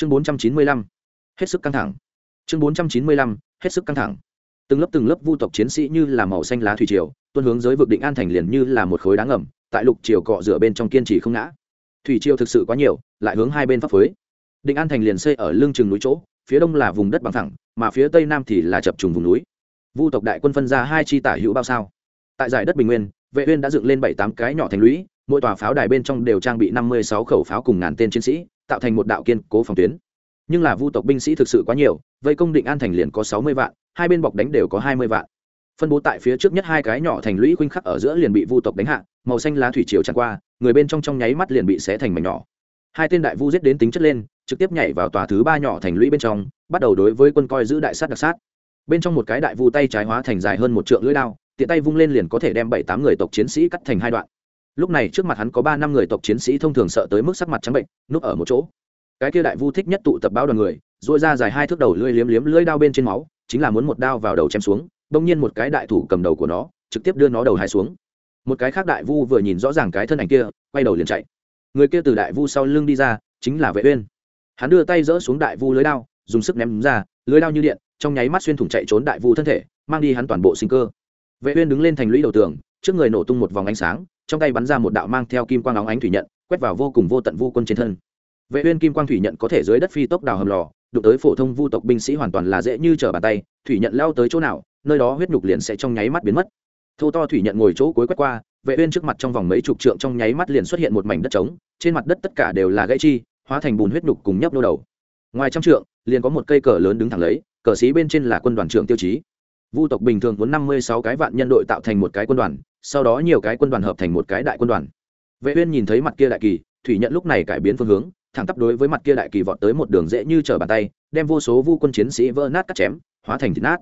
chương bốn trăm chín mươi lăm. Hết sức căng thẳng. Chương bốn trăm chín mươi lăm, hết sức căng thẳng. Từng lớp từng lớp vu tộc chiến sĩ như là màu xanh lá thủy triều, tuân hướng giới vực định an thành liền như là một khối đá ngầm, tại lục triều cọ rửa bên trong kiên trì không ngã. Thủy triều thực sự quá nhiều, lại hướng hai bên pháp phối định an thành liền xây ở lưng chừng núi chỗ, phía đông là vùng đất bằng thẳng, mà phía tây nam thì là chập trùng vùng núi. Vu tộc đại quân phân ra hai chi tả hữu bao sao. Tại giải đất bình nguyên, vệ uyên đã dựng lên bảy tám cái nhỏ thành lũy, mỗi tòa pháo đài bên trong đều trang bị năm mươi sáu khẩu pháo cùng ngàn tên chiến sĩ tạo thành một đạo kiên cố phòng tuyến. Nhưng là vu tộc binh sĩ thực sự quá nhiều, vây công định an thành liền có sáu mươi vạn, hai bên bọc đánh đều có hai mươi vạn. Phân bố tại phía trước nhất hai cái nhỏ thành lũy khuynh khắc ở giữa liền bị vu tộc đánh hạ, màu xanh lá thủy triều tràn qua, người bên trong trong nháy mắt liền bị xé thành mảnh nhỏ. Hai tên đại vu giết đến tính chất lên, trực tiếp nhảy vào tòa thứ ba nhỏ thành lũy bên trong, bắt đầu đối với quân coi giữ đại sát đặc sát. Bên trong một cái đại vu tay trái hóa thành dài hơn một trượng lưỡi đao, tiện tay vung lên liền có thể đem bảy tám người tộc chiến sĩ cắt thành hai đoạn lúc này trước mặt hắn có ba năm người tộc chiến sĩ thông thường sợ tới mức sắc mặt trắng bệnh, núp ở một chỗ. Cái kia đại vu thích nhất tụ tập bao đoàn người dội ra dài hai thước đầu lưỡi liếm liếm lưỡi đao bên trên máu, chính là muốn một đao vào đầu chém xuống, bỗng nhiên một cái đại thủ cầm đầu của nó, trực tiếp đưa nó đầu hai xuống. Một cái khác đại vu vừa nhìn rõ ràng cái thân ảnh kia, quay đầu liền chạy. Người kia từ đại vu sau lưng đi ra, chính là vệ uyên. Hắn đưa tay dỡ xuống đại vu lưới đao, dùng sức ném ra lưới đao như điện, trong nháy mắt xuyên thủng chạy trốn đại vu thân thể, mang đi hắn toàn bộ sinh cơ. Vệ uyên đứng lên thành lũy đầu tường trước người nổ tung một vòng ánh sáng, trong tay bắn ra một đạo mang theo kim quang óng ánh thủy nhận, quét vào vô cùng vô tận vu quân trên thân. Vệ uyên kim quang thủy nhận có thể dưới đất phi tốc đào hầm lò, đụng tới phổ thông vu tộc binh sĩ hoàn toàn là dễ như trở bàn tay, thủy nhận lao tới chỗ nào, nơi đó huyết nhục liền sẽ trong nháy mắt biến mất. Thô to thủy nhận ngồi chỗ cuối quét qua, vệ uyên trước mặt trong vòng mấy chục trượng trong nháy mắt liền xuất hiện một mảnh đất trống, trên mặt đất tất cả đều là gãy chi, hóa thành bùn huyết nhục cùng nhấp nô đầu. Ngoài trăm trượng, liền có một cây cờ lớn đứng thẳng lấy, cờ sĩ bên trên là quân đoàn trưởng tiêu chí vu tộc bình thường muốn năm mươi sáu cái vạn nhân đội tạo thành một cái quân đoàn, sau đó nhiều cái quân đoàn hợp thành một cái đại quân đoàn. Vệ uyên nhìn thấy mặt kia đại kỳ, thủy nhận lúc này cải biến phương hướng, thẳng tắp đối với mặt kia đại kỳ vọt tới một đường dễ như trở bàn tay, đem vô số vu quân chiến sĩ vỡ nát cắt chém, hóa thành thịt nát.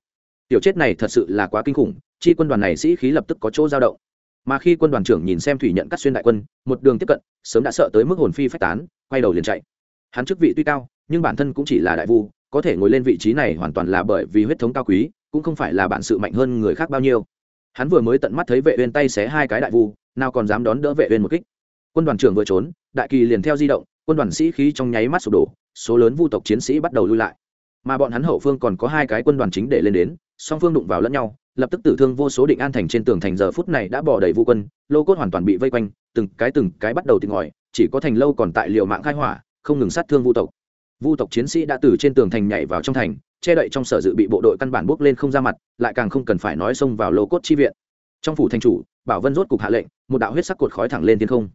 Tiểu chết này thật sự là quá kinh khủng, chi quân đoàn này sĩ khí lập tức có chỗ dao động. Mà khi quân đoàn trưởng nhìn xem thủy nhận cắt xuyên đại quân, một đường tiếp cận, sớm đã sợ tới mức hồn phi phách tán, quay đầu liền chạy. Hắn chức vị tuy cao, nhưng bản thân cũng chỉ là đại vu, có thể ngồi lên vị trí này hoàn toàn là bởi vì huyết thống cao quý cũng không phải là bản sự mạnh hơn người khác bao nhiêu. Hắn vừa mới tận mắt thấy vệ uyên tay xé hai cái đại vu, nào còn dám đón đỡ vệ uyên một kích. Quân đoàn trưởng vừa trốn, đại kỳ liền theo di động, quân đoàn sĩ khí trong nháy mắt sụp đổ, số lớn vu tộc chiến sĩ bắt đầu lui lại. Mà bọn hắn hậu phương còn có hai cái quân đoàn chính để lên đến, song phương đụng vào lẫn nhau, lập tức tử thương vô số định an thành trên tường thành giờ phút này đã bỏ đầy vu quân, lô cốt hoàn toàn bị vây quanh, từng cái từng cái bắt đầu tìm ngòi, chỉ có thành lâu còn tại liều mạng khai hỏa, không ngừng sát thương vu tộc. Vu tộc chiến sĩ đã từ trên tường thành nhảy vào trong thành che đậy trong sở dự bị bộ đội căn bản bước lên không ra mặt, lại càng không cần phải nói xông vào lô cốt chi viện. Trong phủ thành chủ, bảo vân rốt cục hạ lệnh, một đạo huyết sắc cột khói thẳng lên thiên không.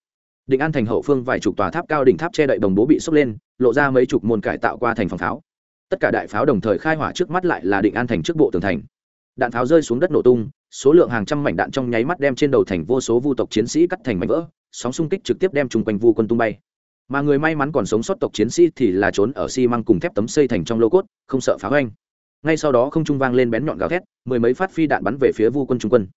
Định an thành hậu phương vài chục tòa tháp cao đỉnh tháp che đậy đồng bố bị sốc lên, lộ ra mấy chục môn cải tạo qua thành phòng pháo. Tất cả đại pháo đồng thời khai hỏa trước mắt lại là định an thành trước bộ tường thành. Đạn pháo rơi xuống đất nổ tung, số lượng hàng trăm mảnh đạn trong nháy mắt đem trên đầu thành vô số vu tộc chiến sĩ cắt thành mảnh vỡ, sóng xung kích trực tiếp đem chung quanh vu quân tung bay mà người may mắn còn sống sót tộc chiến sĩ thì là trốn ở xi măng cùng thép tấm xây thành trong lô cốt, không sợ phá hoanh ngay sau đó không trung vang lên bén nhọn gào thét, mười mấy phát phi đạn bắn về phía vu quân trung quân.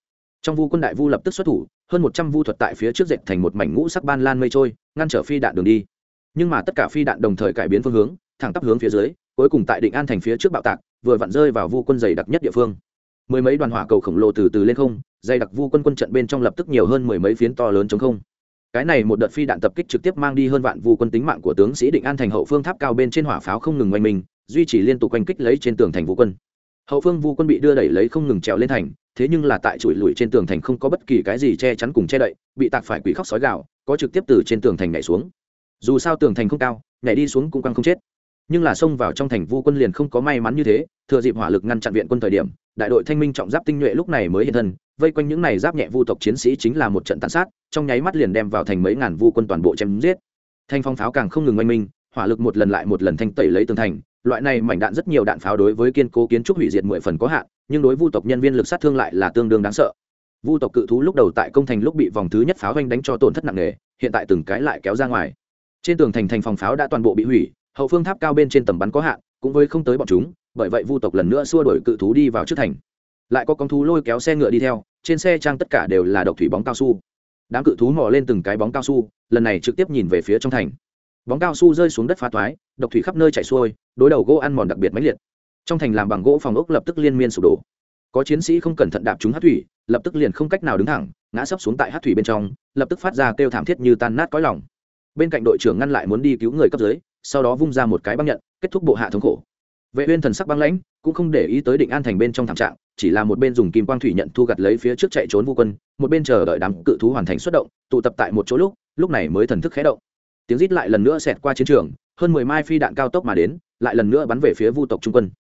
Trong vu quân đại vu lập tức xuất thủ, hơn một trăm vu thuật tại phía trước dệt thành một mảnh ngũ sắc ban lan mây trôi, ngăn trở phi đạn đường đi. Nhưng mà tất cả phi đạn đồng thời cải biến phương hướng, thẳng tắp hướng phía dưới, cuối cùng tại định an thành phía trước bạo tạc, vừa vặn rơi vào vu quân dày đặc nhất địa phương. Mười mấy đoàn hỏa cầu khổng lồ từ từ lên không, dày đặc vu quân quân trận bên trong lập tức nhiều hơn mười mấy phiến to lớn chống không cái này một đợt phi đạn tập kích trực tiếp mang đi hơn vạn vu quân tính mạng của tướng sĩ định an thành hậu phương tháp cao bên trên hỏa pháo không ngừng oanh mình duy trì liên tục oanh kích lấy trên tường thành vũ quân. Hậu phương vu quân bị đưa đẩy lấy không ngừng trèo lên thành, thế nhưng là tại chuỗi lùi trên tường thành không có bất kỳ cái gì che chắn cùng che đậy, bị tạc phải quỷ khóc sói gạo có trực tiếp từ trên tường thành nhảy xuống. Dù sao tường thành không cao, nhảy đi xuống cũng quăng không chết. Nhưng là xông vào trong thành vu quân liền không có may mắn như thế thừa dịp hỏa lực ngăn chặn viện quân thời điểm, đại đội thanh minh trọng giáp tinh nhuệ lúc này mới hiện thân, vây quanh những này giáp nhẹ vu tộc chiến sĩ chính là một trận tàn sát, trong nháy mắt liền đem vào thành mấy ngàn vu quân toàn bộ chém giết. Thanh phong pháo càng không ngừng oanh minh, hỏa lực một lần lại một lần thanh tẩy lấy tường thành, loại này mảnh đạn rất nhiều đạn pháo đối với kiên cố kiến trúc hủy diệt mười phần có hạn, nhưng đối vu tộc nhân viên lực sát thương lại là tương đương đáng sợ. Vu tộc cự thú lúc đầu tại công thành lúc bị vòng thứ nhất pháo oanh đánh cho tổn thất nặng nề, hiện tại từng cái lại kéo ra ngoài. Trên tường thành thành phòng pháo đã toàn bộ bị hủy, hậu phương tháp cao bên trên tầm bắn có hạn, cũng với không tới bọn chúng bởi vậy vu tộc lần nữa xua đổi cự thú đi vào trước thành. Lại có con thú lôi kéo xe ngựa đi theo, trên xe trang tất cả đều là độc thủy bóng cao su. Đám cự thú mò lên từng cái bóng cao su, lần này trực tiếp nhìn về phía trong thành. Bóng cao su rơi xuống đất phá toái độc thủy khắp nơi chảy xuôi, đối đầu gỗ ăn mòn đặc biệt mãnh liệt. Trong thành làm bằng gỗ phòng ốc lập tức liên miên sụp đổ. Có chiến sĩ không cẩn thận đạp trúng hát thủy, lập tức liền không cách nào đứng thẳng, ngã sấp xuống tại hát thủy bên trong, lập tức phát ra kêu thảm thiết như tan nát cõi lòng. Bên cạnh đội trưởng ngăn lại muốn đi cứu người cấp dưới, sau đó vung ra một cái băng nhận, kết thúc bộ hạ thống khổ vệ uyên thần sắc băng lãnh, cũng không để ý tới định an thành bên trong thảm trạng, chỉ là một bên dùng kim quang thủy nhận thu gặt lấy phía trước chạy trốn vu quân, một bên chờ đợi đám cự thú hoàn thành xuất động, tụ tập tại một chỗ lúc lúc này mới thần thức khẽ động. Tiếng rít lại lần nữa xẹt qua chiến trường, hơn mười mai phi đạn cao tốc mà đến, lại lần nữa bắn về phía vu tộc trung quân.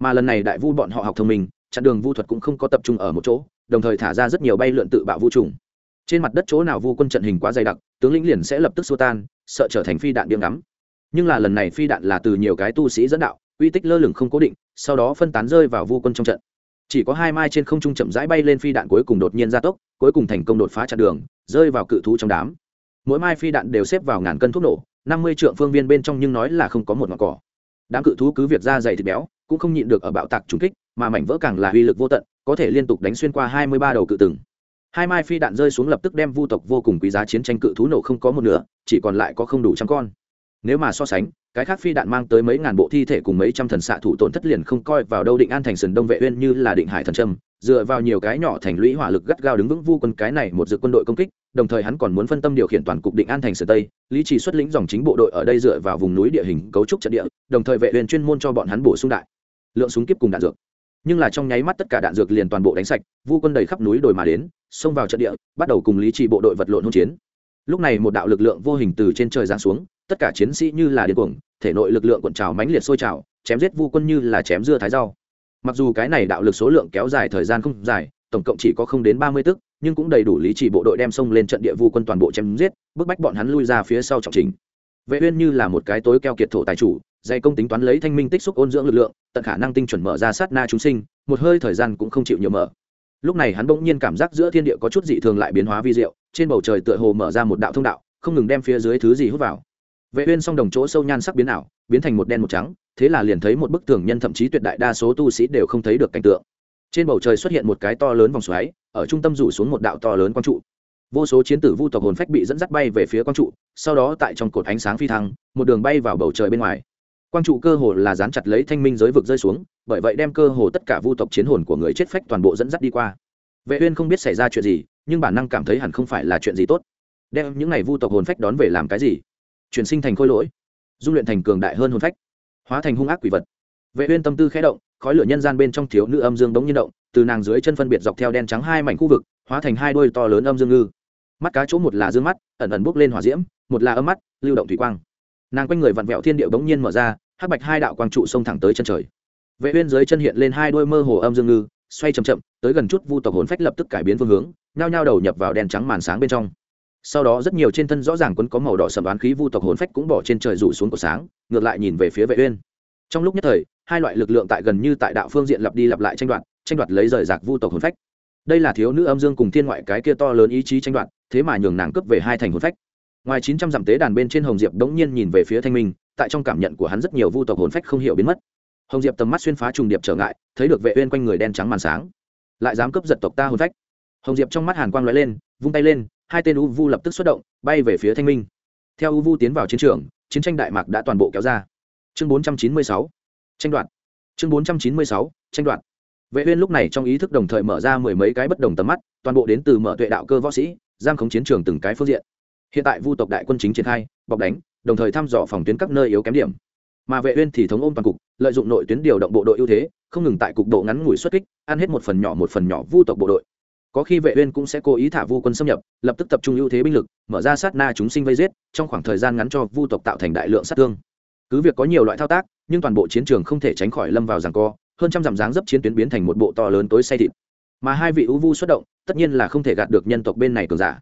Mà lần này đại vu bọn họ học thông minh, chặn đường vu thuật cũng không có tập trung ở một chỗ, đồng thời thả ra rất nhiều bay lượn tự bạo vu trùng. Trên mặt đất chỗ nào vu quân trận hình quá dày đặc, tướng lĩnh liền sẽ lập tức xua tan, sợ trở thành phi đạn biếng ngắm. Nhưng là lần này phi đạn là từ nhiều cái tu sĩ dẫn đạo uy tích lơ lửng không cố định, sau đó phân tán rơi vào vu quân trong trận. Chỉ có hai mai trên không trung chậm rãi bay lên phi đạn cuối cùng đột nhiên gia tốc, cuối cùng thành công đột phá chặn đường, rơi vào cự thú trong đám. Mỗi mai phi đạn đều xếp vào ngàn cân thuốc nổ, năm mươi trượng phương viên bên trong nhưng nói là không có một ngọn cỏ. Đám cự thú cứ việc ra dày thịt béo, cũng không nhịn được ở bạo tạc trúng kích, mà mảnh vỡ càng là uy lực vô tận, có thể liên tục đánh xuyên qua hai mươi ba đầu cự từng. Hai mai phi đạn rơi xuống lập tức đem vu tộc vô cùng quý giá chiến tranh cự thú nổ không có một nửa, chỉ còn lại có không đủ trăm con. Nếu mà so sánh cái khác phi đạn mang tới mấy ngàn bộ thi thể cùng mấy trăm thần xạ thủ tổn thất liền không coi vào đâu định an thành sườn đông vệ uyên như là định hải thần trâm dựa vào nhiều cái nhỏ thành lũy hỏa lực gắt gao đứng vững vu quân cái này một dự quân đội công kích, đồng thời hắn còn muốn phân tâm điều khiển toàn cục định an thành sườn tây, lý trì xuất lĩnh dòng chính bộ đội ở đây dựa vào vùng núi địa hình cấu trúc trận địa, đồng thời vệ uyên chuyên môn cho bọn hắn bổ sung đại lượng súng kiếp cùng đạn dược. Nhưng là trong nháy mắt tất cả đạn dược liền toàn bộ đánh sạch, vu quân đầy khắp núi đồi mà đến, xông vào trận địa, bắt đầu cùng lý trì bộ đội vật lộn hỗn chiến. Lúc này một đạo lực lượng vô hình từ trên trời giáng xuống tất cả chiến sĩ như là điên cuồng, thể nội lực lượng cuộn trào mãnh liệt sôi trào, chém giết vu quân như là chém dưa thái rau. Mặc dù cái này đạo lực số lượng kéo dài thời gian không dài, tổng cộng chỉ có không đến ba mươi tức, nhưng cũng đầy đủ lý chỉ bộ đội đem sông lên trận địa vu quân toàn bộ chém giết, bức bách bọn hắn lui ra phía sau trọng trình. Vệ uyên như là một cái tối keo kiệt thổ tài chủ, dày công tính toán lấy thanh minh tích xúc ôn dưỡng lực lượng, tận khả năng tinh chuẩn mở ra sát na chúng sinh, một hơi thời gian cũng không chịu nhiều mở. Lúc này hắn bỗng nhiên cảm giác giữa thiên địa có chút dị thường lại biến hóa vi diệu, trên bầu trời tựa hồ mở ra một đạo thông đạo, không ngừng đem phía dưới thứ gì hút vào vệ uyên song đồng chỗ sâu nhan sắc biến ảo, biến thành một đen một trắng, thế là liền thấy một bức tường nhân thậm chí tuyệt đại đa số tu sĩ đều không thấy được cảnh tượng. Trên bầu trời xuất hiện một cái to lớn vòng xoáy, ở trung tâm rủ xuống một đạo to lớn quang trụ. Vô số chiến tử vu tộc hồn phách bị dẫn dắt bay về phía quang trụ, sau đó tại trong cột ánh sáng phi thăng, một đường bay vào bầu trời bên ngoài. Quang trụ cơ hồ là dán chặt lấy thanh minh giới vực rơi xuống, bởi vậy đem cơ hồ tất cả vu tộc chiến hồn của người chết phách toàn bộ dẫn dắt đi qua. Vệ uyên không biết xảy ra chuyện gì, nhưng bản năng cảm thấy hẳn không phải là chuyện gì tốt. Đem những này vu tộc hồn phách đón về làm cái gì? Chuyển sinh thành khôi lỗi, dung luyện thành cường đại hơn hồn phách, hóa thành hung ác quỷ vật. Vệ uyên tâm tư khẽ động, khói lửa nhân gian bên trong thiếu nữ âm dương đống nhiên động, từ nàng dưới chân phân biệt dọc theo đen trắng hai mảnh khu vực, hóa thành hai đôi to lớn âm dương ngư. Mắt cá chỗ một là dương mắt, ẩn ẩn bốc lên hỏa diễm, một là âm mắt, lưu động thủy quang. Nàng quanh người vặn vẹo thiên địa đống nhiên mở ra, hắc bạch hai đạo quang trụ xông thẳng tới chân trời. Vệ uyên dưới chân hiện lên hai đôi mơ hồ âm dương ngư, xoay chậm chậm, tới gần chút vu tộc hồn phách lập tức cải biến phương hướng, nhao nhao đầu nhập vào đen trắng màn sáng bên trong sau đó rất nhiều trên thân rõ ràng quấn có màu đỏ sầm đoán khí vu tộc hồn phách cũng bỏ trên trời rủ xuống của sáng, ngược lại nhìn về phía vệ uyên. Trong lúc nhất thời, hai loại lực lượng tại gần như tại đạo phương diện lặp đi lặp lại tranh đoạt tranh đoạt lấy rời rạc vu tộc hồn phách. Đây là thiếu nữ âm dương cùng thiên ngoại cái kia to lớn ý chí tranh đoạt, thế mà nhường nàng cướp về hai thành hồn phách. Ngoài chín trăm dặm tế đàn bên trên hồng diệp đống nhiên nhìn về phía thanh minh, tại trong cảm nhận của hắn rất nhiều vu tộc hồn phách không hiểu biến mất. Hồng diệp tầm mắt xuyên phá trùng điệp trở ngại, thấy được vệ uyên quanh người đen trắng màn sáng, lại dám cướp giật tộc ta hồn phách. Hồng diệp trong mắt hàn quang lóe lên, vung tay lên hai tên u vu lập tức xuất động, bay về phía thanh minh. Theo u vu tiến vào chiến trường, chiến tranh đại mạc đã toàn bộ kéo ra. Chương 496 tranh đoạt. Chương 496 tranh đoạt. Vệ uyên lúc này trong ý thức đồng thời mở ra mười mấy cái bất đồng tầm mắt, toàn bộ đến từ mở tuệ đạo cơ võ sĩ, giam khống chiến trường từng cái phương diện. Hiện tại vu tộc đại quân chính triển khai, bọc đánh, đồng thời thăm dò phòng tuyến các nơi yếu kém điểm. Mà vệ uyên thì thống ôm toàn cục, lợi dụng nội tuyến điều động bộ đội ưu thế, không ngừng tại cục độ ngắn ngủi xuất kích, ăn hết một phần nhỏ một phần nhỏ vu tộc bộ đội có khi vệ uyên cũng sẽ cố ý thả vu quân xâm nhập, lập tức tập trung ưu thế binh lực, mở ra sát na chúng sinh vây giết, trong khoảng thời gian ngắn cho vu tộc tạo thành đại lượng sát thương. Cứ việc có nhiều loại thao tác, nhưng toàn bộ chiến trường không thể tránh khỏi lâm vào giằng co, hơn trăm dặm dáng dấp chiến tuyến biến thành một bộ to lớn tối say thịt. Mà hai vị ưu vu xuất động, tất nhiên là không thể gạt được nhân tộc bên này cường giả.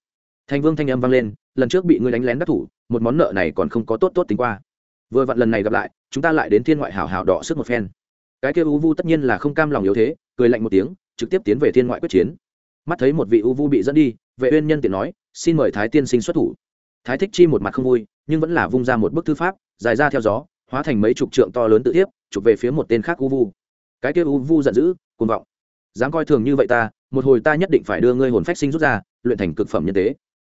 Thành vương thanh âm vang lên, lần trước bị ngươi đánh lén đắc thủ, một món nợ này còn không có tốt tốt tính qua. Vừa vặn lần này gặp lại, chúng ta lại đến thiên ngoại hảo hảo đỏ sức một phen. Cái kia ưu vu tất nhiên là không cam lòng yếu thế, cười lạnh một tiếng, trực tiếp tiến về thiên ngoại quyết chiến mắt thấy một vị ưu vu bị dẫn đi, vệ uyên nhân tiện nói, xin mời thái tiên sinh xuất thủ. Thái thích chi một mặt không vui, nhưng vẫn là vung ra một bức thư pháp, dài ra theo gió, hóa thành mấy chục trượng to lớn tự tiếp chụp về phía một tên khác ưu vu. Cái kia ưu vu giận dữ, cuồng vọng. Dám coi thường như vậy ta, một hồi ta nhất định phải đưa ngươi hồn phách sinh rút ra, luyện thành cực phẩm nhân tế.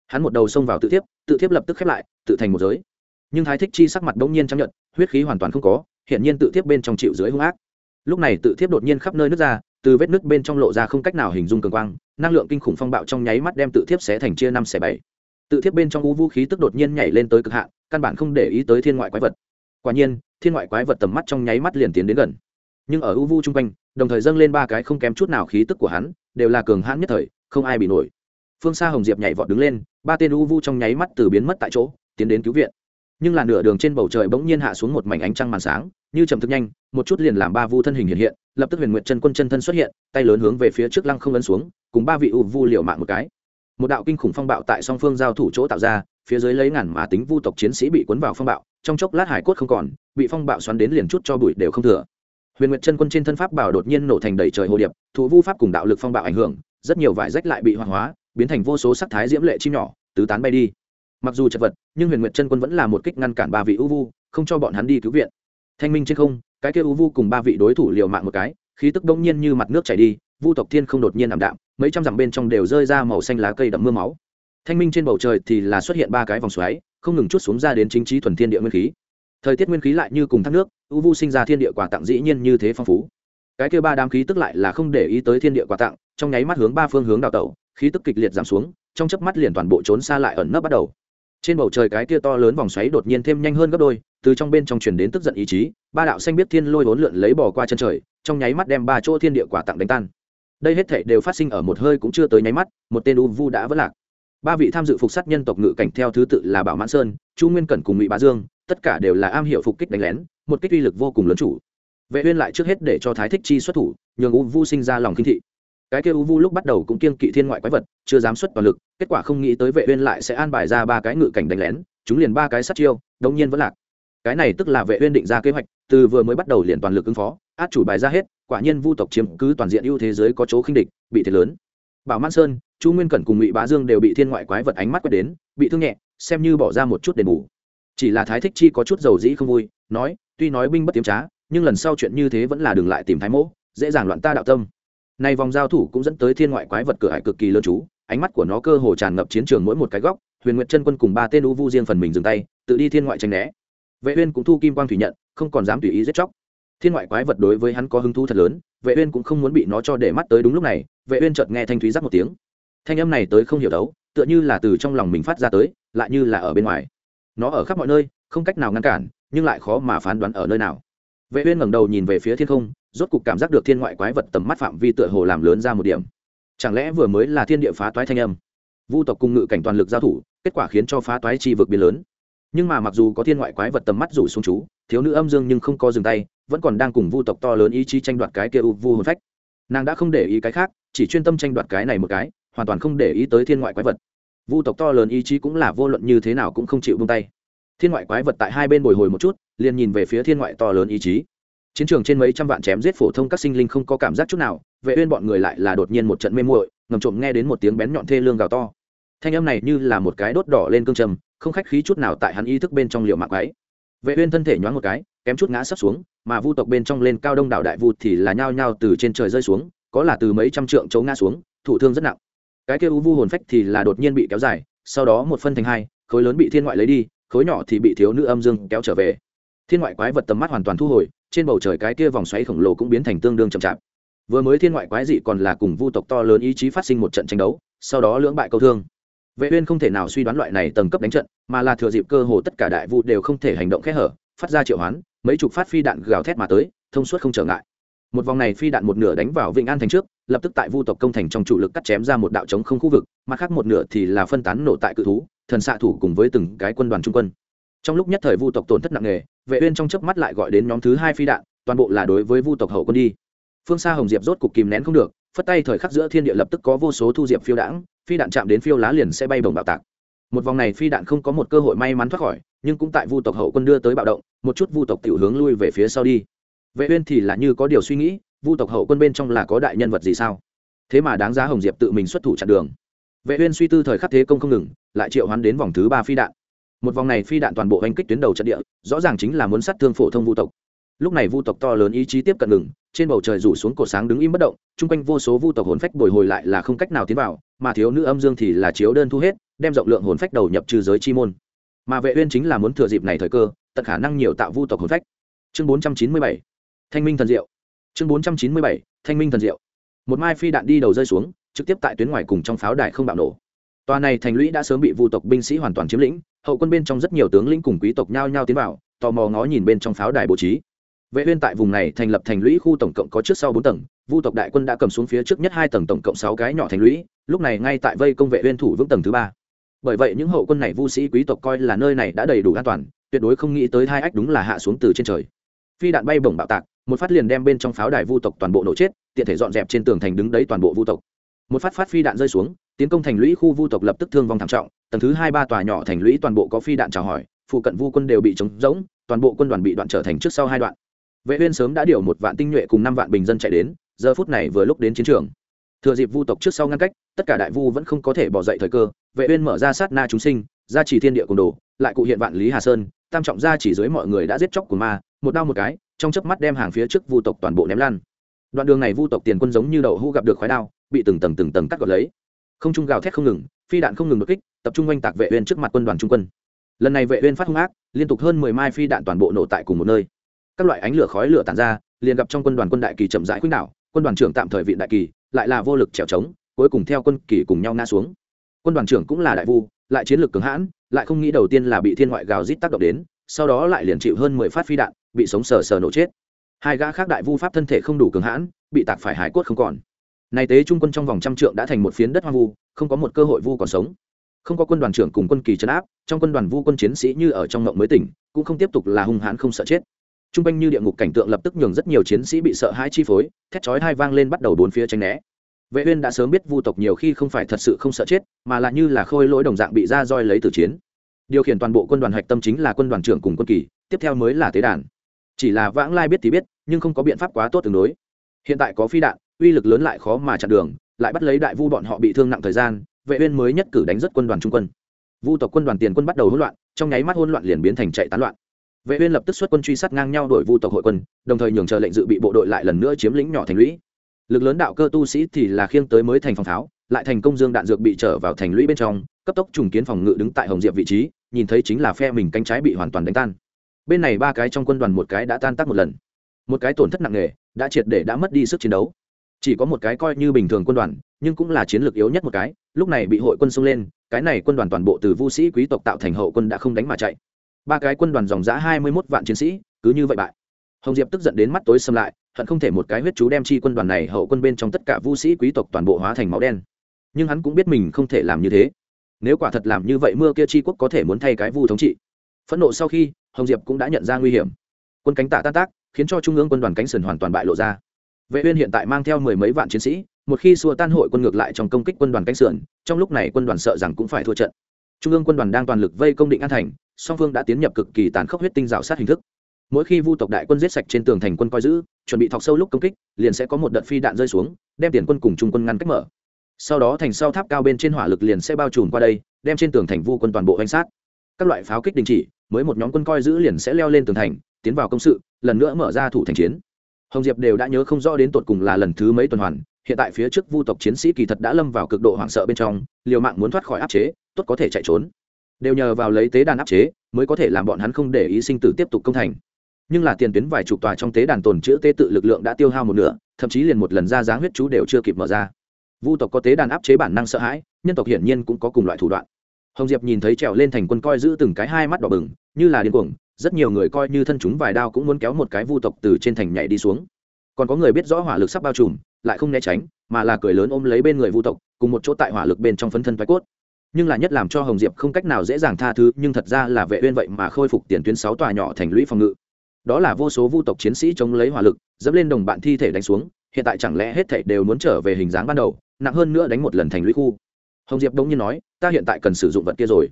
Hắn một đầu xông vào tự thiếp tự thiếp lập tức khép lại, tự thành một giới. Nhưng thái thích chi sắc mặt bỗng nhiên chấp nhận huyết khí hoàn toàn không có hiện nhiên tự thiếp bên trong chịu dưới hung ác. Lúc này tự thiếp đột nhiên khắp nơi nước ra từ vết nứt bên trong lộ ra không cách nào hình dung cường quang, năng lượng kinh khủng phong bạo trong nháy mắt đem tự thiếp xé thành chia năm xẻ bảy. Tự thiếp bên trong u vũ khí tức đột nhiên nhảy lên tới cực hạn, căn bản không để ý tới thiên ngoại quái vật. Quả nhiên, thiên ngoại quái vật tầm mắt trong nháy mắt liền tiến đến gần. Nhưng ở u vu chung quanh, đồng thời dâng lên ba cái không kém chút nào khí tức của hắn, đều là cường hãn nhất thời, không ai bị nổi. Phương xa hồng diệp nhảy vọt đứng lên, ba tên u vu trong nháy mắt từ biến mất tại chỗ, tiến đến cứu viện nhưng là nửa đường trên bầu trời bỗng nhiên hạ xuống một mảnh ánh trăng màn sáng, như chậm thức nhanh, một chút liền làm ba vu thân hình hiện hiện, lập tức huyền nguyệt chân quân chân thân xuất hiện, tay lớn hướng về phía trước lăng không ấn xuống, cùng ba vị u vu liều mạng một cái. Một đạo kinh khủng phong bạo tại song phương giao thủ chỗ tạo ra, phía dưới lấy ngàn mà tính vu tộc chiến sĩ bị cuốn vào phong bạo, trong chốc lát hải cốt không còn, bị phong bạo xoắn đến liền chút cho bụi đều không thừa. Huyền nguyệt chân quân trên thân pháp bảo đột nhiên nổ thành đầy trời hồ điệp, thủ vu pháp cùng đạo lực phong bạo ảnh hưởng, rất nhiều vải rách lại bị hoang hóa, biến thành vô số sắc thái diễm lệ chim nhỏ, tứ tán bay đi mặc dù chật vật, nhưng huyền nguyệt chân quân vẫn là một kích ngăn cản ba vị u vu, không cho bọn hắn đi cứu viện. Thanh minh trên không, cái kia u vu cùng ba vị đối thủ liều mạng một cái, khí tức đông nhiên như mặt nước chảy đi, vu tộc thiên không đột nhiên ảm đạm, mấy trăm dặm bên trong đều rơi ra màu xanh lá cây đậm mưa máu. Thanh minh trên bầu trời thì là xuất hiện ba cái vòng xoáy, không ngừng chút xuống ra đến chính trí thuần thiên địa nguyên khí. Thời tiết nguyên khí lại như cùng thác nước, u vu sinh ra thiên địa quà tặng dĩ nhiên như thế phong phú. Cái kia ba đám khí tức lại là không để ý tới thiên địa quà tặng, trong nháy mắt hướng ba phương hướng đào tẩu, khí tức kịch liệt giảm xuống, trong chớp mắt liền toàn bộ trốn xa lại ẩn nấp bắt đầu trên bầu trời cái kia to lớn vòng xoáy đột nhiên thêm nhanh hơn gấp đôi, từ trong bên trong truyền đến tức giận ý chí, ba đạo xanh biết thiên lôi vốn lượn lấy bỏ qua chân trời, trong nháy mắt đem ba chỗ thiên địa quả tặng đánh tan. Đây hết thể đều phát sinh ở một hơi cũng chưa tới nháy mắt, một tên u vu đã vỡ lạc. Ba vị tham dự phục sát nhân tộc ngự cảnh theo thứ tự là bảo mãn sơn, chu nguyên cẩn cùng ngụy bá dương, tất cả đều là am hiểu phục kích đánh lén, một kích uy lực vô cùng lớn chủ. Vệ uyên lại trước hết để cho thái thích chi xuất thủ, nhường u vu sinh ra lòng kinh thị cái kia u vu lúc bắt đầu cũng kiêng kỵ thiên ngoại quái vật, chưa dám xuất toàn lực, kết quả không nghĩ tới vệ uyên lại sẽ an bài ra ba cái ngự cảnh đánh lén, chúng liền ba cái sát chiêu, đống nhiên vẫn lạc. Cái này tức là vệ uyên định ra kế hoạch, từ vừa mới bắt đầu liền toàn lực ứng phó, át chủ bài ra hết, quả nhiên vu tộc chiếm cứ toàn diện ưu thế giới có chỗ khinh địch, bị thiệt lớn. Bảo man sơn, chu nguyên cẩn cùng ngụy bá dương đều bị thiên ngoại quái vật ánh mắt quét đến, bị thương nhẹ, xem như bỏ ra một chút đền bù. Chỉ là thái thích chi có chút dầu dĩ không vui, nói, tuy nói binh bất tiếm trá, nhưng lần sau chuyện như thế vẫn là đừng lại tìm thái mỗ, dễ dàng loạn ta đạo tâm này vòng giao thủ cũng dẫn tới thiên ngoại quái vật cửa hải cực kỳ lớn chú, ánh mắt của nó cơ hồ tràn ngập chiến trường mỗi một cái góc, huyền nguyệt chân quân cùng ba tên u vu riêng phần mình dừng tay, tự đi thiên ngoại tranh né. Vệ uyên cũng thu kim quang thủy nhận, không còn dám tùy ý giết chóc. Thiên ngoại quái vật đối với hắn có hứng thú thật lớn, vệ uyên cũng không muốn bị nó cho để mắt tới đúng lúc này, vệ uyên chợt nghe thanh thúy rắc một tiếng. Thanh âm này tới không hiểu đấu, tựa như là từ trong lòng mình phát ra tới, lại như là ở bên ngoài. Nó ở khắp mọi nơi, không cách nào ngăn cản, nhưng lại khó mà phán đoán ở nơi nào. Vệ uyên ngẩng đầu nhìn về phía thiên không rốt cục cảm giác được thiên ngoại quái vật tầm mắt phạm vi tựa hồ làm lớn ra một điểm. Chẳng lẽ vừa mới là thiên địa phá toái thanh âm? Vu tộc cung ngự cảnh toàn lực giao thủ, kết quả khiến cho phá toái chi vực biến lớn. Nhưng mà mặc dù có thiên ngoại quái vật tầm mắt rủ xuống chú, thiếu nữ âm dương nhưng không có dừng tay, vẫn còn đang cùng vu tộc to lớn ý chí tranh đoạt cái kia u vu hồn phách. Nàng đã không để ý cái khác, chỉ chuyên tâm tranh đoạt cái này một cái, hoàn toàn không để ý tới thiên ngoại quái vật. Vu tộc to lớn ý chí cũng là vô luận như thế nào cũng không chịu buông tay. Thiên ngoại quái vật tại hai bên bồi hồi một chút, liền nhìn về phía thiên ngoại to lớn ý chí chiến trường trên mấy trăm vạn chém giết phổ thông các sinh linh không có cảm giác chút nào, vệ uyên bọn người lại là đột nhiên một trận mê muội, ngầm trộm nghe đến một tiếng bén nhọn thê lương gào to. Thanh âm này như là một cái đốt đỏ lên cương trầm, không khách khí chút nào tại hắn ý thức bên trong liều mạng ấy vệ uyên thân thể nhoáng một cái, kém chút ngã sấp xuống, mà vu tộc bên trong lên cao đông đảo đại vu thì là nhao nhao từ trên trời rơi xuống, có là từ mấy trăm trượng chấu ngã xuống, thụ thương rất nặng. Cái kia u vu hồn phách thì là đột nhiên bị kéo dài, sau đó một phân thành hai, khối lớn bị thiên ngoại lấy đi, khối nhỏ thì bị thiếu nữ âm dương kéo trở về. Thiên ngoại quái vật tầm mắt hoàn toàn thu hồi trên bầu trời cái kia vòng xoáy khổng lồ cũng biến thành tương đương chậm chạp. Vừa mới thiên ngoại quái dị còn là cùng vu tộc to lớn ý chí phát sinh một trận tranh đấu, sau đó lưỡng bại câu thương. Vệ uyên không thể nào suy đoán loại này tầng cấp đánh trận, mà là thừa dịp cơ hồ tất cả đại vu đều không thể hành động khẽ hở, phát ra triệu hoán, mấy chục phát phi đạn gào thét mà tới, thông suốt không trở ngại. Một vòng này phi đạn một nửa đánh vào vịnh an thành trước, lập tức tại vu tộc công thành trong chủ lực cắt chém ra một đạo chống không khu vực, mặt khác một nửa thì là phân tán nổ tại cự thú, thần xạ thủ cùng với từng cái quân đoàn trung quân. Trong lúc nhất thời vu tộc tổn thất nặng nề vệ uyên trong chớp mắt lại gọi đến nhóm thứ hai phi đạn, toàn bộ là đối với vu tộc hậu quân đi. Phương xa hồng diệp rốt cục kìm nén không được, phất tay thời khắc giữa thiên địa lập tức có vô số thu diệp phiêu đãng, phi đạn chạm đến phiêu lá liền sẽ bay bổng bạo tạc. Một vòng này phi đạn không có một cơ hội may mắn thoát khỏi, nhưng cũng tại vu tộc hậu quân đưa tới bạo động, một chút vu tộc tiểu hướng lui về phía sau đi. Vệ uyên thì là như có điều suy nghĩ, vu tộc hậu quân bên trong là có đại nhân vật gì sao? Thế mà đáng giá hồng diệp tự mình xuất thủ chặn đường. Vệ uyên suy tư thời khắc thế công không ngừng, lại triệu hoán đến vòng thứ ba phi đạn một vòng này phi đạn toàn bộ hành kích tuyến đầu trận địa, rõ ràng chính là muốn sát thương phổ thông vu tộc. Lúc này vu tộc to lớn ý chí tiếp cận ngừng, trên bầu trời rủ xuống cổ sáng đứng im bất động, chung quanh vô số vu tộc hồn phách bồi hồi lại là không cách nào tiến vào, mà thiếu nữ âm dương thì là chiếu đơn thu hết, đem rộng lượng hồn phách đầu nhập trừ giới chi môn. Mà vệ uyên chính là muốn thừa dịp này thời cơ, tận khả năng nhiều tạo vu tộc hồn phách. Chương 497 thanh minh thần diệu. Chương 497 thanh minh thần diệu. Một mai phi đạn đi đầu rơi xuống, trực tiếp tại tuyến ngoài cùng trong pháo đài không bạo nổ tòa này thành lũy đã sớm bị vu tộc binh sĩ hoàn toàn chiếm lĩnh, hậu quân bên trong rất nhiều tướng lĩnh cùng quý tộc nhao nhao tiến vào, tò mò ngó nhìn bên trong pháo đài bố trí. Vệ uyên tại vùng này thành lập thành lũy khu tổng cộng có trước sau bốn tầng, vu tộc đại quân đã cầm xuống phía trước nhất hai tầng tổng cộng sáu cái nhỏ thành lũy, lúc này ngay tại vây công vệ uyên thủ vững tầng thứ ba. Bởi vậy những hậu quân này vu sĩ quý tộc coi là nơi này đã đầy đủ an toàn, tuyệt đối không nghĩ tới hai ách đúng là hạ xuống từ trên trời. Phi đạn bay bổng bạo tạc, một phát liền đem bên trong pháo đài vu tộc toàn bộ nổ chết, tiện thể dọn dẹp trên tường thành đứng đấy toàn bộ vu tộc một phát phát phi đạn rơi xuống, tiến công thành lũy khu vu tộc lập tức thương vong thảm trọng, tầng thứ hai ba tòa nhỏ thành lũy toàn bộ có phi đạn chào hỏi, phụ cận vu quân đều bị trống rỗng, toàn bộ quân đoàn bị đoạn trở thành trước sau hai đoạn. Vệ uyên sớm đã điều một vạn tinh nhuệ cùng năm vạn bình dân chạy đến, giờ phút này vừa lúc đến chiến trường. Thừa dịp vu tộc trước sau ngăn cách, tất cả đại vu vẫn không có thể bỏ dậy thời cơ, vệ uyên mở ra sát na chúng sinh gia trì thiên địa cùng đồ, lại cụ hiện vạn lý hà sơn, tam trọng gia chỉ dưới mọi người đã giết chóc của ma, một đao một cái, trong chớp mắt đem hàng phía trước vu tộc toàn bộ ném lan đoạn đường này vu tộc tiền quân giống như đậu hũ gặp được khói đao bị từng tầng từng tầng cắt gọt lấy. Không trung gào thét không ngừng, phi đạn không ngừng đột kích, tập trung oanh tạc vệ uyên trước mặt quân đoàn trung quân. Lần này vệ uyên phát hung ác, liên tục hơn 10 mai phi đạn toàn bộ nổ tại cùng một nơi. Các loại ánh lửa khói lửa tản ra, liền gặp trong quân đoàn quân đại kỳ chậm rãi khuynh đảo, quân đoàn trưởng tạm thời vị đại kỳ, lại là vô lực trèo trống, cuối cùng theo quân kỳ cùng nhau ngã xuống. Quân đoàn trưởng cũng là đại vu, lại chiến lược cường hãn, lại không nghĩ đầu tiên là bị thiên ngoại gào rít tác động đến, sau đó lại liền chịu hơn mười phát phi đạn, bị sống sờ sờ nổ chết. Hai gã khác đại vu pháp thân thể không đủ cường hãn, bị tạc phải hải cốt không còn này tế trung quân trong vòng trăm trượng đã thành một phiến đất hoang vu, không có một cơ hội vu còn sống. Không có quân đoàn trưởng cùng quân kỳ trấn áp, trong quân đoàn vu quân chiến sĩ như ở trong ngộng mới tỉnh, cũng không tiếp tục là hung hãn không sợ chết. T r u n g quanh như địa ngục cảnh tượng lập tức nhường rất nhiều chiến sĩ bị sợ hãi chi phối, thét chói hai vang lên bắt đầu bốn phía tranh né. Vệ uyên đã sớm biết vu tộc nhiều khi không phải thật sự không sợ chết, mà là như là khôi lỗi đồng dạng bị ra roi lấy từ chiến. Điều khiển toàn bộ quân đoàn hạch tâm chính là quân đoàn trưởng cùng quân kỳ, tiếp theo mới là tế đàn. Chỉ là vãng lai biết thì biết, nhưng không có biện pháp quá tốt tương đối. Hiện tại có phi đạn uy lực lớn lại khó mà chặn đường, lại bắt lấy đại vu bọn họ bị thương nặng thời gian, vệ uyên mới nhất cử đánh rất quân đoàn trung quân. Vu tộc quân đoàn tiền quân bắt đầu hỗn loạn, trong nháy mắt hỗn loạn liền biến thành chạy tán loạn. Vệ uyên lập tức xuất quân truy sát ngang nhau đuổi vu tộc hội quân, đồng thời nhường chờ lệnh dự bị bộ đội lại lần nữa chiếm lĩnh nhỏ thành lũy. Lực lớn đạo cơ tu sĩ thì là khiêng tới mới thành phòng tháo, lại thành công dương đạn dược bị trở vào thành lũy bên trong, cấp tốc trùng kiến phòng ngự đứng tại hồng diệp vị trí, nhìn thấy chính là phe mình cánh trái bị hoàn toàn đánh tan. Bên này ba cái trong quân đoàn một cái đã tan tác một lần. Một cái tổn thất nặng nề, đã triệt để đã mất đi sức chiến đấu chỉ có một cái coi như bình thường quân đoàn, nhưng cũng là chiến lược yếu nhất một cái, lúc này bị hội quân xông lên, cái này quân đoàn toàn bộ từ vu sĩ quý tộc tạo thành hậu quân đã không đánh mà chạy. Ba cái quân đoàn dòng giã hai mươi mốt vạn chiến sĩ, cứ như vậy bại. Hồng diệp tức giận đến mắt tối xâm lại, hận không thể một cái huyết chú đem chi quân đoàn này hậu quân bên trong tất cả vu sĩ quý tộc toàn bộ hóa thành máu đen. Nhưng hắn cũng biết mình không thể làm như thế. Nếu quả thật làm như vậy mưa kia chi quốc có thể muốn thay cái vu thống trị. Phẫn nộ sau khi, hồng diệp cũng đã nhận ra nguy hiểm. Quân cánh tạ tan tác, khiến cho trung ương quân đoàn cánh sườn hoàn toàn bại lộ ra vệ uyên hiện tại mang theo mười mấy vạn chiến sĩ, một khi xua tan hội quân ngược lại trong công kích quân đoàn cánh sườn, trong lúc này quân đoàn sợ rằng cũng phải thua trận. Trung ương quân đoàn đang toàn lực vây công định an thành, song phương đã tiến nhập cực kỳ tàn khốc huyết tinh rào sát hình thức. Mỗi khi vu tộc đại quân giết sạch trên tường thành quân coi giữ, chuẩn bị thọc sâu lúc công kích, liền sẽ có một đợt phi đạn rơi xuống, đem tiền quân cùng trung quân ngăn cách mở. Sau đó thành sau tháp cao bên trên hỏa lực liền sẽ bao trùm qua đây, đem trên tường thành vu quân toàn bộ hành sát. Các loại pháo kích đình chỉ, mới một nhóm quân coi giữ liền sẽ leo lên tường thành, tiến vào công sự, lần nữa mở ra thủ thành chiến hồng diệp đều đã nhớ không rõ đến tột cùng là lần thứ mấy tuần hoàn, hiện tại phía trước vu tộc chiến sĩ kỳ thật đã lâm vào cực độ hoảng sợ bên trong, liều mạng muốn thoát khỏi áp chế, tốt có thể chạy trốn. Đều nhờ vào lấy tế đàn áp chế, mới có thể làm bọn hắn không để ý sinh tử tiếp tục công thành. Nhưng là tiền tuyến vài chục tòa trong tế đàn tồn chữ tế tự lực lượng đã tiêu hao một nửa, thậm chí liền một lần ra dáng huyết chú đều chưa kịp mở ra. Vu tộc có tế đàn áp chế bản năng sợ hãi, nhân tộc hiển nhiên cũng có cùng loại thủ đoạn. Hồng diệp nhìn thấy trèo lên thành quân coi giữ từng cái hai mắt đỏ bừng, như là điên cuồng rất nhiều người coi như thân chúng vài đao cũng muốn kéo một cái vu tộc từ trên thành nhảy đi xuống. Còn có người biết rõ hỏa lực sắp bao trùm, lại không né tránh, mà là cười lớn ôm lấy bên người vu tộc, cùng một chỗ tại hỏa lực bên trong phấn thân thoái cốt. Nhưng là nhất làm cho hồng diệp không cách nào dễ dàng tha thứ, nhưng thật ra là vệ uyên vậy mà khôi phục tiền tuyến sáu tòa nhỏ thành lũy phòng ngự. Đó là vô số vu tộc chiến sĩ chống lấy hỏa lực, dẫm lên đồng bạn thi thể đánh xuống, hiện tại chẳng lẽ hết thảy đều muốn trở về hình dáng ban đầu, nặng hơn nữa đánh một lần thành lũy khu. Hồng diệp đống nhiên nói, ta hiện tại cần sử dụng vật kia rồi.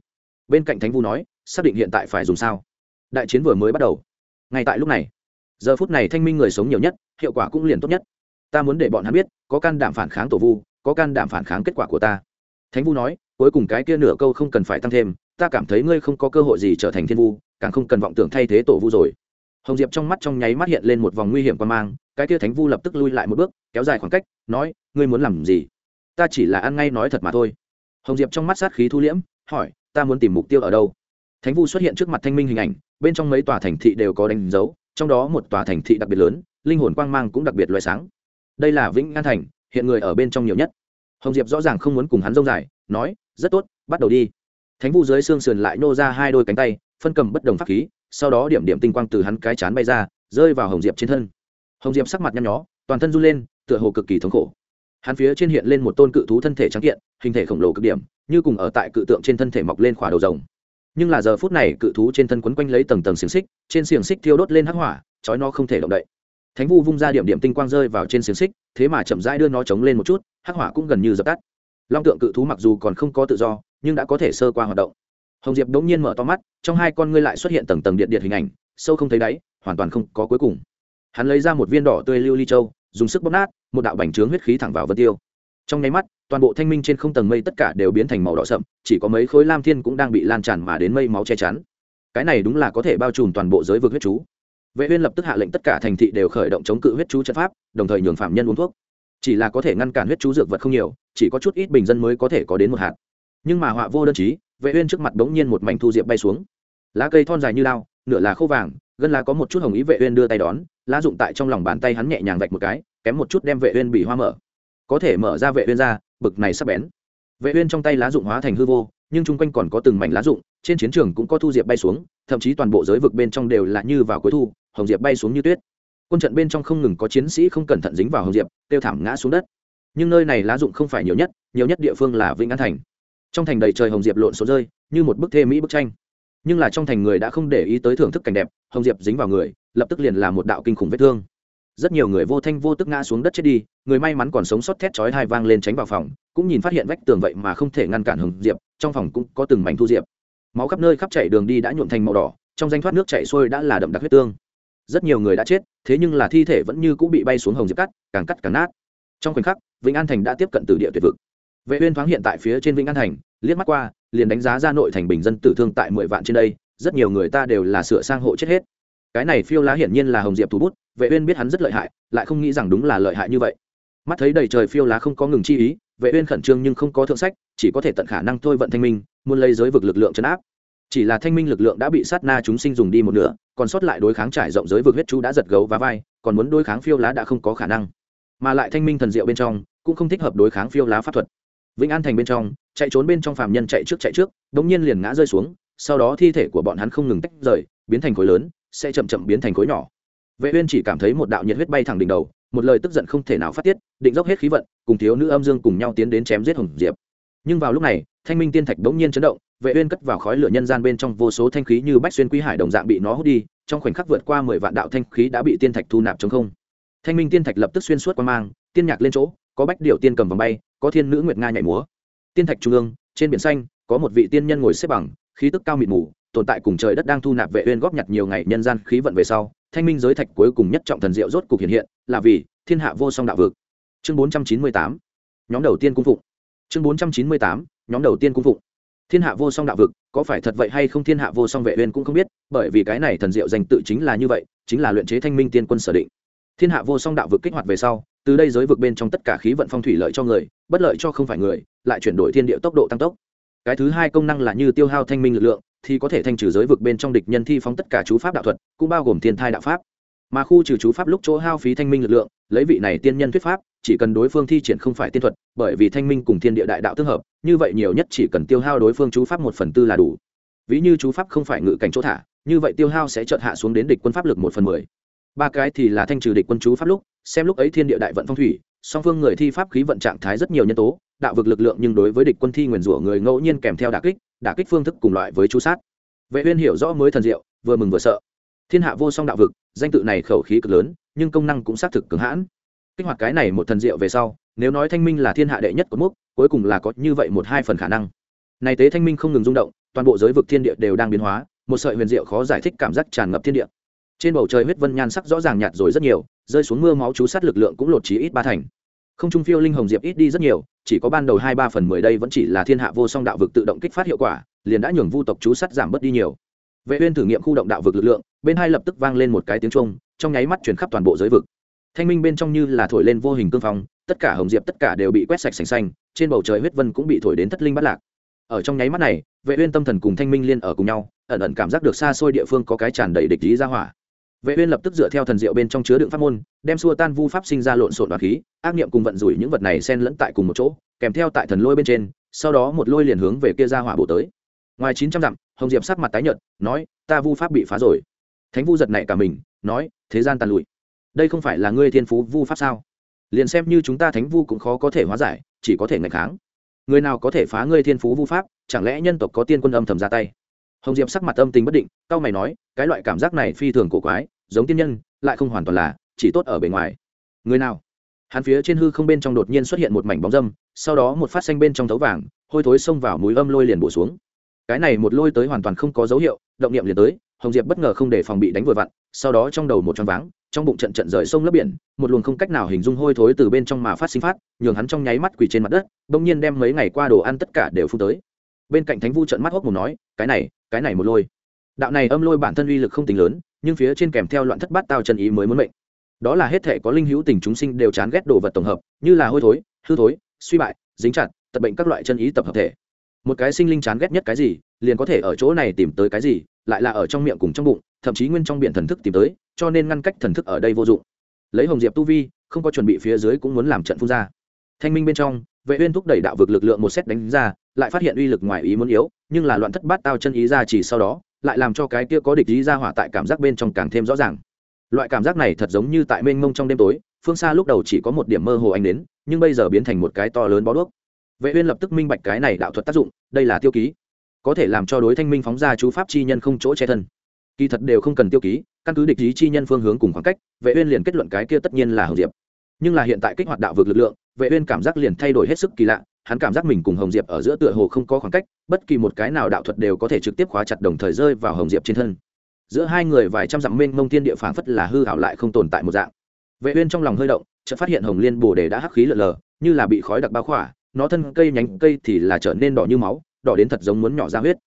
Bên cạnh thánh vu nói, xác định hiện tại phải dùng sao? Đại chiến vừa mới bắt đầu. Ngay tại lúc này, giờ phút này thanh minh người sống nhiều nhất, hiệu quả cũng liền tốt nhất. Ta muốn để bọn hắn biết, có can đảm phản kháng tổ vu, có can đảm phản kháng kết quả của ta. Thánh vu nói, cuối cùng cái kia nửa câu không cần phải tăng thêm, ta cảm thấy ngươi không có cơ hội gì trở thành thiên vu, càng không cần vọng tưởng thay thế tổ vu rồi. Hồng diệp trong mắt trong nháy mắt hiện lên một vòng nguy hiểm quan mang, cái kia thánh vu lập tức lui lại một bước, kéo dài khoảng cách, nói, ngươi muốn làm gì? Ta chỉ là ăn ngay nói thật mà thôi. Hồng diệp trong mắt sát khí thu liễm, hỏi, ta muốn tìm mục tiêu ở đâu? Thánh vu xuất hiện trước mặt thanh minh hình ảnh, bên trong mấy tòa thành thị đều có đánh dấu, trong đó một tòa thành thị đặc biệt lớn, linh hồn quang mang cũng đặc biệt loại sáng. Đây là vĩnh an thành, hiện người ở bên trong nhiều nhất. Hồng diệp rõ ràng không muốn cùng hắn dông dài, nói, rất tốt, bắt đầu đi. Thánh vu dưới xương sườn lại nô ra hai đôi cánh tay, phân cầm bất đồng pháp khí, sau đó điểm điểm tinh quang từ hắn cái chán bay ra, rơi vào hồng diệp trên thân. Hồng diệp sắc mặt nhăn nhó, toàn thân run lên, tựa hồ cực kỳ thống khổ. Hắn phía trên hiện lên một tôn cự thú thân thể trắng kiện, hình thể khổng lồ cực điểm, như cùng ở tại cự tượng trên thân thể mọc lên khỏa đầu rồng nhưng là giờ phút này cự thú trên thân quấn quanh lấy tầng tầng xiềng xích, trên xiềng xích thiêu đốt lên hắc hỏa, chói nó không thể động đậy. Thánh vu vung ra điểm điểm tinh quang rơi vào trên xiềng xích, thế mà chậm rãi đưa nó chống lên một chút, hắc hỏa cũng gần như dập tắt. Long tượng cự thú mặc dù còn không có tự do, nhưng đã có thể sơ qua hoạt động. Hồng diệp đống nhiên mở to mắt, trong hai con ngươi lại xuất hiện tầng tầng điện điện hình ảnh, sâu không thấy đáy, hoàn toàn không có cuối cùng. Hắn lấy ra một viên đỏ tươi lưu ly châu, dùng sức bóp nát, một đạo bành trướng huyết khí thẳng vào vân tiêu trong nháy mắt, toàn bộ thanh minh trên không tầng mây tất cả đều biến thành màu đỏ sậm, chỉ có mấy khối lam thiên cũng đang bị lan tràn mà đến mây máu che chắn. Cái này đúng là có thể bao trùm toàn bộ giới vực huyết chú. Vệ uyên lập tức hạ lệnh tất cả thành thị đều khởi động chống cự huyết chú trận pháp, đồng thời nhường phạm nhân uống thuốc. Chỉ là có thể ngăn cản huyết chú dược vật không nhiều, chỉ có chút ít bình dân mới có thể có đến một hạt. Nhưng mà họa vô đơn chí, vệ uyên trước mặt đống nhiên một mảnh thu diệp bay xuống. Lá cây thon dài như lao, nửa là khô vàng, gần là có một chút hồng ý vệ uyên đưa tay đón, lá dụng tại trong lòng bàn tay hắn nhẹ nhàng vạch một cái, kém một chút đem vệ uyên bị hoa mở có thể mở ra vệ uyên ra, bực này sắp bén. Vệ uyên trong tay lá dụng hóa thành hư vô, nhưng chung quanh còn có từng mảnh lá dụng, trên chiến trường cũng có thu diệp bay xuống, thậm chí toàn bộ giới vực bên trong đều là như vào cuối thu, hồng diệp bay xuống như tuyết. Quân trận bên trong không ngừng có chiến sĩ không cẩn thận dính vào hồng diệp, tiêu thảm ngã xuống đất. Nhưng nơi này lá dụng không phải nhiều nhất nhiều nhất địa phương là vĩnh an thành. Trong thành đầy trời hồng diệp lộn xộn rơi, như một bức thê mỹ bức tranh. Nhưng là trong thành người đã không để ý tới thưởng thức cảnh đẹp, hồng diệp dính vào người, lập tức liền là một đạo kinh khủng vết thương rất nhiều người vô thanh vô tức ngã xuống đất chết đi, người may mắn còn sống sót thét chói hai vang lên tránh vào phòng, cũng nhìn phát hiện vách tường vậy mà không thể ngăn cản hồng diệp, trong phòng cũng có từng mảnh thu diệp. Máu khắp nơi khắp chảy đường đi đã nhuộm thành màu đỏ, trong danh thoát nước chảy xuôi đã là đậm đặc huyết tương. Rất nhiều người đã chết, thế nhưng là thi thể vẫn như cũng bị bay xuống hồng diệp cắt, càng cắt càng nát. Trong khoảnh khắc, vĩnh an thành đã tiếp cận từ địa tuyệt vực. Vệ uyên thoáng hiện tại phía trên vĩnh an thành, liếc mắt qua, liền đánh giá ra nội thành bình dân tử thương tại mười vạn trên đây, rất nhiều người ta đều là sửa sang hộ chết hết cái này phiêu lá hiển nhiên là hồng diệp thủ bút, vệ uyên biết hắn rất lợi hại, lại không nghĩ rằng đúng là lợi hại như vậy. Mắt thấy đầy trời phiêu lá không có ngừng chi ý, vệ uyên khẩn trương nhưng không có thượng sách, chỉ có thể tận khả năng thôi vận thanh minh, muốn lấy giới vực lực lượng chấn áp. Chỉ là thanh minh lực lượng đã bị sát na chúng sinh dùng đi một nửa, còn sót lại đối kháng trải rộng giới vực huyết chú đã giật gấu và vai, còn muốn đối kháng phiêu lá đã không có khả năng. Mà lại thanh minh thần diệu bên trong, cũng không thích hợp đối kháng phiêu lá pháp thuật. Vĩnh an thành bên trong, chạy trốn bên trong phàm nhân chạy trước chạy trước đống nhiên liền ngã rơi xuống, sau đó thi thể của bọn hắn không ngừng tách rời, biến thành khối lớn sẽ chậm chậm biến thành khối nhỏ. Vệ uyên chỉ cảm thấy một đạo nhiệt huyết bay thẳng đỉnh đầu, một lời tức giận không thể nào phát tiết, định dốc hết khí vận, cùng thiếu nữ âm dương cùng nhau tiến đến chém giết hồng diệp. Nhưng vào lúc này, thanh minh tiên thạch đống nhiên chấn động, vệ uyên cất vào khói lửa nhân gian bên trong vô số thanh khí như bách xuyên quý hải đồng dạng bị nó hút đi, trong khoảnh khắc vượt qua mười vạn đạo thanh khí đã bị tiên thạch thu nạp trong không. Thanh minh tiên thạch lập tức xuyên suốt qua mang, tiên nhạc lên chỗ, có bách điệu tiên cầm vòng bay, có thiên nữ nguyệt nga nhảy múa. Tiên thạch trung ương, trên biển xanh, có một vị tiên nhân ngồi xếp bằng, khí tức cao mịt mù tồn tại cùng trời đất đang thu nạp vệ uyên góp nhặt nhiều ngày nhân gian khí vận về sau, thanh minh giới thạch cuối cùng nhất trọng thần diệu rốt cục hiện hiện, là vì thiên hạ vô song đạo vực. Chương 498 nhóm đầu tiên cung phụng. Chương 498 nhóm đầu tiên cung phụng. Thiên hạ vô song đạo vực, có phải thật vậy hay không thiên hạ vô song vệ uyên cũng không biết, bởi vì cái này thần diệu danh tự chính là như vậy, chính là luyện chế thanh minh tiên quân sở định. Thiên hạ vô song đạo vực kích hoạt về sau, từ đây giới vực bên trong tất cả khí vận phong thủy lợi cho người, bất lợi cho không phải người, lại chuyển đổi thiên địa tốc độ tăng tốc cái thứ hai công năng là như tiêu hao thanh minh lực lượng, thì có thể thanh trừ giới vực bên trong địch nhân thi phóng tất cả chú pháp đạo thuật, cũng bao gồm thiên thai đạo pháp. Mà khu trừ chú pháp lúc chỗ hao phí thanh minh lực lượng, lấy vị này tiên nhân thuyết pháp, chỉ cần đối phương thi triển không phải tiên thuật, bởi vì thanh minh cùng thiên địa đại đạo tương hợp, như vậy nhiều nhất chỉ cần tiêu hao đối phương chú pháp một phần tư là đủ. Ví như chú pháp không phải ngự cảnh chỗ thả, như vậy tiêu hao sẽ chợt hạ xuống đến địch quân pháp lực một phần mười. Ba cái thì là thanh trừ địch quân chú pháp lúc, xem lúc ấy thiên địa đại vận phong thủy, song phương người thi pháp khí vận trạng thái rất nhiều nhân tố đạo vực lực lượng nhưng đối với địch quân thi nguyền rủa người ngẫu nhiên kèm theo đả kích đả kích phương thức cùng loại với chú sát. Vệ uyên hiểu rõ mới thần diệu, vừa mừng vừa sợ. Thiên hạ vô song đạo vực, danh tự này khẩu khí cực lớn, nhưng công năng cũng xác thực cứng hãn. Kích hoạt cái này một thần diệu về sau, nếu nói thanh minh là thiên hạ đệ nhất của mục cuối cùng là có như vậy một hai phần khả năng. Này tế thanh minh không ngừng rung động, toàn bộ giới vực thiên địa đều đang biến hóa, một sợi huyền diệu khó giải thích cảm giác tràn ngập thiên địa. Trên bầu trời huyết vân nhan sắc rõ ràng nhạt rồi rất nhiều, rơi xuống mưa máu chú sát lực lượng cũng lột trí ít ba thành không trung phiêu linh hồng diệp ít đi rất nhiều, chỉ có ban đầu hai ba phần mười đây vẫn chỉ là thiên hạ vô song đạo vực tự động kích phát hiệu quả, liền đã nhường vu tộc chú sát giảm bớt đi nhiều. Vệ uyên thử nghiệm khu động đạo vực lực lượng, bên hai lập tức vang lên một cái tiếng trung trong nháy mắt truyền khắp toàn bộ giới vực. Thanh minh bên trong như là thổi lên vô hình cương phong, tất cả hồng diệp tất cả đều bị quét sạch sành xanh, trên bầu trời huyết vân cũng bị thổi đến thất linh bất lạc. Ở trong nháy mắt này, vệ uyên tâm thần cùng thanh minh liên ở cùng nhau, ẩn ẩn cảm giác được xa xôi địa phương có cái tràn đầy địch ý ra hỏa vệ uyên lập tức dựa theo thần diệu bên trong chứa đựng pháp môn, đem xua tan vu pháp sinh ra lộn xộn đoạt khí, ác niệm cùng vận rủi những vật này xen lẫn tại cùng một chỗ, kèm theo tại thần lôi bên trên, sau đó một lôi liền hướng về kia ra hỏa bổ tới. Ngoài chín trăm dặm, hồng diệp sắc mặt tái nhợt, nói, ta vu pháp bị phá rồi. Thánh vu giật nảy cả mình, nói, thế gian tàn lụi. Đây không phải là ngươi thiên phú vu pháp sao? Liền xem như chúng ta thánh vu cũng khó có thể hóa giải, chỉ có thể ngày kháng. Người nào có thể phá ngươi thiên phú vu pháp, chẳng lẽ nhân tộc có tiên quân âm thầm ra tay? Hồng diệp sắc mặt âm tình bất định cao mày nói, cái loại cảm giác này phi thường cổ quái giống tiên nhân, lại không hoàn toàn là chỉ tốt ở bề ngoài. Người nào? Hắn phía trên hư không bên trong đột nhiên xuất hiện một mảnh bóng dâm, sau đó một phát xanh bên trong thấu vàng, hôi thối xông vào mũi âm lôi liền bổ xuống. Cái này một lôi tới hoàn toàn không có dấu hiệu, động niệm liền tới, hồng diệp bất ngờ không để phòng bị đánh vừa vặn, sau đó trong đầu một choáng váng, trong bụng trận trận rời sông lấp biển, một luồng không cách nào hình dung hôi thối từ bên trong mà phát sinh phát, nhường hắn trong nháy mắt quỳ trên mặt đất, bỗng nhiên đem mấy ngày qua đồ ăn tất cả đều phun tới. Bên cạnh thánh vu trận mắt hốc một nói, cái này cái này một lôi. Đạo này âm lôi bản thân uy lực không tính lớn nhưng phía trên kèm theo loạn thất bát tao chân ý mới muốn mệnh. Đó là hết thể có linh hữu tình chúng sinh đều chán ghét đồ vật tổng hợp, như là hôi thối, hư thối, suy bại, dính chặt tật bệnh các loại chân ý tập hợp thể. Một cái sinh linh chán ghét nhất cái gì, liền có thể ở chỗ này tìm tới cái gì, lại là ở trong miệng cùng trong bụng, thậm chí nguyên trong biển thần thức tìm tới, cho nên ngăn cách thần thức ở đây vô dụng. Lấy hồng diệp tu vi, không có chuẩn bị phía dưới cũng muốn làm trận phun ra. Thanh minh bên trong, vệ uyên thúc đẩy đạo vực lực lượng một xét đánh ra, lại phát hiện uy lực ngoài ý muốn yếu, nhưng là loạn thất bát tao chân ý ra chỉ sau đó lại làm cho cái kia có địch ý ra hỏa tại cảm giác bên trong càng thêm rõ ràng. Loại cảm giác này thật giống như tại mênh mông trong đêm tối, phương xa lúc đầu chỉ có một điểm mơ hồ ánh đến, nhưng bây giờ biến thành một cái to lớn bó đuốc. Vệ uyên lập tức minh bạch cái này đạo thuật tác dụng, đây là tiêu ký. Có thể làm cho đối thanh minh phóng ra chú pháp chi nhân không chỗ che thân. Kỳ thật đều không cần tiêu ký, căn cứ địch ý chi nhân phương hướng cùng khoảng cách, vệ uyên liền kết luận cái kia tất nhiên là hồng diệp. Nhưng là hiện tại kích hoạt đạo vực lực lượng vệ uyên cảm giác liền thay đổi hết sức kỳ lạ, hắn cảm giác mình cùng hồng diệp ở giữa tựa hồ không có khoảng cách, bất kỳ một cái nào đạo thuật đều có thể trực tiếp khóa chặt đồng thời rơi vào hồng diệp trên thân. Giữa hai người vài trăm dặm mênh mông thiên địa phảng phất là hư hảo lại không tồn tại một dạng. Vệ uyên trong lòng hơi động, chợt phát hiện hồng liên bồ đề đã hắc khí lờ lờ, như là bị khói đặc bao khỏa, nó thân cây nhánh cây thì là trở nên đỏ như máu, đỏ đến thật giống muốn nhỏ ra huyết.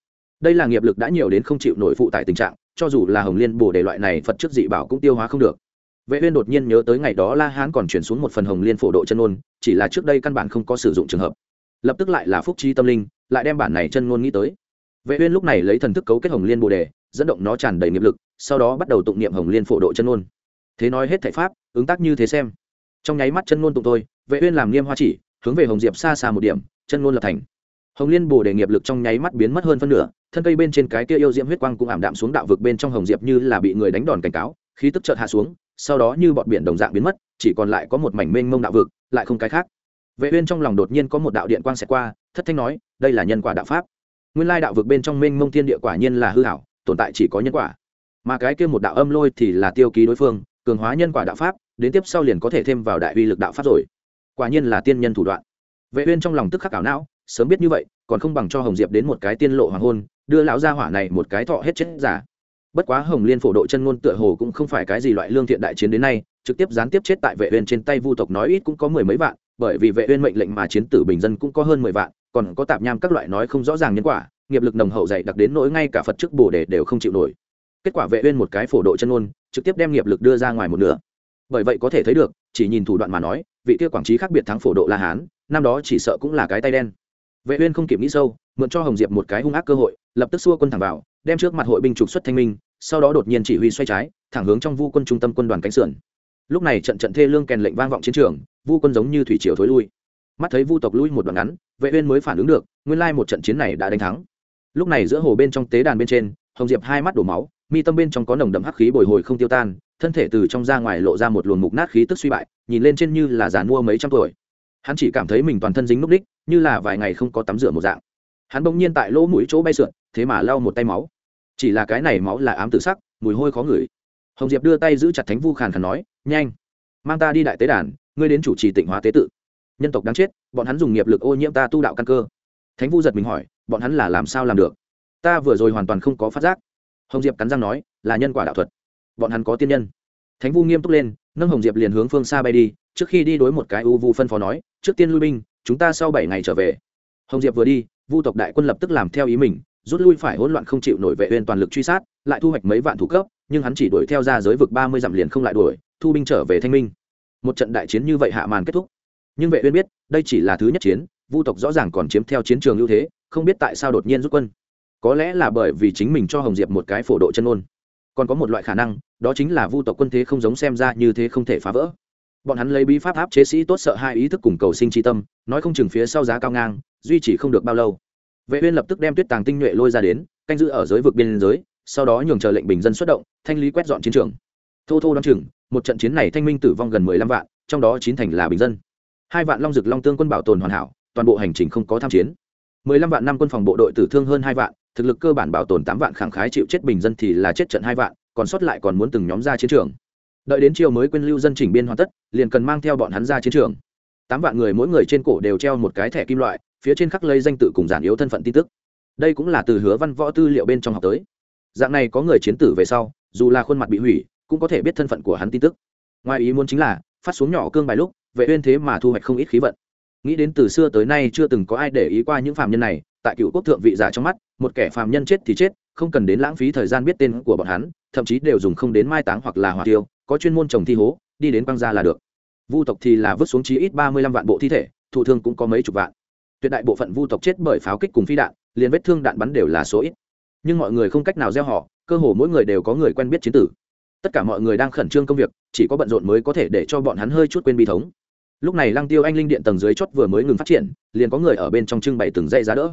Đây là nghiệp lực đã nhiều đến không chịu nổi phụ tại tình trạng, cho dù là hồng liên bồ đề loại này phật trước dị bảo cũng tiêu hóa không được vệ uyên đột nhiên nhớ tới ngày đó la hán còn chuyển xuống một phần hồng liên phổ độ chân ngôn, chỉ là trước đây căn bản không có sử dụng trường hợp. Lập tức lại là phúc trí tâm linh, lại đem bản này chân ngôn nghĩ tới. Vệ uyên lúc này lấy thần thức cấu kết hồng liên bồ đề, dẫn động nó tràn đầy nghiệp lực, sau đó bắt đầu tụng niệm hồng liên phổ độ chân ngôn. Thế nói hết thảy pháp, ứng tác như thế xem. Trong nháy mắt chân ngôn tụng tôi vệ uyên làm niêm hoa chỉ, hướng về hồng diệp xa xa một điểm, chân ngôn lập thành. Hồng liên bồ đề nghiệp lực trong nháy mắt biến mất hơn phân nửa, thân cây bên trên cái kia yêu diễm huyết quang cũng ảm đạm xuống đạo vực bên trong hồng diệp như là bị người đánh đòn cảnh cáo, khí tức chợt hạ xuống sau đó như bọn biển đồng dạng biến mất, chỉ còn lại có một mảnh mênh mông đạo vực, lại không cái khác. Vệ uyên trong lòng đột nhiên có một đạo điện quang xẹt qua, thất thanh nói, đây là nhân quả đạo pháp. Nguyên lai đạo vực bên trong mênh mông thiên địa quả nhiên là hư ảo tồn tại chỉ có nhân quả. Mà cái kia một đạo âm lôi thì là tiêu ký đối phương, cường hóa nhân quả đạo pháp, đến tiếp sau liền có thể thêm vào đại uy lực đạo pháp rồi. Quả nhiên là tiên nhân thủ đoạn. Vệ uyên trong lòng tức khắc ảo não, sớm biết như vậy, còn không bằng cho hồng diệp đến một cái tiên lộ hoàng hôn, đưa lão gia hỏa này một cái thọ hết chết giả bất quá hồng liên phổ độ chân ngôn tựa hồ cũng không phải cái gì loại lương thiện đại chiến đến nay, trực tiếp gián tiếp chết tại vệ uyên trên tay vu tộc nói ít cũng có mười mấy vạn, bởi vì vệ uyên mệnh lệnh mà chiến tử bình dân cũng có hơn mười vạn, còn có tạp nham các loại nói không rõ ràng nhân quả, nghiệp lực nồng hậu dày đặc đến nỗi ngay cả phật chức bồ đề đều không chịu nổi. Kết quả vệ uyên một cái phổ độ chân ngôn, trực tiếp đem nghiệp lực đưa ra ngoài một nửa. Bởi vậy có thể thấy được, chỉ nhìn thủ đoạn mà nói, vị kia quảng trí khác biệt thắng phổ độ la hán, năm đó chỉ sợ cũng là cái tay đen. Vệ uyên không kịp nghĩ sâu, mượn cho hồng diệp một cái hung ác cơ hội, lập tức xua quân thẳng vào đem trước mặt hội binh trục xuất thanh minh, sau đó đột nhiên chỉ huy xoay trái, thẳng hướng trong vu quân trung tâm quân đoàn cánh sườn. Lúc này trận trận thê lương kèn lệnh vang vọng chiến trường, vu quân giống như thủy triều thối lui. Mắt thấy vu tộc lui một đoạn ngắn, vệ uyên mới phản ứng được, nguyên lai một trận chiến này đã đánh thắng. Lúc này giữa hồ bên trong tế đàn bên trên, hồng diệp hai mắt đổ máu, mi tâm bên trong có nồng đậm hắc khí bồi hồi không tiêu tan, thân thể từ trong ra ngoài lộ ra một luồng mục nát khí tức suy bại, nhìn lên trên như là giàn mua mấy trăm tuổi. Hắn chỉ cảm thấy mình toàn thân dính núc đích, như là vài ngày không có tắm rửa một dạng. Hắn bỗng nhiên tại lỗ mũi chỗ bay sượn thế mà lau một tay máu. Chỉ là cái này máu là ám tử sắc, mùi hôi khó ngửi. Hồng diệp đưa tay giữ chặt thánh vu khàn khàn nói, nhanh, mang ta đi đại tế đàn, ngươi đến chủ trì tịnh hóa tế tự. Nhân tộc đáng chết, bọn hắn dùng nghiệp lực ô nhiễm ta tu đạo căn cơ. Thánh vu giật mình hỏi, bọn hắn là làm sao làm được? Ta vừa rồi hoàn toàn không có phát giác. Hồng diệp cắn răng nói, là nhân quả đạo thuật. Bọn hắn có tiên nhân. Thánh vu nghiêm túc lên, nâng hồng diệp liền hướng phương xa bay đi, trước khi đi đối một cái u vu phân phó nói, trước tiên lui binh, chúng ta sau bảy ngày trở về. Hồng diệp vừa đi, vu tộc đại quân lập tức làm theo ý mình rút lui phải hỗn loạn không chịu nổi vệ uyên toàn lực truy sát, lại thu hoạch mấy vạn thủ cấp, nhưng hắn chỉ đuổi theo ra giới vực ba mươi dặm liền không lại đuổi, thu binh trở về thanh minh. Một trận đại chiến như vậy hạ màn kết thúc. Nhưng vệ uyên biết, đây chỉ là thứ nhất chiến, vu tộc rõ ràng còn chiếm theo chiến trường ưu thế, không biết tại sao đột nhiên rút quân. Có lẽ là bởi vì chính mình cho hồng diệp một cái phổ độ chân ôn còn có một loại khả năng, đó chính là vu tộc quân thế không giống xem ra như thế không thể phá vỡ. Bọn hắn lấy bí pháp áp chế sĩ tốt sợ hai ý thức cùng cầu sinh chi tâm, nói không chừng phía sau giá cao ngang, duy trì không được bao lâu vệ uyên lập tức đem tuyết tàng tinh nhuệ lôi ra đến, canh giữ ở giới vực biên giới, sau đó nhường chờ lệnh bình dân xuất động, thanh lý quét dọn chiến trường. Thô thô đoán chừng, một trận chiến này thanh minh tử vong gần mười lăm vạn, trong đó chín thành là bình dân. Hai vạn long dực long tương quân bảo tồn hoàn hảo, toàn bộ hành trình không có tham chiến. mười lăm vạn năm quân phòng bộ đội tử thương hơn hai vạn, thực lực cơ bản bảo tồn tám vạn khẳng khái chịu chết bình dân thì là chết trận hai vạn, còn sót lại còn muốn từng nhóm ra chiến trường. Đợi đến chiều mới quên lưu dân chỉnh biên hoàn tất, liền cần mang theo bọn hắn ra chiến trường. Tám vạn người mỗi người trên cổ đều treo một cái thẻ kim loại phía trên khắc lây danh tự cùng giản yếu thân phận tin tức. Đây cũng là từ hứa văn võ tư liệu bên trong học tới. Dạng này có người chiến tử về sau, dù là khuôn mặt bị hủy, cũng có thể biết thân phận của hắn tin tức. Ngoài ý muốn chính là, phát xuống nhỏ cương bài lúc, vệ uyên thế mà thu hoạch không ít khí vận. Nghĩ đến từ xưa tới nay chưa từng có ai để ý qua những phàm nhân này, tại cựu quốc thượng vị giả trong mắt, một kẻ phàm nhân chết thì chết, không cần đến lãng phí thời gian biết tên của bọn hắn, thậm chí đều dùng không đến mai táng hoặc là hỏa tiêu, có chuyên môn trồng thi hố, đi đến quang gia là được. Vu tộc thì là vứt xuống chí ít ba mươi lăm vạn bộ thi thể, thụ thương cũng có mấy chục vạn tuyệt đại bộ phận vu tộc chết bởi pháo kích cùng phi đạn, liền vết thương đạn bắn đều là số ít. Nhưng mọi người không cách nào gieo họ, cơ hồ mỗi người đều có người quen biết chiến tử. Tất cả mọi người đang khẩn trương công việc, chỉ có bận rộn mới có thể để cho bọn hắn hơi chút quên bi thống. Lúc này lăng tiêu anh linh điện tầng dưới chót vừa mới ngừng phát triển, liền có người ở bên trong trưng bày từng dây giá đỡ.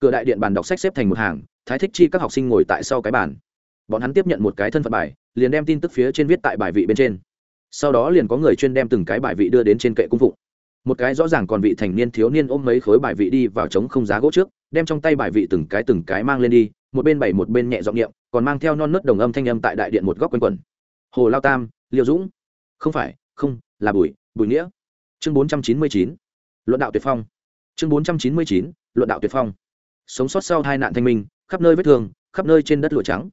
Cửa đại điện bàn đọc sách xếp thành một hàng, thái thích chi các học sinh ngồi tại sau cái bàn. Bọn hắn tiếp nhận một cái thân phận bài, liền đem tin tức phía trên viết tại bài vị bên trên. Sau đó liền có người chuyên đem từng cái bài vị đưa đến trên kệ cung phụng một cái rõ ràng còn vị thành niên thiếu niên ôm mấy khối bài vị đi vào trống không giá gỗ trước, đem trong tay bài vị từng cái từng cái mang lên đi, một bên bảy một bên nhẹ giọng niệm, còn mang theo non nớt đồng âm thanh âm tại đại điện một góc quanh quẩn. Hồ lao tam, liêu dũng. Không phải, không, là bùi bùi nghĩa. Chương bốn trăm chín mươi chín, luận đạo tuyệt phong. Chương bốn trăm chín mươi chín, luận đạo tuyệt phong. Sống sót sau hai nạn thanh minh, khắp nơi vết thương, khắp nơi trên đất lụa trắng.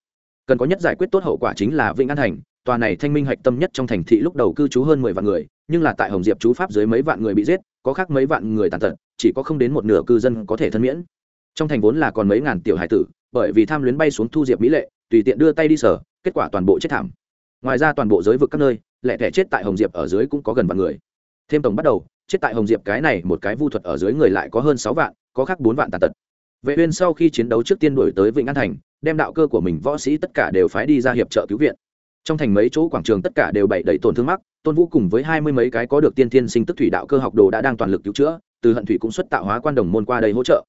Cần có nhất giải quyết tốt hậu quả chính là vĩnh an thành tòa này thanh minh hạch tâm nhất trong thành thị lúc đầu cư trú hơn mười vạn người, nhưng là tại hồng diệp chú pháp dưới mấy vạn người bị giết, có khác mấy vạn người tàn tật, chỉ có không đến một nửa cư dân có thể thân miễn. Trong thành vốn là còn mấy ngàn tiểu hải tử, bởi vì tham luyến bay xuống thu diệp mỹ lệ, tùy tiện đưa tay đi sở, kết quả toàn bộ chết thảm. Ngoài ra toàn bộ giới vực các nơi, lẻ thẻ chết tại hồng diệp ở dưới cũng có gần vạn người. Thêm tổng bắt đầu, chết tại hồng diệp cái này một cái vu thuật ở dưới người lại có hơn sáu vạn, có khác bốn vạn tàn tật. Vệ uyên sau khi chiến đấu trước tiên đuổi tới vịnh an thành, đem đạo cơ của mình võ sĩ tất cả đều phái đi ra hiệp trợ cứu viện trong thành mấy chỗ quảng trường tất cả đều bày đầy tổn thương mắc, tôn vũ cùng với hai mươi mấy cái có được tiên thiên sinh tức thủy đạo cơ học đồ đã đang toàn lực cứu chữa, từ hận thủy cũng xuất tạo hóa quan đồng môn qua đây hỗ trợ.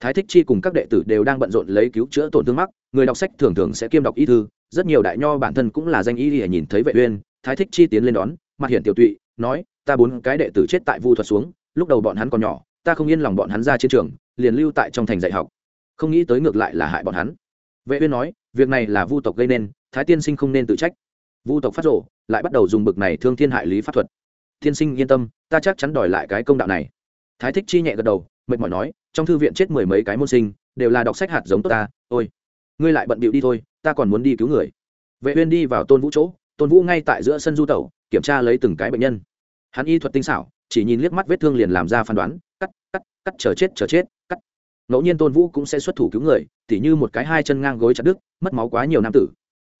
Thái thích chi cùng các đệ tử đều đang bận rộn lấy cứu chữa tổn thương mắc, người đọc sách thường thường sẽ kiêm đọc y thư, rất nhiều đại nho bản thân cũng là danh y để nhìn thấy vệ uyên, thái thích chi tiến lên đón, mặt hiện tiểu tụy, nói, ta bốn cái đệ tử chết tại vu thuật xuống, lúc đầu bọn hắn còn nhỏ, ta không yên lòng bọn hắn ra chiến trường, liền lưu tại trong thành dạy học. Không nghĩ tới ngược lại là hại bọn hắn. Vệ uyên nói, việc này là vu tộc gây nên thái tiên sinh không nên tự trách. Vu tộc phát rộ lại bắt đầu dùng bực này thương thiên hại lý pháp thuật. Tiên sinh yên tâm, ta chắc chắn đòi lại cái công đạo này. Thái thích chi nhẹ gật đầu, mệt mỏi nói, trong thư viện chết mười mấy cái môn sinh, đều là đọc sách hạt giống tốt ta, ôi. Ngươi lại bận bịu đi thôi, ta còn muốn đi cứu người. Vệ uyên đi vào tôn vũ chỗ, tôn vũ ngay tại giữa sân du tẩu, kiểm tra lấy từng cái bệnh nhân. Hắn y thuật tinh xảo, chỉ nhìn liếc mắt vết thương liền làm ra phán đoán, cắt cắt cắt, chờ chết chờ chết, cắt. Ngẫu nhiên tôn vũ cũng sẽ xuất thủ cứu người, tỉ như một cái hai chân ngang gối chặt đứt, mất máu quá nhiều nam tử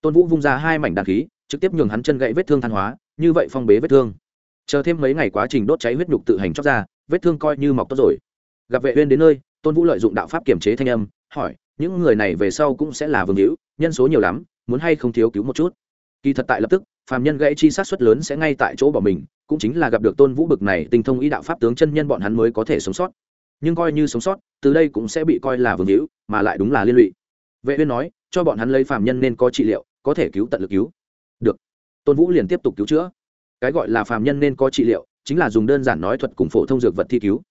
tôn vũ vung ra hai mảnh đạn khí, trực tiếp nhường hắn chân gãy vết thương than hóa, như vậy phong bế vết thương. Chờ thêm mấy ngày quá trình đốt cháy huyết nhục tự hành chóc ra, vết thương coi như mọc tốt rồi. Gặp vệ uyên đến nơi, tôn vũ lợi dụng đạo pháp kiểm chế thanh âm, hỏi, những người này về sau cũng sẽ là vương hữu, nhân số nhiều lắm, muốn hay không thiếu cứu một chút? Kỳ thật tại lập tức, phàm nhân gãy chi sát suất lớn sẽ ngay tại chỗ bỏ mình, cũng chính là gặp được tôn vũ bực này tinh thông ý đạo pháp tướng chân nhân bọn hắn mới có thể sống sót. Nhưng coi như sống sót, từ đây cũng sẽ bị coi là vương hữu, mà lại đúng là liên lụy. Vệ uyên nói, cho bọn hắn lấy phàm nhân nên có trị liệu có thể cứu tận lực cứu. Được. Tôn vũ liền tiếp tục cứu chữa. Cái gọi là phàm nhân nên có trị liệu, chính là dùng đơn giản nói thuật cùng phổ thông dược vật thi cứu.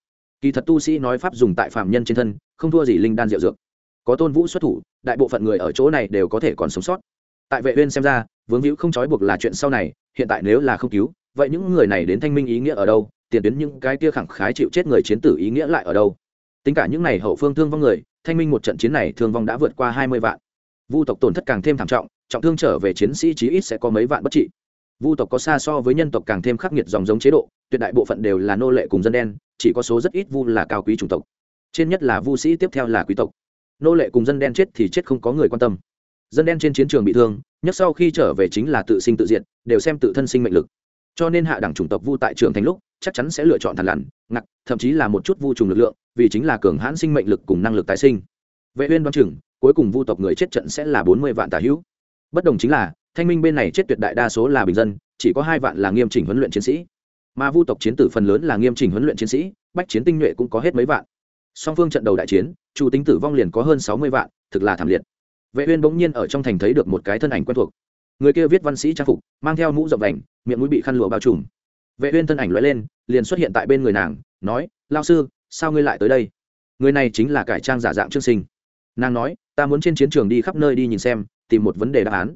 Kỳ thật tu sĩ nói pháp dùng tại phàm nhân trên thân, không thua gì linh đan diệu dược. Có tôn vũ xuất thủ, đại bộ phận người ở chỗ này đều có thể còn sống sót. Tại vệ uyên xem ra, vướng hữu không trói buộc là chuyện sau này, hiện tại nếu là không cứu, vậy những người này đến thanh minh ý nghĩa ở đâu, tiền tuyến những cái kia khẳng khái chịu chết người chiến tử ý nghĩa lại ở đâu. Tính cả những này hậu phương thương vong người, thanh minh một trận chiến này thương vong đã vượt qua hai mươi vạn. Vu tộc tổn thất càng thêm thảm trọng trọng thương trở về chiến sĩ chí ít sẽ có mấy vạn bất trị. Vu tộc có xa so với nhân tộc càng thêm khắc nghiệt dòng giống chế độ, tuyệt đại bộ phận đều là nô lệ cùng dân đen, chỉ có số rất ít vu là cao quý chủng tộc. Trên nhất là vu sĩ, tiếp theo là quý tộc. Nô lệ cùng dân đen chết thì chết không có người quan tâm. Dân đen trên chiến trường bị thương, nhất sau khi trở về chính là tự sinh tự diệt, đều xem tự thân sinh mệnh lực. Cho nên hạ đẳng chủng tộc vu tại trường thành lúc, chắc chắn sẽ lựa chọn thằn lằn ngặt thậm chí là một chút vu trùng lực lượng, vì chính là cường hãn sinh mệnh lực cùng năng lực tái sinh. Vệ uyên đoán chừng, cuối cùng vu tộc người chết trận sẽ là bốn mươi vạn tà hữu bất đồng chính là, thanh minh bên này chết tuyệt đại đa số là bình dân, chỉ có hai vạn là nghiêm chỉnh huấn luyện chiến sĩ. Mà vu tộc chiến tử phần lớn là nghiêm chỉnh huấn luyện chiến sĩ, bách chiến tinh nhuệ cũng có hết mấy vạn. Song phương trận đầu đại chiến chủ tính tử vong liền có hơn sáu mươi vạn, thực là thảm liệt. Vệ uyên bỗng nhiên ở trong thành thấy được một cái thân ảnh quen thuộc. Người kia viết văn sĩ trang phục, mang theo mũ rộng vành, miệng mũi bị khăn lụa bao trùm. Vệ uyên thân ảnh lóe lên, liền xuất hiện tại bên người nàng, nói, lao sư, sao ngươi lại tới đây? Người này chính là cải trang giả dạng trương sinh. Nàng nói, ta muốn trên chiến trường đi khắp nơi đi nhìn xem tìm một vấn đề đáp án.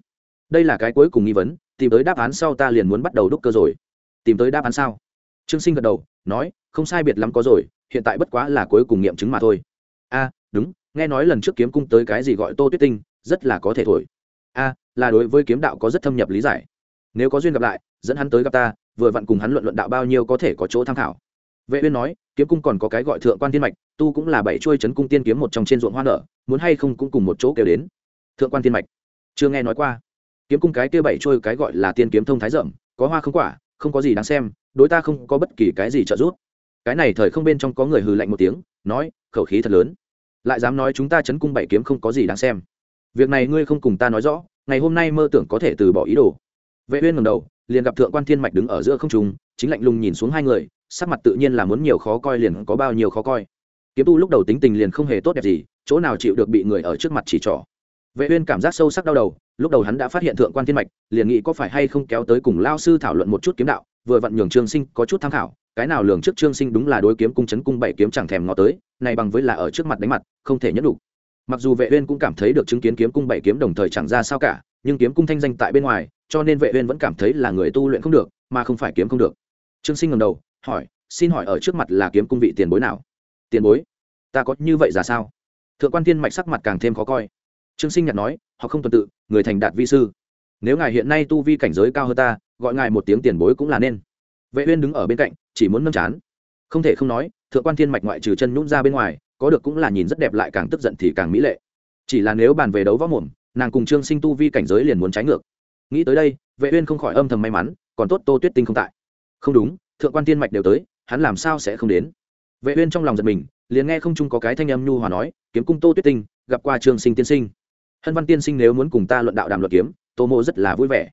Đây là cái cuối cùng nghi vấn, tìm tới đáp án sau ta liền muốn bắt đầu đúc cơ rồi. Tìm tới đáp án sao? Trương sinh gật đầu, nói, không sai biệt lắm có rồi, hiện tại bất quá là cuối cùng nghiệm chứng mà thôi. A, đúng, nghe nói lần trước kiếm cung tới cái gì gọi tô tuyết tinh, rất là có thể thổi. A, là đối với kiếm đạo có rất thâm nhập lý giải. Nếu có duyên gặp lại, dẫn hắn tới gặp ta, vừa vặn cùng hắn luận luận đạo bao nhiêu có thể có chỗ tham khảo. Vệ uyên nói, kiếm cung còn có cái gọi thượng quan thiên mạch, tu cũng là bảy chuôi chấn cung tiên kiếm một trong trên ruộng hoa nở, muốn hay không cũng cùng một chỗ kêu đến. Thượng quan thiên mạch chưa nghe nói qua. Kiếm cung cái kia bảy trôi cái gọi là tiên kiếm thông thái rậm có hoa không quả, không có gì đáng xem, đối ta không có bất kỳ cái gì trợ giúp. Cái này thời không bên trong có người hừ lạnh một tiếng, nói, khẩu khí thật lớn. Lại dám nói chúng ta chấn cung bảy kiếm không có gì đáng xem. Việc này ngươi không cùng ta nói rõ, ngày hôm nay mơ tưởng có thể từ bỏ ý đồ. Vệ uyên ngẩng đầu, liền gặp thượng quan thiên mạch đứng ở giữa không trung, chính lạnh lùng nhìn xuống hai người, sắc mặt tự nhiên là muốn nhiều khó coi liền có bao nhiêu khó coi. Kiếm tu lúc đầu tính tình liền không hề tốt đẹp gì, chỗ nào chịu được bị người ở trước mặt chỉ trỏ vệ uyên cảm giác sâu sắc đau đầu, lúc đầu hắn đã phát hiện thượng quan thiên mạch, liền nghĩ có phải hay không kéo tới cùng lao sư thảo luận một chút kiếm đạo, vừa vặn nhường trương sinh có chút tham khảo, cái nào lường trước trương sinh đúng là đối kiếm cung chấn cung bảy kiếm chẳng thèm ngó tới, này bằng với là ở trước mặt đánh mặt, không thể nhẫn đủ. Mặc dù vệ uyên cũng cảm thấy được chứng kiến kiếm cung bảy kiếm đồng thời chẳng ra sao cả, nhưng kiếm cung thanh danh tại bên ngoài, cho nên vệ uyên vẫn cảm thấy là người tu luyện không được, mà không phải kiếm không được. Trương sinh ngẩng đầu, hỏi, xin hỏi ở trước mặt là kiếm cung vị tiền bối nào? Tiền bối? Ta có như vậy ra sao? Thượng quan Thiên mạch sắc mặt càng thêm khó coi trương sinh nhạt nói, họ không tuần tự, người thành đạt vi sư. Nếu ngài hiện nay tu vi cảnh giới cao hơn ta, gọi ngài một tiếng tiền bối cũng là nên. Vệ uyên đứng ở bên cạnh, chỉ muốn nâm chán. Không thể không nói, thượng quan thiên mạch ngoại trừ chân nhũn ra bên ngoài, có được cũng là nhìn rất đẹp lại càng tức giận thì càng mỹ lệ. Chỉ là nếu bàn về đấu võ mồm, nàng cùng trương sinh tu vi cảnh giới liền muốn trái ngược. Nghĩ tới đây, vệ uyên không khỏi âm thầm may mắn, còn tốt tô tuyết tinh không tại. Không đúng, thượng quan thiên mạch đều tới, hắn làm sao sẽ không đến? Vệ uyên trong lòng giật mình, liền nghe không chung có cái thanh âm nhu hòa nói, kiếm cung tô tuyết tinh, gặp qua trương sinh tiên sinh hân văn tiên sinh nếu muốn cùng ta luận đạo đàm luận kiếm, tô Mô rất là vui vẻ.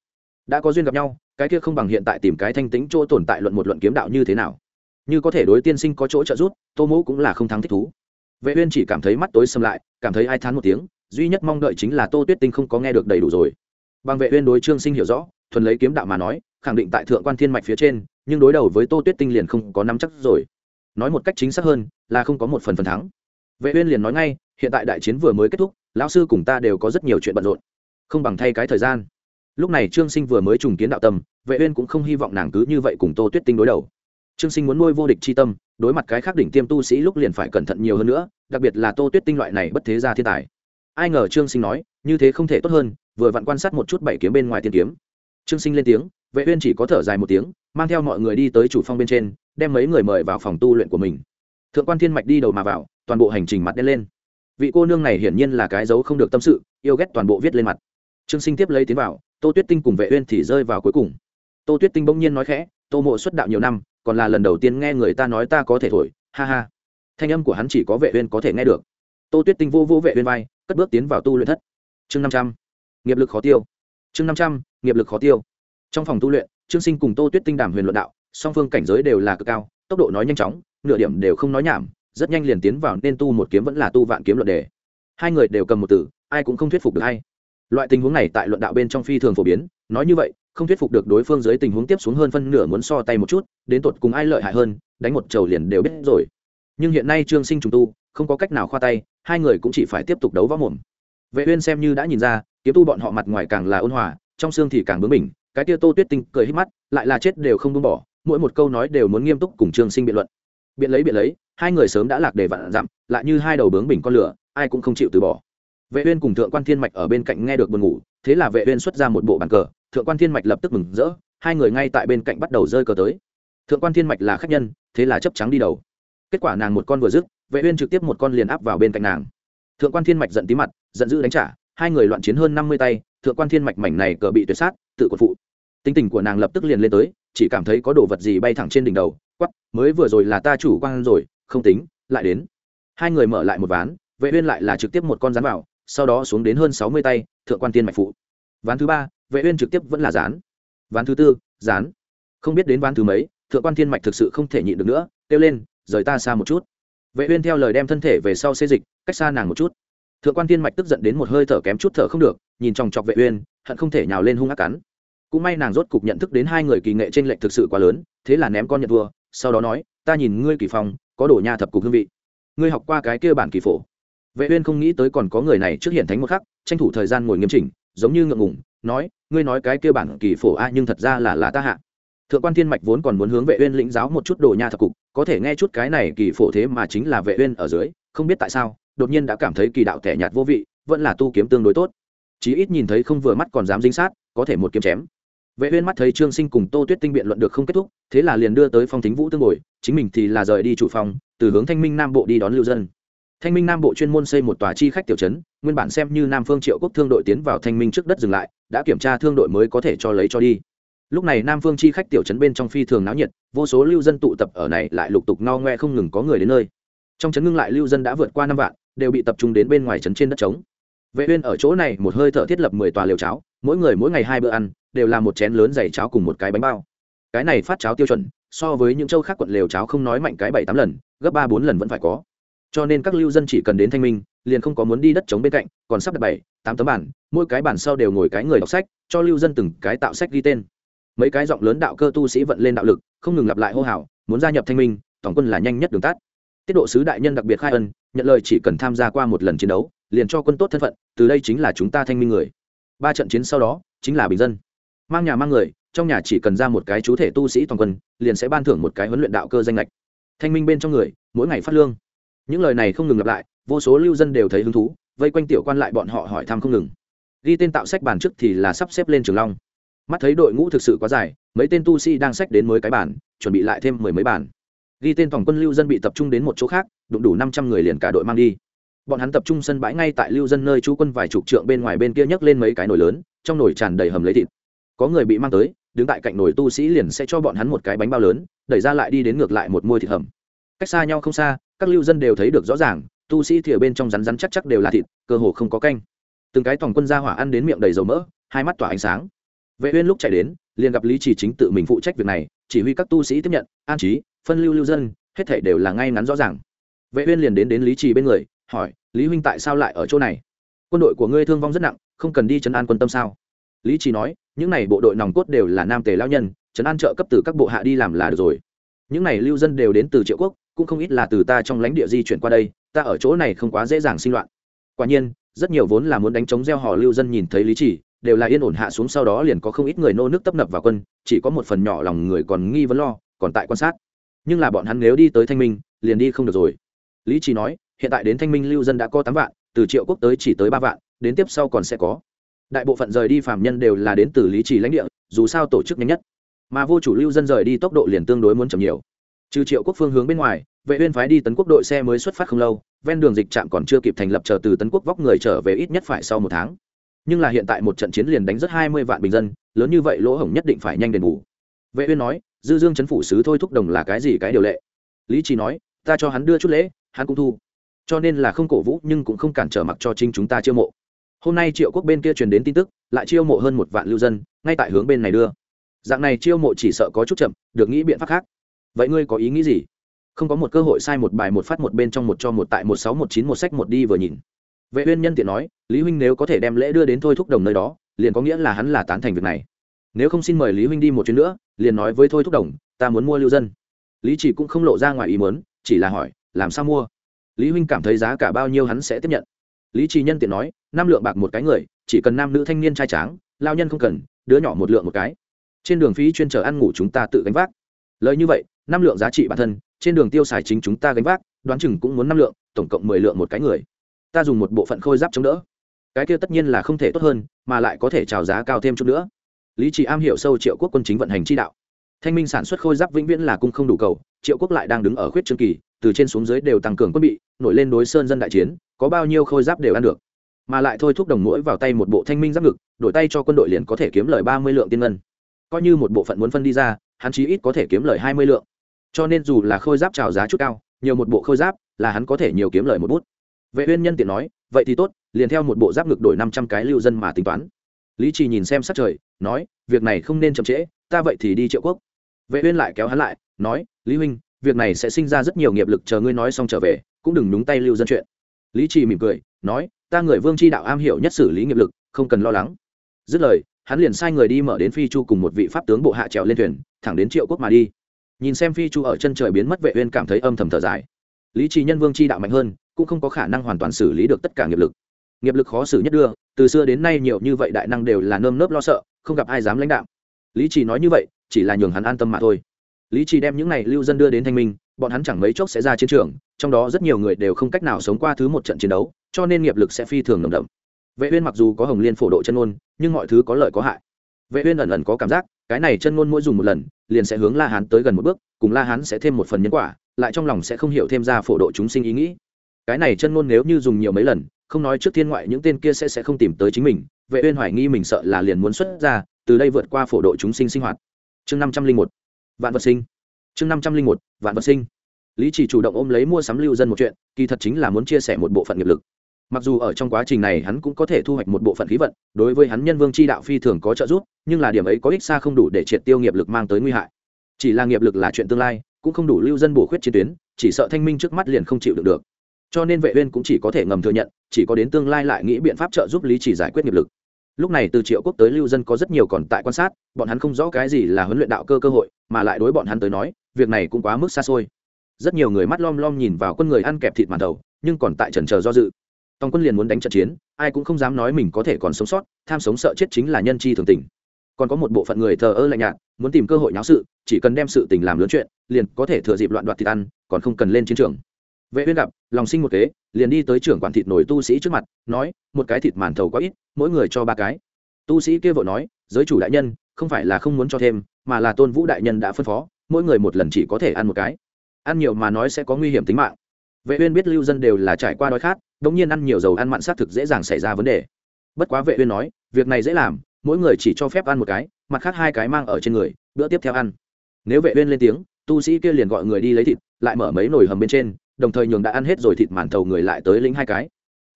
Đã có duyên gặp nhau, cái kia không bằng hiện tại tìm cái thanh tĩnh chỗ tồn tại luận một luận kiếm đạo như thế nào. Như có thể đối tiên sinh có chỗ trợ giúp, tô Mô cũng là không thắng thích thú. Vệ uyên chỉ cảm thấy mắt tối sầm lại, cảm thấy ai thán một tiếng, duy nhất mong đợi chính là tô tuyết tinh không có nghe được đầy đủ rồi. Bằng vệ uyên đối trương sinh hiểu rõ, thuần lấy kiếm đạo mà nói, khẳng định tại thượng quan thiên mạch phía trên, nhưng đối đầu với tô tuyết tinh liền không có nắm chắc rồi. Nói một cách chính xác hơn, là không có một phần phần thắng. Vệ uyên liền nói ngay, hiện tại đại chiến vừa mới kết thúc lão sư cùng ta đều có rất nhiều chuyện bận rộn, không bằng thay cái thời gian. Lúc này trương sinh vừa mới trùng kiến đạo tâm, vệ uyên cũng không hy vọng nàng cứ như vậy cùng tô tuyết tinh đối đầu. Trương sinh muốn nuôi vô địch chi tâm, đối mặt cái khác đỉnh tiêm tu sĩ lúc liền phải cẩn thận nhiều hơn nữa, đặc biệt là tô tuyết tinh loại này bất thế gia thiên tài. Ai ngờ trương sinh nói, như thế không thể tốt hơn, vừa vặn quan sát một chút bảy kiếm bên ngoài tiên kiếm. Trương sinh lên tiếng, vệ uyên chỉ có thở dài một tiếng, mang theo mọi người đi tới chủ phong bên trên, đem mấy người mời vào phòng tu luyện của mình. Thượng quan thiên mạch đi đầu mà vào, toàn bộ hành trình mặt đen lên vị cô nương này hiển nhiên là cái dấu không được tâm sự, yêu ghét toàn bộ viết lên mặt. Trương sinh tiếp lấy tiến vào, tô tuyết tinh cùng vệ uyên thì rơi vào cuối cùng. Tô tuyết tinh bỗng nhiên nói khẽ, tô mộ xuất đạo nhiều năm, còn là lần đầu tiên nghe người ta nói ta có thể thổi, ha ha. Thanh âm của hắn chỉ có vệ uyên có thể nghe được. Tô tuyết tinh vô vô vệ uyên vai, cất bước tiến vào tu luyện thất. Chương năm trăm. Nghiệp lực khó tiêu. Chương năm trăm, nghiệp lực khó tiêu. Trong phòng tu luyện, trương sinh cùng tô tuyết tinh đàm huyền luận đạo, song phương cảnh giới đều là cực cao, tốc độ nói nhanh chóng, nửa điểm đều không nói nhảm rất nhanh liền tiến vào nên tu một kiếm vẫn là tu vạn kiếm luận đề. Hai người đều cầm một từ, ai cũng không thuyết phục được hay. Loại tình huống này tại luận đạo bên trong phi thường phổ biến, nói như vậy, không thuyết phục được đối phương dưới tình huống tiếp xuống hơn phân nửa muốn so tay một chút, đến tột cùng ai lợi hại hơn, đánh một trầu liền đều biết rồi. Nhưng hiện nay trương sinh trùng tu, không có cách nào khoa tay, hai người cũng chỉ phải tiếp tục đấu võ mồm. Vệ uyên xem như đã nhìn ra, kiếm tu bọn họ mặt ngoài càng là ôn hòa, trong xương thì càng bướng bỉnh, cái kia tô tuyết tinh cười hít mắt, lại là chết đều không buông bỏ, mỗi một câu nói đều muốn nghiêm túc cùng trương sinh biện luận. Biện lấy biện lấy hai người sớm đã lạc đề vạn dặm, lại như hai đầu bướng bình con lửa, ai cũng không chịu từ bỏ. Vệ uyên cùng thượng quan thiên mạch ở bên cạnh nghe được buồn ngủ, thế là vệ uyên xuất ra một bộ bàn cờ, thượng quan thiên mạch lập tức mừng rỡ, hai người ngay tại bên cạnh bắt đầu rơi cờ tới. Thượng quan thiên mạch là khách nhân, thế là chấp trắng đi đầu. Kết quả nàng một con vừa dứt, vệ uyên trực tiếp một con liền áp vào bên cạnh nàng. Thượng quan thiên mạch giận tí mặt, giận dữ đánh trả, hai người loạn chiến hơn 50 tay, thượng quan thiên mạch mảnh này cờ bị tuyệt sát, tự cột phụ. Tinh tình của nàng lập tức liền lên tới, chỉ cảm thấy có đồ vật gì bay thẳng trên đỉnh đầu quát mới vừa rồi là ta chủ quan rồi không tính, lại đến. Hai người mở lại một ván, vệ uyên lại là trực tiếp một con rắn vào, sau đó xuống đến hơn 60 tay, thượng quan tiên mạch phụ. Ván thứ ba, vệ uyên trực tiếp vẫn là rán. Ván thứ tư, rán. Không biết đến ván thứ mấy, thượng quan thiên mạch thực sự không thể nhịn được nữa, kêu lên, rời ta xa một chút. Vệ uyên theo lời đem thân thể về sau xê dịch, cách xa nàng một chút. Thượng quan thiên mạch tức giận đến một hơi thở kém chút thở không được, nhìn trong chọc vệ uyên, hận không thể nhào lên hung ác cắn. Cũng may nàng rốt cục nhận thức đến hai người kỳ nghệ trên lệnh thực sự quá lớn, thế là ném con nhận thua sau đó nói, ta nhìn ngươi kỳ phong có đổ nha thập cục hương vị. Ngươi học qua cái kia bản kỳ phổ. Vệ uyên không nghĩ tới còn có người này trước hiện thánh một khắc, tranh thủ thời gian ngồi nghiêm chỉnh, giống như ngượng ngùng, nói, ngươi nói cái kia bản kỳ phổ a, nhưng thật ra là là ta hạ. Thượng quan thiên mạch vốn còn muốn hướng vệ uyên lĩnh giáo một chút đồ nha thập cục, có thể nghe chút cái này kỳ phổ thế mà chính là vệ uyên ở dưới, không biết tại sao, đột nhiên đã cảm thấy kỳ đạo tẻ nhạt vô vị, vẫn là tu kiếm tương đối tốt. Chí ít nhìn thấy không vừa mắt còn dám dính sát, có thể một kiếm chém vệ uyên mắt thấy trương sinh cùng tô tuyết tinh biện luận được không kết thúc, thế là liền đưa tới phong thính vũ tương ngồi chính mình thì là rời đi chủ phòng, từ hướng thanh minh nam bộ đi đón lưu dân. Thanh minh nam bộ chuyên môn xây một tòa chi khách tiểu trấn, nguyên bản xem như nam phương triệu quốc thương đội tiến vào thanh minh trước đất dừng lại, đã kiểm tra thương đội mới có thể cho lấy cho đi. Lúc này nam phương chi khách tiểu trấn bên trong phi thường náo nhiệt, vô số lưu dân tụ tập ở này lại lục tục no ngoe không ngừng có người đến nơi. Trong trấn ngưng lại lưu dân đã vượt qua năm vạn, đều bị tập trung đến bên ngoài trấn trên đất trống. Vệ uyên ở chỗ này một hơi thở thiết lập mười tòa liều cháo, mỗi người mỗi ngày hai bữa ăn đều là một chén lớn dày cháo cùng một cái bánh bao. Cái này phát cháo tiêu chuẩn, so với những châu khác quận lều cháo không nói mạnh cái bảy tám lần, gấp ba bốn lần vẫn phải có. Cho nên các lưu dân chỉ cần đến thanh minh, liền không có muốn đi đất trống bên cạnh, còn sắp đặt bảy, tám tấm bản, mỗi cái bản sau đều ngồi cái người đọc sách, cho lưu dân từng cái tạo sách ghi tên. Mấy cái giọng lớn đạo cơ tu sĩ vận lên đạo lực, không ngừng lặp lại hô hào, muốn gia nhập thanh minh, tổng quân là nhanh nhất đường tắt. Tiết độ sứ đại nhân đặc biệt khai ân, nhận lời chỉ cần tham gia qua một lần chiến đấu, liền cho quân tốt thân phận, từ đây chính là chúng ta thanh minh người. Ba trận chiến sau đó, chính là bình dân mang nhà mang người, trong nhà chỉ cần ra một cái chú thể tu sĩ toàn quân, liền sẽ ban thưởng một cái huấn luyện đạo cơ danh lệch thanh minh bên trong người, mỗi ngày phát lương. Những lời này không ngừng lặp lại, vô số lưu dân đều thấy hứng thú, vây quanh tiểu quan lại bọn họ hỏi thăm không ngừng. Ghi tên tạo sách bàn trước thì là sắp xếp lên trường long. Mắt thấy đội ngũ thực sự quá dài, mấy tên tu sĩ đang sách đến mới cái bản, chuẩn bị lại thêm mười mấy bản. Ghi tên tổng quân lưu dân bị tập trung đến một chỗ khác, đụng đủ năm trăm người liền cả đội mang đi. Bọn hắn tập trung sân bãi ngay tại lưu dân nơi trú quân vài chục trượng bên ngoài bên kia nhấc lên mấy cái nồi lớn, trong nồi tràn đầy hầm lấy thịt có người bị mang tới, đứng tại cạnh nồi tu sĩ liền sẽ cho bọn hắn một cái bánh bao lớn, đẩy ra lại đi đến ngược lại một môi thịt hầm. Cách xa nhau không xa, các lưu dân đều thấy được rõ ràng, tu sĩ thì ở bên trong rắn rắn chắc chắc đều là thịt, cơ hồ không có canh. Từng cái tòng quân ra hỏa ăn đến miệng đầy dầu mỡ, hai mắt tỏa ánh sáng. Vệ uyên lúc chạy đến, liền gặp lý chỉ chính tự mình phụ trách việc này, chỉ huy các tu sĩ tiếp nhận, an trí, phân lưu lưu dân, hết thảy đều là ngay ngắn rõ ràng. Vệ uyên liền đến đến lý trì bên người, hỏi, lý huynh tại sao lại ở chỗ này? Quân đội của ngươi thương vong rất nặng, không cần đi chấn an quân tâm sao? Lý trì nói những này bộ đội nòng cốt đều là nam tề lao nhân, trấn an trợ cấp từ các bộ hạ đi làm là được rồi. Những này lưu dân đều đến từ triệu quốc, cũng không ít là từ ta trong lãnh địa di chuyển qua đây, ta ở chỗ này không quá dễ dàng sinh loạn. Quả nhiên, rất nhiều vốn là muốn đánh chống gieo hò lưu dân nhìn thấy lý chỉ, đều là yên ổn hạ xuống sau đó liền có không ít người nô nước tấp nập vào quân, chỉ có một phần nhỏ lòng người còn nghi vấn lo, còn tại quan sát. Nhưng là bọn hắn nếu đi tới thanh minh, liền đi không được rồi. Lý chỉ nói, hiện tại đến thanh minh lưu dân đã có tám vạn, từ triệu quốc tới chỉ tới ba vạn, đến tiếp sau còn sẽ có đại bộ phận rời đi phạm nhân đều là đến từ lý trì lãnh địa, dù sao tổ chức nhanh nhất. Mà vô chủ lưu dân rời đi tốc độ liền tương đối muốn chậm nhiều. Trừ triệu quốc phương hướng bên ngoài, vệ uyên phái đi tấn quốc đội xe mới xuất phát không lâu, ven đường dịch trạm còn chưa kịp thành lập chờ từ tấn quốc vóc người trở về ít nhất phải sau một tháng. Nhưng là hiện tại một trận chiến liền đánh rất hai mươi vạn bình dân, lớn như vậy lỗ hổng nhất định phải nhanh đền bù. Vệ uyên nói, dư dương chấn phủ sứ thôi thúc đồng là cái gì cái điều lệ? Lý trì nói, ta cho hắn đưa chút lễ, hắn cũng thu. Cho nên là không cổ vũ nhưng cũng không cản trở mặc cho chính chúng ta chiêu mộ hôm nay triệu quốc bên kia truyền đến tin tức, lại chiêu mộ hơn một vạn lưu dân, ngay tại hướng bên này đưa. Dạng này chiêu mộ chỉ sợ có chút chậm, được nghĩ biện pháp khác. Vậy ngươi có ý nghĩ gì? Không có một cơ hội sai một bài một phát một bên trong một cho một tại một sáu một chín một sách một đi vừa nhìn. Vệ uyên nhân tiện nói, lý huynh nếu có thể đem lễ đưa đến thôi thúc đồng nơi đó, liền có nghĩa là hắn là tán thành việc này. Nếu không xin mời lý huynh đi một chuyến nữa, liền nói với thôi thúc đồng, ta muốn mua lưu dân. Lý chỉ cũng không lộ ra ngoài ý muốn, chỉ là hỏi, làm sao mua? Lý huynh cảm thấy giá cả bao nhiêu hắn sẽ tiếp nhận. Lý Chỉ nhân tiện nói năm lượng bạc một cái người, chỉ cần nam nữ thanh niên trai tráng, lao nhân không cần, đứa nhỏ một lượng một cái. Trên đường phí chuyên trở ăn ngủ chúng ta tự gánh vác. Lời như vậy năm lượng giá trị bản thân, trên đường tiêu xài chính chúng ta gánh vác, đoán chừng cũng muốn năm lượng, tổng cộng mười lượng một cái người. Ta dùng một bộ phận khôi giáp chống đỡ. Cái kia tất nhiên là không thể tốt hơn, mà lại có thể trào giá cao thêm chút nữa. Lý Chỉ am hiểu sâu triệu quốc quân chính vận hành chi đạo. Thanh minh sản xuất khôi giáp vĩnh viễn là cung không đủ cầu, triệu quốc lại đang đứng ở khuyết trương kỳ, từ trên xuống dưới đều tăng cường quân bị, nổi lên đối sơn dân đại chiến, có bao nhiêu khôi giáp đều ăn được mà lại thôi thúc đồng mũi vào tay một bộ thanh minh giáp ngực, đổi tay cho quân đội liền có thể kiếm lời ba mươi lượng tiên ngân. Coi như một bộ phận muốn phân đi ra, hắn chí ít có thể kiếm lời hai mươi lượng. Cho nên dù là khôi giáp trào giá chút cao, nhiều một bộ khôi giáp là hắn có thể nhiều kiếm lời một bút. Vệ uyên nhân tiện nói, vậy thì tốt, liền theo một bộ giáp ngực đổi năm trăm cái lưu dân mà tính toán. Lý trì nhìn xem sát trời, nói, việc này không nên chậm trễ, ta vậy thì đi triệu quốc. Vệ uyên lại kéo hắn lại, nói, lý huynh, việc này sẽ sinh ra rất nhiều nghiệp lực chờ ngươi nói xong trở về, cũng đừng đúng tay lưu dân chuyện. Lý trì mỉm cười, nói ta người vương tri đạo am hiểu nhất xử lý nghiệp lực, không cần lo lắng. Dứt lời, hắn liền sai người đi mở đến phi chu cùng một vị pháp tướng bộ hạ trèo lên thuyền, thẳng đến triệu quốc mà đi. Nhìn xem phi chu ở chân trời biến mất vệ uyên cảm thấy âm thầm thở dài. Lý trì nhân vương chi đạo mạnh hơn, cũng không có khả năng hoàn toàn xử lý được tất cả nghiệp lực. Nghiệp lực khó xử nhất đưa, từ xưa đến nay nhiều như vậy đại năng đều là nơm nớp lo sợ, không gặp ai dám lãnh đạo lý trì nói như vậy, chỉ là nhường hắn an tâm mà thôi. Lý trì đem những này lưu dân đưa đến thanh minh, bọn hắn chẳng mấy chốc sẽ ra chiến trường, trong đó rất nhiều người đều không cách nào sống qua thứ một trận chiến đấu cho nên nghiệp lực sẽ phi thường nồng đậm. Vệ uyên mặc dù có hồng liên phổ độ chân ngôn, nhưng mọi thứ có lợi có hại. Vệ uyên ẩn ẩn có cảm giác, cái này chân ngôn mỗi dùng một lần, liền sẽ hướng la hán tới gần một bước, cùng la hán sẽ thêm một phần nhân quả, lại trong lòng sẽ không hiểu thêm ra phổ độ chúng sinh ý nghĩ. Cái này chân ngôn nếu như dùng nhiều mấy lần, không nói trước thiên ngoại những tên kia sẽ sẽ không tìm tới chính mình, vệ uyên hoài nghi mình sợ là liền muốn xuất ra, từ đây vượt qua phổ độ chúng sinh sinh hoạt. Chương 501 vạn vật sinh. Chương 501 vạn vật sinh. Lý chỉ chủ động ôm lấy mua sắm lưu dân một chuyện, kỳ thật chính là muốn chia sẻ một bộ phận nghiệp lực mặc dù ở trong quá trình này hắn cũng có thể thu hoạch một bộ phận khí vận, đối với hắn nhân vương c h i đạo phi thường có trợ giúp, nhưng là điểm ấy có ích xa không đủ để triệt tiêu nghiệp lực mang tới nguy hại. Chỉ là nghiệp lực là chuyện tương lai, cũng không đủ lưu dân bổ khuyết chiến tuyến, chỉ sợ thanh minh trước mắt liền không chịu được được. Cho nên vệ uyên cũng chỉ có thể ngầm thừa nhận, chỉ có đến tương lai lại nghĩ biện pháp trợ giúp lý chỉ giải quyết nghiệp lực. Lúc này từ triệu quốc tới lưu dân có rất nhiều còn tại quan sát, bọn hắn không rõ cái gì là huấn luyện đạo cơ cơ hội, mà lại đối bọn hắn tới nói, việc này cũng quá mức xa xôi. Rất nhiều người mắt lom lom nhìn vào quân người ăn kẹp thịt màn đầu, nhưng còn tại trần chờ do dự tòng quân liền muốn đánh trận chiến, ai cũng không dám nói mình có thể còn sống sót, tham sống sợ chết chính là nhân chi thường tình. Còn có một bộ phận người thờ ơ lạnh nhạt, muốn tìm cơ hội nháo sự, chỉ cần đem sự tình làm lớn chuyện, liền có thể thừa dịp loạn đoạt thịt ăn, còn không cần lên chiến trường. Vệ uyên gặp, lòng sinh một kế, liền đi tới trưởng quản thịt nổi tu sĩ trước mặt, nói, một cái thịt màn thầu quá ít, mỗi người cho ba cái. Tu sĩ kia vội nói, giới chủ đại nhân, không phải là không muốn cho thêm, mà là tôn vũ đại nhân đã phân phó, mỗi người một lần chỉ có thể ăn một cái. Ăn nhiều mà nói sẽ có nguy hiểm tính mạng vệ uyên biết lưu dân đều là trải qua đói khát, đống nhiên ăn nhiều dầu ăn mặn sát thực dễ dàng xảy ra vấn đề. Bất quá vệ uyên nói, việc này dễ làm, mỗi người chỉ cho phép ăn một cái, mặt khác hai cái mang ở trên người, bữa tiếp theo ăn. Nếu vệ uyên lên tiếng, tu sĩ kia liền gọi người đi lấy thịt, lại mở mấy nồi hầm bên trên, đồng thời nhường đã ăn hết rồi thịt màn thầu người lại tới lĩnh hai cái.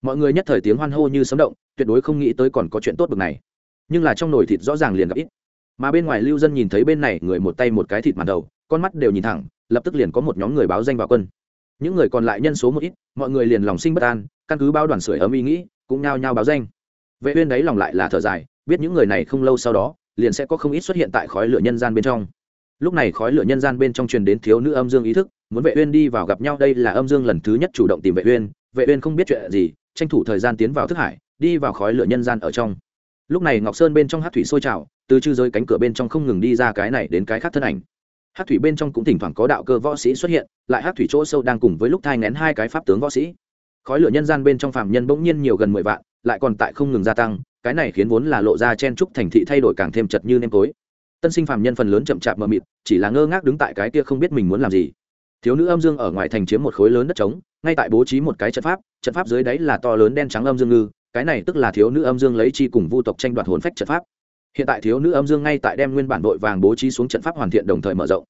Mọi người nhất thời tiếng hoan hô như sấm động, tuyệt đối không nghĩ tới còn có chuyện tốt bực này. Nhưng là trong nồi thịt rõ ràng liền gặp ít. Mà bên ngoài lưu dân nhìn thấy bên này người một tay một cái thịt màn đầu, con mắt đều nhìn thẳng, lập tức liền có một nhóm người báo danh vào quân những người còn lại nhân số một ít, mọi người liền lòng sinh bất an, căn cứ bao đoàn sưởi ấm ý nghĩ, cũng nhao nhao báo danh. Vệ uyên đấy lòng lại là thở dài, biết những người này không lâu sau đó, liền sẽ có không ít xuất hiện tại khói lửa nhân gian bên trong. Lúc này khói lửa nhân gian bên trong truyền đến thiếu nữ âm dương ý thức, muốn vệ uyên đi vào gặp nhau, đây là âm dương lần thứ nhất chủ động tìm vệ uyên. Vệ uyên không biết chuyện gì, tranh thủ thời gian tiến vào thức hải, đi vào khói lửa nhân gian ở trong. Lúc này ngọc sơn bên trong hát thủy sôi trào, từ chư giới cánh cửa bên trong không ngừng đi ra cái này đến cái khác thân ảnh hát thủy bên trong cũng thỉnh thoảng có đạo cơ võ sĩ xuất hiện, lại hát thủy chỗ sâu đang cùng với lúc thai ngén hai cái pháp tướng võ sĩ. Khói lửa nhân gian bên trong phạm nhân bỗng nhiên nhiều gần mười vạn, lại còn tại không ngừng gia tăng, cái này khiến vốn là lộ ra chen trúc thành thị thay đổi càng thêm chật như nêm tối. Tân sinh phạm nhân phần lớn chậm chạp mờ mịt, chỉ là ngơ ngác đứng tại cái kia không biết mình muốn làm gì. Thiếu nữ âm dương ở ngoài thành chiếm một khối lớn đất trống, ngay tại bố trí một cái trận pháp trận pháp dưới đáy là to lớn đen trắng âm dương ngư, cái này tức là thiếu nữ âm dương lấy chi cùng vu tộc tranh đoạt hồn phách trận pháp hiện tại thiếu nữ âm dương ngay tại đem nguyên bản đội vàng bố trí xuống trận pháp hoàn thiện đồng thời mở rộng.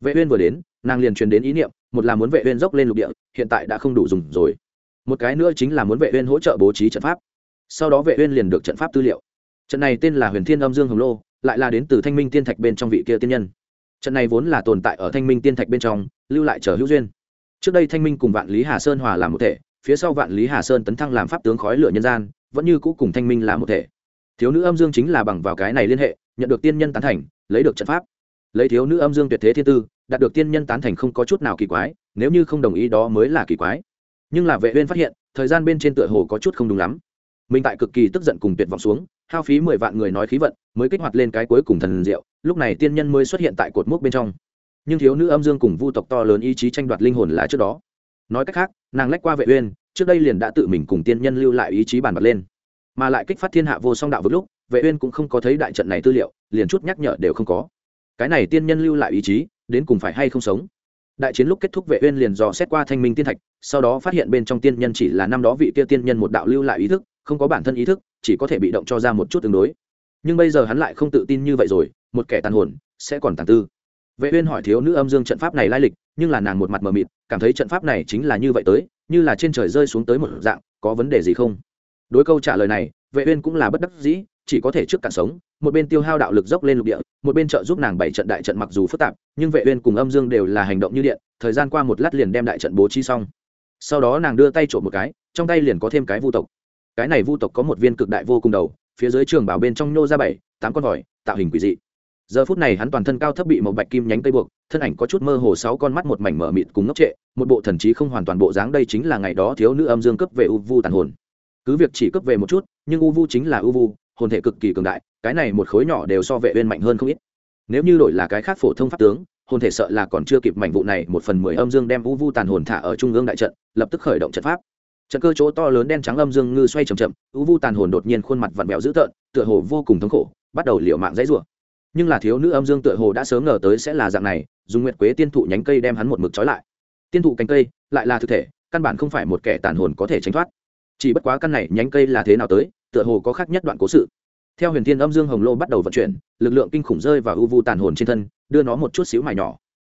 Vệ uyên vừa đến, nàng liền truyền đến ý niệm, một là muốn vệ uyên dốc lên lục địa, hiện tại đã không đủ dùng rồi. Một cái nữa chính là muốn vệ uyên hỗ trợ bố trí trận pháp. Sau đó vệ uyên liền được trận pháp tư liệu. Trận này tên là huyền thiên âm dương hồng lô, lại là đến từ thanh minh tiên thạch bên trong vị kia tiên nhân. Trận này vốn là tồn tại ở thanh minh tiên thạch bên trong, lưu lại chờ hữu duyên. Trước đây thanh minh cùng vạn lý hà sơn hòa làm một thể, phía sau vạn lý hà sơn tấn thăng làm pháp tướng khói lửa nhân gian, vẫn như cũ cùng thanh minh là một thể thiếu nữ âm dương chính là bằng vào cái này liên hệ, nhận được tiên nhân tán thành, lấy được trận pháp. Lấy thiếu nữ âm dương tuyệt thế thiên tư, đạt được tiên nhân tán thành không có chút nào kỳ quái, nếu như không đồng ý đó mới là kỳ quái. Nhưng là vệ uyên phát hiện, thời gian bên trên tựa hồ có chút không đúng lắm. Mình tại cực kỳ tức giận cùng tuyệt vọng xuống, hao phí mười vạn người nói khí vận, mới kích hoạt lên cái cuối cùng thần diệu, lúc này tiên nhân mới xuất hiện tại cột mốc bên trong. Nhưng thiếu nữ âm dương cùng vu tộc to lớn ý chí tranh đoạt linh hồn là trước đó. Nói cách khác, nàng lách qua vệ uyên, trước đây liền đã tự mình cùng tiên nhân lưu lại ý chí bàn bạc lên mà lại kích phát thiên hạ vô song đạo vực lúc, vệ uyên cũng không có thấy đại trận này tư liệu, liền chút nhắc nhở đều không có. Cái này tiên nhân lưu lại ý chí, đến cùng phải hay không sống? Đại chiến lúc kết thúc vệ uyên liền dò xét qua thanh minh tiên thạch, sau đó phát hiện bên trong tiên nhân chỉ là năm đó vị kia tiên nhân một đạo lưu lại ý thức, không có bản thân ý thức, chỉ có thể bị động cho ra một chút tương đối. Nhưng bây giờ hắn lại không tự tin như vậy rồi, một kẻ tàn hồn, sẽ còn tàn tư. Vệ uyên hỏi thiếu nữ âm dương trận pháp này lai lịch, nhưng là nàng một mặt mờ mịt, cảm thấy trận pháp này chính là như vậy tới, như là trên trời rơi xuống tới một dạng, có vấn đề gì không? Đối câu trả lời này, vệ uyên cũng là bất đắc dĩ, chỉ có thể trước cạn sống. Một bên tiêu hao đạo lực dốc lên lục địa, một bên trợ giúp nàng bảy trận đại trận mặc dù phức tạp, nhưng vệ uyên cùng âm dương đều là hành động như điện, thời gian qua một lát liền đem đại trận bố trí xong. Sau đó nàng đưa tay trộm một cái, trong tay liền có thêm cái vu tộc. Cái này vu tộc có một viên cực đại vô cùng đầu, phía dưới trường bảo bên trong nô ra bảy, tám con vòi, tạo hình quỷ dị. Giờ phút này hắn toàn thân cao thấp bị một bạch kim nhánh cây buộc, thân ảnh có chút mơ hồ sáu con mắt một mảnh mở mịt cùng ngốc trệ, một bộ thần trí không hoàn toàn bộ dáng đây chính là ngày đó thiếu nữ âm dương cấp về u vu tàn hồn cứ việc chỉ cấp về một chút, nhưng u vu chính là u vu, hồn thể cực kỳ cường đại, cái này một khối nhỏ đều so vệ uyên mạnh hơn không ít. Nếu như đổi là cái khác phổ thông pháp tướng, hồn thể sợ là còn chưa kịp mảnh vụ này, một phần mười âm dương đem u vu tàn hồn thả ở trung ương đại trận, lập tức khởi động trận pháp. Trận cơ chỗ to lớn đen trắng âm dương ngư xoay chậm chậm, u vu tàn hồn đột nhiên khuôn mặt vặn vẹo dữ tợn, tựa hồ vô cùng thống khổ, bắt đầu liều mạng dãy rủa. Nhưng là thiếu nữ âm dương tựa hồ đã sớm ngờ tới sẽ là dạng này, dùng nguyệt quế tiên thụ nhánh cây đem hắn một mực trói lại. Tiên thụ cánh cây lại là thực thể, căn bản không phải một kẻ tàn hồn có thể tránh thoát chỉ bất quá căn này nhánh cây là thế nào tới, tựa hồ có khác nhất đoạn cố sự. Theo huyền thiên âm dương hồng lô bắt đầu vận chuyển, lực lượng kinh khủng rơi vào u vu tàn hồn trên thân, đưa nó một chút xíu mài nhỏ.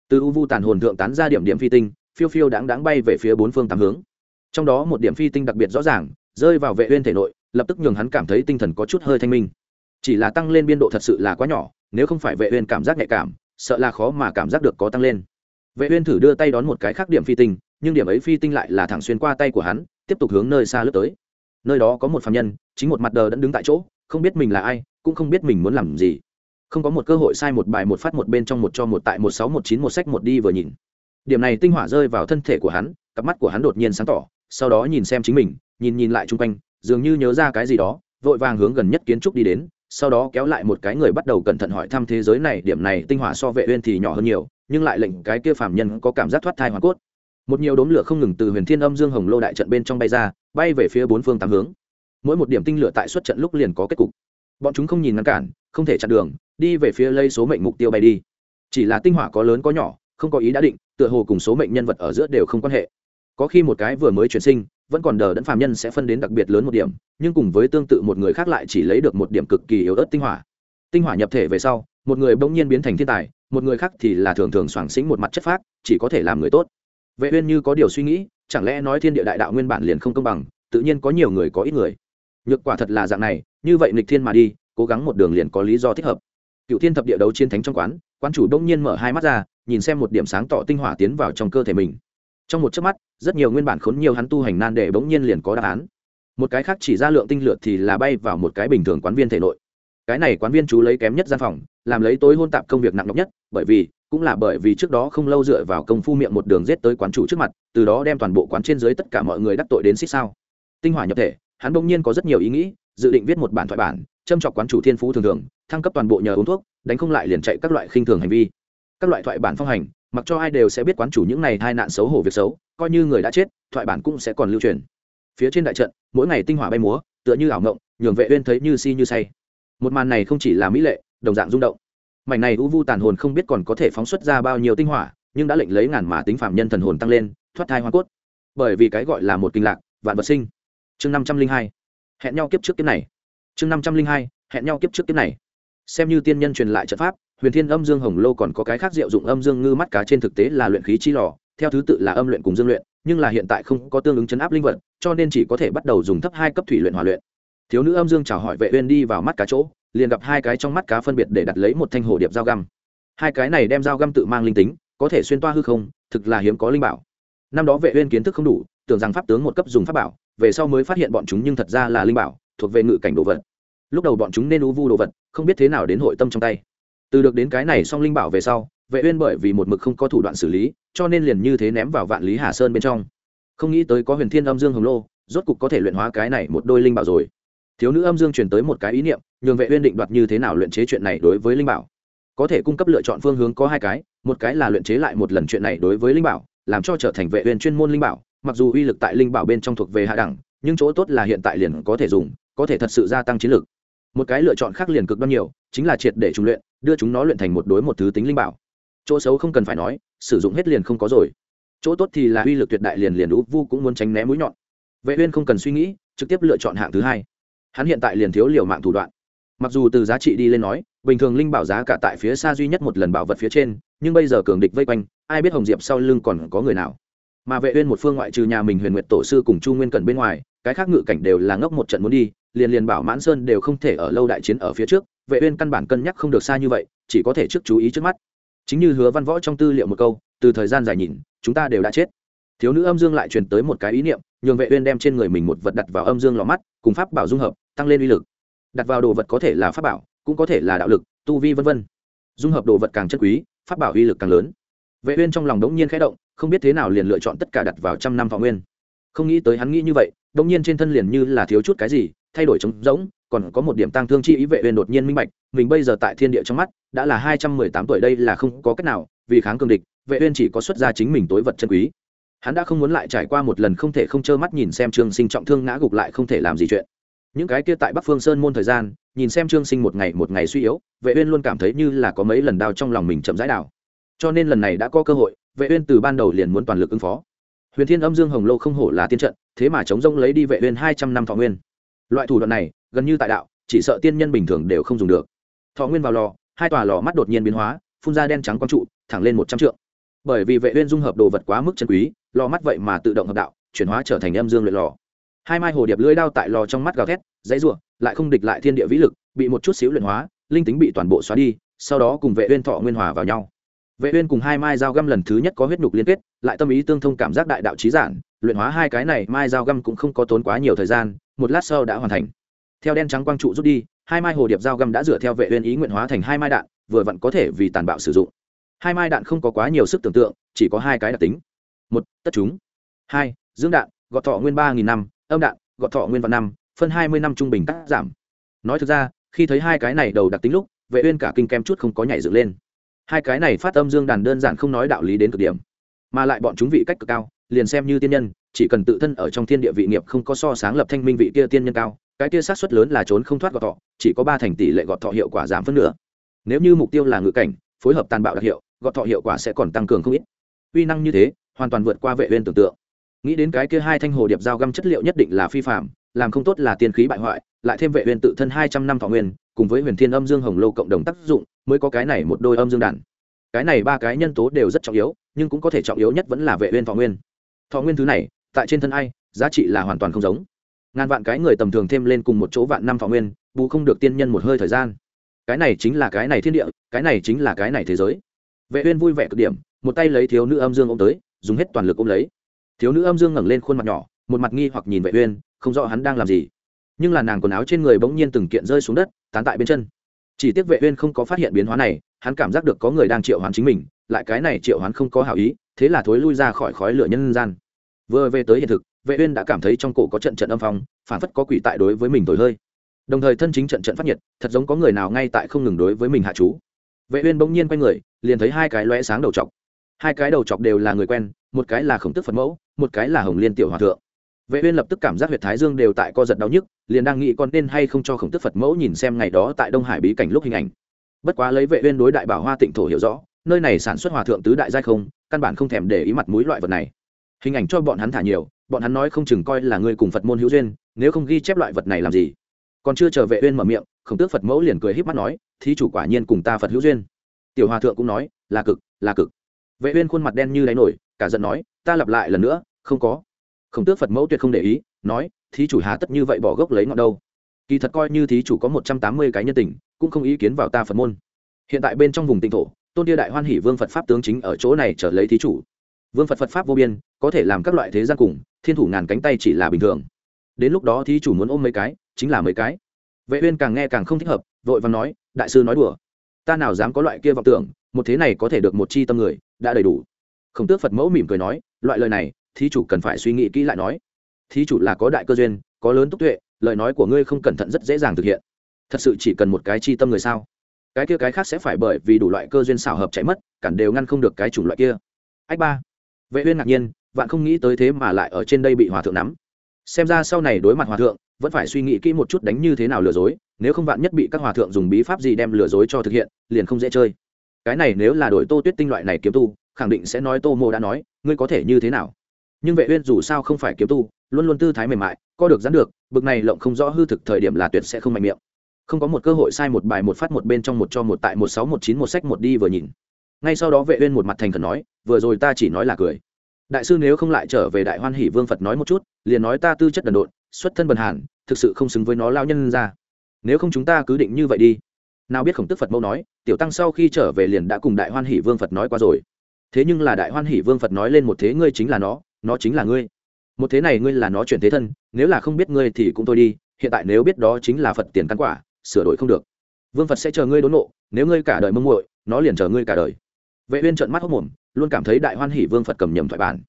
Từ u vu tàn hồn thượng tán ra điểm điểm phi tinh, phiêu phiêu đáng đáng bay về phía bốn phương tám hướng. Trong đó một điểm phi tinh đặc biệt rõ ràng, rơi vào vệ uyên thể nội, lập tức nhường hắn cảm thấy tinh thần có chút hơi thanh minh. Chỉ là tăng lên biên độ thật sự là quá nhỏ, nếu không phải vệ uyên cảm giác nhạy cảm, sợ là khó mà cảm giác được có tăng lên. Vệ uyên thử đưa tay đón một cái khác điểm phi tinh, nhưng điểm ấy phi tinh lại là thẳng xuyên qua tay của hắn tiếp tục hướng nơi xa lướt tới. Nơi đó có một phàm nhân, chính một mặt đờ đẫn đứng tại chỗ, không biết mình là ai, cũng không biết mình muốn làm gì. Không có một cơ hội sai một bài một phát một bên trong một cho một tại một sáu một chín một sách một đi vừa nhìn. Điểm này tinh hỏa rơi vào thân thể của hắn, cặp mắt của hắn đột nhiên sáng tỏ, sau đó nhìn xem chính mình, nhìn nhìn lại chung quanh, dường như nhớ ra cái gì đó, vội vàng hướng gần nhất kiến trúc đi đến, sau đó kéo lại một cái người bắt đầu cẩn thận hỏi thăm thế giới này, điểm này tinh hỏa so vệ uyên thì nhỏ hơn nhiều, nhưng lại lệnh cái kia phàm nhân có cảm giác thoát thai hoàn cốt một nhiều đốm lửa không ngừng từ huyền thiên âm dương hồng lô đại trận bên trong bay ra, bay về phía bốn phương tám hướng. Mỗi một điểm tinh lửa tại xuất trận lúc liền có kết cục. Bọn chúng không nhìn ngăn cản, không thể chặn đường, đi về phía lây số mệnh mục tiêu bay đi. Chỉ là tinh hỏa có lớn có nhỏ, không có ý đã định, tựa hồ cùng số mệnh nhân vật ở giữa đều không quan hệ. Có khi một cái vừa mới chuyển sinh, vẫn còn đờ đẫn phàm nhân sẽ phân đến đặc biệt lớn một điểm, nhưng cùng với tương tự một người khác lại chỉ lấy được một điểm cực kỳ yếu ớt tinh hỏa. Tinh hỏa nhập thể về sau, một người bỗng nhiên biến thành thiên tài, một người khác thì là thường thường soảng xính một mặt chất phác, chỉ có thể làm người tốt vệ uyên như có điều suy nghĩ, chẳng lẽ nói thiên địa đại đạo nguyên bản liền không công bằng, tự nhiên có nhiều người có ít người. Nhược quả thật là dạng này, như vậy nghịch thiên mà đi, cố gắng một đường liền có lý do thích hợp. Cựu thiên thập địa đấu chiến thánh trong quán quán chủ đông nhiên mở hai mắt ra, nhìn xem một điểm sáng tỏ tinh hỏa tiến vào trong cơ thể mình. Trong một chớp mắt, rất nhiều nguyên bản khốn nhiều hắn tu hành nan để bỗng nhiên liền có đáp án. Một cái khác chỉ ra lượng tinh lượt thì là bay vào một cái bình thường quán viên thể nội. Cái này quán viên chú lấy kém nhất gian phòng, làm lấy tối hôn tạp công việc nặng nhọc nhất, bởi vì cũng là bởi vì trước đó không lâu dựa vào công phu miệng một đường giết tới quán chủ trước mặt, từ đó đem toàn bộ quán trên dưới tất cả mọi người đắc tội đến xích sao. Tinh hỏa nhập thể, hắn bỗng nhiên có rất nhiều ý nghĩ, dự định viết một bản thoại bản, châm chọc quán chủ thiên phú thường thường, thăng cấp toàn bộ nhờ uống thuốc, đánh không lại liền chạy các loại khinh thường hành vi. Các loại thoại bản phong hành, mặc cho ai đều sẽ biết quán chủ những này hai nạn xấu hổ việc xấu, coi như người đã chết, thoại bản cũng sẽ còn lưu truyền. Phía trên đại trận, mỗi ngày tinh hỏa bay múa, tựa như ảo ngộng, nhường vệ uyên thấy như si như say. Một màn này không chỉ là mỹ lệ, đồng dạng rung động mảnh này u vu tàn hồn không biết còn có thể phóng xuất ra bao nhiêu tinh hỏa, nhưng đã lệnh lấy ngàn mà tính phạm nhân thần hồn tăng lên, thoát thai hoa cốt. Bởi vì cái gọi là một kinh lạc, vạn vật sinh. Chương năm trăm linh hai. Hẹn nhau kiếp trước kiếp này. Chương năm trăm linh hai, hẹn nhau kiếp trước kiếp này. Xem như tiên nhân truyền lại trận pháp, huyền thiên âm dương hồng lô còn có cái khác diệu dụng âm dương ngư mắt cá trên thực tế là luyện khí chi lò, theo thứ tự là âm luyện cùng dương luyện, nhưng là hiện tại không có tương ứng chấn áp linh vật, cho nên chỉ có thể bắt đầu dùng thấp hai cấp thủy luyện hòa luyện. Thiếu nữ âm dương chào hỏi vệ uyên đi vào mắt cá chỗ liền gặp hai cái trong mắt cá phân biệt để đặt lấy một thanh hồ điệp dao găm. Hai cái này đem dao găm tự mang linh tính, có thể xuyên toa hư không, thực là hiếm có linh bảo. Năm đó vệ uyên kiến thức không đủ, tưởng rằng pháp tướng một cấp dùng pháp bảo, về sau mới phát hiện bọn chúng nhưng thật ra là linh bảo, thuộc về ngự cảnh đồ vật. Lúc đầu bọn chúng nên u vu đồ vật, không biết thế nào đến hội tâm trong tay. Từ được đến cái này song linh bảo về sau, vệ uyên bởi vì một mực không có thủ đoạn xử lý, cho nên liền như thế ném vào vạn lý hà sơn bên trong. Không nghĩ tới có huyền thiên âm dương hồng lô, rốt cục có thể luyện hóa cái này một đôi linh bảo rồi thiếu nữ âm dương truyền tới một cái ý niệm, nhường vệ uyên định đoạt như thế nào luyện chế chuyện này đối với linh bảo. Có thể cung cấp lựa chọn phương hướng có hai cái, một cái là luyện chế lại một lần chuyện này đối với linh bảo, làm cho trở thành vệ uyên chuyên môn linh bảo, mặc dù uy lực tại linh bảo bên trong thuộc về hạ đẳng, nhưng chỗ tốt là hiện tại liền có thể dùng, có thể thật sự gia tăng chiến lực. Một cái lựa chọn khác liền cực đoan nhiều, chính là triệt để trùng luyện, đưa chúng nó luyện thành một đối một thứ tính linh bảo. Chỗ xấu không cần phải nói, sử dụng hết liền không có rồi. Chỗ tốt thì là uy lực tuyệt đại liền liền úp vu cũng muốn tránh né mũi nhọn. Vệ uyên không cần suy nghĩ, trực tiếp lựa chọn hạng thứ hai hắn hiện tại liền thiếu liều mạng thủ đoạn. Mặc dù từ giá trị đi lên nói, bình thường linh bảo giá cả tại phía xa duy nhất một lần bảo vật phía trên, nhưng bây giờ cường địch vây quanh, ai biết hồng diệp sau lưng còn có người nào. Mà vệ uyên một phương ngoại trừ nhà mình huyền nguyệt tổ sư cùng chu nguyên cẩn bên ngoài, cái khác ngự cảnh đều là ngốc một trận muốn đi, liền liền bảo mãn sơn đều không thể ở lâu đại chiến ở phía trước, vệ uyên căn bản cân nhắc không được xa như vậy, chỉ có thể trước chú ý trước mắt. Chính như hứa văn võ trong tư liệu một câu, từ thời gian dài nhìn, chúng ta đều đã chết. Thiếu nữ âm dương lại truyền tới một cái ý niệm, nhường vệ uyên đem trên người mình một vật đặt vào âm dương lò mắt, cùng pháp bảo dung hợp tăng lên uy lực. Đặt vào đồ vật có thể là pháp bảo, cũng có thể là đạo lực, tu vi vân vân. Dung hợp đồ vật càng chất quý, pháp bảo uy lực càng lớn. Vệ uyên trong lòng đống nhiên khẽ động, không biết thế nào liền lựa chọn tất cả đặt vào trăm năm thọ nguyên. Không nghĩ tới hắn nghĩ như vậy, đống nhiên trên thân liền như là thiếu chút cái gì, thay đổi trống rỗng, còn có một điểm tăng thương chi ý vệ uyên đột nhiên minh bạch, mình bây giờ tại thiên địa trong mắt, đã là 218 tuổi đây là không có cách nào, vì kháng cường địch, vệ uyên chỉ có xuất ra chính mình tối vật chân quý. Hắn đã không muốn lại trải qua một lần không thể không trơ mắt nhìn xem trương sinh trọng thương ngã gục lại không thể làm gì chuyện những cái kia tại bắc phương sơn môn thời gian, nhìn xem trương sinh một ngày một ngày suy yếu, vệ uyên luôn cảm thấy như là có mấy lần đau trong lòng mình chậm rãi đảo. Cho nên lần này đã có cơ hội, vệ uyên từ ban đầu liền muốn toàn lực ứng phó. Huyền thiên âm dương hồng Lô không hổ là tiên trận, thế mà chống rông lấy đi vệ uyên 200 năm thọ nguyên. Loại thủ đoạn này, gần như tại đạo, chỉ sợ tiên nhân bình thường đều không dùng được. Thọ nguyên vào lò, hai tòa lò mắt đột nhiên biến hóa, phun ra đen trắng quang trụ, thẳng lên một trăm trượng. Bởi vì vệ uyên dung hợp đồ vật quá mức chân quý, lò mắt vậy mà tự động hợp đạo, chuyển hóa trở thành âm dương luyện lò hai mai hồ điệp lưỡi đao tại lò trong mắt gào thét, dãy rủa, lại không địch lại thiên địa vĩ lực, bị một chút xíu luyện hóa, linh tính bị toàn bộ xóa đi, sau đó cùng vệ uyên thọ nguyên hòa vào nhau. Vệ uyên cùng hai mai dao găm lần thứ nhất có huyết nhục liên kết, lại tâm ý tương thông cảm giác đại đạo trí giản, luyện hóa hai cái này mai dao găm cũng không có tốn quá nhiều thời gian, một lát sau đã hoàn thành. Theo đen trắng quang trụ rút đi, hai mai hồ điệp dao găm đã dựa theo vệ uyên ý nguyện hóa thành hai mai đạn, vừa vặn có thể vì tàn bạo sử dụng. Hai mai đạn không có quá nhiều sức tưởng tượng, chỉ có hai cái đặc tính. Một, tất chúng. Hai, dưỡng đạn, gọt thọ nguyên ba nghìn năm âm đạn, gọt thọ nguyên vạn năm, phân hai mươi năm trung bình cắt giảm. Nói thực ra, khi thấy hai cái này đầu đặc tính lúc, vệ uyên cả kinh kem chút không có nhảy dựng lên. Hai cái này phát âm dương đàn đơn giản không nói đạo lý đến cực điểm, mà lại bọn chúng vị cách cực cao, liền xem như tiên nhân, chỉ cần tự thân ở trong thiên địa vị nghiệp không có so sáng lập thanh minh vị kia tiên nhân cao, cái kia sát suất lớn là trốn không thoát gọt thọ, chỉ có ba thành tỷ lệ gọt thọ hiệu quả giảm phân nửa. Nếu như mục tiêu là ngự cảnh, phối hợp tàn bạo đặc hiệu, gọt thọ hiệu quả sẽ còn tăng cường không ít. Uy năng như thế, hoàn toàn vượt qua vệ uyên tưởng tượng nghĩ đến cái kia hai thanh hồ điệp giao găm chất liệu nhất định là phi phạm làm không tốt là tiên khí bại hoại, lại thêm vệ uyên tự thân 200 năm thọ nguyên, cùng với huyền thiên âm dương hồng lô cộng đồng tác dụng, mới có cái này một đôi âm dương đản. cái này ba cái nhân tố đều rất trọng yếu, nhưng cũng có thể trọng yếu nhất vẫn là vệ uyên thọ nguyên. Thọ nguyên thứ này, tại trên thân ai, giá trị là hoàn toàn không giống. Ngàn vạn cái người tầm thường thêm lên cùng một chỗ vạn năm thọ nguyên, bù không được tiên nhân một hơi thời gian. Cái này chính là cái này thiên địa, cái này chính là cái này thế giới. Vệ uyên vui vẻ cực điểm, một tay lấy thiếu nữ âm dương ôm tới, dùng hết toàn lực ôm lấy thiếu nữ âm dương ngẩng lên khuôn mặt nhỏ, một mặt nghi hoặc nhìn vệ uyên, không rõ hắn đang làm gì. Nhưng là nàng quần áo trên người bỗng nhiên từng kiện rơi xuống đất, tán tại bên chân. Chỉ tiếc vệ uyên không có phát hiện biến hóa này, hắn cảm giác được có người đang triệu hoán chính mình, lại cái này triệu hoán không có hảo ý, thế là thối lui ra khỏi khói lửa nhân gian. Vừa về tới hiện thực, vệ uyên đã cảm thấy trong cổ có trận trận âm phong, phản phất có quỷ tại đối với mình thổi hơi. Đồng thời thân chính trận trận phát nhiệt, thật giống có người nào ngay tại không ngừng đối với mình hạ chú. Vệ uyên bỗng nhiên quay người, liền thấy hai cái lóe sáng đầu trọc hai cái đầu chọc đều là người quen, một cái là khổng tức phật mẫu, một cái là hồng liên tiểu hòa thượng. Vệ uyên lập tức cảm giác huyệt thái dương đều tại co giật đau nhức, liền đang nghĩ con nên hay không cho khổng tức phật mẫu nhìn xem ngày đó tại đông hải bí cảnh lúc hình ảnh. Bất quá lấy vệ uyên đối đại bảo hoa tịnh thổ hiểu rõ, nơi này sản xuất hòa thượng tứ đại giai không, căn bản không thèm để ý mặt mũi loại vật này. Hình ảnh cho bọn hắn thả nhiều, bọn hắn nói không chừng coi là người cùng phật môn hữu duyên, nếu không ghi chép loại vật này làm gì? Còn chưa chờ vệ uyên mở miệng, khổng tước phật mẫu liền cười híp mắt nói, thí chủ quả nhiên cùng ta phật hữu duyên. Tiểu hòa thượng cũng nói, là cực là cực vệ uyên khuôn mặt đen như đáy nổi, cả giận nói, ta lặp lại lần nữa, không có. Khổng tước phật mẫu tuyệt không để ý, nói, thí chủ hà tất như vậy bỏ gốc lấy ngọn đâu? Kỳ thật coi như thí chủ có một trăm tám mươi cái nhân tình, cũng không ý kiến vào ta phật môn. Hiện tại bên trong vùng tinh thổ, tôn tia đại hoan hỷ vương phật pháp tướng chính ở chỗ này trở lấy thí chủ. Vương phật phật pháp vô biên, có thể làm các loại thế gian cùng, thiên thủ ngàn cánh tay chỉ là bình thường. Đến lúc đó thí chủ muốn ôm mấy cái, chính là mấy cái. Vệ uyên càng nghe càng không thích hợp, vội vàng nói, đại sư nói đùa, ta nào dám có loại kia vọng tưởng, một thế này có thể được một chi tâm người đã đầy đủ. Khổng tước phật mẫu mỉm cười nói, loại lời này, thí chủ cần phải suy nghĩ kỹ lại nói. Thí chủ là có đại cơ duyên, có lớn túc tuệ, lời nói của ngươi không cẩn thận rất dễ dàng thực hiện. Thật sự chỉ cần một cái chi tâm người sao? Cái kia cái khác sẽ phải bởi vì đủ loại cơ duyên xảo hợp chạy mất, cản đều ngăn không được cái chủng loại kia. Ách ba. Vệ uyên ngạc nhiên, vạn không nghĩ tới thế mà lại ở trên đây bị hòa thượng nắm. Xem ra sau này đối mặt hòa thượng, vẫn phải suy nghĩ kỹ một chút đánh như thế nào lừa dối, nếu không vạn nhất bị các hòa thượng dùng bí pháp gì đem lừa dối cho thực hiện, liền không dễ chơi cái này nếu là đổi tô tuyết tinh loại này kiếm tu, khẳng định sẽ nói tô mô đã nói, ngươi có thể như thế nào? Nhưng vệ uyên dù sao không phải kiếm tu, luôn luôn tư thái mềm mại, co được dán được, bực này lộng không rõ hư thực thời điểm là tuyệt sẽ không mạnh miệng. Không có một cơ hội sai một bài một phát một bên trong một cho một tại một sáu một chín một sách một đi vừa nhìn. Ngay sau đó vệ uyên một mặt thành khẩn nói, vừa rồi ta chỉ nói là cười. Đại sư nếu không lại trở về đại hoan hỷ vương phật nói một chút, liền nói ta tư chất đần độn, xuất thân bần hàn, thực sự không xứng với nó lao nhân ra. Nếu không chúng ta cứ định như vậy đi nào biết khổng tức phật mẫu nói, tiểu tăng sau khi trở về liền đã cùng đại hoan hỷ vương phật nói qua rồi. Thế nhưng là đại hoan hỷ vương phật nói lên một thế ngươi chính là nó nó chính là ngươi. Một thế này ngươi là nó chuyển thế thân, nếu là không biết ngươi thì cũng thôi đi, hiện tại nếu biết đó chính là phật tiền căn quả, sửa đổi không được. Vương phật sẽ chờ ngươi đốn nộ, nếu ngươi cả đời mông muội, nó liền chờ ngươi cả đời. Vệ uyên trợn mắt hốc mồm, luôn cảm thấy đại hoan hỷ vương phật cầm nhầm thoại bản.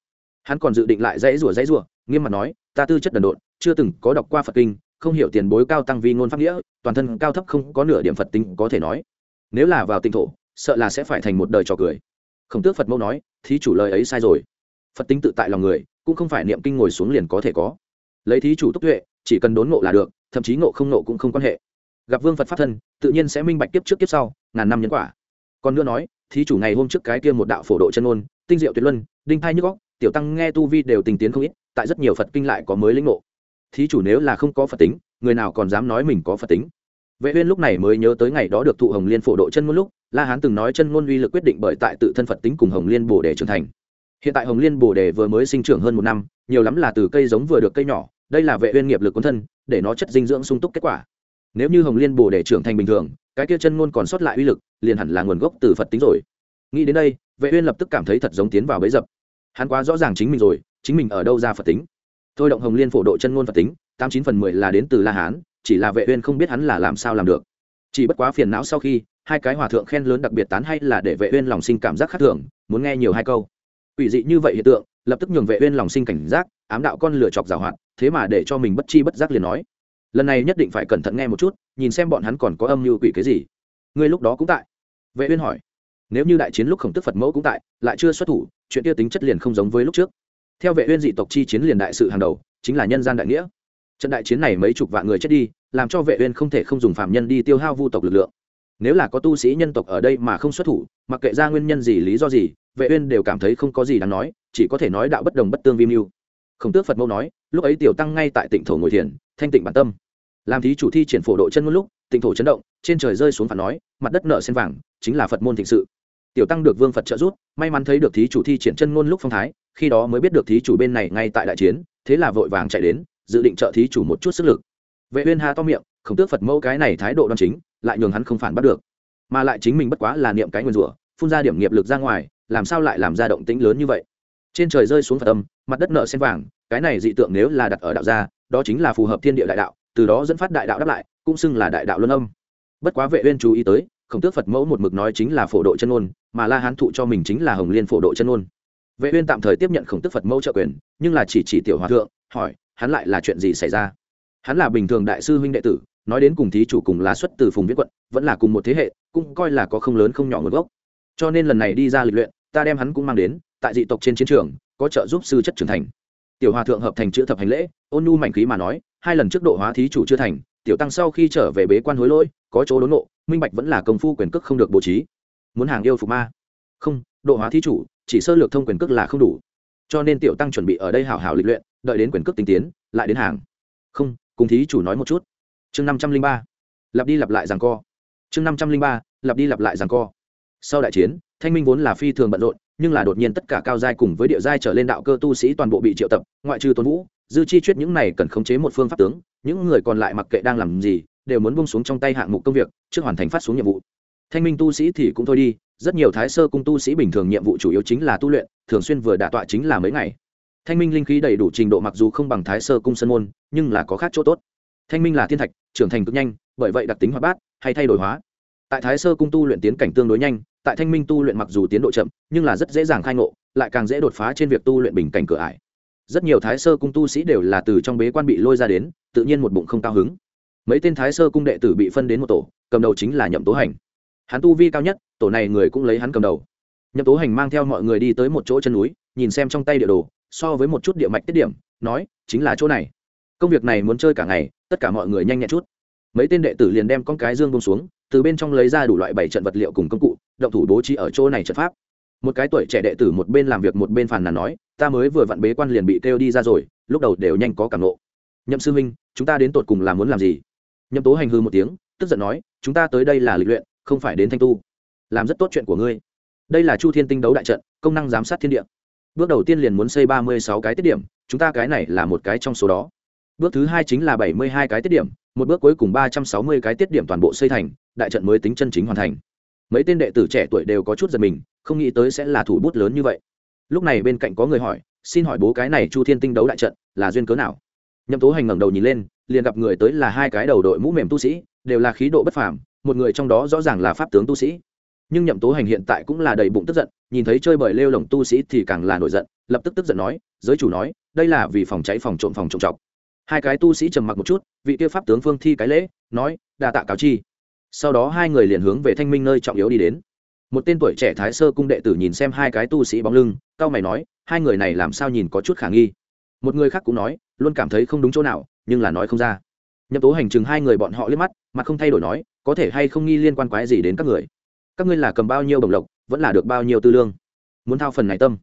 Hắn còn dự định lại dãy rủa dãy rủa, nghiêm mặt nói, ta tư chất đần độn, chưa từng có đọc qua phật kinh không hiểu tiền bối cao tăng vi ngôn pháp nghĩa, toàn thân cao thấp không có nửa điểm phật tính có thể nói. Nếu là vào tinh thổ, sợ là sẽ phải thành một đời trò cười. Khổng tước phật mẫu nói, thí chủ lời ấy sai rồi. Phật tính tự tại lòng người, cũng không phải niệm kinh ngồi xuống liền có thể có. Lấy thí chủ tốc tuệ, chỉ cần đốn ngộ là được, thậm chí ngộ không ngộ cũng không quan hệ. Gặp vương phật pháp thân, tự nhiên sẽ minh bạch kiếp trước kiếp sau, ngàn năm nhân quả. Còn nữa nói, thí chủ ngày hôm trước cái kia một đạo phổ độ chân ngôn, tinh diệu tuyệt luân, đinh thai nhức góc tiểu tăng nghe tu vi đều tình tiến không ít, tại rất nhiều phật kinh lại có mới lĩnh ngộ thí chủ nếu là không có phật tính, người nào còn dám nói mình có phật tính? Vệ uyên lúc này mới nhớ tới ngày đó được thụ hồng liên phổ độ chân ngôn lúc, la hán từng nói chân ngôn uy lực quyết định bởi tại tự thân phật tính cùng hồng liên bồ đề trưởng thành. Hiện tại hồng liên bồ đề vừa mới sinh trưởng hơn một năm, nhiều lắm là từ cây giống vừa được cây nhỏ, đây là vệ uyên nghiệp lực quân thân, để nó chất dinh dưỡng sung túc kết quả. Nếu như hồng liên bồ đề trưởng thành bình thường, cái kia chân ngôn còn sót lại uy lực, liền hẳn là nguồn gốc từ phật tính rồi. Nghĩ đến đây, vệ uyên lập tức cảm thấy thật giống tiến vào bế dập. Hắn quá rõ ràng chính mình rồi, chính mình ở đâu ra phật tính? Thôi động hồng liên phổ độ chân ngôn phật tính, tám chín phần mười là đến từ la hán, chỉ là vệ uyên không biết hắn là làm sao làm được. Chỉ bất quá phiền não sau khi, hai cái hòa thượng khen lớn đặc biệt tán hay là để vệ uyên lòng sinh cảm giác khác thường, muốn nghe nhiều hai câu. Ủy dị như vậy hiện tượng, lập tức nhường vệ uyên lòng sinh cảnh giác, ám đạo con lửa chọc giảo hoạt, thế mà để cho mình bất chi bất giác liền nói. Lần này nhất định phải cẩn thận nghe một chút, nhìn xem bọn hắn còn có âm mưu quỷ cái gì. Ngươi lúc đó cũng tại? Vệ uyên hỏi. Nếu như đại chiến lúc khổng tức phật mẫu cũng tại, lại chưa xuất thủ, chuyện kia tính chất liền không giống với lúc trước theo vệ uyên dị tộc chi chiến liền đại sự hàng đầu, chính là nhân gian đại nghĩa. Trận đại chiến này mấy chục vạn người chết đi, làm cho vệ uyên không thể không dùng phạm nhân đi tiêu hao vu tộc lực lượng. Nếu là có tu sĩ nhân tộc ở đây mà không xuất thủ, mặc kệ ra nguyên nhân gì, lý do gì, vệ uyên đều cảm thấy không có gì đáng nói, chỉ có thể nói đạo bất đồng bất tương vi mưu. Khổng tước phật mẫu nói, lúc ấy tiểu tăng ngay tại tịnh thổ ngồi thiền, thanh tịnh bản tâm. Làm thí chủ thi triển phổ độ chân ngôn lúc, tịnh thổ chấn động, trên trời rơi xuống phản nói, mặt đất nợ sen vàng, chính là phật môn thịnh sự tiểu tăng được vương phật trợ giúp, may mắn thấy được thí chủ thi triển chân ngôn lúc phong thái, khi đó mới biết được thí chủ bên này ngay tại đại chiến, thế là vội vàng chạy đến, dự định trợ thí chủ một chút sức lực. Vệ uyên ha to miệng, khổng tước phật mẫu cái này thái độ đoan chính, lại nhường hắn không phản bắt được. Mà lại chính mình bất quá là niệm cái nguyên rủa, phun ra điểm nghiệp lực ra ngoài, làm sao lại làm ra động tĩnh lớn như vậy? Trên trời rơi xuống phật âm, mặt đất nợ sen vàng, cái này dị tượng nếu là đặt ở đạo gia, đó chính là phù hợp thiên địa đại đạo, từ đó dẫn phát đại đạo đáp lại, cũng xưng là đại đạo luân âm. Bất quá vệ uyên chú ý tới, khổng tước phật mẫu một mực nói chính là phổ độ chân ngôn mà la hán thụ cho mình chính là hồng liên phổ độ chân ngôn. Vệ uyên tạm thời tiếp nhận khổng tức phật mẫu trợ quyền, nhưng là chỉ chỉ tiểu hòa thượng, hỏi, hắn lại là chuyện gì xảy ra? Hắn là bình thường đại sư huynh đệ tử, nói đến cùng thí chủ cùng là xuất từ phùng Viễn quận, vẫn là cùng một thế hệ, cũng coi là có không lớn không nhỏ nguồn gốc. Cho nên lần này đi ra lịch luyện, ta đem hắn cũng mang đến, tại dị tộc trên chiến trường, có trợ giúp sư chất trưởng thành. Tiểu hòa thượng hợp thành chữ thập hành lễ, ôn nhu mảnh khí mà nói, hai lần trước độ hóa thí chủ chưa thành, tiểu tăng sau khi trở về bế quan hối lỗi, có chỗ đốn nộ minh bạch vẫn là công phu quyền cước không được bố trí muốn hàng yêu phục ma. Không, độ hóa thí chủ, chỉ sơ lược thông quyền cước là không đủ. Cho nên tiểu tăng chuẩn bị ở đây hảo hảo lịch luyện, đợi đến quyền cước tinh tiến, lại đến hàng. Không, cùng thí chủ nói một chút. Chương năm trăm linh ba. Lặp đi lặp lại rằng co. Chương năm trăm linh ba, lặp đi lặp lại rằng co. Sau đại chiến, thanh minh vốn là phi thường bận rộn, nhưng là đột nhiên tất cả cao giai cùng với địa giai trở lên đạo cơ tu sĩ toàn bộ bị triệu tập, ngoại trừ tôn vũ, dư chi chuyết những này cần khống chế một phương pháp tướng, những người còn lại mặc kệ đang làm gì, đều muốn bông xuống trong tay hạng mục công việc, trước hoàn thành phát xuống nhiệm vụ thanh minh tu sĩ thì cũng thôi đi, rất nhiều thái sơ cung tu sĩ bình thường nhiệm vụ chủ yếu chính là tu luyện, thường xuyên vừa đả tọa chính là mấy ngày. Thanh minh linh khí đầy đủ trình độ mặc dù không bằng thái sơ cung sân môn, nhưng là có khác chỗ tốt. Thanh minh là thiên thạch, trưởng thành cực nhanh, bởi vậy đặc tính hoạt bát, hay thay đổi hóa. Tại thái sơ cung tu luyện tiến cảnh tương đối nhanh, tại thanh minh tu luyện mặc dù tiến độ chậm, nhưng là rất dễ dàng khai ngộ, lại càng dễ đột phá trên việc tu luyện bình cảnh cửa ải. Rất nhiều thái sơ cung tu sĩ đều là từ trong bế quan bị lôi ra đến, tự nhiên một bụng không cao hứng. Mấy tên thái sơ cung đệ tử bị phân đến một tổ, cầm đầu chính là nhậm tố hành hắn tu vi cao nhất, tổ này người cũng lấy hắn cầm đầu. Nhậm tố hành mang theo mọi người đi tới một chỗ chân núi, nhìn xem trong tay địa đồ, so với một chút địa mạch tiết điểm, nói, chính là chỗ này. Công việc này muốn chơi cả ngày, tất cả mọi người nhanh nhẹn chút. Mấy tên đệ tử liền đem con cái dương bông xuống, từ bên trong lấy ra đủ loại bảy trận vật liệu cùng công cụ, động thủ bố trí ở chỗ này trận pháp. Một cái tuổi trẻ đệ tử một bên làm việc một bên phàn nàn nói, ta mới vừa vặn bế quan liền bị kêu đi ra rồi, lúc đầu đều nhanh có cảm nộ nhậm sư minh chúng ta đến tột cùng là muốn làm gì? Nhậm tố hành hư một tiếng, tức giận nói, chúng ta tới đây là lịch luyện không phải đến thanh tu. Làm rất tốt chuyện của ngươi. Đây là chu thiên tinh đấu đại trận, công năng giám sát thiên địa. Bước đầu tiên liền muốn xây ba mươi sáu cái tiết điểm, chúng ta cái này là một cái trong số đó. Bước thứ hai chính là bảy mươi hai cái tiết điểm, một bước cuối cùng ba trăm sáu mươi cái tiết điểm toàn bộ xây thành, đại trận mới tính chân chính hoàn thành. Mấy tên đệ tử trẻ tuổi đều có chút giật mình, không nghĩ tới sẽ là thủ bút lớn như vậy. Lúc này bên cạnh có người hỏi, xin hỏi bố cái này chu thiên tinh đấu đại trận là duyên cớ nào? Nhậm tố hành ngẩng đầu nhìn lên, liền gặp người tới là hai cái đầu đội mũ mềm tu sĩ, đều là khí độ bất phàm một người trong đó rõ ràng là pháp tướng tu sĩ. Nhưng nhậm tố hành hiện tại cũng là đầy bụng tức giận, nhìn thấy chơi bời lêu lồng tu sĩ thì càng là nổi giận, lập tức tức giận nói, giới chủ nói, đây là vì phòng cháy phòng trộm phòng trộm trọc hai cái tu sĩ trầm mặc một chút, vị kia pháp tướng phương thi cái lễ, nói, đa tạ cáo chi. Sau đó hai người liền hướng về thanh minh nơi trọng yếu đi đến. Một tên tuổi trẻ thái sơ cung đệ tử nhìn xem hai cái tu sĩ bóng lưng cao mày nói, hai người này làm sao nhìn có chút khả nghi? Một người khác cũng nói, luôn cảm thấy không đúng chỗ nào, nhưng là nói không ra nhậm tố hành chừng hai người bọn họ liếc mắt mà không thay đổi nói, có thể hay không nghi liên quan quái gì đến các người? Các ngươi là cầm bao nhiêu đồng lộc, vẫn là được bao nhiêu tư lương? Muốn thao phần này tâm.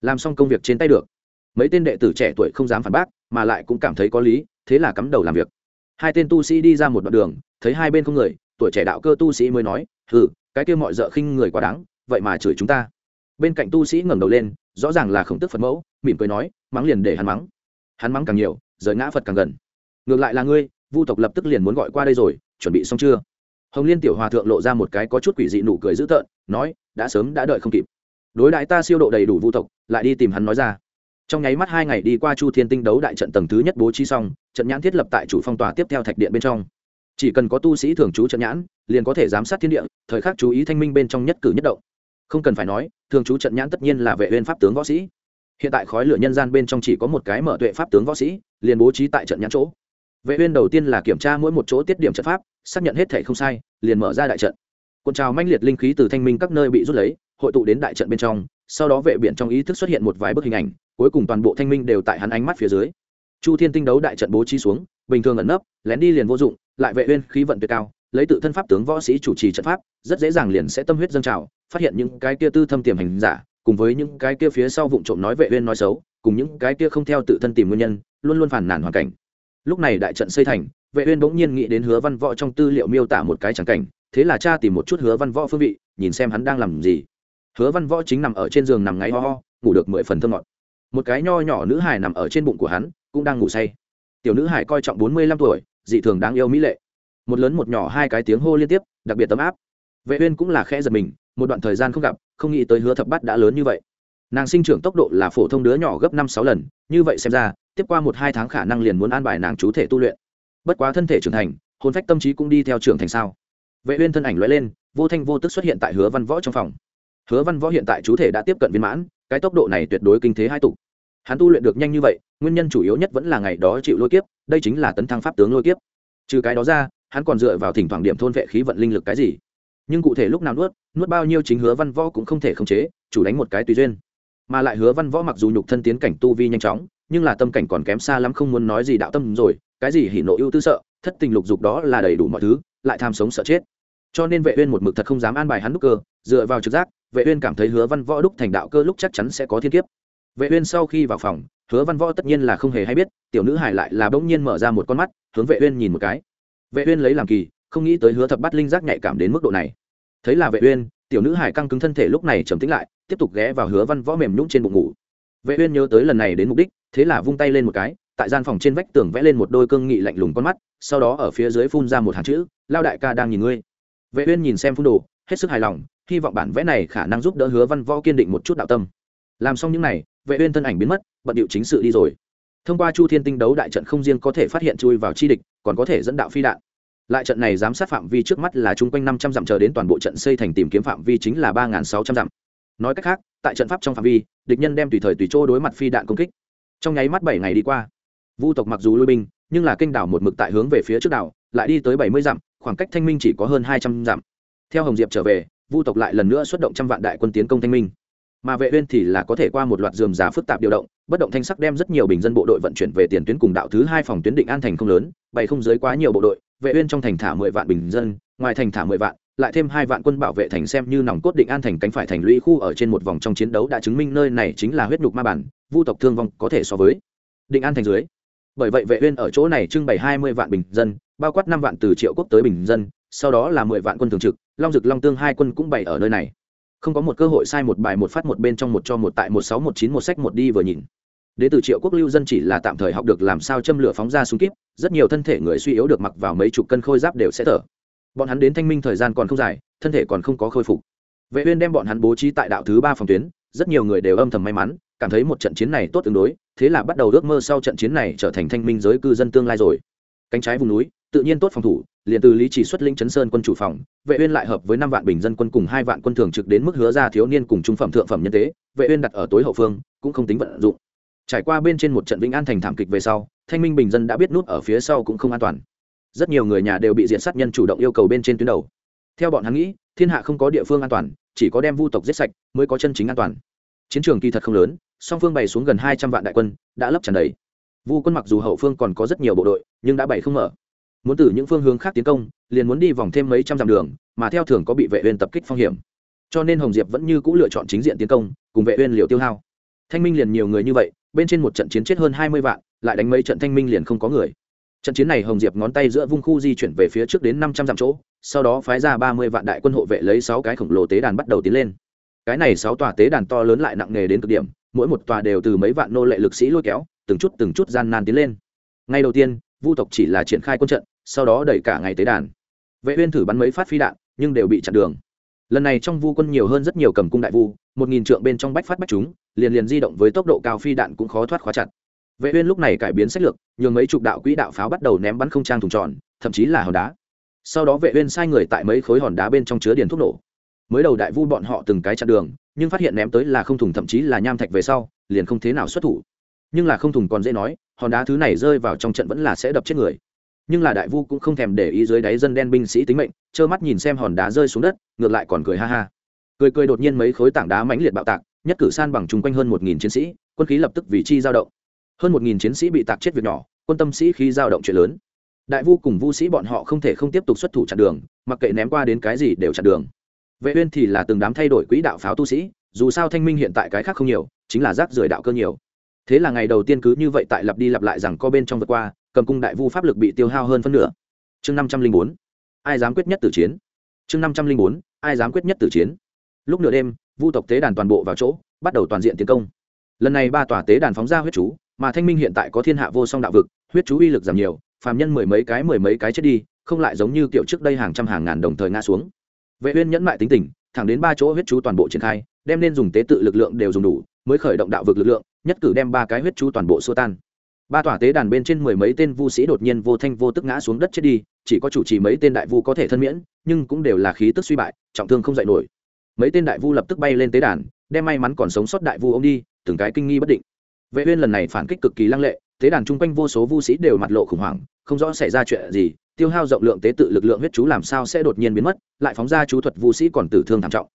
Làm xong công việc trên tay được. Mấy tên đệ tử trẻ tuổi không dám phản bác, mà lại cũng cảm thấy có lý, thế là cắm đầu làm việc. Hai tên tu sĩ đi ra một đoạn đường, thấy hai bên không người, tuổi trẻ đạo cơ tu sĩ mới nói ừ cái kia mọi d ợ khinh người quá đáng, vậy mà chửi chúng ta. Bên cạnh tu sĩ ngẩng đầu lên, rõ ràng là khổng tức phật mẫu, mỉm cười nói, mắng liền để hắn mắng. Hắn mắng càng nhiều rời ngã phật càng gần. Ngược lại là ngươi vu tộc lập tức liền muốn gọi qua đây rồi, chuẩn bị xong chưa? Hồng liên tiểu hòa thượng lộ ra một cái có chút quỷ dị nụ cười dữ tợn, nói, đã sớm đã đợi không kịp. Đối đại ta siêu độ đầy đủ vu tộc, lại đi tìm hắn nói ra. Trong nháy mắt hai ngày đi qua chu thiên tinh đấu đại trận tầng thứ nhất bố trí xong, trận nhãn thiết lập tại chủ phong tòa tiếp theo thạch điện bên trong. Chỉ cần có tu sĩ thường trú trận nhãn, liền có thể giám sát thiên địa, thời khắc chú ý thanh minh bên trong nhất cử nhất động. Không cần phải nói, thường trú trận nhãn tất nhiên là vệ uyên pháp tướng võ sĩ. Hiện tại khói lửa nhân gian bên trong chỉ có một cái mở tuệ pháp tướng võ sĩ, liền bố trí tại trận nhãn chỗ vệ uyên đầu tiên là kiểm tra mỗi một chỗ tiết điểm trận pháp, xác nhận hết thể không sai, liền mở ra đại trận. Cuộn trào manh liệt linh khí từ thanh minh các nơi bị rút lấy, hội tụ đến đại trận bên trong, sau đó vệ biển trong ý thức xuất hiện một vài bức hình ảnh, cuối cùng toàn bộ thanh minh đều tại hắn ánh mắt phía dưới. Chu thiên tinh đấu đại trận bố trí xuống, bình thường ẩn nấp, lén đi liền vô dụng, lại vệ uyên khí vận tuyệt cao, lấy tự thân pháp tướng võ sĩ chủ trì trận pháp, rất dễ dàng liền sẽ tâm huyết dâng trào, phát hiện những cái kia tư thâm tiềm hành giả, cùng với những cái kia phía sau vụng trộm nói vệ uyên nói xấu, cùng những cái kia không theo tự thân tìm nguyên nhân, luôn luôn phản nản hoàn cảnh lúc này đại trận xây thành, vệ uyên bỗng nhiên nghĩ đến hứa văn võ trong tư liệu miêu tả một cái chẳng cảnh, thế là cha tìm một chút hứa văn võ phương vị, nhìn xem hắn đang làm gì. Hứa văn võ chính nằm ở trên giường nằm ngáy ho ho, ngủ được mười phần thơm ngọt. Một cái nho nhỏ nữ hài nằm ở trên bụng của hắn, cũng đang ngủ say. Tiểu nữ hải coi trọng bốn mươi lăm tuổi, dị thường đáng yêu mỹ lệ. Một lớn một nhỏ hai cái tiếng hô liên tiếp, đặc biệt tấm áp. Vệ uyên cũng là khẽ giật mình, một đoạn thời gian không gặp, không nghĩ tới hứa thập bát đã lớn như vậy. Nàng sinh trưởng tốc độ là phổ thông đứa nhỏ gấp năm sáu lần, như vậy xem ra tiếp qua một hai tháng khả năng liền muốn an bài nàng chú thể tu luyện. Bất quá thân thể trưởng thành, hồn phách tâm trí cũng đi theo trưởng thành sao? Vệ uyên thân ảnh lóe lên, vô thanh vô tức xuất hiện tại hứa văn võ trong phòng. Hứa văn võ hiện tại chú thể đã tiếp cận viên mãn, cái tốc độ này tuyệt đối kinh thế hai tụ. Hắn tu luyện được nhanh như vậy, nguyên nhân chủ yếu nhất vẫn là ngày đó chịu lôi kiếp, đây chính là tấn thăng pháp tướng lôi kiếp. Trừ cái đó ra, hắn còn dựa vào thỉnh thoảng điểm thôn vệ khí vận linh lực cái gì? Nhưng cụ thể lúc nào nuốt nuốt bao nhiêu chính hứa văn võ cũng không thể khống chế, chủ đánh một cái tùy duyên mà lại hứa văn võ mặc dù nhục thân tiến cảnh tu vi nhanh chóng, nhưng là tâm cảnh còn kém xa lắm không muốn nói gì đạo tâm rồi, cái gì hỉ nộ ưu tư sợ, thất tình lục dục đó là đầy đủ mọi thứ, lại tham sống sợ chết. Cho nên vệ uyên một mực thật không dám an bài hắn đúc cơ, dựa vào trực giác, vệ uyên cảm thấy hứa văn võ đúc thành đạo cơ lúc chắc chắn sẽ có thiên kiếp. Vệ uyên sau khi vào phòng, hứa văn võ tất nhiên là không hề hay biết, tiểu nữ hải lại là bỗng nhiên mở ra một con mắt, hướng vệ uyên nhìn một cái. Vệ uyên lấy làm kỳ, không nghĩ tới hứa thập bát linh giác nhạy cảm đến mức độ này. Thấy là vệ uyên, tiểu nữ hải căng cứng thân thể lúc này trầm tĩnh lại tiếp tục ghé vào hứa văn võ mềm nhũn trên bụng ngủ. Vệ uyên nhớ tới lần này đến mục đích, thế là vung tay lên một cái, tại gian phòng trên vách tường vẽ lên một đôi cương nghị lạnh lùng con mắt, sau đó ở phía dưới phun ra một hàng chữ, lao đại ca đang nhìn ngươi. Vệ uyên nhìn xem phun đồ, hết sức hài lòng, hy vọng bản vẽ này khả năng giúp đỡ hứa văn võ kiên định một chút đạo tâm. Làm xong những này, vệ uyên thân ảnh biến mất, bận điệu chính sự đi rồi. Thông qua chu thiên tinh đấu đại trận không riêng có thể phát hiện chui vào chi địch, còn có thể dẫn đạo phi đạn. Lại trận này giám sát phạm vi trước mắt là chung quanh năm trăm dặm chờ đến toàn bộ trận xây thành tìm kiếm phạm vi chính là ba sáu trăm dặm nói cách khác, tại trận pháp trong phạm vi, địch nhân đem tùy thời tùy chỗ đối mặt phi đạn công kích. Trong nháy mắt bảy ngày đi qua, vu tộc mặc dù lui binh, nhưng là kênh đảo một mực tại hướng về phía trước đảo, lại đi tới bảy mươi dặm, khoảng cách thanh minh chỉ có hơn hai trăm dặm. Theo hồng diệp trở về, vu tộc lại lần nữa xuất động trăm vạn đại quân tiến công thanh minh. Mà vệ uyên thì là có thể qua một loạt dườm giá phức tạp điều động, bất động thanh sắc đem rất nhiều bình dân bộ đội vận chuyển về tiền tuyến cùng đạo thứ hai phòng tuyến định an thành không lớn, bày không dưới quá nhiều bộ đội, vệ uyên trong thành thả 10 vạn bình dân, ngoài thành thả 10 vạn lại thêm hai vạn quân bảo vệ thành xem như nòng cốt định an thành cánh phải thành lũy khu ở trên một vòng trong chiến đấu đã chứng minh nơi này chính là huyết nhục ma bản, vu tộc thương vong có thể so với định an thành dưới. Bởi vậy vệ uyên ở chỗ này trưng bày 20 vạn bình dân, bao quát 5 vạn từ triệu quốc tới bình dân, sau đó là 10 vạn quân thường trực, long dực long tương hai quân cũng bày ở nơi này. Không có một cơ hội sai một bài một phát một bên trong một cho một tại một sáu một chín một sách một đi vừa nhìn. Đến từ triệu quốc lưu dân chỉ là tạm thời học được làm sao châm lửa phóng ra súng kíp, rất nhiều thân thể người suy yếu được mặc vào mấy chục cân khôi giáp đều sẽ thở bọn hắn đến thanh minh thời gian còn không dài, thân thể còn không có khôi phục. Vệ uyên đem bọn hắn bố trí tại đạo thứ ba phòng tuyến, rất nhiều người đều âm thầm may mắn, cảm thấy một trận chiến này tốt tương đối, thế là bắt đầu ước mơ sau trận chiến này trở thành thanh minh giới cư dân tương lai rồi. Cánh trái vùng núi, tự nhiên tốt phòng thủ, liền từ lý chỉ xuất linh chấn sơn quân chủ phòng, vệ uyên lại hợp với năm vạn bình dân quân cùng hai vạn quân thường trực đến mức hứa ra thiếu niên cùng trung phẩm thượng phẩm nhân tế, vệ uyên đặt ở tối hậu phương, cũng không tính vận dụng. Trải qua bên trên một trận vĩnh an thành thảm kịch về sau, thanh minh bình dân đã biết nút ở phía sau cũng không an toàn rất nhiều người nhà đều bị diện sát nhân chủ động yêu cầu bên trên tuyến đầu. Theo bọn hắn nghĩ, thiên hạ không có địa phương an toàn, chỉ có đem vu tộc giết sạch mới có chân chính an toàn. Chiến trường kỳ thật không lớn, song phương bày xuống gần hai trăm vạn đại quân, đã lấp tràn đầy. Vu quân mặc dù hậu phương còn có rất nhiều bộ đội, nhưng đã bày không mở. Muốn từ những phương hướng khác tiến công, liền muốn đi vòng thêm mấy trăm dặm đường, mà theo thường có bị vệ uyên tập kích phong hiểm. Cho nên hồng diệp vẫn như cũ lựa chọn chính diện tiến công, cùng vệ uyên liều tiêu hao. Thanh minh liền nhiều người như vậy, bên trên một trận chiến chết hơn hai mươi vạn, lại đánh mấy trận thanh minh liền không có người trận chiến này hồng diệp ngón tay giữa vung khu di chuyển về phía trước đến năm trăm dặm chỗ, sau đó phái ra ba mươi vạn đại quân hộ vệ lấy sáu cái khổng lồ tế đàn bắt đầu tiến lên. Cái này sáu tòa tế đàn to lớn lại nặng nề đến cực điểm, mỗi một tòa đều từ mấy vạn nô lệ lực sĩ lôi kéo, từng chút từng chút gian nan tiến lên. Ngay đầu tiên, vu tộc chỉ là triển khai quân trận, sau đó đẩy cả ngày tế đàn. Vệ uyên thử bắn mấy phát phi đạn, nhưng đều bị chặn đường. Lần này trong vu quân nhiều hơn rất nhiều cầm cung đại vu, một nghìn trượng bên trong bách phát bách chúng, liền liền di động với tốc độ cao phi đạn cũng khó thoát khóa chặt vệ uyên lúc này cải biến sách lược, nhường mấy chục đạo quỹ đạo pháo bắt đầu ném bắn không trang thùng tròn, thậm chí là hòn đá. Sau đó vệ uyên sai người tại mấy khối hòn đá bên trong chứa điền thuốc nổ. Mới đầu đại vu bọn họ từng cái chặn đường, nhưng phát hiện ném tới là không thùng, thậm chí là nham thạch về sau, liền không thế nào xuất thủ. Nhưng là không thùng còn dễ nói, hòn đá thứ này rơi vào trong trận vẫn là sẽ đập chết người. Nhưng là đại vu cũng không thèm để ý dưới đáy dân đen binh sĩ tính mệnh, trơ mắt nhìn xem hòn đá rơi xuống đất, ngược lại còn cười ha ha. Cười cười đột nhiên mấy khối tảng đá mãnh liệt bạo tạc, nhất cử san bằng chung quanh hơn một nghìn chiến sĩ, quân khí lập tức vị chi dao động hơn một nghìn chiến sĩ bị tạc chết việc nhỏ, quân tâm sĩ khi giao động chuyện lớn. Đại vu cùng vu sĩ bọn họ không thể không tiếp tục xuất thủ chặn đường, mặc kệ ném qua đến cái gì đều chặn đường. Vệ uyên thì là từng đám thay đổi quỹ đạo pháo tu sĩ, dù sao thanh minh hiện tại cái khác không nhiều, chính là rác rưởi đạo cơ nhiều. Thế là ngày đầu tiên cứ như vậy tại lặp đi lặp lại rằng co bên trong vượt qua, cầm cung đại vu pháp lực bị tiêu hao hơn phân nửa. Chương năm trăm linh bốn, ai dám quyết nhất tử chiến? Chương năm trăm linh bốn, ai dám quyết nhất tử chiến? Lúc nửa đêm, vu tộc tế đàn toàn bộ vào chỗ, bắt đầu toàn diện tiến công. Lần này ba tòa tế đàn phóng ra huyết chú mà thanh minh hiện tại có thiên hạ vô song đạo vực, huyết chú uy lực giảm nhiều, phàm nhân mười mấy cái mười mấy cái chết đi, không lại giống như kiểu trước đây hàng trăm hàng ngàn đồng thời ngã xuống. Vệ uyên nhẫn mại tính tình, thẳng đến ba chỗ huyết chú toàn bộ triển khai, đem nên dùng tế tự lực lượng đều dùng đủ, mới khởi động đạo vực lực lượng, nhất cử đem ba cái huyết chú toàn bộ xua tan. Ba tòa tế đàn bên trên mười mấy tên vu sĩ đột nhiên vô thanh vô tức ngã xuống đất chết đi, chỉ có chủ trì mấy tên đại vu có thể thân miễn, nhưng cũng đều là khí tức suy bại, trọng thương không dậy nổi. Mấy tên đại vu lập tức bay lên tế đàn, đem may mắn còn sống sót đại vu ông đi, từng cái kinh nghi bất định vệ uyên lần này phản kích cực kỳ lăng lệ, tế đàn chung quanh vô số vu sĩ đều mặt lộ khủng hoảng, không rõ xảy ra chuyện gì, tiêu hao rộng lượng tế tự lực lượng huyết chú làm sao sẽ đột nhiên biến mất, lại phóng ra chú thuật vu sĩ còn tử thương thảm trọng.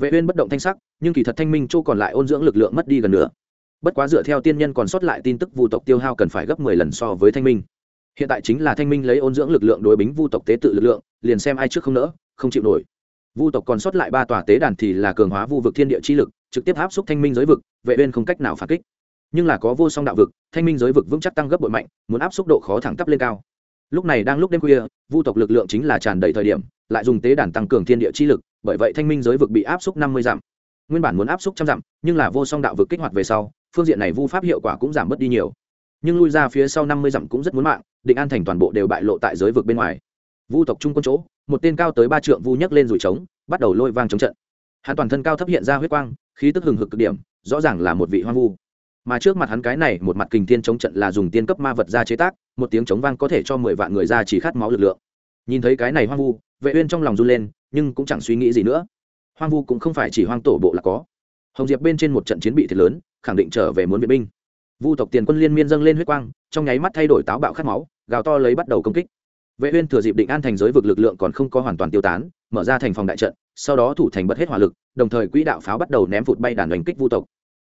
Vệ uyên bất động thanh sắc, nhưng kỳ thật thanh minh châu còn lại ôn dưỡng lực lượng mất đi gần nữa. Bất quá dựa theo tiên nhân còn sót lại tin tức vu tộc tiêu hao cần phải gấp 10 lần so với thanh minh. Hiện tại chính là thanh minh lấy ôn dưỡng lực lượng đối bính vu tộc tế tự lực lượng, liền xem ai trước không nỡ, không chịu nổi. Vu tộc còn sót lại ba tòa tế đàn thì là cường hóa vu vực thiên địa chi lực, trực tiếp áp xúc thanh minh giới vực, vệ uyên không cách nào phản kích nhưng là có vô song đạo vực, thanh minh giới vực vững chắc tăng gấp bội mạnh, muốn áp xúc độ khó thẳng tắp lên cao. Lúc này đang lúc đêm khuya, vu tộc lực lượng chính là tràn đầy thời điểm, lại dùng tế đàn tăng cường thiên địa chi lực, bởi vậy thanh minh giới vực bị áp xúc năm mươi dặm. Nguyên bản muốn áp xúc trăm dặm, nhưng là vô song đạo vực kích hoạt về sau, phương diện này vu pháp hiệu quả cũng giảm bớt đi nhiều. Nhưng lui ra phía sau năm mươi dặm cũng rất muốn mạng, định an thành toàn bộ đều bại lộ tại giới vực bên ngoài. Vu tộc trung quân chỗ, một tên cao tới ba trượng vu nhấc lên rủi trống, bắt đầu lôi vang chống trận. Hắn toàn thân cao thấp hiện ra huyết quang, khí tức hừng hực cực điểm, rõ ràng là một vị hoang vu mà trước mặt hắn cái này, một mặt kình tiên chống trận là dùng tiên cấp ma vật ra chế tác, một tiếng chống vang có thể cho mười vạn người ra chỉ khát máu lực lượng. Nhìn thấy cái này hoang vu, vệ uyên trong lòng run lên, nhưng cũng chẳng suy nghĩ gì nữa. Hoang vu cũng không phải chỉ hoang tổ bộ là có. Hồng diệp bên trên một trận chiến bị thiệt lớn, khẳng định trở về muốn viện binh. Vu tộc tiền quân liên miên dâng lên huyết quang, trong nháy mắt thay đổi táo bạo khát máu, gào to lấy bắt đầu công kích. Vệ uyên thừa dịp định an thành giới vực lực lượng còn không có hoàn toàn tiêu tán, mở ra thành phòng đại trận, sau đó thủ thành bật hết hỏa lực, đồng thời quỹ đạo pháo bắt đầu ném vụt bay đàn đánh kích vu tộc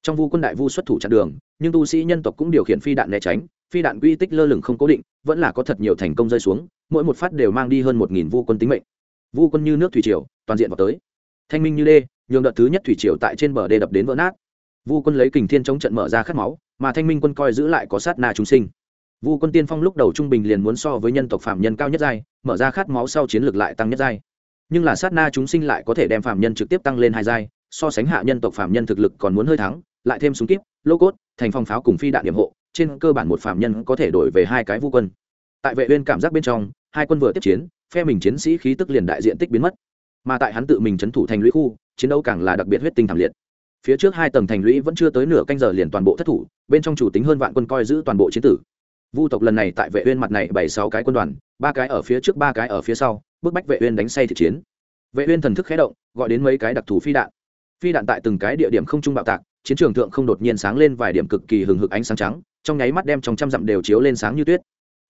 trong vu quân đại vu xuất thủ chặn đường, nhưng tu sĩ nhân tộc cũng điều khiển phi đạn né tránh, phi đạn quy tích lơ lửng không cố định, vẫn là có thật nhiều thành công rơi xuống, mỗi một phát đều mang đi hơn một nghìn vu quân tính mệnh. Vu quân như nước thủy triều, toàn diện vào tới. Thanh minh như đê, nhường đợt thứ nhất thủy triều tại trên bờ đê đập đến vỡ nát. Vu quân lấy kình thiên chống trận mở ra khát máu, mà thanh minh quân coi giữ lại có sát na chúng sinh. Vu quân tiên phong lúc đầu trung bình liền muốn so với nhân tộc phạm nhân cao nhất giai, mở ra khát máu sau chiến lược lại tăng nhất giai. Nhưng là sát na chúng sinh lại có thể đem phạm nhân trực tiếp tăng lên hai giai, so sánh hạ nhân tộc phạm nhân thực lực còn muốn hơi thắng lại thêm súng kíp, lô cốt, thành phòng pháo cùng phi đạn điểm hộ, trên cơ bản một phạm nhân có thể đổi về hai cái vu quân. Tại vệ uyên cảm giác bên trong, hai quân vừa tiếp chiến, phe mình chiến sĩ khí tức liền đại diện tích biến mất. Mà tại hắn tự mình chấn thủ thành lũy khu, chiến đấu càng là đặc biệt huyết tinh thảm liệt. Phía trước hai tầng thành lũy vẫn chưa tới nửa canh giờ liền toàn bộ thất thủ, bên trong chủ tính hơn vạn quân coi giữ toàn bộ chiến tử. Vu tộc lần này tại vệ uyên mặt này bảy sáu cái quân đoàn, ba cái ở phía trước ba cái ở phía sau bước bách vệ uyên đánh say thực chiến. Vệ uyên thần thức khẽ động, gọi đến mấy cái đặc thù phi đạn. Phi đạn tại từng cái địa điểm không trung bạo tạc chiến trường thượng không đột nhiên sáng lên vài điểm cực kỳ hừng hực ánh sáng trắng, trong nháy mắt đem trong trăm dặm đều chiếu lên sáng như tuyết.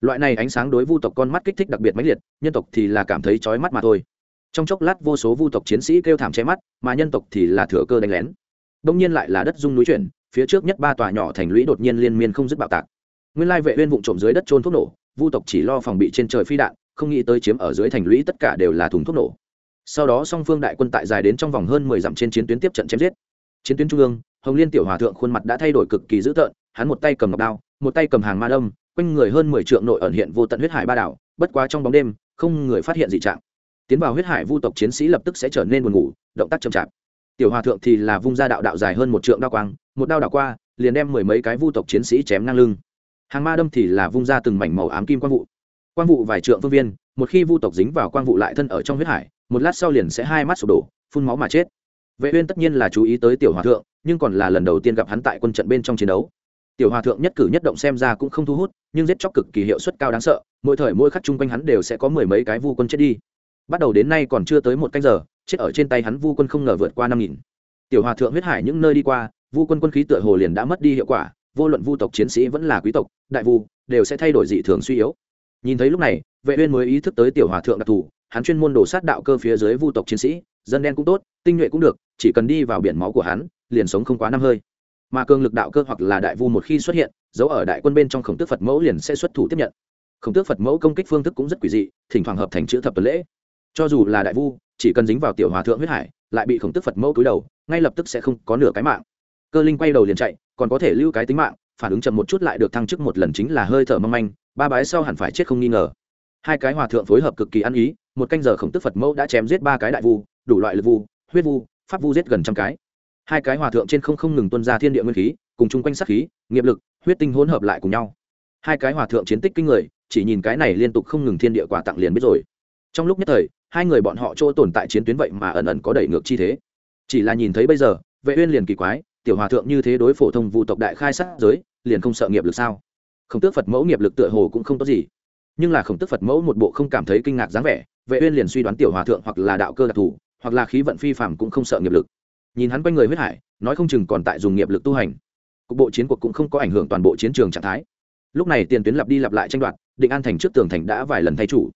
Loại này ánh sáng đối vu tộc con mắt kích thích đặc biệt mãnh liệt, nhân tộc thì là cảm thấy chói mắt mà thôi. Trong chốc lát vô số vu tộc chiến sĩ kêu thảm che mắt, mà nhân tộc thì là thừa cơ đánh lén. Đông nhiên lại là đất dung núi chuyển, phía trước nhất ba tòa nhỏ thành lũy đột nhiên liên miên không dứt bạo tạc. Nguyên lai vệ uyên vụng trộm dưới đất trôn thuốc nổ, vu tộc chỉ lo phòng bị trên trời phi đạn, không nghĩ tới chiếm ở dưới thành lũy tất cả đều là thùng thuốc nổ. Sau đó song phương đại quân tại dài đến trong vòng hơn mười dặm trên chiến tuyến tiếp trận chém giết. Chiến tuyến trung ương hồng liên tiểu hòa thượng khuôn mặt đã thay đổi cực kỳ dữ tợn, hắn một tay cầm ngọc đao, một tay cầm hàng ma đông quanh người hơn mười trượng nội ẩn hiện vô tận huyết hải ba đảo, bất quá trong bóng đêm, không người phát hiện dị trạng. Tiến vào huyết hải vu tộc chiến sĩ lập tức sẽ trở nên buồn ngủ, động tác chậm chạp. Tiểu hòa thượng thì là vung ra đạo đạo dài hơn một trượng đao quang, một đao đảo qua, liền đem mười mấy cái vu tộc chiến sĩ chém ngang lưng. Hàng ma đâm thì là vung ra từng mảnh màu ám kim quang vụ. Quang vụ vài trượng phương viên, một khi vu tộc dính vào quang vụ lại thân ở trong huyết hải, một lát sau liền sẽ hai mắt sụp đổ, phun máu mà chết vệ uyên tất nhiên là chú ý tới tiểu hòa thượng, nhưng còn là lần đầu tiên gặp hắn tại quân trận bên trong chiến đấu. Tiểu hòa thượng nhất cử nhất động xem ra cũng không thu hút, nhưng giết chóc cực kỳ hiệu suất cao đáng sợ, mỗi thời mỗi khắc chung quanh hắn đều sẽ có mười mấy cái vu quân chết đi. Bắt đầu đến nay còn chưa tới một canh giờ, chết ở trên tay hắn vu quân không ngờ vượt qua năm nghìn. Tiểu hòa thượng huyết hải những nơi đi qua, vu quân quân khí tựa hồ liền đã mất đi hiệu quả, vô luận vu tộc chiến sĩ vẫn là quý tộc, đại vu, đều sẽ thay đổi dị thường suy yếu. Nhìn thấy lúc này, vệ uyên mới ý thức tới tiểu hòa thượng đặc thù, hắn chuyên môn đổ sát đạo cơ phía dưới vu tộc chiến sĩ dân đen cũng tốt, tinh nhuệ cũng được, chỉ cần đi vào biển máu của hắn, liền sống không quá năm hơi. Mà cường lực đạo cơ hoặc là đại vu một khi xuất hiện giấu ở đại quân bên trong khổng tước phật mẫu liền sẽ xuất thủ tiếp nhận. Khổng tước phật mẫu công kích phương thức cũng rất quỷ dị, thỉnh thoảng hợp thành chữ thập tuần lễ. Cho dù là đại vu, chỉ cần dính vào tiểu hòa thượng huyết hải, lại bị khổng tước phật mẫu cúi đầu, ngay lập tức sẽ không có nửa cái mạng. Cơ linh quay đầu liền chạy, còn có thể lưu cái tính mạng, phản ứng chậm một chút lại được thăng chức một lần chính là hơi thở mong manh, ba bái sau hẳn phải chết không nghi ngờ. Hai cái hòa thượng phối hợp cực kỳ ăn ý, một canh giờ khổng tức phật mẫu đã chém giết ba cái đại vu đủ loại lực vu, huyết vu, pháp vu giết gần trăm cái. Hai cái hòa thượng trên không không ngừng tuân ra thiên địa nguyên khí, cùng chung quanh sát khí, nghiệp lực, huyết tinh hỗn hợp lại cùng nhau. Hai cái hòa thượng chiến tích kinh người, chỉ nhìn cái này liên tục không ngừng thiên địa quả tặng liền biết rồi. Trong lúc nhất thời, hai người bọn họ chỗ tồn tại chiến tuyến vậy mà ẩn ẩn có đẩy ngược chi thế. Chỉ là nhìn thấy bây giờ, vệ uyên liền kỳ quái, tiểu hòa thượng như thế đối phổ thông vu tộc đại khai sát giới, liền không sợ nghiệp lực sao? Không tước phật mẫu nghiệp lực tựa hồ cũng không tốt gì. Nhưng là khổng tước phật mẫu một bộ không cảm thấy kinh ngạc dáng vẻ, vệ uyên liền suy đoán tiểu hòa thượng hoặc là đạo cơ đặc thù hoặc là khí vận phi phàm cũng không sợ nghiệp lực. Nhìn hắn quanh người huyết hải, nói không chừng còn tại dùng nghiệp lực tu hành. Cục bộ chiến cuộc cũng không có ảnh hưởng toàn bộ chiến trường trạng thái. Lúc này tiền tuyến lặp đi lặp lại tranh đoạt, định an thành trước tường thành đã vài lần thay chủ.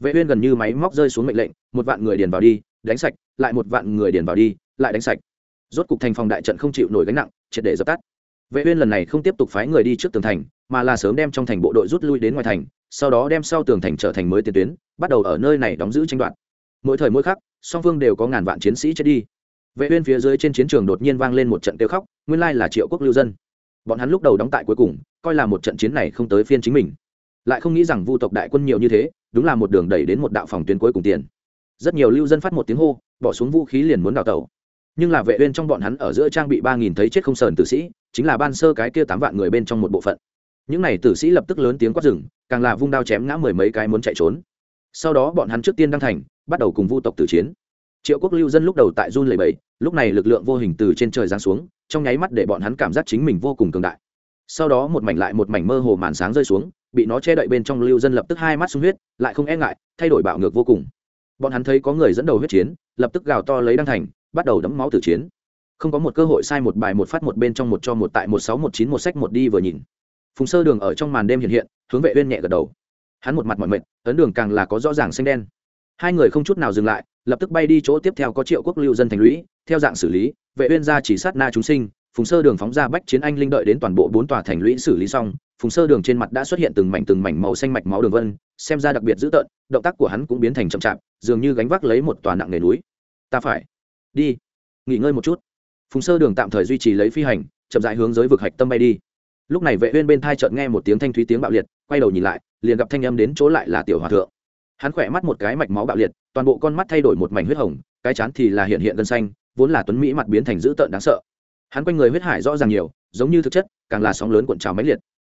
Vệ uyên gần như máy móc rơi xuống mệnh lệnh, một vạn người điền vào đi, đánh sạch, lại một vạn người điền vào đi, lại đánh sạch. Rốt cục thành phòng đại trận không chịu nổi gánh nặng, triệt để dập tắt. Vệ uyên lần này không tiếp tục phái người đi trước tường thành, mà là sớm đem trong thành bộ đội rút lui đến ngoài thành, sau đó đem sau tường thành trở thành mới tiền tuyến, bắt đầu ở nơi này đóng giữ tranh đoạt. Mỗi thời mỗi khắc song phương đều có ngàn vạn chiến sĩ chết đi. Vệ uyên phía dưới trên chiến trường đột nhiên vang lên một trận tiêu khóc, nguyên lai là triệu quốc lưu dân. Bọn hắn lúc đầu đóng tại cuối cùng, coi là một trận chiến này không tới phiên chính mình. Lại không nghĩ rằng vu tộc đại quân nhiều như thế, đúng là một đường đẩy đến một đạo phòng tuyến cuối cùng tiền. Rất nhiều lưu dân phát một tiếng hô, bỏ xuống vũ khí liền muốn đào tẩu. Nhưng là vệ uyên trong bọn hắn ở giữa trang bị ba nghìn thấy chết không sờn tử sĩ, chính là ban sơ cái kia tám vạn người bên trong một bộ phận. Những này tử sĩ lập tức lớn tiếng quát rừng, càng là vung đao chém ngã mười mấy cái muốn chạy trốn. Sau đó bọn hắn trước tiên đăng thành bắt đầu cùng vu tộc tử chiến. Triệu quốc lưu dân lúc đầu tại run lệ bẫy lúc này lực lượng vô hình từ trên trời giáng xuống, trong nháy mắt để bọn hắn cảm giác chính mình vô cùng cường đại. Sau đó một mảnh lại một mảnh mơ hồ màn sáng rơi xuống, bị nó che đậy bên trong lưu dân lập tức hai mắt sung huyết, lại không e ngại, thay đổi bạo ngược vô cùng. Bọn hắn thấy có người dẫn đầu huyết chiến, lập tức gào to lấy đăng thành, bắt đầu đấm máu tử chiến. Không có một cơ hội sai một bài một phát một bên trong một cho một tại một sáu một chín một sách một đi vừa nhìn. Phùng sơ đường ở trong màn đêm hiện hiện, hướng vệ uyên nhẹ gật đầu. Hắn một mặt mọi mệt, ấn đường càng là có rõ ràng xanh đen hai người không chút nào dừng lại, lập tức bay đi chỗ tiếp theo có triệu quốc lưu dân thành lũy, theo dạng xử lý, vệ uyên ra chỉ sát na chúng sinh, phùng sơ đường phóng ra bách chiến anh linh đợi đến toàn bộ bốn tòa thành lũy xử lý xong, phùng sơ đường trên mặt đã xuất hiện từng mảnh từng mảnh màu xanh mạch máu đường vân, xem ra đặc biệt dữ tợn, động tác của hắn cũng biến thành chậm chạp, dường như gánh vác lấy một tòa nặng nề núi. Ta phải đi, nghỉ ngơi một chút. Phùng sơ đường tạm thời duy trì lấy phi hành, chậm rãi hướng giới vực hạch tâm bay đi. Lúc này vệ uyên bên thai chợt nghe một tiếng thanh thúy tiếng bạo liệt, quay đầu nhìn lại, liền gặp thanh âm đến chỗ lại là tiểu hòa thượng hắn khỏe mắt một cái mạch máu bạo liệt, toàn bộ con mắt thay đổi một mảnh huyết hồng, cái chán thì là hiện hiện gân xanh, vốn là tuấn mỹ mặt biến thành dữ tợn đáng sợ. Hắn quanh người huyết hải rõ ràng nhiều, giống như thực chất, càng là sóng lớn cuộn trào mãnh liệt.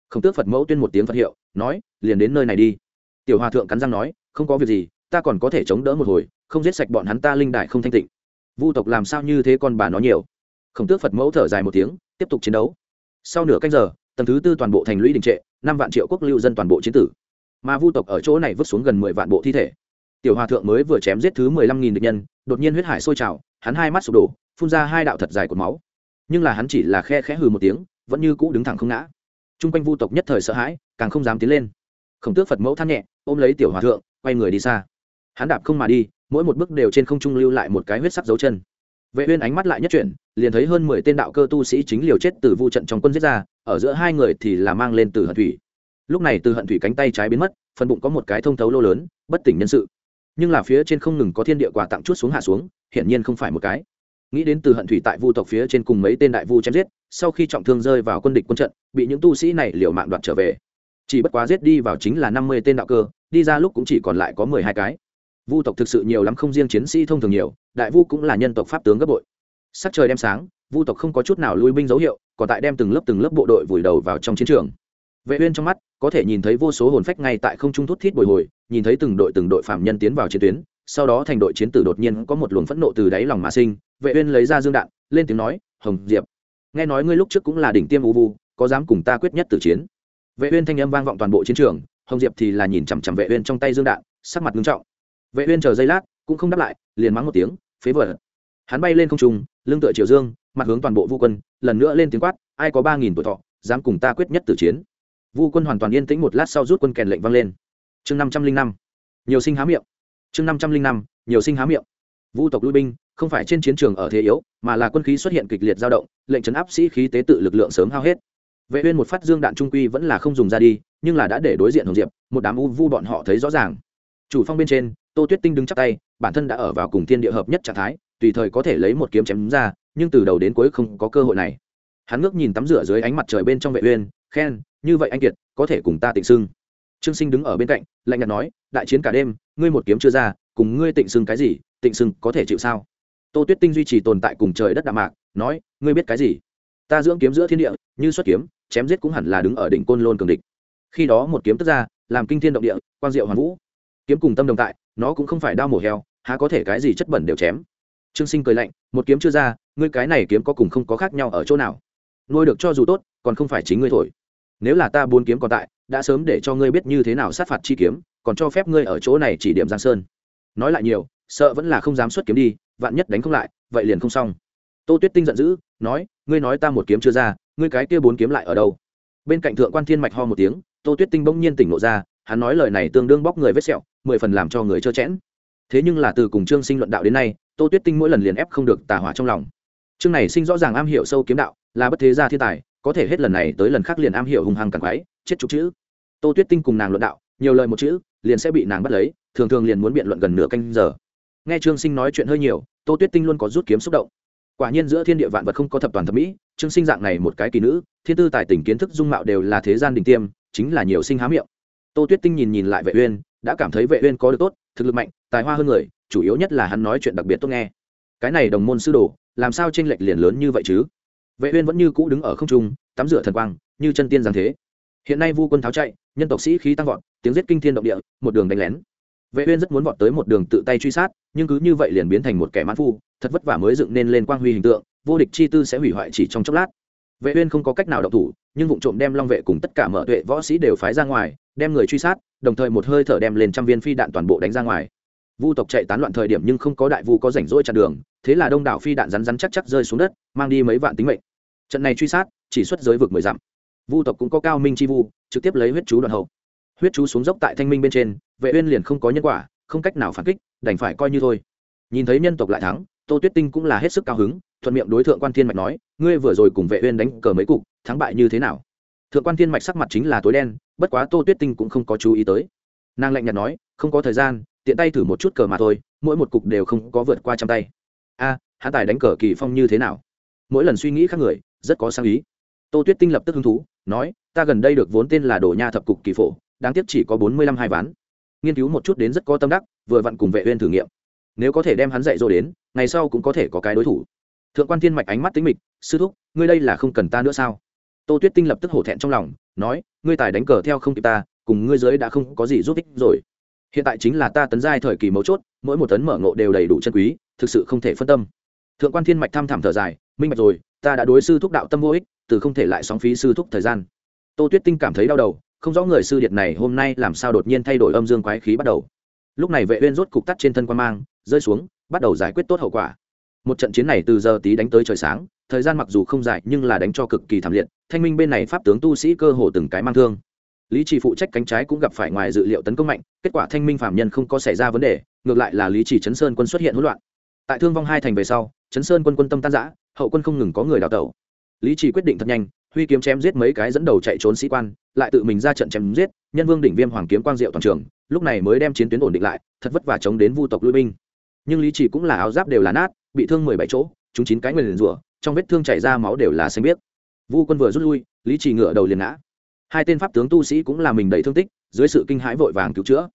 Khổng tước phật mẫu tuyên một tiếng phật hiệu, nói, liền đến nơi này đi. Tiểu hòa thượng cắn răng nói, không có việc gì, ta còn có thể chống đỡ một hồi, không giết sạch bọn hắn ta linh đại không thanh tịnh. Vu tộc làm sao như thế con bà nó nhiều? Khổng tước phật mẫu thở dài một tiếng, tiếp tục chiến đấu. Sau nửa canh giờ, tầng thứ tư toàn bộ thành lũy đình trệ, năm vạn triệu quốc lưu dân toàn bộ chiến tử mà vu tộc ở chỗ này vứt xuống gần mười vạn bộ thi thể. Tiểu hòa thượng mới vừa chém giết thứ mười lăm nghìn địch nhân, đột nhiên huyết hải sôi trào, hắn hai mắt sụp đổ, phun ra hai đạo thật dài của máu. Nhưng là hắn chỉ là khe khẽ hừ một tiếng, vẫn như cũ đứng thẳng không ngã. T r u n g quanh vu tộc nhất thời sợ hãi, càng không dám tiến lên. Khổng tước phật mẫu than nhẹ, ôm lấy tiểu hòa thượng, quay người đi xa. Hắn đạp không mà đi, mỗi một bước đều trên không trung lưu lại một cái huyết sắc dấu chân. Vệ uyên ánh mắt lại nhất chuyển, liền thấy hơn mười tên đạo cơ tu sĩ chính liều chết từ vu trận trong quân giết ra, ở giữa hai người thì là mang lên từ hận thủy lúc này từ hận thủy cánh tay trái biến mất, phần bụng có một cái thông thấu lô lớn, bất tỉnh nhân sự. Nhưng là phía trên không ngừng có thiên địa quà tặng chút xuống hạ xuống, hiển nhiên không phải một cái. Nghĩ đến từ hận thủy tại vu tộc phía trên cùng mấy tên đại vu chém giết, sau khi trọng thương rơi vào quân địch quân trận, bị những tu sĩ này liều mạng đoạt trở về. Chỉ bất quá giết đi vào chính là năm mươi tên đạo cơ, đi ra lúc cũng chỉ còn lại có mười hai cái. Vu tộc thực sự nhiều lắm không riêng chiến sĩ thông thường nhiều, đại vu cũng là nhân tộc pháp tướng gấp bội. Sắc trời đem sáng, vu tộc không có chút nào lui binh dấu hiệu, còn tại đem từng lớp từng lớp bộ đội vùi đầu vào trong chiến trường. Vệ uyên trong mắt có thể nhìn thấy vô số hồn phách ngay tại không trung thút thít bồi hồi, nhìn thấy từng đội từng đội phạm nhân tiến vào chiến tuyến, sau đó thành đội chiến tử đột nhiên có một luồng phẫn nộ từ đáy lòng mà sinh, vệ uyên lấy ra dương đạn, lên tiếng nói, hồng diệp, nghe nói ngươi lúc trước cũng là đỉnh tiêm u vu, có dám cùng ta quyết nhất tử chiến? Vệ uyên thanh âm vang vọng toàn bộ chiến trường, hồng diệp thì là nhìn chằm chằm vệ uyên trong tay dương đạn, sắc mặt nghiêm trọng. Vệ uyên chờ giây lát, cũng không đáp lại, liền mắng một tiếng, phế vật! hắn bay lên không trung, lưng tựa triều dương, mặt hướng toàn bộ vu quân, lần nữa lên tiếng quát, ai có ba nghìn tuổi thọ, dám cùng ta quyết nhất tử chiến? Vu quân hoàn toàn yên tĩnh một lát sau rút quân kèn lệnh vang lên. Chương năm trăm linh năm. Nhiều sinh há miệng. Chương năm trăm linh năm, nhiều sinh há miệng. Vu tộc lui binh, không phải trên chiến trường ở thế yếu, mà là quân khí xuất hiện kịch liệt dao động, lệnh chấn áp sĩ khí tế tự lực lượng sớm hao hết. Vệ uyên một phát dương đạn trung quy vẫn là không dùng ra đi, nhưng là đã để đối diện hồng diệp, một đám u vu bọn họ thấy rõ ràng. Chủ phong bên trên, tô tuyết tinh đứng chắp tay, bản thân đã ở vào cùng thiên địa hợp nhất trạng thái, tùy thời có thể lấy một kiếm chém ra, nhưng từ đầu đến cuối không có cơ hội này. Hắn ngước nhìn tắm rửa dưới ánh mặt trời bên trong vệ uyên, khen như vậy anh kiệt, có thể cùng ta tịnh xưng. Trương sinh đứng ở bên cạnh, lạnh nhạt nói, đại chiến cả đêm, ngươi một kiếm chưa ra, cùng ngươi tịnh xưng cái gì, tịnh xưng có thể chịu sao? Tô tuyết tinh duy trì tồn tại cùng trời đất đạm mạc, nói, ngươi biết cái gì? Ta dưỡng kiếm giữa thiên địa, như xuất kiếm, chém giết cũng hẳn là đứng ở đỉnh côn lôn cường địch. Khi đó một kiếm tức ra, làm kinh thiên động địa, quang diệu hoàn vũ. Kiếm cùng tâm đồng tại, nó cũng không phải đao mổ heo, há có thể cái gì chất bẩn đều chém. Trương sinh cười lạnh, một kiếm chưa ra, ngươi cái này kiếm có cùng không có khác nhau ở chỗ nào? Nuôi được cho dù tốt, còn không phải chính ngươi thổi nếu là ta bốn kiếm còn tại, đã sớm để cho ngươi biết như thế nào sát phạt chi kiếm, còn cho phép ngươi ở chỗ này chỉ điểm giang sơn. Nói lại nhiều, sợ vẫn là không dám xuất kiếm đi, vạn nhất đánh không lại, vậy liền không xong. Tô tuyết tinh giận dữ, nói, ngươi nói ta một kiếm chưa ra, ngươi cái kia bốn kiếm lại ở đâu? Bên cạnh thượng quan thiên mạch ho một tiếng, tô tuyết tinh bỗng nhiên tỉnh lộ ra, hắn nói lời này tương đương bóc người vết sẹo, mười phần làm cho người trơ chẽn thế nhưng là từ cùng trương sinh luận đạo đến nay, tô tuyết tinh mỗi lần liền ép không được tà hỏa trong lòng. Chương này sinh rõ ràng am hiểu sâu kiếm đạo, là bất thế gia thiên tài có thể hết lần này tới lần khác liền am hiểu hung hăng càng quái, chết chục chữ. Tô tuyết tinh cùng nàng luận đạo, nhiều lời một chữ, liền sẽ bị nàng bắt lấy, thường thường liền muốn biện luận gần nửa canh giờ. Nghe trương sinh nói chuyện hơi nhiều, tô tuyết tinh luôn có rút kiếm xúc động. Quả nhiên giữa thiên địa vạn vật không có thập toàn thẩm mỹ, trương sinh dạng này một cái kỳ nữ, thiên tư tài tình kiến thức dung mạo đều là thế gian đình tiêm, chính là nhiều sinh há miệng. Tô tuyết tinh nhìn nhìn lại vệ uyên, đã cảm thấy vệ uyên có được tốt, thực lực mạnh, tài hoa hơn người, chủ yếu nhất là hắn nói chuyện đặc biệt tốt nghe. Cái này đồng môn sư đồ, làm sao tranh lệch liền lớn như vậy chứ? Vệ uyên vẫn như cũ đứng ở không trung, tắm rửa thần quang, như chân tiên giáng thế. Hiện nay vu quân tháo chạy, nhân tộc sĩ khí tăng vọt, tiếng giết kinh thiên động địa, một đường đánh lén. Vệ uyên rất muốn vọt tới một đường tự tay truy sát, nhưng cứ như vậy liền biến thành một kẻ mãn phu, thật vất vả mới dựng nên lên quang huy hình tượng, vô địch chi tư sẽ hủy hoại chỉ trong chốc lát. Vệ uyên không có cách nào động thủ, nhưng vụng trộm đem long vệ cùng tất cả mở tuệ võ sĩ đều phái ra ngoài, đem người truy sát, đồng thời một hơi thở đem lên trăm viên phi đạn toàn bộ đánh ra ngoài. Vu tộc chạy tán loạn thời điểm nhưng không có đại vu có rảnh rỗi chặn đường, thế là đông đảo phi đạn rắn rắn chắc chắc rơi xuống đất, mang đi mấy vạn tính mệnh trận này truy sát chỉ xuất giới vực mười dặm. Vu tộc cũng có cao minh chi vu trực tiếp lấy huyết chú đoạn hậu. Huyết chú xuống dốc tại thanh minh bên trên vệ uyên liền không có nhân quả không cách nào phản kích đành phải coi như thôi. Nhìn thấy nhân tộc lại thắng tô tuyết tinh cũng là hết sức cao hứng thuận miệng đối thượng quan thiên mạch nói ngươi vừa rồi cùng vệ uyên đánh cờ mấy cục thắng bại như thế nào? Thượng quan thiên mạch sắc mặt chính là tối đen bất quá tô tuyết tinh cũng không có chú ý tới. Nàng lạnh nhạt nói không có thời gian tiện tay thử một chút cờ mà thôi mỗi một cục đều không có vượt qua trăm tay. A à, tài đánh cờ kỳ phong như thế nào? Mỗi lần suy nghĩ khác người rất có sáng ý. Tô tuyết tinh lập tức hứng thú, nói, ta gần đây được vốn tên là đồ nha thập cục kỳ phổ, đáng tiếc chỉ có bốn mươi lăm hai ván. Nghiên cứu một chút đến rất có tâm đắc, vừa vặn cùng vệ uyên thử nghiệm. Nếu có thể đem hắn dạy dỗ đến, ngày sau cũng có thể có cái đối thủ. Thượng quan thiên mạch ánh mắt tính mịch, sư thúc, ngươi đây là không cần ta nữa sao? Tô tuyết tinh lập tức hổ thẹn trong lòng, nói, ngươi tài đánh cờ theo không kịp ta, cùng ngươi giới đã không có gì giúp ích rồi. Hiện tại chính là ta tấn giai thời kỳ mấu chốt, mỗi một tấn mở ngộ đều đầy đủ chân quý, thực sự không thể phân tâm. Thượng quan thiên mạch thăm thẳm thở dài, minh mạch rồi ta đã đối sư thúc đạo tâm vô ích, từ không thể lại sóng phí sư thúc thời gian. Tô tuyết tinh cảm thấy đau đầu, không rõ người sư điệt này hôm nay làm sao đột nhiên thay đổi âm dương quái khí bắt đầu. Lúc này vệ uyên rốt cục tắt trên thân quan mang, rơi xuống, bắt đầu giải quyết tốt hậu quả. Một trận chiến này từ giờ tí đánh tới trời sáng, thời gian mặc dù không dài nhưng là đánh cho cực kỳ thảm liệt, thanh minh bên này pháp tướng tu sĩ cơ hồ từng cái mang thương. Lý trì phụ trách cánh trái cũng gặp phải ngoài dự liệu tấn công mạnh, kết quả thanh minh phạm nhân không có xảy ra vấn đề, ngược lại là lý trì chấn sơn quân xuất hiện hỗn loạn. Tại thương vong hai thành về sau, chấn sơn quân quân tâm tan giã hậu quân không ngừng có người đào tẩu. Lý trì quyết định thật nhanh, huy kiếm chém giết mấy cái dẫn đầu chạy trốn sĩ quan, lại tự mình ra trận chém giết, nhân vương đỉnh viêm hoàng kiếm quang diệu toàn trường, lúc này mới đem chiến tuyến ổn định lại, thật vất vả chống đến vu tộc lui binh. Nhưng lý trì cũng là áo giáp đều là nát, bị thương mười bảy chỗ, chúng chín cái người liền rủa, trong vết thương chảy ra máu đều là xanh biếc. Vu quân vừa rút lui, lý trì ngựa đầu liền ngã. Hai tên pháp tướng tu sĩ cũng là mình đầy thương tích, dưới sự kinh hãi vội vàng cứu chữa.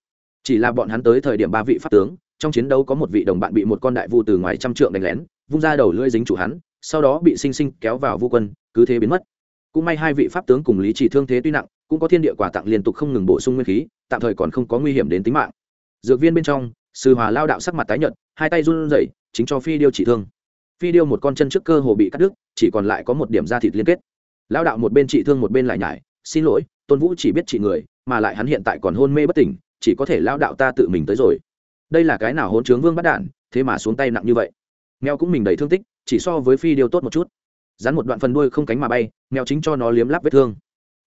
Chỉ là bọn hắn tới thời điểm ba vị pháp tướng, trong chiến đấu có một vị đồng bạn bị một con đại vu từ ngoài trăm trượng đánh lén, vung ra đầu lưỡi dính chủ hắn sau đó bị sinh sinh kéo vào vu quân, cứ thế biến mất. Cũng may hai vị pháp tướng cùng lý trì thương thế tuy nặng, cũng có thiên địa quà tặng liên tục không ngừng bổ sung nguyên khí, tạm thời còn không có nguy hiểm đến tính mạng. Dược viên bên trong, sư hòa lao đạo sắc mặt tái nhợt, hai tay run rẩy, chính cho phi điêu chỉ thương. Phi điêu một con chân trước cơ hồ bị cắt đứt, chỉ còn lại có một điểm da thịt liên kết. Lao đạo một bên trị thương một bên lại nhải, xin lỗi, tôn vũ chỉ biết trị người, mà lại hắn hiện tại còn hôn mê bất tỉnh, chỉ có thể lao đạo ta tự mình tới rồi. Đây là cái nào hôn trướng vương bắt đản thế mà xuống tay nặng như vậy. Mèo cũng mình đầy thương tích chỉ so với phi điêu tốt một chút. Rắn một đoạn phần đuôi không cánh mà bay, mèo chính cho nó liếm láp vết thương.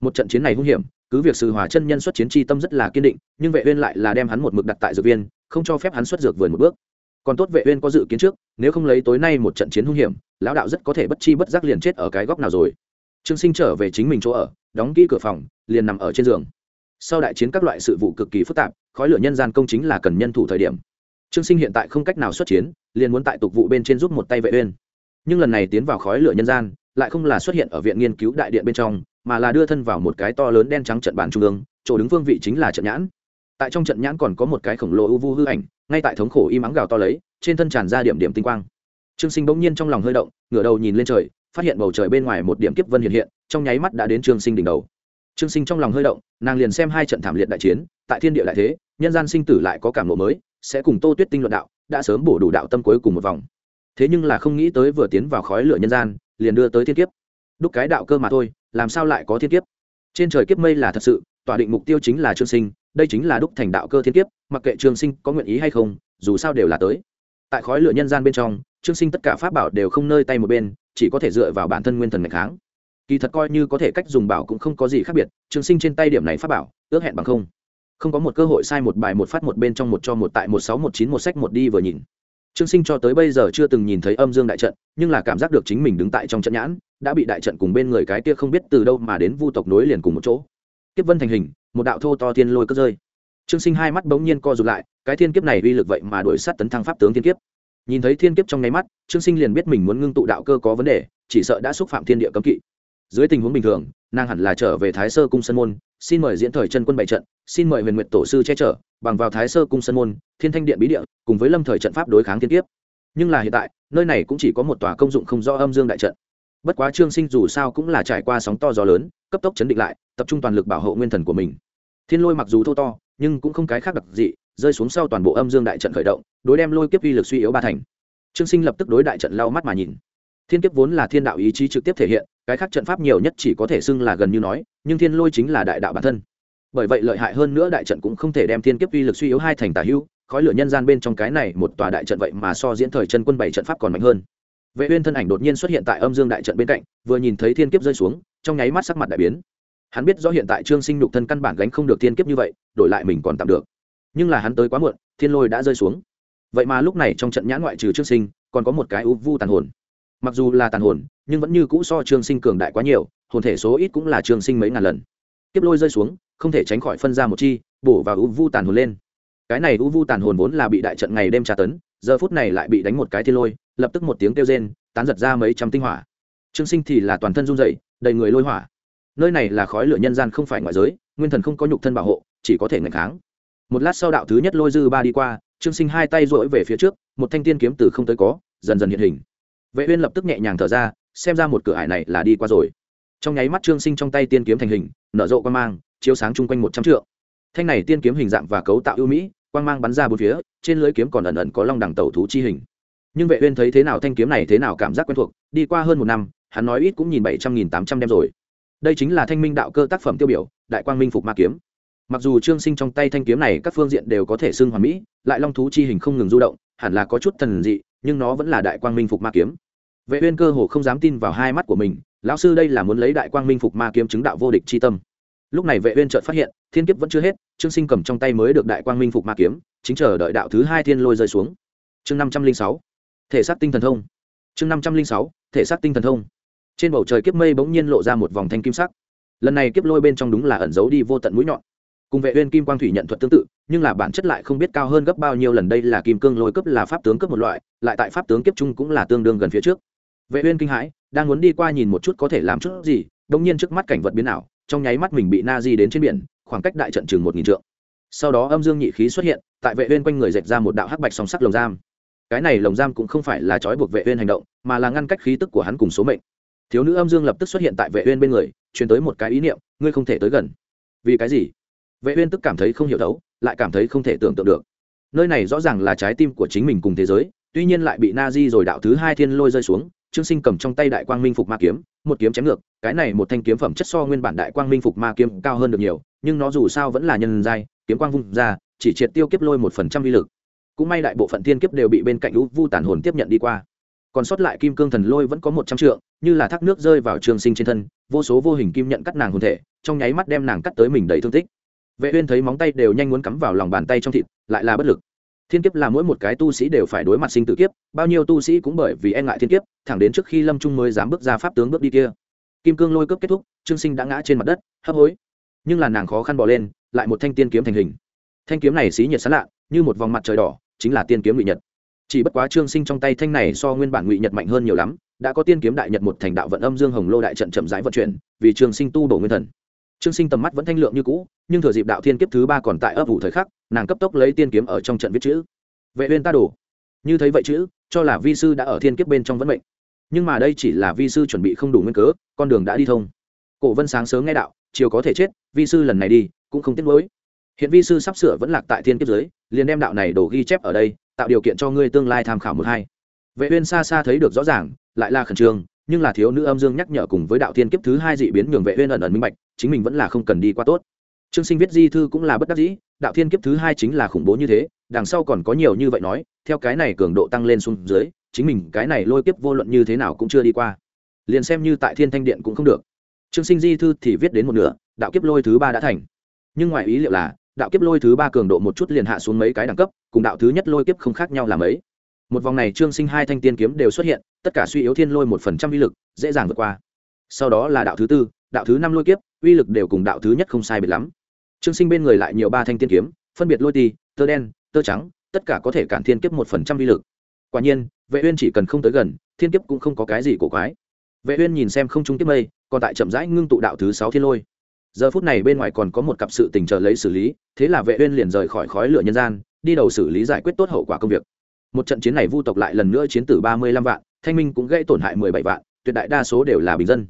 Một trận chiến này hung hiểm, cứ việc sử hòa chân nhân xuất chiến tri tâm rất là kiên định, nhưng vệ uyên lại là đem hắn một mực đặt tại dược viên, không cho phép hắn xuất dược vườn một bước. Còn tốt vệ uyên có dự kiến trước, nếu không lấy tối nay một trận chiến hung hiểm, lão đạo rất có thể bất chi bất giác liền chết ở cái góc nào rồi. Trương sinh trở về chính mình chỗ ở, đóng kỹ cửa phòng, liền nằm ở trên giường. Sau đại chiến các loại sự vụ cực kỳ phức tạp, khói lửa nhân gian công chính là cần nhân thủ thời điểm. Trương sinh hiện tại không cách nào xuất chiến, liền muốn tại tục vụ bên trên giúp một tay vệ uyên nhưng lần này tiến vào khói lửa nhân gian, lại không là xuất hiện ở viện nghiên cứu đại điện bên trong, mà là đưa thân vào một cái to lớn đen trắng trận bàn trung ương, chỗ đứng phương vị chính là trận nhãn. Tại trong trận nhãn còn có một cái khổng lồ u vu hư ảnh, ngay tại thống khổ im ắng gào to lấy, trên thân tràn ra điểm điểm tinh quang. Trương sinh bỗng nhiên trong lòng hơi động, ngửa đầu nhìn lên trời, phát hiện bầu trời bên ngoài một điểm kiếp vân hiện hiện, trong nháy mắt đã đến trương sinh đỉnh đầu. Trương sinh trong lòng hơi động, nàng liền xem hai trận thảm liệt đại chiến, tại thiên địa đại thế, nhân gian sinh tử lại có cảm ngộ mới, sẽ cùng tô tuyết tinh luận đạo, đã sớm bổ đủ đạo tâm cuối cùng một vòng thế nhưng là không nghĩ tới vừa tiến vào khói lửa nhân gian, liền đưa tới thiên kiếp. Đúc cái đạo cơ mà thôi, làm sao lại có thiên kiếp? Trên trời kiếp mây là thật sự, tỏa định mục tiêu chính là trương sinh, đây chính là đúc thành đạo cơ thiên kiếp, mặc kệ trương sinh có nguyện ý hay không, dù sao đều là tới. Tại khói lửa nhân gian bên trong, trương sinh tất cả pháp bảo đều không nơi tay một bên, chỉ có thể dựa vào bản thân nguyên thần ngày kháng. Kỳ thật coi như có thể cách dùng bảo cũng không có gì khác biệt, trương sinh trên tay điểm này pháp bảo, ước hẹn bằng không. Không có một cơ hội sai một bài một phát một bên trong một cho một tại một sáu một chín một sách một đi vừa nhìn trương sinh cho tới bây giờ chưa từng nhìn thấy âm dương đại trận, nhưng là cảm giác được chính mình đứng tại trong trận nhãn, đã bị đại trận cùng bên người cái kia không biết từ đâu mà đến vu tộc nối liền cùng một chỗ. Kiếp vân thành hình, một đạo thô to thiên lôi cất rơi. Trương sinh hai mắt bỗng nhiên co rụt lại, cái thiên kiếp này uy lực vậy mà đuổi sát tấn thăng pháp tướng thiên kiếp. Nhìn thấy thiên kiếp trong nháy mắt, trương sinh liền biết mình muốn ngưng tụ đạo cơ có vấn đề, chỉ sợ đã xúc phạm thiên địa cấm kỵ dưới tình huống bình thường, nàng hẳn là trở về thái sơ cung sân môn, xin mời diễn thời chân quân bảy trận, xin mời huyền nguyện tổ sư che chở, bằng vào thái sơ cung sân môn, thiên thanh điện bí địa, cùng với lâm thời trận pháp đối kháng thiên tiếp. nhưng là hiện tại, nơi này cũng chỉ có một tòa công dụng không do âm dương đại trận. Bất quá trương sinh dù sao cũng là trải qua sóng to gió lớn, cấp tốc chấn định lại, tập trung toàn lực bảo hộ nguyên thần của mình. Thiên lôi mặc dù thô to, nhưng cũng không cái khác đặc dị, rơi xuống sau toàn bộ âm dương đại trận khởi động, đối đem lôi kiếp uy lực suy yếu ba thành. Trương sinh lập tức đối đại trận lau mắt mà nhìn. Thiên kiếp vốn là thiên đạo ý chí trực tiếp thể hiện cái khác trận pháp nhiều nhất chỉ có thể xưng là gần như nói, nhưng thiên lôi chính là đại đạo bản thân. Bởi vậy lợi hại hơn nữa đại trận cũng không thể đem thiên kiếp uy lực suy yếu hai thành tả hữu, khói lửa nhân gian bên trong cái này một tòa đại trận vậy mà so diễn thời chân quân bảy trận pháp còn mạnh hơn. Vệ uyên thân ảnh đột nhiên xuất hiện tại âm dương đại trận bên cạnh, vừa nhìn thấy thiên kiếp rơi xuống, trong nháy mắt sắc mặt đại biến. Hắn biết rõ hiện tại trương sinh nhục thân căn bản gánh không được thiên kiếp như vậy, đổi lại mình còn tạm được. Nhưng là hắn tới quá muộn, thiên lôi đã rơi xuống. Vậy mà lúc này trong trận nhãn ngoại trừ trương sinh, còn có một cái u vu tàn hồn. Mặc dù là tàn hồn nhưng vẫn như cũ so trương sinh cường đại quá nhiều, hồn thể số ít cũng là trương sinh mấy ngàn lần. Tiếp lôi rơi xuống, không thể tránh khỏi phân ra một chi, bổ vào u vu tàn hồn lên. Cái này u vu tàn hồn vốn là bị đại trận ngày đêm tra tấn, giờ phút này lại bị đánh một cái thiên lôi, lập tức một tiếng kêu rên, tán giật ra mấy trăm tinh hỏa. Trương sinh thì là toàn thân run dậy đầy người lôi hỏa. Nơi này là khói lửa nhân gian không phải ngoại giới, nguyên thần không có nhục thân bảo hộ, chỉ có thể ngạch kháng. Một lát sau đạo thứ nhất lôi dư ba đi qua, trương sinh hai tay rỗi về phía trước, một thanh tiên kiếm từ không tới có, dần dần hiện hình. Vệ uyên lập tức nhẹ nhàng thở ra xem ra một cửa hải này là đi qua rồi. Trong nháy mắt trương sinh trong tay tiên kiếm thành hình, nở rộ quan mang, chiếu sáng chung quanh một trăm trượng. Thanh này tiên kiếm hình dạng và cấu tạo ưu mỹ, quang mang bắn ra bốn phía, trên lưỡi kiếm còn ẩn ẩn có long đẳng tẩu thú chi hình. Nhưng vệ uyên thấy thế nào, thanh kiếm này thế nào cảm giác quen thuộc, đi qua hơn một năm, hắn nói ít cũng nhìn bảy trăm nghìn tám trăm đem rồi. Đây chính là thanh minh đạo cơ tác phẩm tiêu biểu, đại quang minh phục ma kiếm. Mặc dù trương sinh trong tay thanh kiếm này các phương diện đều có thể xưng hoàn mỹ, lại long thú chi hình không ngừng du động, hẳn là có chút thần dị, nhưng nó vẫn là đại quang minh phục ma kiếm vệ uyên cơ hồ không dám tin vào hai mắt của mình, lão sư, đây là muốn lấy đại quang minh phục ma kiếm chứng đạo vô địch chi tâm. Lúc này vệ uyên chợt phát hiện, thiên kiếp vẫn chưa hết, trương sinh cầm trong tay mới được đại quang minh phục ma kiếm, chính chờ đợi đạo thứ hai thiên lôi rơi xuống. Chương 506 thể xác tinh thần thông. Chương 506 thể xác tinh thần thông. Trên bầu trời kiếp mây bỗng nhiên lộ ra một vòng thanh kim sắc. Lần này kiếp lôi bên trong đúng là ẩn giấu đi vô tận mũi nhọn. Cùng vệ uyên kim quang thủy nhận thuật tương tự, nhưng là bản chất lại không biết cao hơn gấp bao nhiêu lần. Đây là kim cương lôi cấp là pháp tướng cấp một loại, lại tại pháp tướng kiếp trung cũng là tương đương gần phía trước vệ uyên kinh hãi, đang muốn đi qua nhìn một chút có thể làm chút gì đung nhiên trước mắt cảnh vật biến ảo, trong nháy mắt mình bị na di đến trên biển, khoảng cách đại trận chừng một nghìn trượng. Sau đó âm dương nhị khí xuất hiện, tại vệ uyên quanh người dệt ra một đạo hắc bạch song sắc lồng giam. Cái này lồng giam cũng không phải là trói buộc vệ uyên hành động, mà là ngăn cách khí tức của hắn cùng số mệnh. Thiếu nữ âm dương lập tức xuất hiện tại vệ uyên bên người, truyền tới một cái ý niệm, ngươi không thể tới gần. Vì cái gì? Vệ uyên tức cảm thấy không hiểu thấu lại cảm thấy không thể tưởng tượng được. Nơi này rõ ràng là trái tim của chính mình cùng thế giới, tuy nhiên lại bị na di rồi đạo thứ hai thiên lôi rơi xuống trương sinh cầm trong tay đại quang minh phục ma kiếm, một kiếm chém ngược, cái này một thanh kiếm phẩm chất so nguyên bản đại quang minh phục ma kiếm cao hơn được nhiều, nhưng nó dù sao vẫn là nhân giai, kiếm quang vung ra, chỉ triệt tiêu kiếp lôi một phần trăm vi lực. Cũng may đại bộ phận thiên kiếp đều bị bên cạnh lũ vu tản hồn tiếp nhận đi qua. Còn sót lại kim cương thần lôi vẫn có một trăm trượng, như là thác nước rơi vào trường sinh trên thân, vô số vô hình kim nhận cắt nàng hồn thể, trong nháy mắt đem nàng cắt tới mình đầy thương tích. Vệ uyên thấy móng tay đều nhanh muốn cắm vào lòng bàn tay trong thịt, lại là bất lực thiên kiếp là mỗi một cái tu sĩ đều phải đối mặt sinh tử kiếp, bao nhiêu tu sĩ cũng bởi vì e ngại thiên kiếp, thẳng đến trước khi lâm trung mới dám bước ra pháp tướng bước đi kia. Kim cương lôi cướp kết thúc, trương sinh đã ngã trên mặt đất, hấp hối. Nhưng là nàng khó khăn bỏ lên, lại một thanh tiên kiếm thành hình. Thanh kiếm này xí nhiệt sán lạ, như một vòng mặt trời đỏ, chính là tiên kiếm ngụy nhật. Chỉ bất quá trương sinh trong tay thanh này so nguyên bản ngụy nhật mạnh hơn nhiều lắm, đã có tiên kiếm đại nhật một thành đạo vận âm dương hồng lô đại trận chậm rãi vận chuyển, vì trương sinh tu bổ nguyên thần trương sinh tầm mắt vẫn thanh lượng như cũ, nhưng thừa dịp đạo thiên kiếp thứ ba còn tại ấp ủ thời khắc, nàng cấp tốc lấy tiên kiếm ở trong trận viết chữ. Vệ uyên ta đổ. Như thấy vậy chữ, cho là vi sư đã ở thiên kiếp bên trong vẫn mệnh. Nhưng mà đây chỉ là vi sư chuẩn bị không đủ nguyên cớ, con đường đã đi thông. Cổ vân sáng sớm nghe đạo, chiều có thể chết, vi sư lần này đi, cũng không tiếc nuối. Hiện vi sư sắp sửa vẫn lạc tại thiên kiếp giới liền đem đạo này đổ ghi chép ở đây, tạo điều kiện cho ngươi tương lai tham khảo một hai. Vệ uyên xa xa thấy được rõ ràng, lại là khẩn trương nhưng là thiếu nữ âm dương nhắc nhở cùng với đạo thiên kiếp thứ hai dị biến nhường vệ uyên ẩn ẩn minh bạch, chính mình vẫn là không cần đi qua tốt. Trương sinh viết di thư cũng là bất đắc dĩ, đạo thiên kiếp thứ hai chính là khủng bố như thế, đằng sau còn có nhiều như vậy nói, theo cái này cường độ tăng lên xuống dưới, chính mình cái này lôi kiếp vô luận như thế nào cũng chưa đi qua. Liền xem như tại thiên thanh điện cũng không được. Trương sinh di thư thì viết đến một nửa, đạo kiếp lôi thứ ba đã thành. Nhưng ngoài ý liệu là, đạo kiếp lôi thứ ba cường độ một chút liền hạ xuống mấy cái đẳng cấp, cùng đạo thứ nhất lôi kiếp không khác nhau là mấy một vòng này trương sinh hai thanh tiên kiếm đều xuất hiện, tất cả suy yếu thiên lôi một phần trăm uy lực, dễ dàng vượt qua. Sau đó là đạo thứ tư, đạo thứ năm lôi kiếp, uy lực đều cùng đạo thứ nhất không sai biệt lắm. Trương sinh bên người lại nhiều ba thanh tiên kiếm, phân biệt lôi ti tơ đen, tơ trắng, tất cả có thể cản thiên kiếp một phần trăm uy lực. Quả nhiên, vệ uyên chỉ cần không tới gần, thiên kiếp cũng không có cái gì cổ quái. Vệ uyên nhìn xem không trung kiếp mây, còn tại chậm rãi ngưng tụ đạo thứ sáu thiên lôi. Giờ phút này bên ngoài còn có một cặp sự tình chờ lấy xử lý, thế là vệ uyên liền rời khỏi khói lửa nhân gian, đi đầu xử lý giải quyết tốt hậu quả công việc một trận chiến này vu tộc lại lần nữa chiến tử ba mươi lăm vạn, thanh minh cũng gây tổn hại mười bảy vạn, tuyệt đại đa số đều là bình dân.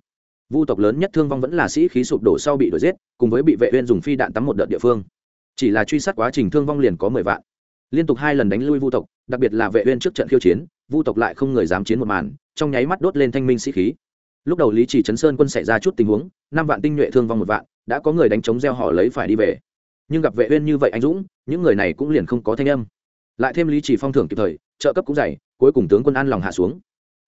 Vu tộc lớn nhất thương vong vẫn là sĩ khí sụp đổ sau bị đuổi giết, cùng với bị vệ uyên dùng phi đạn tắm một đợt địa phương. Chỉ là truy sát quá trình thương vong liền có mười vạn. Liên tục hai lần đánh lui vu tộc, đặc biệt là vệ uyên trước trận khiêu chiến, vu tộc lại không người dám chiến một màn, trong nháy mắt đốt lên thanh minh sĩ khí. Lúc đầu lý chỉ chấn sơn quân xảy ra chút tình huống, năm vạn tinh nhuệ thương vong một vạn, đã có người đánh chống gieo họ lấy phải đi về. Nhưng gặp vệ uyên như vậy anh dũng, những người này cũng liền không có thanh âm lại thêm lý chỉ phong thưởng kịp thời, trợ cấp cũng dày, cuối cùng tướng quân an lòng hạ xuống.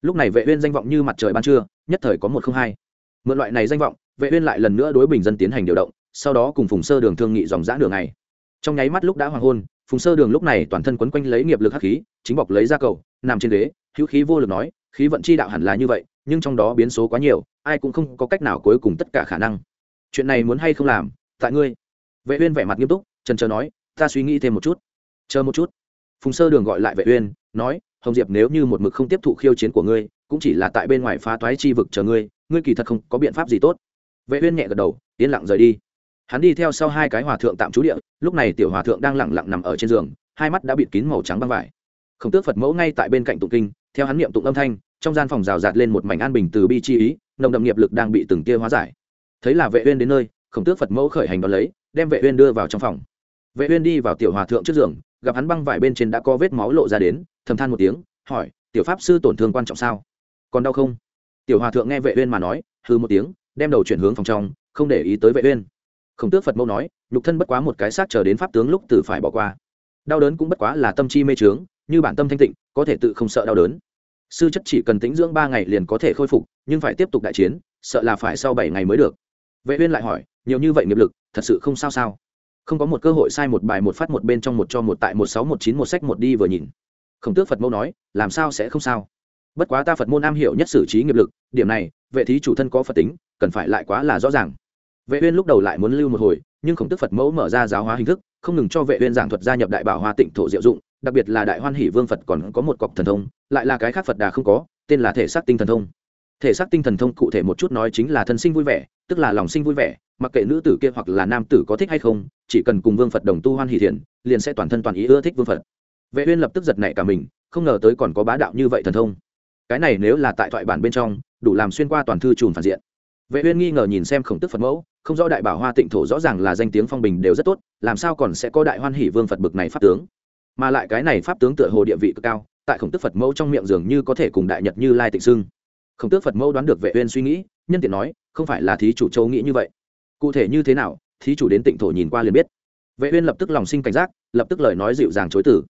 Lúc này vệ uyên danh vọng như mặt trời ban trưa, nhất thời có một không hai. Mượn loại này danh vọng, vệ uyên lại lần nữa đối bình dân tiến hành điều động, sau đó cùng phùng sơ đường thương nghị dòng dã đường này trong nháy mắt lúc đã hoàng hôn, phùng sơ đường lúc này toàn thân quấn quanh lấy nghiệp lực hắc khí, chính bọc lấy ra cầu, nằm trên ghế, hữu khí vô lực nói, khí vận chi đạo hẳn là như vậy, nhưng trong đó biến số quá nhiều, ai cũng không có cách nào cuối cùng tất cả khả năng. Chuyện này muốn hay không làm, tại ngươi. Vệ uyên vẻ mặt nghiêm túc, trần chờ nói, ta suy nghĩ thêm một chút. Chờ một chút phùng sơ đường gọi lại vệ uyên, nói, hồng diệp, nếu như một mực không tiếp thụ khiêu chiến của ngươi, cũng chỉ là tại bên ngoài phá toái chi vực chờ ngươi ngươi kỳ thật không có biện pháp gì tốt. Vệ uyên nhẹ gật đầu, yên lặng rời đi. Hắn đi theo sau hai cái hòa thượng tạm trú địa, lúc này tiểu hòa thượng đang lặng lặng nằm ở trên giường, hai mắt đã bịt kín màu trắng băng vải. Khổng tước phật mẫu ngay tại bên cạnh tụng kinh, theo hắn niệm tụng âm thanh, trong gian phòng rào rạt lên một mảnh an bình từ bi chi ý, nồng đậm nghiệp lực đang bị từng tia hóa giải. Thấy là vệ uyên đến nơi, khổng tước phật mẫu khởi hành đón lấy, đem vệ uyên đưa vào trong phòng. Vệ uyên đi vào tiểu hòa thượng trước giường gặp hắn băng vải bên trên đã có vết máu lộ ra đến, thầm than một tiếng, hỏi, tiểu pháp sư tổn thương quan trọng sao? Còn đau không? Tiểu hòa thượng nghe vệ uyên mà nói, hừ một tiếng, đem đầu chuyển hướng phòng trong, không để ý tới vệ uyên. Khổng tước phật mẫu nói, nhục thân bất quá một cái xác chờ đến pháp tướng lúc tử phải bỏ qua. Đau đớn cũng bất quá là tâm chi mê trướng như bản tâm thanh tịnh, có thể tự không sợ đau đớn. Sư chất chỉ cần tĩnh dưỡng ba ngày liền có thể khôi phục, nhưng phải tiếp tục đại chiến, sợ là phải sau bảy ngày mới được. Vệ uyên lại hỏi, nhiều như vậy nghiệp lực, thật sự không sao sao? Không có một cơ hội sai một bài một phát một bên trong một cho một tại một sáu một chín một sách một đi vừa nhìn. Khổng tước phật mẫu nói, làm sao sẽ không sao? Bất quá ta phật môn am hiểu nhất xử trí nghiệp lực, điểm này, vệ thí chủ thân có phật tính, cần phải lại quá là rõ ràng. Vệ uyên lúc đầu lại muốn lưu một hồi, nhưng khổng tước phật mẫu mở ra giáo hóa hình thức, không ngừng cho vệ uyên giảng thuật gia nhập đại bảo hoa tịnh thổ diệu dụng, đặc biệt là đại hoan hỷ vương phật còn có một cọc thần thông, lại là cái khác phật đà không có, tên là thể xác tinh thần thông. Thể xác tinh thần thông cụ thể một chút nói chính là thân sinh vui vẻ, tức là lòng sinh vui vẻ mặc kệ nữ tử kia hoặc là nam tử có thích hay không, chỉ cần cùng vương phật đồng tu hoan hỷ thiện, liền sẽ toàn thân toàn ý ưa thích vương phật. Vệ uyên lập tức giật nảy cả mình, không ngờ tới còn có bá đạo như vậy thần thông. Cái này nếu là tại thoại bản bên trong, đủ làm xuyên qua toàn thư trùn phản diện. Vệ uyên nghi ngờ nhìn xem khổng tức phật mẫu, không rõ đại bảo hoa tịnh thổ rõ ràng là danh tiếng phong bình đều rất tốt, làm sao còn sẽ có đại hoan hỷ vương phật bực này pháp tướng? Mà lại cái này pháp tướng tựa hồ địa vị cực cao, tại khổng tức phật mẫu trong miệng dường như có thể cùng đại nhật như lai tịnh sưng khổng tước phật mẫu đoán được vệ uyên suy nghĩ, nhân tiện nói, không phải là thí chủ châu nghĩ như vậy cụ thể như thế nào, thí chủ đến tịnh thổ nhìn qua liền biết. Vệ uyên lập tức lòng sinh cảnh giác, lập tức lời nói dịu dàng chối từ.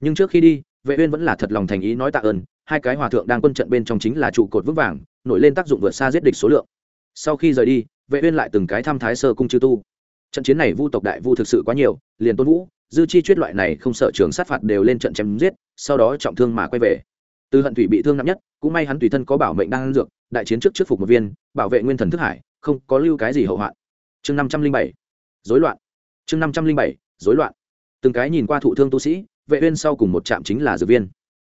Nhưng trước khi đi, vệ uyên vẫn là thật lòng thành ý nói tạ ơn, hai cái hòa thượng đang quân trận bên trong chính là trụ cột vững vàng, nổi lên tác dụng vượt xa giết địch số lượng. Sau khi rời đi, vệ uyên lại từng cái thăm thái sơ cung chư tu. Trận chiến này vu tộc đại vu thực sự quá nhiều, liền tôn vũ, dư chi chuyết loại này không sợ trường sát phạt đều lên trận chém giết, sau đó trọng thương mà quay về. Từ hận thủy bị thương nặng nhất, cũng may hắn tùy thân có bảo mệnh đang dược, đại chiến trước trước phục một viên, bảo vệ nguyên thần thức hải, không có lưu cái gì hậu hoạn chương năm trăm linh bảy dối loạn. Chương năm trăm linh bảy dối loạn. Từng cái nhìn qua thụ thương tu sĩ, vệ uyên sau cùng một trạm chính là dược viên.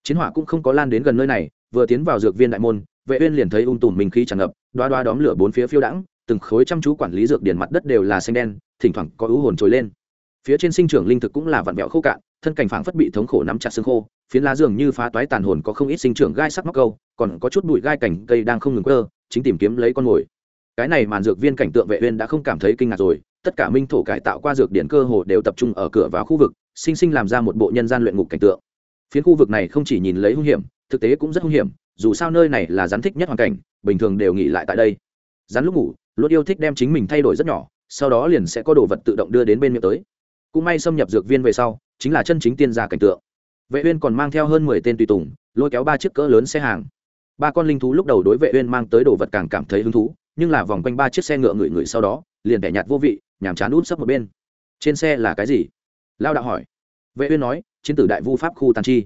Chiến hỏa cũng không có lan đến gần nơi này, vừa tiến vào dược viên đại môn, vệ uyên liền thấy ung tùm minh khí tràn ngập, đoá đoá đóm lửa bốn phía phiêu đãng, từng khối chăm chú quản lý dược điển mặt đất đều là xanh đen, thỉnh thoảng có ưu hồn trồi lên. Phía trên sinh trưởng linh thực cũng là vặn vẹo khô cạn, thân cảnh phảng phất bị thống khổ nắm chặt xương khô, phiến lá dường như phá toái tàn hồn có không ít sinh trưởng gai sắc móc câu, còn có chút bụi gai cảnh cây đang không ngừng quơ, chính tìm kiếm lấy con mồi cái này màn dược viên cảnh tượng vệ uyên đã không cảm thấy kinh ngạc rồi, tất cả minh thổ cải tạo qua dược điển cơ hồ đều tập trung ở cửa vào khu vực, sinh sinh làm ra một bộ nhân gian luyện ngục cảnh tượng. Phiến khu vực này không chỉ nhìn lấy hung hiểm, thực tế cũng rất hung hiểm, dù sao nơi này là rắn thích nhất hoàn cảnh, bình thường đều nghỉ lại tại đây. Rắn lúc ngủ, luôn yêu thích đem chính mình thay đổi rất nhỏ, sau đó liền sẽ có đồ vật tự động đưa đến bên miệng tới. Cũng may xâm nhập dược viên về sau, chính là chân chính tiên gia cảnh tượng. Vệ uyên còn mang theo hơn mười tên tùy tùng, lôi kéo ba chiếc cỡ lớn xe hàng. Ba con linh thú lúc đầu đối vệ uyên mang tới đồ vật càng cảm thấy hứng thú nhưng là vòng quanh ba chiếc xe ngựa ngửi ngửi sau đó, liền tẻ nhạt vô vị nhảm chán út sấp một bên. Trên xe là cái gì? Lao đạo hỏi. Vệ uyên nói, chiến tử đại vu pháp khu tàn chi.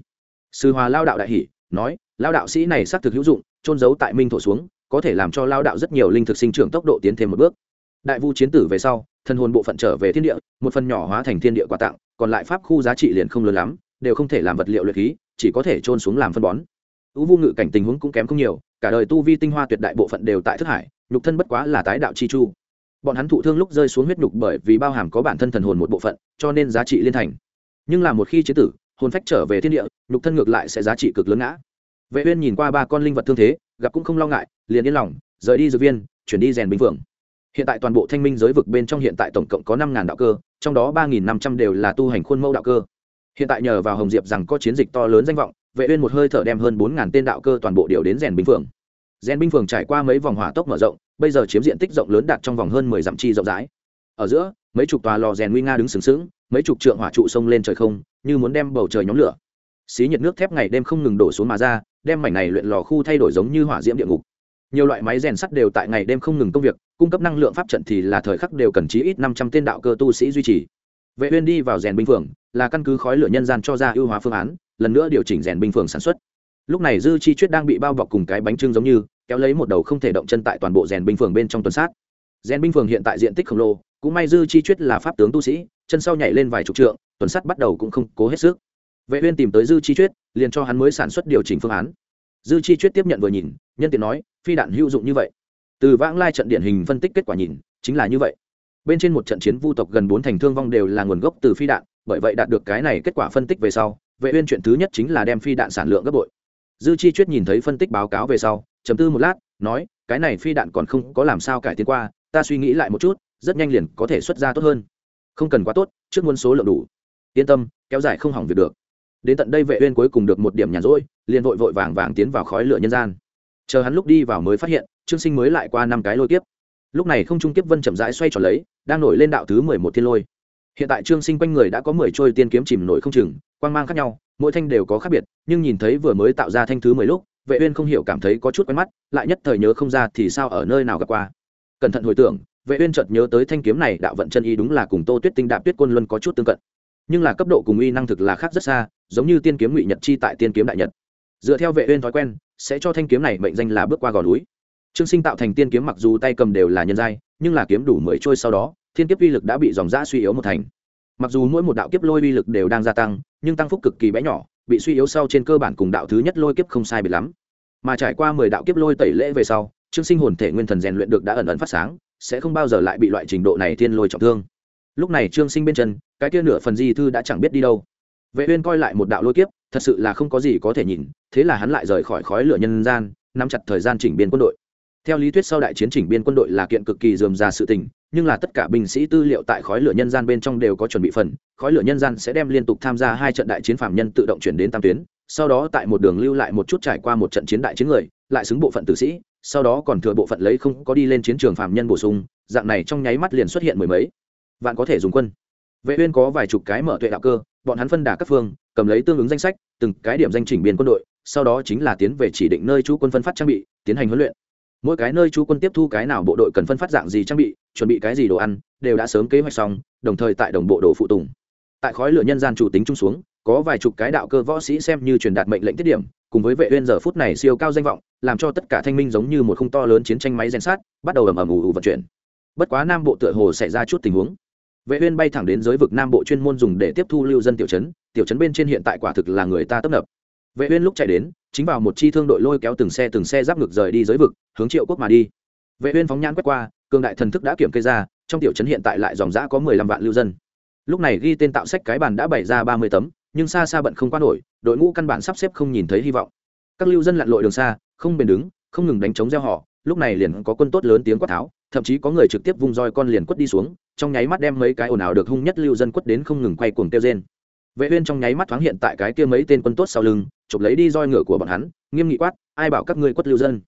Sư hòa lao đạo đại hỉ, nói, lao đạo sĩ này xác thực hữu dụng trôn giấu tại minh thổ xuống, có thể làm cho lao đạo rất nhiều linh thực sinh trưởng tốc độ tiến thêm một bước. Đại vu chiến tử về sau, thân hồn bộ phận trở về thiên địa, một phần nhỏ hóa thành thiên địa quà tặng, còn lại pháp khu giá trị liền không lớn lắm, đều không thể làm vật liệu luyện khí, chỉ có thể trôn xuống làm phân bón. U vu ngự cảnh tình huống cũng kém không nhiều, cả đời tu vi tinh hoa tuyệt đại bộ phận đều tại thức hải nhục thân bất quá là tái đạo chi chu. Bọn hắn thụ thương lúc rơi xuống huyết nhục bởi vì bao hàm có bản thân thần hồn một bộ phận, cho nên giá trị liên thành. Nhưng là một khi chế tử, hồn phách trở về thiên địa, nhục thân ngược lại sẽ giá trị cực lớn ngã. Vệ uyên nhìn qua ba con linh vật thương thế, gặp cũng không lo ngại, liền yên lòng, rời đi dược viên, chuyển đi rèn bình phượng. Hiện tại toàn bộ thanh minh giới vực bên trong hiện tại tổng cộng có năm ngàn đạo cơ, trong đó ba nghìn năm trăm đều là tu hành khuôn mẫu đạo cơ. Hiện tại nhờ vào hồng diệp rằng có chiến dịch to lớn danh vọng, vệ uyên một hơi thở đem hơn bốn ngàn tên đạo cơ toàn bộ điều đến rèn bình vượng. rèn binh phường trải qua mấy vòng hỏa tốc mở rộng bây giờ chiếm diện tích rộng lớn đạt trong vòng hơn mười dặm chi rộng rãi. Ở giữa, mấy chục tòa lò rèn nguy nga đứng sừng sững, mấy chục trượng hỏa trụ sông lên trời không, như muốn đem bầu trời nhóm lửa. Xí nhiệt nước thép ngày đêm không ngừng đổ xuống mà ra, đem mảnh này luyện lò khu thay đổi giống như hỏa diễm địa ngục. Nhiều loại máy rèn sắt đều tại ngày đêm không ngừng công việc, cung cấp năng lượng pháp trận thì là thời khắc đều cần chí ít năm trăm tên đạo cơ tu sĩ duy trì. Vệ uyên đi vào rèn binh phường, là căn cứ khói lửa nhân gian cho ra ưu hóa phương án, lần nữa điều chỉnh rèn binh phường sản xuất. Lúc này dư chi chuyết đang bị bao bọc cùng cái bánh trưng giống như kéo lấy một đầu không thể động chân tại toàn bộ rèn binh phường bên trong tuần sát. Rèn binh phường hiện tại diện tích khổng lồ, cũng may dư chi chuyết là pháp tướng tu sĩ, chân sau nhảy lên vài chục trượng, tuần sát bắt đầu cũng không cố hết sức. Vệ uyên tìm tới dư chi chuyết, liền cho hắn mới sản xuất điều chỉnh phương án. Dư chi chuyết tiếp nhận vừa nhìn, nhân tiện nói, phi đạn hữu dụng như vậy. Từ vãng lai trận điển hình phân tích kết quả nhìn, chính là như vậy. Bên trên một trận chiến vu tộc gần bốn thành thương vong đều là nguồn gốc từ phi đạn, bởi vậy đạt được cái này kết quả phân tích về sau, vệ uyên chuyện thứ nhất chính là đem phi đạn sản lượng gấp bội. Dư chi chuyết nhìn thấy phân tích báo cáo về sau chấm tư một lát, nói, cái này phi đạn còn không có làm sao cải tiến qua, ta suy nghĩ lại một chút, rất nhanh liền có thể xuất ra tốt hơn. Không cần quá tốt, trước muôn số lượng đủ. Yên tâm, kéo dài không hỏng việc được. Đến tận đây vệ uyên cuối cùng được một điểm nhàn rỗi, liền vội vội vàng vàng tiến vào khói lửa nhân gian. Chờ hắn lúc đi vào mới phát hiện, trương sinh mới lại qua năm cái lôi kiếp. Lúc này không trung kiếp vân chậm rãi xoay tròn lấy, đang nổi lên đạo thứ mười một thiên lôi. Hiện tại trương sinh quanh người đã có mười trôi tiên kiếm chìm nổi không chừng, quang mang khác nhau, mỗi thanh đều có khác biệt, nhưng nhìn thấy vừa mới tạo ra thanh thứ mười lúc vệ uyên không hiểu cảm thấy có chút quen mắt, lại nhất thời nhớ không ra thì sao ở nơi nào gặp qua. Cẩn thận hồi tưởng, vệ uyên chợt nhớ tới thanh kiếm này, đạo vận chân y đúng là cùng tô tuyết tinh đạp tuyết quân luân có chút tương cận. Nhưng là cấp độ cùng uy năng thực là khác rất xa, giống như tiên kiếm ngụy nhật chi tại tiên kiếm đại nhật. Dựa theo vệ uyên thói quen, sẽ cho thanh kiếm này mệnh danh là bước qua gò núi. Trương sinh tạo thành tiên kiếm mặc dù tay cầm đều là nhân giai, nhưng là kiếm đủ mười trôi sau đó, thiên kiếp uy lực đã bị dòng dã suy yếu một thành. Mặc dù mỗi một đạo kiếp lôi uy lực đều đang gia tăng, nhưng tăng phúc cực kỳ bé nhỏ bị suy yếu sau trên cơ bản cùng đạo thứ nhất lôi kiếp không sai biệt lắm. Mà trải qua mười đạo kiếp lôi tẩy lễ về sau, trương sinh hồn thể nguyên thần rèn luyện được đã ẩn ẩn phát sáng, sẽ không bao giờ lại bị loại trình độ này thiên lôi trọng thương. Lúc này trương sinh bên chân, cái kia nửa phần di thư đã chẳng biết đi đâu. Vệ uyên coi lại một đạo lôi kiếp, thật sự là không có gì có thể nhìn, thế là hắn lại rời khỏi khói lửa nhân gian, nắm chặt thời gian chỉnh biên quân đội. Theo lý thuyết sau đại chiến chỉnh biên quân đội là kiện cực kỳ dườm già sự tình nhưng là tất cả binh sĩ tư liệu tại khói lửa nhân gian bên trong đều có chuẩn bị phần, khói lửa nhân gian sẽ đem liên tục tham gia hai trận đại chiến phạm nhân tự động chuyển đến tam tuyến, sau đó tại một đường lưu lại một chút trải qua một trận chiến đại chiến người, lại xứng bộ phận tử sĩ, sau đó còn thừa bộ phận lấy không có đi lên chiến trường phạm nhân bổ sung, dạng này trong nháy mắt liền xuất hiện mười mấy. Vạn có thể dùng quân. Vệ uyên có vài chục cái mở tuệ đạo cơ, bọn hắn phân đà các phương, cầm lấy tương ứng danh sách, từng cái điểm danh chỉnh biên quân đội, sau đó chính là tiến về chỉ định nơi trú quân phân phát trang bị, tiến hành huấn luyện mỗi cái nơi chú quân tiếp thu cái nào bộ đội cần phân phát dạng gì trang bị, chuẩn bị cái gì đồ ăn, đều đã sớm kế hoạch xong, đồng thời tại đồng bộ đồ phụ tùng. Tại khói lửa nhân gian chủ tính trung xuống, có vài chục cái đạo cơ võ sĩ xem như truyền đạt mệnh lệnh tiết điểm, cùng với vệ uyên giờ phút này siêu cao danh vọng, làm cho tất cả thanh minh giống như một khung to lớn chiến tranh máy rèn sát, bắt đầu ầm ầm ủ ủ vận chuyển. Bất quá nam bộ tựa hồ xảy ra chút tình huống. Vệ uyên bay thẳng đến giới vực nam bộ chuyên môn dùng để tiếp thu lưu dân tiểu trấn tiểu trấn bên trên hiện tại quả thực là người ta tấp nập vệ uyên lúc chạy đến, chính vào một chi thương đội lôi kéo từng xe từng xe giáp ngược rời đi giới vực, hướng triệu quốc mà đi. Vệ uyên phóng nhãn quét qua, cường đại thần thức đã kiểm kê ra, trong tiểu trấn hiện tại lại dòng dã có 15 vạn lưu dân. Lúc này ghi tên tạo sách cái bàn đã bày ra 30 tấm, nhưng xa xa bận không qua nổi, đội ngũ căn bản sắp xếp không nhìn thấy hy vọng. Các lưu dân lặn lội đường xa, không bền đứng, không ngừng đánh chống gieo họ, lúc này liền có quân tốt lớn tiếng quát tháo, thậm chí có người trực tiếp vung roi con liền quất đi xuống, trong nháy mắt đem mấy cái ồn ào được hung nhất lưu dân quất đến không ngừng quay cuồng tiêu rên vệ uyên trong nháy mắt thoáng hiện tại cái kia mấy tên quân tốt sau lưng, chụp lấy đi roi ngựa của bọn hắn, nghiêm nghị quát, ai bảo các ngươi quất lưu dân?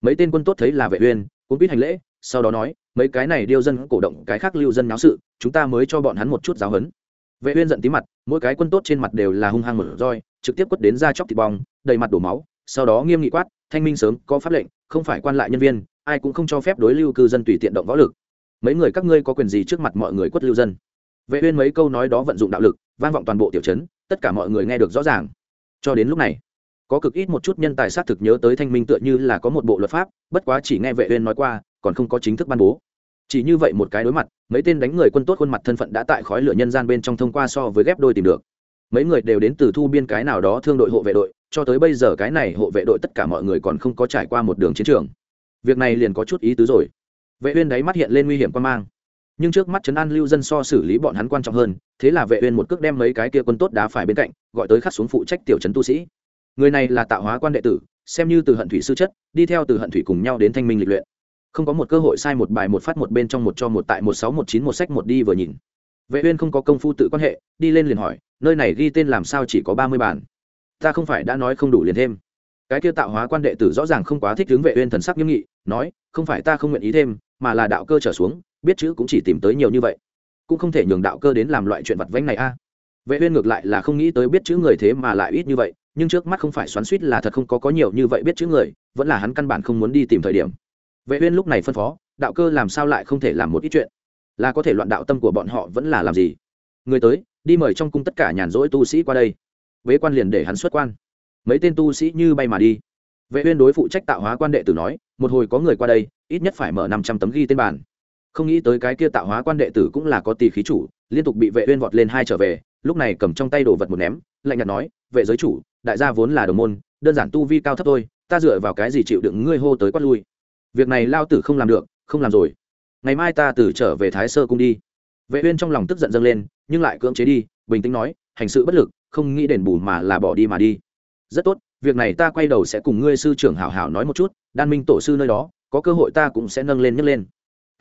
Mấy tên quân tốt thấy là vệ uyên, cũng biết hành lễ, sau đó nói, mấy cái này điêu dân cổ động, cái khác lưu dân náo sự, chúng ta mới cho bọn hắn một chút giáo huấn. Vệ uyên giận tí mặt, mỗi cái quân tốt trên mặt đều là hung hăng mở roi, trực tiếp quất đến ra chóc thịt bong, đầy mặt đổ máu, sau đó nghiêm nghị quát, thanh minh sớm có pháp lệnh, không phải quan lại nhân viên, ai cũng không cho phép đối lưu cư dân tùy tiện động võ lực. Mấy người các ngươi có quyền gì trước mặt mọi người quất lưu dân? Vệ uyên mấy câu nói đó vận dụng đạo lực, vang vọng toàn bộ tiểu trấn, tất cả mọi người nghe được rõ ràng. Cho đến lúc này, có cực ít một chút nhân tài sát thực nhớ tới thanh minh tựa như là có một bộ luật pháp, bất quá chỉ nghe vệ uyên nói qua, còn không có chính thức ban bố. Chỉ như vậy một cái đối mặt, mấy tên đánh người quân tốt khuôn mặt thân phận đã tại khói lửa nhân gian bên trong thông qua so với ghép đôi tìm được. Mấy người đều đến từ thu biên cái nào đó thương đội hộ vệ đội, cho tới bây giờ cái này hộ vệ đội tất cả mọi người còn không có trải qua một đường chiến trường. Việc này liền có chút ý tứ rồi. Vệ uyên đấy mắt hiện lên nguy hiểm quan mang nhưng trước mắt trấn an lưu dân so xử lý bọn hắn quan trọng hơn, thế là vệ uyên một cước đem mấy cái kia quân tốt đá phải bên cạnh, gọi tới khắc xuống phụ trách tiểu trấn tu sĩ. Người này là tạo hóa quan đệ tử, xem như từ hận thủy sư chất, đi theo từ hận thủy cùng nhau đến thanh minh lịch luyện. Không có một cơ hội sai một bài một phát một bên trong một cho một tại một sáu một chín một sách một đi vừa nhìn. Vệ uyên không có công phu tự quan hệ, đi lên liền hỏi, nơi này ghi tên làm sao chỉ có ba mươi bản? Ta không phải đã nói không đủ liền thêm. Cái kia tạo hóa quan đệ tử rõ ràng không quá thích hướng vệ uyên thần sắc nghiêm nghị, nói, không phải ta không nguyện ý thêm, mà là đạo cơ trở xuống biết chữ cũng chỉ tìm tới nhiều như vậy. Cũng không thể nhường đạo cơ đến làm loại chuyện vặt vãnh này a. Vệ uyên ngược lại là không nghĩ tới biết chữ người thế mà lại ít như vậy, nhưng trước mắt không phải xoắn xuýt là thật không có có nhiều như vậy biết chữ người, vẫn là hắn căn bản không muốn đi tìm thời điểm. Vệ uyên lúc này phân phó, đạo cơ làm sao lại không thể làm một ít chuyện? Là có thể loạn đạo tâm của bọn họ vẫn là làm gì? Người tới, đi mời trong cung tất cả nhàn rỗi tu sĩ qua đây. Vế quan liền để hắn xuất quan. Mấy tên tu sĩ như bay mà đi. Vệ uyên đối phụ trách tạo hóa quan đệ tử nói, một hồi có người qua đây, ít nhất phải mở 500 tấm ghi tên bản không nghĩ tới cái kia tạo hóa quan đệ tử cũng là có tỷ khí chủ, liên tục bị vệ uyên vọt lên hai trở về, lúc này cầm trong tay đồ vật một ném, lạnh nhạt nói, vệ giới chủ, đại gia vốn là đồng môn, đơn giản tu vi cao thấp thôi, ta dựa vào cái gì chịu đựng ngươi hô tới quát lui? Việc này lao tử không làm được, không làm rồi. Ngày mai ta tử trở về thái sơ cung đi. Vệ uyên trong lòng tức giận dâng lên, nhưng lại cưỡng chế đi, bình tĩnh nói, hành sự bất lực, không nghĩ đền bù mà là bỏ đi mà đi. Rất tốt, việc này ta quay đầu sẽ cùng ngươi sư trưởng hảo hảo nói một chút, đan minh tổ sư nơi đó, có cơ hội ta cũng sẽ nâng lên nhấc lên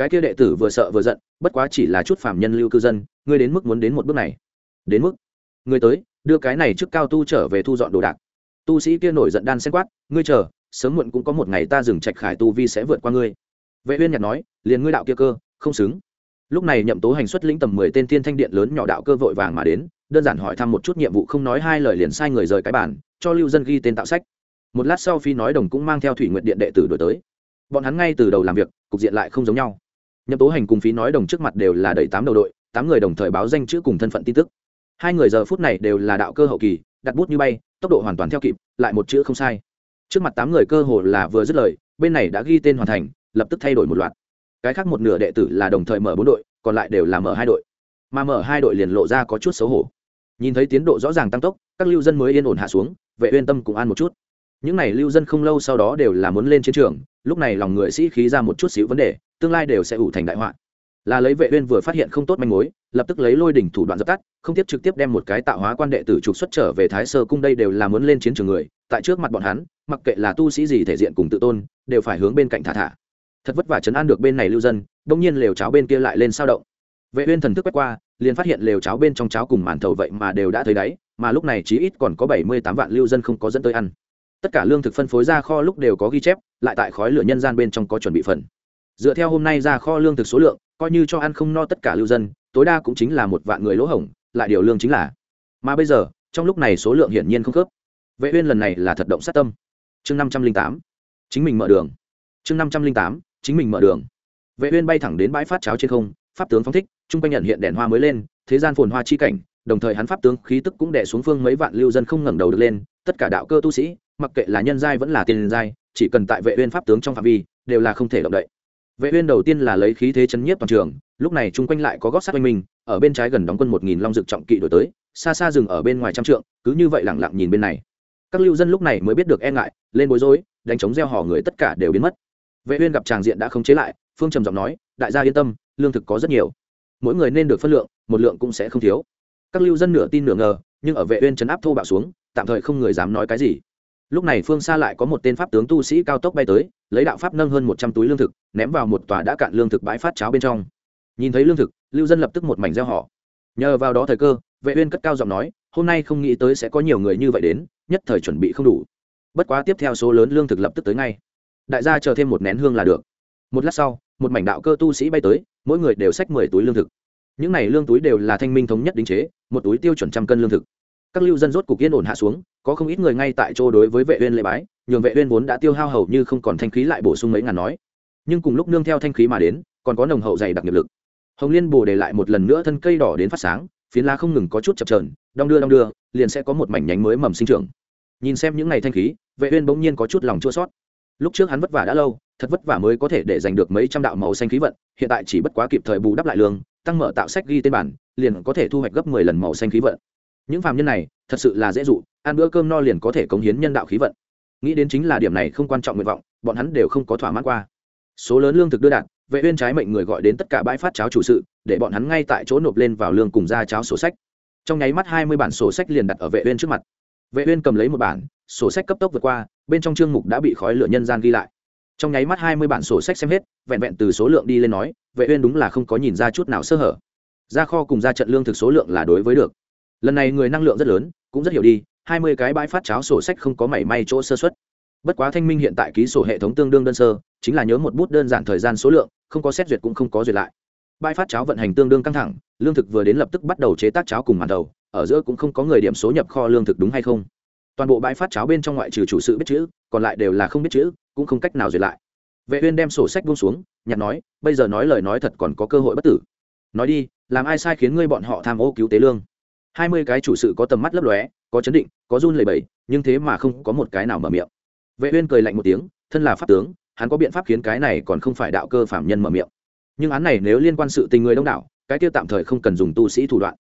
cái kia đệ tử vừa sợ vừa giận bất quá chỉ là chút phạm nhân lưu cư dân ngươi đến mức muốn đến một bước này. Đến mức? Ngươi tới đưa cái này trước cao tu trở về thu dọn đồ đạc. Tu sĩ kia nổi giận đan xen quát ngươi chờ sớm muộn cũng có một ngày ta dừng trạch khải tu vi sẽ vượt qua ngươi. Vệ uyên nhạt nói liền ngươi đạo kia cơ không xứng. Lúc này nhậm tố hành xuất lĩnh tầm mười tên thiên thanh điện lớn nhỏ đạo cơ vội vàng mà đến đơn giản hỏi thăm một chút nhiệm vụ không nói hai lời liền sai người rời cái bàn, cho lưu dân ghi tên tạo sách. Một lát sau phi nói đồng cũng mang theo thủy nguyện điện đệ tử đổi tới. Bọn hắn ngay từ đầu làm việc cục diện lại không giống nhau nhậm tố hành cùng phí nói đồng trước mặt đều là đầy tám đầu đội, tám người đồng thời báo danh chữ cùng thân phận tin tức. Hai người giờ phút này đều là đạo cơ hậu kỳ, đặt bút như bay, tốc độ hoàn toàn theo kịp, lại một chữ không sai. Trước mặt tám người cơ hồ là vừa dứt lời, bên này đã ghi tên hoàn thành, lập tức thay đổi một loạt. Cái khác một nửa đệ tử là đồng thời mở bốn đội, còn lại đều là mở hai đội. Mà mở hai đội liền lộ ra có chút xấu hổ. Nhìn thấy tiến độ rõ ràng tăng tốc, các lưu dân mới yên ổn hạ xuống, vệ uyên tâm cũng an một chút những này lưu dân không lâu sau đó đều là muốn lên chiến trường lúc này lòng người sĩ khí ra một chút xíu vấn đề tương lai đều sẽ ủ thành đại họa. Là lấy vệ uyên vừa phát hiện không tốt manh mối lập tức lấy lôi đỉnh thủ đoạn dập tắt không tiếp trực tiếp đem một cái tạo hóa quan đệ tử trục xuất trở về thái sơ cung đây đều là muốn lên chiến trường người tại trước mặt bọn hắn mặc kệ là tu sĩ gì thể diện cùng tự tôn đều phải hướng bên cạnh thả thả. Thật vất vả chấn an được bên này lưu dân đông nhiên lều cháo bên kia lại lên sao động. Vệ uyên thần thức quét qua liền phát hiện lều cháo bên trong cháo cùng màn thầu vậy mà đều đã thấy đấy, mà lúc này chí ít còn có 78 vạn lưu dân không có dẫn tới ăn tất cả lương thực phân phối ra kho lúc đều có ghi chép, lại tại khói lửa nhân gian bên trong có chuẩn bị phần. Dựa theo hôm nay ra kho lương thực số lượng, coi như cho ăn không no tất cả lưu dân, tối đa cũng chính là một vạn người lỗ hổng, lại điều lương chính là. Mà bây giờ, trong lúc này số lượng hiển nhiên không khớp. Vệ uyên lần này là thật động sát tâm. Chương 508 chính mình mở đường. Chương 508 chính mình mở đường. Vệ uyên bay thẳng đến bãi phát cháo trên không, pháp tướng phóng thích trung quanh nhận hiện đèn hoa mới lên, thế gian phồn hoa chi cảnh, đồng thời hắn pháp tướng khí tức cũng đè xuống phương mấy vạn lưu dân không ngẩng đầu được lên, tất cả đạo cơ tu sĩ mặc kệ là nhân giai vẫn là tiền giai, chỉ cần tại vệ uyên pháp tướng trong phạm vi, đều là không thể động đậy. Vệ uyên đầu tiên là lấy khí thế chấn nhiếp toàn trường, lúc này trung quanh lại có gót sát quanh mình, ở bên trái gần đóng quân một nghìn long dực trọng kỵ đổi tới, xa xa dừng ở bên ngoài trăm trượng, cứ như vậy lặng lặng nhìn bên này. Các lưu dân lúc này mới biết được e ngại, lên bối rối, đánh chống gieo hò người tất cả đều biến mất. Vệ uyên gặp tràng diện đã không chế lại, phương trầm giọng nói, đại gia yên tâm, lương thực có rất nhiều. Mỗi người nên được phân lượng, một lượng cũng sẽ không thiếu. Các lưu dân nửa tin nửa ngờ, nhưng ở vệ uyên chấn áp thô bạo xuống, tạm thời không người dám nói cái gì lúc này phương xa lại có một tên pháp tướng tu sĩ cao tốc bay tới, lấy đạo pháp nâng hơn một trăm túi lương thực, ném vào một tòa đã cạn lương thực bãi phát cháo bên trong. Nhìn thấy lương thực, lưu dân lập tức một mảnh gieo họ. Nhờ vào đó thời cơ, vệ uyên cất cao giọng nói, hôm nay không nghĩ tới sẽ có nhiều người như vậy đến, nhất thời chuẩn bị không đủ. Bất quá tiếp theo số lớn lương thực lập tức tới ngay. Đại gia chờ thêm một nén hương là được. Một lát sau, một mảnh đạo cơ tu sĩ bay tới, mỗi người đều xách mười túi lương thực. Những này lương túi đều là thanh minh thống nhất đính chế, một túi tiêu chuẩn trăm cân lương thực các lưu dân rốt cục yên ổn hạ xuống, có không ít người ngay tại chỗ đối với vệ uyên lễ bái, nhường vệ uyên vốn đã tiêu hao hầu như không còn thanh khí lại bổ sung mấy ngàn nói. Nhưng cùng lúc nương theo thanh khí mà đến, còn có nồng hậu dày đặc nghiệp lực. Hồng liên bồ để lại một lần nữa thân cây đỏ đến phát sáng, phiến lá không ngừng có chút chập chờn, đong đưa đong đưa, liền sẽ có một mảnh nhánh mới mầm sinh trưởng. Nhìn xem những ngày thanh khí, vệ uyên bỗng nhiên có chút lòng chua xót. Lúc trước hắn vất vả đã lâu, thật vất vả mới có thể để giành được mấy trăm đạo màu xanh khí vận, hiện tại chỉ bất quá kịp thời bù đắp lại lương, tăng mở tạo sách ghi tên bản, liền có thể thu hoạch gấp 10 lần màu xanh khí vận những phạm nhân này thật sự là dễ dụ ăn bữa cơm no liền có thể cống hiến nhân đạo khí vận. Nghĩ đến chính là điểm này không quan trọng nguyện vọng bọn hắn đều không có thỏa mãn qua. Số lớn lương thực đưa đạt, vệ uyên trái mệnh người gọi đến tất cả bãi phát cháo chủ sự để bọn hắn ngay tại chỗ nộp lên vào lương cùng ra cháo sổ sách. Trong nháy mắt 20 bản sổ sách liền đặt ở vệ uyên trước mặt. Vệ uyên cầm lấy một bản sổ sách cấp tốc vượt qua bên trong chương mục đã bị khói lửa nhân gian ghi lại. Trong nháy mắt 20 bản sổ sách xem hết vẹn vẹn từ số lượng đi lên nói vệ uyên đúng là không có nhìn ra chút nào sơ hở. Ra kho cùng ra trận lương thực số lượng là đối với được lần này người năng lượng rất lớn, cũng rất hiểu đi, hai mươi cái bãi phát cháo sổ sách không có mảy may chỗ sơ xuất bất quá thanh minh hiện tại ký sổ hệ thống tương đương đơn sơ, chính là nhớ một bút đơn giản thời gian số lượng, không có xét duyệt cũng không có duyệt lại. Bãi phát cháo vận hành tương đương căng thẳng, lương thực vừa đến lập tức bắt đầu chế tác cháo cùng màn đầu, ở giữa cũng không có người điểm số nhập kho lương thực đúng hay không. Toàn bộ bãi phát cháo bên trong ngoại trừ chủ sự biết chữ, còn lại đều là không biết chữ, cũng không cách nào duyệt lại. Vệ uyên đem sổ sách buông xuống, nhặt nói, bây giờ nói lời nói thật còn có cơ hội bất tử. Nói đi, làm ai sai khiến ngươi bọn họ tham ô cứu tế lương? Hai mươi cái chủ sự có tầm mắt lấp lóe, có chấn định, có run lầy bẩy, nhưng thế mà không có một cái nào mở miệng. Vệ uyên cười lạnh một tiếng, thân là pháp tướng, hắn có biện pháp khiến cái này còn không phải đạo cơ phạm nhân mở miệng. Nhưng án này nếu liên quan sự tình người đông đảo, cái tiêu tạm thời không cần dùng tu sĩ thủ đoạn.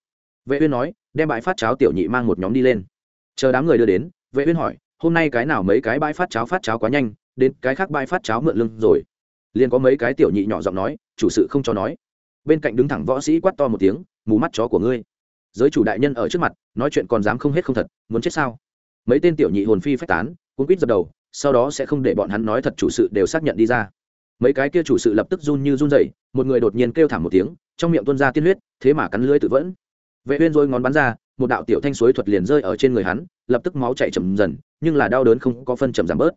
Vệ uyên nói, đem bãi phát cháo tiểu nhị mang một nhóm đi lên. Chờ đám người đưa đến, vệ uyên hỏi, hôm nay cái nào mấy cái bãi phát cháo phát cháo quá nhanh, đến cái khác bãi phát cháo mượn lưng rồi. Liền có mấy cái tiểu nhị nhỏ giọng nói, chủ sự không cho nói. Bên cạnh đứng thẳng võ sĩ quát to một tiếng, mù mắt chó của ngươi giới chủ đại nhân ở trước mặt, nói chuyện còn dám không hết không thật, muốn chết sao? Mấy tên tiểu nhị hồn phi phách tán, cuốn quýt dập đầu, sau đó sẽ không để bọn hắn nói thật chủ sự đều xác nhận đi ra. Mấy cái kia chủ sự lập tức run như run rẩy, một người đột nhiên kêu thảm một tiếng, trong miệng tuôn ra tiên huyết, thế mà cắn lưới tự vẫn. Vệ uyên rồi ngón bắn ra, một đạo tiểu thanh suối thuật liền rơi ở trên người hắn, lập tức máu chảy chậm dần, nhưng là đau đớn không có phân chậm giảm bớt.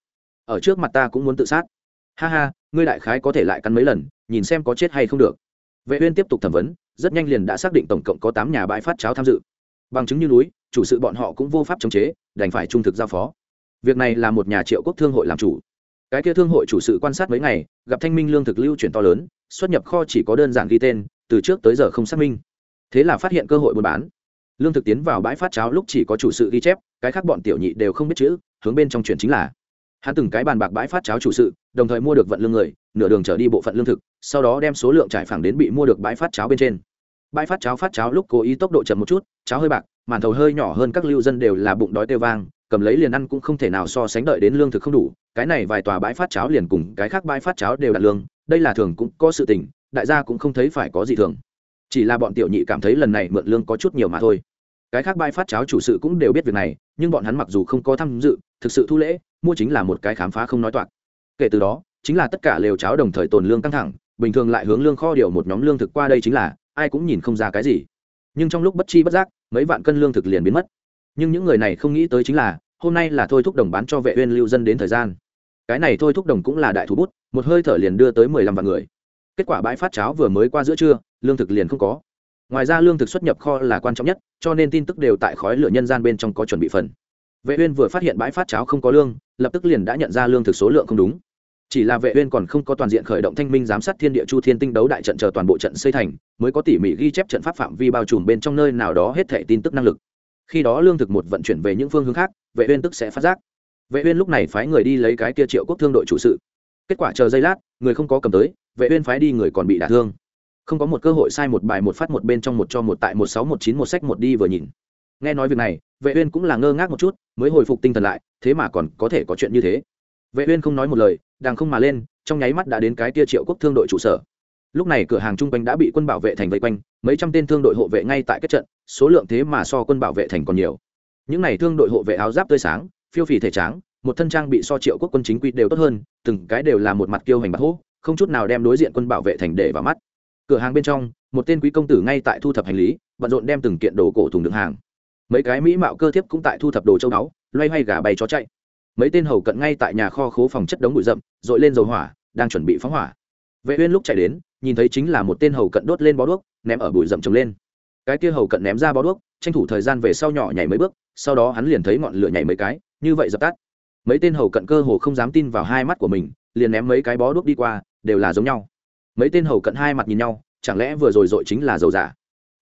Ở trước mặt ta cũng muốn tự sát. Ha ha, ngươi đại khái có thể lại cắn mấy lần, nhìn xem có chết hay không được. Vệ uyên tiếp tục thẩm vấn rất nhanh liền đã xác định tổng cộng có tám nhà bãi phát cháo tham dự. Bằng chứng như núi, chủ sự bọn họ cũng vô pháp chống chế, đành phải trung thực giao phó. Việc này là một nhà triệu quốc thương hội làm chủ. Cái kia thương hội chủ sự quan sát mấy ngày, gặp thanh minh lương thực lưu chuyển to lớn, xuất nhập kho chỉ có đơn giản ghi tên, từ trước tới giờ không xác minh. Thế là phát hiện cơ hội buôn bán. Lương thực tiến vào bãi phát cháo lúc chỉ có chủ sự ghi chép, cái khác bọn tiểu nhị đều không biết chữ, hướng bên trong chuyển chính là hắn từng cái bàn bạc bãi phát cháo chủ sự, đồng thời mua được vận lương người, nửa đường trở đi bộ phận lương thực, sau đó đem số lượng trải phẳng đến bị mua được bãi phát cháo bên trên. Bãi phát cháo phát cháo lúc cố ý tốc độ chậm một chút, cháo hơi bạc, màn thầu hơi nhỏ hơn các lưu dân đều là bụng đói tê vang, cầm lấy liền ăn cũng không thể nào so sánh đợi đến lương thực không đủ, cái này vài tòa bãi phát cháo liền cùng cái khác bãi phát cháo đều đặt lương, đây là thường cũng có sự tình, đại gia cũng không thấy phải có gì thường. Chỉ là bọn tiểu nhị cảm thấy lần này mượn lương có chút nhiều mà thôi cái khác bãi phát cháo chủ sự cũng đều biết việc này, nhưng bọn hắn mặc dù không có tham dự, thực sự thu lễ, mua chính là một cái khám phá không nói toạc. Kể từ đó, chính là tất cả lều cháo đồng thời tồn lương căng thẳng, bình thường lại hướng lương kho điều một nhóm lương thực qua đây chính là, ai cũng nhìn không ra cái gì. Nhưng trong lúc bất chi bất giác, mấy vạn cân lương thực liền biến mất. Nhưng những người này không nghĩ tới chính là, hôm nay là thôi thúc đồng bán cho vệ uyên lưu dân đến thời gian. Cái này thôi thúc đồng cũng là đại thủ bút, một hơi thở liền đưa tới mười lăm vạn người. Kết quả bãi phát cháo vừa mới qua giữa trưa, lương thực liền không có ngoài ra lương thực xuất nhập kho là quan trọng nhất, cho nên tin tức đều tại khói lửa nhân gian bên trong có chuẩn bị phần. Vệ uyên vừa phát hiện bãi phát cháo không có lương, lập tức liền đã nhận ra lương thực số lượng không đúng. Chỉ là vệ uyên còn không có toàn diện khởi động thanh minh giám sát thiên địa chu thiên tinh đấu đại trận chờ toàn bộ trận xây thành, mới có tỉ mỉ ghi chép trận pháp phạm vi bao trùm bên trong nơi nào đó hết thảy tin tức năng lực. Khi đó lương thực một vận chuyển về những phương hướng khác, vệ uyên tức sẽ phát giác. Vệ uyên lúc này phái người đi lấy cái kia triệu quốc thương đội chủ sự. Kết quả chờ giây lát, người không có cầm tới, vệ uyên phái đi người còn bị đả thương không có một cơ hội sai một bài một phát một bên trong một cho một tại một sáu một chín một sách một đi vừa nhìn. Nghe nói việc này, vệ uyên cũng là ngơ ngác một chút, mới hồi phục tinh thần lại, thế mà còn có thể có chuyện như thế. Vệ uyên không nói một lời đang không mà lên, trong nháy mắt đã đến cái kia triệu quốc thương đội trụ sở. Lúc này cửa hàng trung quanh đã bị quân bảo vệ thành vây quanh, mấy trăm tên thương đội hộ vệ ngay tại kết trận, số lượng thế mà so quân bảo vệ thành còn nhiều. Những này thương đội hộ vệ áo giáp tươi sáng, phiêu phì thể tráng, một thân trang bị so triệu quốc quân chính quy đều tốt hơn, từng cái đều là một mặt kiêu hành bạc hố, không chút nào đem đối diện quân bảo vệ thành để vào mắt cửa hàng bên trong, một tên quý công tử ngay tại thu thập hành lý, bận rộn đem từng kiện đồ cổ thùng đựng hàng. Mấy cái mỹ mạo cơ thiếp cũng tại thu thập đồ châu báu, loay hoay gà bay chó chạy. Mấy tên hầu cận ngay tại nhà kho khố phòng chất đống bụi rậm dội lên dầu hỏa, đang chuẩn bị phóng hỏa. Vệ uyên lúc chạy đến, nhìn thấy chính là một tên hầu cận đốt lên bó đuốc, ném ở bụi rậm trồng lên. Cái kia hầu cận ném ra bó đuốc, tranh thủ thời gian về sau nhỏ nhảy mấy bước, sau đó hắn liền thấy ngọn lửa nhảy mấy cái, như vậy dập tắt. Mấy tên hầu cận cơ hồ không dám tin vào hai mắt của mình, liền ném mấy cái bó đuốc đi qua, đều là giống nhau mấy tên hầu cận hai mặt nhìn nhau, chẳng lẽ vừa rồi dội chính là dầu giả?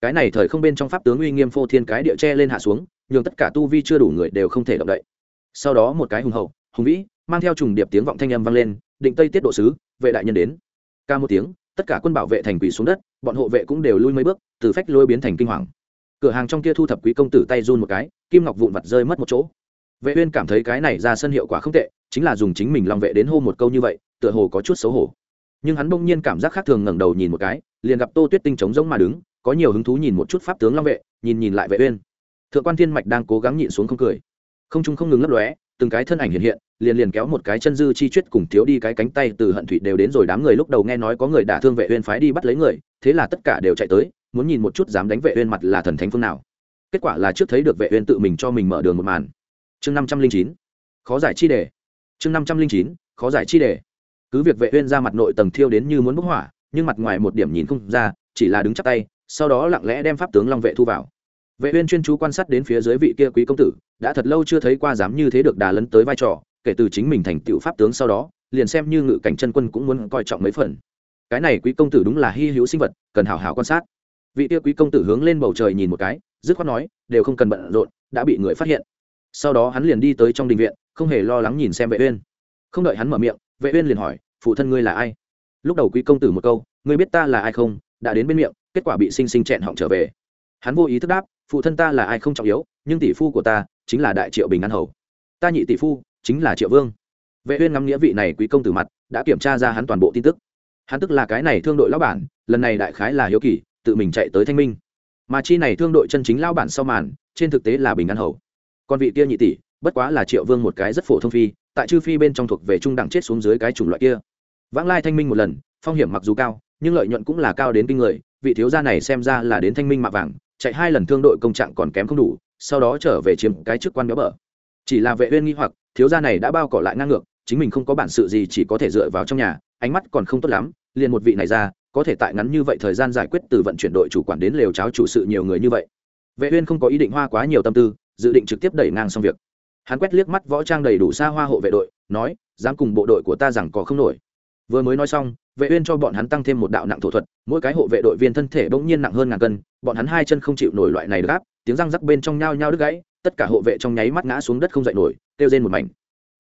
Cái này thời không bên trong pháp tướng uy nghiêm phô thiên cái địa tre lên hạ xuống, nhường tất cả tu vi chưa đủ người đều không thể động đậy. Sau đó một cái hùng hậu, hùng vĩ, mang theo trùng điệp tiếng vọng thanh âm vang lên, định tây tiết độ sứ, vệ đại nhân đến. Ca một tiếng, tất cả quân bảo vệ thành quỷ xuống đất, bọn hộ vệ cũng đều lui mấy bước, từ phách lôi biến thành kinh hoàng. Cửa hàng trong kia thu thập quý công tử tay run một cái, kim ngọc vụn vặt rơi mất một chỗ. Vệ uyên cảm thấy cái này ra sân hiệu quả không tệ, chính là dùng chính mình long vệ đến hô một câu như vậy, tựa hồ có chút xấu hổ nhưng hắn bỗng nhiên cảm giác khác thường ngẩng đầu nhìn một cái, liền gặp tô tuyết tinh trống rỗng mà đứng, có nhiều hứng thú nhìn một chút pháp tướng long vệ, nhìn nhìn lại vệ uyên. Thượng quan thiên mạch đang cố gắng nhịn xuống không cười. Không trung không ngừng lấp lóe, từng cái thân ảnh hiện hiện, liền liền kéo một cái chân dư chi chuyết cùng thiếu đi cái cánh tay từ hận thủy đều đến rồi đám người lúc đầu nghe nói có người đả thương vệ uyên phái đi bắt lấy người, thế là tất cả đều chạy tới, muốn nhìn một chút dám đánh vệ uyên mặt là thần thánh phương nào. Kết quả là trước thấy được vệ uyên tự mình cho mình mở đường một màn. Chương năm trăm linh chín, khó giải chi đề. Chương năm trăm linh chín, khó giải chi đề cứ việc vệ uyên ra mặt nội tầng thiêu đến như muốn bốc hỏa, nhưng mặt ngoài một điểm nhìn không ra, chỉ là đứng chắp tay, sau đó lặng lẽ đem pháp tướng long vệ thu vào. Vệ uyên chuyên chú quan sát đến phía dưới vị kia quý công tử, đã thật lâu chưa thấy qua dám như thế được đà lấn tới vai trò, kể từ chính mình thành tựu pháp tướng sau đó, liền xem như ngự cảnh chân quân cũng muốn coi trọng mấy phần. Cái này quý công tử đúng là hy hữu sinh vật, cần hảo hảo quan sát. Vị kia quý công tử hướng lên bầu trời nhìn một cái, dứt khoát nói, đều không cần bận rộn, đã bị người phát hiện. Sau đó hắn liền đi tới trong đình viện, không hề lo lắng nhìn xem vệ uyên. Không đợi hắn mở miệng vệ uyên liền hỏi, phụ thân ngươi là ai? Lúc đầu quý công tử một câu, ngươi biết ta là ai không? Đã đến bên miệng, kết quả bị sinh sinh chẹn họng trở về. Hắn vô ý thức đáp, phụ thân ta là ai không trọng yếu, nhưng tỷ phu của ta chính là đại triệu bình an hầu. Ta nhị tỷ phu chính là triệu vương. Vệ uyên ngắm nghĩa vị này quý công tử mặt, đã kiểm tra ra hắn toàn bộ tin tức. Hắn tức là cái này thương đội lão bản, lần này đại khái là hiếu kỳ, tự mình chạy tới thanh minh. Mà chi này thương đội chân chính lão bản sau màn, trên thực tế là bình an hầu. Còn vị kia nhị tỷ bất quá là triệu vương một cái rất phổ thông phi, tại chư phi bên trong thuộc về trung đẳng chết xuống dưới cái chủng loại kia. Vãng lai thanh minh một lần, phong hiểm mặc dù cao, nhưng lợi nhuận cũng là cao đến kinh người, vị thiếu gia này xem ra là đến thanh minh mạ vàng, chạy hai lần thương đội công trạng còn kém không đủ, sau đó trở về chiếm cái chức quan béo bở. Chỉ là vệ uyên nghi hoặc, thiếu gia này đã bao cỏ lại ngang ngược, chính mình không có bản sự gì chỉ có thể dựa vào trong nhà, ánh mắt còn không tốt lắm, liền một vị này ra, có thể tại ngắn như vậy thời gian giải quyết từ vận chuyển đội chủ quản đến lều cháo chủ sự nhiều người như vậy. Vệ uyên không có ý định hoa quá nhiều tâm tư, dự định trực tiếp đẩy ngang xong việc hắn quét liếc mắt võ trang đầy đủ xa hoa hộ vệ đội, nói, dám cùng bộ đội của ta rằng có không nổi. Vừa mới nói xong, vệ uyên cho bọn hắn tăng thêm một đạo nặng thổ thuật, mỗi cái hộ vệ đội viên thân thể bỗng nhiên nặng hơn ngàn cân, bọn hắn hai chân không chịu nổi loại này gáp tiếng răng rắc bên trong nhao nhao đứt gãy, tất cả hộ vệ trong nháy mắt ngã xuống đất không dậy nổi tiêu rên một mảnh.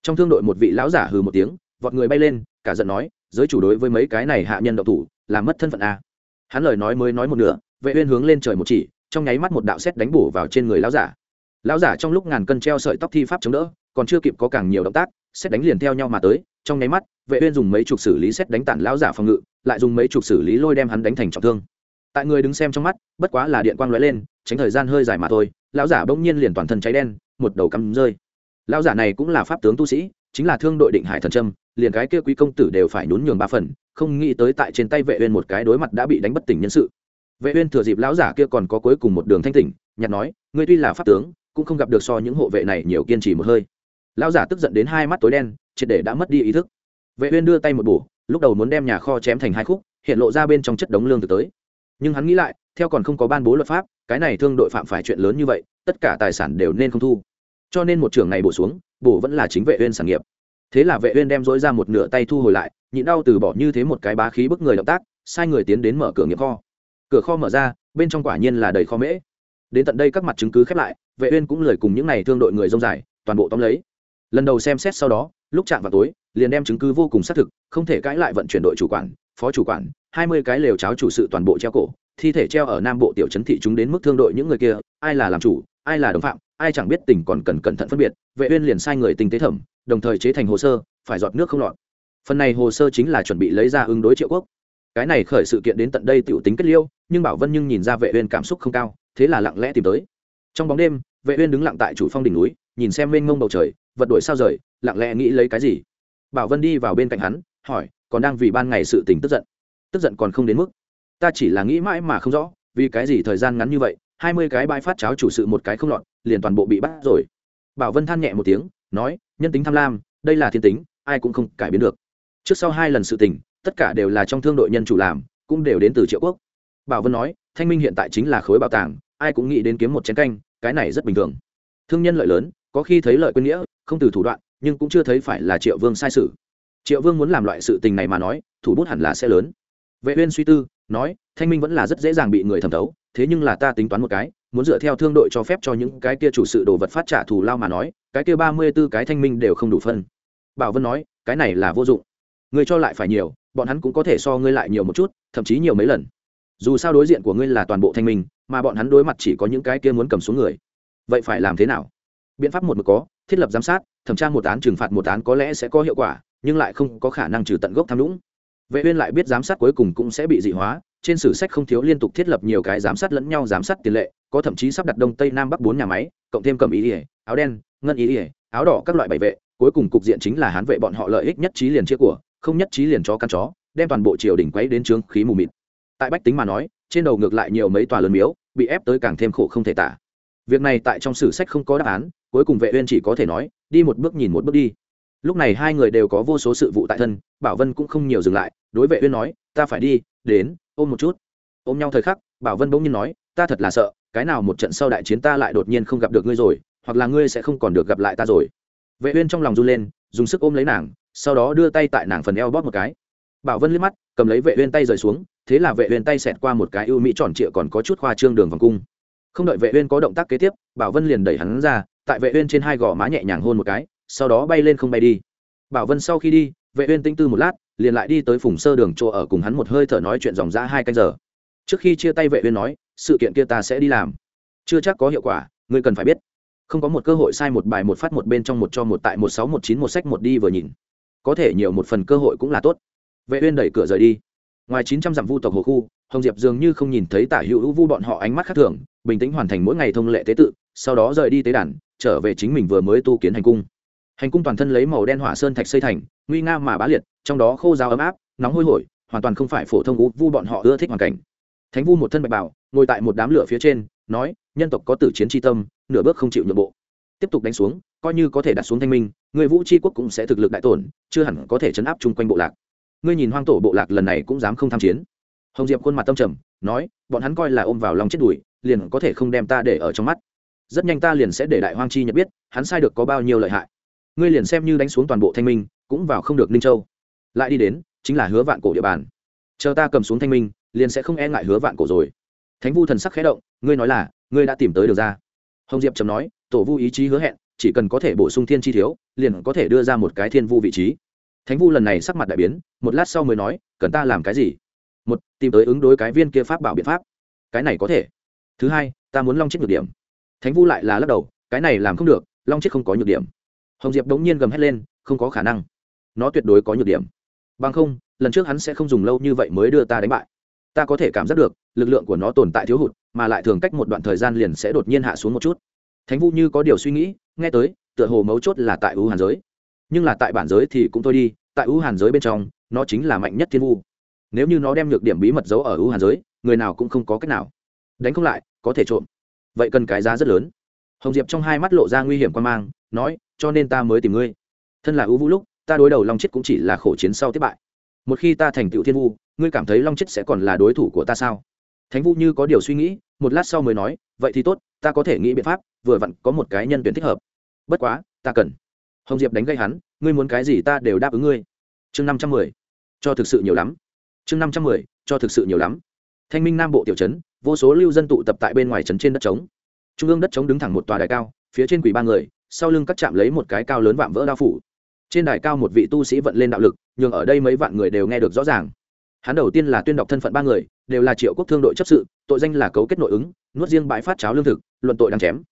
Trong thương đội một vị lão giả hừ một tiếng, vọt người bay lên, cả giận nói, giới chủ đối với mấy cái này hạ nhân độc thủ làm mất thân phận a. Hắn lời nói mới nói một nửa, vệ uyên hướng lên trời một chỉ, trong nháy mắt một đạo sét đánh bổ vào trên người lão giả lão giả trong lúc ngàn cân treo sợi tóc thi pháp chống đỡ, còn chưa kịp có càng nhiều động tác, xét đánh liền theo nhau mà tới, trong nháy mắt, vệ uyên dùng mấy chục xử lý xét đánh tản lão giả phòng ngự, lại dùng mấy chục xử lý lôi đem hắn đánh thành trọng thương. Tại người đứng xem trong mắt, bất quá là điện quang lóe lên, tránh thời gian hơi dài mà thôi, lão giả bỗng nhiên liền toàn thân cháy đen, một đầu cắm rơi. Lão giả này cũng là pháp tướng tu sĩ, chính là thương đội định hải thần trâm, liền cái kia quý công tử đều phải nhún nhường ba phần, không nghĩ tới tại trên tay vệ uyên một cái đối mặt đã bị đánh bất tỉnh nhân sự. Vệ uyên thừa dịp lão giả kia còn có cuối cùng một đường thanh tỉnh, nhặt nói, ngươi tuy là pháp tướng cũng không gặp được so những hộ vệ này nhiều kiên trì một hơi. Lão giả tức giận đến hai mắt tối đen, triệt để đã mất đi ý thức. Vệ uyên đưa tay một bổ, lúc đầu muốn đem nhà kho chém thành hai khúc, hiện lộ ra bên trong chất đống lương thực tới. Nhưng hắn nghĩ lại, theo còn không có ban bố luật pháp, cái này thương đội phạm phải chuyện lớn như vậy, tất cả tài sản đều nên không thu. Cho nên một trưởng này bổ xuống, bổ vẫn là chính vệ uyên sản nghiệp. Thế là vệ uyên đem dối ra một nửa tay thu hồi lại, nhịn đau từ bỏ như thế một cái bá khí bức người động tác, sai người tiến đến mở cửa nghiệp kho. Cửa kho mở ra, bên trong quả nhiên là đầy kho mễ. Đến tận đây các mặt chứng cứ khép lại vệ uyên cũng lời cùng những này thương đội người rông dài, toàn bộ tóm lấy. Lần đầu xem xét sau đó, lúc chạm vào tối, liền đem chứng cứ vô cùng xác thực, không thể cãi lại vận chuyển đội chủ quản, phó chủ quản, hai mươi cái lều cháo chủ sự toàn bộ treo cổ, thi thể treo ở nam bộ tiểu trấn thị chúng đến mức thương đội những người kia, ai là làm chủ, ai là đồng phạm, ai chẳng biết tình còn cần cẩn thận phân biệt, vệ uyên liền sai người tinh tế thẩm, đồng thời chế thành hồ sơ, phải giọt nước không lọt. Phần này hồ sơ chính là chuẩn bị lấy ra ứng đối triệu quốc. Cái này khởi sự kiện đến tận đây tiểu tính kết liêu, nhưng bảo vân nhưng nhìn ra vệ uyên cảm xúc không cao, thế là lặng lẽ tìm tới trong bóng đêm, vệ uyên đứng lặng tại chủ phong đỉnh núi, nhìn xem mênh mông bầu trời, vật đuổi sao rời, lặng lẽ nghĩ lấy cái gì? Bảo vân đi vào bên cạnh hắn, hỏi, còn đang vì ban ngày sự tình tức giận? Tức giận còn không đến mức. Ta chỉ là nghĩ mãi mà không rõ, vì cái gì thời gian ngắn như vậy, hai mươi cái bãi phát cháo chủ sự một cái không lọt, liền toàn bộ bị bắt rồi. Bảo vân than nhẹ một tiếng, nói, nhân tính tham lam, đây là thiên tính, ai cũng không cải biến được. Trước sau hai lần sự tình, tất cả đều là trong thương đội nhân chủ làm, cũng đều đến từ triệu quốc. Bảo vân nói, thanh minh hiện tại chính là khối bảo tàng ai cũng nghĩ đến kiếm một chén canh, cái này rất bình thường. Thương nhân lợi lớn, có khi thấy lợi quên nghĩa, không từ thủ đoạn, nhưng cũng chưa thấy phải là triệu vương sai sự. Triệu vương muốn làm loại sự tình này mà nói, thủ bút hẳn là sẽ lớn. Vệ uyên suy tư, nói, thanh minh vẫn là rất dễ dàng bị người thẩm thấu, thế nhưng là ta tính toán một cái, muốn dựa theo thương đội cho phép cho những cái kia chủ sự đồ vật phát trả thù lao mà nói, cái kia ba mươi 34 cái thanh minh đều không đủ phân. Bảo vân nói, cái này là vô dụng. Người cho lại phải nhiều, bọn hắn cũng có thể so ngươi lại nhiều một chút, thậm chí nhiều mấy lần dù sao đối diện của ngươi là toàn bộ thanh minh, mà bọn hắn đối mặt chỉ có những cái kia muốn cầm xuống người. Vậy phải làm thế nào? Biện pháp một mực có, thiết lập giám sát, thẩm tra một án, trừng phạt một án có lẽ sẽ có hiệu quả, nhưng lại không có khả năng trừ tận gốc tham nhũng. Vệ uyên lại biết giám sát cuối cùng cũng sẽ bị dị hóa, trên sử sách không thiếu liên tục thiết lập nhiều cái giám sát lẫn nhau giám sát tiền lệ, có thậm chí sắp đặt đông, tây, nam, bắc bốn nhà máy, cộng thêm cầm ý ỉa, áo đen, ngân ý ỉa, áo đỏ các loại bảy vệ, cuối cùng cục diện chính là hán vệ bọn họ lợi ích nhất trí liền chia của, không nhất trí liền cho căn chó, đem toàn bộ triều đình quấy đến trướng khí mù mịt tại bách tính mà nói, trên đầu ngược lại nhiều mấy tòa lớn miếu, bị ép tới càng thêm khổ không thể tả. Việc này tại trong sử sách không có đáp án, cuối cùng vệ uyên chỉ có thể nói, đi một bước nhìn một bước đi. Lúc này hai người đều có vô số sự vụ tại thân, bảo vân cũng không nhiều dừng lại, đối vệ uyên nói, ta phải đi, đến, ôm một chút. Ôm nhau thời khắc, bảo vân bỗng nhiên nói, ta thật là sợ, cái nào một trận sau đại chiến ta lại đột nhiên không gặp được ngươi rồi, hoặc là ngươi sẽ không còn được gặp lại ta rồi. Vệ uyên trong lòng run lên, dùng sức ôm lấy nàng, sau đó đưa tay tại nàng phần eo bóp một cái. Bảo vân liếc mắt, cầm lấy vệ uyên tay rời xuống thế là vệ uyên tay xẹt qua một cái ưu mỹ tròn trịa còn có chút khoa trương đường vòng cung. Không đợi vệ uyên có động tác kế tiếp, bảo vân liền đẩy hắn ra, tại vệ uyên trên hai gò má nhẹ nhàng hôn một cái, sau đó bay lên không bay đi. Bảo vân sau khi đi, vệ uyên tinh tư một lát, liền lại đi tới phùng sơ đường chỗ ở cùng hắn một hơi thở nói chuyện dòng dã hai canh giờ. Trước khi chia tay vệ uyên nói, sự kiện kia ta sẽ đi làm. Chưa chắc có hiệu quả, ngươi cần phải biết. Không có một cơ hội sai một bài một phát một bên trong một cho một tại một sáu một chín một sách một đi vừa nhìn. Có thể nhiều một phần cơ hội cũng là tốt. Vệ uyên đẩy cửa rời đi ngoài 900 dặm vu tộc hồ khu, hồng diệp dường như không nhìn thấy tả hữu vu bọn họ ánh mắt khác thường, bình tĩnh hoàn thành mỗi ngày thông lệ tế tự, sau đó rời đi tế đàn, trở về chính mình vừa mới tu kiến hành cung. Hành cung toàn thân lấy màu đen hỏa sơn thạch xây thành, nguy nga mà bá liệt, trong đó khô giáo ấm áp, nóng hôi hổi, hoàn toàn không phải phổ thông ú vu bọn họ ưa thích hoàn cảnh. Thánh vu một thân bạch bảo, ngồi tại một đám lửa phía trên, nói, nhân tộc có tử chiến tri tâm, nửa bước không chịu nhượng bộ. Tiếp tục đánh xuống, coi như có thể đặt xuống thanh minh, người vũ tri quốc cũng sẽ thực lực đại tổn, chưa hẳn có thể chấn áp chung quanh bộ lạc ngươi nhìn hoang tổ bộ lạc lần này cũng dám không tham chiến. Hồng diệp khuôn mặt tâm trầm, nói, bọn hắn coi là ôm vào lòng chết đùi liền có thể không đem ta để ở trong mắt. Rất nhanh ta liền sẽ để đại hoang chi nhận biết, hắn sai được có bao nhiêu lợi hại. Ngươi liền xem như đánh xuống toàn bộ thanh minh, cũng vào không được ninh châu. Lại đi đến, chính là hứa vạn cổ địa bàn. Chờ ta cầm xuống thanh minh, liền sẽ không e ngại hứa vạn cổ rồi. Thánh vu thần sắc khẽ động, ngươi nói là, ngươi đã tìm tới được ra. Hồng diệp trầm nói, tổ vu ý chí hứa hẹn, chỉ cần có thể bổ sung thiên chi thiếu, liền có thể đưa ra một cái thiên vu vị trí thánh vu lần này sắc mặt đại biến, một lát sau mới nói, cần ta làm cái gì? Một, tìm tới ứng đối cái viên kia pháp bảo biện pháp. Cái này có thể. Thứ hai, ta muốn long chết nhược điểm. Thánh vu lại là lắc đầu, cái này làm không được, long chết không có nhược điểm. Hồng diệp đống nhiên gầm hét lên, không có khả năng. Nó tuyệt đối có nhược điểm. Bằng không, lần trước hắn sẽ không dùng lâu như vậy mới đưa ta đánh bại. Ta có thể cảm giác được, lực lượng của nó tồn tại thiếu hụt, mà lại thường cách một đoạn thời gian liền sẽ đột nhiên hạ xuống một chút. Thánh vu như có điều suy nghĩ, nghe tới, tựa hồ mấu chốt là tại ưu hàn giới nhưng là tại bản giới thì cũng thôi đi, tại ưu hàn giới bên trong, nó chính là mạnh nhất thiên vu. Nếu như nó đem nhược điểm bí mật giấu ở ưu hàn giới, người nào cũng không có cách nào. Đánh không lại, có thể trộm. Vậy cần cái giá rất lớn. Hồng diệp trong hai mắt lộ ra nguy hiểm quan mang, nói, cho nên ta mới tìm ngươi. Thân là ưu vũ lúc, ta đối đầu long chết cũng chỉ là khổ chiến sau thất bại. Một khi ta thành tựu thiên vu, ngươi cảm thấy long chết sẽ còn là đối thủ của ta sao? Thánh vu như có điều suy nghĩ, một lát sau mới nói, vậy thì tốt, ta có thể nghĩ biện pháp, vừa vặn có một cái nhân tuyển thích hợp. Bất quá, ta cần hồng diệp đánh gây hắn, ngươi muốn cái gì ta đều đáp ứng ngươi. Chương năm trăm mười, cho thực sự nhiều lắm. Chương năm trăm mười, cho thực sự nhiều lắm. Thanh minh nam bộ tiểu trấn, vô số lưu dân tụ tập tại bên ngoài trấn trên đất trống. Trung ương đất trống đứng thẳng một tòa đài cao, phía trên quỷ ba người, sau lưng các chạm lấy một cái cao lớn vạm vỡ đao phủ. Trên đài cao một vị tu sĩ vận lên đạo lực, nhường ở đây mấy vạn người đều nghe được rõ ràng. Hắn đầu tiên là tuyên đọc thân phận ba người, đều là triệu quốc thương đội chấp sự, tội danh là cấu kết nội ứng, nuốt riêng bãi phát cháo lương thực, luận tội đang chém.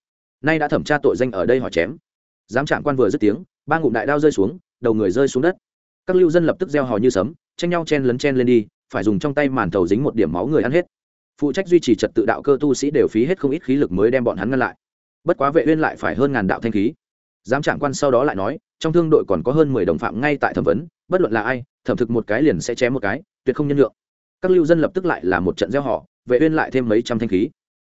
Nay đã thẩm tra tội danh ở đây họ chém giám trạng quan vừa dứt tiếng, ba ngụm đại đao rơi xuống, đầu người rơi xuống đất. Các lưu dân lập tức gieo hò như sấm, tranh nhau chen lấn chen lên đi, phải dùng trong tay màn thầu dính một điểm máu người ăn hết. Phụ trách duy trì trật tự đạo cơ tu sĩ đều phí hết không ít khí lực mới đem bọn hắn ngăn lại. Bất quá vệ uyên lại phải hơn ngàn đạo thanh khí. Giám trạng quan sau đó lại nói, trong thương đội còn có hơn mười đồng phạm ngay tại thẩm vấn, bất luận là ai, thẩm thực một cái liền sẽ chém một cái, tuyệt không nhân lượng các lưu dân lập tức lại là một trận gieo họ vệ uyên lại thêm mấy trăm thanh khí.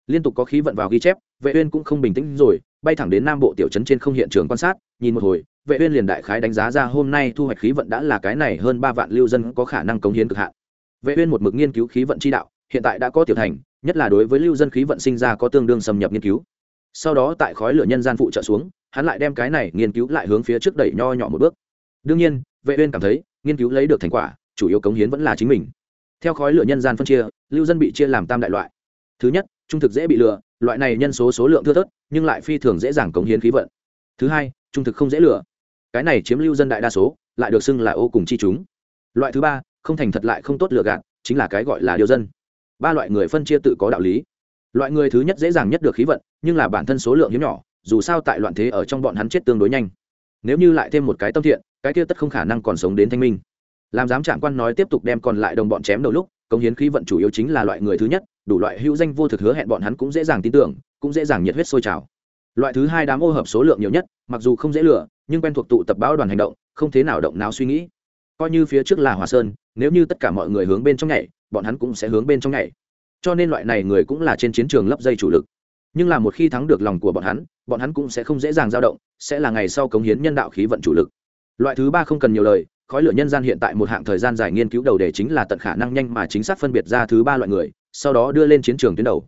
Liên tục có khí vận vào ghi chép, vệ uyên cũng không bình tĩnh rồi bay thẳng đến nam bộ tiểu trấn trên không hiện trường quan sát, nhìn một hồi, vệ uyên liền đại khái đánh giá ra hôm nay thu hoạch khí vận đã là cái này hơn ba vạn lưu dân có khả năng cống hiến cực hạn. Vệ uyên một mực nghiên cứu khí vận chi đạo, hiện tại đã có tiểu thành, nhất là đối với lưu dân khí vận sinh ra có tương đương xâm nhập nghiên cứu. Sau đó tại khói lửa nhân gian phụ trợ xuống, hắn lại đem cái này nghiên cứu lại hướng phía trước đẩy nho nhỏ một bước. Đương nhiên, vệ uyên cảm thấy, nghiên cứu lấy được thành quả, chủ yếu cống hiến vẫn là chính mình. Theo khói lửa nhân gian phân chia, lưu dân bị chia làm tam đại loại. Thứ nhất, trung thực dễ bị lừa loại này nhân số số lượng thưa thớt, nhưng lại phi thường dễ dàng cống hiến khí vận. Thứ hai, trung thực không dễ lừa. Cái này chiếm lưu dân đại đa số, lại được xưng là ô cùng chi chúng. Loại thứ ba, không thành thật lại không tốt lừa gạt, chính là cái gọi là điều dân. Ba loại người phân chia tự có đạo lý. Loại người thứ nhất dễ dàng nhất được khí vận, nhưng là bản thân số lượng hiếm nhỏ, dù sao tại loạn thế ở trong bọn hắn chết tương đối nhanh. Nếu như lại thêm một cái tâm thiện, cái kia tất không khả năng còn sống đến thanh minh. Làm giám trạng quan nói tiếp tục đem còn lại đồng bọn chém đầu lúc công hiến khí vận chủ yếu chính là loại người thứ nhất đủ loại hữu danh vô thực hứa hẹn bọn hắn cũng dễ dàng tin tưởng cũng dễ dàng nhiệt huyết sôi trào. Loại thứ hai đám ô hợp số lượng nhiều nhất mặc dù không dễ lựa, nhưng quen thuộc tụ tập báo đoàn hành động không thế nào động nào suy nghĩ. Coi như phía trước là hòa sơn nếu như tất cả mọi người hướng bên trong nhảy bọn hắn cũng sẽ hướng bên trong nhảy. Cho nên loại này người cũng là trên chiến trường lấp dây chủ lực. Nhưng là một khi thắng được lòng của bọn hắn bọn hắn cũng sẽ không dễ dàng dao động sẽ là ngày sau cống hiến nhân đạo khí vận chủ lực. Loại thứ ba không cần nhiều lời khói lửa nhân gian hiện tại một hạng thời gian dài nghiên cứu đầu đề chính là tận khả năng nhanh mà chính xác phân biệt ra thứ ba loại người sau đó đưa lên chiến trường tuyến đầu.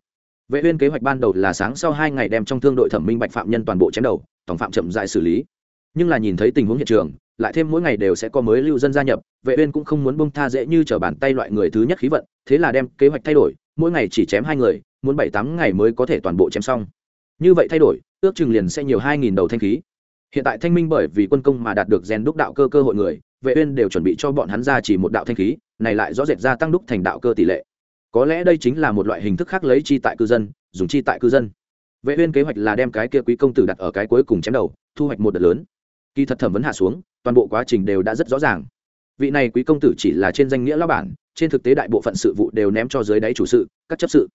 Vệ uyên kế hoạch ban đầu là sáng sau hai ngày đem trong thương đội thẩm minh bạch phạm nhân toàn bộ chém đầu, tổng phạm chậm rãi xử lý. Nhưng là nhìn thấy tình huống hiện trường, lại thêm mỗi ngày đều sẽ có mới lưu dân gia nhập, vệ uyên cũng không muốn bông tha dễ như trở bàn tay loại người thứ nhất khí vận, thế là đem kế hoạch thay đổi, mỗi ngày chỉ chém hai người, muốn bảy tám ngày mới có thể toàn bộ chém xong. Như vậy thay đổi, ước chừng liền sẽ nhiều hai nghìn đầu thanh khí. Hiện tại thanh minh bởi vì quân công mà đạt được rèn đúc đạo cơ cơ hội người, vệ uyên đều chuẩn bị cho bọn hắn ra chỉ một đạo thanh khí, này lại rõ rệt ra tăng đúc thành đạo cơ tỷ lệ có lẽ đây chính là một loại hình thức khác lấy chi tại cư dân, dùng chi tại cư dân. Vệ uyên kế hoạch là đem cái kia quý công tử đặt ở cái cuối cùng chém đầu, thu hoạch một đợt lớn. Kỳ thật thẩm vấn hạ xuống, toàn bộ quá trình đều đã rất rõ ràng. Vị này quý công tử chỉ là trên danh nghĩa lão bản, trên thực tế đại bộ phận sự vụ đều ném cho dưới đáy chủ sự, các chấp sự.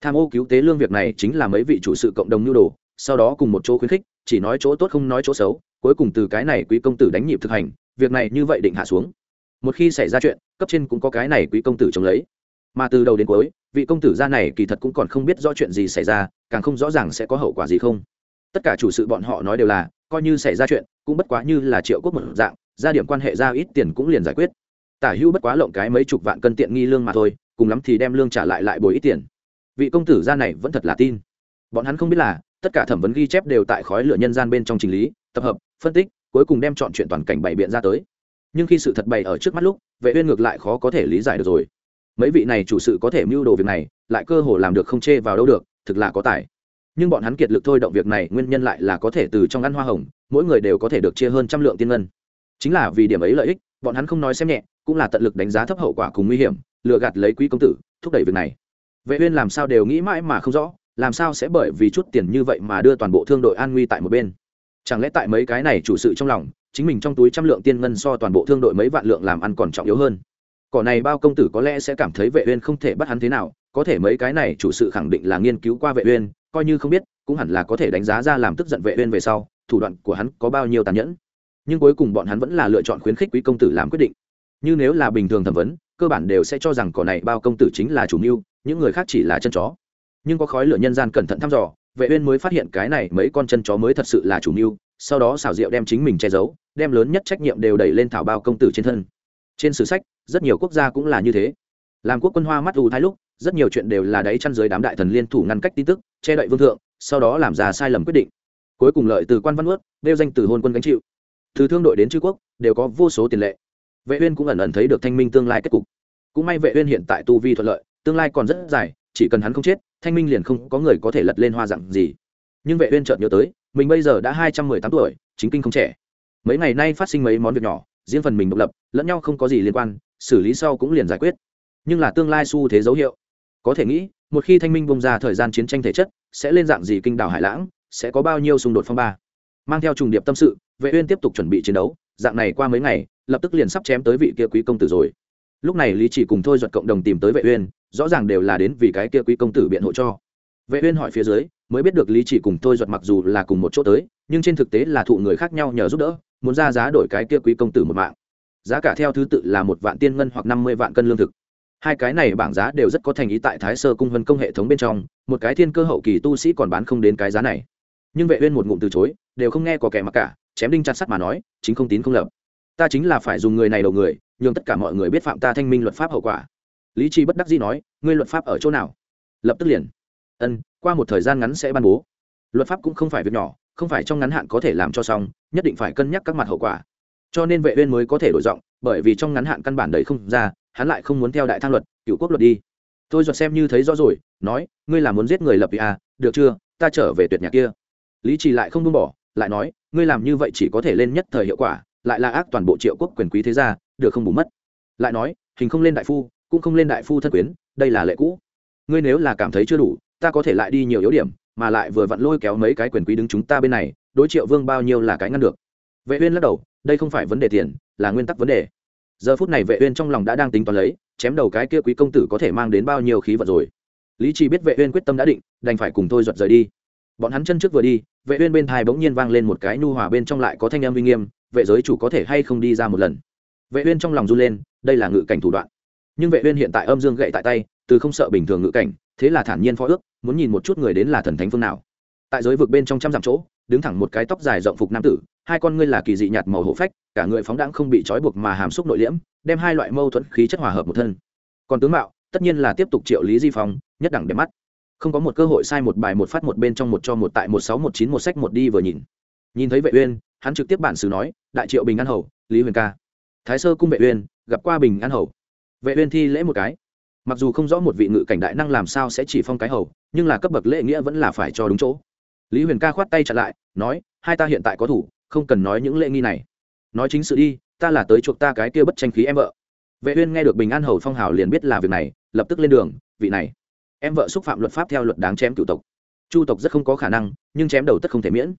Tham ô cứu tế lương việc này chính là mấy vị chủ sự cộng đồng nhu đồ, sau đó cùng một chỗ khuyến khích, chỉ nói chỗ tốt không nói chỗ xấu, cuối cùng từ cái này quý công tử đánh nhịp thực hành, việc này như vậy định hạ xuống. Một khi xảy ra chuyện, cấp trên cũng có cái này quý công tử chống lấy mà từ đầu đến cuối, vị công tử gia này kỳ thật cũng còn không biết rõ chuyện gì xảy ra, càng không rõ ràng sẽ có hậu quả gì không. Tất cả chủ sự bọn họ nói đều là, coi như xảy ra chuyện, cũng bất quá như là triệu quốc một dạng, gia điểm quan hệ ra ít tiền cũng liền giải quyết. Tả hữu bất quá lộng cái mấy chục vạn cân tiện nghi lương mà thôi, cùng lắm thì đem lương trả lại lại bồi ít tiền. Vị công tử gia này vẫn thật là tin. Bọn hắn không biết là, tất cả thẩm vấn ghi chép đều tại khói lửa nhân gian bên trong trình lý, tập hợp, phân tích, cuối cùng đem chọn chuyện toàn cảnh bày biện ra tới. Nhưng khi sự thật bày ở trước mắt lúc, vệ uyên ngược lại khó có thể lý giải được rồi mấy vị này chủ sự có thể mưu đồ việc này, lại cơ hồ làm được không chê vào đâu được, thực là có tài. Nhưng bọn hắn kiệt lực thôi động việc này, nguyên nhân lại là có thể từ trong ăn hoa hồng, mỗi người đều có thể được chia hơn trăm lượng tiên ngân. Chính là vì điểm ấy lợi ích, bọn hắn không nói xem nhẹ, cũng là tận lực đánh giá thấp hậu quả cùng nguy hiểm, lừa gạt lấy quý công tử, thúc đẩy việc này. Vệ uyên làm sao đều nghĩ mãi mà không rõ, làm sao sẽ bởi vì chút tiền như vậy mà đưa toàn bộ thương đội an nguy tại một bên? Chẳng lẽ tại mấy cái này chủ sự trong lòng, chính mình trong túi trăm lượng tiên ngân so toàn bộ thương đội mấy vạn lượng làm ăn còn trọng yếu hơn? Cỏ này bao công tử có lẽ sẽ cảm thấy vệ uyên không thể bắt hắn thế nào, có thể mấy cái này chủ sự khẳng định là nghiên cứu qua vệ uyên, coi như không biết, cũng hẳn là có thể đánh giá ra làm tức giận vệ uyên về sau, thủ đoạn của hắn có bao nhiêu tàn nhẫn. Nhưng cuối cùng bọn hắn vẫn là lựa chọn khuyến khích quý công tử làm quyết định. Như nếu là bình thường thẩm vấn, cơ bản đều sẽ cho rằng cỏ này bao công tử chính là chủ mưu, những người khác chỉ là chân chó. Nhưng có khói lửa nhân gian cẩn thận thăm dò, vệ uyên mới phát hiện cái này mấy con chân chó mới thật sự là chủ mưu, sau đó xảo diệu đem chính mình che giấu, đem lớn nhất trách nhiệm đều đẩy lên thảo bao công tử trên thân trên sử sách, rất nhiều quốc gia cũng là như thế. Làm quốc quân hoa mắt ù thái lúc, rất nhiều chuyện đều là đáy chăn dưới đám đại thần liên thủ ngăn cách tin tức, che đậy vương thượng, sau đó làm ra sai lầm quyết định. Cuối cùng lợi từ quan văn ướt đeo danh từ hôn quân gánh chịu. Từ thương đội đến chư quốc, đều có vô số tiền lệ. Vệ uyên cũng ẩn ẩn thấy được thanh minh tương lai kết cục. Cũng may vệ uyên hiện tại tu vi thuận lợi, tương lai còn rất dài, chỉ cần hắn không chết, thanh minh liền không có người có thể lật lên hoa dạng gì. Nhưng vệ uyên chợt nhớ tới, mình bây giờ đã 218 tuổi, chính kinh không trẻ. Mấy ngày nay phát sinh mấy món việc nhỏ riêng phần mình độc lập, lẫn nhau không có gì liên quan, xử lý sau cũng liền giải quyết. Nhưng là tương lai xu thế dấu hiệu. Có thể nghĩ, một khi thanh minh bông ra thời gian chiến tranh thể chất, sẽ lên dạng gì kinh đảo hải lãng, sẽ có bao nhiêu xung đột phong ba. Mang theo trùng điệp tâm sự, vệ uyên tiếp tục chuẩn bị chiến đấu, dạng này qua mấy ngày, lập tức liền sắp chém tới vị kia quý công tử rồi. Lúc này lý chỉ cùng thôi duật cộng đồng tìm tới vệ uyên, rõ ràng đều là đến vì cái kia quý công tử biện hộ cho. Vệ uyên hỏi phía dưới, mới biết được lý chỉ cùng thôi duật mặc dù là cùng một chỗ tới, nhưng trên thực tế là thụ người khác nhau nhờ giúp đỡ muốn ra giá đổi cái kia quý công tử một mạng. Giá cả theo thứ tự là một vạn tiên ngân hoặc năm mươi vạn cân lương thực. Hai cái này bảng giá đều rất có thành ý tại thái sơ cung vân công hệ thống bên trong, một cái thiên cơ hậu kỳ tu sĩ còn bán không đến cái giá này. Nhưng vệ uyên một ngụm từ chối, đều không nghe có kẻ mặc cả, chém đinh chặt sắt mà nói, chính không tín không lập. Ta chính là phải dùng người này đầu người nhưng tất cả mọi người biết phạm ta thanh minh luật pháp hậu quả. Lý trí bất đắc dĩ nói, ngươi luật pháp ở chỗ nào? Lập tức liền. Ân, qua một thời gian ngắn sẽ ban bố. Luật pháp cũng không phải việc nhỏ không phải trong ngắn hạn có thể làm cho xong, nhất định phải cân nhắc các mặt hậu quả. Cho nên vệ uyên mới có thể đổi giọng, bởi vì trong ngắn hạn căn bản đấy không ra, hắn lại không muốn theo đại thang luật, cựu quốc luật đi. Tôi dò xem như thấy rõ rồi, nói, ngươi là muốn giết người lập vì à được chưa? Ta trở về tuyệt nhà kia. Lý trì lại không buông bỏ, lại nói, ngươi làm như vậy chỉ có thể lên nhất thời hiệu quả, lại là ác toàn bộ triệu quốc quyền quý thế gia, được không bù mất? Lại nói, hình không lên đại phu, cũng không lên đại phu thân quyến, đây là lệ cũ. Ngươi nếu là cảm thấy chưa đủ, ta có thể lại đi nhiều yếu điểm mà lại vừa vặn lôi kéo mấy cái quyền quý đứng chúng ta bên này, đối triệu vương bao nhiêu là cái ngăn được. Vệ uyên lắc đầu, đây không phải vấn đề tiền, là nguyên tắc vấn đề. Giờ phút này vệ uyên trong lòng đã đang tính toán lấy, chém đầu cái kia quý công tử có thể mang đến bao nhiêu khí vận rồi. Lý trì biết vệ uyên quyết tâm đã định, đành phải cùng thôi giật rời đi. Bọn hắn chân trước vừa đi, vệ uyên bên thay bỗng nhiên vang lên một cái nu hòa bên trong lại có thanh âm uy nghiêm, vệ giới chủ có thể hay không đi ra một lần? Vệ uyên trong lòng run lên, đây là ngự cảnh thủ đoạn. Nhưng vệ uyên hiện tại âm dương gậy tại tay, từ không sợ bình thường ngự cảnh thế là thản nhiên phó ước, muốn nhìn một chút người đến là thần thánh phương nào. Tại giới vực bên trong trăm dặm chỗ, đứng thẳng một cái tóc dài rộng phục nam tử, hai con ngươi là kỳ dị nhạt màu hổ phách, cả người phóng đãng không bị trói buộc mà hàm xúc nội liễm, đem hai loại mâu thuẫn khí chất hòa hợp một thân. Còn tướng mạo, tất nhiên là tiếp tục triệu lý di phong, nhất đẳng đẹp mắt. Không có một cơ hội sai một bài một phát một bên trong một cho một tại một sáu một chín một sách một đi vừa nhìn. Nhìn thấy vệ uyên, hắn trực tiếp bản sử nói, đại triệu bình an hầu, lý huyền ca. Thái sơ cung vệ uyên, gặp qua bình an hầu. Vệ uyên thi lễ một cái mặc dù không rõ một vị ngự cảnh đại năng làm sao sẽ chỉ phong cái hầu, nhưng là cấp bậc lễ nghĩa vẫn là phải cho đúng chỗ. Lý huyền ca khoát tay chặn lại, nói, hai ta hiện tại có thủ, không cần nói những lễ nghi này. Nói chính sự đi, ta là tới chuộc ta cái kia bất tranh khí em vợ. Vệ uyên nghe được bình an hầu phong hào liền biết là việc này, lập tức lên đường, vị này, em vợ xúc phạm luật pháp theo luật đáng chém cựu tộc. Chu tộc rất không có khả năng, nhưng chém đầu tất không thể miễn.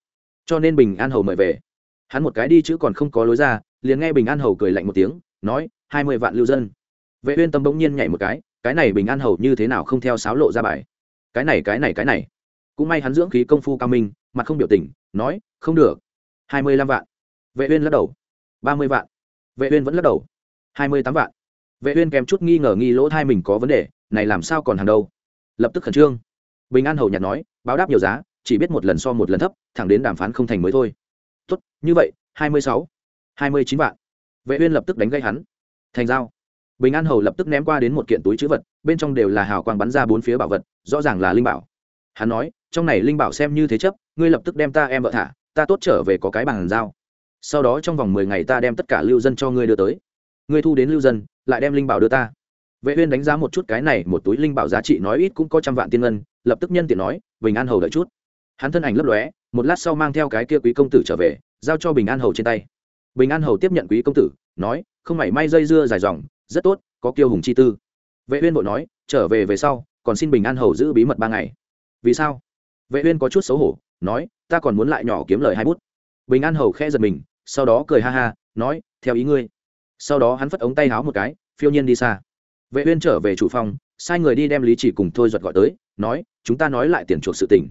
Cho nên bình an hầu mời về. Hắn một cái đi chứ còn không có lối ra, liền nghe bình an hầu cười lạnh một tiếng, nói, hai mươi vạn lưu dân. Vệ uyên tâm bỗng nhiên nhảy một cái cái này bình an hầu như thế nào không theo sáo lộ ra bài. Cái này cái này cái này. Cũng may hắn dưỡng khí công phu cao minh, mặt không biểu tình, nói, không được. Hai mươi lăm vạn. Vệ uyên lắc đầu. ba mươi vạn. Vệ uyên vẫn lắc đầu. hai mươi tám vạn. Vệ uyên kèm chút nghi ngờ nghi lỗ thai mình có vấn đề, này làm sao còn hàng đâu? Lập tức khẩn trương. Bình an hầu nhạt nói, báo đáp nhiều giá, chỉ biết một lần so một lần thấp, thẳng đến đàm phán không thành mới thôi. Tốt, như vậy, hai mươi sáu, hai mươi chín vạn. Vệ uyên lập tức đánh gây hắn. Thành giao bình an hầu lập tức ném qua đến một kiện túi chữ vật, bên trong đều là hào quang bắn ra bốn phía bảo vật, rõ ràng là linh bảo. Hắn nói, trong này linh bảo xem như thế chấp, ngươi lập tức đem ta em vợ thả, ta tốt trở về có cái bàn giao. Sau đó trong vòng mười ngày ta đem tất cả lưu dân cho ngươi đưa tới. Ngươi thu đến lưu dân, lại đem linh bảo đưa ta. Vệ uyên đánh giá một chút cái này, một túi linh bảo giá trị nói ít cũng có trăm vạn tiên ngân, lập tức nhân tiện nói, bình an hầu đợi chút. Hắn thân ảnh lấp lóe, một lát sau mang theo cái kia quý công tử trở về, giao cho bình an hầu trên tay. Bình an hầu tiếp nhận quý công tử, nói, không mảy may dây dưa dài dòng rất tốt, có kiêu hùng chi tư. Vệ uyên bội nói, trở về về sau, còn xin bình an hầu giữ bí mật ba ngày. Vì sao? Vệ uyên có chút xấu hổ, nói, ta còn muốn lại nhỏ kiếm lời hai bút. Bình an hầu khẽ giật mình, sau đó cười ha ha, nói, theo ý ngươi. Sau đó hắn phất ống tay háo một cái, phiêu nhiên đi xa. Vệ uyên trở về chủ phòng, sai người đi đem lý chỉ cùng thôi duật gọi tới, nói, chúng ta nói lại tiền chuộc sự tình.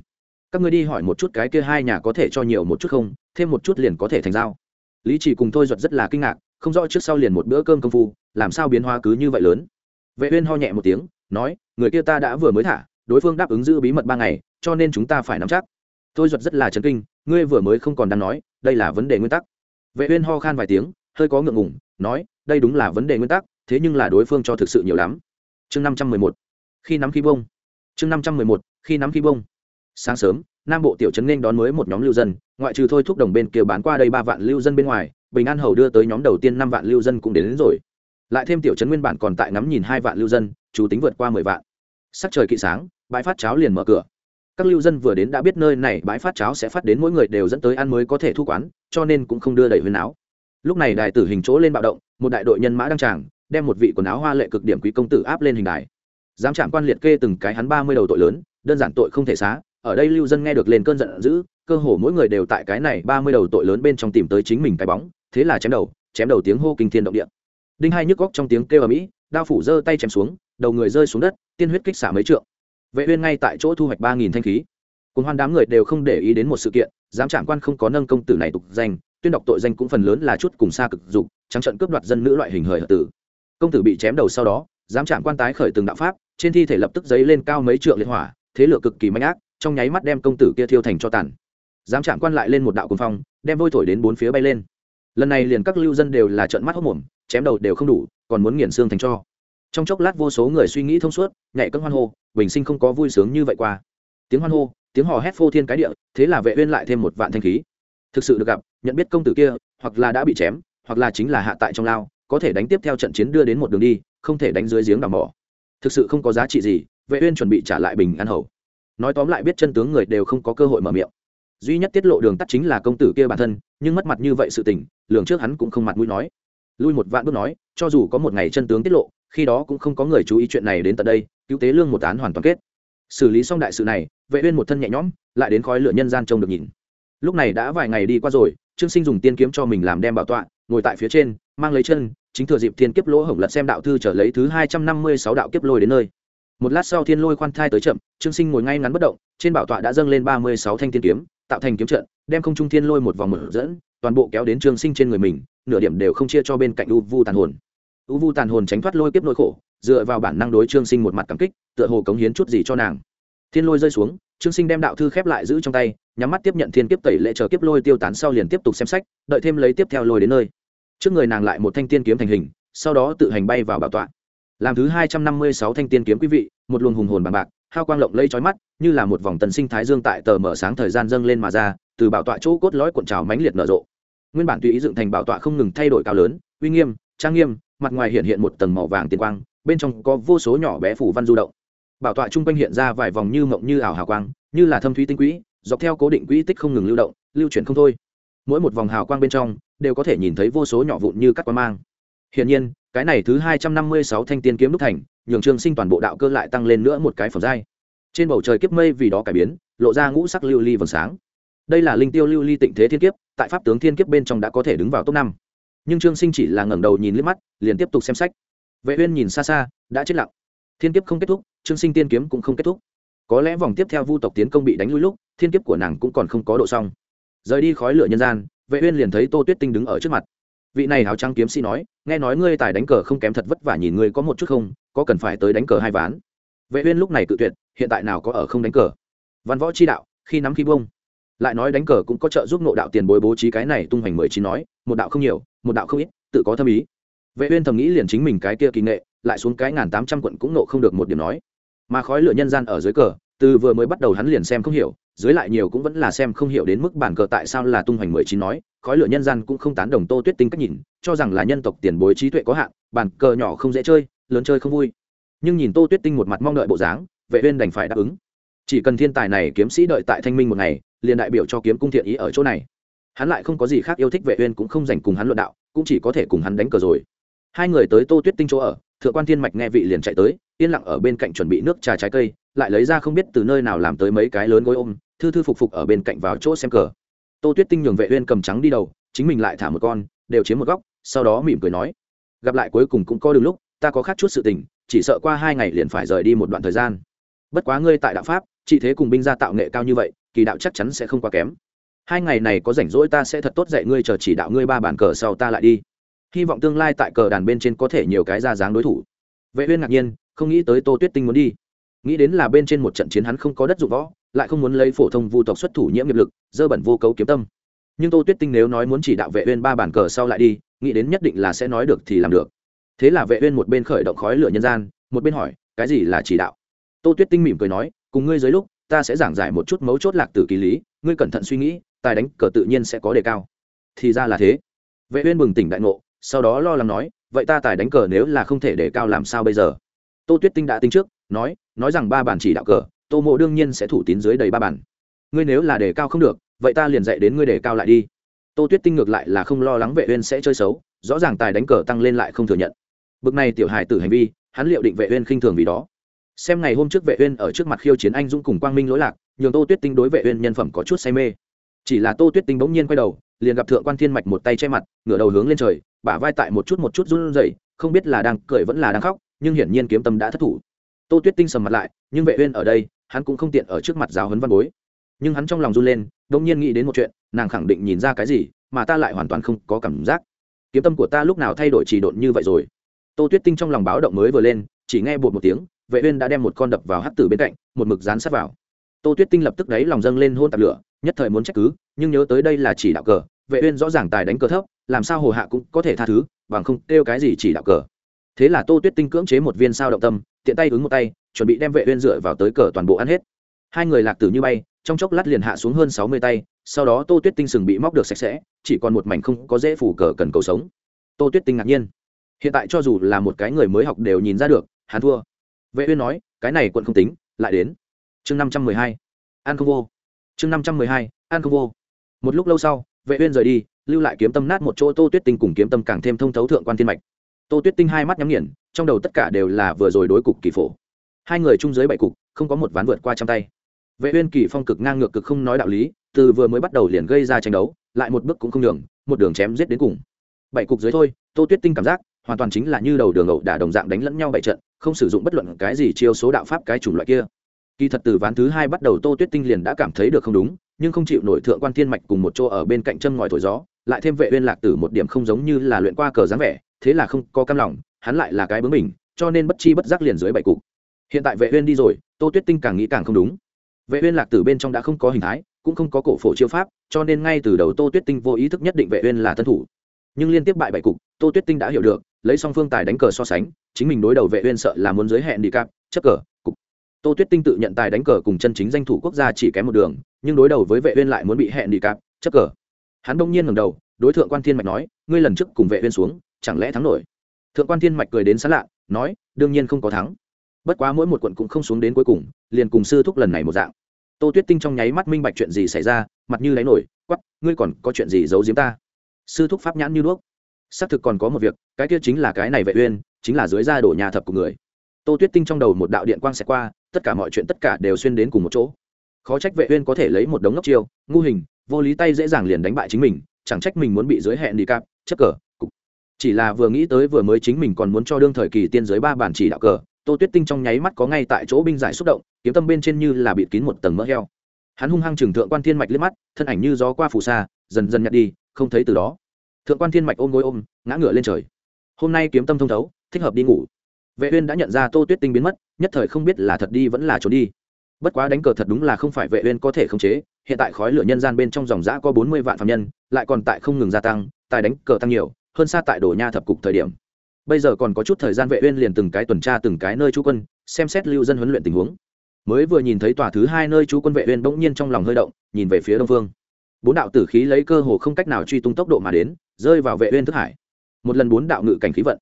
Các ngươi đi hỏi một chút cái kia hai nhà có thể cho nhiều một chút không, thêm một chút liền có thể thành giao. Lý chỉ cùng thôi duật rất là kinh ngạc không rõ trước sau liền một bữa cơm công phu, làm sao biến hóa cứ như vậy lớn? Vệ uyên ho nhẹ một tiếng, nói, người kia ta đã vừa mới thả, đối phương đáp ứng giữ bí mật ba ngày, cho nên chúng ta phải nắm chắc. Thôi duật rất là chấn kinh, ngươi vừa mới không còn đang nói, đây là vấn đề nguyên tắc. Vệ uyên ho khan vài tiếng, hơi có ngượng ngùng, nói, đây đúng là vấn đề nguyên tắc, thế nhưng là đối phương cho thực sự nhiều lắm. Chương 511 khi nắm khi bông. Chương 511 khi nắm khi bông. Sáng sớm, nam bộ tiểu trấn nên đón mới một nhóm lưu dân, ngoại trừ thôi thúc đồng bên kia bán qua đây ba vạn lưu dân bên ngoài bình an hầu đưa tới nhóm đầu tiên năm vạn lưu dân cũng đến, đến rồi. Lại thêm tiểu trấn nguyên bản còn tại ngắm nhìn hai vạn lưu dân chú tính vượt qua mười vạn. Sắc trời kỵ sáng bãi phát cháo liền mở cửa. Các lưu dân vừa đến đã biết nơi này bãi phát cháo sẽ phát đến mỗi người đều dẫn tới ăn mới có thể thu quán cho nên cũng không đưa đầy huyền áo. Lúc này đài tử hình chỗ lên bạo động một đại đội nhân mã đăng tràng đem một vị quần áo hoa lệ cực điểm quý công tử áp lên hình đài. Giám trạm quan liệt kê từng cái hắn ba mươi đầu tội lớn đơn giản tội không thể xá ở đây lưu dân nghe được lên cơn giận dữ cơ hồ mỗi người đều tại cái này ba mươi đầu tội lớn bên trong tìm tới chính mình cái bóng thế là chém đầu chém đầu tiếng hô kinh thiên động địa. Đinh hai nhức góc trong tiếng kêu ở mỹ đao phủ giơ tay chém xuống, đầu người rơi xuống đất, tiên huyết kích xả mấy trượng. Vệ uyên ngay tại chỗ thu hoạch ba nghìn thanh khí. Cùng hoan đám người đều không để ý đến một sự kiện, giám trạng quan không có nâng công tử này tục danh, tuyên đọc tội danh cũng phần lớn là chút cùng xa cực dục, trắng trận cướp đoạt dân nữ loại hình hời hợt tử. Công tử bị chém đầu sau đó, giám trạng quan tái khởi từng đạo pháp, trên thi thể lập tức giấy lên cao mấy trượng liệt hỏa, thế lửa cực kỳ manh ác, trong nháy mắt đem công tử kia thiêu thành cho tàn. Giám trạng quan lại lên một đạo cuồng phong, đem vôi thổi đến bốn phía bay lên lần này liền các lưu dân đều là trợn mắt hốc mồm, chém đầu đều không đủ, còn muốn nghiền xương thành cho. Trong chốc lát vô số người suy nghĩ thông suốt, nhảy cân hoan hô, bình sinh không có vui sướng như vậy qua. Tiếng hoan hô, tiếng hò hét phô thiên cái địa, thế là vệ uyên lại thêm một vạn thanh khí. Thực sự được gặp, nhận biết công tử kia, hoặc là đã bị chém, hoặc là chính là hạ tại trong lao, có thể đánh tiếp theo trận chiến đưa đến một đường đi, không thể đánh dưới giếng đào mỏ. Thực sự không có giá trị gì, vệ uyên chuẩn bị trả lại bình an hầu. Nói tóm lại biết chân tướng người đều không có cơ hội mở miệng duy nhất tiết lộ đường tắt chính là công tử kia bản thân, nhưng mất mặt như vậy sự tình, lường trước hắn cũng không mặt mũi nói. Lui một vạn bước nói, cho dù có một ngày chân tướng tiết lộ, khi đó cũng không có người chú ý chuyện này đến tận đây, cứu tế lương một án hoàn toàn kết. Xử lý xong đại sự này, vệ uyên một thân nhẹ nhõm, lại đến khói lửa nhân gian trông được nhìn. Lúc này đã vài ngày đi qua rồi, trương sinh dùng tiên kiếm cho mình làm đem bảo tọa, ngồi tại phía trên, mang lấy chân, chính thừa dịp thiên kiếp lỗ hổng lật xem đạo thư trở lấy thứ hai trăm năm mươi sáu đạo kiếp lôi đến nơi. Một lát sau thiên lôi khoan thai tới chậm, trương sinh ngồi ngay ngắn bất động, trên bảo tọa đã dâng lên ba mươi sáu thanh tiên kiếm tạo thành kiếm trận, đem không trung thiên lôi một vòng mở dẫn, toàn bộ kéo đến trương sinh trên người mình, nửa điểm đều không chia cho bên cạnh u vu tàn hồn. U vu tàn hồn tránh thoát lôi kiếp nỗi khổ, dựa vào bản năng đối trương sinh một mặt cảm kích, tựa hồ cống hiến chút gì cho nàng. Thiên lôi rơi xuống, trương sinh đem đạo thư khép lại giữ trong tay, nhắm mắt tiếp nhận thiên kiếp tẩy lệ chờ kiếp lôi tiêu tán sau liền tiếp tục xem sách, đợi thêm lấy tiếp theo lôi đến nơi. Trước người nàng lại một thanh tiên kiếm thành hình, sau đó tự hành bay vào bảo tọa. Làm thứ hai trăm năm mươi sáu thanh tiên kiếm quý vị, một luồng hùng hồn bằng bạc hao quang lộng lây trói mắt, như là một vòng tần sinh thái dương tại tờ mở sáng thời gian dâng lên mà ra, từ bảo tọa chỗ cốt lõi cuộn trào mãnh liệt nở rộ. Nguyên bản tùy ý dựng thành bảo tọa không ngừng thay đổi cao lớn, uy nghiêm, trang nghiêm, mặt ngoài hiện hiện một tầng màu vàng tiên quang, bên trong có vô số nhỏ bé phủ văn du động. Bảo tọa trung quanh hiện ra vài vòng như mộng như ảo hào quang, như là thâm thúy tinh quỹ, dọc theo cố định quỹ tích không ngừng lưu động, lưu chuyển không thôi. Mỗi một vòng hào quang bên trong đều có thể nhìn thấy vô số nhỏ vụn như cắt quang mang. Hiển nhiên, cái này thứ hai trăm năm mươi sáu thanh tiên kiếm đúc thành nhường trương sinh toàn bộ đạo cơ lại tăng lên nữa một cái phẩm giai. Trên bầu trời kiếp mây vì đó cải biến, lộ ra ngũ sắc lưu ly vầng sáng. Đây là linh tiêu lưu ly tịnh thế thiên kiếp, tại pháp tướng thiên kiếp bên trong đã có thể đứng vào top năm. Nhưng trương sinh chỉ là ngẩng đầu nhìn liếc mắt, liền tiếp tục xem sách. Vệ uyên nhìn xa xa, đã chết lặng. Thiên kiếp không kết thúc trương sinh tiên kiếm cũng không kết thúc. Có lẽ vòng tiếp theo vu tộc tiến công bị đánh lui lúc, thiên kiếp của nàng cũng còn không có độ xong. Rời đi khói lửa nhân gian, vệ uyên liền thấy tô tuyết tinh đứng ở trước mặt vị này áo trắng kiếm sĩ nói, nghe nói ngươi tài đánh cờ không kém thật vất vả nhìn ngươi có một chút không, có cần phải tới đánh cờ hai ván. Vệ uyên lúc này cự tuyệt, hiện tại nào có ở không đánh cờ? Văn võ chi đạo, khi nắm khi bông. Lại nói đánh cờ cũng có trợ giúp nội đạo tiền bối bố trí cái này tung hoành mười chín nói, một đạo không nhiều, một đạo không ít, tự có thâm ý. Vệ uyên thầm nghĩ liền chính mình cái kia kỳ nghệ, lại xuống cái ngàn tám trăm quận cũng nộ không được một điểm nói. Mà khói lửa nhân gian ở dưới cờ, từ vừa mới bắt đầu hắn liền xem không hiểu, dưới lại nhiều cũng vẫn là xem không hiểu đến mức bản cờ tại sao là tung hoành mười chín nói khói lửa nhân gian cũng không tán đồng tô tuyết tinh cách nhìn, cho rằng là nhân tộc tiền bối trí tuệ có hạn, bàn cờ nhỏ không dễ chơi, lớn chơi không vui. Nhưng nhìn tô tuyết tinh một mặt mong đợi bộ dáng, vệ uyên đành phải đáp ứng. Chỉ cần thiên tài này kiếm sĩ đợi tại thanh minh một ngày, liền đại biểu cho kiếm cung thiện ý ở chỗ này. Hắn lại không có gì khác yêu thích vệ uyên cũng không dành cùng hắn luận đạo, cũng chỉ có thể cùng hắn đánh cờ rồi. Hai người tới tô tuyết tinh chỗ ở, thượng quan thiên mạch nghe vị liền chạy tới, yên lặng ở bên cạnh chuẩn bị nước trà trái cây, lại lấy ra không biết từ nơi nào làm tới mấy cái lớn gối ôm, thư thư phục phục ở bên cạnh vào chỗ xem cờ tô tuyết tinh nhường vệ uyên cầm trắng đi đầu, chính mình lại thả một con, đều chiếm một góc, sau đó mỉm cười nói, gặp lại cuối cùng cũng có đường lúc, ta có khác chút sự tình, chỉ sợ qua hai ngày liền phải rời đi một đoạn thời gian. Bất quá ngươi tại đạo pháp trị thế cùng binh gia tạo nghệ cao như vậy, kỳ đạo chắc chắn sẽ không quá kém. Hai ngày này có rảnh rỗi ta sẽ thật tốt dạy ngươi chờ chỉ đạo ngươi ba bản cờ sau ta lại đi. Hy vọng tương lai tại cờ đàn bên trên có thể nhiều cái ra dáng đối thủ. Vệ uyên ngạc nhiên, không nghĩ tới tô tuyết tinh muốn đi. Nghĩ đến là bên trên một trận chiến hắn không có đất dụng võ lại không muốn lấy phổ thông vu tộc xuất thủ nhiễm nghiệp lực, dơ bẩn vô cấu kiếm tâm. Nhưng tô tuyết tinh nếu nói muốn chỉ đạo vệ uyên ba bản cờ sau lại đi, nghĩ đến nhất định là sẽ nói được thì làm được. Thế là vệ uyên một bên khởi động khói lửa nhân gian, một bên hỏi, cái gì là chỉ đạo? Tô tuyết tinh mỉm cười nói, cùng ngươi dưới lúc, ta sẽ giảng giải một chút mấu chốt lạc tử kỳ lý, ngươi cẩn thận suy nghĩ, tài đánh cờ tự nhiên sẽ có đề cao. Thì ra là thế. Vệ uyên bừng tỉnh đại ngộ, sau đó lo lắng nói, vậy ta tài đánh cờ nếu là không thể đề cao làm sao bây giờ? Tô tuyết tinh đã tính trước, nói nói rằng ba bản chỉ đạo cờ tô mộ đương nhiên sẽ thủ tín dưới đầy ba bản. Ngươi nếu là đề cao không được, vậy ta liền dạy đến ngươi đề cao lại đi. Tô tuyết tinh ngược lại là không lo lắng vệ uyên sẽ chơi xấu, rõ ràng tài đánh cờ tăng lên lại không thừa nhận. Bực này tiểu hài tử hành vi, hắn liệu định vệ uyên khinh thường vì đó. Xem ngày hôm trước vệ uyên ở trước mặt khiêu chiến anh dũng cùng quang minh lỗi lạc, nhường tô tuyết tinh đối vệ uyên nhân phẩm có chút say mê. Chỉ là tô tuyết tinh bỗng nhiên quay đầu, liền gặp thượng quan thiên mạch một tay che mặt, ngửa đầu hướng lên trời, bả vai tại một chút một chút run rẩy, không biết là đang cười vẫn là đang khóc, nhưng hiển nhiên kiếm tâm đã thất thủ. Tô tuyết tinh sầm mặt lại, nhưng vệ uyên ở đây hắn cũng không tiện ở trước mặt giáo huấn văn bối. Nhưng hắn trong lòng run lên đông nhiên nghĩ đến một chuyện, nàng khẳng định nhìn ra cái gì, mà ta lại hoàn toàn không có cảm giác. Kiếm tâm của ta lúc nào thay đổi chỉ độn như vậy rồi? Tô tuyết tinh trong lòng báo động mới vừa lên, chỉ nghe bột một tiếng, vệ uyên đã đem một con đập vào hắc tử bên cạnh, một mực dán sát vào. Tô tuyết tinh lập tức đấy lòng dâng lên hôn tạp lửa, nhất thời muốn trách cứ, nhưng nhớ tới đây là chỉ đạo cờ, vệ uyên rõ ràng tài đánh cờ thấp, làm sao hồ hạ cũng có thể tha thứ, bằng không kêu cái gì chỉ đạo cờ thế là tô tuyết tinh cưỡng chế một viên sao động tâm, tiện tay ứng một tay, chuẩn bị đem vệ uyên dựa vào tới cờ toàn bộ ăn hết. Hai người lạc tử như bay, trong chốc lát liền hạ xuống hơn 60 tay, sau đó tô tuyết tinh sừng bị móc được sạch sẽ, chỉ còn một mảnh không có dễ phủ cờ cần cầu sống. Tô tuyết tinh ngạc nhiên. Hiện tại cho dù là một cái người mới học đều nhìn ra được, hắn thua. Vệ uyên nói, cái này quận không tính, lại đến. Chương 512 an không vô. Chương 512 an không vô. Một lúc lâu sau, vệ uyên rời đi, lưu lại kiếm tâm nát một chỗ, tô tuyết tinh cùng kiếm tâm càng thêm thông thấu thượng quan thiên mạch tô tuyết tinh hai mắt nhắm nghiền, trong đầu tất cả đều là vừa rồi đối cục kỳ phổ. Hai người chung dưới bảy cục, không có một ván vượt qua trăm tay. Vệ uyên kỳ phong cực ngang ngược cực không nói đạo lý, từ vừa mới bắt đầu liền gây ra tranh đấu, lại một bước cũng không đường một đường chém giết đến cùng. Bảy cục dưới thôi, tô tuyết tinh cảm giác, hoàn toàn chính là như đầu đường ẩu đả đồng dạng đánh lẫn nhau bảy trận, không sử dụng bất luận cái gì chiêu số đạo pháp cái chủng loại kia. Kỳ thật từ ván thứ hai bắt đầu tô tuyết tinh liền đã cảm thấy được không đúng, nhưng không chịu nổi thượng quan thiên mạch cùng một chỗ ở bên cạnh chân ngòi thổi gió, lại thêm vệ uyên lạc tử một điểm không giống như là luyện qua cờ dáng vẻ thế là không có cam lòng, hắn lại là cái bướng mình cho nên bất chi bất giác liền dưới bảy cục. Hiện tại vệ uyên đi rồi, tô tuyết tinh càng nghĩ càng không đúng. Vệ uyên lạc tử bên trong đã không có hình thái, cũng không có cổ phổ chiêu pháp, cho nên ngay từ đầu tô tuyết tinh vô ý thức nhất định vệ uyên là tân thủ. Nhưng liên tiếp bại bảy cục, tô tuyết tinh đã hiểu được, lấy song phương tài đánh cờ so sánh, chính mình đối đầu vệ uyên sợ là muốn giới hẹn đi cạp chấp cờ, cục. Tô tuyết tinh tự nhận tài đánh cờ cùng chân chính danh thủ quốc gia chỉ kém một đường, nhưng đối đầu với vệ uyên lại muốn bị hẹn đi cạp chấp cờ. Hắn đông nhiên ngẩng đầu, đối thượng quan thiên mạch nói, ngươi lần trước cùng vệ uyên xuống chẳng lẽ thắng nổi? Thượng quan thiên mạch cười đến xá lạ, nói, đương nhiên không có thắng. Bất quá mỗi một quận cũng không xuống đến cuối cùng, liền cùng sư thúc lần này một dạng. Tô tuyết tinh trong nháy mắt minh bạch chuyện gì xảy ra, mặt như lấy nổi quắp ngươi còn có chuyện gì giấu giếm ta? Sư thúc pháp nhãn như đuốc. Xác thực còn có một việc, cái kia chính là cái này vệ uyên, chính là dưới da đổ nhà thập của người. Tô tuyết tinh trong đầu một đạo điện quang xẹt qua, tất cả mọi chuyện tất cả đều xuyên đến cùng một chỗ. Khó trách vệ uyên có thể lấy một đống ngốc chiêu, ngu hình, vô lý tay dễ dàng liền đánh bại chính mình, chẳng trách mình muốn bị dưới hẹn đi cạp, chấp cờ chỉ là vừa nghĩ tới vừa mới chính mình còn muốn cho đương thời kỳ tiên giới ba bản chỉ đạo cờ, tô tuyết tinh trong nháy mắt có ngay tại chỗ binh giải xúc động, kiếm tâm bên trên như là bịt kín một tầng mỡ heo. Hắn hung hăng trừng thượng quan thiên mạch liếc mắt, thân ảnh như gió qua phù sa, dần dần nhặt đi, không thấy từ đó. Thượng quan thiên mạch ôm gối ôm, ngã ngửa lên trời. Hôm nay kiếm tâm thông thấu, thích hợp đi ngủ. Vệ uyên đã nhận ra tô tuyết tinh biến mất, nhất thời không biết là thật đi vẫn là trốn đi. Bất quá đánh cờ thật đúng là không phải vệ uyên có thể khống chế, hiện tại khói lửa nhân gian bên trong dòng dã có 40 vạn phạm nhân, lại còn tại không ngừng gia tăng, tài đánh cờ tăng nhiều hơn xa tại đổ nha thập cục thời điểm. Bây giờ còn có chút thời gian vệ uyên liền từng cái tuần tra từng cái nơi trú quân, xem xét lưu dân huấn luyện tình huống. Mới vừa nhìn thấy tòa thứ hai nơi trú quân vệ uyên bỗng nhiên trong lòng hơi động, nhìn về phía đông phương. Bốn đạo tử khí lấy cơ hồ không cách nào truy tung tốc độ mà đến, rơi vào vệ uyên thức hải. Một lần bốn đạo ngự cảnh khí vận.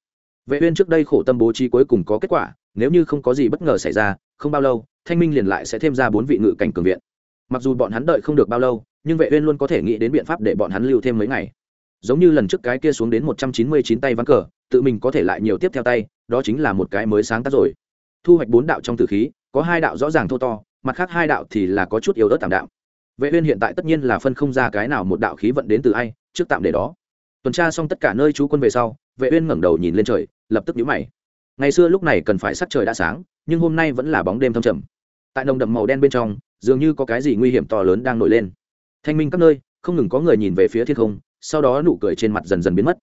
Vệ uyên trước đây khổ tâm bố trí cuối cùng có kết quả, nếu như không có gì bất ngờ xảy ra, không bao lâu, thanh minh liền lại sẽ thêm ra bốn vị ngự cảnh cường viện. Mặc dù bọn hắn đợi không được bao lâu, nhưng vệ uyên luôn có thể nghĩ đến biện pháp để bọn hắn lưu thêm mấy ngày giống như lần trước cái kia xuống đến 199 tay ván cờ, tự mình có thể lại nhiều tiếp theo tay, đó chính là một cái mới sáng tác rồi. Thu hoạch bốn đạo trong tử khí, có hai đạo rõ ràng thô to, mặt khác hai đạo thì là có chút yếu ớt tạm đạo vệ uyên hiện tại tất nhiên là phân không ra cái nào một đạo khí vận đến từ ai, trước tạm để đó. Tuần tra xong tất cả nơi chú quân về sau, vệ uyên ngẩng đầu nhìn lên trời, lập tức nhíu mày. Ngày xưa lúc này cần phải sắc trời đã sáng, nhưng hôm nay vẫn là bóng đêm thâm trầm. Tại nồng đậm màu đen bên trong, dường như có cái gì nguy hiểm to lớn đang nổi lên. Thanh minh các nơi, không ngừng có người nhìn về phía thiên không sau đó nụ cười trên mặt dần dần biến mất.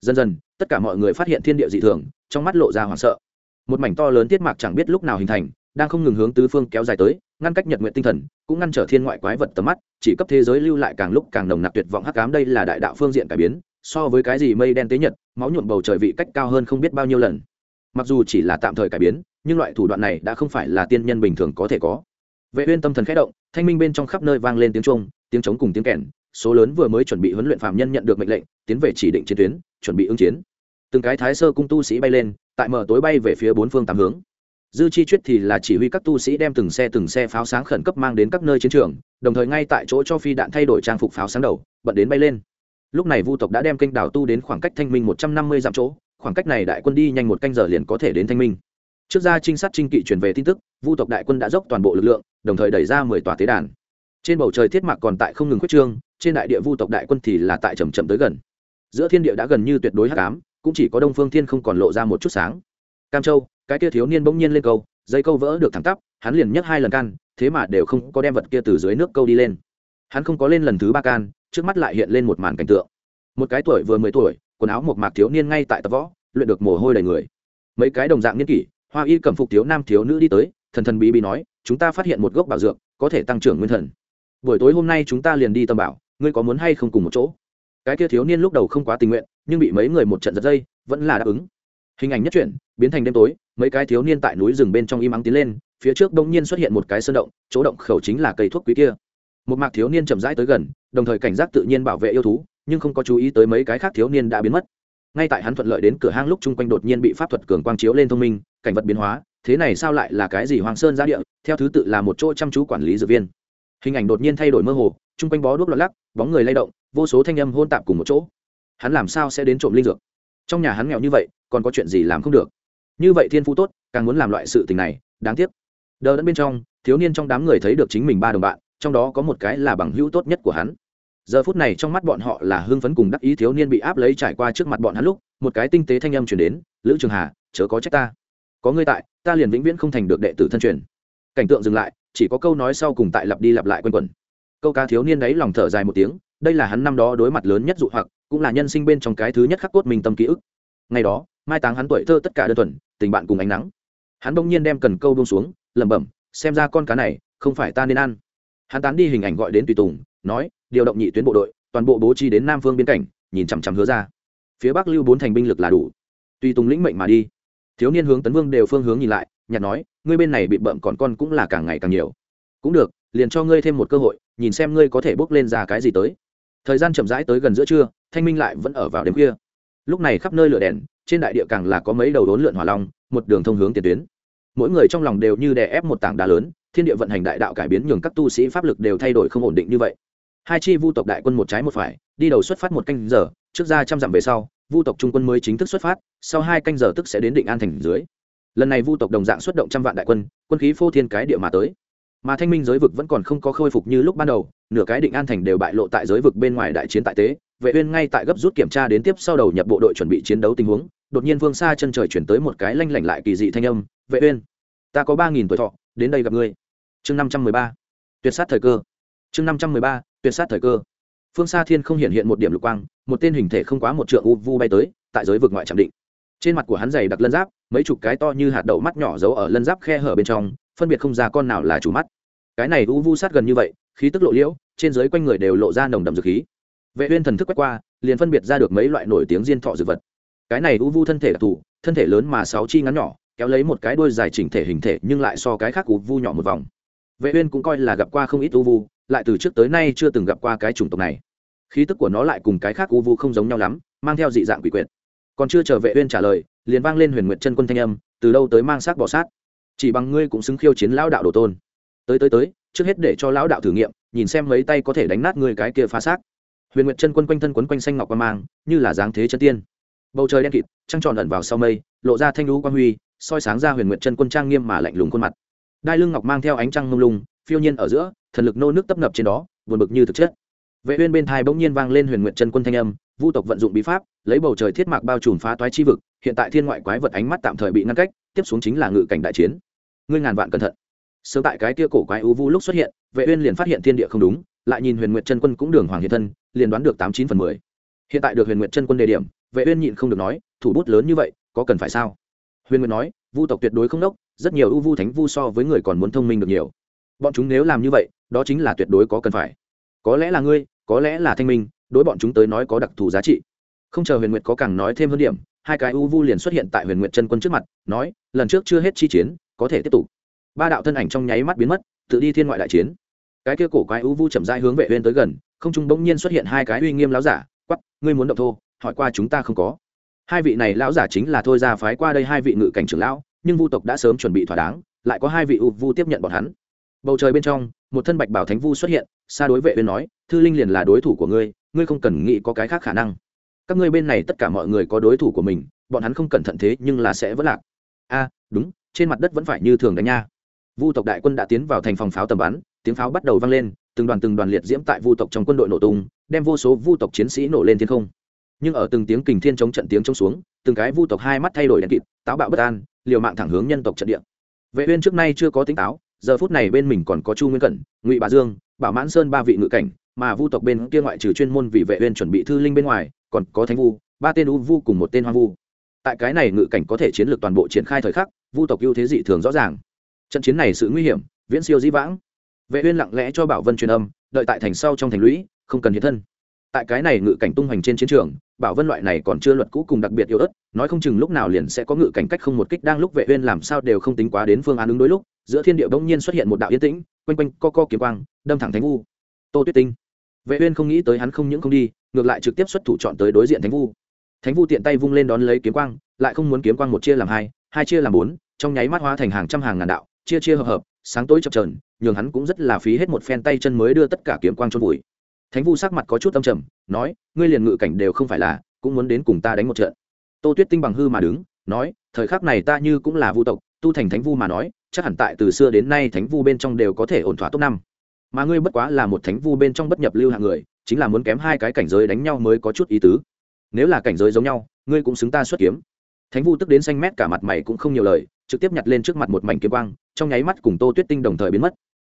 Dần dần, tất cả mọi người phát hiện thiên địa dị thường, trong mắt lộ ra hoảng sợ. Một mảnh to lớn tiết mạc chẳng biết lúc nào hình thành, đang không ngừng hướng tứ phương kéo dài tới, ngăn cách nhật nguyện tinh thần, cũng ngăn trở thiên ngoại quái vật tầm mắt, chỉ cấp thế giới lưu lại càng lúc càng nồng nặc tuyệt vọng hắc ám. Đây là đại đạo phương diện cải biến, so với cái gì mây đen tế nhật, máu nhuộm bầu trời vị cách cao hơn không biết bao nhiêu lần. Mặc dù chỉ là tạm thời cải biến, nhưng loại thủ đoạn này đã không phải là tiên nhân bình thường có thể có. Vệ uyên tâm thần khẽ động, thanh minh bên trong khắp nơi vang lên tiếng trung tiếng trống cùng tiếng kèn số lớn vừa mới chuẩn bị huấn luyện phạm nhân nhận được mệnh lệnh, tiến về chỉ định chiến tuyến, chuẩn bị ứng chiến. Từng cái thái sơ cung tu sĩ bay lên, tại mở tối bay về phía bốn phương tám hướng. Dư chi chuyết thì là chỉ huy các tu sĩ đem từng xe từng xe pháo sáng khẩn cấp mang đến các nơi chiến trường, đồng thời ngay tại chỗ cho phi đạn thay đổi trang phục pháo sáng đầu, bận đến bay lên. Lúc này vu tộc đã đem kênh đảo tu đến khoảng cách thanh minh một trăm năm mươi dặm chỗ, khoảng cách này đại quân đi nhanh một canh giờ liền có thể đến thanh minh. Trước ra trinh sát trinh kỵ truyền về tin tức, vu tộc đại quân đã dốc toàn bộ lực lượng, đồng thời đẩy ra mười tòa tế đàn. Trên bầu trời thiết mạc còn tại không ngừng quyết trương trên đại địa vu tộc đại quân thì là tại chầm chậm tới gần. Giữa thiên địa đã gần như tuyệt đối hắc ám, cũng chỉ có đông phương thiên không còn lộ ra một chút sáng. Cam châu, cái kia thiếu niên bỗng nhiên lên câu, dây câu vỡ được thẳng tắp, hắn liền nhấc hai lần can, thế mà đều không có đem vật kia từ dưới nước câu đi lên. Hắn không có lên lần thứ ba can, trước mắt lại hiện lên một màn cảnh tượng. Một cái tuổi vừa mười tuổi, quần áo một mạc thiếu niên ngay tại tập võ, luyện được mồ hôi đầy người. Mấy cái đồng dạng niên kỷ, hoa y cầm phục thiếu nam thiếu nữ đi tới, thần thần bí bí nói, chúng ta phát hiện một gốc bảo dược, có thể tăng trưởng nguyên thần. Buổi tối hôm nay chúng ta liền đi tâm bảo ngươi có muốn hay không cùng một chỗ? Cái kia thiếu niên lúc đầu không quá tình nguyện, nhưng bị mấy người một trận giật dây, vẫn là đáp ứng. Hình ảnh nhất chuyển, biến thành đêm tối, mấy cái thiếu niên tại núi rừng bên trong im ắng tiến lên, phía trước đông nhiên xuất hiện một cái sơn động, chỗ động khẩu chính là cây thuốc quý kia. Một mạc thiếu niên chậm rãi tới gần, đồng thời cảnh giác tự nhiên bảo vệ yêu thú, nhưng không có chú ý tới mấy cái khác thiếu niên đã biến mất. Ngay tại hắn thuận lợi đến cửa hang lúc chung quanh đột nhiên bị pháp thuật cường quang chiếu lên thông minh, cảnh vật biến hóa, thế này sao lại là cái gì hoàng sơn gia địa, theo thứ tự là một chỗ chăm chú quản lý dược viên. Hình ảnh đột nhiên thay đổi mơ hồ chung quanh bó đuốc lọt lắc, bóng người lay động, vô số thanh âm hôn tạp cùng một chỗ. Hắn làm sao sẽ đến trộm linh dược? Trong nhà hắn nghèo như vậy, còn có chuyện gì làm không được? Như vậy thiên phú tốt, càng muốn làm loại sự tình này, đáng tiếc. Đờ đẫn bên trong, thiếu niên trong đám người thấy được chính mình ba đồng bạn, trong đó có một cái là bằng hữu tốt nhất của hắn. Giờ phút này trong mắt bọn họ là hưng phấn cùng đắc ý thiếu niên bị áp lấy trải qua trước mặt bọn hắn lúc, một cái tinh tế thanh âm chuyển đến, lữ trường hà, chớ có trách ta. Có ngươi tại, ta liền vĩnh viễn không thành được đệ tử thân truyền. Cảnh tượng dừng lại, chỉ có câu nói sau cùng tại lặp đi lặp lại quanh quẩn câu ca thiếu niên đấy lòng thở dài một tiếng, đây là hắn năm đó đối mặt lớn nhất dụ hoặc, cũng là nhân sinh bên trong cái thứ nhất khắc cốt mình tâm ký ức. Ngày đó, mai táng hắn tuổi thơ tất cả đơn thuần, tình bạn cùng ánh nắng. Hắn bỗng nhiên đem cần câu bông xuống, lẩm bẩm, xem ra con cá này, không phải ta nên ăn. Hắn tán đi hình ảnh gọi đến tùy tùng, nói, điều động nhị tuyến bộ đội, toàn bộ bố trí đến nam phương biên cảnh, nhìn chằm chằm hứa ra. Phía bắc lưu bốn thành binh lực là đủ. Tùy tùng lĩnh mệnh mà đi. Thiếu niên hướng tấn vương đều phương hướng nhìn lại, nhặt nói, ngươi bên này bị bậm còn con cũng là càng ngày càng nhiều. Cũng được liền cho ngươi thêm một cơ hội, nhìn xem ngươi có thể bước lên ra cái gì tới. Thời gian chậm rãi tới gần giữa trưa, thanh minh lại vẫn ở vào đêm khuya. Lúc này khắp nơi lửa đèn, trên đại địa càng là có mấy đầu đốn lượn hỏa long, một đường thông hướng tiền tuyến. Mỗi người trong lòng đều như đè ép một tảng đá lớn, thiên địa vận hành đại đạo cải biến nhường các tu sĩ pháp lực đều thay đổi không ổn định như vậy. Hai chi vu tộc đại quân một trái một phải, đi đầu xuất phát một canh giờ, trước ra trăm dặm về sau, vu tộc trung quân mới chính thức xuất phát, sau hai canh giờ tức sẽ đến định an thành dưới. Lần này vu tộc đồng dạng xuất động trăm vạn đại quân quân khí phô thiên cái địa mà tới mà thanh minh giới vực vẫn còn không có khôi phục như lúc ban đầu, nửa cái định an thành đều bại lộ tại giới vực bên ngoài đại chiến tại tế, vệ uyên ngay tại gấp rút kiểm tra đến tiếp sau đầu nhập bộ đội chuẩn bị chiến đấu tình huống, đột nhiên Vương xa chân trời chuyển tới một cái lanh lảnh lại kỳ dị thanh âm, vệ uyên, ta có ba nghìn tuổi thọ, đến đây gặp ngươi. Chương năm trăm mười ba, tuyệt sát thời cơ. Chương năm trăm mười ba, tuyệt sát thời cơ. Phương xa thiên không hiện hiện một điểm lục quang, một tên hình thể không quá một trượng u vu bay tới, tại giới vực ngoại trạm định. Trên mặt của hắn dày đặc lân giáp, mấy chục cái to như hạt đậu mắt nhỏ giấu ở lân giáp khe hở bên trong phân biệt không ra con nào là chủ mắt. Cái này u vu sát gần như vậy, khí tức lộ liễu, trên dưới quanh người đều lộ ra nồng đậm dược khí. Vệ uyên thần thức quét qua, liền phân biệt ra được mấy loại nổi tiếng diên thọ dược vật. Cái này u vu thân thể đặc thù thân thể lớn mà sáu chi ngắn nhỏ, kéo lấy một cái đuôi dài chỉnh thể hình thể, nhưng lại so cái khác u vu nhỏ một vòng. Vệ uyên cũng coi là gặp qua không ít u vu, lại từ trước tới nay chưa từng gặp qua cái chủng tộc này. Khí tức của nó lại cùng cái khác u vu không giống nhau lắm, mang theo dị dạng quỷ quyệt. Còn chưa chờ vệ uyên trả lời, liền vang lên huyền nguyệt chân quân thanh âm, từ đâu tới mang sát bỏ sát chỉ bằng ngươi cũng xứng khiêu chiến lão đạo đồ tôn. Tới tới tới, trước hết để cho lão đạo thử nghiệm, nhìn xem mấy tay có thể đánh nát ngươi cái kia phá xác. Huyền nguyệt chân quân quanh thân quấn quanh xanh ngọc qua mang, như là dáng thế chân tiên. Bầu trời đen kịt, trăng tròn ẩn vào sau mây, lộ ra thanh lũ quang huy, soi sáng ra huyền nguyệt chân quân trang nghiêm mà lạnh lùng khuôn mặt. Đai lưng ngọc mang theo ánh trăng mông lung, phiêu nhiên ở giữa, thần lực nô nước tấp nập trên đó, buồn bực như thực chất. Vệ uyên bên thai bỗng nhiên vang lên huyền nguyệt chân quân thanh âm, vu tộc vận dụng bí pháp, lấy bầu trời thiết mạc bao trùm phá toái chi vực, hiện tại thiên ngoại quái vật ánh mắt tạm thời bị ngăn cách, tiếp xuống chính là ngự cảnh đại chiến ngươi ngàn vạn cẩn thận. Sớm tại cái kia cổ quái u vu lúc xuất hiện, vệ uyên liền phát hiện thiên địa không đúng, lại nhìn huyền nguyệt chân quân cũng đường hoàng hiện thân, liền đoán được tám chín phần mười. Hiện tại được huyền nguyệt chân quân đề điểm, vệ uyên nhịn không được nói, thủ bút lớn như vậy, có cần phải sao? Huyền nguyệt nói, vu tộc tuyệt đối không đốc, rất nhiều u vu thánh vu so với người còn muốn thông minh được nhiều. Bọn chúng nếu làm như vậy, đó chính là tuyệt đối có cần phải. Có lẽ là ngươi, có lẽ là thanh minh, đối bọn chúng tới nói có đặc thù giá trị. Không chờ huyền nguyệt có càng nói thêm hơn điểm, hai cái u vu liền xuất hiện tại huyền nguyệt chân quân trước mặt, nói, lần trước chưa hết chi chiến có thể tiếp tục. Ba đạo thân ảnh trong nháy mắt biến mất, tự đi thiên ngoại đại chiến. Cái kia cổ quái u vu chậm rãi hướng vệ uyên tới gần, không trung bỗng nhiên xuất hiện hai cái uy nghiêm lão giả, quắc, ngươi muốn động thô, hỏi qua chúng ta không có. Hai vị này lão giả chính là thôi ra phái qua đây hai vị ngự cảnh trưởng lão, nhưng vu tộc đã sớm chuẩn bị thỏa đáng, lại có hai vị u vu tiếp nhận bọn hắn. Bầu trời bên trong, một thân bạch bảo thánh vu xuất hiện, xa đối vệ uyên nói, thư linh liền là đối thủ của ngươi ngươi không cần nghĩ có cái khác khả năng. Các ngươi bên này tất cả mọi người có đối thủ của mình, bọn hắn không cẩn thận thế nhưng là sẽ vỡ lạc. A, đúng trên mặt đất vẫn phải như thường đánh nha. Vu tộc đại quân đã tiến vào thành phòng pháo tầm bắn, tiếng pháo bắt đầu vang lên, từng đoàn từng đoàn liệt diễm tại vu tộc trong quân đội nổ tung, đem vô số vu tộc chiến sĩ nổ lên thiên không. Nhưng ở từng tiếng kình thiên chống trận tiếng chống xuống, từng cái vu tộc hai mắt thay đổi đèn kịt, táo bạo bất an, liều mạng thẳng hướng nhân tộc trận địa. Vệ uyên trước nay chưa có tính táo, giờ phút này bên mình còn có chu nguyên cẩn, ngụy bà dương, bảo mãn sơn ba vị ngự cảnh, mà vu tộc bên kia ngoại trừ chuyên môn vì vệ uyên chuẩn bị thư linh bên ngoài, còn có thánh vu, ba tên u vu cùng một tên hoang vu. Tại cái này ngự cảnh có thể chiến lược toàn bộ triển khai thời khắc vu tộc ưu thế dị thường rõ ràng. Trận chiến này sự nguy hiểm, viễn siêu dĩ vãng. Vệ uyên lặng lẽ cho bảo vân truyền âm, đợi tại thành sau trong thành lũy, không cần hiện thân. Tại cái này ngự cảnh tung hoành trên chiến trường, bảo vân loại này còn chưa luật cũ cùng đặc biệt yếu ớt, nói không chừng lúc nào liền sẽ có ngự cảnh cách không một kích đang lúc vệ uyên làm sao đều không tính quá đến phương án ứng đối lúc, giữa thiên địa đống nhiên xuất hiện một đạo yên tĩnh, quanh quanh co co kiếm quang, đâm thẳng thánh vu. Tô tuyết tinh. Vệ uyên không nghĩ tới hắn không những không đi, ngược lại trực tiếp xuất thủ chọn tới đối diện thánh vu. Thánh vu tiện tay vung lên đón lấy kiếm quang, lại không muốn kiếm quang một chia làm hai hai chia làm bốn, trong nháy mắt hóa thành hàng trăm hàng ngàn đạo, chia chia hợp hợp, sáng tối chập trờn nhường hắn cũng rất là phí hết một phen tay chân mới đưa tất cả kiếm quang chôn vùi. Thánh vu sắc mặt có chút âm trầm, nói, ngươi liền ngự cảnh đều không phải là, cũng muốn đến cùng ta đánh một trận. Tô tuyết tinh bằng hư mà đứng, nói, thời khắc này ta như cũng là vu tộc, tu thành thánh vu mà nói, chắc hẳn tại từ xưa đến nay thánh vu bên trong đều có thể ổn thỏa top năm. Mà ngươi bất quá là một thánh vu bên trong bất nhập lưu hạng người, chính là muốn kém hai cái cảnh giới đánh nhau mới có chút ý tứ. Nếu là cảnh giới giống nhau, ngươi cũng xứng ta xuất kiếm thánh vu tức đến xanh mét cả mặt mày cũng không nhiều lời, trực tiếp nhặt lên trước mặt một mảnh kiếm quang, trong nháy mắt cùng tô tuyết tinh đồng thời biến mất.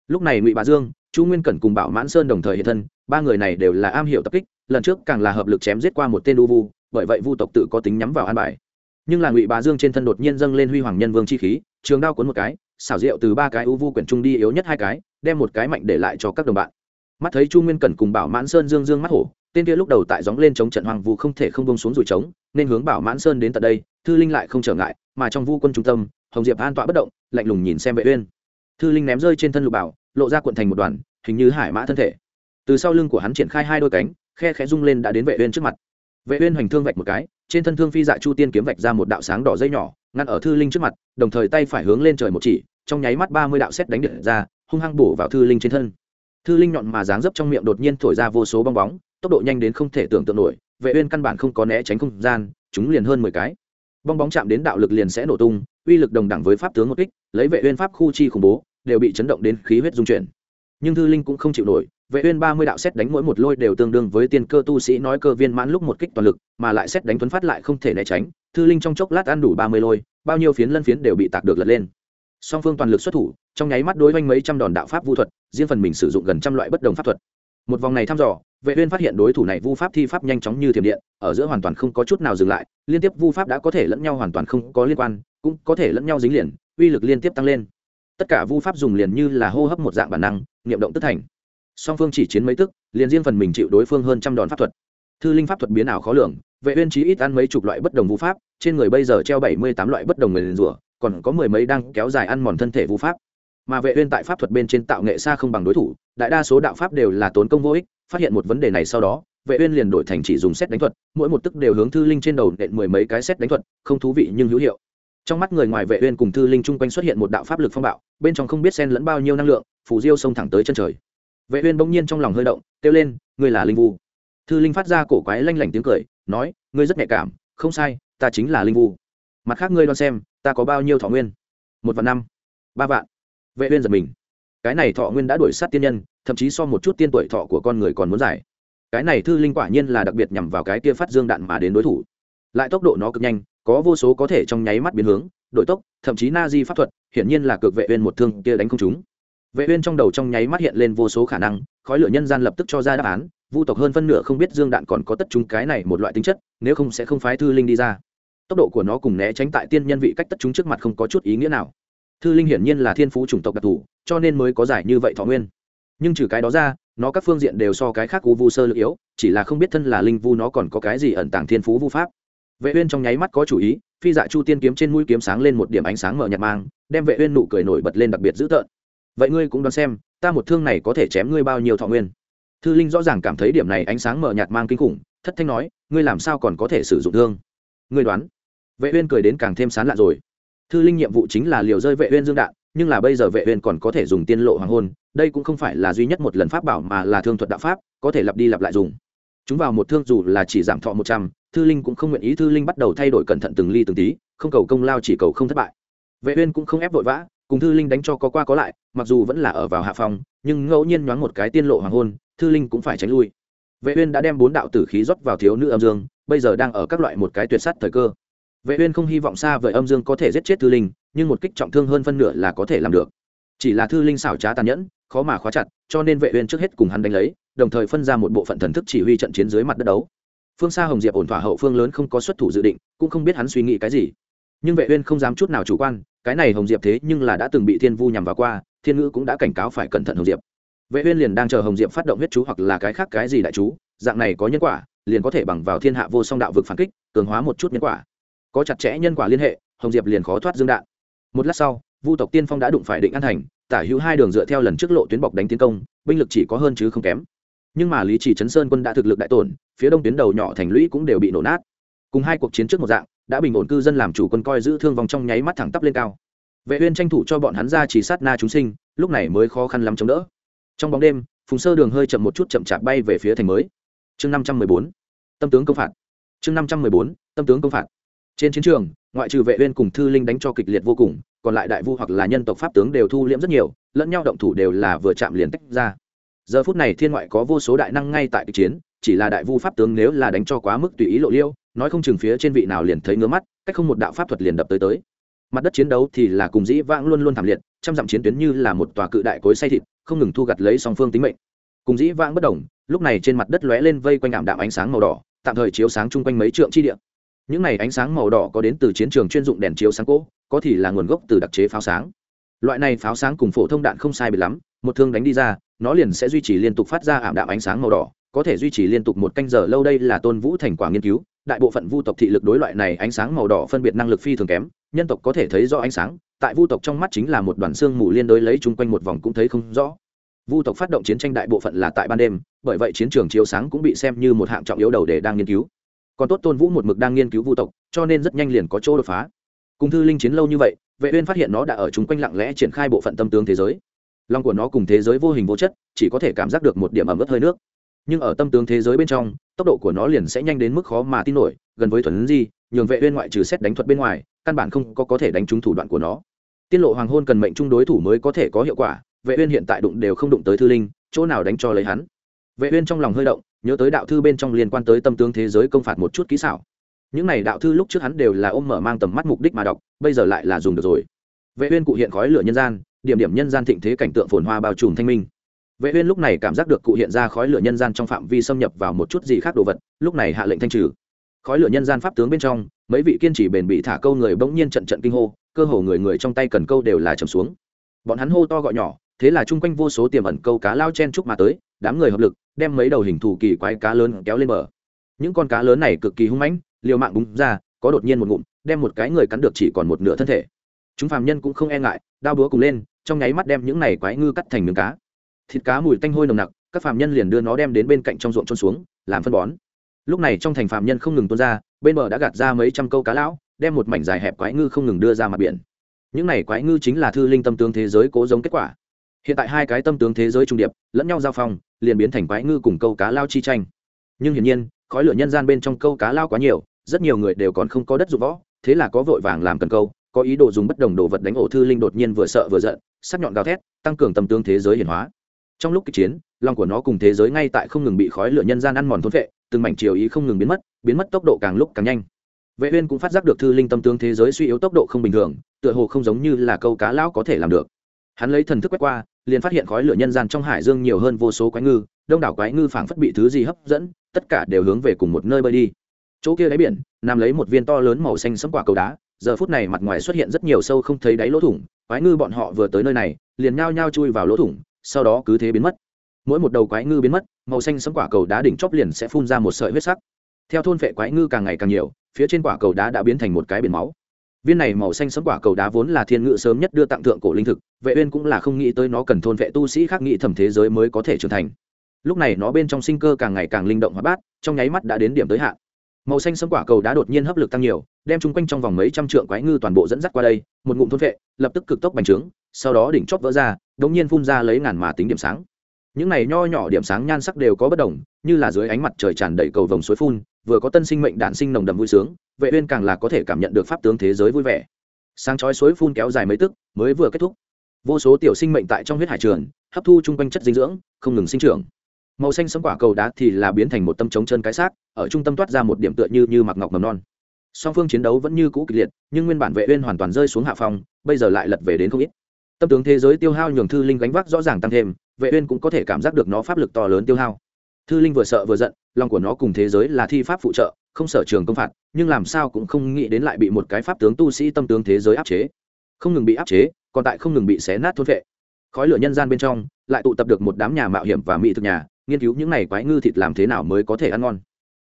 Lúc này ngụy bà dương, chu nguyên cẩn cùng bảo mãn sơn đồng thời hiện thân, ba người này đều là am hiểu tập kích, lần trước càng là hợp lực chém giết qua một tên u vu, bởi vậy vu tộc tự có tính nhắm vào an bài. Nhưng là ngụy bà dương trên thân đột nhiên dâng lên huy hoàng nhân vương chi khí, trường đao cuốn một cái, xảo diệu từ ba cái u vu quyển trung đi yếu nhất hai cái, đem một cái mạnh để lại cho các đồng bạn. Mắt thấy chu nguyên cẩn cùng bảo mãn sơn dương dương mắt hổ, tên kia lúc đầu tại gióng lên chống trận hoàng vu không thể không bông xuống rủi trống nên hướng bảo mãn sơn đến tận đây, thư linh lại không trở ngại, mà trong vu quân trung tâm, hồng diệp an tọa bất động, lạnh lùng nhìn xem vệ uyên. Thư linh ném rơi trên thân lục bảo, lộ ra cuộn thành một đoàn, hình như hải mã thân thể. Từ sau lưng của hắn triển khai hai đôi cánh, khe khẽ rung lên đã đến vệ uyên trước mặt. Vệ uyên hoành thương vạch một cái, trên thân thương phi dạ chu tiên kiếm vạch ra một đạo sáng đỏ dây nhỏ, ngăn ở thư linh trước mặt, đồng thời tay phải hướng lên trời một chỉ, trong nháy mắt ba mươi đạo xét đánh điện ra, hung hăng bổ vào thư linh trên thân. Thư linh nhọn mà dáng dấp trong miệng đột nhiên thổi ra vô số bong bóng, tốc độ nhanh đến không thể tưởng tượng nổi vệ uyên căn bản không có né tránh không gian, chúng liền hơn mười cái. Bong bóng chạm đến đạo lực liền sẽ nổ tung, uy lực đồng đẳng với pháp tướng một kích, lấy vệ uyên pháp khu chi khủng bố, đều bị chấn động đến khí huyết dung chuyển. Nhưng thư linh cũng không chịu nổi, vệ uyên ba mươi đạo xét đánh mỗi một lôi đều tương đương với tiên cơ tu sĩ nói cơ viên mãn lúc một kích toàn lực, mà lại xét đánh tuấn phát lại không thể né tránh, thư linh trong chốc lát ăn đủ ba mươi lôi, bao nhiêu phiến lân phiến đều bị tạc được lật lên. Song phương toàn lực xuất thủ, trong nháy mắt đối với mấy trăm đòn đạo pháp vu thuật, riêng phần mình sử dụng gần trăm loại bất đồng pháp thuật. Một vòng này thăm dò vệ uyên phát hiện đối thủ này vu pháp thi pháp nhanh chóng như thiểm điện, ở giữa hoàn toàn không có chút nào dừng lại, liên tiếp vu pháp đã có thể lẫn nhau hoàn toàn không có liên quan, cũng có thể lẫn nhau dính liền, uy lực liên tiếp tăng lên. Tất cả vu pháp dùng liền như là hô hấp một dạng bản năng, niệm động tức thành. Song phương chỉ chiến mấy tức, liền riêng phần mình chịu đối phương hơn trăm đòn pháp thuật. Thư linh pháp thuật biến ảo khó lường, vệ uyên chí ít ăn mấy chục loại bất đồng vu pháp, trên người bây giờ treo bảy mươi tám loại bất đồng người liền rủa, còn có mười mấy đang kéo dài ăn mòn thân thể vu pháp. Mà vệ uyên tại pháp thuật bên trên tạo nghệ xa không bằng đối thủ, đại đa số đạo pháp đều là tốn công vô ích phát hiện một vấn đề này sau đó, vệ uyên liền đổi thành chỉ dùng xét đánh thuật, mỗi một tức đều hướng thư linh trên đầu nện mười mấy cái xét đánh thuật, không thú vị nhưng hữu hiệu. Trong mắt người ngoài vệ uyên cùng thư linh chung quanh xuất hiện một đạo pháp lực phong bạo, bên trong không biết xen lẫn bao nhiêu năng lượng, phù diêu xông thẳng tới chân trời. Vệ uyên bỗng nhiên trong lòng hơi động, kêu lên, ngươi là linh vu. Thư linh phát ra cổ quái lanh lảnh tiếng cười, nói, ngươi rất nhạy cảm, không sai, ta chính là linh vu. Mặt khác ngươi đoán xem, ta có bao nhiêu thọ nguyên? Một vạn năm. Ba vạn. Vệ uyên giật mình. Cái này thọ nguyên đã đuổi sát tiên nhân thậm chí so một chút tiên tuổi thọ của con người còn muốn dài. Cái này thư linh quả nhiên là đặc biệt nhằm vào cái kia phát dương đạn mà đến đối thủ. Lại tốc độ nó cực nhanh, có vô số có thể trong nháy mắt biến hướng, đội tốc, thậm chí na di pháp thuật, hiển nhiên là cực vệ uyên một thương kia đánh không chúng vệ uyên trong đầu trong nháy mắt hiện lên vô số khả năng, khói lửa nhân gian lập tức cho ra đáp án, vu tộc hơn phân nửa không biết dương đạn còn có tất chúng cái này một loại tính chất, nếu không sẽ không phái thư linh đi ra. Tốc độ của nó cùng né tránh tại tiên nhân vị cách tất chúng trước mặt không có chút ý nghĩa nào. Thư linh hiển nhiên là thiên phú chủng tộc đặc thù, cho nên mới có giải như vậy thọ nguyên nhưng trừ cái đó ra, nó các phương diện đều so cái khác u vu sơ lực yếu, chỉ là không biết thân là linh vu nó còn có cái gì ẩn tàng thiên phú vu pháp. Vệ uyên trong nháy mắt có chủ ý, phi dạ chu tiên kiếm trên mũi kiếm sáng lên một điểm ánh sáng mở nhạt mang, đem vệ uyên nụ cười nổi bật lên đặc biệt dữ tợn. Vậy ngươi cũng đoán xem, ta một thương này có thể chém ngươi bao nhiêu thọ nguyên? Thư linh rõ ràng cảm thấy điểm này ánh sáng mở nhạt mang kinh khủng, thất thanh nói, ngươi làm sao còn có thể sử dụng thương? Ngươi đoán. Vệ uyên cười đến càng thêm sán lạ rồi. Thư linh nhiệm vụ chính là liều rơi vệ uyên dương đạn nhưng là bây giờ vệ uyên còn có thể dùng tiên lộ hoàng hôn đây cũng không phải là duy nhất một lần pháp bảo mà là thương thuật đạo pháp có thể lặp đi lặp lại dùng. Chúng vào một thương dù là chỉ giảm thọ 100, thư linh cũng không nguyện ý thư linh bắt đầu thay đổi cẩn thận từng ly từng tí không cầu công lao chỉ cầu không thất bại. Vệ uyên cũng không ép vội vã cùng thư linh đánh cho có qua có lại mặc dù vẫn là ở vào hạ phòng nhưng ngẫu nhiên nhoáng một cái tiên lộ hoàng hôn thư linh cũng phải tránh lui. Vệ uyên đã đem bốn đạo tử khí rót vào thiếu nữ âm dương bây giờ đang ở các loại một cái tuyệt sát thời cơ. Vệ uyên không hy vọng xa vời âm dương có thể giết chết thư linh nhưng một kích trọng thương hơn phân nửa là có thể làm được. Chỉ là thư linh xảo trá tàn nhẫn, khó mà khóa chặt, cho nên vệ uyên trước hết cùng hắn đánh lấy, đồng thời phân ra một bộ phận thần thức chỉ huy trận chiến dưới mặt đất đấu. Phương xa hồng diệp ổn thỏa hậu phương lớn không có xuất thủ dự định, cũng không biết hắn suy nghĩ cái gì. Nhưng vệ uyên không dám chút nào chủ quan, cái này hồng diệp thế nhưng là đã từng bị thiên vu nhằm vào qua, thiên ngữ cũng đã cảnh cáo phải cẩn thận hồng diệp. Vệ uyên liền đang chờ hồng diệp phát động huyết chú hoặc là cái khác cái gì đại chú, dạng này có nhân quả, liền có thể bằng vào thiên hạ vô song đạo vực phản kích, cường hóa một chút nhân quả. Có chặt chẽ nhân quả liên hệ, hồng diệp liền khó thoát dương đạn một lát sau, vu tộc tiên phong đã đụng phải định an thành, tả hữu hai đường dựa theo lần trước lộ tuyến bọc đánh tiến công, binh lực chỉ có hơn chứ không kém. Nhưng mà lý trì chấn sơn quân đã thực lực đại tổn, phía đông tuyến đầu nhỏ thành lũy cũng đều bị nổ nát. Cùng hai cuộc chiến trước một dạng, đã bình ổn cư dân làm chủ quân coi giữ thương vong trong nháy mắt thẳng tắp lên cao. Vệ uyên tranh thủ cho bọn hắn ra chỉ sát na chúng sinh, lúc này mới khó khăn lắm chống đỡ. Trong bóng đêm, phùng sơ đường hơi chậm một chút chậm chạp bay về phía thành mới. Chương 514 tâm tướng công phạt. Chương 514 tâm tướng công phạt. Trên chiến trường ngoại trừ vệ uyên cùng thư linh đánh cho kịch liệt vô cùng, còn lại đại vu hoặc là nhân tộc pháp tướng đều thu liễm rất nhiều, lẫn nhau động thủ đều là vừa chạm liền tách ra. Giờ phút này thiên ngoại có vô số đại năng ngay tại kịch chiến, chỉ là đại vu pháp tướng nếu là đánh cho quá mức tùy ý lộ liêu, nói không chừng phía trên vị nào liền thấy ngứa mắt, cách không một đạo pháp thuật liền đập tới tới. Mặt đất chiến đấu thì là cùng dĩ vãng luôn luôn thảm liệt, trăm dặm chiến tuyến như là một tòa cự đại cối say thịt, không ngừng thu gặt lấy song phương tính mệnh. Cùng dĩ vãng bất đồng, lúc này trên mặt đất lóe lên vây quanh ảm đạm ánh sáng màu đỏ, tạm thời chiếu sáng chung quanh mấy trượng chi địa những này ánh sáng màu đỏ có đến từ chiến trường chuyên dụng đèn chiếu sáng cỗ có thì là nguồn gốc từ đặc chế pháo sáng. Loại này pháo sáng cùng phổ thông đạn không sai biệt lắm, một thương đánh đi ra, nó liền sẽ duy trì liên tục phát ra ảm đạm ánh sáng màu đỏ, có thể duy trì liên tục một canh giờ, lâu đây là tôn vũ thành quả nghiên cứu. Đại bộ phận vu tộc thị lực đối loại này ánh sáng màu đỏ phân biệt năng lực phi thường kém, nhân tộc có thể thấy rõ ánh sáng, tại vu tộc trong mắt chính là một đoàn xương mù liên đối lấy chung quanh một vòng cũng thấy không rõ. Vu tộc phát động chiến tranh đại bộ phận là tại ban đêm, bởi vậy chiến trường chiếu sáng cũng bị xem như một hạng trọng yếu đầu để đang nghiên cứu còn tốt tôn vũ một mực đang nghiên cứu vu tộc, cho nên rất nhanh liền có chỗ đột phá. Cùng thư linh chiến lâu như vậy, vệ uyên phát hiện nó đã ở chúng quanh lặng lẽ triển khai bộ phận tâm tướng thế giới. Lòng của nó cùng thế giới vô hình vô chất, chỉ có thể cảm giác được một điểm ẩm ướt hơi nước. Nhưng ở tâm tướng thế giới bên trong, tốc độ của nó liền sẽ nhanh đến mức khó mà tin nổi, gần với thuần di, nhường vệ uyên ngoại trừ xét đánh thuật bên ngoài, căn bản không có có thể đánh trúng thủ đoạn của nó. Tiên lộ hoàng hôn cần mệnh trung đối thủ mới có thể có hiệu quả, vệ uyên hiện tại đụng đều không đụng tới thư linh, chỗ nào đánh cho lấy hắn. Vệ uyên trong lòng hơi động nhớ tới đạo thư bên trong liên quan tới tâm tướng thế giới công phạt một chút kỹ xảo. Những này đạo thư lúc trước hắn đều là ôm mở mang tầm mắt mục đích mà đọc, bây giờ lại là dùng được rồi. Vệ uyên cụ hiện khói lửa nhân gian, điểm điểm nhân gian thịnh thế cảnh tượng phồn hoa bao trùm thanh minh. Vệ uyên lúc này cảm giác được cụ hiện ra khói lửa nhân gian trong phạm vi xâm nhập vào một chút gì khác đồ vật, lúc này hạ lệnh thanh trừ. Khói lửa nhân gian pháp tướng bên trong, mấy vị kiên trì bền bị thả câu người bỗng nhiên trận trận kinh hô, cơ hồ người người trong tay cần câu đều là trầm xuống. Bọn hắn hô to gọi nhỏ thế là chung quanh vô số tiềm ẩn câu cá lao chen chúc mà tới, đám người hợp lực, đem mấy đầu hình thù kỳ quái cá lớn kéo lên bờ. Những con cá lớn này cực kỳ hung mãnh, liều mạng búng ra, có đột nhiên một ngụm, đem một cái người cắn được chỉ còn một nửa thân thể. Chúng phàm nhân cũng không e ngại, đao búa cùng lên, trong nháy mắt đem những này quái ngư cắt thành miếng cá. Thịt cá mùi tanh hôi nồng nặc, các phàm nhân liền đưa nó đem đến bên cạnh trong ruộng trôn xuống, làm phân bón. Lúc này trong thành phàm nhân không ngừng tuôn ra, bên bờ đã gạt ra mấy trăm câu cá lão, đem một mảnh dài hẹp quái ngư không ngừng đưa ra mặt biển. Những này quái ngư chính là thư linh tâm tướng thế giới cố giống kết quả hiện tại hai cái tâm tướng thế giới trung điệp, lẫn nhau giao phong, liền biến thành quái ngư cùng câu cá lao chi tranh. Nhưng hiển nhiên, khói lửa nhân gian bên trong câu cá lao quá nhiều, rất nhiều người đều còn không có đất dụng võ, thế là có vội vàng làm cần câu, có ý đồ dùng bất đồng đồ vật đánh ổ thư linh đột nhiên vừa sợ vừa giận, sắc nhọn gào thét, tăng cường tâm tướng thế giới hiển hóa. Trong lúc kịch chiến, lòng của nó cùng thế giới ngay tại không ngừng bị khói lửa nhân gian ăn mòn thốn vệ, từng mảnh chiều ý không ngừng biến mất biến mất tốc độ càng lúc càng nhanh. Vệ uyên cũng phát giác được thư linh tâm tướng thế giới suy yếu tốc độ không bình thường, tựa hồ không giống như là câu cá lão có thể làm được. Hắn lấy thần thức quét qua liền phát hiện khói lửa nhân gian trong hải dương nhiều hơn vô số quái ngư, đông đảo quái ngư phảng phất bị thứ gì hấp dẫn, tất cả đều hướng về cùng một nơi bơi đi. Chỗ kia đáy biển, nằm lấy một viên to lớn màu xanh sẫm quả cầu đá, giờ phút này mặt ngoài xuất hiện rất nhiều sâu không thấy đáy lỗ thủng, quái ngư bọn họ vừa tới nơi này, liền nhao nhao chui vào lỗ thủng, sau đó cứ thế biến mất. Mỗi một đầu quái ngư biến mất, màu xanh sẫm quả cầu đá đỉnh chóp liền sẽ phun ra một sợi huyết sắc. Theo thôn vệ quái ngư càng ngày càng nhiều, phía trên quả cầu đá đã biến thành một cái biển máu viên này màu xanh sấm quả cầu đá vốn là thiên ngự sớm nhất đưa tặng thượng cổ linh thực, vệ uyên cũng là không nghĩ tới nó cần thôn vệ tu sĩ khác nghĩ thẩm thế giới mới có thể trưởng thành. Lúc này nó bên trong sinh cơ càng ngày càng linh động hóa bát, trong nháy mắt đã đến điểm tới hạn. Màu xanh sấm quả cầu đá đột nhiên hấp lực tăng nhiều, đem chung quanh trong vòng mấy trăm trượng quái ngư toàn bộ dẫn dắt qua đây, một ngụm thôn vệ, lập tức cực tốc bành trướng, sau đó đỉnh chóp vỡ ra đống nhiên phun ra lấy ngàn mà tính điểm sáng. Những này nho nhỏ điểm sáng nhan sắc đều có bất đồng, như là dưới ánh mặt trời tràn đầy cầu vồng suối phun vừa có tân sinh mệnh đản sinh nồng đậm vui sướng, vệ uyên càng là có thể cảm nhận được pháp tướng thế giới vui vẻ. Sáng chói suối phun kéo dài mấy tức, mới vừa kết thúc. Vô số tiểu sinh mệnh tại trong huyết hải trường, hấp thu chung quanh chất dinh dưỡng, không ngừng sinh trưởng. Màu xanh sẫm quả cầu đá thì là biến thành một tâm trống chân cái xác, ở trung tâm toát ra một điểm tựa như như mặc ngọc mầm non. Song phương chiến đấu vẫn như cũ kịch liệt, nhưng nguyên bản vệ uyên hoàn toàn rơi xuống hạ phòng bây giờ lại lật về đến không ít. Tâm tướng thế giới tiêu hao nhường thư linh gánh vác rõ ràng tăng thêm, vệ uyên cũng có thể cảm giác được nó pháp lực to lớn tiêu hao thư linh vừa sợ vừa giận, lòng của nó cùng thế giới là thi pháp phụ trợ, không sở trường công phạt, nhưng làm sao cũng không nghĩ đến lại bị một cái pháp tướng tu sĩ tâm tướng thế giới áp chế. Không ngừng bị áp chế, còn tại không ngừng bị xé nát thôn vệ. Khói lửa nhân gian bên trong, lại tụ tập được một đám nhà mạo hiểm và mỹ thực nhà, nghiên cứu những này quái ngư thịt làm thế nào mới có thể ăn ngon.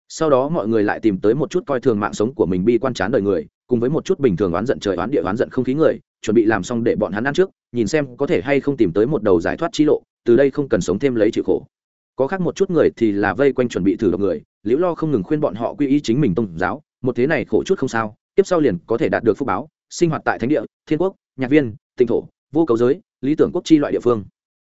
Sau đó mọi người lại tìm tới một chút coi thường mạng sống của mình bi quan chán đời người, cùng với một chút bình thường oán giận trời oán địa oán giận không khí người, chuẩn bị làm xong để bọn hắn ăn trước, nhìn xem có thể hay không tìm tới một đầu giải thoát chi lộ, từ đây không cần sống thêm lấy chịu khổ có khác một chút người thì là vây quanh chuẩn bị thử độc người, liễu lo không ngừng khuyên bọn họ quy y chính mình tôn giáo, một thế này khổ chút không sao, tiếp sau liền có thể đạt được phúc báo, sinh hoạt tại thánh địa, thiên quốc, nhạc viên, tinh thổ, vô cầu giới, lý tưởng quốc chi loại địa phương.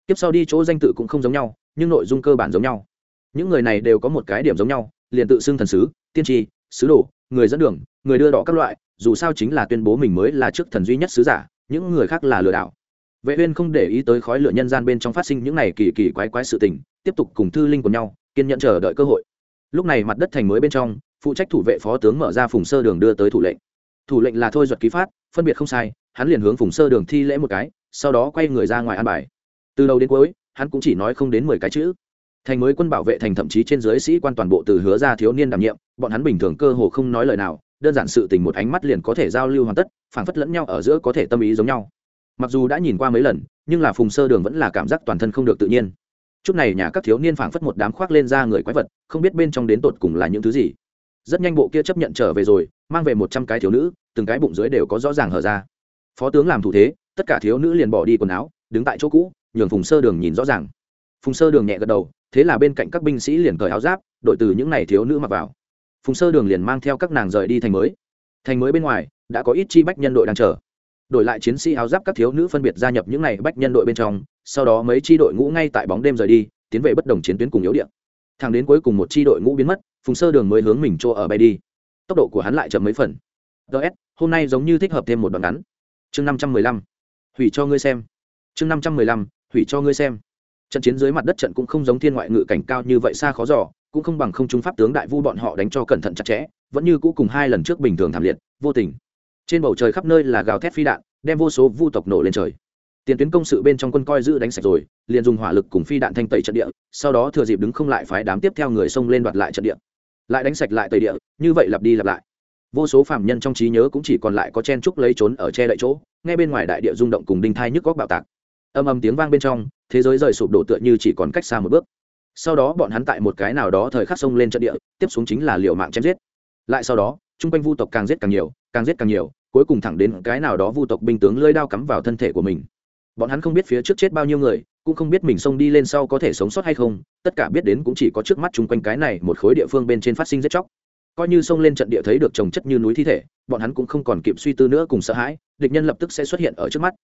Tiếp sau đi chỗ danh tự cũng không giống nhau, nhưng nội dung cơ bản giống nhau. Những người này đều có một cái điểm giống nhau, liền tự xưng thần sứ, tiên tri, sứ đồ, người dẫn đường, người đưa đỏ các loại, dù sao chính là tuyên bố mình mới là chức thần duy nhất sứ giả, những người khác là lừa đảo. Vệ uyên không để ý tới khói lửa nhân gian bên trong phát sinh những này kỳ kỳ quái quái sự tình tiếp tục cùng thư linh của nhau, kiên nhẫn chờ đợi cơ hội. Lúc này mặt đất thành mới bên trong, phụ trách thủ vệ phó tướng mở ra phùng sơ đường đưa tới thủ lệnh. Thủ lệnh là thôi duật ký phát, phân biệt không sai, hắn liền hướng phùng sơ đường thi lễ một cái, sau đó quay người ra ngoài an bài. Từ đầu đến cuối, hắn cũng chỉ nói không đến mười cái chữ. Thành mới quân bảo vệ thành thậm chí trên dưới sĩ quan toàn bộ từ hứa ra thiếu niên đảm nhiệm, bọn hắn bình thường cơ hồ không nói lời nào, đơn giản sự tình một ánh mắt liền có thể giao lưu hoàn tất, phảng phất lẫn nhau ở giữa có thể tâm ý giống nhau. Mặc dù đã nhìn qua mấy lần, nhưng là phùng sơ đường vẫn là cảm giác toàn thân không được tự nhiên chút này nhà các thiếu niên phảng phất một đám khoác lên ra người quái vật, không biết bên trong đến tột cùng là những thứ gì. Rất nhanh bộ kia chấp nhận trở về rồi, mang về một trăm cái thiếu nữ, từng cái bụng dưới đều có rõ ràng hở ra. Phó tướng làm thủ thế, tất cả thiếu nữ liền bỏ đi quần áo, đứng tại chỗ cũ, nhường phùng sơ đường nhìn rõ ràng. Phùng sơ đường nhẹ gật đầu, thế là bên cạnh các binh sĩ liền cởi áo giáp, đội từ những n à y thiếu nữ mặc vào. Phùng sơ đường liền mang theo các nàng rời đi thành mới. Thành mới bên ngoài, đã có ít chi bách nhân đội đang chờ. Đổi lại chiến sĩ áo giáp các thiếu nữ phân biệt gia nhập những n à y bách nhân đội bên trong sau đó mấy chi đội ngũ ngay tại bóng đêm rời đi, tiến về bất đồng chiến tuyến cùng yếu điện thẳng đến cuối cùng một chi đội ngũ biến mất, phùng sơ đường mới hướng mình chỗ ở bay đi. Tốc độ của hắn lại chậm mấy phần. Ts hôm nay giống như thích hợp thêm một đoạn ngắn. Chương năm trăm mười lăm. Hủy cho ngươi xem. Chương năm trăm mười lăm, hủy cho ngươi xem. Trận chiến dưới mặt đất trận cũng không giống thiên ngoại ngự cảnh cao như vậy xa khó giỏ cũng không bằng không trung pháp tướng đại vu bọn họ đánh cho cẩn thận chặt chẽ, vẫn như cũ cùng hai lần trước bình thường thảm liệt, vô tình. Trên bầu trời khắp nơi là gào thét phi đạn, đem vô số vu tộc nổ lên trời tiền tuyến công sự bên trong quân coi giữ đánh sạch rồi, liền dùng hỏa lực cùng phi đạn thanh tẩy trận địa, sau đó thừa dịp đứng không lại phái đám tiếp theo người xông lên đoạt lại trận địa. Lại đánh sạch lại tẩy địa, như vậy lặp đi lặp lại. Vô số phạm nhân trong trí nhớ cũng chỉ còn lại có chen trúc lấy trốn ở che đậy chỗ ngay bên ngoài đại địa rung động cùng đinh thai nhức góc bạo tạc. Âm âm tiếng vang bên trong, thế giới rời sụp đổ tựa như chỉ còn cách xa một bước. Sau đó bọn hắn tại một cái nào đó thời khắc sông lên trận địa, tiếp xuống chính là liệu mạng chém giết. Lại sau đó, chung quanh vu tộc càng giết càng nhiều, càng giết càng nhiều, cuối cùng thẳng đến cái nào đó vu tộc binh tướng lơi đao cắm vào thân thể của mình bọn hắn không biết phía trước chết bao nhiêu người cũng không biết mình xông đi lên sau có thể sống sót hay không tất cả biết đến cũng chỉ có trước mắt chung quanh cái này một khối địa phương bên trên phát sinh giết chóc coi như xông lên trận địa thấy được trồng chất như núi thi thể bọn hắn cũng không còn kịp suy tư nữa cùng sợ hãi địch nhân lập tức sẽ xuất hiện ở trước mắt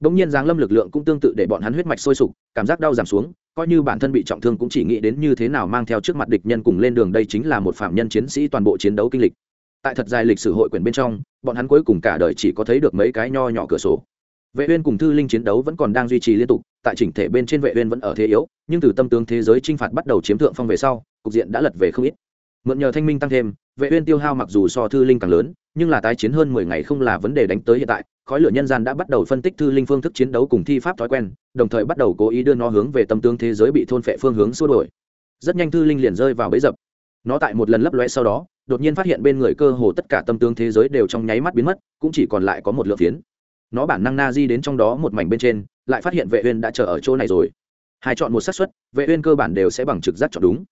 Đống nhiên giáng lâm lực lượng cũng tương tự để bọn hắn huyết mạch sôi sục, cảm giác đau giảm xuống, coi như bản thân bị trọng thương cũng chỉ nghĩ đến như thế nào mang theo trước mặt địch nhân cùng lên đường đây chính là một phạm nhân chiến sĩ toàn bộ chiến đấu kinh lịch. Tại thật dài lịch sử hội quyển bên trong, bọn hắn cuối cùng cả đời chỉ có thấy được mấy cái nho nhỏ cửa sổ. Vệ Uyên cùng Thư Linh chiến đấu vẫn còn đang duy trì liên tục, tại chỉnh thể bên trên Vệ Uyên vẫn ở thế yếu, nhưng từ tâm tướng thế giới chinh phạt bắt đầu chiếm thượng phong về sau, cục diện đã lật về không ít. Mượn nhờ thanh minh tăng thêm, Vệ Uyên tiêu hao mặc dù so Thư Linh càng lớn, nhưng là tái chiến hơn 10 ngày không là vấn đề đánh tới hiện tại, khói lửa nhân gian đã bắt đầu phân tích thư linh phương thức chiến đấu cùng thi pháp thói quen đồng thời bắt đầu cố ý đưa nó hướng về tâm tướng thế giới bị thôn phệ phương hướng xua đuổi. rất nhanh thư linh liền rơi vào bẫy dập nó tại một lần lấp lóe sau đó đột nhiên phát hiện bên người cơ hồ tất cả tâm tướng thế giới đều trong nháy mắt biến mất cũng chỉ còn lại có một lượng phiến nó bản năng na di đến trong đó một mảnh bên trên, lại phát hiện vệ uyên đã chờ ở chỗ này rồi. Hai chọn một xác suất, vệ uyên cơ bản đều sẽ bằng trực giác chọn đúng.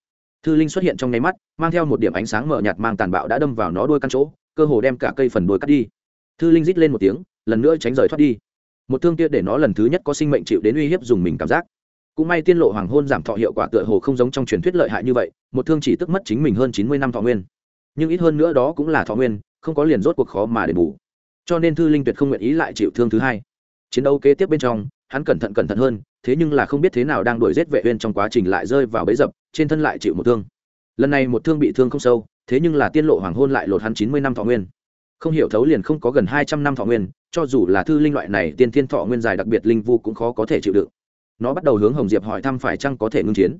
Thư linh xuất hiện trong nháy mắt, mang theo một điểm ánh sáng mờ nhạt mang tàn bạo đã đâm vào nó đuôi căn chỗ, cơ hồ đem cả cây phần đuôi cắt đi. Thư linh rít lên một tiếng, lần nữa tránh rời thoát đi. Một thương kia để nó lần thứ nhất có sinh mệnh chịu đến uy hiếp dùng mình cảm giác. Cũng may tiên lộ hoàng hôn giảm thọ hiệu quả tựa hồ không giống trong truyền thuyết lợi hại như vậy, một thương chỉ tức mất chính mình hơn chín mươi năm thọ nguyên. Nhưng ít hơn nữa đó cũng là thọ nguyên, không có liền rốt cuộc khó mà để bù cho nên thư linh tuyệt không nguyện ý lại chịu thương thứ hai. Chiến đấu kế tiếp bên trong, hắn cẩn thận cẩn thận hơn, thế nhưng là không biết thế nào đang đuổi giết vệ uyên trong quá trình lại rơi vào bẫy dập, trên thân lại chịu một thương. Lần này một thương bị thương không sâu, thế nhưng là tiên lộ hoàng hôn lại lột hắn chín mươi năm thọ nguyên. Không hiểu thấu liền không có gần hai trăm năm thọ nguyên, cho dù là thư linh loại này tiên thiên thọ nguyên dài đặc biệt linh vu cũng khó có thể chịu đựng. Nó bắt đầu hướng hồng diệp hỏi thăm phải chăng có thể ngưng chiến.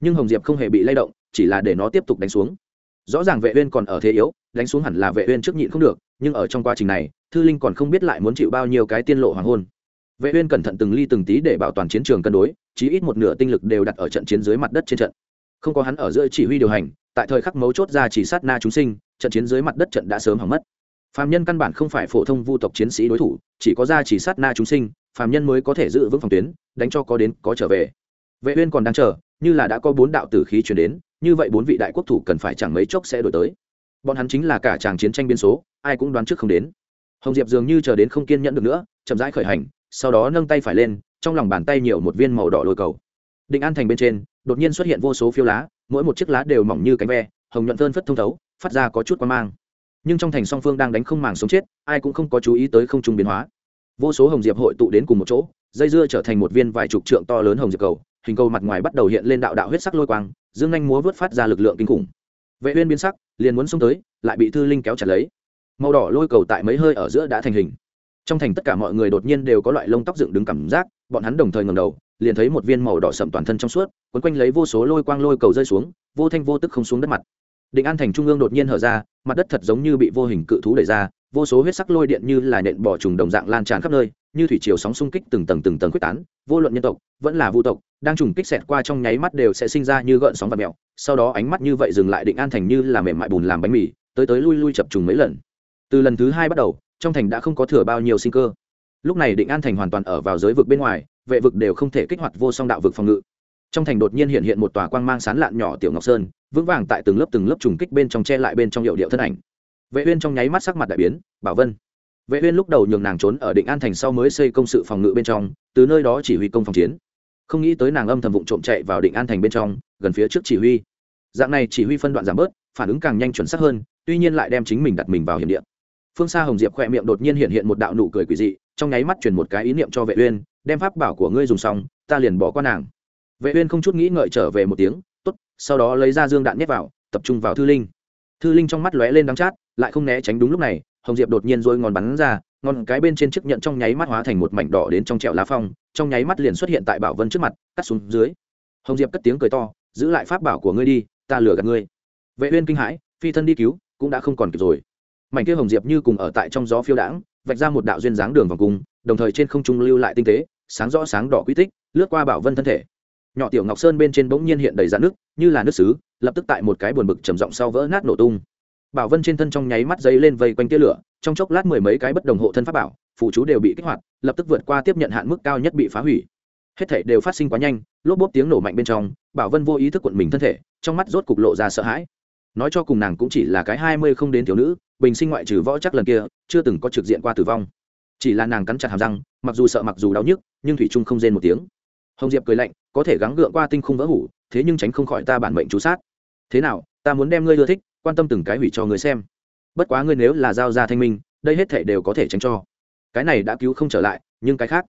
Nhưng hồng diệp không hề bị lay động, chỉ là để nó tiếp tục đánh xuống. Rõ ràng vệ uyên còn ở thế yếu, đánh xuống hẳn là vệ uyên trước nhịn không được nhưng ở trong quá trình này thư linh còn không biết lại muốn chịu bao nhiêu cái tiên lộ hoàng hôn vệ uyên cẩn thận từng ly từng tí để bảo toàn chiến trường cân đối chí ít một nửa tinh lực đều đặt ở trận chiến dưới mặt đất trên trận không có hắn ở giữa chỉ huy điều hành tại thời khắc mấu chốt ra chỉ sát na chúng sinh trận chiến dưới mặt đất trận đã sớm hỏng mất Phạm nhân căn bản không phải phổ thông vu tộc chiến sĩ đối thủ, chỉ có ra chỉ sát na chúng sinh, phạm nhân mới có thể giữ vững phòng tuyến, đánh cho có đến có trở về. Vệ Uyên còn đang chờ, như là đã có bốn đạo tử khí truyền đến, như vậy bốn vị đại quốc thủ cần phải chẳng mấy chốc sẽ đổi tới. Bọn hắn chính là cả chàng chiến tranh biên số, ai cũng đoán trước không đến. Hồng Diệp dường như chờ đến không kiên nhẫn được nữa, chậm rãi khởi hành, sau đó nâng tay phải lên, trong lòng bàn tay nhiều một viên màu đỏ lôi cầu. Định An thành bên trên, đột nhiên xuất hiện vô số phiêu lá, mỗi một chiếc lá đều mỏng như cánh ve, hồng nhuận thơn phất thông thấu, phát ra có chút quan mang nhưng trong thành song phương đang đánh không màng sống chết ai cũng không có chú ý tới không trung biến hóa vô số hồng diệp hội tụ đến cùng một chỗ dây dưa trở thành một viên vài chục trượng to lớn hồng diệp cầu hình cầu mặt ngoài bắt đầu hiện lên đạo đạo huyết sắc lôi quang dương anh múa vớt phát ra lực lượng kinh khủng vệ uyên biến sắc liền muốn xông tới, lại bị thư linh kéo chặt lấy. Màu đỏ lôi cầu tại mấy hơi ở giữa đã thành hình. Trong thành tất cả mọi người đột nhiên đều có loại lông tóc dựng đứng cảm giác, bọn hắn đồng thời ngẩng đầu, liền thấy một viên màu đỏ sậm toàn thân trong suốt, quấn quanh lấy vô số lôi quang lôi cầu rơi xuống, vô thanh vô tức không xuống đất mặt. Định an thành trung ương đột nhiên hở ra, mặt đất thật giống như bị vô hình cự thú đẩy ra vô số huyết sắc lôi điện như là nện bỏ trùng đồng dạng lan tràn khắp nơi, như thủy chiều sóng xung kích từng tầng từng tầng quyết tán, vô luận nhân tộc, vẫn là vu tộc, đang trùng kích xẹt qua trong nháy mắt đều sẽ sinh ra như gợn sóng và mèo, sau đó ánh mắt như vậy dừng lại định an thành như là mềm mại bùn làm bánh mì, tới tới lui lui chập trùng mấy lần. Từ lần thứ hai bắt đầu, trong thành đã không có thừa bao nhiêu sinh cơ. Lúc này định an thành hoàn toàn ở vào giới vực bên ngoài, vệ vực đều không thể kích hoạt vô song đạo vực phòng ngự. Trong thành đột nhiên hiện hiện một tòa quang mang sán lạn nhỏ tiểu ngọc sơn, vững vàng tại từng lớp từng lớp trùng kích bên trong che lại bên trong hiệu điệu thân ảnh vệ uyên trong nháy mắt sắc mặt đại biến, bảo vân. vệ uyên lúc đầu nhường nàng trốn ở định an thành sau mới xây công sự phòng ngự bên trong, từ nơi đó chỉ huy công phòng chiến. không nghĩ tới nàng âm thầm vụng trộm chạy vào định an thành bên trong, gần phía trước chỉ huy. dạng này chỉ huy phân đoạn giảm bớt, phản ứng càng nhanh chuẩn xác hơn, tuy nhiên lại đem chính mình đặt mình vào hiểm địa. phương xa hồng diệp khoe miệng đột nhiên hiện hiện một đạo nụ cười quỷ dị, trong nháy mắt truyền một cái ý niệm cho vệ uyên, đem pháp bảo của ngươi dùng xong, ta liền bỏ qua nàng. vệ uyên không chút nghĩ ngợi trở về một tiếng, tốt, sau đó lấy ra dương đạn nhét vào, tập trung vào thư linh. thư linh trong mắt lóe lên đắng chát lại không né tránh đúng lúc này, hồng diệp đột nhiên rôi ngòn bắn ra, ngón cái bên trên chiếc nhận trong nháy mắt hóa thành một mảnh đỏ đến trong trẹo lá phong, trong nháy mắt liền xuất hiện tại bảo vân trước mặt, cắt xuống dưới. Hồng diệp cất tiếng cười to, giữ lại pháp bảo của ngươi đi, ta lừa gạt ngươi. Vệ uyên kinh hãi, phi thân đi cứu, cũng đã không còn kịp rồi. Mảnh kia hồng diệp như cùng ở tại trong gió phiêu đãng, vạch ra một đạo duyên dáng đường vòng cung, đồng thời trên không trung lưu lại tinh tế, sáng rõ sáng đỏ quy tích, lướt qua bảo vân thân thể. Nhỏ tiểu ngọc sơn bên trên bỗng nhiên hiện đầy dạn nước như là nước xứ, lập tức tại một cái buồn bực trầm rộng sau vỡ nát nổ tung bảo vân trên thân trong nháy mắt dấy lên vây quanh tia lửa, trong chốc lát mười mấy cái bất đồng hộ thân pháp bảo phụ chú đều bị kích hoạt, lập tức vượt qua tiếp nhận hạn mức cao nhất bị phá hủy. Hết thể đều phát sinh quá nhanh, lốp bốp tiếng nổ mạnh bên trong, bảo vân vô ý thức quận mình thân thể, trong mắt rốt cục lộ ra sợ hãi. Nói cho cùng nàng cũng chỉ là cái hai mươi không đến thiếu nữ, bình sinh ngoại trừ võ chắc lần kia, chưa từng có trực diện qua tử vong. Chỉ là nàng cắn chặt hàm răng, mặc dù sợ mặc dù đau nhức, nhưng thủy trung không rên một tiếng. Hồng diệp cười lạnh, có thể gắng gượng qua tinh không vỡ hủ, thế nhưng tránh không khỏi ta bản mệnh chú sát. Thế nào, ta muốn đem ngươi ưa thích quan tâm từng cái hủy cho ngươi xem. Bất quá ngươi nếu là giao ra thanh minh, đây hết thể đều có thể tránh cho. Cái này đã cứu không trở lại, nhưng cái khác.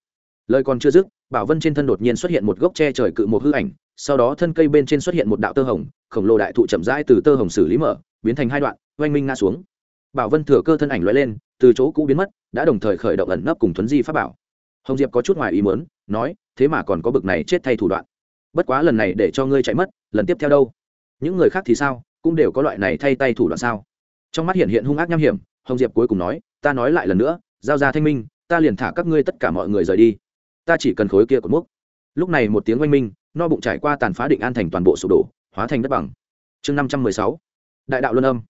Lời còn chưa dứt, bảo vân trên thân đột nhiên xuất hiện một gốc tre trời cự một hư ảnh, sau đó thân cây bên trên xuất hiện một đạo tơ hồng, khổng lồ đại thụ chậm rãi từ tơ hồng xử lý mở, biến thành hai đoạn, oanh minh ngã xuống. Bảo vân thừa cơ thân ảnh lóe lên, từ chỗ cũ biến mất, đã đồng thời khởi động ẩn nấp cùng thuấn di pháp bảo. Hồng diệp có chút ngoài ý muốn, nói, thế mà còn có bực này chết thay thủ đoạn. Bất quá lần này để cho ngươi chạy mất, lần tiếp theo đâu? Những người khác thì sao? Cũng đều có loại này thay tay thủ đoạn sao? Trong mắt hiện hiện hung ác nham hiểm, hồng diệp cuối cùng nói, ta nói lại lần nữa, giao ra thanh minh, ta liền thả các ngươi tất cả mọi người rời đi. Ta chỉ cần khối kia của mốc. Lúc này một tiếng oanh minh, no bụng trải qua tàn phá định an thành toàn bộ sụp đổ, hóa thành đất bằng. Chương năm trăm mười sáu, đại đạo luân âm.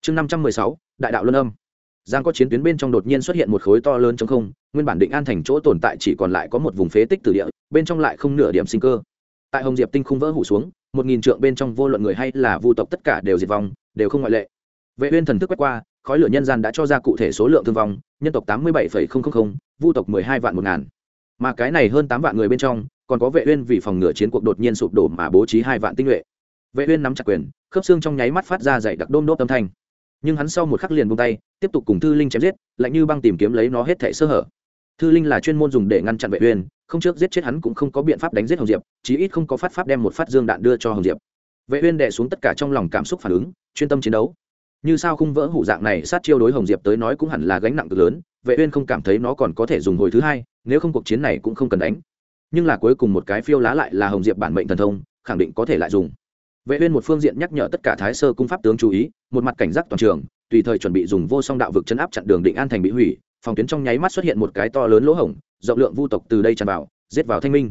Chương năm trăm mười sáu, đại đạo luân âm. Giang có chiến tuyến bên trong đột nhiên xuất hiện một khối to lớn trong không, nguyên bản định an thành chỗ tồn tại chỉ còn lại có một vùng phế tích tử địa, bên trong lại không nửa điểm sinh cơ. Tại hồng diệp tinh không vỡ hủ xuống một nghìn trượng bên trong vô luận người hay là vu tộc tất cả đều diệt vong, đều không ngoại lệ. Vệ uyên thần thức quét qua, khói lửa nhân gian đã cho ra cụ thể số lượng thương vong, nhân tộc tám mươi bảy vu tộc mười hai vạn một ngàn. Mà cái này hơn tám vạn người bên trong, còn có vệ uyên vì phòng ngừa chiến cuộc đột nhiên sụp đổ mà bố trí hai vạn tinh nhuệ. Vệ uyên nắm chặt quyền, khớp xương trong nháy mắt phát ra dày đặc đôm đốt âm thanh. Nhưng hắn sau một khắc liền buông tay, tiếp tục cùng thư linh chém giết, lạnh như băng tìm kiếm lấy nó hết thảy sơ hở. Thư linh là chuyên môn dùng để ngăn chặn vệ uyên không trước giết chết hắn cũng không có biện pháp đánh giết hồng diệp, chí ít không có phát pháp đem một phát dương đạn đưa cho hồng diệp. Vệ uyên đè xuống tất cả trong lòng cảm xúc phản ứng, chuyên tâm chiến đấu. Như sao không vỡ hủ dạng này sát chiêu đối hồng diệp tới nói cũng hẳn là gánh nặng cực lớn, vệ uyên không cảm thấy nó còn có thể dùng hồi thứ hai, nếu không cuộc chiến này cũng không cần đánh. Nhưng là cuối cùng một cái phiêu lá lại là hồng diệp bản mệnh thần thông, khẳng định có thể lại dùng. Vệ uyên một phương diện nhắc nhở tất cả thái sơ cung pháp tướng chú ý, một mặt cảnh giác toàn trường, tùy thời chuẩn bị dùng vô song đạo vực chấn áp chặn đường định an thành bị hủy, phòng tuyến trong nháy mắt xuất hiện một cái to lớn lỗ hổng rộng lượng vu tộc từ đây tràn vào, giết vào thanh minh.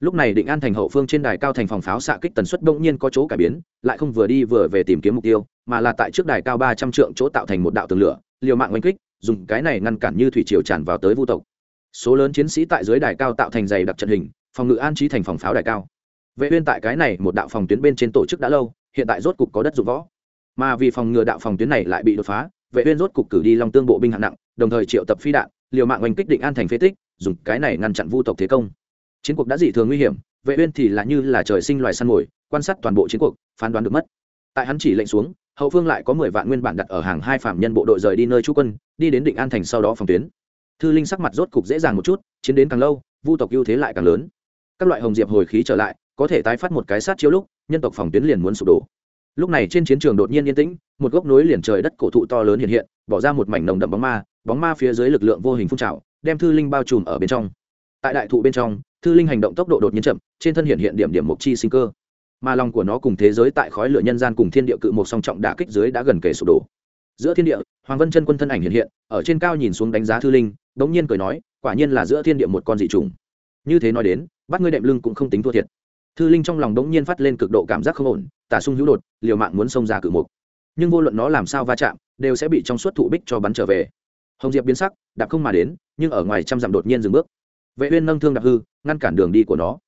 Lúc này định an thành hậu phương trên đài cao thành phòng pháo xạ kích tần suất bỗng nhiên có chỗ cải biến, lại không vừa đi vừa về tìm kiếm mục tiêu, mà là tại trước đài cao ba trăm trượng chỗ tạo thành một đạo tường lửa, liều mạng oanh kích, dùng cái này ngăn cản như thủy triều tràn vào tới vu tộc. Số lớn chiến sĩ tại dưới đài cao tạo thành dày đặc trận hình, phòng ngự an trí thành phòng pháo đài cao. Vệ uyên tại cái này một đạo phòng tuyến bên trên tổ chức đã lâu, hiện tại rốt cục có đất dụng võ. Mà vì phòng ngừa đạo phòng tuyến này lại bị đột phá, vệ uyên rốt cục cử đi long tương bộ binh hạng nặng, đồng thời triệu tập phi đạn, liều mạng oanh kích định an thành phế tích dùng cái này ngăn chặn vu tộc thế công. Chiến cuộc đã dị thường nguy hiểm, vệ uyên thì là như là trời sinh loài săn mồi, quan sát toàn bộ chiến cuộc, phán đoán được mất. Tại hắn chỉ lệnh xuống, hậu phương lại có mười vạn nguyên bản đặt ở hàng hai phạm nhân bộ đội rời đi nơi trú quân, đi đến định an thành sau đó phòng tuyến. Thư linh sắc mặt rốt cục dễ dàng một chút, chiến đến càng lâu, vu tộc ưu thế lại càng lớn. Các loại hồng diệp hồi khí trở lại, có thể tái phát một cái sát chiếu lúc, nhân tộc phòng tuyến liền muốn sụp đổ. Lúc này trên chiến trường đột nhiên yên tĩnh, một gốc núi liền trời đất cổ thụ to lớn hiện hiện, bỏ ra một mảnh nồng đậm bóng ma bóng ma phía dưới lực lượng vô hình phun trào đem thư linh bao trùm ở bên trong. Tại đại thụ bên trong, thư linh hành động tốc độ đột nhiên chậm, trên thân hiện hiện điểm điểm mục chi sinh cơ. Mà lòng của nó cùng thế giới tại khói lửa nhân gian cùng thiên địa cự một song trọng đả kích dưới đã gần kề sụp đổ. Giữa thiên địa, hoàng vân chân quân thân ảnh hiện hiện, ở trên cao nhìn xuống đánh giá thư linh, đống nhiên cười nói, quả nhiên là giữa thiên địa một con dị trùng như thế nói đến, bắt ngươi đệm lưng cũng không tính thua thiệt. Thư linh trong lòng đống nhiên phát lên cực độ cảm giác không ổn, tả sung hữu đột, liều mạng muốn xông ra cự mục nhưng vô luận nó làm sao va chạm, đều sẽ bị trong suốt thụ bích cho bắn trở về hồng diệp biến sắc, đạp không mà đến, nhưng ở ngoài trăm dặm đột nhiên dừng bước. Vệ uyên nâng thương đạp hư, ngăn cản đường đi của nó.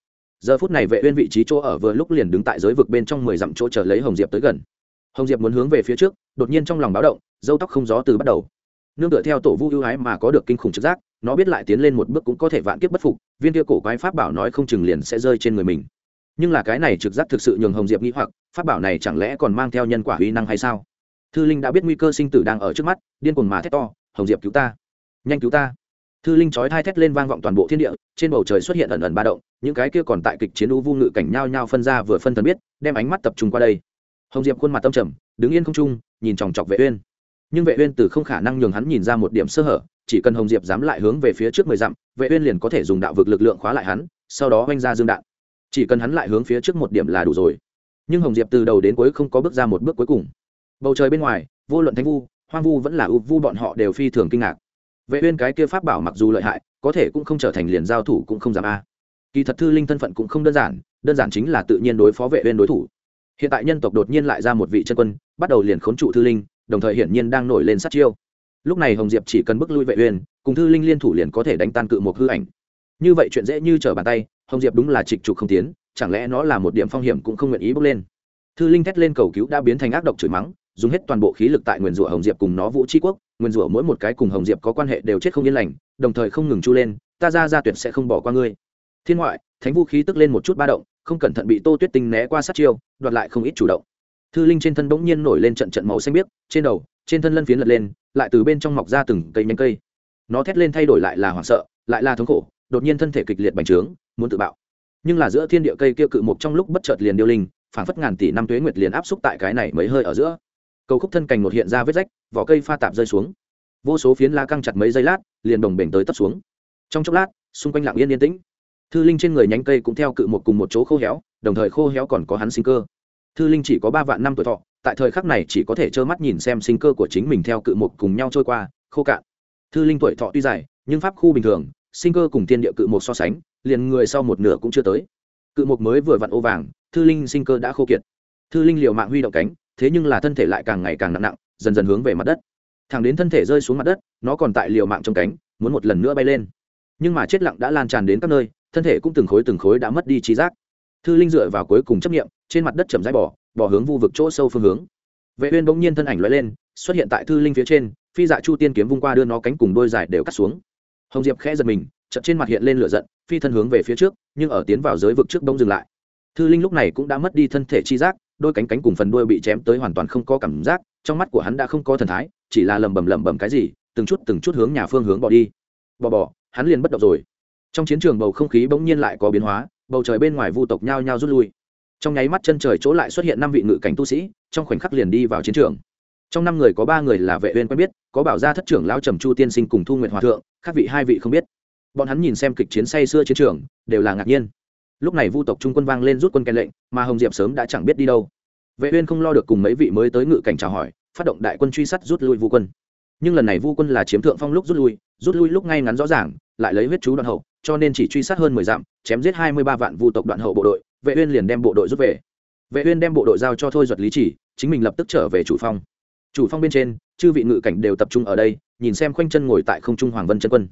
Giờ phút này vệ uyên vị trí chỗ ở vừa lúc liền đứng tại giới vực bên trong mười dặm chỗ chờ lấy hồng diệp tới gần. Hồng diệp muốn hướng về phía trước, đột nhiên trong lòng báo động, dâu tóc không gió từ bắt đầu. Nương tựa theo tổ vu ưu ái mà có được kinh khủng trực giác, nó biết lại tiến lên một bước cũng có thể vạn kiếp bất phục, viên kia cổ quái pháp bảo nói không chừng liền sẽ rơi trên người mình. Nhưng là cái này trực giác thực sự nhường hồng diệp nghĩ hoặc, pháp bảo này chẳng lẽ còn mang theo nhân quả uy năng hay sao? Thư linh đã biết nguy cơ sinh tử đang ở trước mắt, điên cuồng mà thét to hồng diệp cứu ta. Nhanh cứu ta. Thư linh chói thai thét lên vang vọng toàn bộ thiên địa, trên bầu trời xuất hiện ẩn ẩn ba động, những cái kia còn tại kịch chiến u vu ngự cảnh nhao nhao phân ra vừa phân thần biết, đem ánh mắt tập trung qua đây. Hồng diệp khuôn mặt tâm trầm, đứng yên không trung, nhìn chòng chọc vệ uyên. Nhưng vệ uyên từ không khả năng nhường hắn nhìn ra một điểm sơ hở, chỉ cần hồng diệp dám lại hướng về phía trước mười dặm, vệ uyên liền có thể dùng đạo vực lực lượng khóa lại hắn, sau đó oanh ra dương đạn. Chỉ cần hắn lại hướng phía trước một điểm là đủ rồi. Nhưng hồng diệp từ đầu đến cuối không có bước ra một bước cuối cùng. Bầu trời bên ngoài, vô luận thánh vu hoang vu vẫn là ưu vu bọn họ đều phi thường kinh ngạc. Vệ uyên cái kia pháp bảo mặc dù lợi hại, có thể cũng không trở thành liền giao thủ cũng không dám a. Kỳ thật thư linh thân phận cũng không đơn giản đơn giản chính là tự nhiên đối phó vệ uyên đối thủ. Hiện tại nhân tộc đột nhiên lại ra một vị chân quân, bắt đầu liền khốn trụ thư linh, đồng thời hiển nhiên đang nổi lên sát chiêu. Lúc này hồng diệp chỉ cần bước lui vệ uyên, cùng thư linh liên thủ liền có thể đánh tan cự một hư ảnh. Như vậy chuyện dễ như trở bàn tay, hồng diệp đúng là trịch trục không tiến, chẳng lẽ nó là một điểm phong hiểm cũng không nguyện ý bước lên. Thư linh thét lên cầu cứu đã biến thành ác độc chửi mắng dùng hết toàn bộ khí lực tại nguyền rủa hồng diệp cùng nó vũ tri quốc, nguyền rủa mỗi một cái cùng hồng diệp có quan hệ đều chết không yên lành, đồng thời không ngừng chu lên, ta ra ra tuyệt sẽ không bỏ qua ngươi. Thiên ngoại, thánh vũ khí tức lên một chút ba động, không cẩn thận bị tô tuyết tinh né qua sát chiêu, đoạt lại không ít chủ động. Thư linh trên thân bỗng nhiên nổi lên trận trận màu xanh biếc, trên đầu, trên thân lân phiến lật lên, lại từ bên trong mọc ra từng cây nhánh cây. Nó thét lên thay đổi lại là hoảng sợ, lại là thống khổ, đột nhiên thân thể kịch liệt bành trướng, muốn tự bạo. Nhưng là giữa thiên địa cây kia cự mục trong lúc bất chợt liền điêu linh, phảng phất ngàn tỷ năm tuế nguyệt liền áp xúc tại cái này mấy hơi ở giữa cầu khúc thân cành một hiện ra vết rách, vỏ cây pha tạp rơi xuống. Vô số phiến lá căng chặt mấy giây lát, liền đồng bể tới tấp xuống. Trong chốc lát, xung quanh lặng yên yên tĩnh. Thư linh trên người nhánh cây cũng theo cự một cùng một chỗ khô héo, đồng thời khô héo còn có hắn sinh cơ. Thư linh chỉ có ba vạn năm tuổi thọ, tại thời khắc này chỉ có thể trơ mắt nhìn xem sinh cơ của chính mình theo cự một cùng nhau trôi qua, khô cạn. Thư linh tuổi thọ tuy dài, nhưng pháp khu bình thường, sinh cơ cùng tiên địa cự một so sánh, liền người sau một nửa cũng chưa tới. Cự một mới vừa vặn ô vàng, thư linh sinh cơ đã khô kiệt. Thư linh liều mạng huy động cánh thế nhưng là thân thể lại càng ngày càng nặng nặng, dần dần hướng về mặt đất. Thẳng đến thân thể rơi xuống mặt đất, nó còn tại liều mạng trong cánh, muốn một lần nữa bay lên. Nhưng mà chết lặng đã lan tràn đến các nơi, thân thể cũng từng khối từng khối đã mất đi trí giác. Thư linh dựa vào cuối cùng chấp nghiệm trên mặt đất chậm rãi bỏ bỏ hướng vu vực chỗ sâu phương hướng. Vệ uyên bỗng nhiên thân ảnh lóe lên, xuất hiện tại thư linh phía trên, phi dạ chu tiên kiếm vung qua đưa nó cánh cùng đôi dài đều cắt xuống. Hồng diệp khẽ giật mình, chợt trên mặt hiện lên lửa giận, phi thân hướng về phía trước, nhưng ở tiến vào giới vực trước đông dừng lại. Thư linh lúc này cũng đã mất đi thân thể chi giác đôi cánh cánh cùng phần đuôi bị chém tới hoàn toàn không có cảm giác, trong mắt của hắn đã không có thần thái, chỉ là lầm bầm lầm bầm cái gì, từng chút từng chút hướng nhà phương hướng bỏ đi. Bỏ bỏ hắn liền bất động rồi. Trong chiến trường bầu không khí bỗng nhiên lại có biến hóa, bầu trời bên ngoài vu tộc nhao nhao rút lui. Trong nháy mắt chân trời chỗ lại xuất hiện năm vị ngự cảnh tu sĩ, trong khoảnh khắc liền đi vào chiến trường. Trong năm người có ba người là vệ uyên quen biết, có bảo gia thất trưởng lão trầm chu tiên sinh cùng thu nguyện hòa thượng các vị hai vị không biết. Bọn hắn nhìn xem kịch chiến say xưa chiến trường, đều là ngạc nhiên lúc này vu tộc trung quân vang lên rút quân kèn lệnh, mà hồng diệp sớm đã chẳng biết đi đâu. Vệ uyên không lo được cùng mấy vị mới tới ngự cảnh chào hỏi, phát động đại quân truy sát rút lui vu quân. Nhưng lần này vu quân là chiếm thượng phong lúc rút lui rút lui lúc ngay ngắn rõ ràng, lại lấy huyết chú đoạn hậu, cho nên chỉ truy sát hơn mười dặm, chém giết hai mươi ba vạn vu tộc đoạn hậu bộ đội, vệ uyên liền đem bộ đội rút về. Vệ uyên đem bộ đội giao cho thôi duật lý chỉ, chính mình lập tức trở về chủ phong. Chủ phong bên trên, chư vị ngự cảnh đều tập trung ở đây, nhìn xem quanh chân ngồi tại không trung hoàng vân chân quân.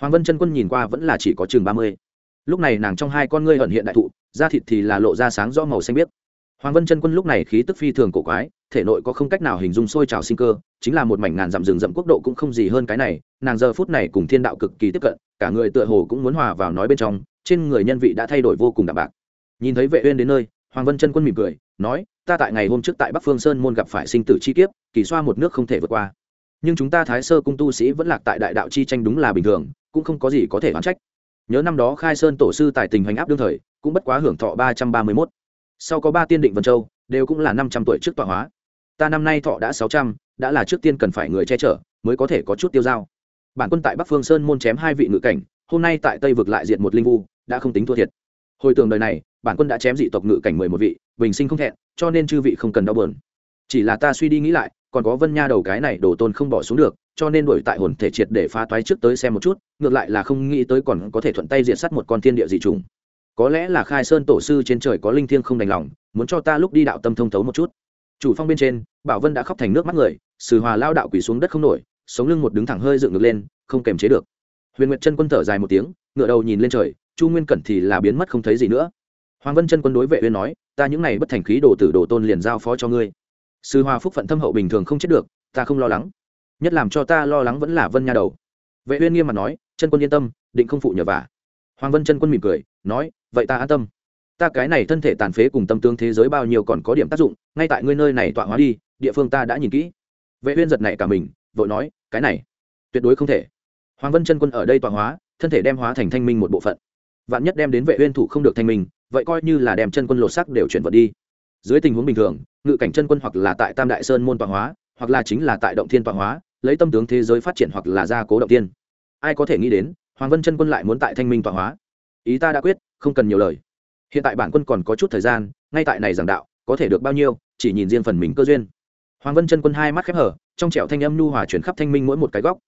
Hoàng vân chân quân nhìn qua vẫn là chỉ có chừng ba mươi lúc này nàng trong hai con ngươi hận hiện đại thụ, da thịt thì là lộ ra sáng rõ màu xanh biếc. Hoàng vân chân quân lúc này khí tức phi thường cổ quái, thể nội có không cách nào hình dung sôi trào sinh cơ, chính là một mảnh ngàn dặm rừng rậm quốc độ cũng không gì hơn cái này, nàng giờ phút này cùng thiên đạo cực kỳ tiếp cận, cả người tựa hồ cũng muốn hòa vào nói bên trong, trên người nhân vị đã thay đổi vô cùng đạm bạc. Nhìn thấy vệ uyên đến nơi, hoàng vân chân quân mỉm cười, nói, ta tại ngày hôm trước tại bắc phương sơn môn gặp phải sinh tử chi kiếp, kỳ xoa một nước không thể vượt qua. Nhưng chúng ta thái sơ cung tu sĩ vẫn lạc tại đại đạo chi tranh đúng là bình thường, cũng không có gì có thể oán trách nhớ năm đó khai sơn tổ sư tại tình hành áp đương thời, cũng bất quá hưởng thọ ba trăm ba mươi mốt. Sau có ba tiên định vân châu, đều cũng là năm trăm tuổi trước tọa hóa. Ta năm nay thọ đã sáu trăm, đã là trước tiên cần phải người che chở, mới có thể có chút tiêu dao. Bản quân tại bắc phương sơn môn chém hai vị ngự cảnh, hôm nay tại tây vực lại diện một linh vu, đã không tính thua thiệt. Hồi tưởng đời này, bản quân đã chém dị tộc ngự cảnh mười một vị, bình sinh không thẹn, cho nên chư vị không cần đau bờn chỉ là ta suy đi nghĩ lại, còn có vân nha đầu cái này đổ tôn không bỏ xuống được cho nên đổi tại hồn thể triệt để phá toái trước tới xem một chút, ngược lại là không nghĩ tới còn có thể thuận tay diệt sát một con thiên địa dị trùng có lẽ là khai sơn tổ sư trên trời có linh thiêng không đành lòng, muốn cho ta lúc đi đạo tâm thông thấu một chút. Chủ phong bên trên, bảo vân đã khóc thành nước mắt người, sử hòa lao đạo quỳ xuống đất không nổi, sống lưng một đứng thẳng hơi dựng ngược lên, không kềm chế được. Huyền nguyệt chân quân thở dài một tiếng ngựa đầu nhìn lên trời, chu nguyên cẩn thì là biến mất không thấy gì nữa. Hoàng vân chân quân đối vệ uyên nói, ta những này bất thành khí đồ tử đồ tôn liền giao phó cho ngươi. Sư hòa phúc phận thâm hậu bình thường không chết được, ta không lo lắng nhất làm cho ta lo lắng vẫn là vân nha đầu. Vệ uyên nghiêm mặt nói, chân quân yên tâm, định không phụ nhờ vả. Hoàng vân chân quân mỉm cười, nói, vậy ta an tâm. Ta cái này thân thể tàn phế cùng tâm tương thế giới bao nhiêu còn có điểm tác dụng, ngay tại ngươi nơi này tọa hóa đi, địa phương ta đã nhìn kỹ. Vệ uyên giật nảy cả mình, vội nói, cái này, tuyệt đối không thể. Hoàng vân chân quân ở đây tọa hóa, thân thể đem hóa thành thanh minh một bộ phận. Vạn nhất đem đến vệ uyên thủ không được thanh minh, vậy coi như là đem chân quân lột xác đều chuyển vận đi. Dưới tình huống bình thường, ngự cảnh chân quân hoặc là tại tam đại sơn môn tọa hóa, hoặc là chính là tại động thiên tọa hóa lấy tâm tướng thế giới phát triển hoặc là gia cố động tiên. Ai có thể nghĩ đến, hoàng vân chân quân lại muốn tại thanh minh tọa hóa. Ý ta đã quyết, không cần nhiều lời. Hiện tại bản quân còn có chút thời gian, ngay tại này giảng đạo, có thể được bao nhiêu, chỉ nhìn riêng phần mình cơ duyên. Hoàng vân chân quân hai mắt khép hở, trong trẻo thanh âm nhu hòa chuyển khắp thanh minh mỗi một cái góc.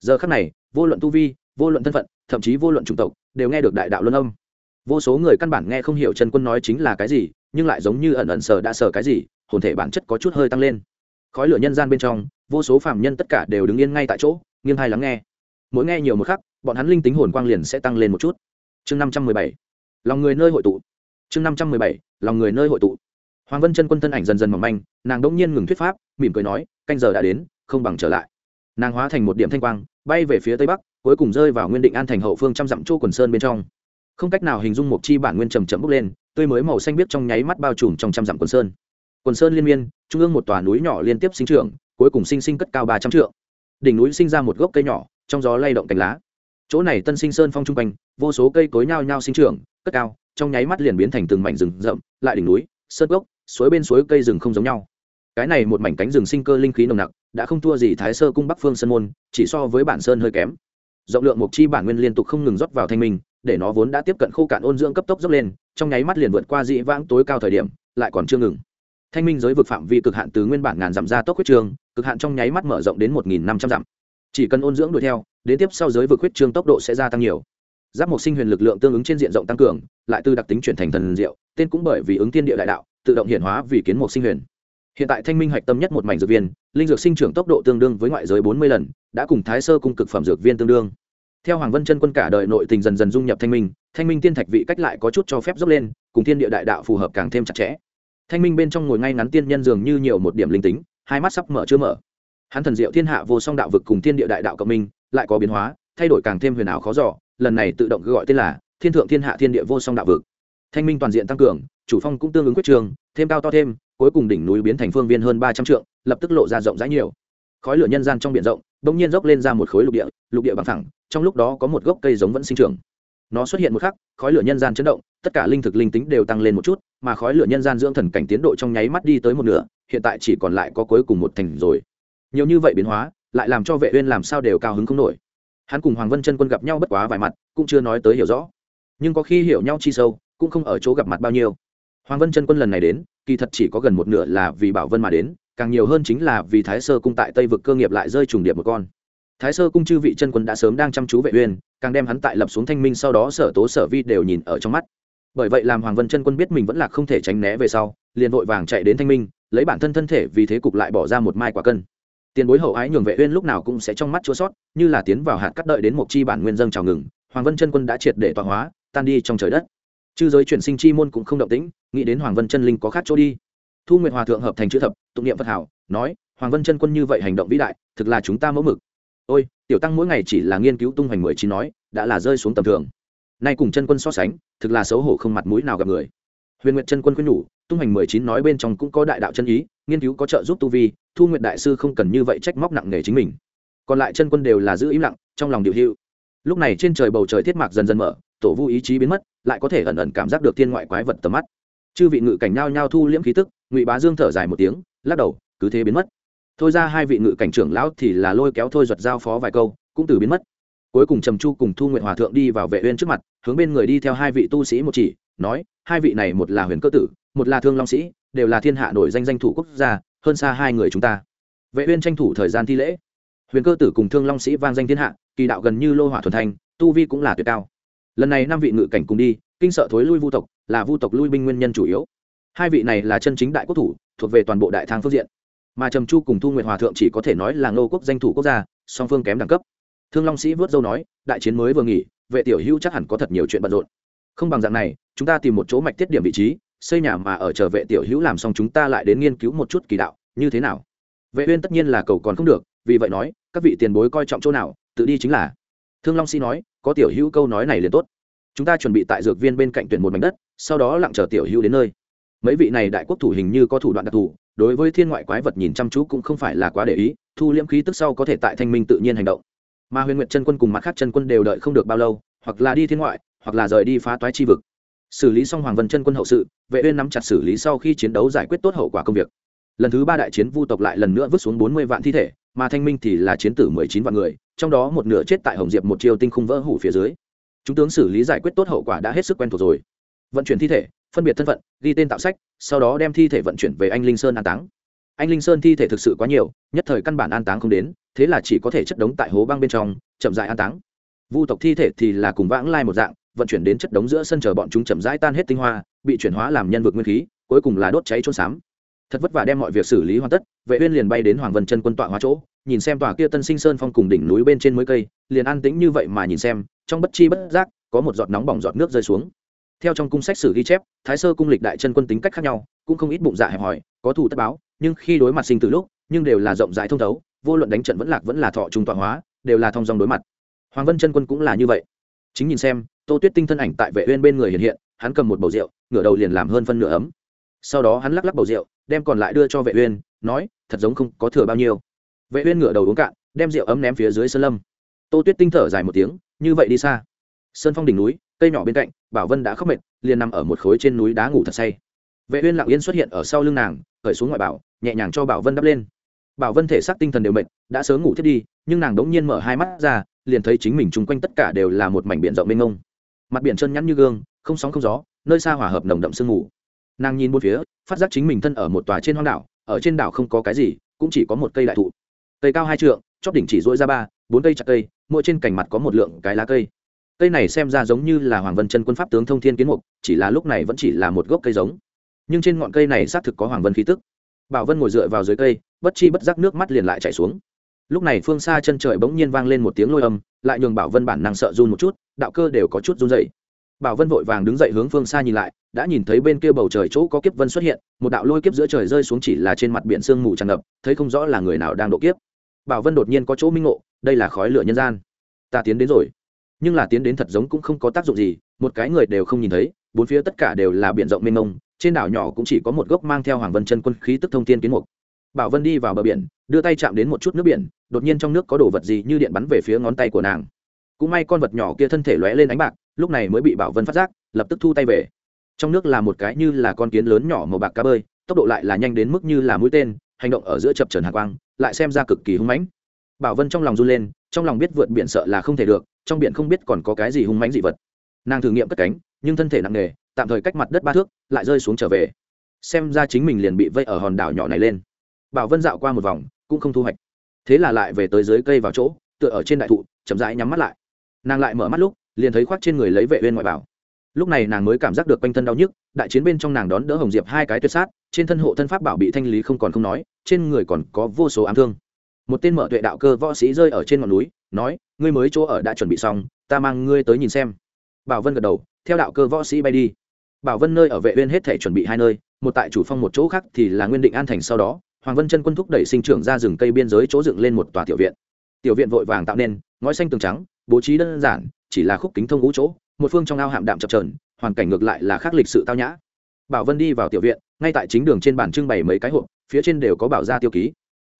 Giờ khắc này, vô luận tu vi, vô luận thân phận, thậm chí vô luận chủng tộc, đều nghe được đại đạo luân âm. Vô số người căn bản nghe không hiểu chân quân nói chính là cái gì, nhưng lại giống như ẩn ẩn sờ đã sờ cái gì, hồn thể bản chất có chút hơi tăng lên. Khói lửa nhân gian bên trong vô số phạm nhân tất cả đều đứng yên ngay tại chỗ, nghiêng hai lắng nghe. Mỗi nghe nhiều một khắc, bọn hắn linh tính hồn quang liền sẽ tăng lên một chút. Chương năm trăm mười bảy, lòng người nơi hội tụ. Chương năm trăm mười bảy, lòng người nơi hội tụ. Hoàng vân chân quân thân ảnh dần dần mỏng manh, nàng đ ỗ n g nhiên ngừng thuyết pháp, mỉm cười nói, canh giờ đã đến, không bằng trở lại. Nàng hóa thành một điểm thanh quang, bay về phía tây bắc, cuối cùng rơi vào nguyên định an thành hậu phương trăm dặm chỗ quần sơn bên trong. Không cách nào hình dung một chi bản nguyên trầm chậm bốc lên, tươi mới màu xanh biếc trong nháy mắt bao trùm trong trăm dặm quần sơn. Quần sơn liên miên, trung ương một tòa núi nhỏ liên tiếp sinh trưởng cuối cùng sinh sinh cất cao ba trăm trượng. Đỉnh núi sinh ra một gốc cây nhỏ, trong gió lay động cành lá. Chỗ này tân sinh sơn phong trung quanh, vô số cây cối nhao nhao sinh trưởng, cất cao, trong nháy mắt liền biến thành từng mảnh rừng rậm, lại đỉnh núi, sơn gốc, suối bên suối cây rừng không giống nhau. Cái này một mảnh cánh rừng sinh cơ linh khí nồng nặc, đã không thua gì thái sơ cung bắc phương sơn môn, chỉ so với bản sơn hơi kém. Rộng lượng mục chi bản nguyên liên tục không ngừng rót vào thanh minh, để nó vốn đã tiếp cận khô cạn ôn dưỡng cấp tốc dốc lên, trong nháy mắt liền vượt qua dị vãng tối cao thời điểm, lại còn chưa ngừng thanh minh giới vực phạm vi cực hạn từ nguyên bản ngàn dặm ra tốc huyết trường cực hạn trong nháy mắt mở rộng đến một nghìn năm trăm dặm. Chỉ cần ôn dưỡng đuổi theo, đến tiếp sau giới vực huyết trường tốc độ sẽ gia tăng nhiều. Giáp mộc sinh huyền lực lượng tương ứng trên diện rộng tăng cường, lại từ đặc tính chuyển thành thần diệu, tên cũng bởi vì ứng tiên địa đại đạo, tự động hiện hóa vì kiến mộc sinh huyền. Hiện tại thanh minh hạch tâm nhất một mảnh dược viên, linh dược sinh trưởng tốc độ tương đương với ngoại giới bốn mươi lần, đã cùng thái sơ cung cực phẩm dược viên tương đương. Theo hoàng vân chân quân cả đời nội tình dần dần dung nhập thanh minh thanh minh tiên thạch vị cách lại có chút cho phép dốc lên, cùng thiên địa đại đạo phù hợp càng thêm chặt chẽ thanh minh bên trong ngồi ngay ngắn tiên nhân dường như nhiều một điểm linh tính, hai mắt sắp mở chưa mở. Hắn thần diệu thiên hạ vô song đạo vực cùng thiên địa đại đạo cộng minh, lại có biến hóa, thay đổi càng thêm huyền ảo khó giỏ lần này tự động gọi tên là thiên thượng thiên hạ thiên địa vô song đạo vực. Thanh minh toàn diện tăng cường, chủ phong cũng tương ứng quyết trường, thêm cao to thêm, cuối cùng đỉnh núi biến thành phương viên hơn ba trăm trượng, lập tức lộ ra rộng rãi nhiều. Khói lửa nhân gian trong biển rộng, bỗng nhiên dốc lên ra một khối lục địa lục địa bằng thẳng trong lúc đó có một gốc cây giống vẫn sinh trưởng. Nó xuất hiện một khắc, khói lửa nhân gian chấn động, tất cả linh thực linh tính đều tăng lên một chút mà khói lửa nhân gian dưỡng thần cảnh tiến độ trong nháy mắt đi tới một nửa, hiện tại chỉ còn lại có cuối cùng một thành rồi. Nhiều như vậy biến hóa, lại làm cho vệ uyên làm sao đều cao hứng không nổi. Hắn cùng hoàng vân chân quân gặp nhau bất quá vài mặt, cũng chưa nói tới hiểu rõ. Nhưng có khi hiểu nhau chi sâu, cũng không ở chỗ gặp mặt bao nhiêu. Hoàng vân chân quân lần này đến, kỳ thật chỉ có gần một nửa là vì bảo vân mà đến, càng nhiều hơn chính là vì thái sơ cung tại tây vực cơ nghiệp lại rơi trùng điệp một con. Thái sơ cung chư vị chân quân đã sớm đang chăm chú vệ uyên, càng đem hắn tại lập xuống thanh minh sau đó sở tố sở vi đều nhìn ở trong mắt bởi vậy làm hoàng vân chân quân biết mình vẫn là không thể tránh né về sau, liền vội vàng chạy đến thanh minh, lấy bản thân thân thể vì thế cục lại bỏ ra một mai quả cân. Tiền bối hậu ái nhường vệ uyên lúc nào cũng sẽ trong mắt chua sót, như là tiến vào hạt cắt đợi đến một chi bản nguyên dâng chào ngừng, hoàng vân chân quân đã triệt để tọa hóa, tan đi trong trời đất. Chư giới chuyển sinh chi môn cũng không động tĩnh, nghĩ đến hoàng vân chân linh có khác chỗ đi. Thu nguyệt hòa thượng hợp thành chữ thập, tụng niệm phật hảo, nói, hoàng vân chân quân như vậy hành động vĩ đại, thực là chúng ta mẫu mực. Ôi, tiểu tăng mỗi ngày chỉ là nghiên cứu tung hoành mười chín nói, đã là rơi xuống tầm thường nay cùng chân quân so sánh, thực là xấu hổ không mặt mũi nào gặp người. Huyền nguyện chân quân khuyên nhủ, tung hành mười chín nói bên trong cũng có đại đạo chân ý, nghiên cứu có trợ giúp tu vi, thu nguyện đại sư không cần như vậy trách móc nặng nề chính mình. Còn lại chân quân đều là giữ im lặng, trong lòng điều hữu. Lúc này trên trời bầu trời thiết mạc dần dần mở, tổ vu ý chí biến mất, lại có thể ẩn ẩn cảm giác được thiên ngoại quái vật tầm mắt. Chư vị ngự cảnh nhao nhao thu liễm khí tức, ngụy bá dương thở dài một tiếng, lắc đầu, cứ thế biến mất. Thôi ra hai vị ngự cảnh trưởng lão thì là lôi kéo thôi giật giao phó vài câu, cũng từ biến mất cuối cùng trầm chu cùng thu nguyện hòa thượng đi vào vệ uyên trước mặt, hướng bên người đi theo hai vị tu sĩ một chỉ, nói, hai vị này một là huyền cơ tử, một là thương long sĩ, đều là thiên hạ nổi danh danh thủ quốc gia, hơn xa hai người chúng ta. Vệ uyên tranh thủ thời gian thi lễ. Huyền cơ tử cùng thương long sĩ vang danh thiên hạ, kỳ đạo gần như lô hỏa thuần thanh tu vi cũng là tuyệt cao. Lần này năm vị ngự cảnh cùng đi, kinh sợ thối lui vu tộc, là vu tộc lui binh nguyên nhân chủ yếu. Hai vị này là chân chính đại quốc thủ, thuộc về toàn bộ đại thang phương diện. Mà trầm chu cùng thu nguyện hòa thượng chỉ có thể nói là ngô quốc danh thủ quốc gia, song phương kém đẳng cấp thương long sĩ vớt dâu nói, đại chiến mới vừa nghỉ, vệ tiểu hữu chắc hẳn có thật nhiều chuyện bận rộn. Không bằng dạng này, chúng ta tìm một chỗ mạch tiết điểm vị trí, xây nhà mà ở chờ vệ tiểu hữu làm xong chúng ta lại đến nghiên cứu một chút kỳ đạo, như thế nào? Vệ uyên tất nhiên là cầu còn không được, vì vậy nói, các vị tiền bối coi trọng chỗ nào, tự đi chính là. Thương long sĩ nói, có tiểu hữu câu nói này liền tốt. Chúng ta chuẩn bị tại dược viên bên cạnh tuyển một mảnh đất, sau đó lặng chờ tiểu hữu đến nơi. Mấy vị này đại quốc thủ hình như có thủ đoạn đặc thù, đối với thiên ngoại quái vật nhìn chăm chú cũng không phải là quá để ý, thu liễm khí tức sau có thể tại thanh minh tự nhiên hành động mà huyền nguyệt chân quân cùng mặt khác chân quân đều đợi không được bao lâu, hoặc là đi thiên ngoại, hoặc là rời đi phá toái chi vực. Xử lý xong hoàng vân chân quân hậu sự, vệ uyên nắm chặt xử lý sau khi chiến đấu giải quyết tốt hậu quả công việc. Lần thứ ba đại chiến vu tộc lại lần nữa vứt xuống bốn mươi vạn thi thể, mà thanh minh thì là chiến tử mười chín vạn người, trong đó một nửa chết tại hồng diệp một chiêu tinh khung vỡ hủ phía dưới. Chúng tướng xử lý giải quyết tốt hậu quả đã hết sức quen thuộc rồi. Vận chuyển thi thể, phân biệt thân phận, ghi tên tạo sách, sau đó đem thi thể vận chuyển về anh linh sơn an táng. Anh linh sơn thi thể thực sự quá nhiều, nhất thời căn bản an táng không đến thế là chỉ có thể chất đống tại hố băng bên trong, chậm dại an táng. Vu tộc thi thể thì là cùng vãng lai một dạng, vận chuyển đến chất đống giữa sân chờ bọn chúng chậm rãi tan hết tinh hoa, bị chuyển hóa làm nhân vực nguyên khí, cuối cùng là đốt cháy trôn xám. Thật vất vả đem mọi việc xử lý hoàn tất, vệ uyên liền bay đến hoàng vân chân quân tọa hóa chỗ, nhìn xem tòa kia tân sinh sơn phong cùng đỉnh núi bên trên mới cây, liền an tĩnh như vậy mà nhìn xem, trong bất chi bất giác, có một giọt nóng bỏng giọt nước rơi xuống. Theo trong cung sách sử ghi chép, thái sơ cung lịch đại chân quân tính cách khác nhau, cũng không ít bụng dạ hẹp hòi, có thủ tất báo, nhưng khi đối mặt sinh từ lúc, nhưng đều là rộng rãi thông thấu vô luận đánh trận vẫn lạc vẫn là thọ trung tọa hóa, đều là thông dong đối mặt. Hoàng vân chân quân cũng là như vậy. Chính nhìn xem, tô tuyết tinh thân ảnh tại vệ uyên bên người hiện hiện, hắn cầm một bầu rượu, ngửa đầu liền làm hơn phân nửa ấm. Sau đó hắn lắc lắc bầu rượu, đem còn lại đưa cho vệ uyên, nói, thật giống không có thừa bao nhiêu. Vệ uyên ngửa đầu uống cạn, đem rượu ấm ném phía dưới sơn lâm. Tô tuyết tinh thở dài một tiếng, như vậy đi xa. Sơn phong đỉnh núi, cây nhỏ bên cạnh, bảo vân đã khóc mệt, liền nằm ở một khối trên núi đá ngủ thật say. Vệ uyên lặng yên xuất hiện ở sau lưng nàng, cởi xuống ngoại bảo, nhẹ nhàng cho bảo vân đắp lên bảo vân thể xác tinh thần đều mệt, đã sớm ngủ thiết đi, nhưng nàng đống nhiên mở hai mắt ra, liền thấy chính mình chung quanh tất cả đều là một mảnh biển rộng mênh mông. Mặt biển chân nhắn như gương, không sóng không gió, nơi xa hòa hợp nồng đậm sương mù. Nàng nhìn bốn phía, phát giác chính mình thân ở một tòa trên hoang đảo, ở trên đảo không có cái gì, cũng chỉ có một cây đại thụ. Cây cao hai trượng, chóp đỉnh chỉ dỗi ra ba, bốn cây chặt cây, mỗi trên cành mặt có một lượng cái lá cây. Cây này xem ra giống như là hoàng vân chân quân pháp tướng thông thiên kiến mục, chỉ là lúc này vẫn chỉ là một gốc cây giống. Nhưng trên ngọn cây này xác thực có hoàng vân khí tức bảo vân ngồi dựa vào dưới cây, bất chi bất giác nước mắt liền lại chảy xuống. Lúc này phương xa chân trời bỗng nhiên vang lên một tiếng lôi âm, lại nhường bảo vân bản năng sợ run một chút, đạo cơ đều có chút run dậy bảo vân vội vàng đứng dậy hướng phương xa nhìn lại, đã nhìn thấy bên kia bầu trời chỗ có kiếp vân xuất hiện, một đạo lôi kiếp giữa trời rơi xuống chỉ là trên mặt biển sương mù tràn ngập, thấy không rõ là người nào đang độ kiếp. Bảo vân đột nhiên có chỗ minh ngộ, đây là khói lửa nhân gian. Ta tiến đến rồi. Nhưng là tiến đến thật giống cũng không có tác dụng gì, một cái người đều không nhìn thấy, bốn phía tất cả đều là biển rộng mênh mông trên đảo nhỏ cũng chỉ có một gốc mang theo hoàng vân chân quân khí tức thông thiên kiến mục. Bảo vân đi vào bờ biển, đưa tay chạm đến một chút nước biển, đột nhiên trong nước có đồ vật gì như điện bắn về phía ngón tay của nàng. Cũng may con vật nhỏ kia thân thể lóe lên ánh bạc, lúc này mới bị bảo vân phát giác, lập tức thu tay về. Trong nước là một cái như là con kiến lớn nhỏ màu bạc cá bơi, tốc độ lại là nhanh đến mức như là mũi tên, hành động ở giữa chập trần hạ quang, lại xem ra cực kỳ hung mãnh. Bảo vân trong lòng run lên, trong lòng biết vượt biển sợ là không thể được, trong biển không biết còn có cái gì hung mãnh dị vật. Nàng thử nghiệm cất cánh nhưng thân thể nặng nề, tạm thời cách mặt đất ba thước, lại rơi xuống trở về. Xem ra chính mình liền bị vây ở hòn đảo nhỏ này lên. Bảo vân dạo qua một vòng, cũng không thu hoạch. Thế là lại về tới dưới cây vào chỗ, tựa ở trên đại thụ, chậm rãi nhắm mắt lại. Nàng lại mở mắt lúc, liền thấy khoác trên người lấy vệ uyên ngoại bảo. Lúc này nàng mới cảm giác được quanh thân đau nhức, đại chiến bên trong nàng đón đỡ hồng diệp hai cái tuyệt sát, trên thân hộ thân pháp bảo bị thanh lý không còn không nói, trên người còn có vô số ám thương. Một tên mở tuệ đạo cơ võ sĩ rơi ở trên ngọn núi, nói, ngươi mới chỗ ở đã chuẩn bị xong, ta mang ngươi tới nhìn xem bảo vân gật đầu theo đạo cơ võ sĩ bay đi. Bảo vân nơi ở vệ uyên hết thể chuẩn bị hai nơi một tại chủ phong một chỗ khác thì là nguyên định an thành sau đó hoàng vân chân quân thúc đẩy sinh trưởng ra rừng cây biên giới chỗ dựng lên một tòa tiểu viện. Tiểu viện vội vàng tạo nên ngói xanh tường trắng bố trí đơn giản chỉ là khúc kính thông ngũ chỗ một phương trong ao hạm đạm chập chờn, hoàn cảnh ngược lại là khác lịch sự tao nhã. Bảo vân đi vào tiểu viện ngay tại chính đường trên bàn trưng bày mấy cái hộp phía trên đều có bảo gia tiêu ký.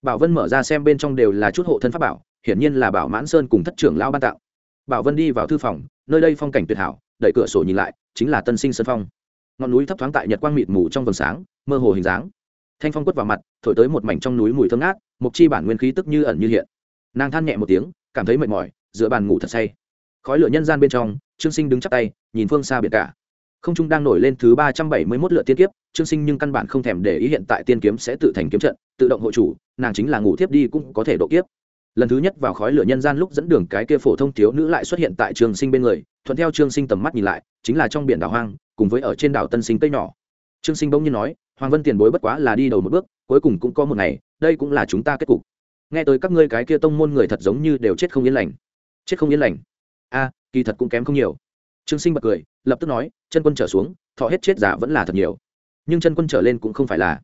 Bảo vân mở ra xem bên trong đều là chút hộ thân pháp bảo hiển nhiên là bảo mãn sơn cùng thất trưởng lão ban tạo bảo vân đi vào thư phòng, nơi đây phong cảnh tuyệt hảo, đẩy cửa sổ nhìn lại, chính là tân sinh sơn phong. Ngọn núi thấp thoáng tại nhật quang mịt mù trong vầng sáng, mơ hồ hình dáng. Thanh phong quất vào mặt, thổi tới một mảnh trong núi mùi thơm ngát mục chi bản nguyên khí tức như ẩn như hiện. Nàng than nhẹ một tiếng, cảm thấy mệt mỏi, giữa bàn ngủ thật say. Khói lửa nhân gian bên trong, trương sinh đứng chắp tay, nhìn phương xa biển cả. Không trung đang nổi lên thứ ba trăm bảy mươi mốt lượt tiên kiếp, trương sinh nhưng căn bản không thèm để ý hiện tại tiên kiếm sẽ tự thành kiếm trận, tự động hộ chủ, nàng chính là ngủ thiếp đi cũng có thể độ kiếp lần thứ nhất vào khói lửa nhân gian lúc dẫn đường cái kia phổ thông thiếu nữ lại xuất hiện tại trường sinh bên người, thuận theo trương sinh tầm mắt nhìn lại, chính là trong biển đảo hoang, cùng với ở trên đảo tân sinh cây nhỏ. Trương sinh bỗng nhiên nói, hoàng vân tiền bối bất quá là đi đầu một bước, cuối cùng cũng có một ngày, đây cũng là chúng ta kết cục. Nghe tới các ngươi cái kia tông môn người thật giống như đều chết không yên lành. Chết không yên lành. A, kỳ thật cũng kém không nhiều. Trương sinh bật cười, lập tức nói, chân quân trở xuống, thọ hết chết giả vẫn là thật nhiều. Nhưng chân quân trở lên cũng không phải là.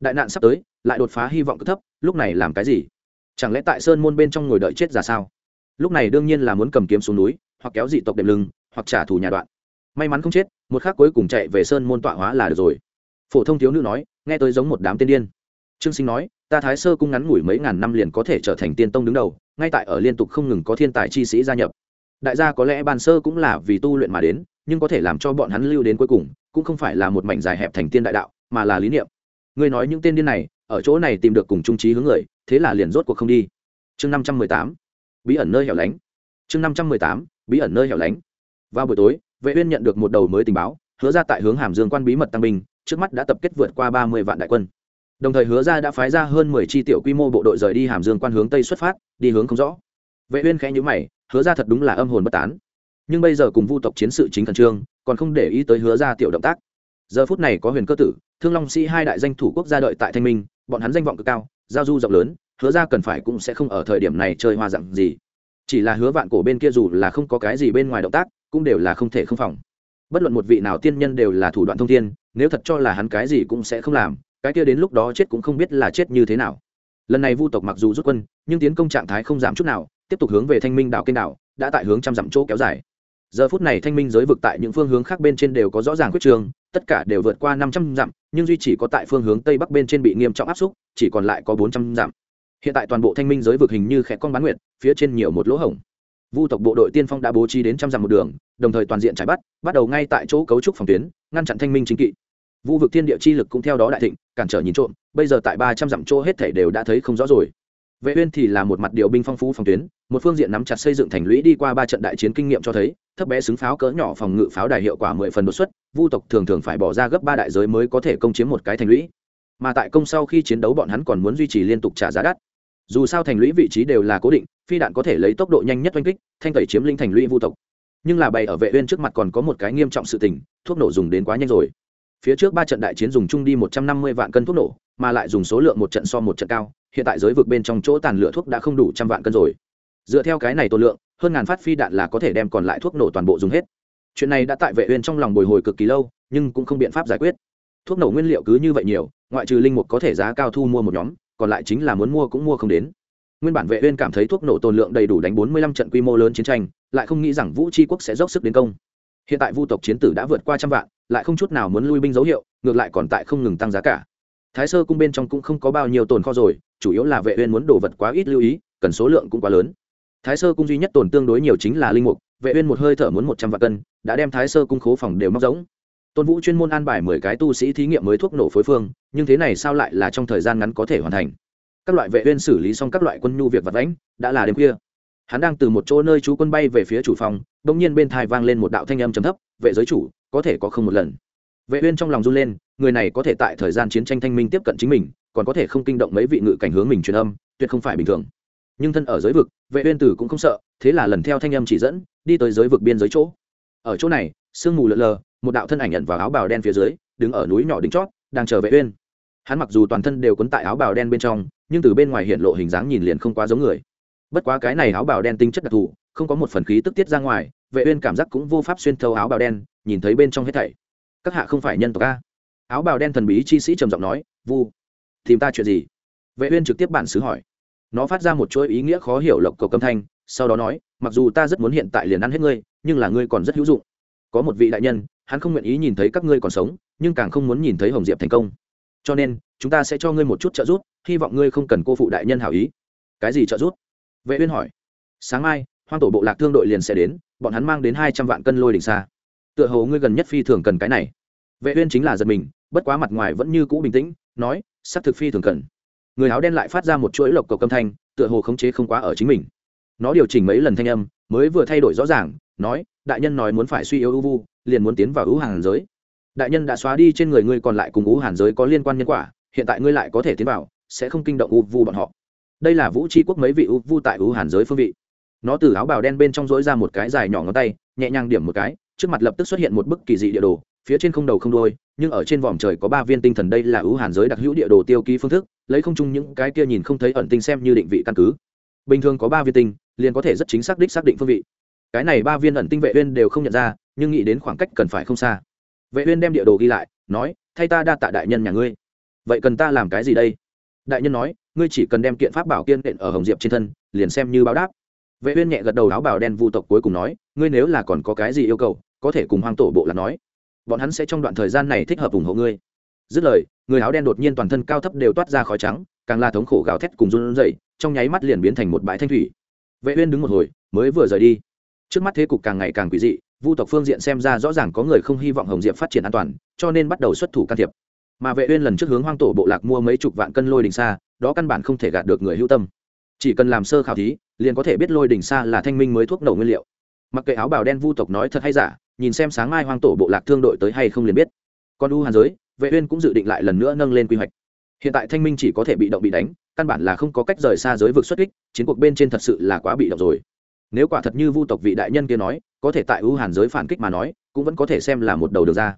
Đại nạn sắp tới, lại đột phá hy vọng cứ thấp, lúc này làm cái gì? Chẳng lẽ tại sơn môn bên trong ngồi đợi chết ra sao? Lúc này đương nhiên là muốn cầm kiếm xuống núi, hoặc kéo dị tộc đệm lưng, hoặc trả thù nhà đoạn. May mắn không chết, một khác cuối cùng chạy về sơn môn tọa hóa là được rồi. Phổ thông thiếu nữ nói, nghe tôi giống một đám tiên điên. Trương sinh nói, ta thái sơ cung ngắn ngủi mấy ngàn năm liền có thể trở thành tiên tông đứng đầu, ngay tại ở liên tục không ngừng có thiên tài chi sĩ gia nhập. Đại gia có lẽ ban sơ cũng là vì tu luyện mà đến, nhưng có thể làm cho bọn hắn lưu đến cuối cùng, cũng không phải là một mảnh dài hẹp thành tiên đại đạo, mà là lý niệm. Ngươi nói những tên điên này ở chỗ này tìm được cùng trung trí hướng người, thế là liền rốt cuộc không đi. Chương năm trăm mười tám, bí ẩn nơi hẻo lánh. Chương năm trăm mười tám, bí ẩn nơi hẻo lánh. Vào buổi tối, vệ uyên nhận được một đầu mới tình báo, hứa ra tại hướng hàm dương quan bí mật tăng binh, trước mắt đã tập kết vượt qua ba mươi vạn đại quân. Đồng thời hứa ra đã phái ra hơn mười chi tiểu quy mô bộ đội rời đi hàm dương quan hướng tây xuất phát, đi hướng không rõ. Vệ uyên khẽ nhíu mày, hứa ra thật đúng là âm hồn bất tán. Nhưng bây giờ cùng vu tộc chiến sự chính khẩn trương, còn không để ý tới hứa ra tiểu động tác. Giờ phút này có huyền cơ tử, thương long sĩ hai đại danh thủ quốc gia đợi tại thanh minh bọn hắn danh vọng cực cao, giao du rộng lớn, hứa ra cần phải cũng sẽ không ở thời điểm này chơi hoa dặn gì. Chỉ là hứa vạn cổ bên kia dù là không có cái gì bên ngoài động tác, cũng đều là không thể không phòng. Bất luận một vị nào tiên nhân đều là thủ đoạn thông thiên, nếu thật cho là hắn cái gì cũng sẽ không làm, cái kia đến lúc đó chết cũng không biết là chết như thế nào. Lần này vu tộc mặc dù rút quân, nhưng tiến công trạng thái không giảm chút nào, tiếp tục hướng về thanh minh đảo kênh đảo, đã tại hướng trăm dặm chỗ kéo dài. Giờ phút này thanh minh giới vực tại những phương hướng khác bên trên đều có rõ ràng quyết trường tất cả đều vượt qua năm trăm dặm, nhưng duy chỉ có tại phương hướng tây bắc bên trên bị nghiêm trọng áp xúc, chỉ còn lại có bốn trăm dặm. Hiện tại toàn bộ thanh minh giới vực hình như khẽ con bán nguyện phía trên nhiều một lỗ hổng. Vu tộc bộ đội tiên phong đã bố trí đến trăm dặm một đường, đồng thời toàn diện trái bắt bắt đầu ngay tại chỗ cấu trúc phòng tuyến, ngăn chặn thanh minh chính kỵ. Vu vực thiên địa chi lực cũng theo đó đại thịnh, cản trở nhìn trộm, bây giờ tại ba trăm dặm chỗ hết thể đều đã thấy không rõ rồi vệ uyên thì là một mặt điều binh phong phú phòng tuyến, một phương diện nắm chặt xây dựng thành lũy đi qua ba trận đại chiến kinh nghiệm cho thấy, thấp bé xứng pháo cỡ nhỏ phòng ngự pháo đài hiệu quả mười phần đột xuất, vu tộc thường thường phải bỏ ra gấp ba đại giới mới có thể công chiếm một cái thành lũy. Mà tại công sau khi chiến đấu bọn hắn còn muốn duy trì liên tục trả giá đắt. Dù sao thành lũy vị trí đều là cố định, phi đạn có thể lấy tốc độ nhanh nhất oanh kích, thanh tẩy chiếm linh thành lũy vu tộc. Nhưng là bày ở vệ uyên trước mặt còn có một cái nghiêm trọng sự tình, thuốc nổ dùng đến quá nhanh rồi. Phía trước ba trận đại chiến dùng chung đi một trăm năm mươi vạn cân thuốc nổ, mà lại dùng số lượng một trận so một trận cao hiện tại giới vực bên trong chỗ tàn lửa thuốc đã không đủ trăm vạn cân rồi. Dựa theo cái này tổ lượng, hơn ngàn phát phi đạn là có thể đem còn lại thuốc nổ toàn bộ dùng hết. Chuyện này đã tại vệ uyên trong lòng bồi hồi cực kỳ lâu, nhưng cũng không biện pháp giải quyết. Thuốc nổ nguyên liệu cứ như vậy nhiều, ngoại trừ linh mục có thể giá cao thu mua một nhóm, còn lại chính là muốn mua cũng mua không đến. Nguyên bản vệ uyên cảm thấy thuốc nổ tồn lượng đầy đủ đánh 45 trận quy mô lớn chiến tranh, lại không nghĩ rằng vũ tri quốc sẽ dốc sức đến công. Hiện tại vu tộc chiến tử đã vượt qua trăm vạn, lại không chút nào muốn lui binh dấu hiệu, ngược lại còn tại không ngừng tăng giá cả thái sơ cung bên trong cũng không có bao nhiêu tồn kho rồi, chủ yếu là vệ uyên muốn đổ vật quá ít lưu ý, cần số lượng cũng quá lớn. Thái sơ cung duy nhất tồn tương đối nhiều chính là linh mục, vệ uyên một hơi thở muốn 100 vạn cân, đã đem thái sơ cung khố phòng đều móc giống tôn vũ chuyên môn an bài 10 cái tu sĩ thí nghiệm mới thuốc nổ phối phương, nhưng thế này sao lại là trong thời gian ngắn có thể hoàn thành? Các loại vệ uyên xử lý xong các loại quân nhu việc vật vãnh, đã là đêm khuya. Hắn đang từ một chỗ nơi chú quân bay về phía chủ phòng đung nhiên bên thay vang lên một đạo thanh âm trầm thấp, vệ giới chủ, có thể có không một lần? Vệ uyên trong lòng run lên, người này có thể tại thời gian chiến tranh thanh minh tiếp cận chính mình, còn có thể không kinh động mấy vị ngự cảnh hướng mình truyền âm, tuyệt không phải bình thường. Nhưng thân ở giới vực, vệ uyên tử cũng không sợ, thế là lần theo thanh âm chỉ dẫn, đi tới giới vực biên giới chỗ. Ở chỗ này, sương mù lờ lờ, một đạo thân ảnh nhận vào áo bào đen phía dưới, đứng ở núi nhỏ đỉnh chót, đang chờ vệ uyên. Hắn mặc dù toàn thân đều cuốn tại áo bào đen bên trong, nhưng từ bên ngoài hiện lộ hình dáng nhìn liền không quá giống người. Bất quá cái này áo bào đen tinh chất đặc thù, không có một phần khí tức tiết ra ngoài, vệ uyên cảm giác cũng vô pháp xuyên thấu áo bào đen, nhìn thấy bên trong hết thảy các hạ không phải nhân tộc a? Áo bào đen thần bí chi sĩ trầm giọng nói, vu, tìm ta chuyện gì? Vệ uyên trực tiếp bản xứ hỏi. Nó phát ra một chuỗi ý nghĩa khó hiểu lộc cầu câm thanh, sau đó nói, mặc dù ta rất muốn hiện tại liền ăn hết ngươi, nhưng là ngươi còn rất hữu dụng. Có một vị đại nhân, hắn không nguyện ý nhìn thấy các ngươi còn sống, nhưng càng không muốn nhìn thấy hồng diệp thành công. Cho nên, chúng ta sẽ cho ngươi một chút trợ giúp, hy vọng ngươi không cần cô phụ đại nhân hảo ý. Cái gì trợ giúp? Vệ uyên hỏi. Sáng mai, hoang tổ bộ lạc thương đội liền sẽ đến, bọn hắn mang đến hai trăm vạn cân lôi đỉnh xa tựa hồ ngươi gần nhất phi thường cần cái này. Vệ uyên chính là giật mình, bất quá mặt ngoài vẫn như cũ bình tĩnh, nói sắc thực phi thường cần. Người áo đen lại phát ra một chuỗi lộc cầu âm thanh, tựa hồ khống chế không quá ở chính mình. Nó điều chỉnh mấy lần thanh âm, mới vừa thay đổi rõ ràng, nói, đại nhân nói muốn phải suy yếu ưu vu, liền muốn tiến vào ưu hàn giới. Đại nhân đã xóa đi trên người ngươi còn lại cùng ưu hàn giới có liên quan nhân quả, hiện tại ngươi lại có thể tiến vào, sẽ không kinh động ưu vu bọn họ. Đây là vũ tri quốc mấy vị ưu vu tại ưu hàn giới phương vị. Nó từ áo bào đen bên trong dối ra một cái dài nhỏ ngón tay, nhẹ nhàng điểm một cái trước mặt lập tức xuất hiện một bức kỳ dị địa đồ, phía trên không đầu không đôi nhưng ở trên vòm trời có ba viên tinh thần đây là ưu hàn giới đặc hữu địa đồ tiêu ký phương thức, lấy không chung những cái kia nhìn không thấy ẩn tinh xem như định vị căn cứ. Bình thường có ba viên tinh, liền có thể rất chính xác đích xác định phương vị. Cái này ba viên ẩn tinh vệ uyên đều không nhận ra, nhưng nghĩ đến khoảng cách cần phải không xa. Vệ uyên đem địa đồ ghi lại, nói, thay ta đa tạ đại nhân nhà ngươi. Vậy cần ta làm cái gì đây? Đại nhân nói, ngươi chỉ cần đem kiện pháp bảo kiên đện ở hồng diệp trên thân, liền xem như báo đáp. Vệ uyên nhẹ gật đầu áo bào đen vu tộc cuối cùng nói, ngươi nếu là còn có cái gì yêu cầu có thể cùng hoang tổ bộ là nói. Bọn hắn sẽ trong đoạn thời gian này thích hợp ủng hộ ngươi. Dứt lời, người áo đen đột nhiên toàn thân cao thấp đều toát ra khói trắng, càng là thống khổ gào thét cùng run rẩy, trong nháy mắt liền biến thành một bãi thanh thủy. Vệ uyên đứng một hồi, mới vừa rời đi. Trước mắt thế cục càng ngày càng quỷ dị, vu tộc phương diện xem ra rõ ràng có người không hy vọng hồng diệp phát triển an toàn, cho nên bắt đầu xuất thủ can thiệp. Mà vệ uyên lần trước hướng hoang tổ bộ lạc mua mấy chục vạn cân lôi đình xa, đó căn bản không thể gạt được người hữu tâm. Chỉ cần làm sơ khảo thí, liền có thể biết lôi đình xa là thanh minh mới thuốc nổ nguyên liệu. Mặc kệ áo bào đen vu tộc nói thật hay giả nhìn xem sáng mai hoang tổ bộ lạc thương đội tới hay không liền biết. Còn u hàn giới, vệ uyên cũng dự định lại lần nữa nâng lên quy hoạch. Hiện tại thanh minh chỉ có thể bị động bị đánh, căn bản là không có cách rời xa giới vực xuất kích, chiến cuộc bên trên thật sự là quá bị động rồi. Nếu quả thật như vu tộc vị đại nhân kia nói, có thể tại u hàn giới phản kích mà nói, cũng vẫn có thể xem là một đầu đường ra.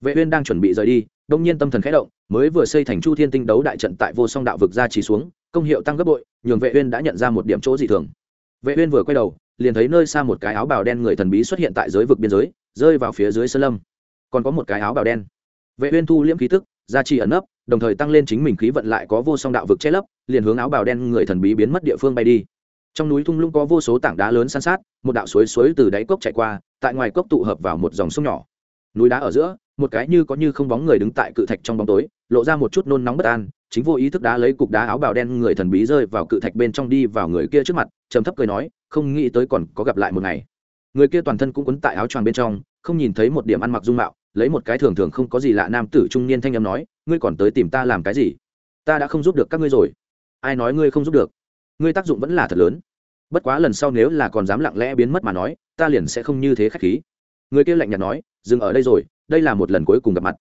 Vệ uyên đang chuẩn bị rời đi, đông nhiên tâm thần khẽ động, mới vừa xây thành chu thiên tinh đấu đại trận tại vô song đạo vực ra chỉ xuống, công hiệu tăng gấp bội, nhường vệ uyên đã nhận ra một điểm chỗ dị thường. Vệ uyên vừa quay đầu liền thấy nơi xa một cái áo bào đen người thần bí xuất hiện tại giới vực biên giới, rơi vào phía dưới sơn lâm. Còn có một cái áo bào đen. Vệ uyên thu liễm khí tức, gia trì ẩn nấp, đồng thời tăng lên chính mình khí vận lại có vô song đạo vực che lấp, liền hướng áo bào đen người thần bí biến mất địa phương bay đi. Trong núi thung lũng có vô số tảng đá lớn san sát, một đạo suối suối từ đáy cốc chạy qua, tại ngoài cốc tụ hợp vào một dòng sông nhỏ. Núi đá ở giữa, một cái như có như không bóng người đứng tại cự thạch trong bóng tối, lộ ra một chút nôn nóng bất an, chính vô ý thức đá lấy cục đá áo bào đen người thần bí rơi vào cự thạch bên trong đi vào người kia trước mặt, trầm thấp cười nói không nghĩ tới còn có gặp lại một ngày. Người kia toàn thân cũng quấn tại áo choàng bên trong, không nhìn thấy một điểm ăn mặc dung mạo, lấy một cái thường thường không có gì lạ nam tử trung niên thanh âm nói, ngươi còn tới tìm ta làm cái gì? Ta đã không giúp được các ngươi rồi. Ai nói ngươi không giúp được? Ngươi tác dụng vẫn là thật lớn. Bất quá lần sau nếu là còn dám lặng lẽ biến mất mà nói, ta liền sẽ không như thế khách khí. Người kia lạnh nhạt nói, dừng ở đây rồi, đây là một lần cuối cùng gặp mặt.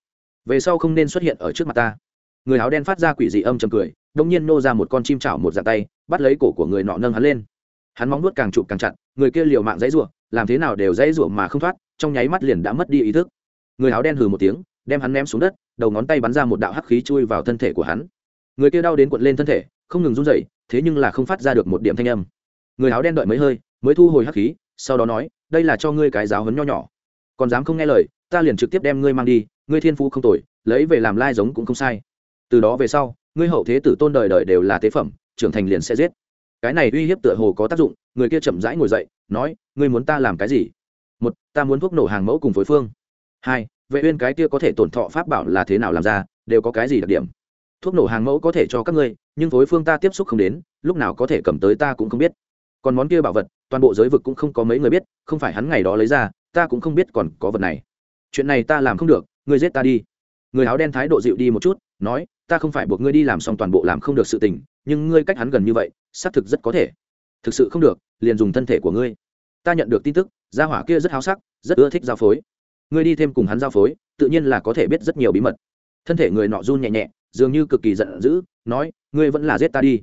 Về sau không nên xuất hiện ở trước mặt ta. Người áo đen phát ra quỷ dị âm chầm cười đông nhiên nô ra một con chim chảo một dạng tay, bắt lấy cổ của người nọ nâng hắn lên hắn móng nuốt càng chụp càng chặt, người kia liều mạng dãy rủa, làm thế nào đều dãy rủa mà không thoát, trong nháy mắt liền đã mất đi ý thức. Người áo đen hừ một tiếng, đem hắn ném xuống đất, đầu ngón tay bắn ra một đạo hắc khí chui vào thân thể của hắn. Người kia đau đến cuộn lên thân thể, không ngừng run rẩy, thế nhưng là không phát ra được một điểm thanh âm. Người áo đen đợi mấy hơi, mới thu hồi hắc khí, sau đó nói, đây là cho ngươi cái giáo hấn nho nhỏ. Còn dám không nghe lời, ta liền trực tiếp đem ngươi mang đi, ngươi thiên phú không tồi, lấy về làm lai giống cũng không sai. Từ đó về sau, ngươi hậu thế tử tôn đời đời đều là tế phẩm, trưởng thành liền sẽ giết cái này uy hiếp tựa hồ có tác dụng, người kia chậm rãi ngồi dậy, nói, ngươi muốn ta làm cái gì? Một, ta muốn thuốc nổ hàng mẫu cùng phối phương. Hai, vệ uyên cái kia có thể tổn thọ pháp bảo là thế nào làm ra, đều có cái gì đặc điểm? Thuốc nổ hàng mẫu có thể cho các ngươi, nhưng phối phương ta tiếp xúc không đến, lúc nào có thể cầm tới ta cũng không biết. Còn món kia bảo vật, toàn bộ giới vực cũng không có mấy người biết, không phải hắn ngày đó lấy ra, ta cũng không biết còn có vật này. Chuyện này ta làm không được, ngươi giết ta đi người áo đen thái độ dịu đi một chút, nói, ta không phải buộc ngươi đi làm xong toàn bộ làm không được sự tình, nhưng ngươi cách hắn gần như vậy, xác thực rất có thể. Thực sự không được, liền dùng thân thể của ngươi. Ta nhận được tin tức, gia hỏa kia rất háo sắc, rất ưa thích giao phối. Ngươi đi thêm cùng hắn giao phối, tự nhiên là có thể biết rất nhiều bí mật. Thân thể người nọ run nhẹ nhẹ, dường như cực kỳ giận dữ, nói, ngươi vẫn là giết ta đi.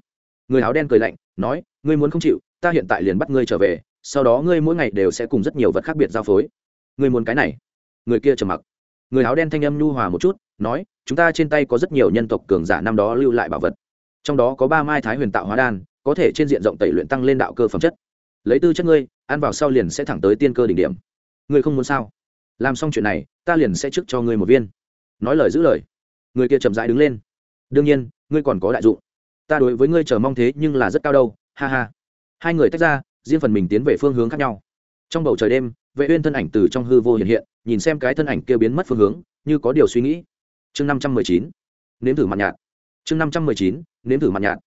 Người áo đen cười lạnh, nói, ngươi muốn không chịu, ta hiện tại liền bắt ngươi trở về, sau đó ngươi mỗi ngày đều sẽ cùng rất nhiều vật khác biệt giao phối. Ngươi muốn cái này. Người kia trầm mặc người áo đen thanh âm nhu hòa một chút, nói, chúng ta trên tay có rất nhiều nhân tộc cường giả năm đó lưu lại bảo vật. Trong đó có ba mai thái huyền tạo hóa đan, có thể trên diện rộng tẩy luyện tăng lên đạo cơ phẩm chất. Lấy tư chất ngươi, ăn vào sau liền sẽ thẳng tới tiên cơ đỉnh điểm. Ngươi không muốn sao? Làm xong chuyện này, ta liền sẽ trước cho ngươi một viên. Nói lời giữ lời, người kia chậm rãi đứng lên. Đương nhiên, ngươi còn có đại dụng. Ta đối với ngươi chờ mong thế nhưng là rất cao đâu, ha ha. Hai người tách ra, riêng phần mình tiến về phương hướng khác nhau. Trong bầu trời đêm vệ uyên thân ảnh từ trong hư vô hiện hiện, nhìn xem cái thân ảnh kia biến mất phương hướng, như có điều suy nghĩ. Chương năm trăm mười chín, nếm thử mặt nhạt. Chương năm trăm mười chín, nếm thử mặt nhạt.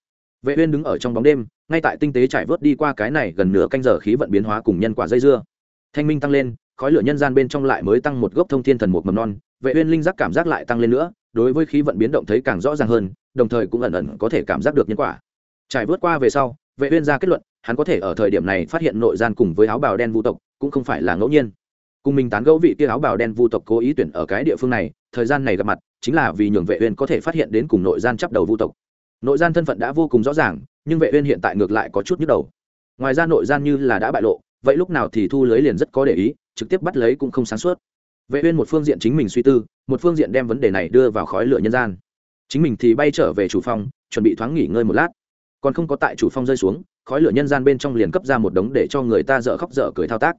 Vệ uyên đứng ở trong bóng đêm, ngay tại tinh tế trải vớt đi qua cái này gần nửa canh giờ khí vận biến hóa cùng nhân quả dây dưa. Thanh minh tăng lên, khói lửa nhân gian bên trong lại mới tăng một gốc thông thiên thần một mầm non, vệ uyên linh giác cảm giác lại tăng lên nữa, đối với khí vận biến động thấy càng rõ ràng hơn, đồng thời cũng ẩn ẩn có thể cảm giác được nhân quả. Trải vớt qua về sau, vệ uyên ra kết luận hắn có thể ở thời điểm này phát hiện nội gian cùng với áo bào đen vu tộc cũng không phải là ngẫu nhiên. Cùng mình tán gẫu vị kia áo bào đen vu tộc cố ý tuyển ở cái địa phương này, thời gian này gặp mặt, chính là vì nhường vệ uyên có thể phát hiện đến cùng nội gian chấp đầu vu tộc. Nội gian thân phận đã vô cùng rõ ràng, nhưng vệ uyên hiện tại ngược lại có chút nhức đầu. Ngoài ra nội gian như là đã bại lộ, vậy lúc nào thì thu lưới liền rất có để ý, trực tiếp bắt lấy cũng không sáng suốt. Vệ uyên một phương diện chính mình suy tư, một phương diện đem vấn đề này đưa vào khói lửa nhân gian. Chính mình thì bay trở về chủ phòng, chuẩn bị thoáng nghỉ ngơi một lát. Còn không có tại chủ phong rơi xuống khói lửa nhân gian bên trong liền cấp ra một đống để cho người ta dở khóc dở cười thao tác.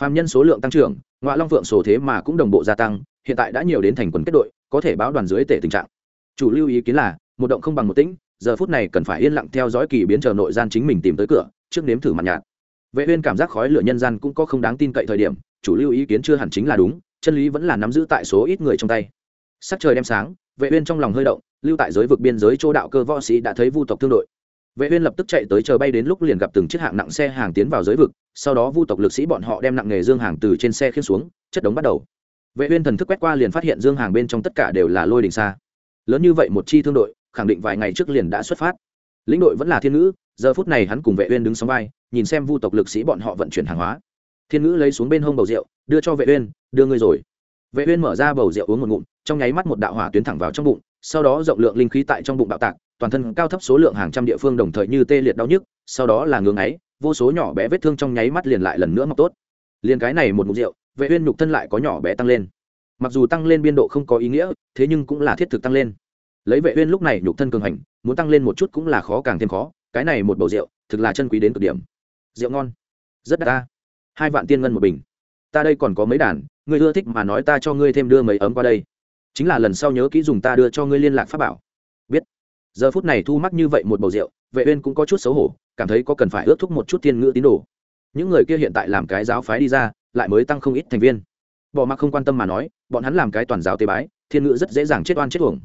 Phàm nhân số lượng tăng trưởng ngoại long phượng sổ thế mà cũng đồng bộ gia tăng, hiện tại đã nhiều đến thành quần kết đội, có thể báo đoàn dưới tể tình trạng. Chủ lưu ý kiến là, một động không bằng một tĩnh, giờ phút này cần phải yên lặng theo dõi kỳ biến chờ nội gian chính mình tìm tới cửa, trước nếm thử mặn nhạt. Vệ uyên cảm giác khói lửa nhân gian cũng có không đáng tin cậy thời điểm, chủ lưu ý kiến chưa hẳn chính là đúng, chân lý vẫn là nắm giữ tại số ít người trong tay. Sắc trời đem sáng, vệ uyên trong lòng hơi động, lưu tại giới vực biên giới chỗ đạo cơ võ sĩ đã thấy vu tộc thương đội vệ uyên lập tức chạy tới chờ bay đến lúc liền gặp từng chiếc hạng nặng xe hàng tiến vào giới vực, sau đó vu tộc lực sĩ bọn họ đem nặng nghề dương hàng từ trên xe khiên xuống, chất đống bắt đầu. Vệ uyên thần thức quét qua liền phát hiện dương hàng bên trong tất cả đều là lôi đỉnh xa lớn như vậy một chi thương đội, khẳng định vài ngày trước liền đã xuất phát. Lĩnh đội vẫn là thiên ngữ, giờ phút này hắn cùng vệ uyên đứng sóng vai, nhìn xem vu tộc lực sĩ bọn họ vận chuyển hàng hóa. Thiên ngữ lấy xuống bên hông bầu rượu, đưa cho vệ uyên, đưa ngươi rồi. Vệ uyên mở ra bầu rượu uống một ngụm, trong nháy mắt một đạo hỏa tuyến thẳng vào trong bụng, sau đó rộng lượng linh khí tại trong bụng bạo tạc toàn thân cao thấp số lượng hàng trăm địa phương đồng thời như tê liệt đau nhức, sau đó là ngưỡng ấy, vô số nhỏ bé vết thương trong nháy mắt liền lại lần nữa mọc tốt. Liền cái này một mục rượu, vệ uyên nhục thân lại có nhỏ bé tăng lên. Mặc dù tăng lên biên độ không có ý nghĩa, thế nhưng cũng là thiết thực tăng lên. Lấy vệ uyên lúc này nhục thân cường hành, muốn tăng lên một chút cũng là khó càng thêm khó, cái này một bầu rượu, thực là chân quý đến cực điểm. Rượu ngon, rất đắt ta. Hai vạn tiên ngân một bình. Ta đây còn có mấy đàn, ngươi ưa thích mà nói ta cho ngươi thêm đưa mấy ấm qua đây. Chính là lần sau nhớ kỹ dùng ta đưa cho ngươi liên lạc pháp bảo giờ phút này thu mắc như vậy một bầu rượu, vệ uyên cũng có chút xấu hổ, cảm thấy có cần phải ước thúc một chút tiên ngữ tín đồ. Những người kia hiện tại làm cái giáo phái đi ra, lại mới tăng không ít thành viên. Bỏ mặc không quan tâm mà nói, bọn hắn làm cái toàn giáo tế bái, thiên ngữ rất dễ dàng chết oan chết uổng.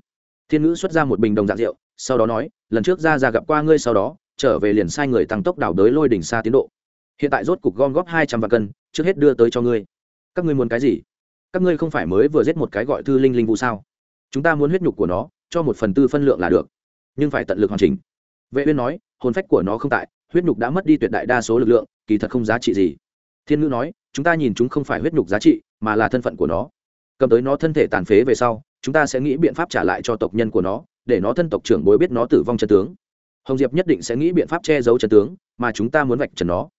Thiên ngữ xuất ra một bình đồng dạng rượu, sau đó nói, lần trước ra ra gặp qua ngươi sau đó, trở về liền sai người tăng tốc đảo đới lôi đỉnh xa tiến độ. Hiện tại rốt cục gom góp hai trăm vạn cân, trước hết đưa tới cho ngươi. Các ngươi muốn cái gì? Các ngươi không phải mới vừa giết một cái gọi thư linh linh vụ sao? Chúng ta muốn huyết nhục của nó, cho một phần tư phân lượng là được nhưng phải tận lực hoàn chỉnh. Vệ uyên nói, hồn phách của nó không tại, huyết nhục đã mất đi tuyệt đại đa số lực lượng, kỳ thật không giá trị gì. Thiên ngữ nói, chúng ta nhìn chúng không phải huyết nhục giá trị, mà là thân phận của nó. Cầm tới nó thân thể tàn phế về sau, chúng ta sẽ nghĩ biện pháp trả lại cho tộc nhân của nó, để nó thân tộc trưởng bối biết nó tử vong chân tướng. Hồng diệp nhất định sẽ nghĩ biện pháp che giấu chân tướng, mà chúng ta muốn vạch trần nó.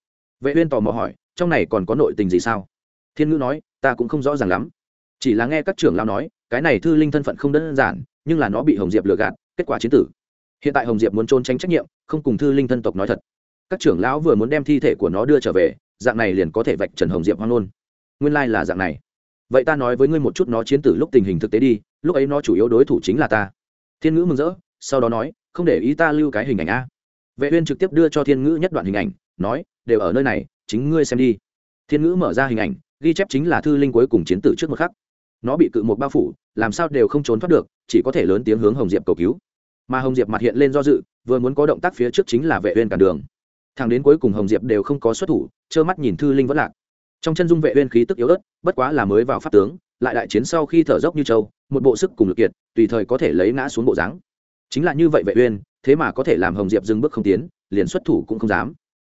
Vệ uyên tò mò hỏi, trong này còn có nội tình gì sao? Thiên ngữ nói, ta cũng không rõ ràng lắm. Chỉ là nghe các trưởng lão nói, cái này thư linh thân phận không đơn giản, nhưng là nó bị hồng diệp lừa gạt, kết quả chiến tử hiện tại hồng diệp muốn trốn tránh trách nhiệm, không cùng thư linh thân tộc nói thật. Các trưởng lão vừa muốn đem thi thể của nó đưa trở về, dạng này liền có thể vạch trần hồng diệp hoang luôn. Nguyên lai là dạng này. Vậy ta nói với ngươi một chút nó chiến tử lúc tình hình thực tế đi, lúc ấy nó chủ yếu đối thủ chính là ta. Thiên ngữ mừng rỡ, sau đó nói, không để ý ta lưu cái hình ảnh a. Vệ uyên trực tiếp đưa cho thiên ngữ nhất đoạn hình ảnh, nói, đều ở nơi này, chính ngươi xem đi. Thiên ngữ mở ra hình ảnh, ghi chép chính là thư linh cuối cùng chiến tử trước một khắc. Nó bị cự một bao phủ, làm sao đều không trốn thoát được, chỉ có thể lớn tiếng hướng hồng diệp cầu cứu mà hồng diệp mặt hiện lên do dự vừa muốn có động tác phía trước chính là vệ uyên cản đường thằng đến cuối cùng hồng diệp đều không có xuất thủ trơ mắt nhìn thư linh vẫn lạc trong chân dung vệ uyên khí tức yếu ớt bất quá là mới vào pháp tướng lại đại chiến sau khi thở dốc như châu một bộ sức cùng lực kiệt tùy thời có thể lấy ngã xuống bộ dáng chính là như vậy vệ uyên thế mà có thể làm hồng diệp dừng bước không tiến liền xuất thủ cũng không dám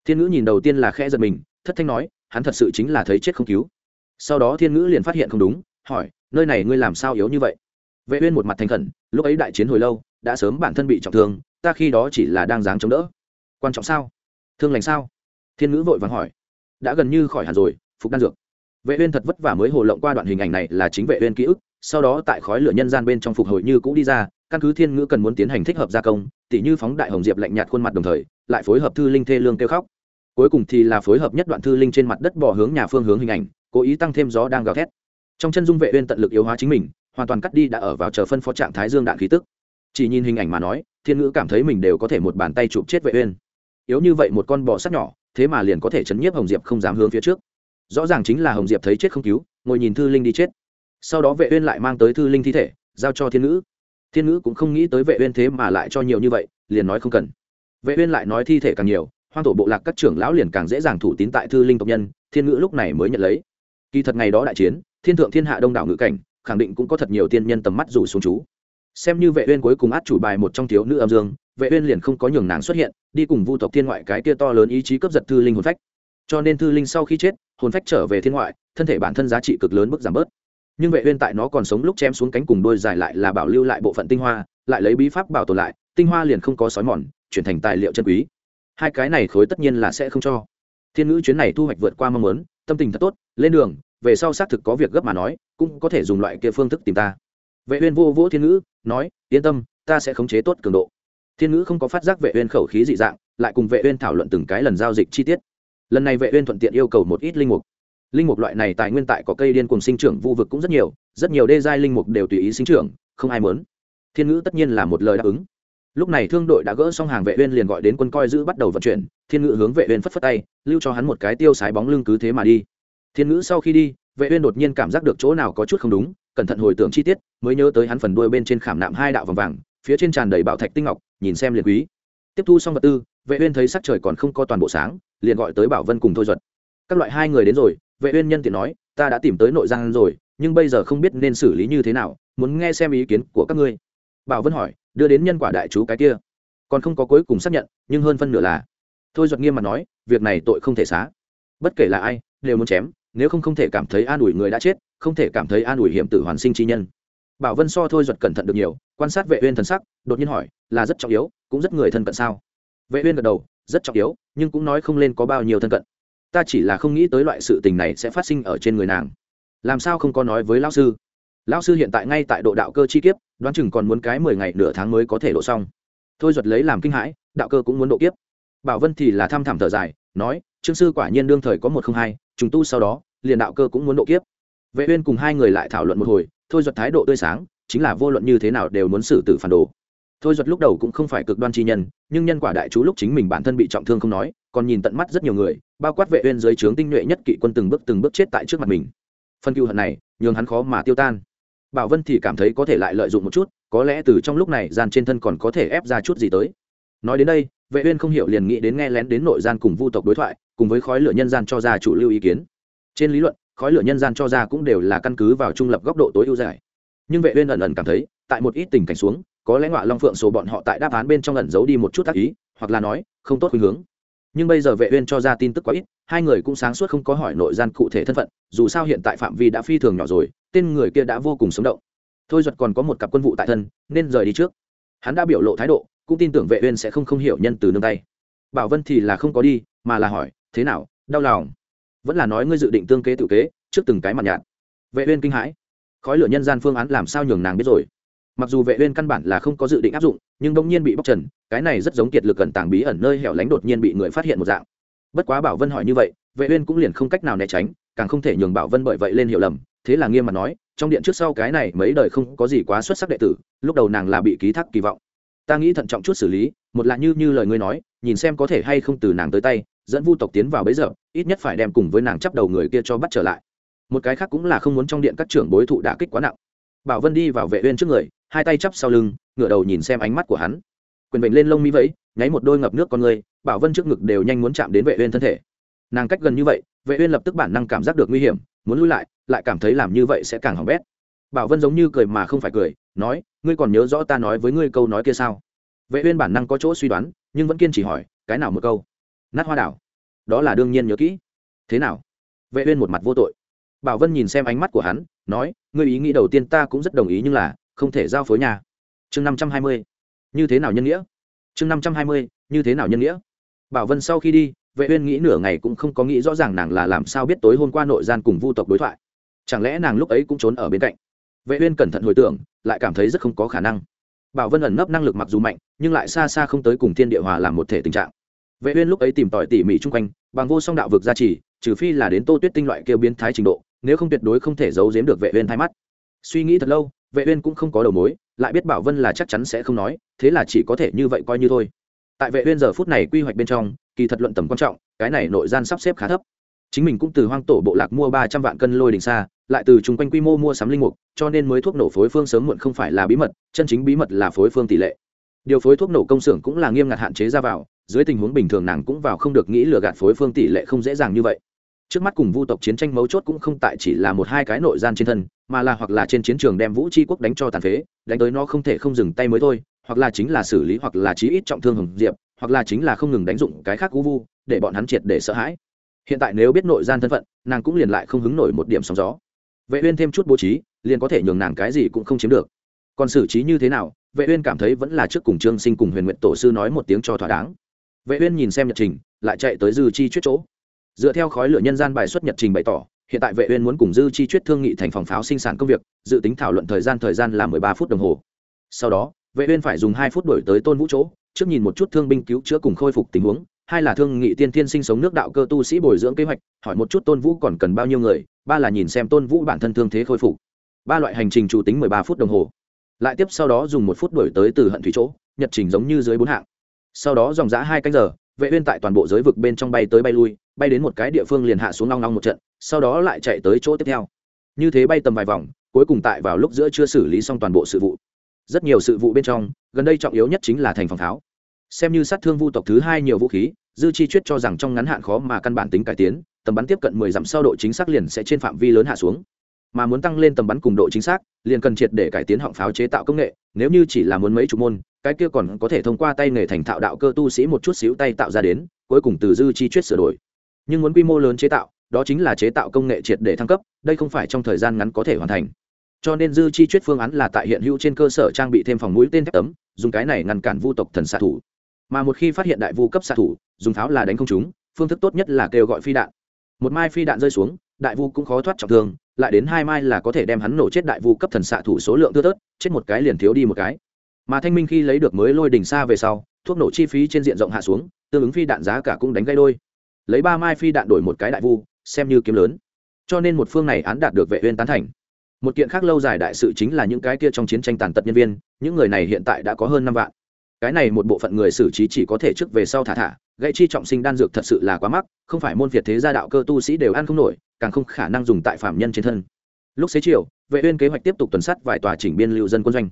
thiên ngữ nhìn đầu tiên là khẽ giật mình thất thanh nói hắn thật sự chính là thấy chết không cứu sau đó thiên ngữ liền phát hiện không đúng hỏi nơi này ngươi làm sao yếu như vậy vệ uyên một mặt thành khẩn lúc ấy đại chiến hồi lâu đã sớm bản thân bị trọng thương, ta khi đó chỉ là đang dáng chống đỡ. Quan trọng sao? Thương lành sao? Thiên ngữ vội vàng hỏi. Đã gần như khỏi hẳn rồi, phục đan dược. Vệ uyên thật vất vả mới hồ lộng qua đoạn hình ảnh này là chính vệ uyên ký ức, sau đó tại khói lửa nhân gian bên trong phục hồi như cũ đi ra, căn cứ thiên ngữ cần muốn tiến hành thích hợp gia công, tỉ như phóng đại hồng diệp lạnh nhạt khuôn mặt đồng thời, lại phối hợp thư linh thê lương kêu khóc. Cuối cùng thì là phối hợp nhất đoạn thư linh trên mặt đất bỏ hướng nhà phương hướng hình ảnh, cố ý tăng thêm gió đang gào thét. Trong chân dung vệ uyên tận lực yếu hóa chính mình, hoàn toàn cắt đi đã ở vào chờ phân phó trạng thái dương đạn khí tức chỉ nhìn hình ảnh mà nói, thiên ngữ cảm thấy mình đều có thể một bàn tay chụp chết vệ uyên. Yếu như vậy một con bò sát nhỏ, thế mà liền có thể chấn nhiếp hồng diệp không dám hướng phía trước. Rõ ràng chính là hồng diệp thấy chết không cứu, ngồi nhìn thư linh đi chết. Sau đó vệ uyên lại mang tới thư linh thi thể, giao cho thiên ngữ. Thiên ngữ cũng không nghĩ tới vệ uyên thế mà lại cho nhiều như vậy, liền nói không cần. Vệ uyên lại nói thi thể càng nhiều, hoang tổ bộ lạc các trưởng lão liền càng dễ dàng thủ tín tại thư linh tộc nhân, thiên ngữ lúc này mới nhận lấy. Kỳ thật ngày đó đại chiến, thiên thượng thiên hạ đông đảo ngữ cảnh, khẳng định cũng có thật nhiều tiên nhân tầm mắt rủ xuống chú xem như vệ uyên cuối cùng át chủ bài một trong thiếu nữ âm dương, vệ uyên liền không có nhường nàng xuất hiện, đi cùng vu tộc thiên ngoại cái kia to lớn ý chí cướp giật thư linh hồn phách. Cho nên thư linh sau khi chết, hồn phách trở về thiên ngoại, thân thể bản thân giá trị cực lớn bước giảm bớt. Nhưng vệ uyên tại nó còn sống lúc chém xuống cánh cùng đôi dài lại là bảo lưu lại bộ phận tinh hoa, lại lấy bí pháp bảo tồn lại, tinh hoa liền không có sói mòn, chuyển thành tài liệu chân quý. Hai cái này khối tất nhiên là sẽ không cho. Thiên ngữ chuyến này thu hoạch vượt qua mong muốn, tâm tình thật tốt, lên đường, về sau xác thực có việc gấp mà nói, cũng có thể dùng loại kia phương thức tìm ta vệ uyên vô vỗ thiên ngữ, nói, yên tâm, ta sẽ khống chế tốt cường độ. Thiên ngữ không có phát giác vệ uyên khẩu khí dị dạng, lại cùng vệ uyên thảo luận từng cái lần giao dịch chi tiết. Lần này vệ uyên thuận tiện yêu cầu một ít linh mục. Linh mục loại này tài nguyên tại có cây điên cùng sinh trưởng vu vực cũng rất nhiều rất nhiều đê giai linh mục đều tùy ý sinh trưởng, không ai muốn. Thiên ngữ tất nhiên là một lời đáp ứng. Lúc này thương đội đã gỡ xong hàng, vệ uyên liền gọi đến quân coi giữ bắt đầu vận chuyển. Thiên ngữ hướng vệ uyên phất phất tay, lưu cho hắn một cái tiêu sái bóng lưng cứ thế mà đi. Thiên ngữ sau khi đi vệ uyên đột nhiên cảm giác được chỗ nào có chút không đúng, cẩn thận hồi tưởng chi tiết, mới nhớ tới hắn phần đuôi bên trên khảm nạm hai đạo vòng vàng, phía trên tràn đầy bảo thạch tinh ngọc, nhìn xem liền quý. Tiếp thu xong vật tư, vệ uyên thấy sắc trời còn không có toàn bộ sáng, liền gọi tới bảo vân cùng thôi duật. Các loại hai người đến rồi, vệ uyên nhân tiện nói, ta đã tìm tới nội giang rồi, nhưng bây giờ không biết nên xử lý như thế nào, muốn nghe xem ý kiến của các ngươi. Bảo vân hỏi, đưa đến nhân quả đại chú cái kia. Còn không có cuối cùng xác nhận, nhưng hơn phân nửa là. Thôi duật nghiêm mặt nói, việc này tội không thể xá. Bất kể là ai, đều muốn chém nếu không không thể cảm thấy an ủi người đã chết, không thể cảm thấy an ủi hiểm tử hoàn sinh chi nhân. Bảo vân so thôi giật cẩn thận được nhiều, quan sát vệ uyên thần sắc, đột nhiên hỏi, là rất trọng yếu, cũng rất người thân cận sao? Vệ uyên gật đầu, rất trọng yếu, nhưng cũng nói không lên có bao nhiêu thân cận. Ta chỉ là không nghĩ tới loại sự tình này sẽ phát sinh ở trên người nàng. Làm sao không có nói với lão sư? Lão sư hiện tại ngay tại độ đạo cơ chi kiếp, đoán chừng còn muốn cái mười ngày nửa tháng mới có thể độ xong. Thôi duật lấy làm kinh hãi, đạo cơ cũng muốn độ kiếp. Bảo vân thì là tham thẳm thở dài, nói, trương sư quả nhiên đương thời có một không hai trùng tu sau đó, liền đạo cơ cũng muốn độ kiếp. Vệ uyên cùng hai người lại thảo luận một hồi, thôi duật thái độ tươi sáng, chính là vô luận như thế nào đều muốn xử tử phản đồ. Thôi duật lúc đầu cũng không phải cực đoan chi nhân, nhưng nhân quả đại chú lúc chính mình bản thân bị trọng thương không nói, còn nhìn tận mắt rất nhiều người, bao quát vệ uyên dưới trướng tinh nhuệ nhất kỵ quân từng bước từng bước chết tại trước mặt mình. Phân cưu hận này, nhường hắn khó mà tiêu tan. Bảo vân thì cảm thấy có thể lại lợi dụng một chút, có lẽ từ trong lúc này gian trên thân còn có thể ép ra chút gì tới. Nói đến đây vệ uyên không hiểu liền nghĩ đến nghe lén đến nội gian cùng vu tộc đối thoại, cùng với khói lửa nhân gian cho ra chủ lưu ý kiến. Trên lý luận, khói lửa nhân gian cho ra cũng đều là căn cứ vào trung lập góc độ tối ưu giải. Nhưng vệ uyên ẩn ẩn cảm thấy, tại một ít tình cảnh xuống, có lẽ ngọa long phượng số bọn họ tại đáp án bên trong ẩn giấu đi một chút tác ý, hoặc là nói, không tốt khuynh hướng. Nhưng bây giờ vệ uyên cho ra tin tức quá ít, hai người cũng sáng suốt không có hỏi nội gian cụ thể thân phận, dù sao hiện tại phạm vi đã phi thường nhỏ rồi, tên người kia đã vô cùng sống động. Thôi duật còn có một cặp quân vụ tại thân, nên rời đi trước. Hắn đã biểu lộ thái độ cũng tin tưởng vệ uyên sẽ không không hiểu nhân từ nương tay. Bảo vân thì là không có đi, mà là hỏi, thế nào? Đau lòng? Vẫn là nói ngươi dự định tương kế tự kế, trước từng cái mặt nhạt. Vệ uyên kinh hãi. Khói lửa nhân gian phương án làm sao nhường nàng biết rồi? Mặc dù vệ uyên căn bản là không có dự định áp dụng, nhưng đống nhiên bị bóc trần, cái này rất giống kiệt lực cẩn tàng bí ẩn nơi hẻo lánh đột nhiên bị người phát hiện một dạng. Bất quá bảo vân hỏi như vậy, vệ uyên cũng liền không cách nào né tránh, càng không thể nhường bảo vân bởi vậy lên hiểu lầm, thế là nghiêm mặt nói, trong điện trước sau cái này mấy đời không có gì quá xuất sắc đệ tử, lúc đầu nàng là bị ký thác kỳ vọng ta nghĩ thận trọng chút xử lý, một là như như lời ngươi nói, nhìn xem có thể hay không từ nàng tới tay, dẫn vu tộc tiến vào bấy giờ, ít nhất phải đem cùng với nàng chấp đầu người kia cho bắt trở lại. Một cái khác cũng là không muốn trong điện các trưởng bối thụ đả kích quá nặng. Bảo vân đi vào vệ uyên trước người, hai tay chắp sau lưng, ngửa đầu nhìn xem ánh mắt của hắn. Quyền bệnh lên lông mi vẫy, nháy một đôi ngập nước con người, bảo vân trước ngực đều nhanh muốn chạm đến vệ uyên thân thể. Nàng cách gần như vậy, vệ uyên lập tức bản năng cảm giác được nguy hiểm, muốn lui lại lại cảm thấy làm như vậy sẽ càng hỏng bét. Bảo vân giống như cười mà không phải cười, nói ngươi còn nhớ rõ ta nói với ngươi câu nói kia sao? Vệ uyên bản năng có chỗ suy đoán, nhưng vẫn kiên trì hỏi, cái nào một câu? Nát hoa đảo. Đó là đương nhiên nhớ kỹ. Thế nào? Vệ uyên một mặt vô tội. Bảo vân nhìn xem ánh mắt của hắn, nói, ngươi ý nghĩ đầu tiên ta cũng rất đồng ý nhưng là, không thể giao phối nhà. Chương 520 như thế nào nhân nghĩa? Chương 520 như thế nào nhân nghĩa? Bảo vân sau khi đi, vệ uyên nghĩ nửa ngày cũng không có nghĩ rõ ràng nàng là làm sao biết tối hôm qua nội gian cùng vu tộc đối thoại. Chẳng lẽ nàng lúc ấy cũng trốn ở bên cạnh? Vệ uyên cẩn thận hồi tưởng, lại cảm thấy rất không có khả năng. Bảo vân ẩn nấp năng lực mặc dù mạnh, nhưng lại xa xa không tới cùng thiên địa hòa làm một thể tình trạng. Vệ uyên lúc ấy tìm tòi tỉ mỉ chung quanh, bằng vô song đạo vực gia trì, trừ phi là đến tô tuyết tinh loại kêu biến thái trình độ, nếu không tuyệt đối không thể giấu giếm được vệ uyên thay mắt. Suy nghĩ thật lâu, vệ uyên cũng không có đầu mối, lại biết bảo vân là chắc chắn sẽ không nói, thế là chỉ có thể như vậy coi như thôi. Tại vệ uyên giờ phút này quy hoạch bên trong, kỳ thật luận tầm quan trọng, cái này nội gian sắp xếp khá thấp chính mình cũng từ hoang tổ bộ lạc mua 300 vạn cân lôi đình xa, lại từ chung quanh quy mô mua sắm linh mục, cho nên mới thuốc nổ phối phương sớm muộn không phải là bí mật, chân chính bí mật là phối phương tỷ lệ. Điều phối thuốc nổ công xưởng cũng là nghiêm ngặt hạn chế ra vào, dưới tình huống bình thường nàng cũng vào không được nghĩ lừa gạt phối phương tỷ lệ không dễ dàng như vậy. Trước mắt cùng vu tộc chiến tranh mấu chốt cũng không tại chỉ là một hai cái nội gian trên thân, mà là hoặc là trên chiến trường đem vũ tri quốc đánh cho tàn phế, đánh tới nó không thể không dừng tay mới thôi, hoặc là chính là xử lý hoặc là chí ít trọng thương hồng diệp, hoặc là chính là không ngừng đánh dụng cái khác cú vu, để bọn hắn triệt để sợ hãi hiện tại nếu biết nội gian thân phận, nàng cũng liền lại không hứng nổi một điểm sóng gió. Vệ uyên thêm chút bố trí, liền có thể nhường nàng cái gì cũng không chiếm được. Còn xử trí như thế nào, vệ uyên cảm thấy vẫn là trước cùng trương sinh cùng huyền nguyện tổ sư nói một tiếng cho thỏa đáng. Vệ uyên nhìn xem nhật trình, lại chạy tới dư chi chuyết chỗ. Dựa theo khói lửa nhân gian bài xuất nhật trình bày tỏ, hiện tại vệ uyên muốn cùng dư chi chuyết thương nghị thành phòng pháo sinh sản công việc, dự tính thảo luận thời gian thời gian là 13 phút đồng hồ. Sau đó, vệ uyên phải dùng 2 phút đổi tới tôn vũ chỗ, trước nhìn một chút thương binh cứu chữa cùng khôi phục tình huống hai là thương nghị tiên thiên sinh sống nước đạo cơ tu sĩ bồi dưỡng kế hoạch, hỏi một chút tôn vũ còn cần bao nhiêu người, ba là nhìn xem tôn vũ bản thân thương thế khôi phục. Ba loại hành trình chủ tính 13 phút đồng hồ. Lại tiếp sau đó dùng một phút đổi tới từ hận thủy chỗ, nhật trình giống như dưới bốn hạng. Sau đó dòng giã hai canh giờ, vệ uyên tại toàn bộ giới vực bên trong bay tới bay lui, bay đến một cái địa phương liền hạ xuống long long một trận, sau đó lại chạy tới chỗ tiếp theo. Như thế bay tầm vài vòng, cuối cùng tại vào lúc giữa chưa xử lý xong toàn bộ sự vụ. Rất nhiều sự vụ bên trong, gần đây trọng yếu nhất chính là thành phòng tháo xem như sát thương vu tộc thứ hai nhiều vũ khí, dư chi chuyết cho rằng trong ngắn hạn khó mà căn bản tính cải tiến, tầm bắn tiếp cận 10 dặm sau độ chính xác liền sẽ trên phạm vi lớn hạ xuống. Mà muốn tăng lên tầm bắn cùng độ chính xác, liền cần triệt để cải tiến họng pháo chế tạo công nghệ, nếu như chỉ là muốn mấy chục môn, cái kia còn có thể thông qua tay nghề thành thạo đạo cơ tu sĩ một chút xíu tay tạo ra đến, cuối cùng từ dư chi chuyết sửa đổi. Nhưng muốn quy mô lớn chế tạo, đó chính là chế tạo công nghệ triệt để thăng cấp, đây không phải trong thời gian ngắn có thể hoàn thành. Cho nên dư chi chuyết phương án là tại hiện hữu trên cơ sở trang bị thêm phòng mũi tên thép tấm, dùng cái này ngăn cản vu tộc thần xạ thủ mà một khi phát hiện đại vu cấp xạ thủ, dùng pháo là đánh không chúng phương thức tốt nhất là kêu gọi phi đạn. Một mai phi đạn rơi xuống, đại vu cũng khó thoát trọng thương, lại đến hai mai là có thể đem hắn nổ chết đại vu cấp thần xạ thủ số lượng thưa tớt chết một cái liền thiếu đi một cái. Mà thanh minh khi lấy được mới lôi đỉnh xa về sau, thuốc nổ chi phí trên diện rộng hạ xuống, tương ứng phi đạn giá cả cũng đánh gây đôi. Lấy ba mai phi đạn đổi một cái đại vu, xem như kiếm lớn. Cho nên một phương này án đạt được vệ uyên tán thành. Một kiện khác lâu dài đại sự chính là những cái kia trong chiến tranh tàn tật nhân viên, những người này hiện tại đã có hơn năm vạn cái này một bộ phận người xử trí chỉ có thể trước về sau thả thả, gãy chi trọng sinh đan dược thật sự là quá mắc, không phải môn việt thế gia đạo cơ tu sĩ đều ăn không nổi, càng không khả năng dùng tại phạm nhân trên thân. Lúc xế chiều, vệ uyên kế hoạch tiếp tục tuần sát vài tòa chỉnh biên lưu dân quân doanh.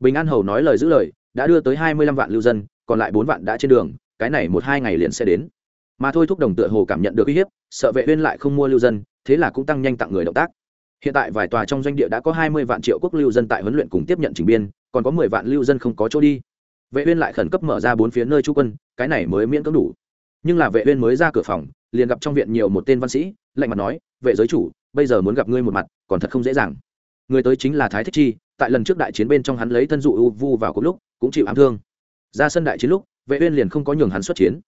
Bình an hầu nói lời giữ lời, đã đưa tới hai mươi lăm vạn lưu dân, còn lại bốn vạn đã trên đường, cái này một hai ngày liền sẽ đến. Mà thôi thúc đồng tựa hồ cảm nhận được uy hiếp, sợ vệ uyên lại không mua lưu dân, thế là cũng tăng nhanh tặng người động tác. Hiện tại vài tòa trong doanh địa đã có hai mươi vạn triệu quốc lưu dân tại huấn luyện cùng tiếp nhận chỉnh biên, còn có mười vạn lưu dân không có chỗ đi vệ uyên lại khẩn cấp mở ra bốn phía nơi trú quân, cái này mới miễn cưỡng đủ. Nhưng là vệ uyên mới ra cửa phòng, liền gặp trong viện nhiều một tên văn sĩ, lạnh mặt nói, vệ giới chủ, bây giờ muốn gặp ngươi một mặt, còn thật không dễ dàng. Người tới chính là thái thích chi, tại lần trước đại chiến bên trong hắn lấy thân dụ u vu vào cùng lúc, cũng chịu ám thương. Ra sân đại chiến lúc, vệ uyên liền không có nhường hắn xuất chiến.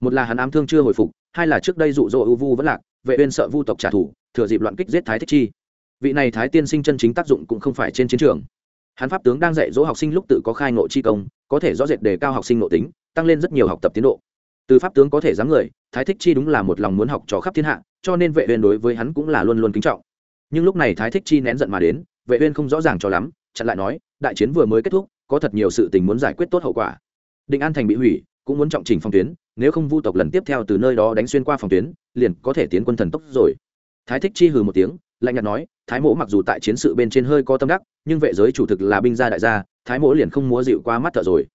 Một là hắn ám thương chưa hồi phục, hai là trước đây dụ dỗ u vu vẫn lạc, vệ uyên sợ vu tộc trả thù, thừa dịp loạn kích giết thái thích chi. Vị này thái tiên sinh chân chính tác dụng cũng không phải trên chiến trường hắn pháp tướng đang dạy dỗ học sinh lúc tự có khai ngộ chi công, có thể rõ rệt đề cao học sinh nội tính, tăng lên rất nhiều học tập tiến độ. Từ pháp tướng có thể dám người, thái thích chi đúng là một lòng muốn học trò khắp thiên hạ, cho nên vệ uyên đối với hắn cũng là luôn luôn kính trọng. Nhưng lúc này thái thích chi nén giận mà đến, vệ uyên không rõ ràng cho lắm, chặn lại nói, đại chiến vừa mới kết thúc, có thật nhiều sự tình muốn giải quyết tốt hậu quả. Định an thành bị hủy, cũng muốn trọng chỉnh phòng tuyến, nếu không vu tộc lần tiếp theo từ nơi đó đánh xuyên qua phòng tuyến, liền có thể tiến quân thần tốc rồi. Thái thích chi hừ một tiếng, lạnh nhạt nói thái mỗ mặc dù tại chiến sự bên trên hơi có tâm đắc, nhưng vệ giới chủ thực là binh gia đại gia, thái mỗ liền không múa dịu qua mắt thợ rồi.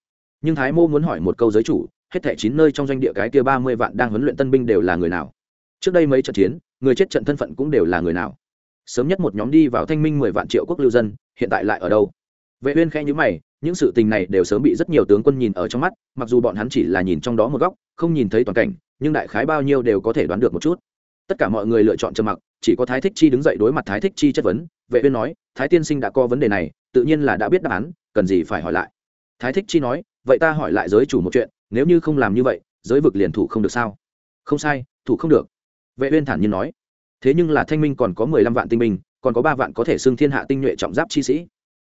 Nhưng thái mỗ muốn hỏi một câu giới chủ, hết thảy chín nơi trong doanh địa cái kia ba mươi vạn đang huấn luyện tân binh đều là người nào? Trước đây mấy trận chiến, người chết trận thân phận cũng đều là người nào? Sớm nhất một nhóm đi vào thanh minh mười vạn triệu quốc lưu dân, hiện tại lại ở đâu? Vệ uyên khẽ nhíu mày, những sự tình này đều sớm bị rất nhiều tướng quân nhìn ở trong mắt, mặc dù bọn hắn chỉ là nhìn trong đó một góc, không nhìn thấy toàn cảnh, nhưng đại khái bao nhiêu đều có thể đoán được một chút. Tất cả mọi người lựa chọn trầm mặc chỉ có thái thích chi đứng dậy đối mặt thái thích chi chất vấn, vệ uyên nói, thái tiên sinh đã có vấn đề này, tự nhiên là đã biết đáp án, cần gì phải hỏi lại. Thái thích chi nói, vậy ta hỏi lại giới chủ một chuyện, nếu như không làm như vậy, giới vực liền thủ không được sao? Không sai, thủ không được. Vệ uyên thản nhiên nói, thế nhưng là thanh minh còn có mười lăm vạn tinh minh còn có ba vạn có thể xưng thiên hạ tinh nhuệ trọng giáp chi sĩ.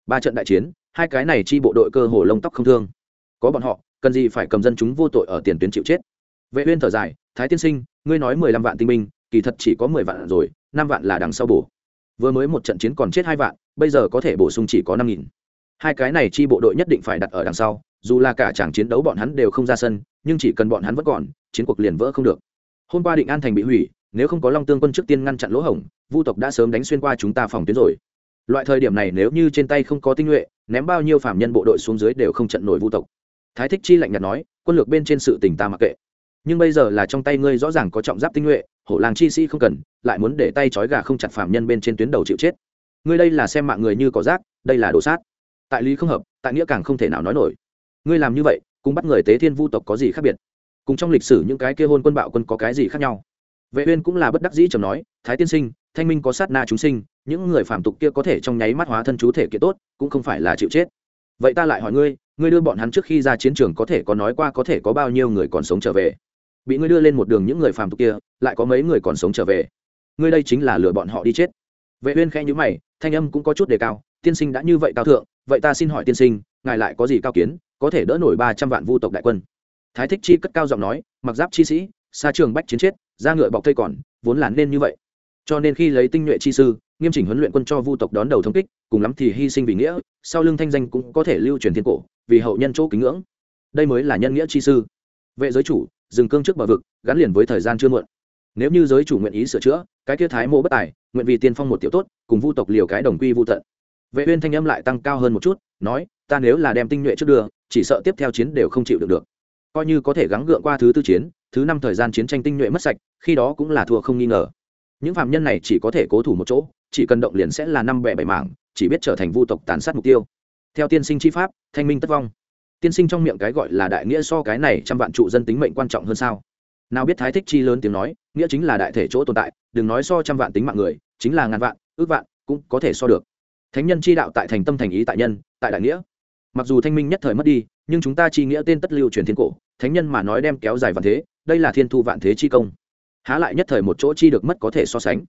Ba trận đại chiến, hai cái này chi bộ đội cơ hồ lông tóc không thương. Có bọn họ, cần gì phải cầm dân chúng vô tội ở tiền tuyến chịu chết? Vệ uyên thở dài, thái tiên sinh, ngươi nói mười lăm vạn tinh minh kỳ thật chỉ có mười vạn rồi, năm vạn là đằng sau bổ. Vừa mới một trận chiến còn chết hai vạn, bây giờ có thể bổ sung chỉ có năm nghìn. Hai cái này chi bộ đội nhất định phải đặt ở đằng sau, dù là cả chàng chiến đấu bọn hắn đều không ra sân, nhưng chỉ cần bọn hắn vẫn còn, chiến cuộc liền vỡ không được. Hôm qua định an thành bị hủy, nếu không có long tương quân trước tiên ngăn chặn lỗ hổng, vu tộc đã sớm đánh xuyên qua chúng ta phòng tuyến rồi. Loại thời điểm này nếu như trên tay không có tinh nhuệ, ném bao nhiêu phạm nhân bộ đội xuống dưới đều không trận nổi vu tộc. Thái thích chi lạnh nhạt nói, quân lược bên trên sự tình ta mặc kệ nhưng bây giờ là trong tay ngươi rõ ràng có trọng giáp tinh nhuệ, hổ làng chi sĩ không cần, lại muốn để tay trói gà không chặt phạm nhân bên trên tuyến đầu chịu chết. Ngươi đây là xem mạng người như có rác, đây là đồ sát. Tại lý không hợp, tại nghĩa càng không thể nào nói nổi. Ngươi làm như vậy cùng bắt người tế thiên vu tộc có gì khác biệt? Cùng trong lịch sử những cái kia hôn quân bạo quân có cái gì khác nhau? Vệ uyên cũng là bất đắc dĩ trầm nói, thái tiên sinh, thanh minh có sát na chúng sinh, những người phạm tục kia có thể trong nháy mắt hóa thân chú thể kia tốt, cũng không phải là chịu chết. Vậy ta lại hỏi ngươi ngươi đưa bọn hắn trước khi ra chiến trường có thể có nói qua có thể có bao nhiêu người còn sống trở về? Bị ngươi đưa lên một đường những người phàm tục kia, lại có mấy người còn sống trở về. Ngươi đây chính là lừa bọn họ đi chết. Vệ uyên khẽ nhíu mày, thanh âm cũng có chút đề cao, tiên sinh đã như vậy cao thượng, vậy ta xin hỏi tiên sinh, ngài lại có gì cao kiến, có thể đỡ nổi ba trăm vạn vu tộc đại quân? Thái thích chi cất cao giọng nói, mặc giáp chi sĩ, xa trường bách chiến chết ra ngựa bọc thây còn, vốn là nên như vậy. Cho nên khi lấy tinh nhuệ chi sư, nghiêm chỉnh huấn luyện quân cho vu tộc đón đầu thống kích, cùng lắm thì hy sinh vì nghĩa, sau lưng thanh danh cũng có thể lưu truyền thiên cổ, vì hậu nhân chỗ kính ngưỡng. Đây mới là nhân nghĩa chi sư. Vệ giới chủ dừng cương trước bờ vực, gắn liền với thời gian chưa muộn. Nếu như giới chủ nguyện ý sửa chữa, cái kia thái mô bất tài, nguyện vì tiên phong một tiểu tốt, cùng vu tộc liều cái đồng quy vu tận. Vệ uyên thanh âm lại tăng cao hơn một chút, nói, ta nếu là đem tinh nhuệ trước đường chỉ sợ tiếp theo chiến đều không chịu được được. Coi như có thể gắng gượng qua thứ tư chiến, thứ năm thời gian chiến tranh tinh nhuệ mất sạch, khi đó cũng là thua không nghi ngờ. Những phạm nhân này chỉ có thể cố thủ một chỗ, chỉ cần động liền sẽ là năm bẻ bảy mảng, chỉ biết trở thành vu tộc tàn sát mục tiêu. Theo tiên sinh chi pháp, thanh minh tất vong tiên sinh trong miệng cái gọi là đại nghĩa so cái này trăm vạn trụ dân tính mệnh quan trọng hơn sao? Nào biết thái thích chi lớn tiếng nói, nghĩa chính là đại thể chỗ tồn tại, đừng nói so trăm vạn tính mạng người, chính là ngàn vạn, ước vạn, cũng có thể so được. Thánh nhân chi đạo tại thành tâm thành ý tại nhân, tại đại nghĩa. Mặc dù thanh minh nhất thời mất đi, nhưng chúng ta chi nghĩa tên tất lưu truyền thiên cổ, thánh nhân mà nói đem kéo dài vạn thế, đây là thiên thu vạn thế chi công. Há lại nhất thời một chỗ chi được mất có thể so sánh.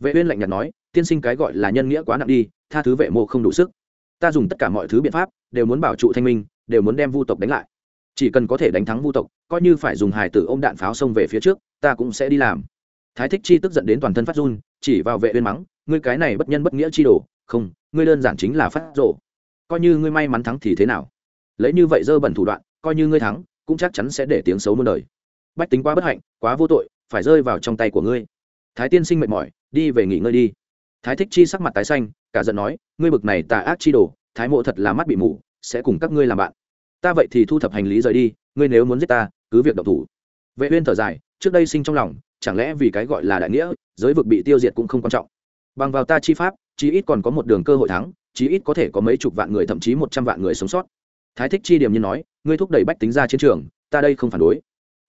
Vệ uyên lạnh nhạt nói, tiên sinh cái gọi là nhân nghĩa quá nặng đi, tha thứ vệ mộ không đủ sức. Ta dùng tất cả mọi thứ biện pháp, đều muốn bảo trụ thanh minh đều muốn đem vu tộc đánh lại. Chỉ cần có thể đánh thắng vu tộc, coi như phải dùng hải tử ôm đạn pháo xông về phía trước, ta cũng sẽ đi làm. Thái thích chi tức giận đến toàn thân phát run, chỉ vào vệ uyên mắng, ngươi cái này bất nhân bất nghĩa chi đồ, không, ngươi đơn giản chính là phát rộ coi như ngươi may mắn thắng thì thế nào? Lấy như vậy dơ bẩn thủ đoạn, coi như ngươi thắng, cũng chắc chắn sẽ để tiếng xấu muôn đời. Bách tính quá bất hạnh, quá vô tội, phải rơi vào trong tay của ngươi. Thái tiên sinh mệt mỏi, đi về nghỉ ngơi đi. Thái thích chi sắc mặt tái xanh, cả giận nói, ngươi bực này tà ác chi đồ, thái mộ thật là mắt bị mù, sẽ cùng các ngươi làm bạn ta vậy thì thu thập hành lý rời đi, ngươi nếu muốn giết ta, cứ việc động thủ. Vệ uyên thở dài, trước đây sinh trong lòng, chẳng lẽ vì cái gọi là đại nghĩa, giới vực bị tiêu diệt cũng không quan trọng. Bằng vào ta chi pháp, chí ít còn có một đường cơ hội thắng, chí ít có thể có mấy chục vạn người, thậm chí một trăm vạn người sống sót. Thái thích chi điểm như nói, ngươi thúc đẩy bách tính ra chiến trường, ta đây không phản đối.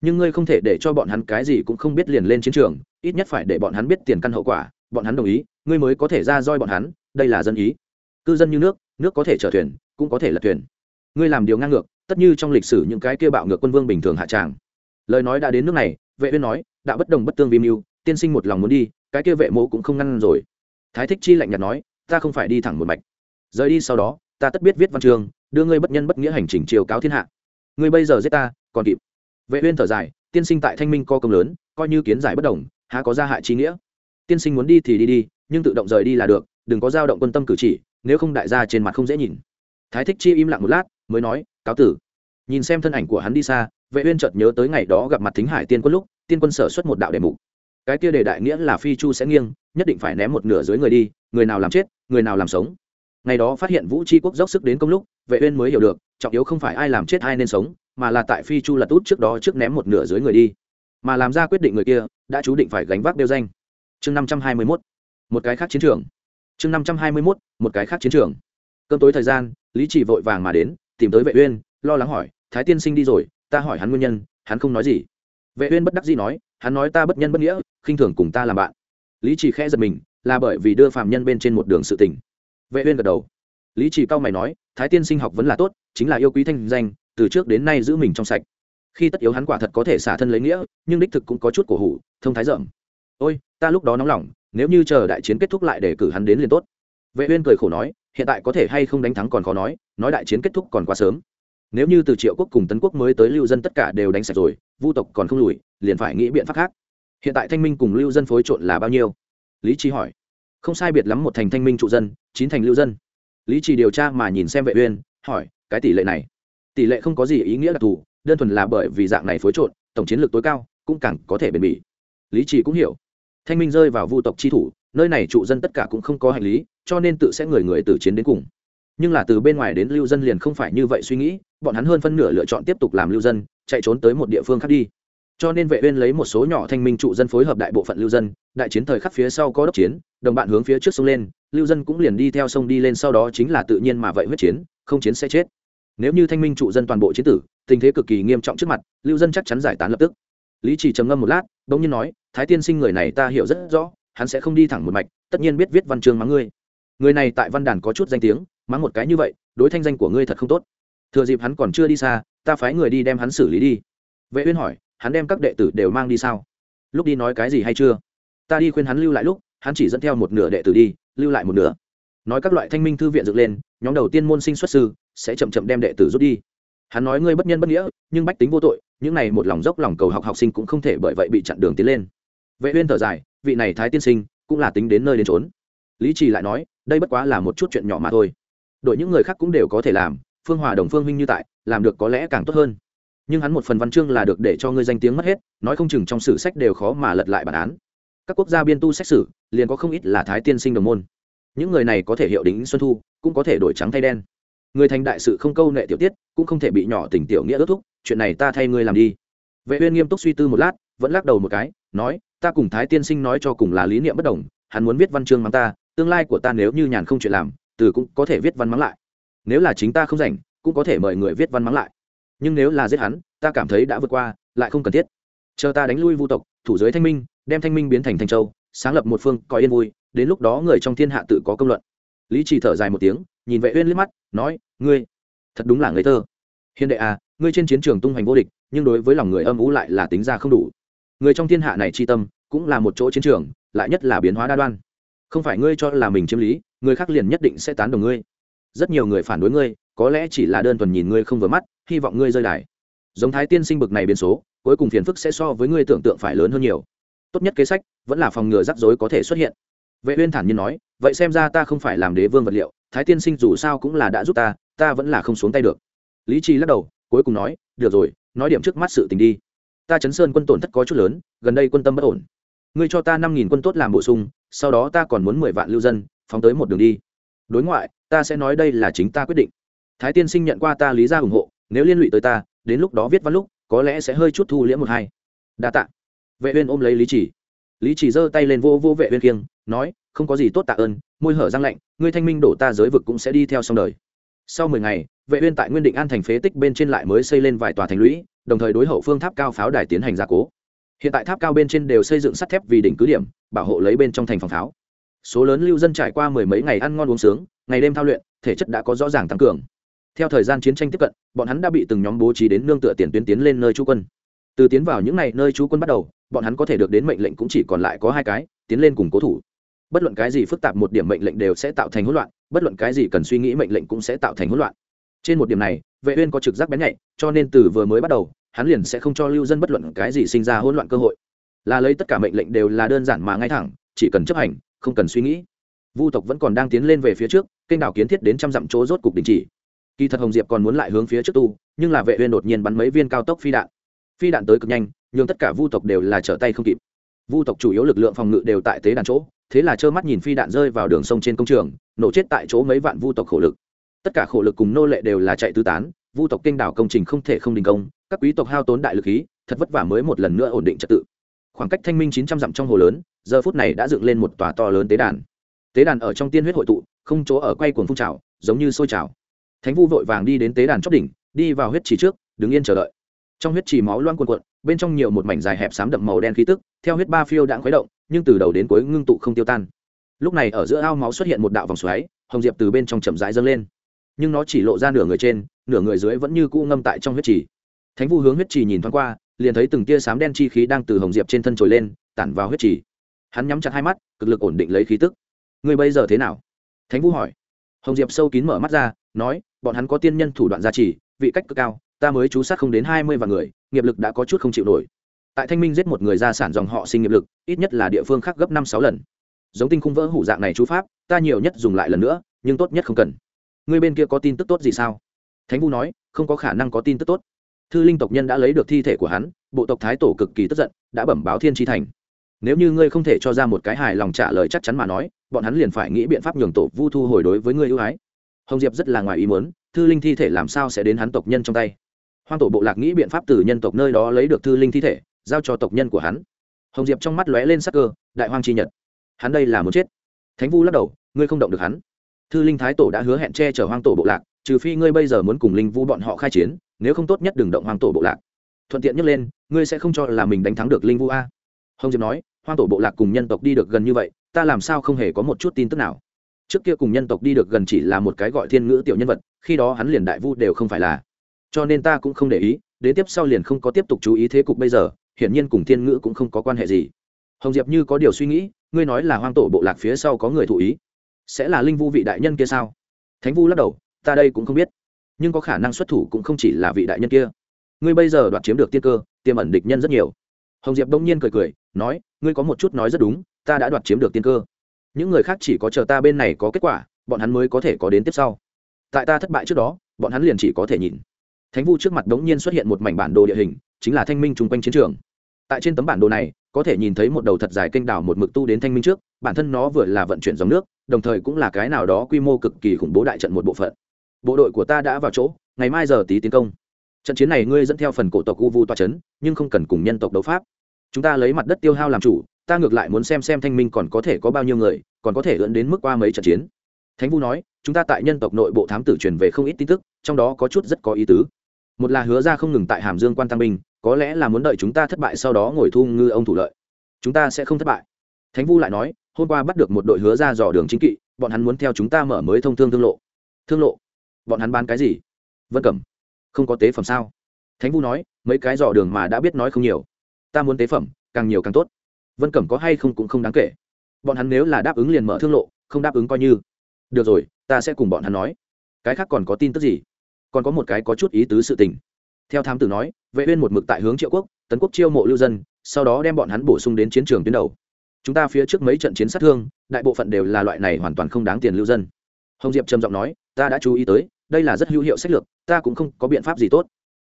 Nhưng ngươi không thể để cho bọn hắn cái gì cũng không biết liền lên chiến trường, ít nhất phải để bọn hắn biết tiền căn hậu quả, bọn hắn đồng ý, ngươi mới có thể ra roi bọn hắn, đây là dân ý. Cư dân như nước nước có thể chở thuyền, cũng có thể lật thuyền ngươi làm điều ngang ngược, tất như trong lịch sử những cái kia bạo ngược quân vương bình thường hạ tràng. Lời nói đã đến nước này, vệ uyên nói đã bất đồng bất tương vi mưu, tiên sinh một lòng muốn đi, cái kia vệ mộ cũng không ngăn rồi. Thái thích chi lạnh nhạt nói, ta không phải đi thẳng một mạch. Rời đi sau đó, ta tất biết viết văn chương, đưa ngươi bất nhân bất nghĩa hành trình chiều cáo thiên hạ. Ngươi bây giờ giết ta, còn kịp. Vệ uyên thở dài, tiên sinh tại thanh minh co công lớn, coi như kiến giải bất đồng, há có gia hại chi nghĩa? Tiên sinh muốn đi thì đi đi, nhưng tự động rời đi là được, đừng có dao động quân tâm cử chỉ, nếu không đại gia trên mặt không dễ nhìn thái thích chi im lặng một lát, mới nói, cáo tử. Nhìn xem thân ảnh của hắn đi xa, vệ uyên chợt nhớ tới ngày đó gặp mặt thính hải tiên quân lúc, tiên quân sở xuất một đạo đề mục. Cái kia đề đại nghĩa là phi chu sẽ nghiêng, nhất định phải ném một nửa dưới người đi, người nào làm chết, người nào làm sống. Ngày đó phát hiện vũ tri quốc dốc sức đến công lúc, vệ uyên mới hiểu được, trọng yếu không phải ai làm chết ai nên sống, mà là tại phi chu lật út trước đó trước ném một nửa dưới người đi. Mà làm ra quyết định người kia, đã chú định phải gánh vác đeo danh. Chương 521 một cái khác chiến trường. Chương 521 một cái khác chiến trường. Cơn tối thời gian lý chỉ vội vàng mà đến, tìm tới vệ uyên, lo lắng hỏi, thái tiên sinh đi rồi, ta hỏi hắn nguyên nhân, hắn không nói gì. Vệ uyên bất đắc dĩ nói, hắn nói ta bất nhân bất nghĩa, khinh thường cùng ta làm bạn. Lý chỉ khẽ giật mình, là bởi vì đưa phàm nhân bên trên một đường sự tình. Vệ uyên gật đầu. Lý chỉ cao mày nói, thái tiên sinh học vẫn là tốt, chính là yêu quý thanh danh, từ trước đến nay giữ mình trong sạch. Khi tất yếu hắn quả thật có thể xả thân lấy nghĩa, nhưng đích thực cũng có chút cổ hủ, thông thái rộng. Ôi, ta lúc đó nóng lòng, nếu như chờ đại chiến kết thúc lại để cử hắn đến liền tốt. Vệ uyên cười khổ nói hiện tại có thể hay không đánh thắng còn khó nói nói đại chiến kết thúc còn quá sớm. Nếu như từ triệu quốc cùng tấn quốc mới tới lưu dân tất cả đều đánh sạch rồi, vu tộc còn không lùi, liền phải nghĩ biện pháp khác. Hiện tại thanh minh cùng lưu dân phối trộn là bao nhiêu? Lý trí hỏi. Không sai biệt lắm một thành thanh minh trụ dân, chín thành lưu dân. Lý trì điều tra mà nhìn xem vệ uyên, hỏi, cái tỷ lệ này? Tỷ lệ không có gì ý nghĩa đặc thù, đơn thuần là bởi vì dạng này phối trộn, tổng chiến lược tối cao, cũng càng có thể bền bỉ. Lý trì cũng hiểu. Thanh minh rơi vào vu tộc chi thủ, nơi này trụ dân tất cả cũng không có hành lý cho nên tự sẽ người người tử chiến đến cùng. Nhưng là từ bên ngoài đến lưu dân liền không phải như vậy suy nghĩ, bọn hắn hơn phân nửa lựa chọn tiếp tục làm lưu dân, chạy trốn tới một địa phương khác đi. Cho nên vệ uyên lấy một số nhỏ thanh minh trụ dân phối hợp đại bộ phận lưu dân, đại chiến thời khắc phía sau có đốc chiến, đồng bạn hướng phía trước sông lên, lưu dân cũng liền đi theo sông đi lên sau đó chính là tự nhiên mà vậy huyết chiến, không chiến sẽ chết. Nếu như thanh minh trụ dân toàn bộ chiến tử, tình thế cực kỳ nghiêm trọng trước mặt, lưu dân chắc chắn giải tán lập tức. Lý chỉ trầm ngâm một lát, bỗng nhiên nói, thái tiên sinh người này ta hiểu rất rõ, hắn sẽ không đi thẳng một mạch, tất nhiên biết viết văn chương mắng ngươi người này tại văn đàn có chút danh tiếng, mắng một cái như vậy, đối thanh danh của ngươi thật không tốt. Thừa dịp hắn còn chưa đi xa, ta phái người đi đem hắn xử lý đi. Vệ uyên hỏi, hắn đem các đệ tử đều mang đi sao? Lúc đi nói cái gì hay chưa? Ta đi khuyên hắn lưu lại lúc, hắn chỉ dẫn theo một nửa đệ tử đi, lưu lại một nửa. Nói các loại thanh minh thư viện dựng lên, nhóm đầu tiên môn sinh xuất sư, sẽ chậm chậm đem đệ tử rút đi. Hắn nói ngươi bất nhân bất nghĩa, nhưng bách tính vô tội, những này một lòng dốc lòng cầu học học sinh cũng không thể bởi vậy bị chặn đường tiến lên. Vệ uyên thở dài, vị này thái tiên sinh, cũng là tính đến nơi đến trốn lý trì lại nói đây bất quá là một chút chuyện nhỏ mà thôi. Đội những người khác cũng đều có thể làm, phương hòa đồng, phương huynh như tại, làm được có lẽ càng tốt hơn. Nhưng hắn một phần văn chương là được để cho ngươi danh tiếng mất hết, nói không chừng trong sử sách đều khó mà lật lại bản án. Các quốc gia biên tu xét xử, liền có không ít là thái tiên sinh đồng môn. Những người này có thể hiệu đính xuân thu, cũng có thể đổi trắng thay đen. Người thành đại sự không câu nệ tiểu tiết, cũng không thể bị nhỏ tình tiểu nghĩa ước thúc, chuyện này ta thay ngươi làm đi. Vệ uyên nghiêm túc suy tư một lát, vẫn lắc đầu một cái, nói, ta cùng thái tiên sinh nói cho cùng là lý niệm bất đồng, hắn muốn viết văn chương mang ta tương lai của ta nếu như nhàn không chuyện làm, từ cũng có thể viết văn mắng lại. Nếu là chính ta không rảnh, cũng có thể mời người viết văn mắng lại. Nhưng nếu là giết hắn, ta cảm thấy đã vượt qua, lại không cần thiết. Chờ ta đánh lui vu tộc, thủ giới thanh minh, đem thanh minh biến thành thanh châu, sáng lập một phương coi yên vui, đến lúc đó người trong thiên hạ tự có công luận. Lý trì thở dài một tiếng, nhìn vệ uyên liếc mắt, nói, ngươi, thật đúng là ngây thơ. Hiền đệ à ngươi trên chiến trường tung hoành vô địch, nhưng đối với lòng người âm ú lại là tính ra không đủ. Người trong thiên hạ này chi tâm, cũng là một chỗ chiến trường, lại nhất là biến hóa đa đoan không phải ngươi cho là mình chiếm lý, người khác liền nhất định sẽ tán đồng ngươi. Rất nhiều người phản đối ngươi, có lẽ chỉ là đơn thuần nhìn ngươi không vừa mắt, hy vọng ngươi rơi đài. Giống thái tiên sinh bực này biến số, cuối cùng phiền phức sẽ so với ngươi tưởng tượng phải lớn hơn nhiều. Tốt nhất kế sách, vẫn là phòng ngừa rắc rối có thể xuất hiện. Vệ uyên thản nhiên nói, vậy xem ra ta không phải làm đế vương vật liệu, thái tiên sinh dù sao cũng là đã giúp ta ta vẫn là không xuống tay được. Lý trì lắc đầu, cuối cùng nói, được rồi, nói điểm trước mắt sự tình đi. Ta chấn sơn quân tổn thất có chút lớn, gần đây quân tâm bất ổn ngươi cho ta năm nghìn quân tốt làm bổ sung, sau đó ta còn muốn mười vạn lưu dân, phóng tới một đường đi. Đối ngoại, ta sẽ nói đây là chính ta quyết định. Thái tiên sinh nhận qua ta lý ra ủng hộ, nếu liên lụy tới ta, đến lúc đó viết văn lúc, có lẽ sẽ hơi chút thu liễm một hai. Đa tạ. Vệ uyên ôm lấy lý chỉ lý chỉ giơ tay lên vô vô vệ uyên kiêng, nói, không có gì tốt tạ ơn, môi hở răng lạnh, ngươi thanh minh đổ ta giới vực cũng sẽ đi theo xong đời. Sau mười ngày, vệ uyên tại nguyên định an thành phế tích bên trên lại mới xây lên vài tòa thành lũy, đồng thời đối hậu phương tháp cao pháo đài tiến hành gia cố hiện tại tháp cao bên trên đều xây dựng sắt thép vì đỉnh cứ điểm, bảo hộ lấy bên trong thành phòng pháo. Số lớn lưu dân trải qua mười mấy ngày ăn ngon uống sướng, ngày đêm thao luyện, thể chất đã có rõ ràng tăng cường. Theo thời gian chiến tranh tiếp cận, bọn hắn đã bị từng nhóm bố trí đến nương tựa tiền tuyến tiến lên nơi trú quân. Từ tiến vào những ngày nơi trú quân bắt đầu, bọn hắn có thể được đến mệnh lệnh cũng chỉ còn lại có hai cái, tiến lên cùng cố thủ. Bất luận cái gì phức tạp một điểm mệnh lệnh đều sẽ tạo thành hỗn loạn, bất luận cái gì cần suy nghĩ mệnh lệnh cũng sẽ tạo thành hỗn loạn. Trên một điểm này, vệ uyên có trực giác bén nhạy, cho nên từ vừa mới bắt đầu hắn liền sẽ không cho lưu dân bất luận cái gì sinh ra hỗn loạn cơ hội. Là lấy tất cả mệnh lệnh đều là đơn giản mà ngay thẳng, chỉ cần chấp hành, không cần suy nghĩ. Vu tộc vẫn còn đang tiến lên về phía trước, kênh đảo kiến thiết đến trăm dặm chỗ rốt cục đình chỉ. Kỳ thật hồng diệp còn muốn lại hướng phía trước tu, nhưng là vệ uyên đột nhiên bắn mấy viên cao tốc phi đạn. Phi đạn tới cực nhanh nhưng tất cả vu tộc đều là trở tay không kịp. Vu tộc chủ yếu lực lượng phòng ngự đều tại tế đàn chỗ, thế là trơ mắt nhìn phi đạn rơi vào đường sông trên công trường, nổ chết tại chỗ mấy vạn vu tộc khổ lực. Tất cả khổ lực cùng nô lệ đều là chạy tứ tán vu tộc kinh đảo công trình không thể không đình công, các quý tộc hao tốn đại lực khí, thật vất vả mới một lần nữa ổn định trật tự. Khoảng cách thanh minh chín trăm dặm trong hồ lớn, giờ phút này đã dựng lên một tòa to lớn tế đàn. Tế đàn ở trong tiên huyết hội tụ, không chỗ ở quay cuồng phun trào, giống như sôi trào. Thánh vu vội vàng đi đến tế đàn chóp đỉnh, đi vào huyết trì trước, đứng yên chờ đợi. Trong huyết trì máu loang cuồn cuộn, bên trong nhiều một mảnh dài hẹp xám đậm màu đen khí tức, theo huyết ba phiêu đạn khuấy động, nhưng từ đầu đến cuối ngưng tụ không tiêu tan. Lúc này ở giữa ao máu xuất hiện một đạo vòng xoáy, hồng diệp từ bên trong chậm rãi dâng lên. Nhưng nó chỉ lộ ra nửa người trên nửa người dưới vẫn như cũ ngâm tại trong huyết trì. Thánh vu hướng huyết trì nhìn thoáng qua, liền thấy từng tia sám đen chi khí đang từ hồng diệp trên thân trồi lên, tản vào huyết trì. Hắn nhắm chặt hai mắt, cực lực ổn định lấy khí tức. Người bây giờ thế nào? Thánh vu hỏi. Hồng diệp sâu kín mở mắt ra, nói, bọn hắn có tiên nhân thủ đoạn gia trì, vị cách cực cao, ta mới chú sát không đến hai mươi vạn người, nghiệp lực đã có chút không chịu nổi. Tại thanh minh giết một người gia sản dòng họ sinh nghiệp lực, ít nhất là địa phương khác gấp năm sáu lần. Giống tinh khung vỡ hủ dạng này chú pháp, ta nhiều nhất dùng lại lần nữa, nhưng tốt nhất không cần. Người bên kia có tin tức tốt gì sao? Thánh vu nói, không có khả năng có tin tức tốt. Thư linh tộc nhân đã lấy được thi thể của hắn, bộ tộc thái tổ cực kỳ tức giận, đã bẩm báo thiên tri thành. Nếu như ngươi không thể cho ra một cái hài lòng trả lời chắc chắn mà nói, bọn hắn liền phải nghĩ biện pháp nhường tổ vu thu hồi đối với ngươi ưu ái. Hồng diệp rất là ngoài ý muốn, thư linh thi thể làm sao sẽ đến hắn tộc nhân trong tay? Hoang tổ bộ lạc nghĩ biện pháp từ nhân tộc nơi đó lấy được thư linh thi thể, giao cho tộc nhân của hắn. Hồng diệp trong mắt lóe lên sắc cơ, đại hoang chi nhật. Hắn đây là muốn chết. Thánh vu lắc đầu, ngươi không động được hắn. Thư linh thái tổ đã hứa hẹn che chở hoang tổ bộ lạc trừ phi ngươi bây giờ muốn cùng linh vu bọn họ khai chiến, nếu không tốt nhất đừng động hoang tổ bộ lạc. Thuận tiện nhất lên, ngươi sẽ không cho là mình đánh thắng được linh vu a. Hồng diệp nói, hoang tổ bộ lạc cùng nhân tộc đi được gần như vậy, ta làm sao không hề có một chút tin tức nào. Trước kia cùng nhân tộc đi được gần chỉ là một cái gọi thiên ngữ tiểu nhân vật, khi đó hắn liền đại vu đều không phải là. Cho nên ta cũng không để ý, đến tiếp sau liền không có tiếp tục chú ý thế cục bây giờ, hiển nhiên cùng thiên ngữ cũng không có quan hệ gì. Hồng diệp như có điều suy nghĩ, ngươi nói là hoang tổ bộ lạc phía sau có người thụ ý, sẽ là linh vu vị đại nhân kia sao? Thánh vu lắc đầu ta đây cũng không biết. Nhưng có khả năng xuất thủ cũng không chỉ là vị đại nhân kia. Ngươi bây giờ đoạt chiếm được tiên cơ, tiềm ẩn địch nhân rất nhiều. Hồng diệp đông nhiên cười cười, nói, ngươi có một chút nói rất đúng, ta đã đoạt chiếm được tiên cơ. Những người khác chỉ có chờ ta bên này có kết quả, bọn hắn mới có thể có đến tiếp sau. Tại ta thất bại trước đó, bọn hắn liền chỉ có thể nhìn. Thánh vu trước mặt đống nhiên xuất hiện một mảnh bản đồ địa hình, chính là thanh minh chung quanh chiến trường. Tại trên tấm bản đồ này, có thể nhìn thấy một đầu thật dài kênh đảo một mực tu đến thanh minh trước, bản thân nó vừa là vận chuyển dòng nước, đồng thời cũng là cái nào đó quy mô cực kỳ khủng bố đại trận một bộ phận bộ đội của ta đã vào chỗ, ngày mai giờ tí tiến công. Trận chiến này ngươi dẫn theo phần cổ tộc u vu toa c h ấ n nhưng không cần cùng nhân tộc đấu pháp. Chúng ta lấy mặt đất tiêu hao làm chủ, ta ngược lại muốn xem xem thanh minh còn có thể có bao nhiêu người, còn có thể ưỡn đến mức qua mấy trận chiến. Thánh vu nói, chúng ta tại nhân tộc nội bộ thám tử truyền về không ít tin tức, trong đó có chút rất có ý tứ. Một là hứa ra không ngừng tại hàm dương quan tăng binh, có lẽ là muốn đợi chúng ta thất bại sau đó ngồi thu ngư ông thủ lợi. Chúng ta sẽ không thất bại. Thánh vu lại nói, hôm qua bắt được một đội hứa ra dò đường chính kỵ, bọn hắn muốn theo chúng ta mở mới thông thương thương lộ. Thương lộ? Bọn hắn bán cái gì? Vân cẩm, không có tế phẩm sao? Thánh vu nói, mấy cái dò đường mà đã biết nói không nhiều. Ta muốn tế phẩm, càng nhiều càng tốt. Vân cẩm có hay không cũng không đáng kể. Bọn hắn nếu là đáp ứng liền mở thương lộ, không đáp ứng coi như. Được rồi, ta sẽ cùng bọn hắn nói. Cái khác còn có tin tức gì? Còn có một cái có chút ý tứ sự tình. Theo thám tử nói, vệ uyên một mực tại hướng triệu quốc, tấn quốc chiêu mộ lưu dân, sau đó đem bọn hắn bổ sung đến chiến trường tuyến đầu. Chúng ta phía trước mấy trận chiến sát thương, đại bộ phận đều là loại này hoàn toàn không đáng tiền lưu dân. Hồng diệp trầm giọng nói ta đã chú ý tới, đây là rất hữu hiệu sách lược, ta cũng không có biện pháp gì tốt.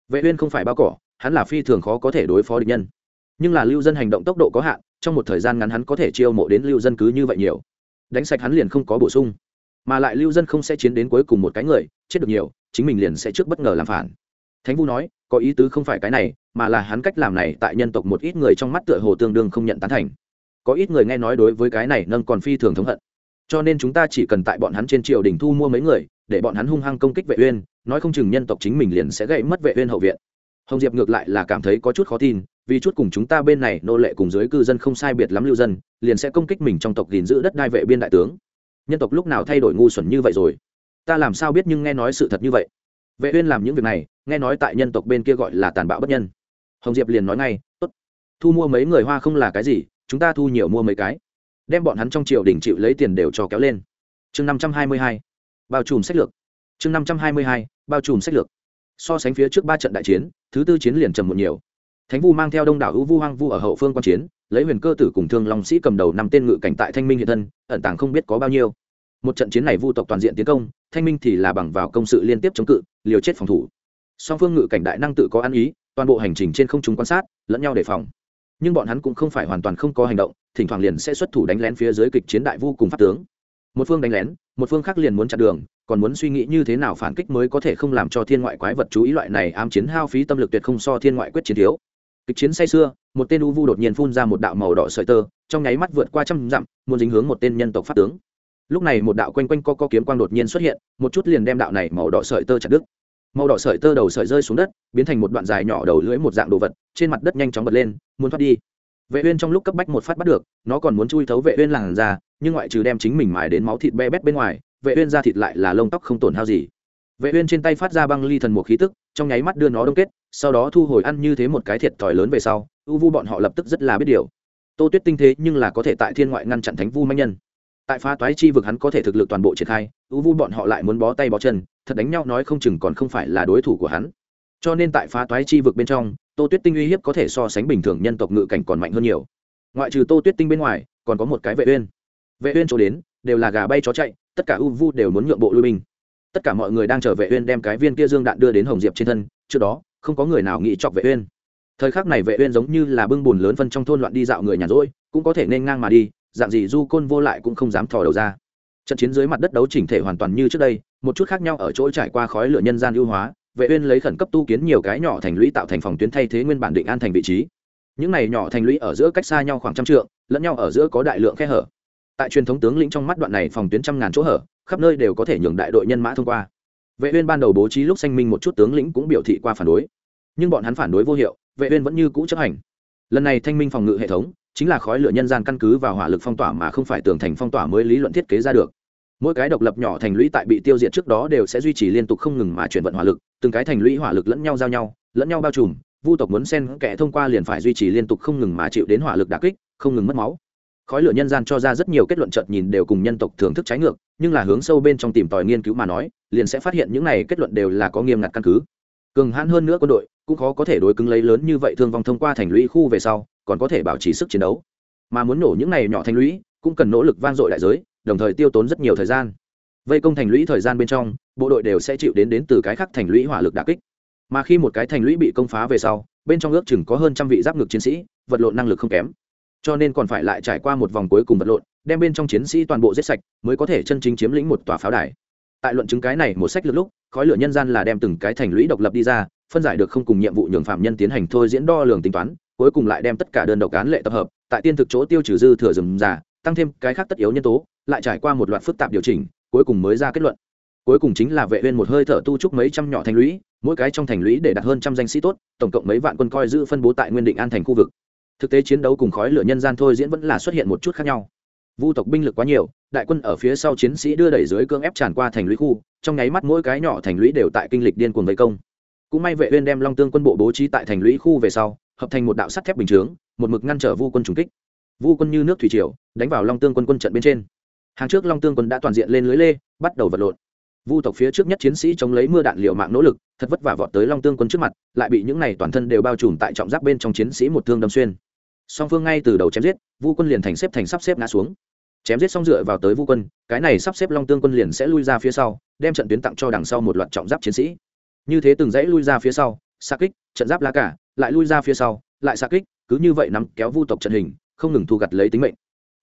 Vệ uyên không phải bao cỏ, hắn là phi thường khó có thể đối phó địch nhân. Nhưng là lưu dân hành động tốc độ có hạn, trong một thời gian ngắn hắn có thể chiêu mộ đến lưu dân cứ như vậy nhiều. Đánh sạch hắn liền không có bổ sung. Mà lại lưu dân không sẽ chiến đến cuối cùng một cái người, chết được nhiều, chính mình liền sẽ trước bất ngờ làm phản. Thánh vu nói, có ý tứ không phải cái này, mà là hắn cách làm này tại nhân tộc một ít người trong mắt tựa hồ tương đương không nhận tán thành. Có ít người nghe nói đối với cái này nâng còn phi thường thống hận. Cho nên chúng ta chỉ cần tại bọn hắn trên triều đình thu mua mấy người để bọn hắn hung hăng công kích vệ uyên, nói không chừng nhân tộc chính mình liền sẽ gãy mất vệ uyên hậu viện. Hồng diệp ngược lại là cảm thấy có chút khó tin, vì chút cùng chúng ta bên này nô lệ cùng dưới cư dân không sai biệt lắm lưu dân, liền sẽ công kích mình trong tộc gìn giữ đất đai vệ biên đại tướng. Nhân tộc lúc nào thay đổi ngu xuẩn như vậy rồi? Ta làm sao biết nhưng nghe nói sự thật như vậy? Vệ uyên làm những việc này, nghe nói tại nhân tộc bên kia gọi là tàn bạo bất nhân. Hồng diệp liền nói ngay, tốt, thu mua mấy người hoa không là cái gì, chúng ta thu nhiều mua mấy cái. Đem bọn hắn trong triều đình chịu lấy tiền đều cho kéo lên. Chương 522 bao trùm sách lược. Chương 522 bao trùm sách lược. So sánh phía trước ba trận đại chiến, thứ tư chiến liền trầm một nhiều. Thánh vu mang theo đông đảo hữu vu hoang vu ở hậu phương quan chiến, lấy huyền cơ tử cùng thương long sĩ cầm đầu năm tên ngự cảnh tại thanh minh hiện thân, ẩn tàng không biết có bao nhiêu. Một trận chiến này vu tộc toàn diện tiến công, thanh minh thì là bằng vào công sự liên tiếp chống cự, liều chết phòng thủ. Song phương ngự cảnh đại năng tự có ăn ý, toàn bộ hành trình trên không trung quan sát, lẫn nhau đề phòng. Nhưng bọn hắn cũng không phải hoàn toàn không có hành động, thỉnh thoảng liền sẽ xuất thủ đánh lén phía dưới kịch chiến đại vu cùng pháp tướng. Một phương đánh lén một phương khác liền muốn chặn đường, còn muốn suy nghĩ như thế nào phản kích mới có thể không làm cho thiên ngoại quái vật chú ý loại này ám chiến hao phí tâm lực tuyệt không so thiên ngoại quyết chiến thiếu. Kịch chiến say xưa một tên u vu đột nhiên phun ra một đạo màu đỏ sợi tơ, trong nháy mắt vượt qua trăm dặm, muốn dính hướng một tên nhân tộc pháp tướng. Lúc này một đạo quanh quanh co co kiếm quang đột nhiên xuất hiện, một chút liền đem đạo này màu đỏ sợi tơ chặt đứt. Màu đỏ sợi tơ đầu sợi rơi xuống đất, biến thành một đoạn dài nhỏ đầu lưỡi một dạng đồ vật, trên mặt đất nhanh chóng bật lên, muốn thoát đi vệ uyên trong lúc cấp bách một phát bắt được, nó còn muốn chui thấu vệ uyên làn ra nhưng ngoại trừ đem chính mình mài đến máu thịt be bét bên ngoài, vệ uyên da thịt lại là lông tóc không tổn hao gì. Vệ uyên trên tay phát ra băng ly thần một khí tức, trong nháy mắt đưa nó đông kết, sau đó thu hồi ăn như thế một cái thiệt thòi lớn về sau u vu bọn họ lập tức rất là biết điều. Tô tuyết tinh thế nhưng là có thể tại thiên ngoại ngăn chặn thánh vu manh nhân. Tại phá toái chi vực hắn có thể thực lực toàn bộ triển khai u vu bọn họ lại muốn bó tay bó chân, thật đánh nhau nói không chừng còn không phải là đối thủ của hắn cho nên tại phá toái chi vực bên trong, tô tuyết tinh uy hiếp có thể so sánh bình thường nhân tộc ngự cảnh còn mạnh hơn nhiều. Ngoại trừ tô tuyết tinh bên ngoài, còn có một cái vệ uyên. Vệ uyên chỗ đến, đều là gà bay chó chạy, tất cả u vu đều muốn nhượng bộ lui binh. Tất cả mọi người đang chờ vệ uyên đem cái viên kia dương đạn đưa đến hồng diệp trên thân, trước đó, không có người nào nghĩ chọc vệ uyên. Thời khắc này vệ uyên giống như là bưng buồn lớn phân trong thôn loạn đi dạo người nhà rỗi, cũng có thể nên ngang mà đi, dạng gì du côn vô lại cũng không dám thò đầu ra. Trận chiến dưới mặt đất đấu chỉnh thể hoàn toàn như trước đây, một chút khác nhau ở chỗ trải qua khói lửa nhân gian ưu hóa vệ uyên lấy khẩn cấp tu kiến nhiều cái nhỏ thành lũy tạo thành phòng tuyến thay thế nguyên bản định an thành vị trí. Những này nhỏ thành lũy ở giữa cách xa nhau khoảng trăm trượng, lẫn nhau ở giữa có đại lượng khe hở. Tại truyền thống tướng lĩnh trong mắt đoạn này phòng tuyến trăm ngàn chỗ hở, khắp nơi đều có thể nhường đại đội nhân mã thông qua. Vệ uyên ban đầu bố trí lúc xanh minh một chút tướng lĩnh cũng biểu thị qua phản đối. Nhưng bọn hắn phản đối vô hiệu, vệ uyên vẫn như cũ chấp hành. Lần này thanh minh phòng ngự hệ thống, chính là khói lửa nhân gian căn cứ vào hỏa lực phong tỏa mà không phải tường thành phong tỏa mới lý luận thiết kế ra được mỗi cái độc lập nhỏ thành lũy tại bị tiêu diệt trước đó đều sẽ duy trì liên tục không ngừng mà chuyển vận hỏa lực, từng cái thành lũy hỏa lực lẫn nhau giao nhau, lẫn nhau bao trùm, vu tộc muốn xen kẽ thông qua liền phải duy trì liên tục không ngừng mà chịu đến hỏa lực đả kích, không ngừng mất máu. Khói lửa nhân gian cho ra rất nhiều kết luận chợt nhìn đều cùng nhân tộc thưởng thức trái ngược, nhưng là hướng sâu bên trong tìm tòi nghiên cứu mà nói, liền sẽ phát hiện những này kết luận đều là có nghiêm ngặt căn cứ. Cường hãn hơn nữa quân đội, cũng khó có thể đối cứng lấy lớn như vậy thương vong thông qua thành lũy khu về sau, còn có thể bảo trì sức chiến đấu. Mà muốn nổ những này nhỏ thành lũy, cũng cần nỗ lực vang dội đại giới đồng thời tiêu tốn rất nhiều thời gian. Vây công thành lũy thời gian bên trong, bộ đội đều sẽ chịu đến đến từ cái khác thành lũy hỏa lực đà kích. Mà khi một cái thành lũy bị công phá về sau, bên trong ước chừng có hơn trăm vị giáp ngực chiến sĩ, vật lộn năng lực không kém. Cho nên còn phải lại trải qua một vòng cuối cùng vật lộn, đem bên trong chiến sĩ toàn bộ giết sạch, mới có thể chân chính chiếm lĩnh một tòa pháo đài. Tại luận chứng cái này một sách lượt lúc, khói lửa nhân gian là đem từng cái thành lũy độc lập đi ra, phân giải được không cùng nhiệm vụ nhường phạm nhân tiến hành thôi diễn đo lường tính toán, cuối cùng lại đem tất cả đơn độc án lệ tập hợp, tại tiên thực chỗ tiêu trừ dư thừa rừng già, tăng thêm cái khác tất yếu nhân tố lại trải qua một loạt phức tạp điều chỉnh, cuối cùng mới ra kết luận. Cuối cùng chính là vệ uyên một hơi thở tu trúc mấy trăm nhỏ thành lũy, mỗi cái trong thành lũy để đặt hơn trăm danh sĩ tốt, tổng cộng mấy vạn quân coi giữ phân bố tại nguyên định an thành khu vực. Thực tế chiến đấu cùng khói lửa nhân gian thôi diễn vẫn là xuất hiện một chút khác nhau. Vu tộc binh lực quá nhiều, đại quân ở phía sau chiến sĩ đưa đẩy dưới cương ép tràn qua thành lũy khu, trong nháy mắt mỗi cái nhỏ thành lũy đều tại kinh lịch điên cuồng vây công. Cũng may vệ uyên đem long tương quân bộ bố trí tại thành lũy khu về sau, hợp thành một đạo sắt thép bình chướng, một mực ngăn trở vu quân trùng kích. Vu quân như nước thủy triều, đánh vào long tương quân quân trận bên trên hàng trước long tương quân đã toàn diện lên lưới lê, bắt đầu vật lộn. Vu tộc phía trước nhất chiến sĩ chống lấy mưa đạn liệu mạng nỗ lực, thật vất vả vọt tới long tương quân trước mặt, lại bị những này toàn thân đều bao trùm tại trọng giáp bên trong chiến sĩ một thương đâm xuyên. Song phương ngay từ đầu chém giết, vu quân liền thành xếp thành sắp xếp ngã xuống. Chém giết xong dựa vào tới vu quân, cái này sắp xếp long tương quân liền sẽ lui ra phía sau, đem trận tuyến tặng cho đằng sau một loạt trọng giáp chiến sĩ. Như thế từng dãy lui ra phía sau xa kích, trận giáp lá cả, lại lui ra phía sau, lại xa kích, cứ như vậy nắm kéo vu tộc trận hình, không ngừng thu gặt lấy tính mệnh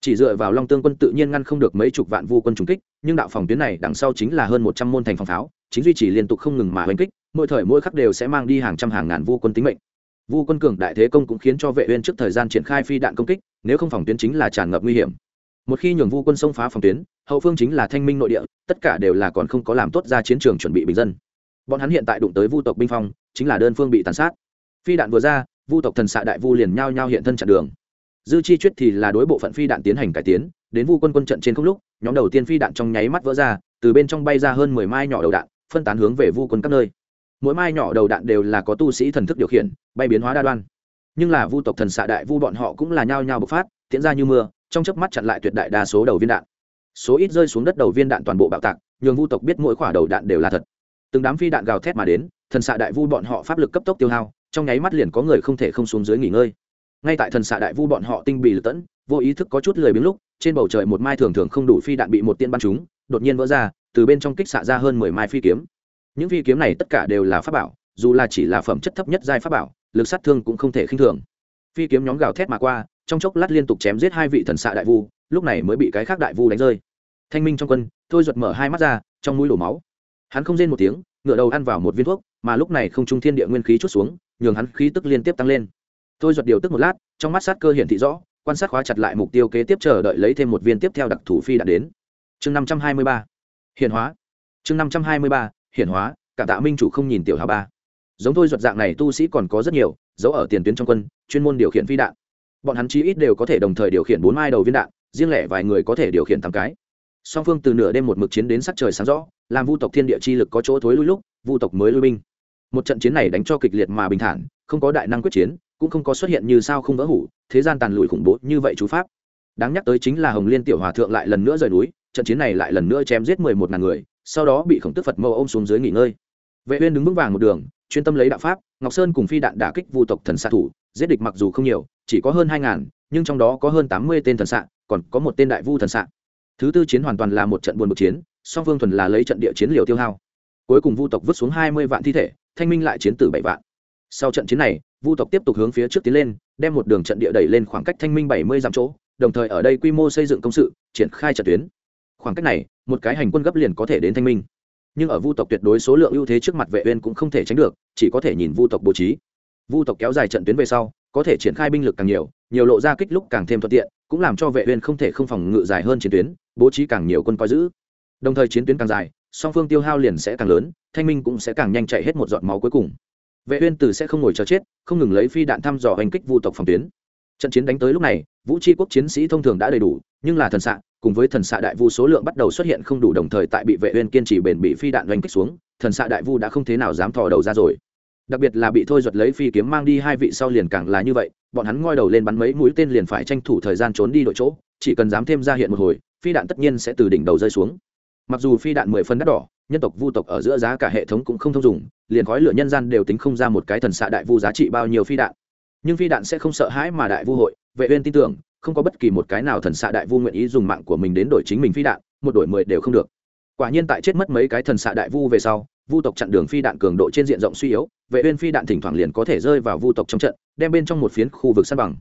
chỉ dựa vào long tương quân tự nhiên ngăn không được mấy chục vạn vu quân trúng kích, nhưng đạo phòng tuyến này đằng sau chính là hơn một trăm môn thành phòng pháo, chính duy trì liên tục không ngừng mà oanh kích, mỗi thời mỗi khắc đều sẽ mang đi hàng trăm hàng ngàn vu quân tính mệnh. Vu quân cường đại thế công cũng khiến cho vệ uyên trước thời gian triển khai phi đạn công kích, nếu không phòng tuyến chính là tràn ngập nguy hiểm. Một khi nhường vu quân xông phá phòng tuyến, hậu phương chính là thanh minh nội địa, tất cả đều là còn không có làm tốt ra chiến trường chuẩn bị bình dân. Bọn hắn hiện tại đụng tới vu tộc binh phong, chính là đơn phương bị tàn sát. Phi đạn vừa ra, vu tộc thần xạ đại vu liền nhao nhao hiện thân chặn đường dư chi chuyết thì là đối bộ phận phi đạn tiến hành cải tiến, đến vu quân quân trận trên không lúc, nhóm đầu tiên phi đạn trong nháy mắt vỡ ra, từ bên trong bay ra hơn mười mai nhỏ đầu đạn, phân tán hướng về vu quân các nơi. Mỗi mai nhỏ đầu đạn đều là có tu sĩ thần thức điều khiển, bay biến hóa đa đoan. Nhưng là vu tộc thần xạ đại vu bọn họ cũng là nhao nhao bộc phát, tiễn ra như mưa, trong chớp mắt chặn lại tuyệt đại đa số đầu viên đạn. Số ít rơi xuống đất đầu viên đạn toàn bộ bạo tạc, nhường vu tộc biết mỗi quả đầu đạn đều là thật. Từng đám phi đạn gào thét mà đến, thần xạ đại vu bọn họ pháp lực cấp tốc tiêu hao, trong nháy mắt liền có người không thể không xuống dưới nghỉ ngơi ngay tại thần xạ đại vu bọn họ tinh bị lật tẫn, vô ý thức có chút lười biếng lúc, trên bầu trời một mai thường thường không đủ phi đạn bị một tiên bắn chúng đột nhiên vỡ ra, từ bên trong kích xạ ra hơn mười mai phi kiếm. Những phi kiếm này tất cả đều là pháp bảo, dù là chỉ là phẩm chất thấp nhất giai pháp bảo, lực sát thương cũng không thể khinh thường. Phi kiếm nhóm gào thét mà qua, trong chốc lát liên tục chém giết hai vị thần xạ đại vu, lúc này mới bị cái khác đại vu đánh rơi. Thanh minh trong quân, thôi giật mở hai mắt ra, trong mũi đổ máu. Hắn không rên một tiếng ngựa đầu ăn vào một viên thuốc, mà lúc này không trung thiên địa nguyên khí chút xuống, nhường hắn khí tức liên tiếp tăng lên tôi giật điều tức một lát, trong mắt sát cơ hiển thị rõ, quan sát khóa chặt lại mục tiêu kế tiếp chờ đợi lấy thêm một viên tiếp theo đặc thủ phi đã đến. Chương năm trăm hai mươi ba. Hiển hóa. Chương năm trăm hai mươi ba. Hiển hóa cả tạ minh chủ không nhìn tiểu hà ba. Giống tôi giật dạng này tu sĩ còn có rất nhiều, giấu ở tiền tuyến trong quân, chuyên môn điều khiển phi đạn. Bọn hắn chí ít đều có thể đồng thời điều khiển bốn mai đầu viên đạn, riêng lẻ vài người có thể điều khiển tám cái. Song phương từ nửa đêm một mực chiến đến sắc trời sáng rõ, làm vu tộc thiên địa chi lực có chỗ thối lui lúc, vu tộc mới lui binh. Một trận chiến này đánh cho kịch liệt mà bình thản, không có đại năng quyết chiến cũng không có xuất hiện như sao không vỡ hủ, thế gian tàn lụi khủng bố như vậy chú pháp. Đáng nhắc tới chính là hồng liên tiểu hòa thượng lại lần nữa rời núi, trận chiến này lại lần nữa chém giết mười một ngàn người, sau đó bị khổng tức phật mâu ôm xuống dưới nghỉ ngơi. Vệ uyên đứng vững vàng một đường, chuyên tâm lấy đạo pháp, ngọc sơn cùng phi đạn đả kích vu tộc thần xạ thủ, giết địch mặc dù không nhiều, chỉ có hơn hai ngàn, nhưng trong đó có hơn tám mươi tên thần xạ, còn có một tên đại vu thần xạ. Thứ tư chiến hoàn toàn là một trận buồn bực chiến, song phương thuần là lấy trận địa chiến liều tiêu hao. Cuối cùng vu tộc vứt xuống hai mươi vạn thi thể, thanh minh lại chiến tử bảy vạn. Sau trận chiến này vu tộc tiếp tục hướng phía trước tiến lên, đem một đường trận địa đẩy lên khoảng cách thanh minh bảy mươi dặm chỗ, đồng thời ở đây quy mô xây dựng công sự, triển khai trận tuyến. Khoảng cách này, một cái hành quân gấp liền có thể đến thanh minh. Nhưng ở vu tộc tuyệt đối số lượng ưu thế trước mặt vệ uyên cũng không thể tránh được, chỉ có thể nhìn vu tộc bố trí. Vu tộc kéo dài trận tuyến về sau, có thể triển khai binh lực càng nhiều nhiều lộ ra kích lúc càng thêm thuận tiện, cũng làm cho vệ uyên không thể không phòng ngự dài hơn chiến tuyến, bố trí càng nhiều quân coi giữ. Đồng thời chiến tuyến càng dài, song phương tiêu hao liền sẽ càng lớn, thanh minh cũng sẽ càng nhanh chạy hết một giọt máu cuối cùng vệ uyên từ sẽ không ngồi chờ chết, không ngừng lấy phi đạn thăm dò hành kích vu tộc phòng tuyến. Trận chiến đánh tới lúc này, vũ tri quốc chiến sĩ thông thường đã đầy đủ, nhưng là thần xạ, cùng với thần xạ đại vu số lượng bắt đầu xuất hiện không đủ đồng thời tại bị vệ uyên kiên trì bền bị phi đạn đánh kích xuống, thần xạ đại vu đã không thế nào dám thò đầu ra rồi. Đặc biệt là bị thôi giật lấy phi kiếm mang đi hai vị sau liền càng là như vậy, bọn hắn ngoi đầu lên bắn mấy mũi tên liền phải tranh thủ thời gian trốn đi đội chỗ, chỉ cần dám thêm ra hiện một hồi, phi đạn tất nhiên sẽ từ đỉnh đầu rơi xuống mặc dù phi đạn mười phân đắt đỏ, nhân tộc vu tộc ở giữa giá cả hệ thống cũng không thông dùng liền khói lửa nhân gian đều tính không ra một cái thần xạ đại vu giá trị bao nhiêu phi đạn. Nhưng phi đạn sẽ không sợ hãi mà đại vu hội, vệ uyên tin tưởng, không có bất kỳ một cái nào thần xạ đại vu nguyện ý dùng mạng của mình đến đổi chính mình phi đạn, một đổi mười đều không được. Quả nhiên tại chết mất mấy cái thần xạ đại vu về sau, vu tộc chặn đường phi đạn cường độ trên diện rộng suy yếu, vệ uyên phi đạn thỉnh thoảng liền có thể rơi vào vu tộc trong trận, đem bên trong một phiến khu vực san bằng.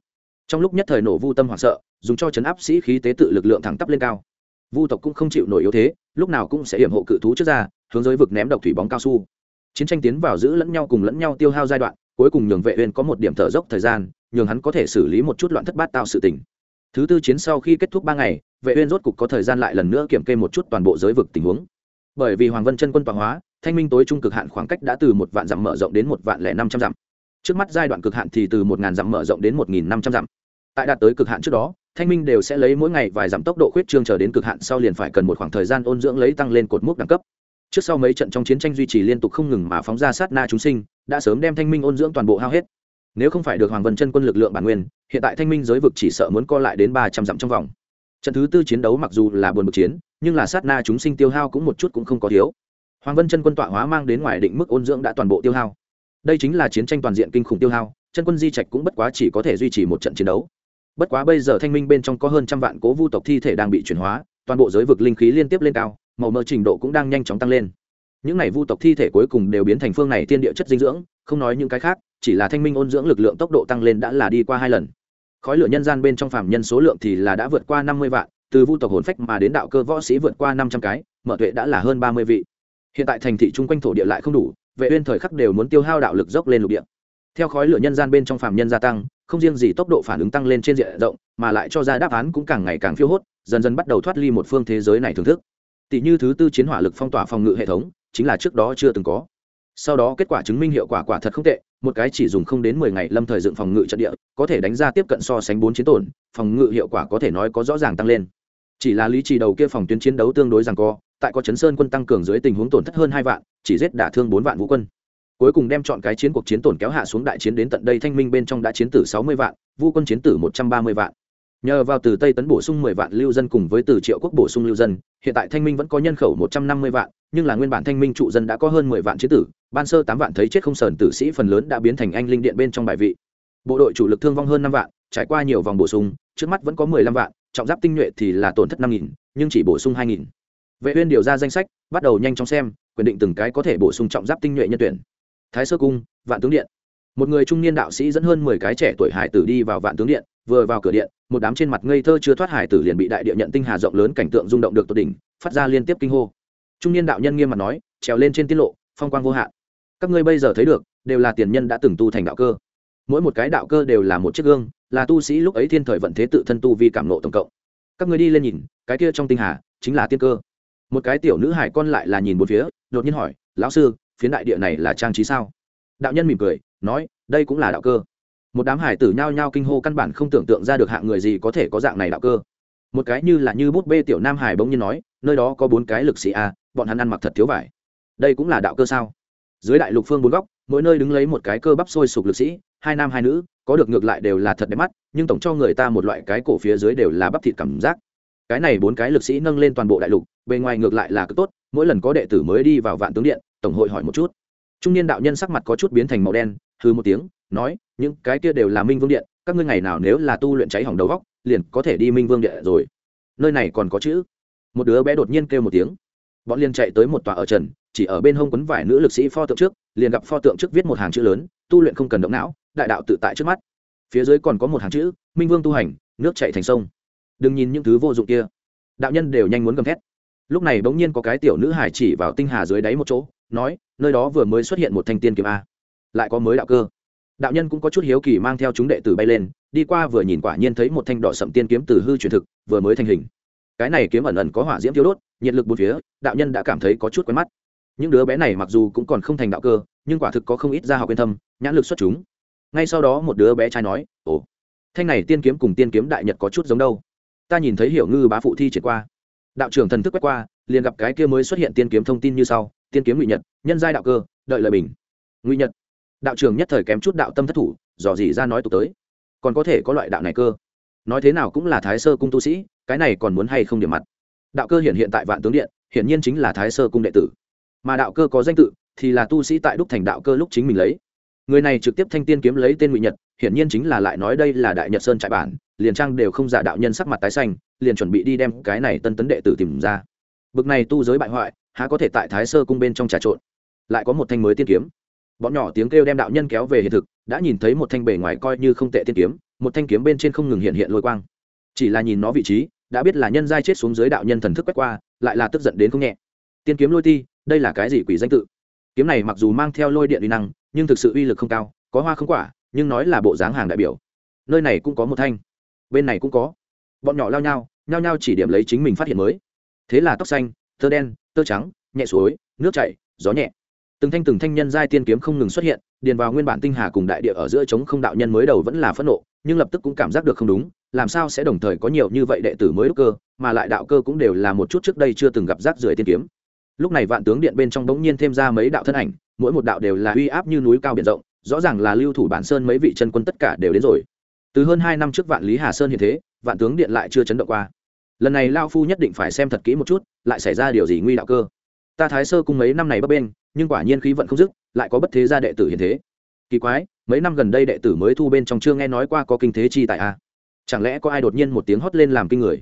Trong lúc nhất thời nổ vu tâm hoảng sợ, dùng cho chấn áp sĩ khí tế tự lực lượng thẳng tắp lên cao vu tộc cũng không chịu nổi yếu thế, lúc nào cũng sẽ hiểm hộ cự thú trước ra, hướng giới vực ném độc thủy bóng cao su. Chiến tranh tiến vào giữ lẫn nhau cùng lẫn nhau tiêu hao giai đoạn, cuối cùng nhường vệ uyên có một điểm thở dốc thời gian, nhường hắn có thể xử lý một chút loạn thất bát tạo sự tình. Thứ tư chiến sau khi kết thúc ba ngày, vệ uyên rốt cục có thời gian lại lần nữa kiểm kê một chút toàn bộ giới vực tình huống. Bởi vì hoàng vân chân quân tọa hóa, thanh minh tối trung cực hạn khoảng cách đã từ một vạn dặm mở rộng đến một vạn lẻ năm trăm dặm. Trước mắt giai đoạn cực hạn thì từ một ngàn dặm mở rộng đến một nghìn năm trăm dặm. Tại đạt tới cực hạn trước đó thanh minh đều sẽ lấy mỗi ngày vài dặm tốc độ khuyết trương chờ đến cực hạn, sau liền phải cần một khoảng thời gian ôn dưỡng lấy tăng lên cột mốc đẳng cấp. Trước sau mấy trận trong chiến tranh duy trì liên tục không ngừng mà phóng ra sát na chúng sinh, đã sớm đem thanh minh ôn dưỡng toàn bộ hao hết. Nếu không phải được hoàng vân chân quân lực lượng bản nguyên, hiện tại thanh minh giới vực chỉ sợ muốn co lại đến ba trăm dặm trong vòng. Trận thứ tư chiến đấu mặc dù là buồn bực chiến, nhưng là sát na chúng sinh tiêu hao cũng một chút cũng không có thiếu. Hoàng vân chân quân tọa hóa mang đến ngoài định mức ôn dưỡng đã toàn bộ tiêu hao. Đây chính là chiến tranh toàn diện kinh khủng tiêu hao, chân quân di trạch cũng bất quá chỉ có thể duy trì một trận chiến đấu bất quá bây giờ thanh minh bên trong có hơn trăm vạn cố vu tộc thi thể đang bị chuyển hóa, toàn bộ giới vực linh khí liên tiếp lên cao, màu mỡ trình độ cũng đang nhanh chóng tăng lên. Những này vu tộc thi thể cuối cùng đều biến thành phương này tiên địa chất dinh dưỡng, không nói những cái khác, chỉ là thanh minh ôn dưỡng lực lượng tốc độ tăng lên đã là đi qua hai lần. Khói lửa nhân gian bên trong phạm nhân số lượng thì là đã vượt qua năm mươi vạn, từ vu tộc hồn phách mà đến đạo cơ võ sĩ vượt qua năm trăm cái, mở tuệ đã là hơn ba mươi vị. Hiện tại thành thị chung quanh thổ địa lại không đủ, vệ uyên thời khắc đều muốn tiêu hao đạo lực dốc lên lục địa theo khói lửa nhân gian bên trong phạm nhân gia tăng, không riêng gì tốc độ phản ứng tăng lên trên diện rộng, mà lại cho ra đáp án cũng càng ngày càng phiêu hốt, dần dần bắt đầu thoát ly một phương thế giới này thưởng thức. Tỷ như thứ tư chiến hỏa lực phong tỏa phòng ngự hệ thống, chính là trước đó chưa từng có. Sau đó kết quả chứng minh hiệu quả quả thật không tệ, một cái chỉ dùng không đến mười ngày lâm thời dựng phòng ngự trận địa, có thể đánh ra tiếp cận so sánh bốn chiến tổn, phòng ngự hiệu quả có thể nói có rõ ràng tăng lên. Chỉ là lý trì đầu kia phòng tuyến chiến đấu tương đối rằng co, tại có chấn sơn quân tăng cường dưới tình huống tổn thất hơn hai vạn, chỉ giết đả thương bốn vạn vũ quân cuối cùng đem chọn cái chiến cuộc chiến tổn kéo hạ xuống đại chiến đến tận đây thanh minh bên trong đã chiến tử sáu mươi vạn, vu quân chiến tử một trăm ba mươi vạn. Nhờ vào từ tây tấn bổ sung mười vạn lưu dân cùng với từ triệu quốc bổ sung lưu dân, hiện tại thanh minh vẫn có nhân khẩu một trăm năm mươi vạn, nhưng là nguyên bản thanh minh trụ dân đã có hơn mười vạn chiến tử, ban sơ tám vạn thấy chết không sờn tử sĩ phần lớn đã biến thành anh linh điện bên trong bài vị. Bộ đội chủ lực thương vong hơn năm vạn, trải qua nhiều vòng bổ sung, trước mắt vẫn có mười lăm vạn, trọng giáp tinh nhuệ thì là tổn thất năm nghìn, nhưng chỉ bổ sung hai nghìn. Vệ uyên điều ra danh sách, bắt đầu nhanh chóng xem quyền định từng cái có thể bổ sung trọng giáp tinh nhuệ nhân tuyển thái sơ cung, vạn tướng điện. Một người trung niên đạo sĩ dẫn hơn mười cái trẻ tuổi hải tử đi vào vạn tướng điện, vừa vào cửa điện, một đám trên mặt ngây thơ chưa thoát hải tử liền bị đại địa nhận tinh hà rộng lớn cảnh tượng rung động được tột đỉnh, phát ra liên tiếp kinh hô. Trung niên đạo nhân nghiêm mặt nói, trèo lên trên tiết lộ, phong quang vô hạn. Các ngươi bây giờ thấy được, đều là tiền nhân đã từng tu thành đạo cơ. Mỗi một cái đạo cơ đều là một chiếc gương, là tu sĩ lúc ấy thiên thời vận thế tự thân tu vi cảm nộ tổng cộng. Các ngươi đi lên nhìn, cái kia trong tinh hà, chính là tiên cơ. Một cái tiểu nữ hải con lại là nhìn một phía, đột nhiên hỏi, lão sư phiến đại địa này là trang trí sao? Đạo nhân mỉm cười, nói, đây cũng là đạo cơ. Một đám hải tử nhao nhao kinh hô căn bản không tưởng tượng ra được hạng người gì có thể có dạng này đạo cơ. Một cái như là như bút bê tiểu nam hải bỗng nhiên nói, nơi đó có bốn cái lực sĩ a, bọn hắn ăn mặc thật thiếu vải. Đây cũng là đạo cơ sao? Dưới đại lục phương bốn góc, mỗi nơi đứng lấy một cái cơ bắp sôi sục lực sĩ, hai nam hai nữ, có được ngược lại đều là thật đẹp mắt, nhưng tổng cho người ta một loại cái cổ phía dưới đều là bắp thịt cảm giác cái này bốn cái lực sĩ nâng lên toàn bộ đại lục, bề ngoài ngược lại là cực tốt, mỗi lần có đệ tử mới đi vào vạn tướng điện, tổng hội hỏi một chút. Trung niên đạo nhân sắc mặt có chút biến thành màu đen hư một tiếng, nói, những cái kia đều là minh vương điện, các ngươi ngày nào nếu là tu luyện cháy hỏng đầu góc, liền có thể đi minh vương điện rồi. Nơi này còn có chữ. Một đứa bé đột nhiên kêu một tiếng. Bọn liền chạy tới một tòa ở trần, chỉ ở bên hông quấn vải nữ lực sĩ pho tượng trước, liền gặp pho tượng trước viết một hàng chữ lớn, tu luyện không cần động não, đại đạo tự tại trước mắt. Phía dưới còn có một hàng chữ, minh vương tu hành, nước chạy thành sông đừng nhìn những thứ vô dụng kia. Đạo nhân đều nhanh muốn gầm thét. Lúc này bỗng nhiên có cái tiểu nữ hải chỉ vào tinh hà dưới đáy một chỗ, nói, nơi đó vừa mới xuất hiện một thanh tiên kiếm a. Lại có mới đạo cơ. Đạo nhân cũng có chút hiếu kỳ mang theo chúng đệ tử bay lên, đi qua vừa nhìn quả nhiên thấy một thanh đỏ sậm tiên kiếm từ hư truyền thực, vừa mới thành hình. Cái này kiếm ẩn ẩn có hỏa diễm tiêu đốt, nhiệt lực bốn phía, đạo nhân đã cảm thấy có chút quen mắt. Những đứa bé này mặc dù cũng còn không thành đạo cơ, nhưng quả thực có không ít gia học yên thâm, nhãn lực xuất chúng. Ngay sau đó một đứa bé trai nói, ồ, thanh này tiên kiếm cùng tiên kiếm đại nhật có chút giống đâu ta nhìn thấy hiểu ngư bá phụ thi triển qua. Đạo trưởng thần thức quét qua, liền gặp cái kia mới xuất hiện tiên kiếm thông tin như sau, tiên kiếm ngụy nhật, nhân giai đạo cơ, đợi lời bình. Ngụy nhật. Đạo trưởng nhất thời kém chút đạo tâm thất thủ, dò dỉ ra nói tục tới. Còn có thể có loại đạo này cơ? Nói thế nào cũng là thái sơ cung tu sĩ, cái này còn muốn hay không điểm mặt? Đạo cơ hiện hiện tại vạn tướng điện, hiển nhiên chính là thái sơ cung đệ tử. Mà đạo cơ có danh tự, thì là tu sĩ tại đúc thành đạo cơ lúc chính mình lấy. Người này trực tiếp thanh tiên kiếm lấy tên ngụy nhật, hiển nhiên chính là lại nói đây là đại nhật sơn trại bản liền trang đều không giả đạo nhân sắc mặt tái xanh, liền chuẩn bị đi đem cái này tân tấn đệ tử tìm ra. Bực này tu giới bại hoại, há có thể tại thái sơ cung bên trong trà trộn? Lại có một thanh mới tiên kiếm. Bọn nhỏ tiếng kêu đem đạo nhân kéo về hiện thực, đã nhìn thấy một thanh bề ngoài coi như không tệ tiên kiếm, một thanh kiếm bên trên không ngừng hiện hiện lôi quang. Chỉ là nhìn nó vị trí, đã biết là nhân giai chết xuống dưới đạo nhân thần thức quét qua, lại là tức giận đến không nhẹ. Tiên kiếm lôi ti, đây là cái gì quỷ danh tự? Kiếm này mặc dù mang theo lôi điện uy năng, nhưng thực sự uy lực không cao, có hoa không quả, nhưng nói là bộ dáng hàng đại biểu. Nơi này cũng có một thanh bên này cũng có. Bọn nhỏ lao nhau nhao nhao chỉ điểm lấy chính mình phát hiện mới. Thế là tóc xanh, tơ đen, tơ trắng, nhẹ suối, nước chảy, gió nhẹ. Từng thanh từng thanh nhân giai tiên kiếm không ngừng xuất hiện, điền vào nguyên bản tinh hà cùng đại địa ở giữa chống không đạo nhân mới đầu vẫn là phẫn nộ, nhưng lập tức cũng cảm giác được không đúng, làm sao sẽ đồng thời có nhiều như vậy đệ tử mới đúc cơ, mà lại đạo cơ cũng đều là một chút trước đây chưa từng gặp rác rưởi tiên kiếm. Lúc này vạn tướng điện bên trong bỗng nhiên thêm ra mấy đạo thân ảnh, mỗi một đạo đều là uy áp như núi cao biển rộng, rõ ràng là lưu thủ bản sơn mấy vị chân quân tất cả đều đến rồi từ hơn hai năm trước vạn lý hà sơn hiện thế, vạn tướng điện lại chưa chấn động qua. Lần này lao phu nhất định phải xem thật kỹ một chút, lại xảy ra điều gì nguy đạo cơ. Ta thái sơ cung mấy năm này bấp bên, nhưng quả nhiên khí vận không dứt, lại có bất thế gia đệ tử hiện thế. Kỳ quái, mấy năm gần đây đệ tử mới thu bên trong chưa nghe nói qua có kinh thế chi tại a à? chẳng lẽ có ai đột nhiên một tiếng hót lên làm kinh người?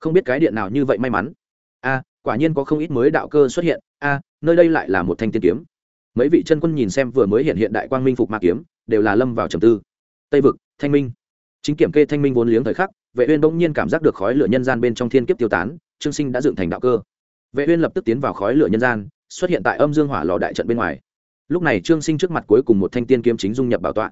Không biết cái điện nào như vậy may mắn. A quả nhiên có không ít mới đạo cơ xuất hiện. A nơi đây lại là một thanh tiên kiếm. Mấy vị chân quân nhìn xem vừa mới hiện hiện đại quang minh phục ma kiếm, đều là lâm vào trầm tư. Tây vực, thanh minh chính kiểm kê thanh minh vốn liếng thời khắc, vệ uyên bỗng nhiên cảm giác được khói lửa nhân gian bên trong thiên kiếp tiêu tán, trương sinh đã dựng thành đạo cơ. Vệ uyên lập tức tiến vào khói lửa nhân gian, xuất hiện tại âm dương hỏa lò đại trận bên ngoài. Lúc này trương sinh trước mặt cuối cùng một thanh tiên kiếm chính dung nhập bảo tọa.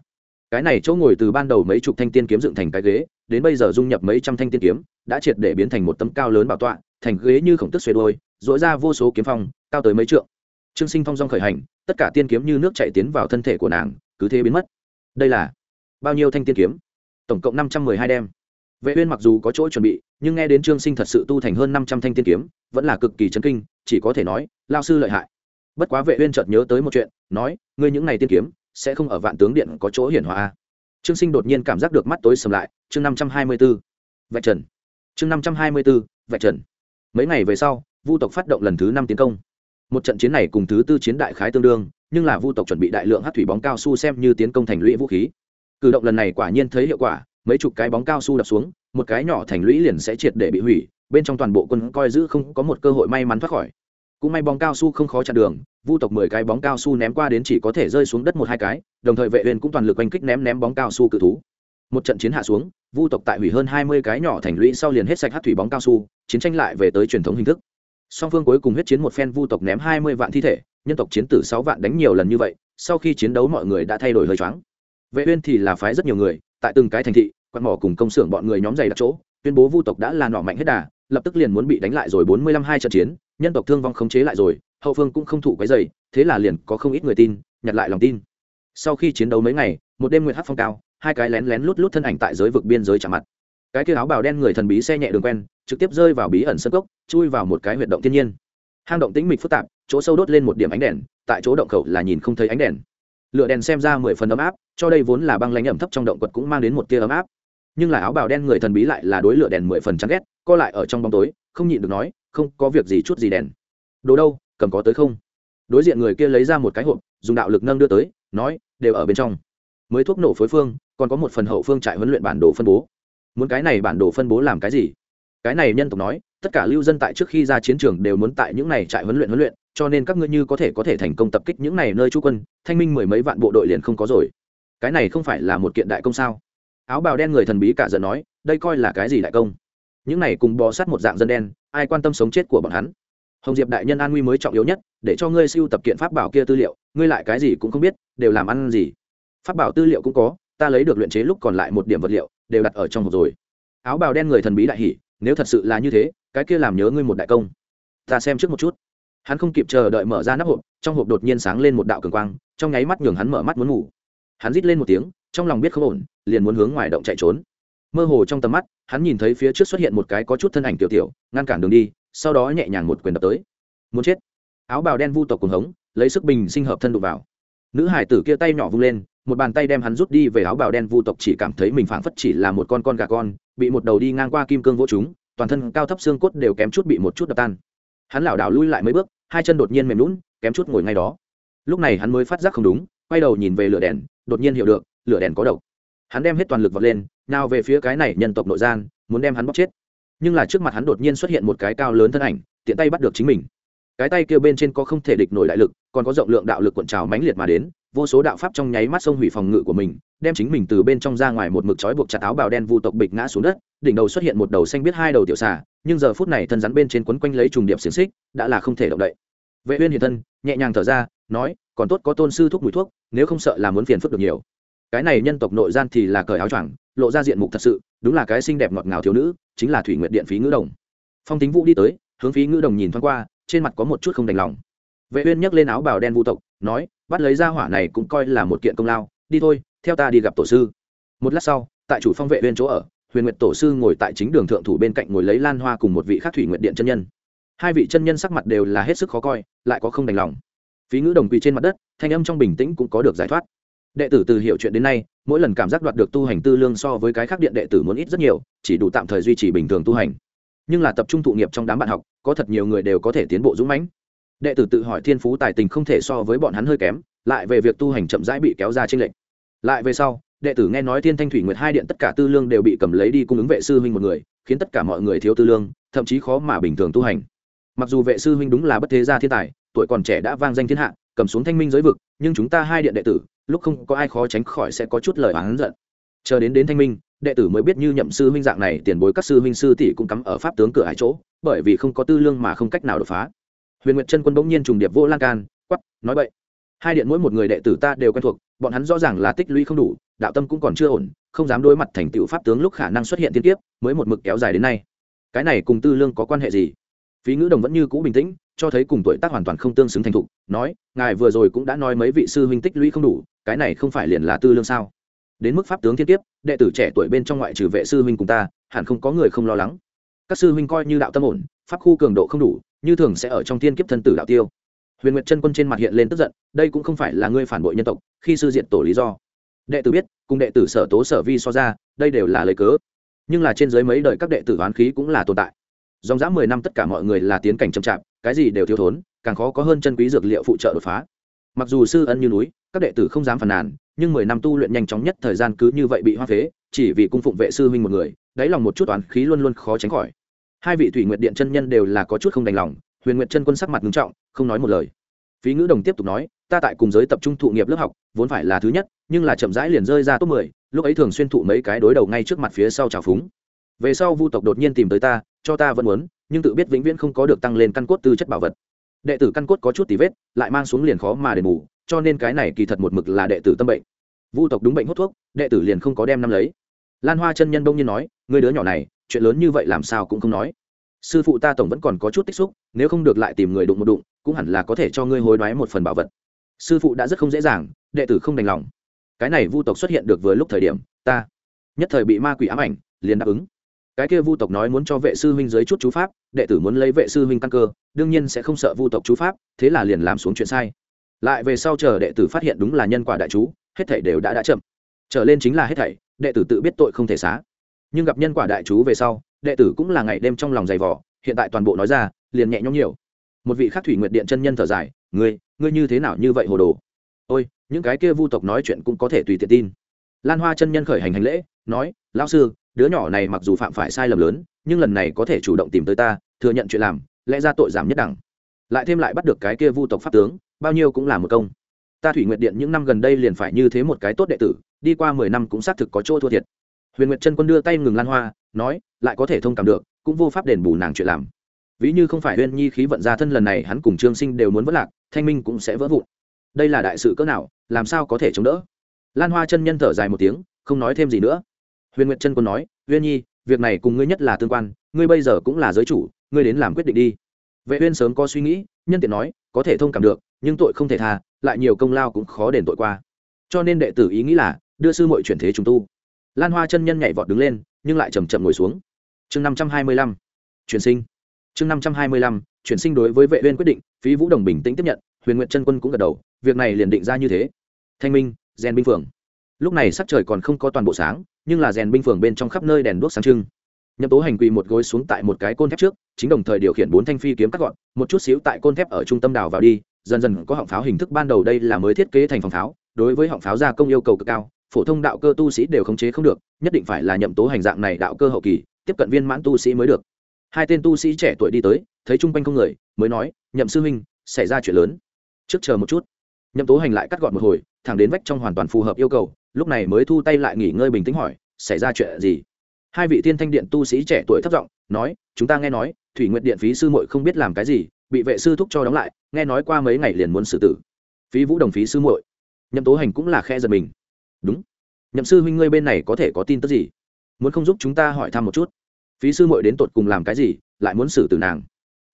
Cái này chỗ ngồi từ ban đầu mấy chục thanh tiên kiếm dựng thành cái ghế, đến bây giờ dung nhập mấy trăm thanh tiên kiếm, đã triệt để biến thành một tấm cao lớn bảo tọa, thành ghế như khổng tức xuề đôi dỗi ra vô số kiếm phong, cao tới mấy trượng. Trương sinh phong dong khởi hành, tất cả tiên kiếm như nước chảy tiến vào thân thể của nàng, cứ thế biến mất. Đây là bao nhiêu thanh tiên kiếm? Tổng cộng năm trăm mười hai đem. Vệ uyên mặc dù có chỗ chuẩn bị nhưng nghe đến trương sinh thật sự tu thành hơn năm trăm thanh tiên kiếm vẫn là cực kỳ chấn kinh chỉ có thể nói lao sư lợi hại. Bất quá vệ uyên chợt nhớ tới một chuyện nói ngươi những ngày tiên kiếm sẽ không ở vạn tướng điện có chỗ hiển hóa trương sinh đột nhiên cảm giác được mắt tối sầm lại chương năm trăm hai mươi 524. vạch trần. Chương năm trăm hai mươi 524, vạch trần. Mấy ngày về sau vu tộc phát động lần thứ năm tiến công. Một trận chiến này cùng thứ tư chiến đại khái tương đương nhưng là vu tộc chuẩn bị đại lượng hát thủy bóng cao su xem như tiến công thành lũy vũ khí cử động lần này quả nhiên thấy hiệu quả, mấy chục cái bóng cao su đập xuống, một cái nhỏ thành lũy liền sẽ triệt để bị hủy, bên trong toàn bộ quân coi giữ không có một cơ hội may mắn thoát khỏi. Cũng may bóng cao su không khó chặn đường, vu tộc mười cái bóng cao su ném qua đến chỉ có thể rơi xuống đất một hai cái, đồng thời vệ huyền cũng toàn lực oanh kích ném ném bóng cao su cự thú. Một trận chiến hạ xuống, vu tộc tại hủy hơn hai mươi cái nhỏ thành lũy sau liền hết sạch hát thủy bóng cao su, chiến tranh lại về tới truyền thống hình thức. Song phương cuối cùng huyết chiến một phen vu tộc ném hai mươi vạn thi thể, nhân tộc chiến tử sáu vạn đánh nhiều lần như vậy, sau khi chiến đấu mọi người đã thay đổi hơi choáng vệ uyên thì là phái rất nhiều người, tại từng cái thành thị quan mỏ cùng công xưởng bọn người nhóm dày đặt chỗ, tuyên bố vu tộc đã là nọ mạnh hết đà, lập tức liền muốn bị đánh lại rồi bốn mươi lăm hai trận chiến, nhân tộc thương vong khống chế lại rồi, hậu phương cũng không thụ cái dày thế là liền có không ít người tin, nhặt lại lòng tin. Sau khi chiến đấu mấy ngày, một đêm nguyệt hắc phong cao, hai cái lén lén lút lút thân ảnh tại giới vực biên giới chạm mặt. Cái kia áo bào đen người thần bí xe nhẹ đường quen, trực tiếp rơi vào bí ẩn sân cốc, chui vào một cái huyệt động thiên nhiên. Hang động tĩnh mịch phức tạp, chỗ sâu đốt lên một điểm ánh đèn, tại chỗ động khẩu là nhìn không thấy ánh đèn lửa đèn xem ra mười phần ấm áp, cho đây vốn là băng lãnh ẩm thấp trong động quật cũng mang đến một tia ấm áp. Nhưng là áo bào đen người thần bí lại là đối lửa đèn mười phần chán ghét, co lại ở trong bóng tối, không nhịn được nói, không, có việc gì chút gì đèn. Đồ đâu, cầm có tới không? Đối diện người kia lấy ra một cái hộp, dùng đạo lực nâng đưa tới, nói, đều ở bên trong. Mới thuốc nổ phối phương, còn có một phần hậu phương trại huấn luyện bản đồ phân bố. Muốn cái này bản đồ phân bố làm cái gì? Cái này nhân tộc nói, tất cả lưu dân tại trước khi ra chiến trường đều muốn tại những này trại huấn luyện huấn luyện cho nên các ngươi như có thể có thể thành công tập kích những này nơi trú quân, thanh minh mười mấy vạn bộ đội liền không có rồi. Cái này không phải là một kiện đại công sao? Áo bào đen người thần bí cả giận nói, đây coi là cái gì đại công? Những này cùng bò sát một dạng dân đen, ai quan tâm sống chết của bọn hắn? Hồng diệp đại nhân an nguy mới trọng yếu nhất, để cho ngươi siêu tập kiện pháp bảo kia tư liệu, ngươi lại cái gì cũng không biết, đều làm ăn gì? Pháp bảo tư liệu cũng có, ta lấy được luyện chế lúc còn lại một điểm vật liệu, đều đặt ở trong hộp rồi. Áo bào đen người thần bí đại hỉ, nếu thật sự là như thế, cái kia làm nhớ ngươi một đại công. Ta xem trước một chút hắn không kịp chờ đợi mở ra nắp hộp, trong hộp đột nhiên sáng lên một đạo cường quang, trong nháy mắt nhường hắn mở mắt muốn ngủ. Hắn rít lên một tiếng, trong lòng biết không ổn, liền muốn hướng ngoài động chạy trốn. Mơ hồ trong tầm mắt, hắn nhìn thấy phía trước xuất hiện một cái có chút thân ảnh tiểu tiểu, ngăn cản đường đi, sau đó nhẹ nhàng một quyền đập tới. Muốn chết. Áo bào đen vu tộc cuồng hống, lấy sức bình sinh hợp thân đụng vào. Nữ hải tử kia tay nhỏ vung lên, một bàn tay đem hắn rút đi về áo bào đen vu tộc chỉ cảm thấy mình phảng phất chỉ là một con con gà con, bị một đầu đi ngang qua kim cương vỗ chúng, toàn thân cao thấp xương cốt đều kém chút bị một chút đập tan hắn lảo đảo lui lại mấy bước, hai chân đột nhiên mềm lún kém chút ngồi ngay đó. Lúc này hắn mới phát giác không đúng, quay đầu nhìn về lửa đèn, đột nhiên hiểu được, lửa đèn có độc. Hắn đem hết toàn lực vọt lên, nào về phía cái này nhân tộc nội gian, muốn đem hắn bóc chết. Nhưng là trước mặt hắn đột nhiên xuất hiện một cái cao lớn thân ảnh, tiện tay bắt được chính mình. Cái tay kia bên trên có không thể địch nổi đại lực, còn có rộng lượng đạo lực cuộn trào mãnh liệt mà đến vô số đạo pháp trong nháy mắt xông hủy phòng ngự của mình, đem chính mình từ bên trong ra ngoài một mực trói buộc chặt áo bào đen vu tộc bịch ngã xuống đất, đỉnh đầu xuất hiện một đầu xanh biết hai đầu tiểu xà, nhưng giờ phút này thân rắn bên trên quấn quanh lấy trùng điệp xiềng xích, đã là không thể động đậy. Vệ uyên hiện thân, nhẹ nhàng thở ra, nói, còn tốt có tôn sư thuốc mùi thuốc, nếu không sợ là muốn phiền phức được nhiều. Cái này nhân tộc nội gian thì là cởi áo choàng, lộ ra diện mục thật sự, đúng là cái xinh đẹp ngọt ngào thiếu nữ, chính là thủy nguyệt điện phí ngữ đồng. Phong tính vũ đi tới, hướng phí ngữ đồng nhìn thoáng qua, trên mặt có một chút không đành lòng. Vệ uyên nhấc lên áo bào đen vu tộc, nói bắt lấy ra hỏa này cũng coi là một kiện công lao, đi thôi, theo ta đi gặp tổ sư. Một lát sau, tại chủ phong vệ bên chỗ ở, huyền nguyệt tổ sư ngồi tại chính đường thượng thủ bên cạnh ngồi lấy lan hoa cùng một vị khác thủy nguyện điện chân nhân. Hai vị chân nhân sắc mặt đều là hết sức khó coi, lại có không đành lòng. Phí ngữ đồng quỳ trên mặt đất, thanh âm trong bình tĩnh cũng có được giải thoát. Đệ tử từ hiểu chuyện đến nay, mỗi lần cảm giác đoạt được tu hành tư lương so với cái khác điện đệ tử muốn ít rất nhiều, chỉ đủ tạm thời duy trì bình thường tu hành. Nhưng là tập trung thụ nghiệp trong đám bạn học, có thật nhiều người đều có thể tiến bộ dũng mãnh đệ tử tự hỏi thiên phú tài tình không thể so với bọn hắn hơi kém, lại về việc tu hành chậm rãi bị kéo ra trên lệnh lại về sau, đệ tử nghe nói thiên thanh thủy nguyệt hai điện tất cả tư lương đều bị cầm lấy đi cung ứng vệ sư huynh một người, khiến tất cả mọi người thiếu tư lương, thậm chí khó mà bình thường tu hành. Mặc dù vệ sư huynh đúng là bất thế gia thiên tài, tuổi còn trẻ đã vang danh thiên hạ, cầm xuống thanh minh giới vực, nhưng chúng ta hai điện đệ tử, lúc không có ai khó tránh khỏi sẽ có chút lời oán giận. Chờ đến đến thanh minh, đệ tử mới biết như nhậm sư huynh dạng này tiền bối các sư huynh sư tỷ cũng cắm ở pháp tướng cửa hải chỗ, bởi vì không có tư lương mà không cách nào đột phá huyền nguyệt chân quân bỗng nhiên trùng điệp vô lan can quắp nói vậy hai điện mỗi một người đệ tử ta đều quen thuộc, bọn hắn rõ ràng là tích lũy không đủ, đạo tâm cũng còn chưa ổn, không dám đối mặt thành tựu pháp tướng lúc khả năng xuất hiện tiên tiếp mới một mực kéo dài đến nay. Cái này cùng tư lương có quan hệ gì? Phí ngữ đồng vẫn như cũ bình tĩnh, cho thấy cùng tuổi tác hoàn toàn không tương xứng thành thục, nói, ngài vừa rồi cũng đã nói mấy vị sư huynh tích lũy không đủ, cái này không phải liền là tư lương sao? Đến mức pháp tướng thiên tiếp đệ tử trẻ tuổi bên trong ngoại trừ vệ sư huynh cùng ta, hẳn không có người không lo lắng. Các sư huynh coi như đạo tâm ổn, pháp khu cường độ không đủ như thường sẽ ở trong thiên kiếp thân tử đạo tiêu. Huyền nguyệt chân quân trên mặt hiện lên tức giận, đây cũng không phải là ngươi phản bội nhân tộc, khi sư diện tổ lý do. Đệ tử biết, cùng đệ tử sở tố sở vi so ra, đây đều là lời cớ. Nhưng là trên dưới mấy đời các đệ tử oán khí cũng là tồn tại. Dòng dã mười năm tất cả mọi người là tiến cảnh chậm chạp, cái gì đều thiếu thốn, càng khó có hơn chân quý dược liệu phụ trợ đột phá. Mặc dù sư ân như núi, các đệ tử không dám phàn nàn, nhưng mười năm tu luyện nhanh chóng nhất thời gian cứ như vậy bị hoa phế, chỉ vì cung phụng vệ sư huynh một người, đáy lòng một chút toán khí luôn luôn khó tránh khỏi hai vị thủy nguyệt điện chân nhân đều là có chút không đành lòng, huyền nguyệt chân quân sắc mặt nghiêm trọng, không nói một lời. Phí ngữ đồng tiếp tục nói, ta tại cùng giới tập trung thụ nghiệp lớp học, vốn phải là thứ nhất, nhưng là chậm rãi liền rơi ra top mười, lúc ấy thường xuyên thụ mấy cái đối đầu ngay trước mặt phía sau trào phúng. Về sau vu tộc đột nhiên tìm tới ta, cho ta vẫn muốn, nhưng tự biết vĩnh viễn không có được tăng lên căn cốt tư chất bảo vật. Đệ tử căn cốt có chút tí vết, lại mang xuống liền khó mà đền bù, cho nên cái này kỳ thật một mực là đệ tử tâm bệnh. Vu tộc đúng bệnh hút thuốc, đệ tử liền không có đem năm lấy. Lan hoa chân nhân đông nhiên nói người đứa nhỏ này chuyện lớn như vậy làm sao cũng không nói. Sư phụ ta tổng vẫn còn có chút tích xúc, nếu không được lại tìm người đụng một đụng, cũng hẳn là có thể cho ngươi hối đoái một phần bảo vật. Sư phụ đã rất không dễ dàng, đệ tử không đành lòng. Cái này vu tộc xuất hiện được vừa lúc thời điểm, ta nhất thời bị ma quỷ ám ảnh, liền đáp ứng. Cái kia vu tộc nói muốn cho vệ sư huynh dưới chút chú pháp, đệ tử muốn lấy vệ sư huynh căn cơ, đương nhiên sẽ không sợ vu tộc chú pháp, thế là liền làm xuống chuyện sai. Lại về sau chờ đệ tử phát hiện đúng là nhân quả đại chú, hết thảy đều đã đã chậm. Trở lên chính là hết thảy, đệ tử tự biết tội không thể xá nhưng gặp nhân quả đại chú về sau, đệ tử cũng là ngày đêm trong lòng dày vỏ hiện tại toàn bộ nói ra, liền nhẹ nhõm nhiều. Một vị khác thủy nguyệt điện chân nhân thở dài, ngươi ngươi như thế nào như vậy hồ đồ? Ôi, những cái kia vu tộc nói chuyện cũng có thể tùy tiện tin. Lan hoa chân nhân khởi hành hành lễ, nói, lão sư, đứa nhỏ này mặc dù phạm phải sai lầm lớn, nhưng lần này có thể chủ động tìm tới ta, thừa nhận chuyện làm, lẽ ra tội giảm nhất đẳng. Lại thêm lại bắt được cái kia vu tộc pháp tướng, bao nhiêu cũng là một công. Ta thủy nguyệt điện những năm gần đây liền phải như thế một cái tốt đệ tử, đi qua mười năm cũng xác thực có chỗ thua thiệt huyền nguyệt chân quân đưa tay ngừng lan hoa, nói, lại có thể thông cảm được, cũng vô pháp đền bù nàng chuyện làm. Ví như không phải huyên nhi khí vận ra thân lần này hắn cùng trương sinh đều muốn vỡ lạc, thanh minh cũng sẽ vỡ vụn. Đây là đại sự cỡ nào, làm sao có thể chống đỡ? Lan hoa chân nhân thở dài một tiếng, không nói thêm gì nữa. Huyền nguyệt chân quân nói huyên nhi, việc này cùng ngươi nhất là tương quan, ngươi bây giờ cũng là giới chủ, ngươi đến làm quyết định đi. Vệ uyên sớm có suy nghĩ, nhân tiện nói, có thể thông cảm được, nhưng tội không thể tha, lại nhiều công lao cũng khó đền tội qua. Cho nên đệ tử ý nghĩ là, đưa sư muội chuyển thế chúng tu lan hoa chân nhân nhảy vọt đứng lên, nhưng lại chầm chậm ngồi xuống. Chương năm trăm hai mươi lăm, chuyển sinh. Chương năm trăm hai mươi lăm, chuyển sinh đối với vệ uyên quyết định, phí vũ đồng bình tĩnh tiếp nhận, huyền nguyện chân quân cũng gật đầu, việc này liền định ra như thế. Thanh minh, rèn binh phường. Lúc này sắc trời còn không có toàn bộ sáng, nhưng là rèn binh phường bên trong khắp nơi đèn đuốc sáng trưng. Nhậm tố hành quỳ một gối xuống tại một cái côn thép trước, chính đồng thời điều khiển bốn thanh phi kiếm cắt gọn, một chút xíu tại côn thép ở trung tâm đào vào đi, dần dần có họng pháo hình thức ban đầu đây là mới thiết kế thành phòng pháo, đối với họng pháo gia công yêu cầu cực cao phổ thông đạo cơ tu sĩ đều khống chế không được, nhất định phải là nhậm tố hành dạng này đạo cơ hậu kỳ, tiếp cận viên mãn tu sĩ mới được. Hai tên tu sĩ trẻ tuổi đi tới, thấy chung quanh không người, mới nói, nhậm sư huynh, xảy ra chuyện lớn. Trước chờ một chút. Nhậm tố hành lại cắt gọn một hồi, thẳng đến vách trong hoàn toàn phù hợp yêu cầu, lúc này mới thu tay lại nghỉ ngơi bình tĩnh hỏi, xảy ra chuyện gì? Hai vị thiên thanh điện tu sĩ trẻ tuổi thấp giọng nói, chúng ta nghe nói, thủy nguyện điện phí sư muội không biết làm cái gì, bị vệ sư thúc cho đóng lại, nghe nói qua mấy ngày liền muốn xử tử. Phí vũ đồng phí sư muội. Nhậm tố hành cũng là khe giật mình đúng. Nhậm sư huynh ngươi bên này có thể có tin tức gì? Muốn không giúp chúng ta hỏi thăm một chút? Phí sư muội đến tột cùng làm cái gì, lại muốn xử tử nàng?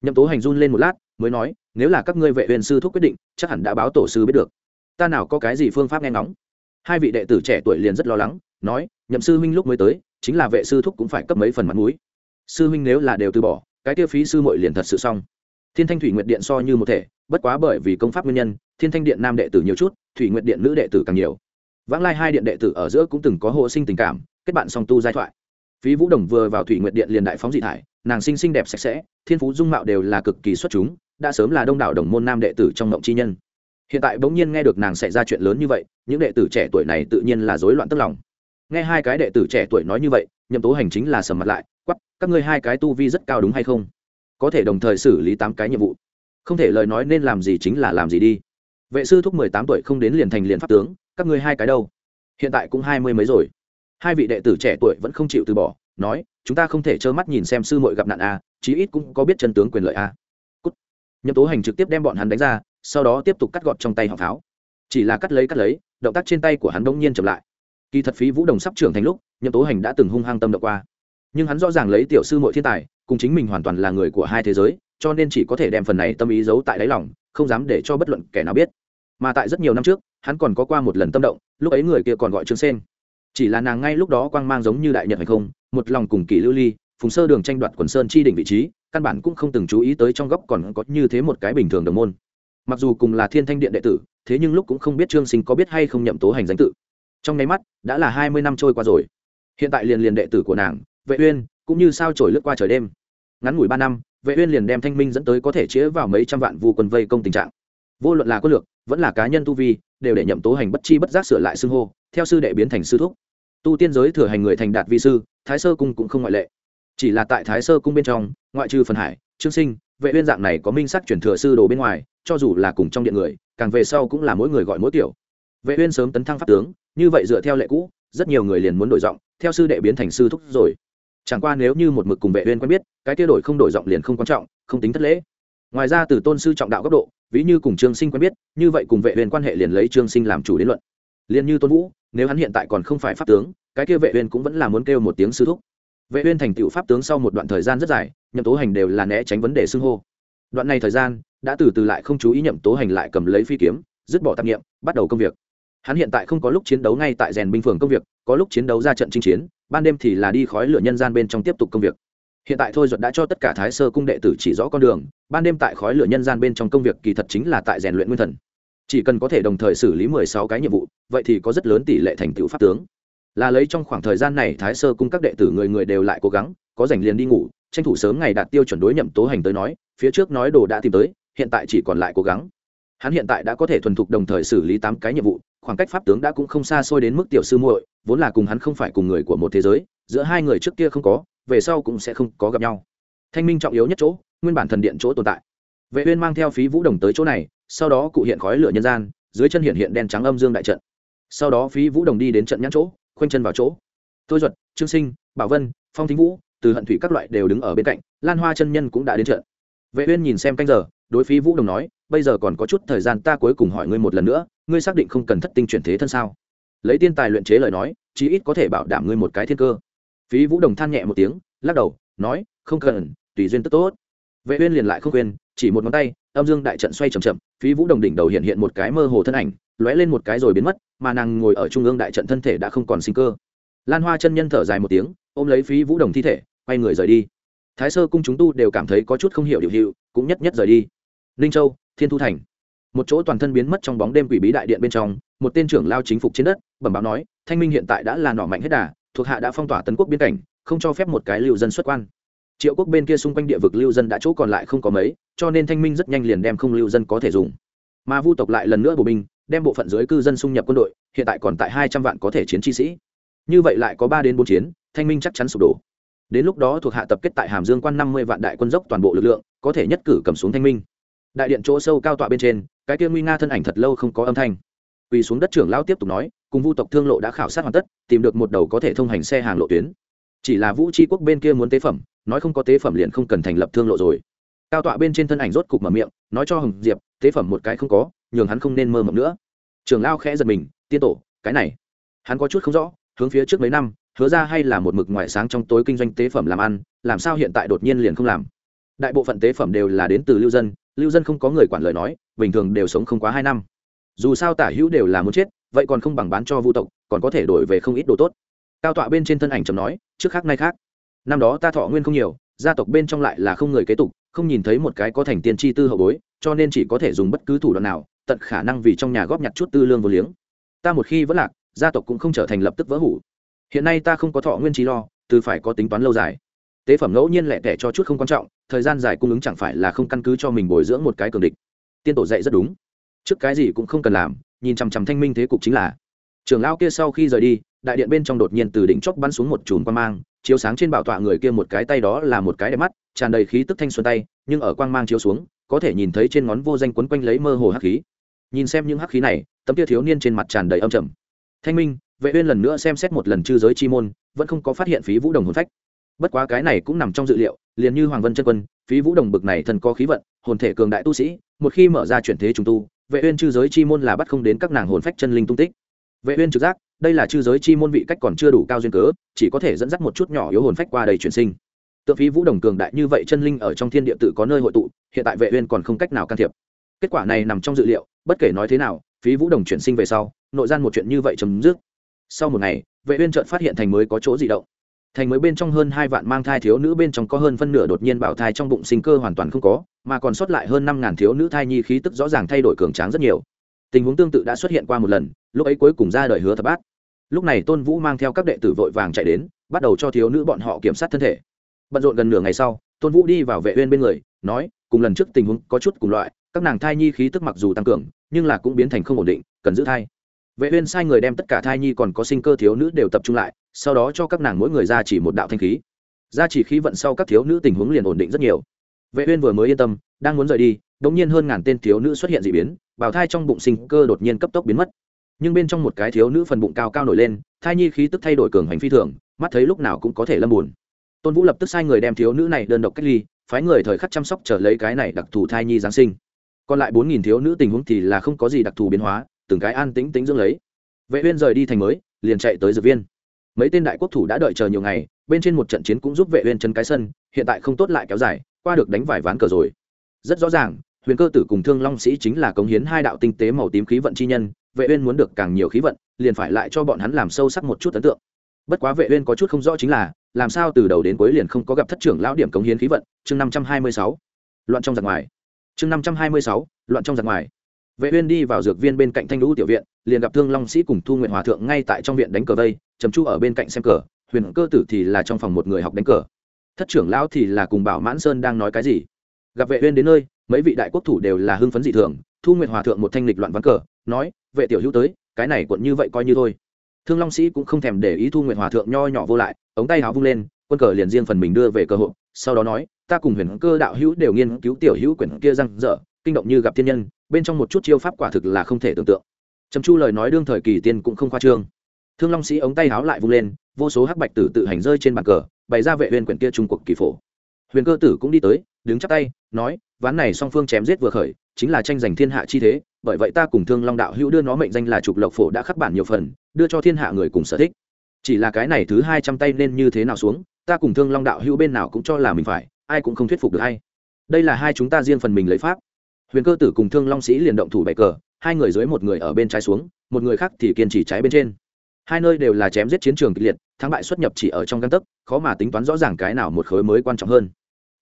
Nhậm tố hành run lên một lát, mới nói, nếu là các ngươi vệ huyền sư thúc quyết định, chắc hẳn đã báo tổ sư biết được. Ta nào có cái gì phương pháp nghe ngóng? Hai vị đệ tử trẻ tuổi liền rất lo lắng, nói, nhậm sư huynh lúc mới tới, chính là vệ sư thúc cũng phải cấp mấy phần mặt mũi. Sư huynh nếu là đều từ bỏ, cái tiêu phí sư muội liền thật sự xong. Thiên thanh thủy nguyện điện so như một thể, bất quá bởi vì công pháp nguyên nhân, thiên thanh điện nam đệ tử nhiều chút, thủy nguyện điện nữ đệ tử càng nhiều vãng lai hai điện đệ tử ở giữa cũng từng có hộ sinh tình cảm, kết bạn song tu giai thoại. Phí vũ đồng vừa vào thủy nguyệt điện liền đại phóng dị thải, nàng xinh xinh đẹp sạch sẽ, thiên phú dung mạo đều là cực kỳ xuất chúng, đã sớm là đông đảo đồng môn nam đệ tử trong mộng chi nhân. Hiện tại bỗng nhiên nghe được nàng xảy ra chuyện lớn như vậy, những đệ tử trẻ tuổi này tự nhiên là rối loạn tức lòng. Nghe hai cái đệ tử trẻ tuổi nói như vậy, nhậm tố hành chính là sầm mặt lại quắp các ngươi hai cái tu vi rất cao đúng hay không? Có thể đồng thời xử lý tám cái nhiệm vụ. Không thể lời nói nên làm gì chính là làm gì đi vệ sư thúc mười tám tuổi không đến liền thành liền pháp tướng, các ngươi hai cái đâu? Hiện tại cũng hai mươi mấy rồi. Hai vị đệ tử trẻ tuổi vẫn không chịu từ bỏ, nói, chúng ta không thể trơ mắt nhìn xem sư muội gặp nạn a chí ít cũng có biết chân tướng quyền lợi a Cút. nhậm tố hành trực tiếp đem bọn hắn đánh ra, sau đó tiếp tục cắt gọt trong tay họ pháo. Chỉ là cắt lấy cắt lấy, động tác trên tay của hắn đông nhiên chậm lại. Kỳ thật phí vũ đồng sắp trưởng thành lúc, nhậm tố hành đã từng hung hăng tâm động qua. Nhưng hắn rõ ràng lấy tiểu sư muội thiên tài, cùng chính mình hoàn toàn là người của hai thế giới, cho nên chỉ có thể đem phần này tâm ý giấu tại đáy lòng, không dám để cho bất luận kẻ nào biết mà tại rất nhiều năm trước, hắn còn có qua một lần tâm động, lúc ấy người kia còn gọi trương sen. Chỉ là nàng ngay lúc đó quang mang giống như đại nhật hay không, một lòng cùng kỳ lưu ly, phùng sơ đường tranh đoạt quần sơn chi đỉnh vị trí, căn bản cũng không từng chú ý tới trong góc còn có như thế một cái bình thường đồng môn. Mặc dù cùng là thiên thanh điện đệ tử, thế nhưng lúc cũng không biết trương sinh có biết hay không nhậm tố hành danh tự. Trong nháy mắt, đã là hai mươi năm trôi qua rồi. Hiện tại liền liền đệ tử của nàng, vệ uyên, cũng như sao trổi lướt qua trời đêm. Ngắn ngủi ba năm, vệ uyên liền đem thanh minh dẫn tới có thể chĩa vào mấy trăm vạn vu quân vây công tình trạng vô luận là quân lược, vẫn là cá nhân tu vi, đều để nhậm tố hành bất chi bất giác sửa lại xưng hô, theo sư đệ biến thành sư thúc. Tu tiên giới thừa hành người thành đạt vi sư, thái sơ cung cũng không ngoại lệ. Chỉ là tại thái sơ cung bên trong, ngoại trừ phần hải, trương sinh, vệ uyên dạng này có minh sắc chuyển thừa sư đồ bên ngoài, cho dù là cùng trong điện người, càng về sau cũng là mỗi người gọi mỗi tiểu. Vệ uyên sớm tấn thăng pháp tướng, như vậy dựa theo lệ cũ, rất nhiều người liền muốn đổi giọng, theo sư đệ biến thành sư thúc rồi. Chẳng qua nếu như một mực cùng vệ uyên quen biết, cái kia đổi không đổi giọng liền không quan trọng, không tính thất lễ. Ngoài ra từ tôn sư trọng đạo góc độ ví như cùng trương sinh quen biết, như vậy cùng vệ uyên quan hệ liền lấy trương sinh làm chủ đến luận. Liền như tôn vũ, nếu hắn hiện tại còn không phải pháp tướng, cái kia vệ uyên cũng vẫn là muốn kêu một tiếng sư thúc. Vệ uyên thành tựu pháp tướng sau một đoạn thời gian rất dài, nhậm tố hành đều là né tránh vấn đề xưng hô. Đoạn này thời gian, đã từ từ lại không chú ý nhậm tố hành lại cầm lấy phi kiếm, dứt bỏ tạp niệm, bắt đầu công việc. Hắn hiện tại không có lúc chiến đấu ngay tại rèn binh phường công việc, có lúc chiến đấu ra trận chinh chiến, ban đêm thì là đi khói lửa nhân gian bên trong tiếp tục công việc hiện tại thôi duật đã cho tất cả thái sơ cung đệ tử chỉ rõ con đường, ban đêm tại khói lửa nhân gian bên trong công việc kỳ thật chính là tại rèn luyện nguyên thần. Chỉ cần có thể đồng thời xử lý mười sáu cái nhiệm vụ, vậy thì có rất lớn tỷ lệ thành tựu pháp tướng. Là lấy trong khoảng thời gian này thái sơ cung các đệ tử người người đều lại cố gắng, có rảnh liền đi ngủ, tranh thủ sớm ngày đạt tiêu chuẩn đối nhậm tố hành tới nói, phía trước nói đồ đã tìm tới, hiện tại chỉ còn lại cố gắng. Hắn hiện tại đã có thể thuần thục đồng thời xử lý tám cái nhiệm vụ, khoảng cách pháp tướng đã cũng không xa xôi đến mức tiểu sư muội, vốn là cùng hắn không phải cùng người của một thế giới, giữa hai người trước kia không có về sau cũng sẽ không có gặp nhau. Thanh minh trọng yếu nhất chỗ, nguyên bản thần điện chỗ tồn tại. Vệ uyên mang theo phí vũ đồng tới chỗ này, sau đó cụ hiện khói lửa nhân gian, dưới chân hiện hiện đen trắng âm dương đại trận. Sau đó phí vũ đồng đi đến trận nhãn chỗ, khoanh chân vào chỗ. Tôi duật, trương sinh, bảo vân, phong thính vũ, từ hận thủy các loại đều đứng ở bên cạnh, lan hoa chân nhân cũng đã đến trận. Vệ uyên nhìn xem canh giờ, đối phí vũ đồng nói, bây giờ còn có chút thời gian ta cuối cùng hỏi ngươi một lần nữa, ngươi xác định không cần thất tinh chuyển thế thân sao? Lấy tiên tài luyện chế lời nói, chí ít có thể bảo đảm ngươi một cái thiên cơ phí vũ đồng than nhẹ một tiếng, lắc đầu, nói, không cần, tùy duyên tức tốt. Vệ uyên liền lại không quên, chỉ một ngón tay, âm dương đại trận xoay chậm chậm, phí vũ đồng đỉnh đầu hiện hiện một cái mơ hồ thân ảnh, lóe lên một cái rồi biến mất, mà nàng ngồi ở trung ương đại trận thân thể đã không còn sinh cơ. Lan hoa chân nhân thở dài một tiếng, ôm lấy phí vũ đồng thi thể, quay người rời đi. Thái sơ cung chúng tu đều cảm thấy có chút không hiểu điều hiệu cũng nhất nhất rời đi. Ninh châu, thiên thu thành. Một chỗ toàn thân biến mất trong bóng đêm quỷ bí đại điện bên trong, một tên trưởng lao chính phục trên đất, bẩm báo nói, thanh minh hiện tại đã là nỏ mạnh hết đà thuộc hạ đã phong tỏa tấn quốc biên cảnh, không cho phép một cái lưu dân xuất quan. Triệu quốc bên kia xung quanh địa vực lưu dân đã chỗ còn lại không có mấy, cho nên thanh minh rất nhanh liền đem không lưu dân có thể dùng. Mà vu tộc lại lần nữa bộ binh, đem bộ phận dưới cư dân xung nhập quân đội, hiện tại còn tại hai trăm vạn có thể chiến chi sĩ. Như vậy lại có ba đến bốn chiến, thanh minh chắc chắn sụp đổ. Đến lúc đó thuộc hạ tập kết tại hàm dương quan năm mươi vạn đại quân dốc toàn bộ lực lượng, có thể nhất cử cầm xuống thanh minh. Đại điện chỗ sâu cao tọa bên trên, cái kia nguy nga thân ảnh thật lâu không có âm thanh. Quỳ xuống đất trưởng lao tiếp tục nói cùng vu tộc thương lộ đã khảo sát hoàn tất, tìm được một đầu có thể thông hành xe hàng lộ tuyến. Chỉ là vũ tri quốc bên kia muốn tế phẩm, nói không có tế phẩm liền không cần thành lập thương lộ rồi. Cao tọa bên trên thân ảnh rốt cục mở miệng, nói cho hồng diệp, tế phẩm một cái không có, nhường hắn không nên mơ mộng nữa. Trường lao khẽ giật mình, tiên tổ, cái này. Hắn có chút không rõ, hướng phía trước mấy năm, hứa ra hay là một mực ngoại sáng trong tối kinh doanh tế phẩm làm ăn, làm sao hiện tại đột nhiên liền không làm. Đại bộ phận tế phẩm đều là đến từ lưu dân lưu dân không có người quản lời nói, bình thường đều sống không quá hai năm. Dù sao tả hữu đều là muốn chết vậy còn không bằng bán cho vu tộc, còn có thể đổi về không ít đồ tốt. Cao tọa bên trên thân ảnh chầm nói, trước khác nay khác. Năm đó ta thọ nguyên không nhiều, gia tộc bên trong lại là không người kế tục, không nhìn thấy một cái có thành tiên tri tư hậu bối, cho nên chỉ có thể dùng bất cứ thủ đoạn nào, tận khả năng vì trong nhà góp nhặt chút tư lương vô liếng. Ta một khi vẫn lạc, gia tộc cũng không trở thành lập tức vỡ hủ. Hiện nay ta không có thọ nguyên trí lo, từ phải có tính toán lâu dài. Tế phẩm ngẫu nhiên lẹ tẻ cho chút không quan trọng, thời gian dài cung ứng chẳng phải là không căn cứ cho mình bồi dưỡng một cái cường địch. Tiên tổ dạy rất đúng. Trước cái gì cũng không cần làm nhìn chằm chằm thanh minh thế cục chính là, trưởng lão kia sau khi rời đi, đại điện bên trong đột nhiên từ đỉnh chóp bắn xuống một chùm quang mang, chiếu sáng trên bảo tọa người kia một cái tay đó là một cái đẹp mắt, tràn đầy khí tức thanh xuân tay, nhưng ở quang mang chiếu xuống, có thể nhìn thấy trên ngón vô danh quấn quanh lấy mơ hồ hắc khí. Nhìn xem những hắc khí này, tấm kia thiếu niên trên mặt tràn đầy âm trầm. Thanh minh, vệ uyên lần nữa xem xét một lần chư giới chi môn, vẫn không có phát hiện phí vũ đồng hồn phách. Bất quá cái này cũng nằm trong dự liệu, liền như hoàng vân chân quân, phí vũ đồng bực này thần có khí vận, hồn thể cường đại tu sĩ, một khi mở ra chuyển thế trùng tu vệ uyên chư giới chi môn là bắt không đến các nàng hồn phách chân linh tung tích. Vệ uyên trực giác, đây là chư giới chi môn vị cách còn chưa đủ cao duyên cớ, chỉ có thể dẫn dắt một chút nhỏ yếu hồn phách qua đầy chuyển sinh. Tượng phí vũ đồng cường đại như vậy chân linh ở trong thiên địa tự có nơi hội tụ, hiện tại vệ uyên còn không cách nào can thiệp. Kết quả này nằm trong dự liệu, bất kể nói thế nào, phí vũ đồng chuyển sinh về sau, nội gian một chuyện như vậy chấm dứt. Sau một ngày, vệ uyên chợt phát hiện thành mới có chỗ dị động thành mới bên trong hơn hai vạn mang thai thiếu nữ bên trong có hơn phân nửa đột nhiên bảo thai trong bụng sinh cơ hoàn toàn không có, mà còn sót lại hơn năm ngàn thiếu nữ thai nhi khí tức rõ ràng thay đổi cường tráng rất nhiều. Tình huống tương tự đã xuất hiện qua một lần, lúc ấy cuối cùng ra đời hứa thập bát. Lúc này tôn vũ mang theo các đệ tử vội vàng chạy đến, bắt đầu cho thiếu nữ bọn họ kiểm sát thân thể. Bận rộn gần nửa ngày sau, tôn vũ đi vào vệ uyên bên người, nói, cùng lần trước tình huống có chút cùng loại, các nàng thai nhi khí tức mặc dù tăng cường, nhưng là cũng biến thành không ổn định, cần giữ thai. Vệ uyên sai người đem tất cả thai nhi còn có sinh cơ thiếu nữ đều tập trung lại sau đó cho các nàng mỗi người ra chỉ một đạo thanh khí. Ra chỉ khí vận sau các thiếu nữ tình huống liền ổn định rất nhiều. Vệ uyên vừa mới yên tâm, đang muốn rời đi đống nhiên hơn ngàn tên thiếu nữ xuất hiện dị biến, bào thai trong bụng sinh cơ đột nhiên cấp tốc biến mất. Nhưng bên trong một cái thiếu nữ phần bụng cao cao nổi lên, thai nhi khí tức thay đổi cường hành phi thường, mắt thấy lúc nào cũng có thể lâm buồn. Tôn vũ lập tức sai người đem thiếu nữ này đơn độc cách ly, phái người thời khắc chăm sóc trở lấy cái này đặc thù thai nhi giáng sinh. Còn lại bốn nghìn thiếu nữ tình huống thì là không có gì đặc thù biến hóa, từng cái an tĩnh tĩnh dưỡng lấy. Vệ uyên rời đi thành mới, liền chạy tới dược viên mấy tên đại quốc thủ đã đợi chờ nhiều ngày, bên trên một trận chiến cũng giúp vệ uyên chân cái sân, hiện tại không tốt lại kéo dài, qua được đánh vài ván cờ rồi. Rất rõ ràng, huyền cơ tử cùng thương long sĩ chính là cống hiến hai đạo tinh tế màu tím khí vận chi nhân, vệ uyên muốn được càng nhiều khí vận, liền phải lại cho bọn hắn làm sâu sắc một chút ấn tượng. Bất quá vệ uyên có chút không rõ chính là, làm sao từ đầu đến cuối liền không có gặp thất trưởng lão điểm cống hiến khí vận, chương 526 loạn trong giặc ngoài. Chương 526 loạn trong giặc ngoài vệ uyên đi vào dược viên bên cạnh thanh lũ tiểu viện, liền gặp thương long sĩ cùng thu nguyện hòa thượng ngay tại trong viện đánh cờ vây, trầm chu ở bên cạnh xem cờ, huyền cơ tử thì là trong phòng một người học đánh cờ. Thất trưởng lão thì là cùng bảo mãn sơn đang nói cái gì? Gặp vệ uyên đến nơi, mấy vị đại quốc thủ đều là hưng phấn dị thường, thu nguyện hòa thượng một thanh lịch loạn ván cờ, nói, vệ tiểu hữu tới, cái này cuộn như vậy coi như thôi. Thương long sĩ cũng không thèm để ý thu nguyện hòa thượng nho nhỏ vô lại, ống tay háo vung lên, quân cờ liền riêng phần mình đưa về cơ hội, sau đó nói, ta cùng huyền cơ đạo hữu đều nghiên cứu tiểu hữu quyển kia răng dở kinh động như gặp thiên nhân bên trong một chút chiêu pháp quả thực là không thể tưởng tượng. Trầm chu lời nói đương thời kỳ tiên cũng không khoa trương. Thương long sĩ ống tay háo lại vung lên, vô số hắc bạch tử tự hành rơi trên bàn cờ, bày ra vệ huyền quyển kia trung cuộc kỳ phổ. Huyền cơ tử cũng đi tới, đứng chắp tay, nói, ván này song phương chém giết vừa khởi, chính là tranh giành thiên hạ chi thế, bởi vậy ta cùng thương long đạo hữu đưa nó mệnh danh là trục lộc phổ đã khắc bản nhiều phần, đưa cho thiên hạ người cùng sở thích. Chỉ là cái này thứ hai trăm tay nên như thế nào xuống, ta cùng thương long đạo hữu bên nào cũng cho là mình phải, ai cũng không thuyết phục được hay. Đây là hai chúng ta riêng phần mình lấy pháp huyền cơ tử cùng thương long sĩ liền động thủ bày cờ, hai người dưới một người ở bên trái xuống, một người khác thì kiên trì trái bên trên. Hai nơi đều là chém giết chiến trường kịch liệt, thắng bại xuất nhập chỉ ở trong găng tấc, khó mà tính toán rõ ràng cái nào một khối mới quan trọng hơn.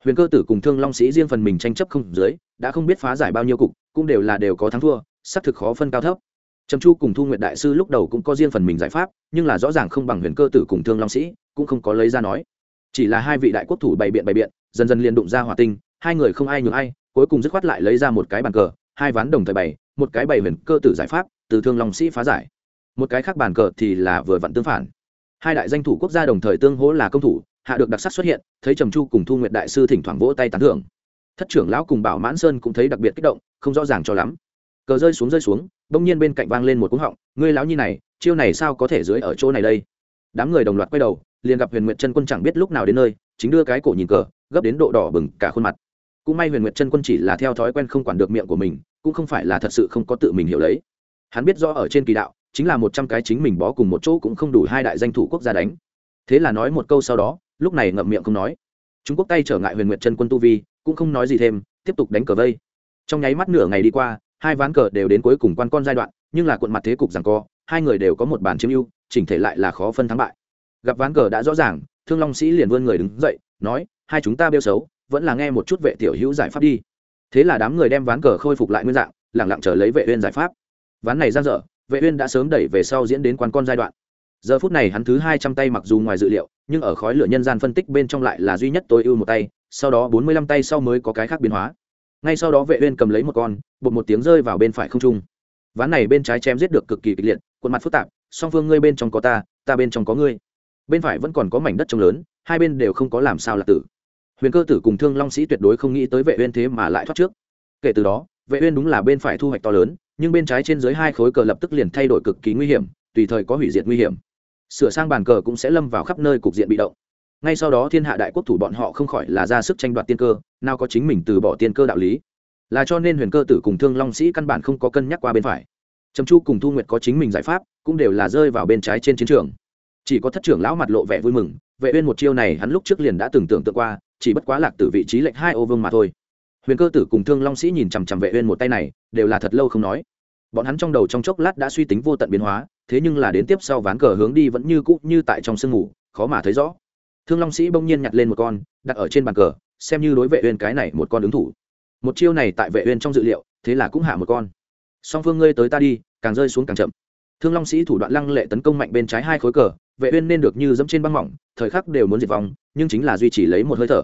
Huyền cơ tử cùng thương long sĩ riêng phần mình tranh chấp không dưới, đã không biết phá giải bao nhiêu cục, cũng đều là đều có thắng thua, xác thực khó phân cao thấp. Trầm chu cùng thu nguyện đại sư lúc đầu cũng có riêng phần mình giải pháp, nhưng là rõ ràng không bằng huyền cơ tử cùng thương long sĩ, cũng không có lấy ra nói. Chỉ là hai vị đại quốc thủ bày biện bày biện, dần dần liền đụng ra hỏa tinh, hai người không ai nhường ai cuối cùng dứt khoát lại lấy ra một cái bàn cờ, hai ván đồng thời bày, một cái bày huyền cơ tử giải pháp, từ thương long sĩ phá giải. Một cái khác bàn cờ thì là vừa vặn tương phản. Hai đại danh thủ quốc gia đồng thời tương hỗ là công thủ, hạ được đặc sắc xuất hiện, thấy trầm chu cùng thu nguyện đại sư thỉnh thoảng vỗ tay tán thưởng. Thất trưởng lão cùng bảo mãn sơn cũng thấy đặc biệt kích động, không rõ ràng cho lắm. Cờ rơi xuống rơi xuống, bỗng nhiên bên cạnh vang lên một cúng họng, ngươi lão nhi này, chiêu này sao có thể dưới ở chỗ này đây? Đám người đồng loạt quay đầu, liền gặp huyền nguyện chân quân chẳng biết lúc nào đến nơi, chính đưa cái cổ nhìn cờ, gấp đến độ đỏ bừng cả khuôn mặt cũng may huyền nguyệt chân quân chỉ là theo thói quen không quản được miệng của mình, cũng không phải là thật sự không có tự mình hiểu lấy. Hắn biết rõ ở trên kỳ đạo, chính là một trăm cái chính mình bó cùng một chỗ cũng không đủ hai đại danh thủ quốc gia đánh. Thế là nói một câu sau đó, lúc này ngậm miệng không nói. Trung quốc tay trở ngại huyền nguyệt chân quân tu vi, cũng không nói gì thêm, tiếp tục đánh cờ vây. Trong nháy mắt nửa ngày đi qua, hai ván cờ đều đến cuối cùng quan con giai đoạn, nhưng là cuộn mặt thế cục rằng co, hai người đều có một bàn chiếm ưu, chỉnh thể lại là khó phân thắng bại. Gặp ván cờ đã rõ ràng, thương long sĩ liền vươn người đứng dậy, nói, hai chúng ta bêu xấu vẫn là nghe một chút vệ tiểu hữu giải pháp đi. Thế là đám người đem ván cờ khôi phục lại nguyên dạng, lẳng lặng chờ lấy vệ uyên giải pháp. Ván này ra dở, vệ uyên đã sớm đẩy về sau diễn đến quan con giai đoạn. Giờ phút này hắn thứ hai trăm tay mặc dù ngoài dự liệu, nhưng ở khói lửa nhân gian phân tích bên trong lại là duy nhất tối ưu một tay, sau đó bốn mươi lăm tay sau mới có cái khác biến hóa. Ngay sau đó vệ uyên cầm lấy một con, bột một tiếng rơi vào bên phải không trung. Ván này bên trái chém giết được cực kỳ kịch liệt khuôn mặt phức tạp, song phương ngươi bên trong có ta ta bên trong có ngươi. Bên phải vẫn còn có mảnh đất trống lớn, hai bên đều không có làm sao là tử huyền cơ tử cùng thương long sĩ tuyệt đối không nghĩ tới vệ uyên thế mà lại thoát trước. Kể từ đó, vệ uyên đúng là bên phải thu hoạch to lớn, nhưng bên trái trên dưới hai khối cờ lập tức liền thay đổi cực kỳ nguy hiểm, tùy thời có hủy diệt nguy hiểm. Sửa sang bàn cờ cũng sẽ lâm vào khắp nơi cục diện bị động. Ngay sau đó thiên hạ đại quốc thủ bọn họ không khỏi là ra sức tranh đoạt tiên cơ, nào có chính mình từ bỏ tiên cơ đạo lý. Là cho nên huyền cơ tử cùng thương long sĩ căn bản không có cân nhắc qua bên phải. Trầm chu cùng thu nguyệt có chính mình giải pháp, cũng đều là rơi vào bên trái trên chiến trường chỉ có thất trưởng lão mặt lộ vẻ vui mừng, vệ uyên một chiêu này hắn lúc trước liền đã từng tưởng tượng qua, chỉ bất quá lạc từ vị trí lệnh hai ô vương mà thôi. Huyền cơ tử cùng thương long sĩ nhìn chằm chằm vệ uyên một tay này, đều là thật lâu không nói. Bọn hắn trong đầu trong chốc lát đã suy tính vô tận biến hóa, thế nhưng là đến tiếp sau ván cờ hướng đi vẫn như cũ như tại trong sương ngủ khó mà thấy rõ. Thương long sĩ bỗng nhiên nhặt lên một con, đặt ở trên bàn cờ, xem như đối vệ uyên cái này một con ứng thủ. Một chiêu này tại vệ uyên trong dự liệu, thế là cũng hạ một con. Song phương ngươi tới ta đi, càng rơi xuống càng chậm. Thương long sĩ thủ đoạn lăng lệ tấn công mạnh bên trái hai khối cờ vệ uyên nên được như dẫm trên băng mỏng, thời khắc đều muốn diệt vong, nhưng chính là duy trì lấy một hơi thở.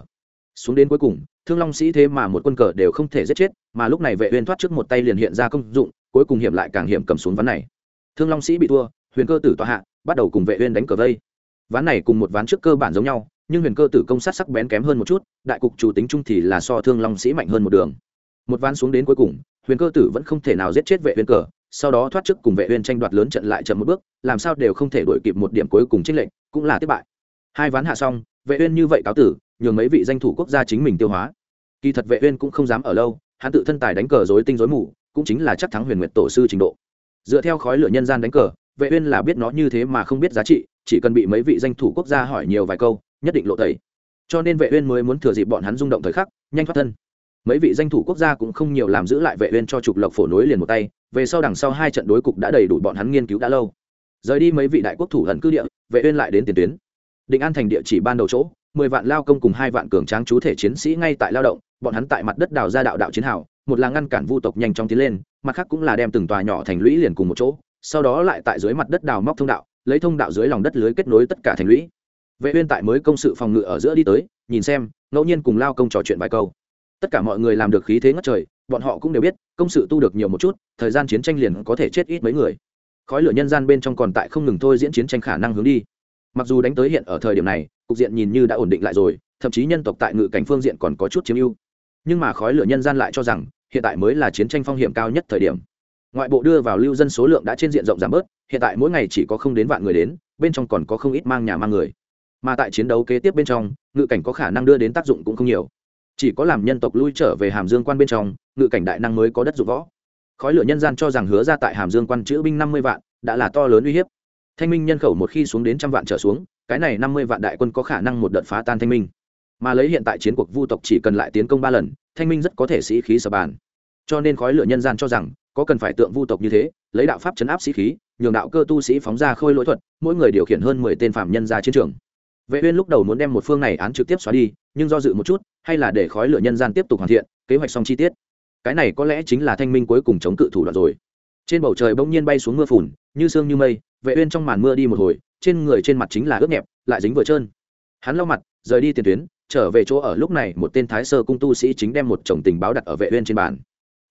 Xuống đến cuối cùng, thương long sĩ thế mà một quân cờ đều không thể giết chết, mà lúc này vệ uyên thoát trước một tay liền hiện ra công dụng, cuối cùng hiểm lại càng hiểm cầm xuống ván này. Thương long sĩ bị thua, huyền cơ tử tọa hạ, bắt đầu cùng vệ uyên đánh cờ vây. Ván này cùng một ván trước cơ bản giống nhau, nhưng huyền cơ tử công sát sắc bén kém hơn một chút, đại cục chủ tính trung thì là so thương long sĩ mạnh hơn một đường. Một ván xuống đến cuối cùng, huyền cơ tử vẫn không thể nào giết chết vệ uyên cờ sau đó thoát trước cùng vệ uyên tranh đoạt lớn trận lại chậm một bước, làm sao đều không thể đuổi kịp một điểm cuối cùng trinh lệnh cũng là thất bại. Hai ván hạ xong, vệ uyên như vậy cáo tử, nhường mấy vị danh thủ quốc gia chính mình tiêu hóa. Kỳ thật vệ uyên cũng không dám ở lâu, hắn tự thân tài đánh cờ rối tinh rối mù, cũng chính là chắc thắng huyền nguyệt tổ sư trình độ. Dựa theo khói lửa nhân gian đánh cờ, vệ uyên là biết nó như thế mà không biết giá trị, chỉ cần bị mấy vị danh thủ quốc gia hỏi nhiều vài câu, nhất định lộ tẩy. Cho nên vệ uyên mới muốn thừa dịp bọn hắn rung động thời khắc, nhanh thoát thân mấy vị danh thủ quốc gia cũng không nhiều làm giữ lại vệ uyên cho trục lộc phổ nối liền một tay, về sau đằng sau hai trận đối cục đã đầy đủ bọn hắn nghiên cứu đã lâu. Rời đi mấy vị đại quốc thủ hận cư địa, vệ uyên lại đến tiền tuyến. Định an thành địa chỉ ban đầu chỗ, mười vạn lao công cùng hai vạn cường tráng chú thể chiến sĩ ngay tại lao động, bọn hắn tại mặt đất đào ra đạo đạo chiến hào, một là ngăn cản vu tộc nhanh chóng tiến lên, mặt khác cũng là đem từng tòa nhỏ thành lũy liền cùng một chỗ, sau đó lại tại dưới mặt đất đào móc thông đạo, lấy thông đạo dưới lòng đất lưới kết nối tất cả thành lũy. Vệ uyên tại mới công sự phòng ngự ở giữa đi tới, nhìn xem, ngẫu nhiên cùng lao công trò chuyện vài câu tất cả mọi người làm được khí thế ngất trời, bọn họ cũng đều biết, công sự tu được nhiều một chút, thời gian chiến tranh liền có thể chết ít mấy người. Khói lửa nhân gian bên trong còn tại không ngừng thôi diễn chiến tranh khả năng hướng đi. Mặc dù đánh tới hiện ở thời điểm này, cục diện nhìn như đã ổn định lại rồi, thậm chí nhân tộc tại ngự cảnh phương diện còn có chút chiếm ưu. Nhưng mà khói lửa nhân gian lại cho rằng, hiện tại mới là chiến tranh phong hiểm cao nhất thời điểm. Ngoại bộ đưa vào lưu dân số lượng đã trên diện rộng giảm bớt, hiện tại mỗi ngày chỉ có không đến vạn người đến, bên trong còn có không ít mang nhà mang người. Mà tại chiến đấu kế tiếp bên trong, ngự cảnh có khả năng đưa đến tác dụng cũng không nhiều chỉ có làm nhân tộc lui trở về hàm dương quan bên trong, ngự cảnh đại năng mới có đất dụng võ. Khói lửa nhân gian cho rằng hứa ra tại hàm dương quan chữ binh năm mươi vạn, đã là to lớn uy hiếp. Thanh minh nhân khẩu một khi xuống đến trăm vạn trở xuống, cái này năm mươi vạn đại quân có khả năng một đợt phá tan thanh minh. Mà lấy hiện tại chiến cuộc vu tộc chỉ cần lại tiến công ba lần, thanh minh rất có thể sĩ khí sập bàn. Cho nên khói lửa nhân gian cho rằng, có cần phải tượng vu tộc như thế, lấy đạo pháp chấn áp sĩ khí, nhường đạo cơ tu sĩ phóng ra khôi lỗi thuật, mỗi người điều khiển hơn mười tên phạm nhân ra chiến trường vệ uyên lúc đầu muốn đem một phương này án trực tiếp xóa đi, nhưng do dự một chút, hay là để khói lửa nhân gian tiếp tục hoàn thiện, kế hoạch xong chi tiết. Cái này có lẽ chính là thanh minh cuối cùng chống cự thủ đoạn rồi. Trên bầu trời bỗng nhiên bay xuống mưa phùn, như sương như mây, vệ uyên trong màn mưa đi một hồi, trên người trên mặt chính là ướt nhẹp, lại dính vừa trơn. Hắn lau mặt, rời đi tiền tuyến, trở về chỗ ở lúc này, một tên thái sơ cung tu sĩ chính đem một chồng tình báo đặt ở vệ uyên trên bàn.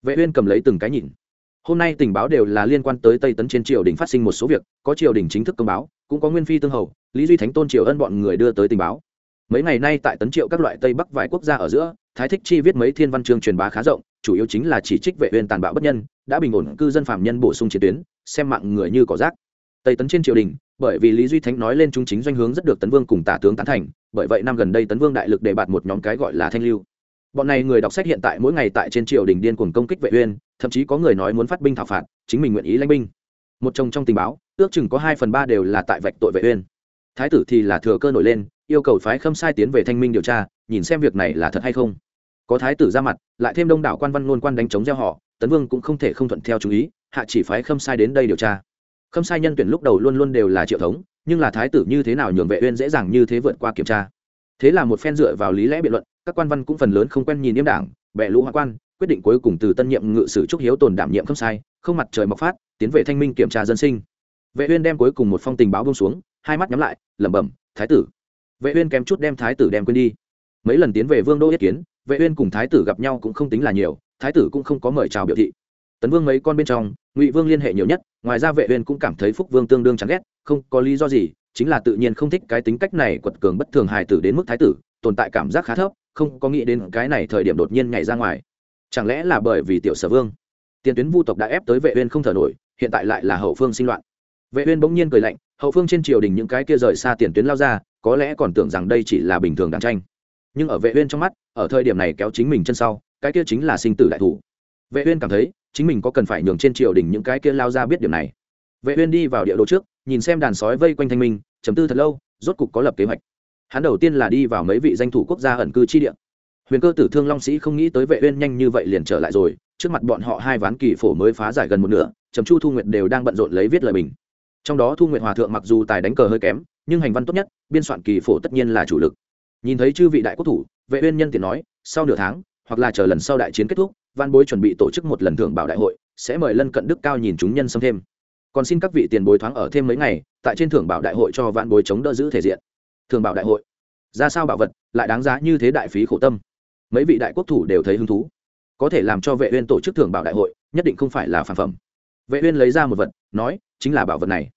Vệ uyên cầm lấy từng cái nhìn. Hôm nay tình báo đều là liên quan tới tây tấn trên triều đình phát sinh một số việc, có triều đình chính thức công báo cũng có nguyên phi tương hầu, lý duy thánh tôn triều ân bọn người đưa tới tình báo. Mấy ngày nay tại tấn triệu các loại tây bắc vài quốc gia ở giữa, thái thích chi viết mấy thiên văn chương truyền bá khá rộng, chủ yếu chính là chỉ trích vệ uyên tàn bạo bất nhân, đã bình ổn cư dân phạm nhân bổ sung chiến tuyến, xem mạng người như cỏ rác. Tây tấn trên triều đình, bởi vì lý duy thánh nói lên trung chính doanh hướng rất được tấn vương cùng tả tướng tán thành, bởi vậy năm gần đây tấn vương đại lực đề bạt một nhóm cái gọi là thanh lưu. Bọn này người đọc sách hiện tại mỗi ngày tại trên triều đình điên cuồng công kích vệ uyên, thậm chí có người nói muốn phát binh thảo phạt, chính mình nguyện ý lãnh binh một chồng trong tình báo, ước chừng có hai phần ba đều là tại vạch tội vệ uyên. Thái tử thì là thừa cơ nổi lên, yêu cầu phái khâm sai tiến về thanh minh điều tra, nhìn xem việc này là thật hay không. Có thái tử ra mặt, lại thêm đông đảo quan văn luôn quan đánh chống gieo họ, tấn vương cũng không thể không thuận theo chú ý, hạ chỉ phái khâm sai đến đây điều tra. Khâm sai nhân tuyển lúc đầu luôn luôn đều là triệu thống, nhưng là thái tử như thế nào nhường vệ uyên dễ dàng như thế vượt qua kiểm tra. Thế là một phen dựa vào lý lẽ biện luận, các quan văn cũng phần lớn không quen nhìn yêm đảng bệ lũ hoa quan, quyết định cuối cùng từ tân nhiệm ngự sử trúc hiếu tồn đảm nhiệm khâm sai, không mặt trời mọc phát tiến về thanh minh kiểm tra dân sinh. Vệ uyên đem cuối cùng một phong tình báo buông xuống, hai mắt nhắm lại, lẩm bẩm, thái tử. Vệ uyên kém chút đem thái tử đem quên đi. Mấy lần tiến về vương đô yết kiến, vệ uyên cùng thái tử gặp nhau cũng không tính là nhiều, thái tử cũng không có mời chào biểu thị. Tấn vương mấy con bên trong, ngụy vương liên hệ nhiều nhất, ngoài ra vệ uyên cũng cảm thấy phúc vương tương đương chán ghét, không có lý do gì, chính là tự nhiên không thích cái tính cách này quật cường bất thường hài tử đến mức thái tử, tồn tại cảm giác khá thấp, không có nghĩ đến cái này thời điểm đột nhiên nhảy ra ngoài. Chẳng lẽ là bởi vì tiểu sở vương? Tiền tuyến vu tộc đã ép tới vệ uyên không thở nổi hiện tại lại là hậu phương sinh loạn. Vệ uyên bỗng nhiên cười lạnh, hậu phương trên triều đình những cái kia rời xa tiền tuyến lao ra, có lẽ còn tưởng rằng đây chỉ là bình thường đàn tranh. Nhưng ở vệ uyên trong mắt, ở thời điểm này kéo chính mình chân sau, cái kia chính là sinh tử đại thủ. Vệ uyên cảm thấy, chính mình có cần phải nhường trên triều đình những cái kia lao ra biết điểm này. Vệ uyên đi vào địa đồ trước, nhìn xem đàn sói vây quanh thanh minh chấm tư thật lâu, rốt cục có lập kế hoạch. Hắn đầu tiên là đi vào mấy vị danh thủ quốc gia ẩn cư chi địa. Huyền cơ tử thương long sĩ không nghĩ tới vệ uyên nhanh như vậy liền trở lại rồi, trước mặt bọn họ hai ván kỳ phổ mới phá giải gần một nửa trầm chu thu nguyệt đều đang bận rộn lấy viết lời mình. Trong đó thu nguyệt hòa thượng mặc dù tài đánh cờ hơi kém, nhưng hành văn tốt nhất, biên soạn kỳ phổ tất nhiên là chủ lực. Nhìn thấy chư vị đại quốc thủ, vệ uyên nhân tiện nói, sau nửa tháng, hoặc là chờ lần sau đại chiến kết thúc, văn bối chuẩn bị tổ chức một lần thưởng bảo đại hội, sẽ mời lân cận đức cao nhìn chúng nhân xâm thêm. Còn xin các vị tiền bối thoáng ở thêm mấy ngày, tại trên thưởng bảo đại hội cho vạn bối chống đỡ giữ thể diện. Thưởng bảo đại hội. Ra sao bảo vật, lại đáng giá như thế đại phí khổ tâm. Mấy vị đại quốc thủ đều thấy hứng thú. Có thể làm cho vệ uyên tổ chức thưởng bảo đại hội, nhất định không phải là phản phẩm vệ uyên lấy ra một vật, nói, chính là bảo vật này.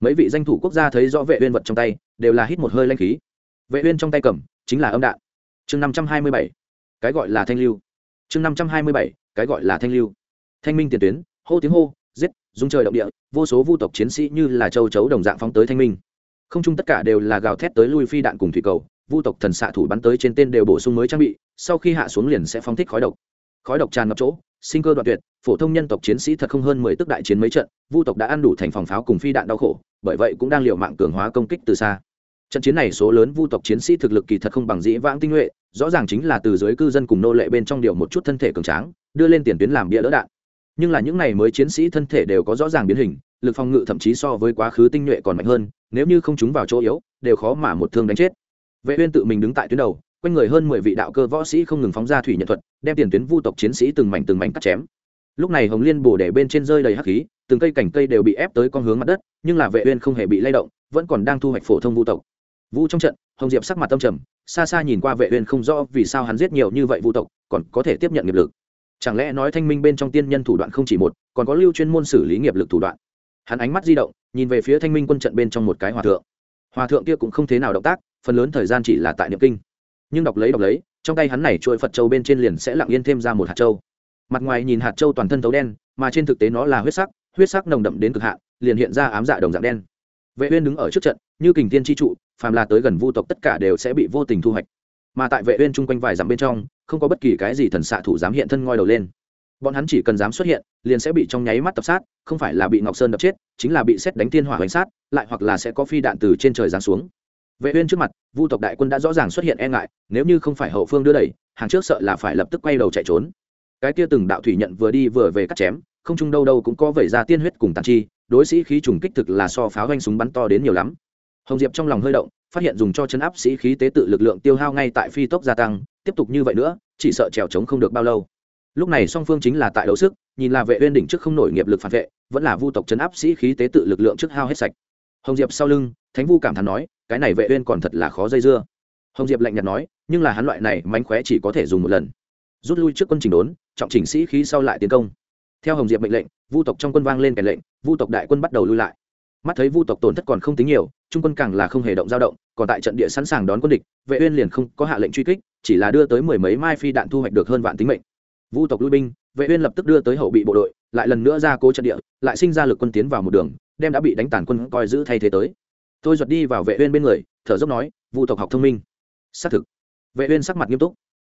Mấy vị danh thủ quốc gia thấy rõ vệ uyên vật trong tay, đều là hít một hơi lanh khí. Vệ uyên trong tay cầm, chính là âm đạn. Chương 527 cái gọi là thanh lưu. Chương 527 cái gọi là thanh lưu. Thanh minh tiền tuyến, hô tiếng hô, giết, dung trời động địa, vô số vu tộc chiến sĩ như là châu chấu đồng dạng phóng tới thanh minh. Không chung tất cả đều là gào thét tới lui phi đạn cùng thủy cầu, vu tộc thần xạ thủ bắn tới trên tên đều bổ sung mới trang bị, sau khi hạ xuống liền sẽ phóng thích khói độc. Khói độc tràn ngập chỗ sinh cơ đoạn tuyệt, phổ thông nhân tộc chiến sĩ thật không hơn mười tức đại chiến mấy trận, vu tộc đã ăn đủ thành phòng pháo cùng phi đạn đau khổ, bởi vậy cũng đang liều mạng cường hóa công kích từ xa. Trận chiến này số lớn vu tộc chiến sĩ thực lực kỳ thật không bằng dĩ vãng tinh nhuệ, rõ ràng chính là từ dưới cư dân cùng nô lệ bên trong điều một chút thân thể cường tráng, đưa lên tiền tuyến làm bia đỡ đạn. Nhưng là những này mới chiến sĩ thân thể đều có rõ ràng biến hình, lực phòng ngự thậm chí so với quá khứ tinh nhuệ còn mạnh hơn, nếu như không chúng vào chỗ yếu, đều khó mà một thương đánh chết. Vệ uyên tự mình đứng tại tuyến đầu quanh người hơn mười vị đạo cơ võ sĩ không ngừng phóng ra thủy nhận thuật, đem tiền tuyến vu tộc chiến sĩ từng mảnh từng mảnh cắt chém. Lúc này hồng liên bổ để bên trên rơi đầy hắc khí, từng cây cảnh cây đều bị ép tới con hướng mặt đất, nhưng là vệ uyên không hề bị lay động, vẫn còn đang thu hoạch phổ thông vu tộc. Vu trong trận, hồng diệp sắc mặt tâm trầm, xa xa nhìn qua vệ uyên không rõ vì sao hắn giết nhiều như vậy vu tộc, còn có thể tiếp nhận nghiệp lực. Chẳng lẽ nói thanh minh bên trong tiên nhân thủ đoạn không chỉ một, còn có lưu chuyên môn xử lý nghiệp lực thủ đoạn? Hắn ánh mắt di động, nhìn về phía thanh minh quân trận bên trong một cái hòa thượng. Hòa thượng kia cũng không thế nào động tác, phần lớn thời gian chỉ là tại niệm kinh nhưng đọc lấy đọc lấy, trong tay hắn này chuỗi phật châu bên trên liền sẽ lặng yên thêm ra một hạt châu. Mặt ngoài nhìn hạt châu toàn thân thấu đen, mà trên thực tế nó là huyết sắc huyết sắc nồng đậm đến cực hạn, liền hiện ra ám dạ đồng dạng đen. Vệ uyên đứng ở trước trận, như kình tiên chi trụ, phàm là tới gần vu tộc tất cả đều sẽ bị vô tình thu hoạch. Mà tại vệ uyên chung quanh vài dặm bên trong, không có bất kỳ cái gì thần xạ thủ dám hiện thân ngoi đầu lên. Bọn hắn chỉ cần dám xuất hiện, liền sẽ bị trong nháy mắt tập sát, không phải là bị ngọc sơn đập chết, chính là bị xét đánh thiên hỏa hoành sát, lại hoặc là sẽ có phi đạn từ trên trời giáng xuống vệ uyên trước mặt, vu tộc đại quân đã rõ ràng xuất hiện e ngại, nếu như không phải hậu phương đưa đẩy, hàng trước sợ là phải lập tức quay đầu chạy trốn. Cái kia từng đạo thủy nhận vừa đi vừa về cắt chém, không trung đâu đâu cũng có vẩy ra tiên huyết cùng tàn chi, đối sĩ khí trùng kích thực là so pháo doanh súng bắn to đến nhiều lắm. Hồng diệp trong lòng hơi động, phát hiện dùng cho chấn áp sĩ khí tế tự lực lượng tiêu hao ngay tại phi tốc gia tăng, tiếp tục như vậy nữa, chỉ sợ trèo trống không được bao lâu. Lúc này song phương chính là tại đấu sức, nhìn là vệ uyên đỉnh trước không nổi nghiệp lực phản vệ, vẫn là vu tộc chấn áp sĩ khí tế tự lực lượng trước hao hết sạch. Hồng diệp sau lưng, thánh vu cảm thán nói cái này vệ uyên còn thật là khó dây dưa. Hồng diệp lạnh nhạt nói, nhưng là hắn loại này mánh khóe chỉ có thể dùng một lần. Rút lui trước quân trình đốn, trọng chỉnh sĩ khí sau lại tiến công. Theo hồng diệp mệnh lệnh, vu tộc trong quân vang lên kèn lệnh, vu tộc đại quân bắt đầu lui lại. Mắt thấy vu tộc tổn thất còn không tính nhiều, trung quân càng là không hề động dao động, còn tại trận địa sẵn sàng đón quân địch, vệ uyên liền không có hạ lệnh truy kích, chỉ là đưa tới mười mấy mai phi đạn thu hoạch được hơn vạn tính mệnh. Vu tộc lui binh, vệ uyên lập tức đưa tới hậu bị bộ đội, lại lần nữa ra cố trận địa, lại sinh ra lực quân tiến vào một đường, đem đã bị đánh tàn quân coi giữ thay thế tới tôi giật đi vào vệ uyên bên người, thở dốc nói, vu tộc học thông minh. Xác thực. Vệ uyên sắc mặt nghiêm túc.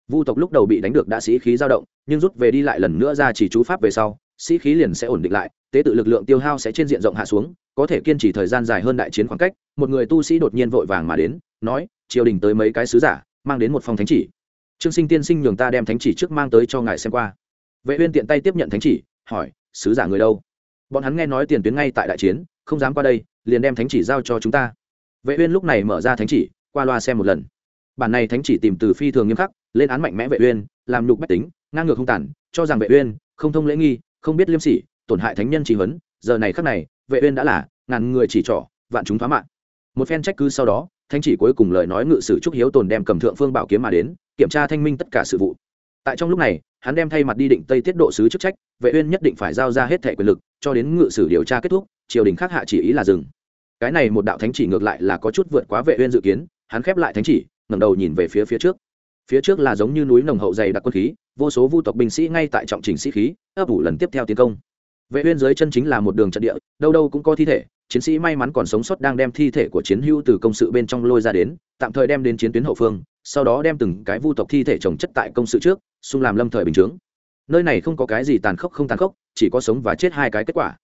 Vu tộc lúc đầu bị đánh được đã sĩ khí dao động, nhưng rút về đi lại lần nữa ra chỉ chú pháp về sau, sĩ khí liền sẽ ổn định lại, tế tự lực lượng tiêu hao sẽ trên diện rộng hạ xuống, có thể kiên trì thời gian dài hơn đại chiến khoảng cách, một người tu sĩ đột nhiên vội vàng mà đến, nói, triều đình tới mấy cái sứ giả, mang đến một phòng thánh chỉ. Trương sinh tiên sinh nhường ta đem thánh chỉ trước mang tới cho ngài xem qua. Vệ uyên tiện tay tiếp nhận thánh chỉ, hỏi, sứ giả người đâu? Bọn hắn nghe nói tiền tuyến ngay tại đại chiến không dám qua đây, liền đem thánh chỉ giao cho chúng ta. Vệ uyên lúc này mở ra thánh chỉ, qua loa xem một lần. Bản này thánh chỉ tìm từ phi thường nghiêm khắc, lên án mạnh mẽ vệ uyên, làm nhục bách tính, ngang ngược không tàn, cho rằng vệ uyên không thông lễ nghi, không biết liêm sỉ, tổn hại thánh nhân chỉ huấn. Giờ này khắc này, vệ uyên đã là ngàn người chỉ trỏ, vạn chúng thoá mạng. Một phen trách cứ sau đó, thánh chỉ cuối cùng lời nói ngự sử trúc hiếu tồn đem cầm thượng phương bảo kiếm mà đến, kiểm tra thanh minh tất cả sự vụ. Tại trong lúc này hắn đem thay mặt đi định tây tiết độ sứ chức trách, vệ uyên nhất định phải giao ra hết thể quyền lực, cho đến ngự sử điều tra kết thúc, triều đình khác hạ chỉ ý là dừng. Cái này một đạo thánh chỉ ngược lại là có chút vượt quá vệ uyên dự kiến, hắn khép lại thánh chỉ, ngẩng đầu nhìn về phía phía trước. Phía trước là giống như núi nồng hậu dày đặc quân khí, vô số vu tộc binh sĩ ngay tại trọng trình sĩ khí, ấp ủ lần tiếp theo tiến công. Vệ uyên dưới chân chính là một đường trận địa, đâu đâu cũng có thi thể, chiến sĩ may mắn còn sống sót đang đem thi thể của chiến hữu từ công sự bên trong lôi ra đến, tạm thời đem đến chiến tuyến hậu phương sau đó đem từng cái vu tộc thi thể trồng chất tại công sự trước, xung làm lâm thời bình chướng. Nơi này không có cái gì tàn khốc không tàn khốc, chỉ có sống và chết hai cái kết quả.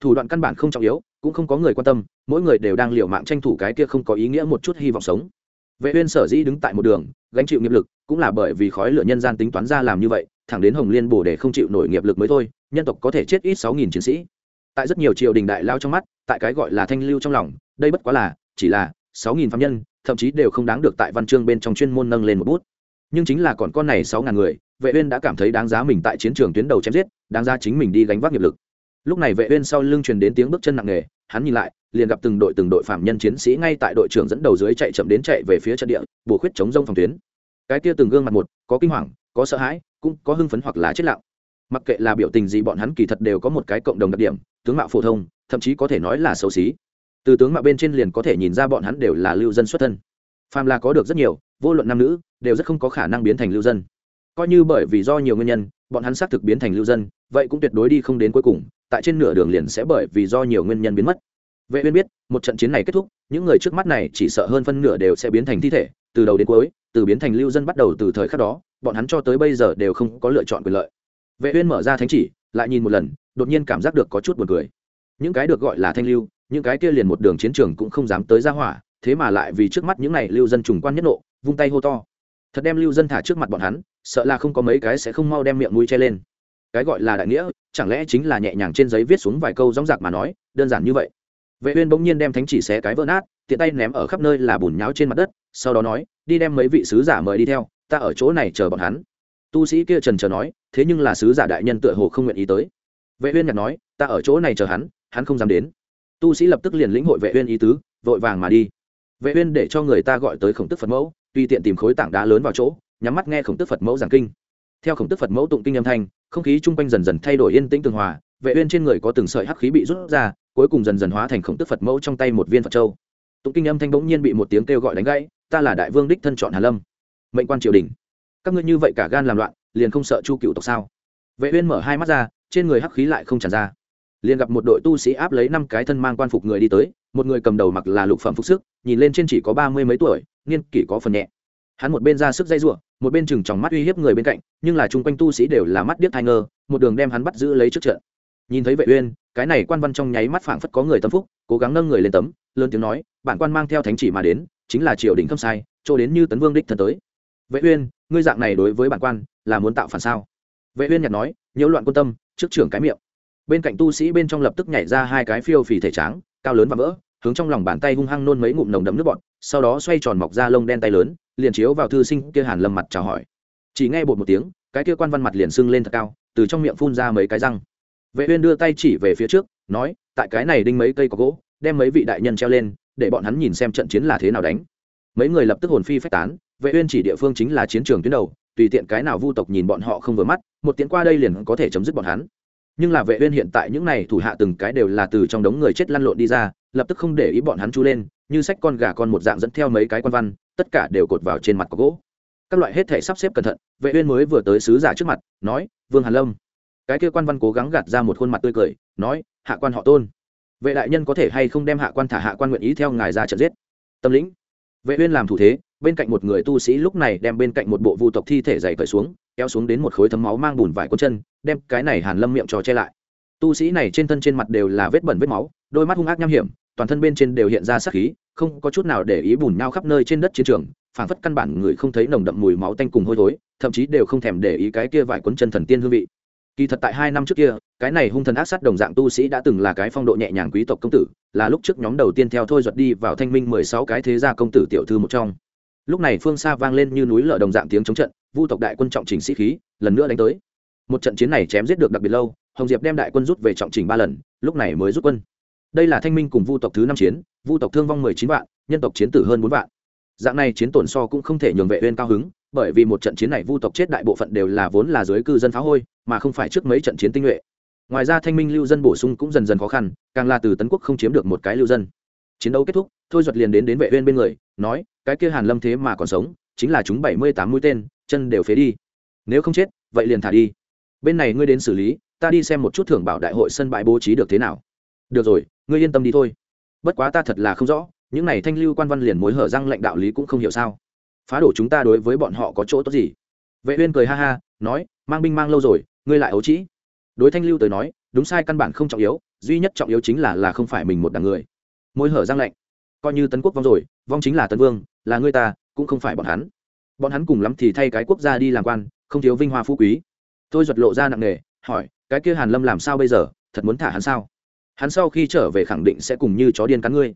Thủ đoạn căn bản không trọng yếu, cũng không có người quan tâm, mỗi người đều đang liều mạng tranh thủ cái kia không có ý nghĩa một chút hy vọng sống. Vệ uyên sở dĩ đứng tại một đường, gánh chịu nghiệp lực, cũng là bởi vì khói lửa nhân gian tính toán ra làm như vậy, thẳng đến hồng liên bổ để không chịu nổi nghiệp lực mới thôi, nhân tộc có thể chết ít sáu nghìn chiến sĩ. Tại rất nhiều triều đình đại lao trong mắt, tại cái gọi là thanh lưu trong lòng, đây bất quá là, chỉ là sáu nghìn phạm nhân thậm chí đều không đáng được tại văn chương bên trong chuyên môn nâng lên một bút. Nhưng chính là còn con này sáu ngàn người, vệ uyên đã cảm thấy đáng giá mình tại chiến trường tuyến đầu chém giết, đáng giá chính mình đi gánh vác nghiệp lực. Lúc này vệ uyên sau lưng truyền đến tiếng bước chân nặng nề, hắn nhìn lại, liền gặp từng đội từng đội phạm nhân chiến sĩ ngay tại đội trưởng dẫn đầu dưới chạy chậm đến chạy về phía trận địa, bổ khuyết chống rông phòng tuyến. Cái kia từng gương mặt một, có kinh hoàng, có sợ hãi, cũng có hưng phấn hoặc là chết lặng. Mặc kệ là biểu tình gì bọn hắn kỳ thật đều có một cái cộng đồng đặc điểm, tướng mạo phổ thông, thậm chí có thể nói là xấu xí từ tướng mạo bên trên liền có thể nhìn ra bọn hắn đều là lưu dân xuất thân. Phàm là có được rất nhiều, vô luận nam nữ, đều rất không có khả năng biến thành lưu dân. Coi như bởi vì do nhiều nguyên nhân, bọn hắn xác thực biến thành lưu dân, vậy cũng tuyệt đối đi không đến cuối cùng, tại trên nửa đường liền sẽ bởi vì do nhiều nguyên nhân biến mất. Vệ uyên biết, một trận chiến này kết thúc, những người trước mắt này chỉ sợ hơn phân nửa đều sẽ biến thành thi thể, từ đầu đến cuối, từ biến thành lưu dân bắt đầu từ thời khắc đó, bọn hắn cho tới bây giờ đều không có lựa chọn quyền lợi. Vệ uyên mở ra thánh chỉ, lại nhìn một lần, đột nhiên cảm giác được có chút buồn cười. Những cái được gọi là thanh lưu những cái kia liền một đường chiến trường cũng không dám tới ra hỏa, thế mà lại vì trước mắt những này lưu dân trùng quan nhất nộ, vung tay hô to. Thật đem lưu dân thả trước mặt bọn hắn, sợ là không có mấy cái sẽ không mau đem miệng mũi che lên. Cái gọi là đại nghĩa, chẳng lẽ chính là nhẹ nhàng trên giấy viết xuống vài câu rong rạc mà nói, đơn giản như vậy. Vệ uyên bỗng nhiên đem thánh chỉ xé cái vỡ nát, tiện tay ném ở khắp nơi là bùn nháo trên mặt đất, sau đó nói, đi đem mấy vị sứ giả mời đi theo, ta ở chỗ này chờ bọn hắn. Tu sĩ kia trần chờ nói, thế nhưng là sứ giả đại nhân tựa hồ không nguyện ý tới. Vệ uyên nhặt nói, ta ở chỗ này chờ hắn hắn không dám đến tu sĩ lập tức liền lĩnh hội vệ uyên ý tứ, vội vàng mà đi. Vệ uyên để cho người ta gọi tới khổng tức phật mẫu, tùy tiện tìm khối tảng đá lớn vào chỗ, nhắm mắt nghe khổng tức phật mẫu giảng kinh. Theo khổng tức phật mẫu tụng kinh âm thanh, không khí chung quanh dần dần thay đổi yên tĩnh tường hòa, vệ uyên trên người có từng sợi hắc khí bị rút ra, cuối cùng dần dần hóa thành khổng tức phật mẫu trong tay một viên phật châu. Tụng kinh âm thanh bỗng nhiên bị một tiếng kêu gọi đánh gãy, ta là đại vương đích thân chọn hà lâm, mệnh quan triều đình. Các ngươi như vậy cả gan làm loạn, liền không sợ chu cựu tộc sao? Vệ uyên mở hai mắt ra, trên người hắc khí lại không tràn ra liền gặp một đội tu sĩ áp lấy năm cái thân mang quan phục người đi tới, một người cầm đầu mặc là lục phẩm phục sức, nhìn lên trên chỉ có ba mươi mấy tuổi, niên kỷ có phần nhẹ. Hắn một bên ra sức dây giụa, một bên chừng chòng mắt uy hiếp người bên cạnh, nhưng là chung quanh tu sĩ đều là mắt điếc thai ngơ, một đường đem hắn bắt giữ lấy trước trận. Nhìn thấy vệ uyên, cái này quan văn trong nháy mắt phảng phất có người tâm phúc, cố gắng nâng người lên tấm, lớn tiếng nói, bản quan mang theo thánh chỉ mà đến, chính là triều đình không sai cho đến như tấn vương đích thân tới. Vệ uyên, ngươi dạng này đối với bản quan là muốn tạo phản sao? Vệ uyên nhạt nói, nhiễu loạn quân tâm, trước trưởng cái miệng bên cạnh tu sĩ bên trong lập tức nhảy ra hai cái phiêu phì thể trắng cao lớn và vỡ hướng trong lòng bàn tay hung hăng nôn mấy ngụm nồng đậm nước bọt, sau đó xoay tròn mọc ra lông đen tay lớn, liền chiếu vào thư sinh kia hàn lâm mặt chào hỏi. Chỉ nghe bột một tiếng, cái kia quan văn mặt liền sưng lên thật cao, từ trong miệng phun ra mấy cái răng. Vệ uyên đưa tay chỉ về phía trước, nói, tại cái này đinh mấy cây có gỗ, đem mấy vị đại nhân treo lên, để bọn hắn nhìn xem trận chiến là thế nào đánh. Mấy người lập tức hồn phi phách tán, vệ uyên chỉ địa phương chính là chiến trường tuyến đầu, tùy tiện cái nào vu tộc nhìn bọn họ không vừa mắt, một tiếng qua đây liền có thể chấm dứt bọn hắn nhưng là vệ uyên hiện tại những này thủ hạ từng cái đều là từ trong đống người chết lăn lộn đi ra, lập tức không để ý bọn hắn chú lên, như sách con gà con một dạng dẫn theo mấy cái quan văn, tất cả đều cột vào trên mặt có gỗ. Các loại hết thể sắp xếp cẩn thận, vệ uyên mới vừa tới sứ giả trước mặt, nói, vương hàn lâm. Cái kia quan văn cố gắng gạt ra một khuôn mặt tươi cười, nói, hạ quan họ tôn. Vệ đại nhân có thể hay không đem hạ quan thả hạ quan nguyện ý theo ngài ra trận giết? Tâm lĩnh. Vệ uyên làm thủ thế, bên cạnh một người tu sĩ lúc này đem bên cạnh một bộ vu tộc thi thể dày cởi xuống kéo xuống đến một khối thấm máu mang bùn vải con chân, đem cái này hàn lâm miệng trò che lại. Tu sĩ này trên thân trên mặt đều là vết bẩn vết máu, đôi mắt hung ác nham hiểm, toàn thân bên trên đều hiện ra sắc khí, không có chút nào để ý bùn nhau khắp nơi trên đất chiến trường, phảng phất căn bản người không thấy nồng đậm mùi máu tanh cùng hôi thối, thậm chí đều không thèm để ý cái kia vải cuốn chân thần tiên hương vị. Kỳ thật tại hai năm trước kia, cái này hung thần ác sát đồng dạng tu sĩ đã từng là cái phong độ nhẹ nhàng quý tộc công tử, là lúc trước nhóm đầu tiên theo thôi duật đi vào thanh minh mười sáu cái thế gia công tử tiểu thư một trong. Lúc này phương xa vang lên như núi lở đồng dạng tiếng chống trận vu tộc đại quân trọng trình sĩ khí, lần nữa đánh tới. Một trận chiến này chém giết được đặc biệt lâu, hồng diệp đem đại quân rút về trọng trình ba lần, lúc này mới rút quân. Đây là thanh minh cùng vu tộc thứ năm chiến, vu tộc thương vong mười chín vạn, nhân tộc chiến tử hơn bốn vạn. Dạng này chiến tổn so cũng không thể nhường vệ uyên cao hứng, bởi vì một trận chiến này vu tộc chết đại bộ phận đều là vốn là dưới cư dân phá hôi, mà không phải trước mấy trận chiến tinh nhuệ. Ngoài ra thanh minh lưu dân bổ sung cũng dần dần khó khăn, càng là từ tấn quốc không chiếm được một cái lưu dân. Chiến đấu kết thúc, thôi duật liền đến đến vệ uyên bên người, nói, cái kia hàn lâm thế mà còn sống, chính là chúng bảy mươi tám mũi tên chân đều phế đi. Nếu không chết, vậy liền thả đi. Bên này ngươi đến xử lý, ta đi xem một chút thưởng bảo đại hội sân bãi bố trí được thế nào. Được rồi, ngươi yên tâm đi thôi. Bất quá ta thật là không rõ, những này thanh lưu quan văn liền mối hở răng lãnh đạo lý cũng không hiểu sao. Phá đổ chúng ta đối với bọn họ có chỗ tốt gì? Vệ uyên cười ha ha, nói, mang binh mang lâu rồi, ngươi lại ấu trĩ. Đối thanh lưu tới nói, đúng sai căn bản không trọng yếu, duy nhất trọng yếu chính là là không phải mình một đảng người. Mối hở răng lạnh coi như tấn quốc vong rồi, vong chính là tấn vương, là ngươi ta, cũng không phải bọn hắn bọn hắn cùng lắm thì thay cái quốc gia đi làm quan, không thiếu vinh hoa phú quý. Tôi giật lộ ra nặng nề, hỏi, cái kia hàn lâm làm sao bây giờ? Thật muốn thả hắn sao? Hắn sau khi trở về khẳng định sẽ cùng như chó điên cắn ngươi.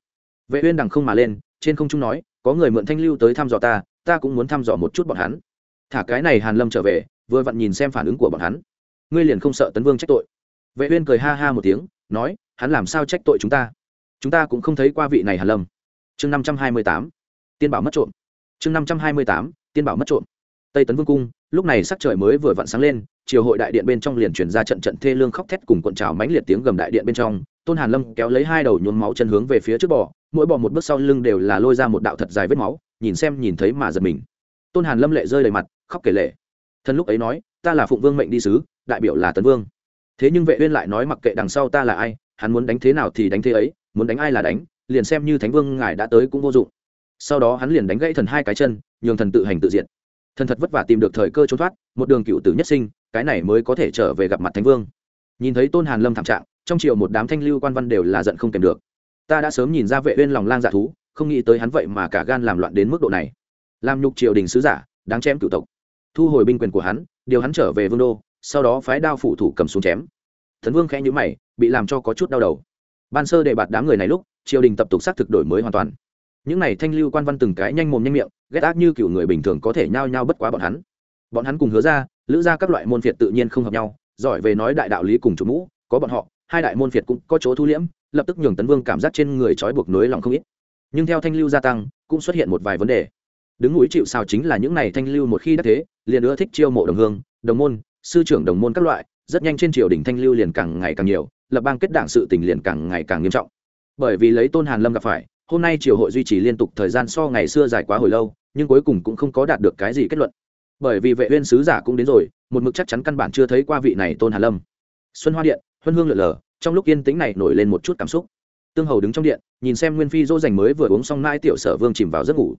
Vệ uyên đằng không mà lên, trên không trung nói, có người mượn thanh lưu tới thăm dò ta ta cũng muốn thăm dò một chút bọn hắn. Thả cái này hàn lâm trở về, vừa vặn nhìn xem phản ứng của bọn hắn. Ngươi liền không sợ tấn vương trách tội? Vệ uyên cười ha ha một tiếng, nói, hắn làm sao trách tội chúng ta? Chúng ta cũng không thấy qua vị này hàn lâm. Chương 528 tiên bảo mất trộm. Chương 528 tiên bảo mất trộm. Tây tấn vương cung, lúc này sắc trời mới vừa vặn sáng lên, triều hội đại điện bên trong liền truyền ra trận trận thê lương khóc thét cùng cuộn trào mãnh liệt tiếng gầm đại điện bên trong. Tôn hàn lâm kéo lấy hai đầu nhuốm máu chân hướng về phía trước bò, mỗi bò một bước sau lưng đều là lôi ra một đạo thật dài vết máu, nhìn xem nhìn thấy mà giật mình. Tôn hàn lâm lệ rơi đầy mặt, khóc kể lệ. Thân lúc ấy nói, ta là phụng vương mệnh đi sứ, đại biểu là tấn vương. Thế nhưng vệ uyên lại nói, mặc kệ đằng sau ta là ai, hắn muốn đánh thế nào thì đánh thế ấy, muốn đánh ai là đánh, liền xem như thánh vương ngài đã tới cũng vô dụng sau đó hắn liền đánh gãy thần hai cái chân, nhường thần tự hành tự diện thần thật vất vả tìm được thời cơ trốn thoát, một đường cựu tử nhất sinh, cái này mới có thể trở về gặp mặt thánh vương. Nhìn thấy tôn hàn lâm thảm trạng, trong triều một đám thanh lưu quan văn đều là giận không kèm được. Ta đã sớm nhìn ra vệ uyên lòng lang dạ thú, không nghĩ tới hắn vậy mà cả gan làm loạn đến mức độ này. Làm nhục triều đình sứ giả, đáng chém cựu tộc. Thu hồi binh quyền của hắn, điều hắn trở về vương đô, sau đó phái đao phủ thủ cầm xuống chém. Thần vương khẽ nhíu mày, bị làm cho có chút đau đầu. Ban sơ để bạt đám người này lúc, triều đình tập tục xác thực đổi mới hoàn toàn những này thanh lưu quan văn từng cái nhanh mồm nhanh miệng, ghét ác như kiểu người bình thường có thể nhao nhao bất quá bọn hắn. Bọn hắn cùng hứa ra, lữ ra các loại môn phiệt tự nhiên không hợp nhau, giỏi về nói đại đạo lý cùng chủ mũ, có bọn họ, hai đại môn phiệt cũng có chỗ thu liễm, lập tức nhường tấn vương cảm giác trên người trói buộc nối lòng không ít. Nhưng theo thanh lưu gia tăng, cũng xuất hiện một vài vấn đề. Đứng núi chịu sao chính là những này thanh lưu một khi đắc thế, liền ưa thích chiêu mộ đồng hương, đồng môn, sư trưởng đồng môn các loại, rất nhanh trên triều đình thanh lưu liền càng ngày càng nhiều, lập bang kết đảng sự tình liền càng ngày càng nghiêm trọng. Bởi vì lấy tôn hàn lâm gặp phải hôm nay triều hội duy trì liên tục thời gian so ngày xưa dài quá hồi lâu, nhưng cuối cùng cũng không có đạt được cái gì kết luận. Bởi vì vệ uyên sứ giả cũng đến rồi, một mực chắc chắn căn bản chưa thấy qua vị này tôn hà lâm. Xuân hoa điện, huân hương lượn lờ, trong lúc yên tĩnh này nổi lên một chút cảm xúc. Tương hầu đứng trong điện, nhìn xem nguyên phi dỗ dành mới vừa uống xong nai tiểu sở vương chìm vào giấc ngủ.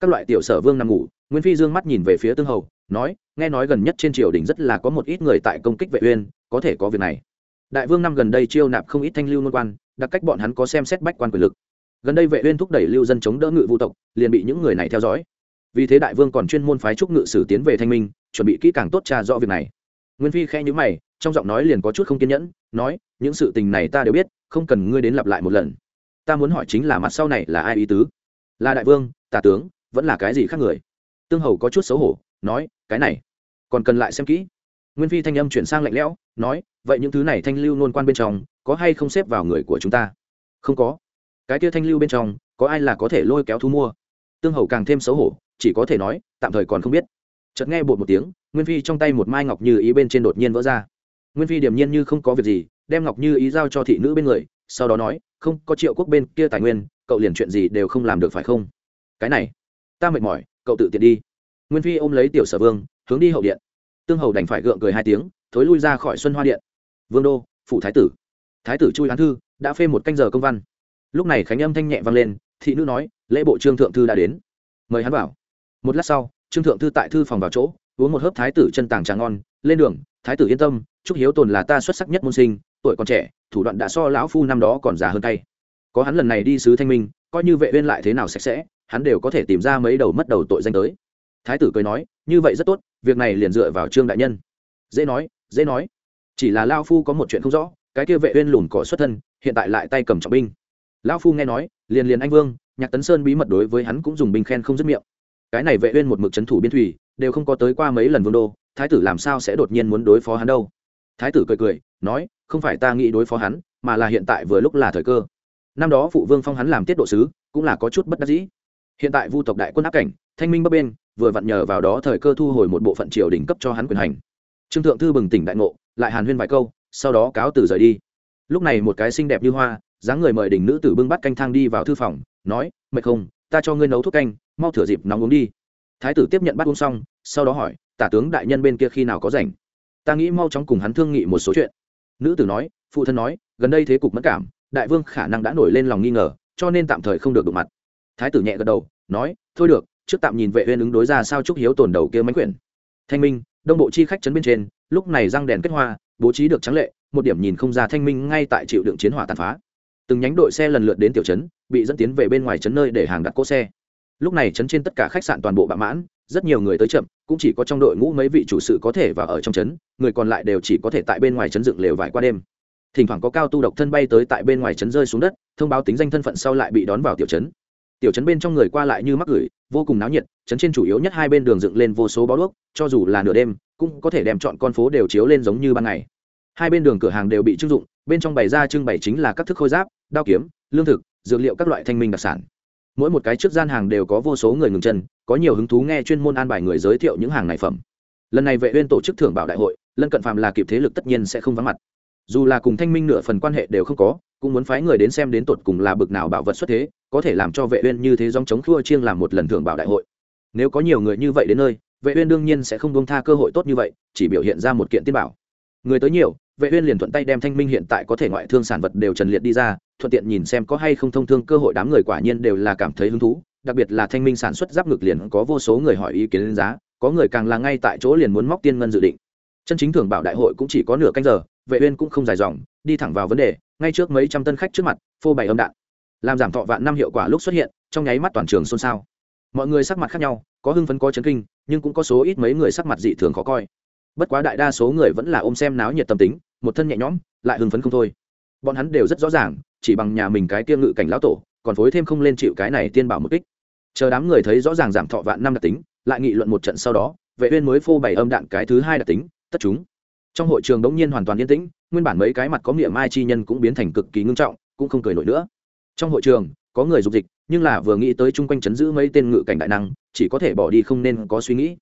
Các loại tiểu sở vương nằm ngủ, nguyên phi dương mắt nhìn về phía tương hầu, nói, nghe nói gần nhất trên triều đình rất là có một ít người tại công kích vệ uyên, có thể có việc này. Đại vương năm gần đây chiêu nạp không ít thanh lưu nô quan, đặc cách bọn hắn có xem xét bách quan quyền lực gần đây vệ uyên thúc đẩy lưu dân chống đỡ ngự vu tộc, liền bị những người này theo dõi. Vì thế đại vương còn chuyên môn phái trúc ngự sử tiến về thanh minh, chuẩn bị kỹ càng tốt tra rõ việc này. Nguyên phi khẽ nhíu mày, trong giọng nói liền có chút không kiên nhẫn, nói, những sự tình này ta đều biết, không cần ngươi đến lặp lại một lần. Ta muốn hỏi chính là mặt sau này là ai ý tứ? Là đại vương, tả tướng, vẫn là cái gì khác người? Tương hầu có chút xấu hổ, nói, cái này, còn cần lại xem kỹ. Nguyên phi thanh âm chuyển sang lạnh lẽo, nói, vậy những thứ này thanh lưu nôn quan bên trong, có hay không xếp vào người của chúng ta? Không có cái kia thanh lưu bên trong, có ai là có thể lôi kéo thu mua? Tương hầu càng thêm xấu hổ, chỉ có thể nói, tạm thời còn không biết. Chợt nghe bột một tiếng, nguyên phi trong tay một mai ngọc như ý bên trên đột nhiên vỡ ra. Nguyên phi điềm nhiên như không có việc gì, đem ngọc như ý giao cho thị nữ bên người, sau đó nói, không, có triệu quốc bên kia tài nguyên, cậu liền chuyện gì đều không làm được phải không? Cái này, ta mệt mỏi, cậu tự tiện đi. Nguyên phi ôm lấy tiểu sở vương, hướng đi hậu điện. Tương hầu đành phải gượng cười hai tiếng, thối lui ra khỏi xuân hoa điện. Vương đô phụ thái tử. Thái tử chui án thư, đã phê một canh giờ công văn lúc này khánh âm thanh nhẹ vang lên, thị nữ nói, lễ bộ trương thượng thư đã đến. Mời hắn vào. Một lát sau, trương thượng thư tại thư phòng vào chỗ, uống một hớp thái tử chân tàng trà ngon, lên đường, thái tử yên tâm chúc hiếu tồn là ta xuất sắc nhất môn sinh, tuổi còn trẻ, thủ đoạn đã so lão phu năm đó còn già hơn tay có hắn lần này đi sứ thanh minh, coi như vệ uyên lại thế nào sạch sẽ, hắn đều có thể tìm ra mấy đầu mất đầu tội danh tới. Thái tử cười nói, như vậy rất tốt, việc này liền dựa vào trương đại nhân. Dễ nói dễ nói. Chỉ là lao phu có một chuyện không rõ, cái kia vệ uyên lùn cỏ xuất thân, hiện tại lại tay cầm trọng binh lão phu nghe nói, liền liền anh vương, nhạc tấn sơn bí mật đối với hắn cũng dùng binh khen không dứt miệng. Cái này vệ uyên một mực chấn thủ biên thủy, đều không có tới qua mấy lần vương đô, thái tử làm sao sẽ đột nhiên muốn đối phó hắn đâu? Thái tử cười cười, nói, không phải ta nghĩ đối phó hắn, mà là hiện tại vừa lúc là thời cơ. Năm đó phụ vương phong hắn làm tiết độ sứ, cũng là có chút bất đắc dĩ. Hiện tại vu tộc đại quân áp cảnh, thanh minh bắc bên, vừa vặn nhờ vào đó thời cơ thu hồi một bộ phận triều đình cấp cho hắn quyền hành. Trương thượng thư bừng tỉnh đại ngộ, lại hàn huyên vài câu, sau đó cáo từ rời đi. Lúc này một cái xinh đẹp như hoa dáng người mời đỉnh nữ tử bưng bắt canh thang đi vào thư phòng, nói, mệt không? Ta cho ngươi nấu thuốc canh, mau thửa dịp nóng uống đi. Thái tử tiếp nhận bắt uống xong, sau đó hỏi, tả tướng đại nhân bên kia khi nào có rảnh? Ta nghĩ mau chóng cùng hắn thương nghị một số chuyện. Nữ tử nói, phụ thân nói, gần đây thế cục mất cảm, đại vương khả năng đã nổi lên lòng nghi ngờ, cho nên tạm thời không được đụng mặt. Thái tử nhẹ gật đầu, nói, thôi được, trước tạm nhìn vệ uyên ứng đối ra sao chúc hiếu tổn đầu kia mánh quyển. Thanh minh, đông bộ chi khách chấn bên trên, lúc này răng đèn kết hoa, bố trí được trắng lệ, một điểm nhìn không ra thanh minh ngay tại chịu đựng chiến hỏa tàn phá từng nhánh đội xe lần lượt đến tiểu trấn, bị dẫn tiến về bên ngoài trấn nơi để hàng đặt cỗ xe. Lúc này trấn trên tất cả khách sạn toàn bộ bạ mãn, rất nhiều người tới chậm, cũng chỉ có trong đội ngũ mấy vị chủ sự có thể vào ở trong trấn, người còn lại đều chỉ có thể tại bên ngoài trấn dựng lều vải qua đêm. Thỉnh thoảng có cao tu độc thân bay tới tại bên ngoài trấn rơi xuống đất, thông báo tính danh thân phận sau lại bị đón vào tiểu trấn. Tiểu trấn bên trong người qua lại như mắc gửi, vô cùng náo nhiệt, trấn trên chủ yếu nhất hai bên đường dựng lên vô số bó đuốc, cho dù là nửa đêm, cũng có thể đem chọn con phố đều chiếu lên giống như ban ngày. Hai bên đường cửa hàng đều bị trưng dụng bên trong bày ra trưng bày chính là các thức khôi giáp, đao kiếm, lương thực, dược liệu các loại thanh minh đặc sản. Mỗi một cái trước gian hàng đều có vô số người ngừng chân, có nhiều hứng thú nghe chuyên môn an bài người giới thiệu những hàng này phẩm. Lần này vệ uyên tổ chức thưởng bảo đại hội, lân cận phạm là kịp thế lực tất nhiên sẽ không vắng mặt. Dù là cùng thanh minh nửa phần quan hệ đều không có, cũng muốn phái người đến xem đến tột cùng là bực nào bảo vật xuất thế, có thể làm cho vệ uyên như thế dòng chống khua chiêng làm một lần thưởng bảo đại hội. Nếu có nhiều người như vậy đến nơi, vệ uyên đương nhiên sẽ không buông tha cơ hội tốt như vậy, chỉ biểu hiện ra một kiện tiên bảo. Người tới nhiều vệ uyên liền thuận tay đem thanh minh hiện tại có thể ngoại thương sản vật đều trần liệt đi ra, thuận tiện nhìn xem có hay không thông thương cơ hội đám người quả nhiên đều là cảm thấy hứng thú, đặc biệt là thanh minh sản xuất giáp ngực liền có vô số người hỏi ý kiến lên giá, có người càng là ngay tại chỗ liền muốn móc tiên ngân dự định. Chân chính thưởng bảo đại hội cũng chỉ có nửa canh giờ, vệ uyên cũng không dài dòng, đi thẳng vào vấn đề, ngay trước mấy trăm tân khách trước mặt, phô bày âm đạn. Làm giảm thọ vạn năm hiệu quả lúc xuất hiện, trong nháy mắt toàn trường xôn xao. Mọi người sắc mặt khác nhau, có hưng phấn có chấn kinh, nhưng cũng có số ít mấy người sắc mặt dị thường khó coi bất quá đại đa số người vẫn là ôm xem náo nhiệt tâm tính, một thân nhẹ nhõm, lại hưng phấn không thôi. Bọn hắn đều rất rõ ràng, chỉ bằng nhà mình cái tiêu ngự cảnh lão tổ, còn phối thêm không lên chịu cái này tiên bảo một kích. Chờ đám người thấy rõ ràng giảm thọ vạn năm đặc tính, lại nghị luận một trận sau đó, vệ uyên mới phô bày âm đạn cái thứ hai đặc tính, tất chúng. Trong hội trường đống nhiên hoàn toàn yên tĩnh, nguyên bản mấy cái mặt có miệng mai chi nhân cũng biến thành cực kỳ ngưng trọng, cũng không cười nổi nữa. Trong hội trường, có người dục dịch, nhưng là vừa nghĩ tới chung quanh chấn giữ mấy tên ngự cảnh đại năng, chỉ có thể bỏ đi không nên có suy nghĩ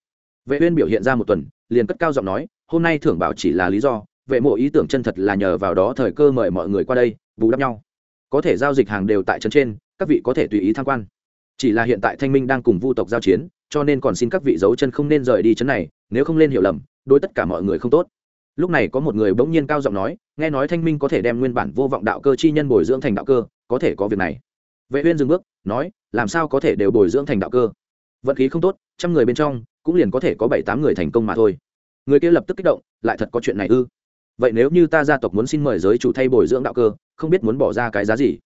vệ uyên biểu hiện ra một tuần, liền cất cao giọng nói, hôm nay thưởng bảo chỉ là lý do, vệ mộ ý tưởng chân thật là nhờ vào đó thời cơ mời mọi người qua đây, bù đắp nhau. Có thể giao dịch hàng đều tại trấn trên, các vị có thể tùy ý tham quan. Chỉ là hiện tại thanh minh đang cùng vu tộc giao chiến, cho nên còn xin các vị giấu chân không nên rời đi trấn này, nếu không lên hiểu lầm, đối tất cả mọi người không tốt. Lúc này có một người bỗng nhiên cao giọng nói, nghe nói thanh minh có thể đem nguyên bản vô vọng đạo cơ chi nhân bồi dưỡng thành đạo cơ, có thể có việc này. Vệ uyên dừng bước, nói, làm sao có thể đều bồi dưỡng thành đạo cơ? Vận khí không tốt, trăm người bên trong cũng liền có thể có bảy tám người thành công mà thôi. Người kia lập tức kích động, lại thật có chuyện này ư? Vậy nếu như ta gia tộc muốn xin mời giới chủ thay bồi dưỡng đạo cơ, không biết muốn bỏ ra cái giá gì?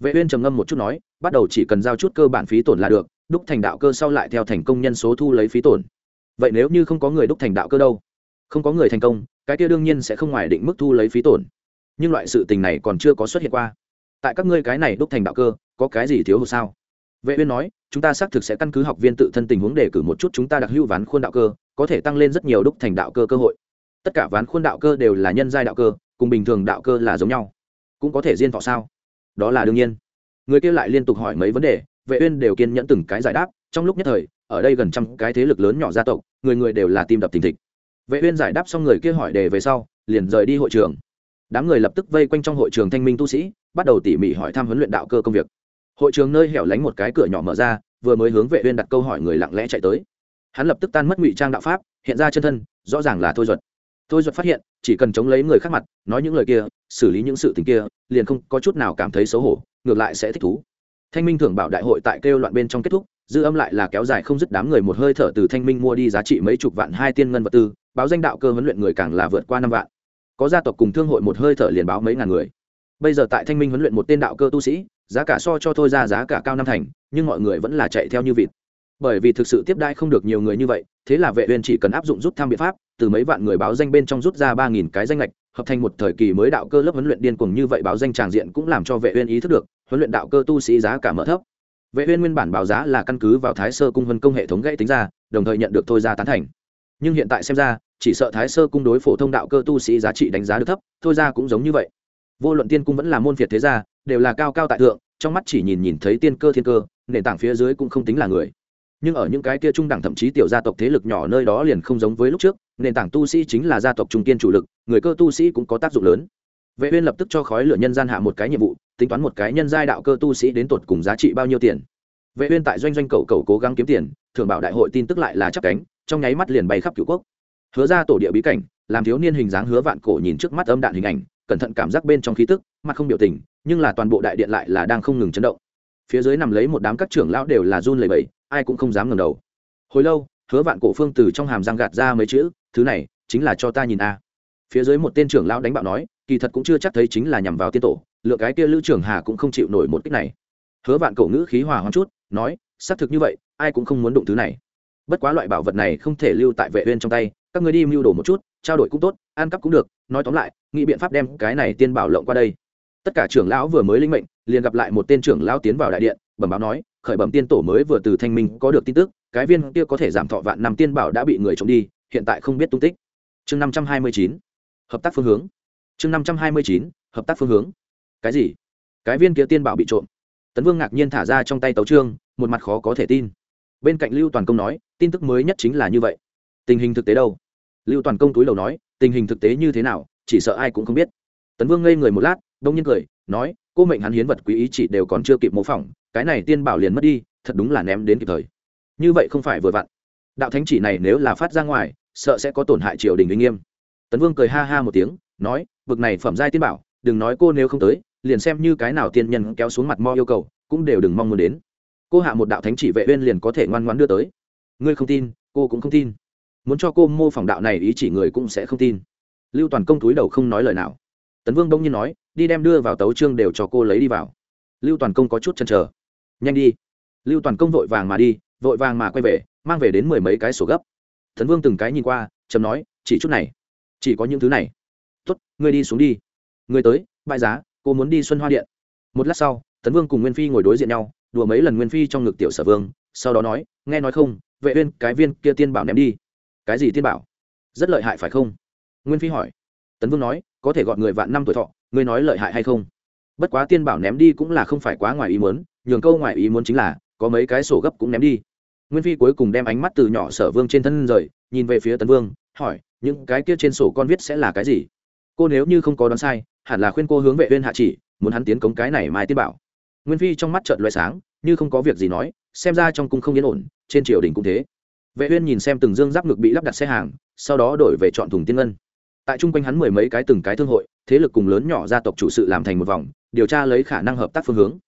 Vệ uyên trầm ngâm một chút nói, bắt đầu chỉ cần giao chút cơ bản phí tổn là được, đúc thành đạo cơ sau lại theo thành công nhân số thu lấy phí tổn. Vậy nếu như không có người đúc thành đạo cơ đâu? Không có người thành công, cái kia đương nhiên sẽ không ngoài định mức thu lấy phí tổn. Nhưng loại sự tình này còn chưa có xuất hiện qua. Tại các ngươi cái này đúc thành đạo cơ, có cái gì thiếu hụt sao? Vệ uyên nói chúng ta xác thực sẽ căn cứ học viên tự thân tình huống để cử một chút chúng ta đặc hữu ván khuôn đạo cơ, có thể tăng lên rất nhiều đúc thành đạo cơ cơ hội. Tất cả ván khuôn đạo cơ đều là nhân giai đạo cơ, cùng bình thường đạo cơ là giống nhau. Cũng có thể diên thọ sao? Đó là đương nhiên. Người kia lại liên tục hỏi mấy vấn đề, vệ uyên đều kiên nhẫn từng cái giải đáp, trong lúc nhất thời, ở đây gần trăm cái thế lực lớn nhỏ gia tộc, người người đều là tim đập thình thịch. Vệ uyên giải đáp xong người kia hỏi đề về sau, liền rời đi hội trường. Đám người lập tức vây quanh trong hội trường thanh minh tu sĩ, bắt đầu tỉ mỉ hỏi thăm huấn luyện đạo cơ công việc hội trường nơi hẻo lánh một cái cửa nhỏ mở ra, vừa mới hướng vệ uyên đặt câu hỏi người lặng lẽ chạy tới. Hắn lập tức tan mất ngụy trang đạo pháp, hiện ra chân thân, rõ ràng là thôi duật. Thôi duật phát hiện, chỉ cần chống lấy người khác mặt, nói những lời kia, xử lý những sự tình kia, liền không có chút nào cảm thấy xấu hổ, ngược lại sẽ thích thú. Thanh minh thưởng bảo đại hội tại kêu loạn bên trong kết thúc, dư âm lại là kéo dài không dứt đám người một hơi thở từ thanh minh mua đi giá trị mấy chục vạn hai tiên ngân vật tư, báo danh đạo cơ huấn luyện người càng là vượt qua năm vạn. Có gia tộc cùng thương hội một hơi thở liền báo mấy ngàn người. Bây giờ tại thanh minh huấn luyện một tên đạo cơ tu sĩ giá cả so cho thôi ra giá cả cao năm thành, nhưng mọi người vẫn là chạy theo như vịt. Bởi vì thực sự tiếp đai không được nhiều người như vậy, thế là vệ uyên chỉ cần áp dụng rút tham biện pháp, từ mấy vạn người báo danh bên trong rút ra ba nghìn cái danh lệch hợp thành một thời kỳ mới đạo cơ lớp huấn luyện điên cuồng như vậy báo danh tràng diện cũng làm cho vệ uyên ý thức được, huấn luyện đạo cơ tu sĩ giá cả mở thấp. Vệ uyên nguyên bản báo giá là căn cứ vào thái sơ cung huân công hệ thống gãy tính ra, đồng thời nhận được thôi ra tán thành. Nhưng hiện tại xem ra, chỉ sợ thái sơ cung đối phổ thông đạo cơ tu sĩ giá trị đánh giá được thấp, thôi ra cũng giống như vậy vô luận tiên cung vẫn là môn phiệt thế gia, đều là cao cao tại thượng, trong mắt chỉ nhìn nhìn thấy tiên cơ thiên cơ, nền tảng phía dưới cũng không tính là người. Nhưng ở những cái kia trung đẳng thậm chí tiểu gia tộc thế lực nhỏ nơi đó liền không giống với lúc trước, nền tảng tu sĩ chính là gia tộc trung kiên chủ lực, người cơ tu sĩ cũng có tác dụng lớn. Vệ uyên lập tức cho khói lửa nhân gian hạ một cái nhiệm vụ, tính toán một cái nhân giai đạo cơ tu sĩ đến tột cùng giá trị bao nhiêu tiền. Vệ uyên tại doanh doanh cầu cầu cố gắng kiếm tiền thường bảo đại hội tin tức lại là chắc cánh, trong nháy mắt liền bay khắp cửu quốc. Hứa ra tổ địa bí cảnh, làm thiếu niên hình dáng hứa vạn cổ nhìn trước mắt âm đạn hình ảnh cẩn thận cảm giác bên trong khí tức, mặt không biểu tình, nhưng là toàn bộ đại điện lại là đang không ngừng chấn động. Phía dưới nằm lấy một đám các trưởng lão đều là run lẩy bẩy, ai cũng không dám ngẩng đầu. Hồi lâu, hứa vạn cổ phương từ trong hàm răng gạt ra mấy chữ, thứ này, chính là cho ta nhìn a. Phía dưới một tên trưởng lão đánh bạo nói, kỳ thật cũng chưa chắc thấy chính là nhằm vào tiên tổ, lựa cái kia lữ trưởng hà cũng không chịu nổi một kích này. Hứa vạn cổ ngữ khí hòa hoang chút, nói, xác thực như vậy, ai cũng không muốn đụng thứ này. Bất quá loại bảo vật này không thể lưu tại vệ uyên trong tay các ngươi đi mưu đồ một chút, trao đổi cũng tốt, ăn cắp cũng được, nói tóm lại, nghĩ biện pháp đem cái này tiên bảo lộng qua đây. Tất cả trưởng lão vừa mới linh mệnh, liền gặp lại một tên trưởng lão tiến vào đại điện, bẩm báo nói, khởi bẩm tiên tổ mới vừa từ thanh minh có được tin tức, cái viên kia có thể giảm thọ vạn năm tiên bảo đã bị người trộm đi, hiện tại không biết tung tích. Chương năm trăm hai mươi chín, hợp tác phương hướng. Chương năm trăm hai mươi chín, hợp tác phương hướng. Cái gì? Cái viên kia tiên bảo bị trộm. Tấn vương ngạc nhiên thả ra trong tay tấu trương một mặt khó có thể tin. Bên cạnh lưu toàn công nói, tin tức mới nhất chính là như vậy tình hình thực tế đâu? Lưu toàn công túi đầu nói, tình hình thực tế như thế nào, chỉ sợ ai cũng không biết. Tấn vương ngây người một lát đông nhiên cười, nói, cô mệnh hắn hiến vật quý ý chỉ đều còn chưa kịp mô phỏng, cái này tiên bảo liền mất đi, thật đúng là ném đến kịp thời. Như vậy không phải vừa vặn. Đạo thánh chỉ này nếu là phát ra ngoài, sợ sẽ có tổn hại triều đình uy nghiêm. Tấn vương cười ha ha một tiếng, nói vực này phẩm giai tiên bảo, đừng nói cô nếu không tới, liền xem như cái nào tiên nhân kéo xuống mặt mo yêu cầu, cũng đều đừng mong muốn đến. Cô hạ một đạo thánh chỉ vệ uyên liền có thể ngoan ngoãn đưa tới. Ngươi không tin, cô cũng không tin muốn cho cô mô phỏng đạo này ý chỉ người cũng sẽ không tin. Lưu toàn công túi đầu không nói lời nào. Tấn vương đông nhiên nói, đi đem đưa vào tấu trương đều cho cô lấy đi vào. Lưu toàn công có chút chần trở nhanh đi. Lưu toàn công vội vàng mà đi, vội vàng mà quay về, mang về đến mười mấy cái sổ gấp. Tấn vương từng cái nhìn qua chấm nói, chỉ chút này, chỉ có những thứ này. Tuất ngươi đi xuống đi. Ngươi tới bại giá, cô muốn đi xuân hoa điện. Một lát sau, tấn vương cùng nguyên phi ngồi đối diện nhau, đùa mấy lần nguyên phi trong ngực tiểu sở vương, sau đó nói, nghe nói không, vệ uyên cái viên kia tiên bảo ném đi cái gì tiên bảo? Rất lợi hại phải không? Nguyên phi hỏi. Tấn vương nói, có thể gọi người vạn năm tuổi thọ, ngươi nói lợi hại hay không? Bất quá tiên bảo ném đi cũng là không phải quá ngoài ý muốn, nhường câu ngoài ý muốn chính là, có mấy cái sổ gấp cũng ném đi. Nguyên phi cuối cùng đem ánh mắt từ nhỏ sở vương trên thân rời, nhìn về phía tấn vương, hỏi, những cái kia trên sổ con viết sẽ là cái gì? Cô nếu như không có đoán sai, hẳn là khuyên cô hướng vệ uyên hạ chỉ, muốn hắn tiến cống cái này mai tiên bảo. Nguyên phi trong mắt trợn loé sáng, như không có việc gì nói, xem ra trong cung không yên ổn, trên triều đình cũng thế vệ uyên nhìn xem từng dương giáp ngực bị lắp đặt xe hàng, sau đó đổi về chọn thùng tiên ngân. Tại trung quanh hắn mười mấy cái từng cái thương hội, thế lực cùng lớn nhỏ gia tộc chủ sự làm thành một vòng, điều tra lấy khả năng hợp tác phương hướng.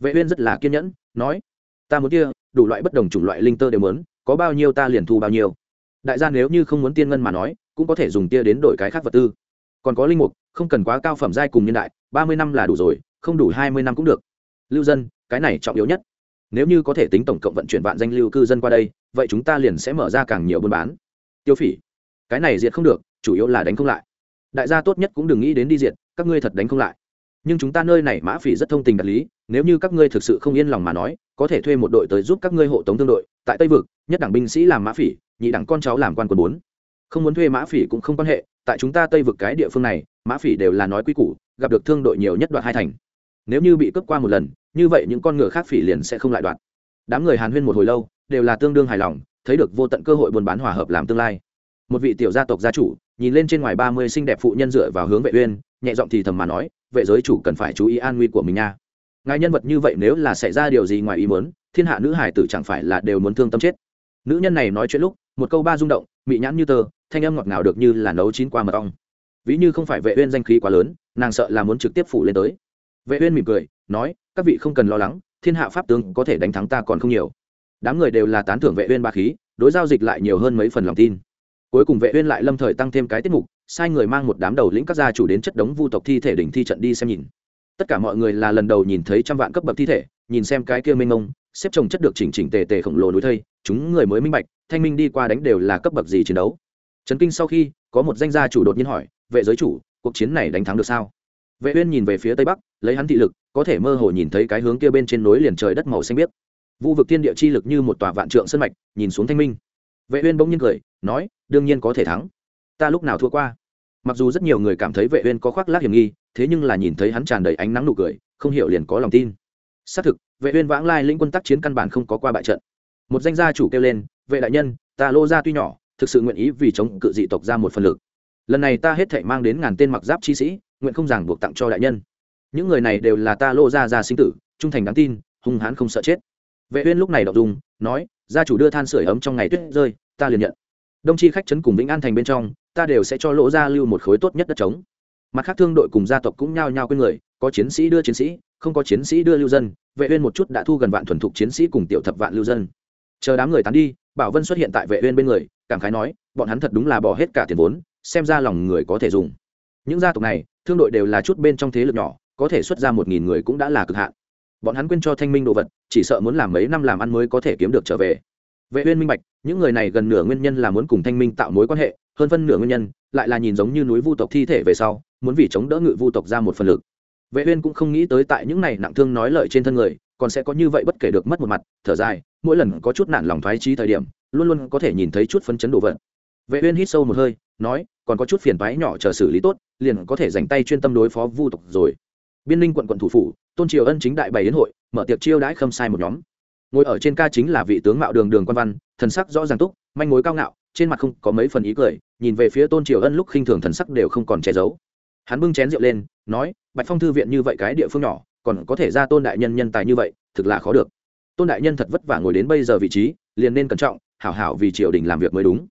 Vệ uyên rất là kiên nhẫn, nói, ta muốn kia, đủ loại bất đồng chủng loại linh tơ đều muốn, có bao nhiêu ta liền thu bao nhiêu. Đại gia nếu như không muốn tiên ngân mà nói, cũng có thể dùng tia đến đổi cái khác vật tư. Còn có linh mục, không cần quá cao phẩm giai cùng nhân đại, ba mươi năm là đủ rồi, không đủ hai mươi năm cũng được. Lưu dân, cái này trọng yếu nhất nếu như có thể tính tổng cộng vận chuyển vạn danh lưu cư dân qua đây, vậy chúng ta liền sẽ mở ra càng nhiều buôn bán. Tiêu phỉ, cái này diệt không được, chủ yếu là đánh không lại. Đại gia tốt nhất cũng đừng nghĩ đến đi diệt, các ngươi thật đánh không lại. Nhưng chúng ta nơi này mã phỉ rất thông tình đạt lý, nếu như các ngươi thực sự không yên lòng mà nói, có thể thuê một đội tới giúp các ngươi hộ tống thương đội, tại tây vực, nhất đảng binh sĩ làm mã phỉ, nhị đảng con cháu làm quan quân bốn. Không muốn thuê mã phỉ cũng không quan hệ, tại chúng ta tây vực cái địa phương này, mã phỉ đều là nói quy củ, gặp được thương đội nhiều nhất đoạn hai thành nếu như bị cướp qua một lần, như vậy những con ngựa khác phỉ liền sẽ không lại đoạn đám người hàn huyên một hồi lâu, đều là tương đương hài lòng, thấy được vô tận cơ hội buôn bán hòa hợp làm tương lai. Một vị tiểu gia tộc gia chủ, nhìn lên trên ngoài ba mươi xinh đẹp phụ nhân dựa vào hướng vệ uyên, nhẹ giọng thì thầm mà nói, vệ giới chủ cần phải chú ý an nguy của mình nha. Ngài nhân vật như vậy nếu là xảy ra điều gì ngoài ý muốn, thiên hạ nữ hải tử chẳng phải là đều muốn thương tâm chết. Nữ nhân này nói chuyện lúc, một câu ba rung động, mị nhãn như tơ, thanh âm ngọt ngào được như là nấu chín qua mật ong. Ví như không phải vệ uyên danh khí quá lớn, nàng sợ là muốn trực tiếp phủ lên tới vệ uyên mỉm cười, nói, các vị không cần lo lắng, thiên hạ pháp tướng có thể đánh thắng ta còn không nhiều. Đám người đều là tán thưởng vệ uyên ba khí, đối giao dịch lại nhiều hơn mấy phần lòng tin. Cuối cùng vệ uyên lại lâm thời tăng thêm cái tiết mục, sai người mang một đám đầu lĩnh các gia chủ đến chất đống vu tộc thi thể đỉnh thi trận đi xem nhìn. Tất cả mọi người là lần đầu nhìn thấy trăm vạn cấp bậc thi thể, nhìn xem cái kia mênh mông, xếp chồng chất được chỉnh chỉnh tề tề khổng lồ núi thây, chúng người mới minh bạch, thanh minh đi qua đánh đều là cấp bậc gì chiến đấu. Chấn kinh sau khi, có một danh gia chủ đột nhiên hỏi, vệ giới chủ, cuộc chiến này đánh thắng được sao? Vệ uyên nhìn về phía tây bắc, lấy hắn thị lực, có thể mơ hồ nhìn thấy cái hướng kia bên trên núi liền trời đất màu xanh biếc. Vu vực thiên địa chi lực như một tòa vạn trượng sơn mạch, nhìn xuống thanh minh. Vệ uyên bỗng nhiên cười, nói, đương nhiên có thể thắng. Ta lúc nào thua qua? Mặc dù rất nhiều người cảm thấy vệ uyên có khoác lác hiểm nghi, thế nhưng là nhìn thấy hắn tràn đầy ánh nắng nụ cười, không hiểu liền có lòng tin. Xác thực, vệ uyên vãng lai lĩnh quân tác chiến căn bản không có qua bại trận. Một danh gia chủ kêu lên, vệ đại nhân, ta lô gia tuy nhỏ, thực sự nguyện ý vì chống cự dị tộc ra một phần lực. Lần này ta hết thảy mang đến ngàn tên mặc giáp chi sĩ nguyện không ràng buộc tặng cho đại nhân. Những người này đều là ta lô gia gia sinh tử, trung thành đáng tin, hung hãn không sợ chết. Vệ uyên lúc này đọc dung, nói, gia chủ đưa than sưởi ấm trong ngày tuyết rơi, ta liền nhận. Đông chi khách trấn cùng vĩnh an thành bên trong, ta đều sẽ cho lỗ gia lưu một khối tốt nhất đất trống. Mặt khác thương đội cùng gia tộc cũng nhao nhao quên người, có chiến sĩ đưa chiến sĩ, không có chiến sĩ đưa lưu dân. Vệ uyên một chút đã thu gần vạn thuần thục chiến sĩ cùng tiểu thập vạn lưu dân. Chờ đám người tán đi, bảo vân xuất hiện tại vệ uyên bên người, cảm khái nói, bọn hắn thật đúng là bỏ hết cả tiền vốn, xem ra lòng người có thể dùng. Những gia tộc này thương đội đều là chút bên trong thế lực nhỏ, có thể xuất ra một nghìn người cũng đã là cực hạn. Bọn hắn quên cho thanh minh đồ vật, chỉ sợ muốn làm mấy năm làm ăn mới có thể kiếm được trở về. Vệ uyên minh bạch, những người này gần nửa nguyên nhân là muốn cùng thanh minh tạo mối quan hệ, hơn phân nửa nguyên nhân lại là nhìn giống như núi vu tộc thi thể về sau, muốn vì chống đỡ ngự vu tộc ra một phần lực. Vệ uyên cũng không nghĩ tới tại những này nặng thương nói lợi trên thân người, còn sẽ có như vậy bất kể được mất một mặt, thở dài, mỗi lần có chút nản lòng thoái trí thời điểm, luôn luôn có thể nhìn thấy chút phấn chấn đồ vật. Vệ uyên hít sâu một hơi, nói còn có chút phiền toái nhỏ chờ xử lý tốt, liền có thể dành tay chuyên tâm đối phó vu tộc rồi. Biên linh quận quận thủ phủ, tôn triều ân chính đại bày yến hội, mở tiệc chiêu đãi khâm sai một nhóm. Ngồi ở trên ca chính là vị tướng mạo đường đường quan văn, thần sắc rõ ràng túc, manh mối cao ngạo, trên mặt không có mấy phần ý cười, nhìn về phía tôn triều ân lúc khinh thường thần sắc đều không còn che giấu. Hắn bưng chén rượu lên, nói, bạch phong thư viện như vậy cái địa phương nhỏ, còn có thể ra tôn đại nhân nhân tài như vậy, thực là khó được. Tôn đại nhân thật vất vả ngồi đến bây giờ vị trí, liền nên cẩn trọng, hảo hảo vì triều đình làm việc mới đúng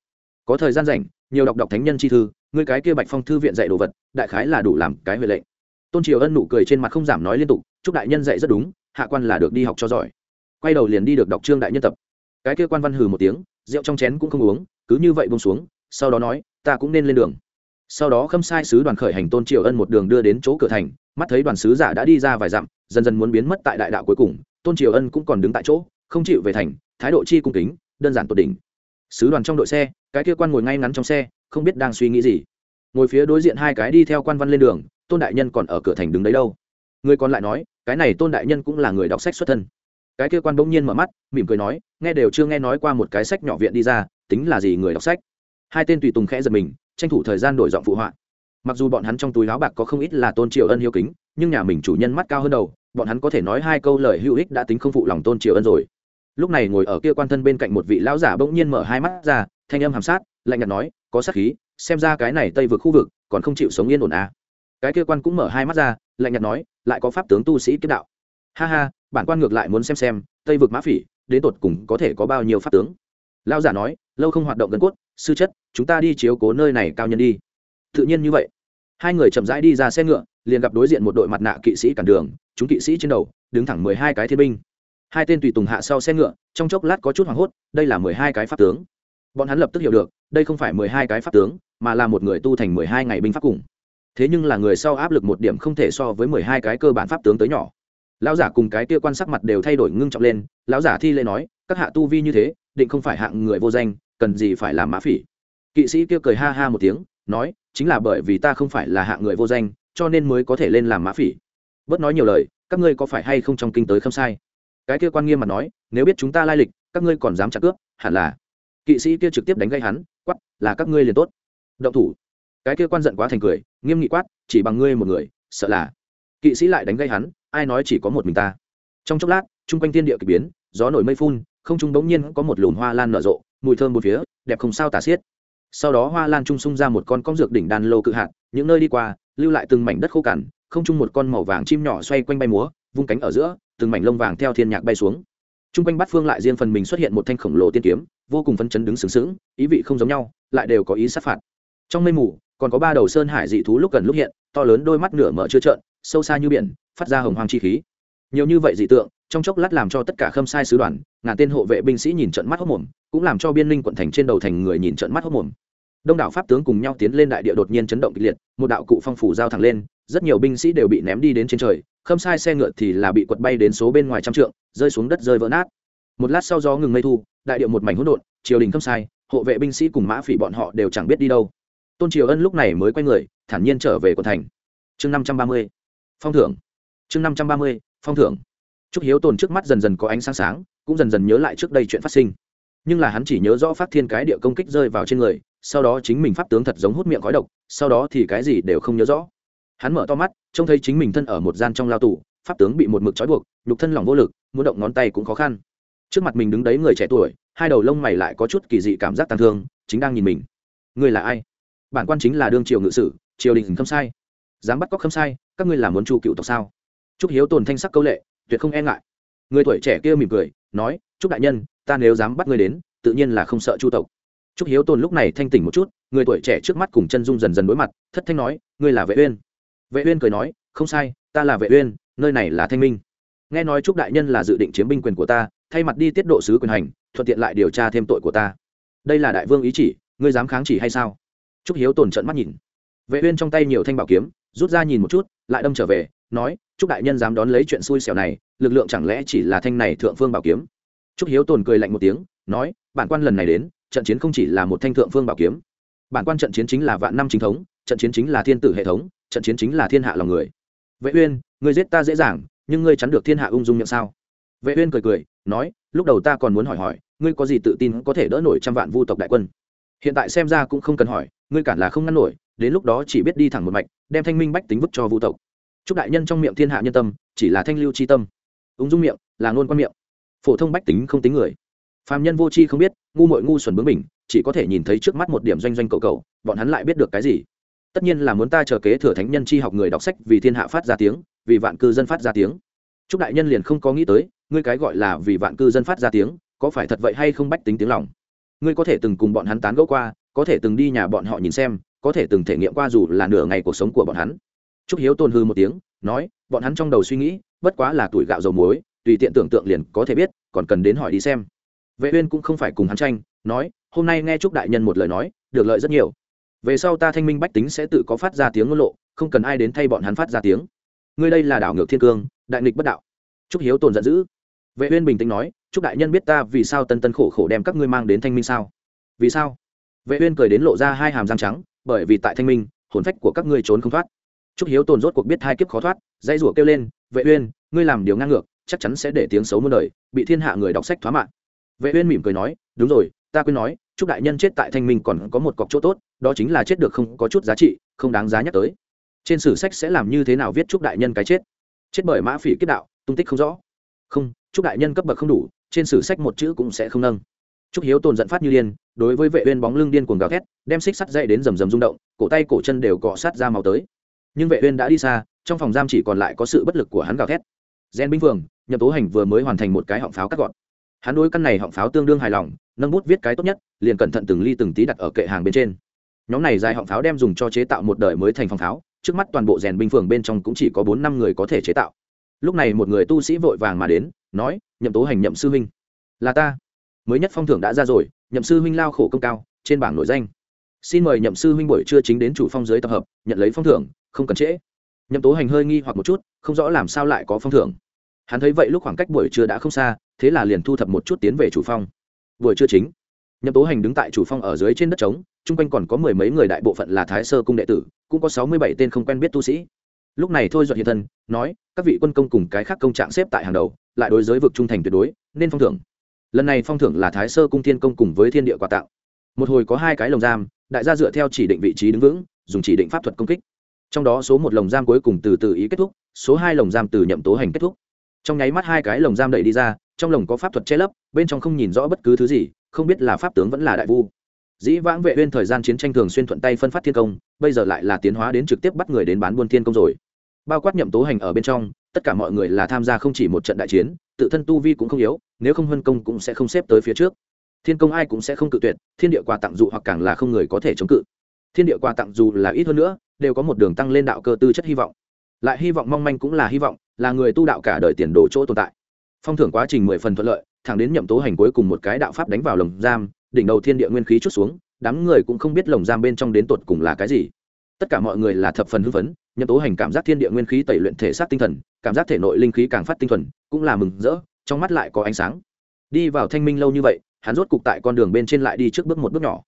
có thời gian rảnh, nhiều đọc đọc thánh nhân chi thư, ngươi cái kia bạch phong thư viện dạy đồ vật, đại khái là đủ làm cái huệ lệnh. Tôn triều ân nụ cười trên mặt không giảm nói liên tục, chúc đại nhân dạy rất đúng, hạ quan là được đi học cho giỏi. Quay đầu liền đi được đọc trương đại nhân tập. Cái kia quan văn hừ một tiếng, rượu trong chén cũng không uống, cứ như vậy bông xuống, sau đó nói, ta cũng nên lên đường. Sau đó khâm sai sứ đoàn khởi hành tôn triều ân một đường đưa đến chỗ cửa thành, mắt thấy đoàn sứ giả đã đi ra vài dặm, dần dần muốn biến mất tại đại đạo cuối cùng, tôn triều ân cũng còn đứng tại chỗ, không chịu về thành, thái độ chi cung kính, đơn giản tột đỉnh. Sứ đoàn trong đội xe cái kia quan ngồi ngay ngắn trong xe, không biết đang suy nghĩ gì. Ngồi phía đối diện hai cái đi theo quan văn lên đường, tôn đại nhân còn ở cửa thành đứng đấy đâu? Người còn lại nói, cái này tôn đại nhân cũng là người đọc sách xuất thân. Cái kia quan bỗng nhiên mở mắt, mỉm cười nói, nghe đều chưa nghe nói qua một cái sách nhỏ viện đi ra, tính là gì người đọc sách? Hai tên tùy tùng khẽ giật mình, tranh thủ thời gian đổi giọng phụ họa. Mặc dù bọn hắn trong túi láo bạc có không ít là tôn triều ân hiếu kính, nhưng nhà mình chủ nhân mắt cao hơn đầu, bọn hắn có thể nói hai câu lời hữu ích đã tính không phụ lòng tôn triều ân rồi. Lúc này ngồi ở kia quan thân bên cạnh một vị lão giả bỗng nhiên mở hai mắt ra thanh âm hàm sát, lạnh nhạt nói, có sát khí, xem ra cái này tây vực khu vực còn không chịu sống yên ổn à. cái kia quan cũng mở hai mắt ra, lạnh nhạt nói, lại có pháp tướng tu sĩ kiếp đạo. Ha ha, bản quan ngược lại muốn xem xem, tây vực mã phỉ, đến tột cùng có thể có bao nhiêu pháp tướng? Lão giả nói, lâu không hoạt động gần cốt, sư chất, chúng ta đi chiếu cố nơi này cao nhân đi. Tự nhiên như vậy. Hai người chậm rãi đi ra xe ngựa, liền gặp đối diện một đội mặt nạ kỵ sĩ cản đường, chúng kỵ sĩ trên đầu, đứng thẳng mười hai cái thiên binh. Hai tên tùy tùng hạ sau xe ngựa, trong chốc lát có chút hoảng hốt, đây là mười hai cái pháp tướng bọn hắn lập tức hiểu được, đây không phải mười hai cái pháp tướng, mà là một người tu thành mười hai ngày binh pháp cùng. Thế nhưng là người sau áp lực một điểm không thể so với mười hai cái cơ bản pháp tướng tới nhỏ. Lão giả cùng cái kia quan sắc mặt đều thay đổi ngưng trọng lên, lão giả thi lễ nói, các hạ tu vi như thế, định không phải hạng người vô danh, cần gì phải làm mã phỉ? Kỵ sĩ kia cười ha ha một tiếng, nói, chính là bởi vì ta không phải là hạng người vô danh, cho nên mới có thể lên làm mã phỉ. Bớt nói nhiều lời, các ngươi có phải hay không trong kinh tới không sai? Cái kia quan nghiêm mà nói, nếu biết chúng ta lai lịch, các ngươi còn dám chặt cướp, hẳn là kỵ sĩ kia trực tiếp đánh gây hắn quắp là các ngươi liền tốt. Động thủ. Cái kia quan giận quá thành cười, nghiêm nghị quát, chỉ bằng ngươi một người, sợ là. Kỵ sĩ lại đánh gây hắn, ai nói chỉ có một mình ta. Trong chốc lát, chung quanh thiên địa k ỳ biến, gió nổi mây phun, không trung bỗng nhiên có một lùm hoa lan nở rộ, mùi thơm một phía, đẹp không sao tả xiết. Sau đó hoa lan trung sung ra một con con dược đỉnh đàn lô cự hạt, những nơi đi qua, lưu lại từng mảnh đất khô cằn, không chung một con màu vàng chim nhỏ xoay quanh bay múa, vung cánh ở giữa, từng mảnh lông vàng theo thiên nhạc bay xuống. Trung quanh bát phương lại riêng phần mình xuất hiện một thanh khổng lồ tiên kiếm vô cùng phấn chấn đứng sướng sướng ý vị không giống nhau, lại đều có ý sát phạt. Trong mây mù, còn có ba đầu sơn hải dị thú lúc gần lúc hiện, to lớn đôi mắt nửa mở chưa trợn, sâu xa như biển, phát ra hồng hoàng chi khí. Nhiều như vậy dị tượng, trong chốc lát làm cho tất cả khâm sai sứ đoàn, ngàn tên hộ vệ binh sĩ nhìn trận mắt hốt mồm, cũng làm cho biên linh quận thành trên đầu thành người nhìn trận mắt hốt mồm. Đông đảo pháp tướng cùng nhau tiến lên đại địa đột nhiên chấn động kịch liệt, một đạo cụ phong phủ giao thẳng lên, rất nhiều binh sĩ đều bị ném đi đến trên trời, khâm sai xe ngựa thì là bị quật bay đến số bên ngoài trăm trượng, rơi xuống đất rơi vỡ nát một lát sau gió ngừng mây thu, đại điệu một mảnh hỗn độn, triều đình khâm sai, hộ vệ binh sĩ cùng mã phỉ bọn họ đều chẳng biết đi đâu. Tôn triều ân lúc này mới quay người, thản nhiên trở về quận thành. Chương năm trăm ba mươi, phong thưởng. Chương năm trăm ba mươi, phong thưởng. Trúc hiếu tồn trước mắt dần dần có ánh sáng sáng, cũng dần dần nhớ lại trước đây chuyện phát sinh. Nhưng là hắn chỉ nhớ rõ phát thiên cái địa công kích rơi vào trên người, sau đó chính mình pháp tướng thật giống hút miệng khói độc, sau đó thì cái gì đều không nhớ rõ. Hắn mở to mắt, trông thấy chính mình thân ở một gian trong lao tù, pháp tướng bị một mực trói buộc, nhục thân lỏng vô lực, muốn động ngón tay cũng khó khăn trước mặt mình đứng đấy người trẻ tuổi, hai đầu lông mày lại có chút kỳ dị cảm giác tàn thương, chính đang nhìn mình. Người là ai? Bản quan chính là đương triều ngự sử, triều đình khâm sai. Dám bắt cóc khâm sai, các ngươi làm muốn chu cựu tộc sao? Chúc hiếu tồn thanh sắc câu lệ, tuyệt không e ngại. Người tuổi trẻ kia mỉm cười, nói chúc đại nhân, ta nếu dám bắt ngươi đến, tự nhiên là không sợ chu tộc. Chúc hiếu tồn lúc này thanh tỉnh một chút, người tuổi trẻ trước mắt cùng chân dung dần dần đối mặt, thất thanh nói, ngươi là vệ uyên. Vệ uyên cười nói, không sai, ta là vệ uyên, nơi này là thanh minh. Nghe nói chúc đại nhân là dự định chiếm binh quyền của ta thay mặt đi tiết độ sứ quyền hành, thuận tiện lại điều tra thêm tội của ta. Đây là đại vương ý chỉ, ngươi dám kháng chỉ hay sao? Trúc hiếu tồn trận mắt nhìn. Vệ uyên trong tay nhiều thanh bảo kiếm, rút ra nhìn một chút, lại đâm trở về, nói, trúc đại nhân dám đón lấy chuyện xui xẻo này, lực lượng chẳng lẽ chỉ là thanh này thượng phương bảo kiếm? Trúc hiếu tồn cười lạnh một tiếng, nói, bản quan lần này đến, trận chiến không chỉ là một thanh thượng phương bảo kiếm. Bản quan trận chiến chính là vạn năm chính thống, trận chiến chính là thiên tử hệ thống, trận chiến chính là thiên hạ lòng người. Vệ uyên, ngươi giết ta dễ dàng, nhưng ngươi chắn được thiên hạ ung dung miệng sao? Vệ uyên cười cười nói, lúc đầu ta còn muốn hỏi hỏi, ngươi có gì tự tin có thể đỡ nổi trăm vạn vu tộc đại quân? Hiện tại xem ra cũng không cần hỏi, ngươi cản là không ngăn nổi, đến lúc đó chỉ biết đi thẳng một mạch, đem thanh minh bách tính vứt cho vu tộc. Chúc đại nhân trong miệng thiên hạ nhân tâm, chỉ là thanh lưu chi tâm. Ung dung miệng, là ngôn quan miệng. Phổ thông bách tính không tính người. Phàm nhân vô chi không biết, ngu muội ngu xuẩn bướng mình chỉ có thể nhìn thấy trước mắt một điểm doanh doanh cầu cầu bọn hắn lại biết được cái gì? Tất nhiên là muốn ta chờ kế thừa thánh nhân chi học người đọc sách vì thiên hạ phát ra tiếng, vì vạn cư dân phát ra tiếng chúc đại nhân liền không có nghĩ tới, ngươi cái gọi là vì vạn cư dân phát ra tiếng, có phải thật vậy hay không bách tính tiếng lòng? Ngươi có thể từng cùng bọn hắn tán gẫu qua, có thể từng đi nhà bọn họ nhìn xem, có thể từng thể nghiệm qua dù là nửa ngày cuộc sống của bọn hắn. Chúc hiếu tôn hư một tiếng, nói, bọn hắn trong đầu suy nghĩ, bất quá là tuổi gạo dầu muối, tùy tiện tưởng tượng liền có thể biết, còn cần đến hỏi đi xem. Vệ uyên cũng không phải cùng hắn tranh, nói, hôm nay nghe chúc đại nhân một lời nói, được lợi rất nhiều. Về sau ta thanh minh bách tính sẽ tự có phát ra tiếng ngôn lộ, không cần ai đến thay bọn hắn phát ra tiếng. Ngươi đây là đảo ngược thiên cương đại nghịch bất đạo. Trúc hiếu tồn giận dữ. Vệ uyên bình tĩnh nói, trúc đại nhân biết ta vì sao tân tân khổ khổ đem các ngươi mang đến thanh minh sao? Vì sao? Vệ uyên cười đến lộ ra hai hàm răng trắng, bởi vì tại thanh minh, hồn phách của các ngươi trốn không thoát. Trúc hiếu tồn rốt cuộc biết hai kiếp khó thoát dây rủa kêu lên, vệ uyên, ngươi làm điều ngang ngược, chắc chắn sẽ để tiếng xấu muôn đời, bị thiên hạ người đọc sách thoá mạng. Vệ uyên mỉm cười nói, đúng rồi, ta quên nói chúc đại nhân chết tại thanh minh còn có một cọc chỗ tốt, đó chính là chết được không có chút giá trị, không đáng giá nhắc tới. Trên sử sách sẽ làm như thế nào viết chúc đại nhân cái chết? Chết bởi mã phỉ kiếp đạo, tung tích không rõ. Không, chúc đại nhân cấp bậc không đủ, trên sử sách một chữ cũng sẽ không nâng. Chúc hiếu tồn giận phát như điên, đối với vệ uyên bóng lưng điên cuồng gào thét, đem xích sắt dây đến rầm rầm rung động, cổ tay cổ chân đều cọ sát ra máu tới. Nhưng vệ uyên đã đi xa, trong phòng giam chỉ còn lại có sự bất lực của hắn gào thét. Gen binh vương nhậm tố hành vừa mới hoàn thành một cái họng pháo cắt gọn. Hắn đối căn này họng pháo tương đương hài lòng, nâng bút viết cái tốt nhất, liền cẩn thận từng ly từng tí đặt ở kệ hàng bên trên. Nhóm này dài họng pháo đem dùng cho chế tạo một đời mới thành phòng pháo trước mắt toàn bộ rèn binh phường bên trong cũng chỉ có bốn năm người có thể chế tạo. Lúc này một người tu sĩ vội vàng mà đến, nói, nhậm tố hành, nhậm sư huynh. Là ta. Mới nhất phong thưởng đã ra rồi, nhậm sư huynh lao khổ công cao, trên bảng nội danh. Xin mời nhậm sư huynh buổi trưa chính đến chủ phong dưới tập hợp, nhận lấy phong thưởng, không cần trễ. Nhậm tố hành hơi nghi hoặc một chút, không rõ làm sao lại có phong thưởng. Hắn thấy vậy lúc khoảng cách buổi trưa đã không xa, thế là liền thu thập một chút tiến về chủ phong. Buổi trưa chính, nhậm tố hành đứng tại chủ phong ở dưới trên đất trống, chung quanh còn có mười mấy người đại bộ phận là thái sơ cung đệ tử cũng có sáu mươi bảy tên không quen biết tu sĩ. Lúc này thôi duật hiện thân, nói, các vị quân công cùng cái khác công trạng xếp tại hàng đầu, lại đối giới vực trung thành tuyệt đối, nên phong thưởng. Lần này phong thưởng là thái sơ cung thiên công cùng với thiên địa quà tặng một hồi có hai cái lồng giam, đại gia dựa theo chỉ định vị trí đứng vững, dùng chỉ định pháp thuật công kích. Trong đó số một lồng giam cuối cùng từ từ ý kết thúc, số hai lồng giam từ nhậm tố hành kết thúc. Trong nháy mắt hai cái lồng giam đẩy đi ra, trong lồng có pháp thuật che lấp, bên trong không nhìn rõ bất cứ thứ gì, không biết là pháp tướng vẫn là đại vu dĩ vãng vệ uyên thời gian chiến tranh thường xuyên thuận tay phân phát thiên công, bây giờ lại là tiến hóa đến trực tiếp bắt người đến bán buôn thiên công rồi. Bao quát nhậm tố hành ở bên trong, tất cả mọi người là tham gia không chỉ một trận đại chiến, tự thân tu vi cũng không yếu, nếu không huân công cũng sẽ không xếp tới phía trước. Thiên công ai cũng sẽ không cự tuyệt, thiên địa quà tặng dụ hoặc càng là không người có thể chống cự. Thiên địa quà tặng dù là ít hơn nữa, đều có một đường tăng lên đạo cơ tư chất hy vọng. Lại hy vọng mong manh cũng là hy vọng, là người tu đạo cả đời tiền đồ chỗ tồn tại. Phong thưởng quá trình mười phần thuận lợi, thẳng đến nhậm tố hành cuối cùng một cái đạo pháp đánh vào lồng giam đỉnh đầu thiên địa nguyên khí chút xuống, đám người cũng không biết lồng giam bên trong đến tột cùng là cái gì. Tất cả mọi người là thập phần hưng phấn nhậm tố hành cảm giác thiên địa nguyên khí tẩy luyện thể xác tinh thần, cảm giác thể nội linh khí càng phát tinh thuần, cũng là mừng rỡ, trong mắt lại có ánh sáng. Đi vào thanh minh lâu như vậy, hắn rốt cục tại con đường bên trên lại đi trước bước một bước nhỏ.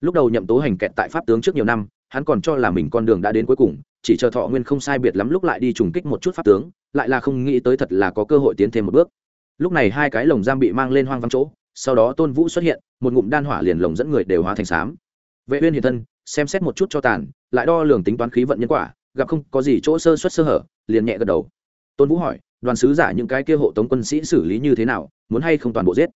Lúc đầu nhậm tố hành kẹt tại pháp tướng trước nhiều năm, hắn còn cho là mình con đường đã đến cuối cùng, chỉ chờ thọ nguyên không sai biệt lắm lúc lại đi trùng kích một chút pháp tướng, lại là không nghĩ tới thật là có cơ hội tiến thêm một bước. Lúc này hai cái lồng giam bị mang lên hoang vắng chỗ sau đó tôn vũ xuất hiện, một ngụm đan hỏa liền lồng dẫn người đều hóa thành xám vệ uyên hiện thân, xem xét một chút cho tàn, lại đo lường tính toán khí vận nhân quả, gặp không có gì chỗ sơ suất sơ hở, liền nhẹ gật đầu. Tôn vũ hỏi, đoàn sứ giả những cái kia hộ tống quân sĩ xử lý như thế nào, muốn hay không toàn bộ giết?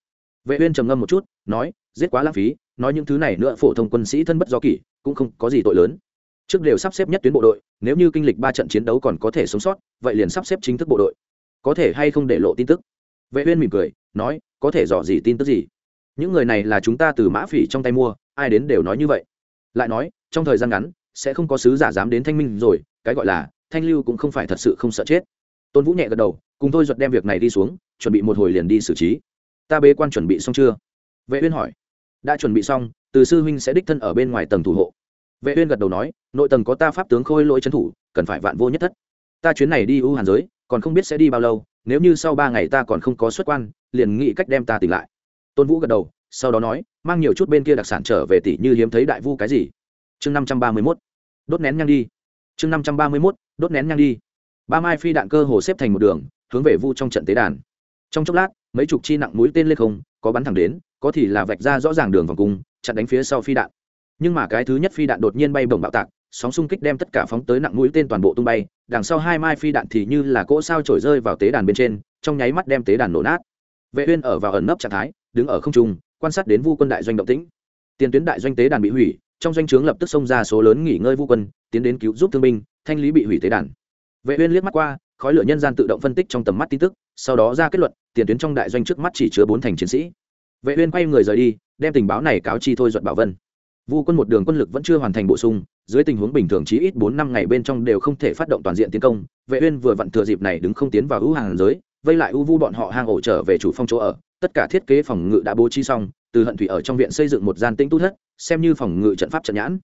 Vệ uyên trầm ngâm một chút, nói, giết quá lãng phí, nói những thứ này nữa phổ thông quân sĩ thân bất do kỷ, cũng không có gì tội lớn. Trước đều sắp xếp nhất tuyến bộ đội, nếu như kinh lịch ba trận chiến đấu còn có thể sống sót, vậy liền sắp xếp chính thức bộ đội. Có thể hay không để lộ tin tức? Vệ uyên mỉm cười, nói có thể dò gì tin tức gì? Những người này là chúng ta từ mã phỉ trong tay mua, ai đến đều nói như vậy. Lại nói, trong thời gian ngắn, sẽ không có sứ giả dám đến thanh minh rồi, cái gọi là, thanh lưu cũng không phải thật sự không sợ chết. Tôn vũ nhẹ gật đầu, cùng tôi giật đem việc này đi xuống, chuẩn bị một hồi liền đi xử trí. Ta bế quan chuẩn bị xong chưa? Vệ uyên hỏi. Đã chuẩn bị xong, từ sư huynh sẽ đích thân ở bên ngoài tầng thủ hộ. Vệ uyên gật đầu nói, nội tầng có ta pháp tướng khôi lỗi chấn thủ, cần phải vạn vô nhất thất. Ta chuyến này đi u hàn giới, còn không biết sẽ đi bao lâu, nếu như sau ba ngày ta còn không có xuất quan liền nghĩ cách đem ta tỉnh lại. Tôn vũ gật đầu, sau đó nói, mang nhiều chút bên kia đặc sản trở về tỷ như hiếm thấy đại vu cái gì? Chương năm trăm ba mươi mốt. Đốt nén nhang đi. Chương năm trăm ba mươi mốt, đốt nén nhang đi. Ba mai phi đạn cơ hồ xếp thành một đường, hướng về vu trong trận tế đàn. Trong chốc lát, mấy chục chi nặng mũi tên lên không, có bắn thẳng đến, có thì là vạch ra rõ ràng đường vòng cung, chặn đánh phía sau phi đạn. Nhưng mà cái thứ nhất phi đạn đột nhiên bay bổng bạo tạc, sóng xung kích đem tất cả phóng tới nặng mũi tên toàn bộ tung bay, đằng sau hai mai phi đạn thì như là cỗ sao trổi rơi vào tế đàn bên trên, trong nháy mắt đem tế đàn nổ nát vệ uyên ở vào ẩn nấp trạng thái, đứng ở không trung, quan sát đến vu quân đại doanh động tĩnh. Tiền tuyến đại doanh tế đàn bị hủy, trong doanh trướng lập tức xông ra số lớn nghỉ ngơi vu quân, tiến đến cứu giúp thương binh, thanh lý bị hủy tế đàn. Vệ uyên liếc mắt qua, khói lửa nhân gian tự động phân tích trong tầm mắt tin tức, sau đó ra kết luận, tiền tuyến trong đại doanh trước mắt chỉ chứa bốn thành chiến sĩ. Vệ uyên quay người rời đi, đem tình báo này cáo chi thôi duật bảo vân. Vu quân một đường quân lực vẫn chưa hoàn thành bổ sung, dưới tình huống bình thường chí ít bốn năm ngày bên trong đều không thể phát động toàn diện tiến công. Vệ uyên vừa vặn thừa dịp này đứng không tiến vào ưu hàng giới vây lại u vu bọn họ hang ổ trở về chủ phong chỗ ở, tất cả thiết kế phòng ngự đã bố trí xong, từ hận thủy ở trong viện xây dựng một gian tĩnh tu thất, xem như phòng ngự trận pháp trận nhãn.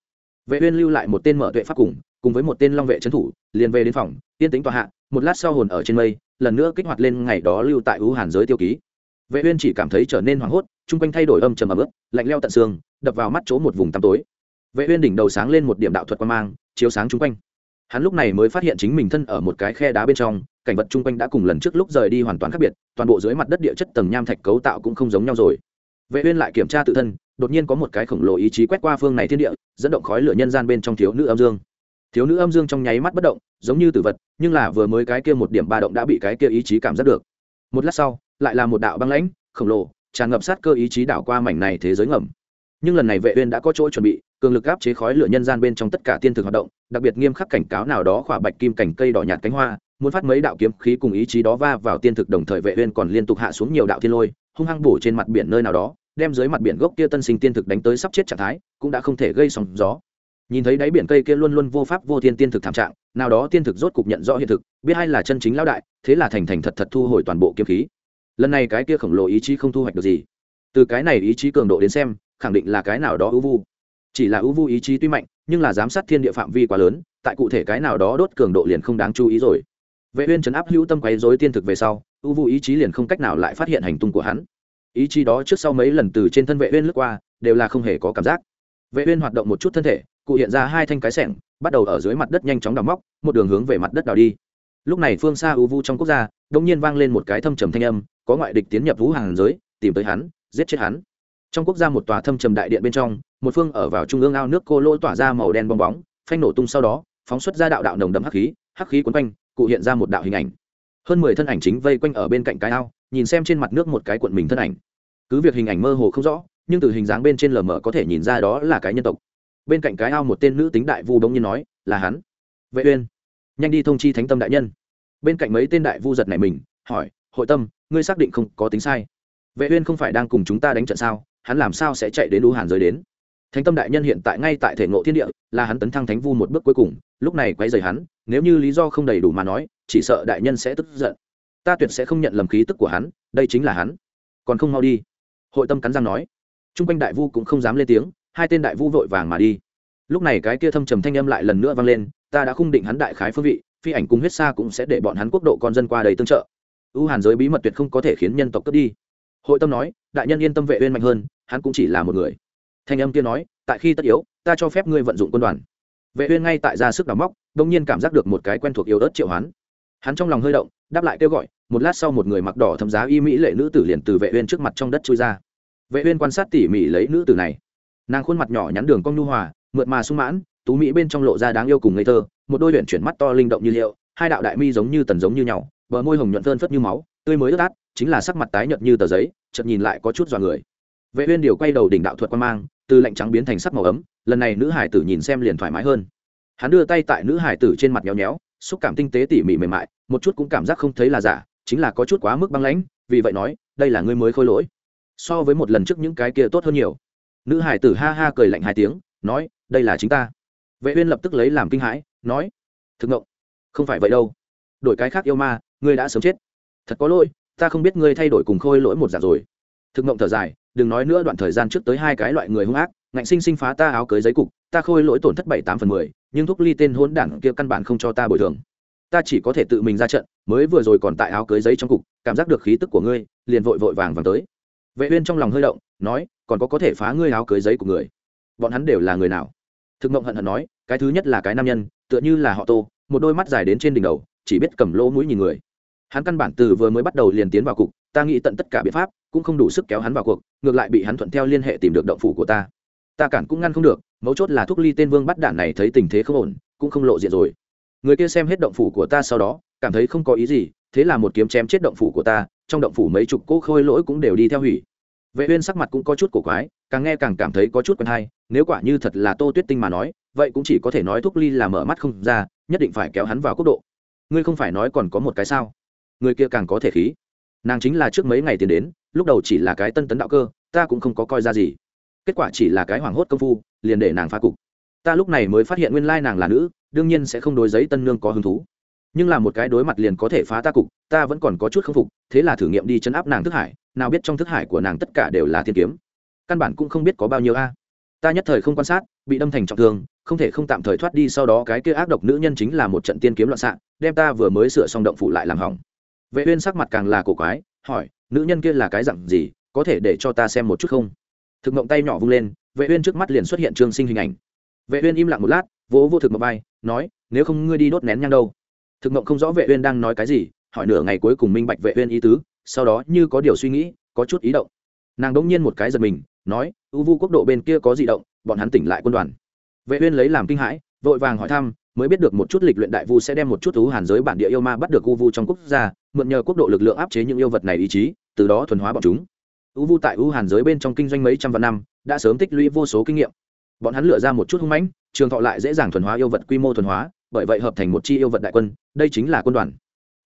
Vệ uyên lưu lại một tên mở tuệ pháp cùng cùng với một tên long vệ trấn thủ, liền về đến phòng tiên tính tòa hạ, một lát sau hồn ở trên mây, lần nữa kích hoạt lên ngày đó lưu tại u hàn giới tiêu ký. Vệ uyên chỉ cảm thấy trở nên hoảng hốt trung quanh thay đổi âm trầm ẩm ướt, lạnh leo tận xương, đập vào mắt chỗ một vùng tăm tối. Vệ uyên đỉnh đầu sáng lên một điểm đạo thuật quan mang, chiếu sáng trung quanh hắn lúc này mới phát hiện chính mình thân ở một cái khe đá bên trong, cảnh vật chung quanh đã cùng lần trước lúc rời đi hoàn toàn khác biệt, toàn bộ dưới mặt đất địa chất tầng nham thạch cấu tạo cũng không giống nhau rồi. Vệ uyên lại kiểm tra tự thân, đột nhiên có một cái khổng lồ ý chí quét qua phương này thiên địa, dẫn động khói lửa nhân gian bên trong thiếu nữ âm dương. Thiếu nữ âm dương trong nháy mắt bất động, giống như tử vật, nhưng là vừa mới cái kia một điểm ba động đã bị cái kia ý chí cảm giác được. Một lát sau, lại là một đạo băng lãnh, khổng lồ, tràn ngập sát cơ ý chí đảo qua mảnh này thế giới ngầm nhưng lần này vệ uyên đã có chỗ chuẩn bị, cường lực áp chế khói lửa nhân gian bên trong tất cả tiên thực hoạt động, đặc biệt nghiêm khắc cảnh cáo nào đó khỏa bạch kim cảnh cây đỏ nhạt cánh hoa, muốn phát mấy đạo kiếm khí cùng ý chí đó va vào tiên thực đồng thời vệ uyên còn liên tục hạ xuống nhiều đạo thiên lôi, hung hăng bổ trên mặt biển nơi nào đó, đem dưới mặt biển gốc kia tân sinh tiên thực đánh tới sắp chết trạng thái, cũng đã không thể gây sóng gió. Nhìn thấy đáy biển cây kia luôn luôn vô pháp vô thiên tiên thực thảm trạng, nào đó tiên thực rốt cục nhận rõ hiện thực, biết hay là chân chính lão đại, thế là thành thành thật thật thu hồi toàn bộ kiếm khí. Lần này cái kia khổng lồ ý chí không thu hoạch được gì. Từ cái này ý chí cường độ đến xem khẳng định là cái nào đó ưu vu. Chỉ là ưu vu ý chí tuy mạnh, nhưng là giám sát thiên địa phạm vi quá lớn, tại cụ thể cái nào đó đốt cường độ liền không đáng chú ý rồi. Vệ uyên chấn áp hữu tâm quấy rối tiên thực về sau, ưu vu ý chí liền không cách nào lại phát hiện hành tung của hắn. Ý chí đó trước sau mấy lần từ trên thân vệ uyên lướt qua, đều là không hề có cảm giác. Vệ uyên hoạt động một chút thân thể, cụ hiện ra hai thanh cái sẻng, bắt đầu ở dưới mặt đất nhanh chóng đào móc, một đường hướng về mặt đất đào đi. Lúc này phương xa ưu vu trong quốc gia, đột nhiên vang lên một cái thâm trầm thanh âm, có ngoại địch tiến nhập vũ hàng giới, tìm tới hắn, giết chết hắn trong quốc gia một tòa thâm trầm đại điện bên trong, một phương ở vào trung ương ao nước cô lỗ tỏa ra màu đen bong bóng, phanh nổ tung sau đó, phóng xuất ra đạo đạo nồng đậm hắc khí hắc khí quấn quanh, cụ hiện ra một đạo hình ảnh. Hơn mười thân ảnh chính vây quanh ở bên cạnh cái ao, nhìn xem trên mặt nước một cái cuộn mình thân ảnh. Cứ việc hình ảnh mơ hồ không rõ, nhưng từ hình dáng bên trên lờ mờ có thể nhìn ra đó là cái nhân tộc. Bên cạnh cái ao một tên nữ tính đại vu đông nhiên nói, là hắn. Vệ uyên. Nhanh đi thông chi thánh tâm đại nhân. Bên cạnh mấy tên đại vu giật này mình, hỏi, hội tâm, ngươi xác định không có tính sai? Vệ uyên không phải đang cùng chúng ta đánh trận sao? Hắn làm sao sẽ chạy đến U hàn giới đến? Thánh tâm đại nhân hiện tại ngay tại thể ngộ thiên địa, là hắn tấn thăng thánh vu một bước cuối cùng, lúc này quay rời hắn, nếu như lý do không đầy đủ mà nói, chỉ sợ đại nhân sẽ tức giận. Ta tuyệt sẽ không nhận lầm khí tức của hắn, đây chính là hắn. Còn không mau đi. Hội tâm cắn răng nói. Trung quanh đại vu cũng không dám lên tiếng, hai tên đại vu vội vàng mà đi. Lúc này cái kia thâm trầm thanh âm lại lần nữa vang lên, ta đã khung định hắn đại khái phương vị, phi ảnh cùng huyết xa cũng sẽ để bọn hắn quốc độ con dân qua đầy tương trợ. Ưu hàn giới bí mật tuyệt không có thể khiến nhân tộc cướp đi. Hội tâm nói đại nhân yên tâm vệ uyên mạnh hơn, hắn cũng chỉ là một người. Thanh âm kia nói, tại khi tất yếu, ta cho phép ngươi vận dụng quân đoàn. Vệ uyên ngay tại ra sức đào móc, đông nhiên cảm giác được một cái quen thuộc yếu ớt triệu hoán. Hắn trong lòng hơi động, đáp lại kêu gọi, một lát sau một người mặc đỏ thâm giá y mỹ lệ nữ tử liền từ vệ uyên trước mặt trong đất chui ra. Vệ uyên quan sát tỉ mỉ lấy nữ tử này. Nàng khuôn mặt nhỏ nhắn đường cong nhu hòa, mượt mà sung mãn, tú mỹ bên trong lộ ra đáng yêu cùng ngây thơ, một đôi luyện chuyển mắt to linh động như liệu, hai đạo đại mi giống như tần giống như nhau, bờ môi hồng nhuận thơn phất như máu, tươi mới ướt át chính là sắc mặt tái nhợt như tờ giấy, chợt nhìn lại có chút dọa người. Vệ uyên điều quay đầu đỉnh đạo thuật quan mang, từ lạnh trắng biến thành sắc màu ấm, lần này nữ hải tử nhìn xem liền thoải mái hơn. Hắn đưa tay tại nữ hải tử trên mặt nhéo nhéo, xúc cảm tinh tế tỉ mỉ mềm mại, một chút cũng cảm giác không thấy là giả, chính là có chút quá mức băng lãnh, vì vậy nói, đây là ngươi mới khôi lỗi. So với một lần trước những cái kia tốt hơn nhiều. Nữ hải tử ha ha cười lạnh hai tiếng, nói, đây là chính ta. Vệ uyên lập tức lấy làm kinh hãi, nói, thực ngộng, không phải vậy đâu. Đổi cái khác yêu ma, ngươi đã sớm chết. Thật có lỗi ta không biết ngươi thay đổi cùng khôi lỗi một dạng rồi. Thực ngộng thở dài, đừng nói nữa đoạn thời gian trước tới hai cái loại người hung ác, ngạnh sinh sinh phá ta áo cưới giấy cục, ta khôi lỗi tổn thất bảy tám phần mười, nhưng thúc ly tên hỗn đảng kia căn bản không cho ta bồi thường. Ta chỉ có thể tự mình ra trận, mới vừa rồi còn tại áo cưới giấy trong cục, cảm giác được khí tức của ngươi, liền vội vội vàng vàng tới. Vệ uyên trong lòng hơi động, nói, còn có có thể phá ngươi áo cưới giấy của người. Bọn hắn đều là người nào? Thực mộng hận hận nói, cái thứ nhất là cái nam nhân, tựa như là họ tô, một đôi mắt dài đến trên đỉnh đầu, chỉ biết cầm lỗ mũi nhìn người hắn căn bản từ vừa mới bắt đầu liền tiến vào cục, ta nghĩ tận tất cả biện pháp cũng không đủ sức kéo hắn vào cuộc, ngược lại bị hắn thuận theo liên hệ tìm được động phủ của ta. Ta cản cũng ngăn không được, mấu chốt là thuốc ly tên vương bắt đạn này thấy tình thế không ổn, cũng không lộ diện rồi. Người kia xem hết động phủ của ta sau đó, cảm thấy không có ý gì, thế là một kiếm chém chết động phủ của ta, trong động phủ mấy chục cỗ khôi lỗi cũng đều đi theo hủy. Vệ uyên sắc mặt cũng có chút cổ quái, càng nghe càng cảm thấy có chút quen hay, nếu quả như thật là tô tuyết tinh mà nói, vậy cũng chỉ có thể nói thuốc ly là mở mắt không ra, nhất định phải kéo hắn vào quốc độ. Ngươi không phải nói còn có một cái sao? Người kia càng có thể khí. Nàng chính là trước mấy ngày tiền đến, lúc đầu chỉ là cái tân tấn đạo cơ, ta cũng không có coi ra gì. Kết quả chỉ là cái hoảng hốt công phu, liền để nàng phá cục. Ta lúc này mới phát hiện nguyên lai nàng là nữ, đương nhiên sẽ không đối giấy tân nương có hứng thú. Nhưng là một cái đối mặt liền có thể phá ta cục, ta vẫn còn có chút k phục, thế là thử nghiệm đi chấn áp nàng thức hải, nào biết trong thức hải của nàng tất cả đều là thiên kiếm. Căn bản cũng không biết có bao nhiêu a. Ta nhất thời không quan sát, bị đâm thành trọng thương, không thể không tạm thời thoát đi, sau đó cái kia ác độc nữ nhân chính là một trận tiên kiếm loạn xạ, đem ta vừa mới sửa xong động phụ lại làm hỏng vệ uyên sắc mặt càng là cổ quái, hỏi, nữ nhân kia là cái dạng gì, có thể để cho ta xem một chút không? Thực mộng tay nhỏ vung lên, vệ uyên trước mắt liền xuất hiện trương sinh hình ảnh. Vệ uyên im lặng một lát, vỗ vô thực mộng bay nói, nếu không ngươi đi đốt nén nhang đâu? Thực mộng không rõ vệ uyên đang nói cái gì, hỏi nửa ngày cuối cùng minh bạch vệ uyên ý tứ, sau đó như có điều suy nghĩ, có chút ý động. Nàng đống nhiên một cái giật mình, nói, u vu quốc độ bên kia có gì động, bọn hắn tỉnh lại quân đoàn. Vệ uyên lấy làm kinh hãi, vội vàng hỏi thăm, mới biết được một chút lịch luyện đại vu sẽ đem một chút thú hàn giới bản địa yêu ma bắt được u vu trong quốc gia mượn nhờ quốc độ lực lượng áp chế những yêu vật này ý chí, từ đó thuần hóa bọn chúng. U vu tại u hàn giới bên trong kinh doanh mấy trăm vạn năm, đã sớm tích lũy vô số kinh nghiệm. Bọn hắn lựa ra một chút hung mãnh, trường thọ lại dễ dàng thuần hóa yêu vật quy mô thuần hóa, bởi vậy hợp thành một chi yêu vật đại quân, đây chính là quân đoàn.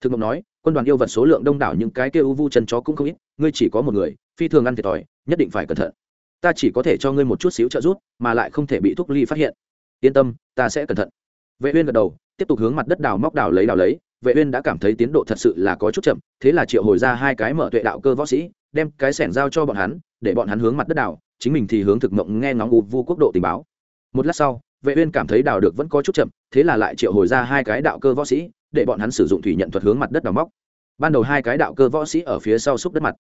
Thực mộng nói, quân đoàn yêu vật số lượng đông đảo những cái kia u vu chân chó cũng không ít, ngươi chỉ có một người, phi thường ăn thiệt thòi, nhất định phải cẩn thận. Ta chỉ có thể cho ngươi một chút xíu trợ giúp, mà lại không thể bị thuốc ly phát hiện. Yên tâm, ta sẽ cẩn thận. Vệ uyên gật đầu, tiếp tục hướng mặt đất đào móc đào lấy đào lấy vệ uyên đã cảm thấy tiến độ thật sự là có chút chậm, thế là triệu hồi ra hai cái mở tuệ đạo cơ võ sĩ, đem cái sẻn giao cho bọn hắn, để bọn hắn hướng mặt đất đào chính mình thì hướng thực mộng nghe ngóng u vu quốc độ tình báo. Một lát sau, vệ uyên cảm thấy đào được vẫn có chút chậm, thế là lại triệu hồi ra hai cái đạo cơ võ sĩ, để bọn hắn sử dụng thủy nhận thuật hướng mặt đất đào móc. Ban đầu hai cái đạo cơ võ sĩ ở phía sau xúc đất mặt,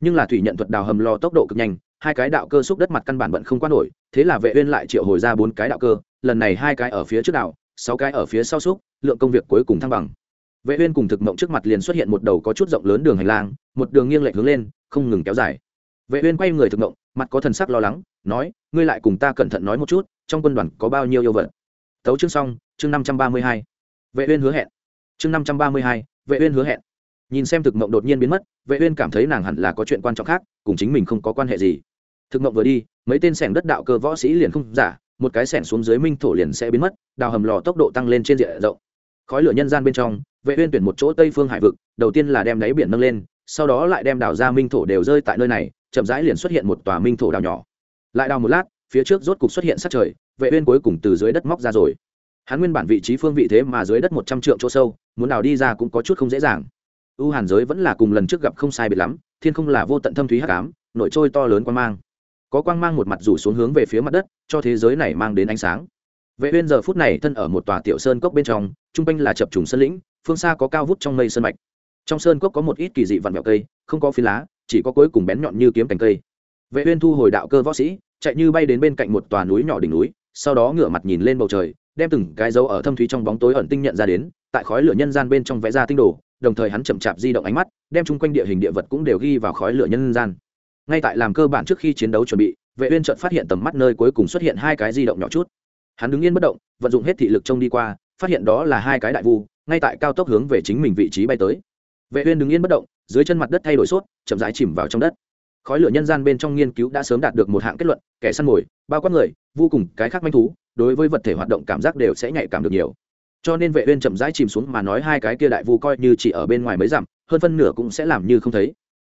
nhưng là thủy nhận thuật đào hầm lò tốc độ cực nhanh, hai cái đạo cơ xúc đất mặt căn bản bận không qua nổi, thế là vệ uyên lại triệu hồi ra bốn cái đạo cơ, lần này hai cái ở phía trước đảo, sáu cái ở phía sau xúc, lượng công việc cuối cùng thăng bằng vệ uyên cùng thực mộng trước mặt liền xuất hiện một đầu có chút rộng lớn đường hành lang, một đường nghiêng lệch hướng lên, không ngừng kéo dài. Vệ uyên quay người thực mộng, mặt có thần sắc lo lắng, nói, ngươi lại cùng ta cẩn thận nói một chút, trong quân đoàn có bao nhiêu yêu vật? Tấu chương xong, chương 532 vệ uyên hứa hẹn. Chương 532 vệ uyên hứa hẹn. Nhìn xem thực mộng đột nhiên biến mất, vệ uyên cảm thấy nàng hẳn là có chuyện quan trọng khác, cùng chính mình không có quan hệ gì. Thực mộng vừa đi, mấy tên sẻng đất đạo cơ võ sĩ liền không giả, một cái sẻng xuống dưới minh thổ liền sẽ biến mất, đào hầm lò tốc độ tăng lên trên diện rộng. Khói lửa nhân gian bên trong vệ uyên tuyển một chỗ tây phương hải vực, đầu tiên là đem đáy biển nâng lên, sau đó lại đem đào ra minh thổ đều rơi tại nơi này, chậm rãi liền xuất hiện một tòa minh thổ đào nhỏ. Lại đào một lát, phía trước rốt cục xuất hiện sát trời, vệ uyên cuối cùng từ dưới đất móc ra rồi. Hắn nguyên bản vị trí phương vị thế mà dưới đất một trăm trượng chỗ sâu, muốn đào đi ra cũng có chút không dễ dàng. U hàn giới vẫn là cùng lần trước gặp không sai biệt lắm, thiên không là vô tận thâm thúy hắc ám, nội trôi to lớn quang mang. Có quang mang một mặt rủ xuống hướng về phía mặt đất, cho thế giới này mang đến ánh sáng. Vệ uyên giờ phút này thân ở một tòa tiểu sơn cốc bên trong, trung quanh là chập trùng sơn lĩnh phương xa có cao vút trong mây sơn mạch. Trong sơn cốc có một ít kỳ dị vặn vẹo cây, không có phi lá, chỉ có cuối cùng bén nhọn như kiếm cành cây. Vệ uyên thu hồi đạo cơ võ sĩ, chạy như bay đến bên cạnh một tòa núi nhỏ đỉnh núi, sau đó ngửa mặt nhìn lên bầu trời, đem từng cái dấu ở thâm thúy trong bóng tối ẩn tinh nhận ra đến, tại khói lửa nhân gian bên trong vẽ ra tinh đồ, đồng thời hắn chậm chạp di động ánh mắt, đem chung quanh địa hình địa vật cũng đều ghi vào khói lửa nhân gian. Ngay tại làm cơ bản trước khi chiến đấu chuẩn bị, vệ uyên chợt phát hiện tầm mắt nơi cuối cùng xuất hiện hai cái di động nhỏ chút. Hắn đứng yên bất động, vận dụng hết thị lực trông đi qua, phát hiện đó là hai cái đại vu ngay tại cao tốc hướng về chính mình vị trí bay tới. Vệ uyên đứng yên bất động dưới chân mặt đất thay đổi suốt, chậm rãi chìm vào trong đất. Khói lửa nhân gian bên trong nghiên cứu đã sớm đạt được một hạng kết luận kẻ săn mồi bao quát người vô cùng cái khác manh thú đối với vật thể hoạt động cảm giác đều sẽ nhạy cảm được nhiều. Cho nên vệ uyên chậm rãi chìm xuống mà nói hai cái kia đại vu coi như chỉ ở bên ngoài mấy dặm hơn phân nửa cũng sẽ làm như không thấy.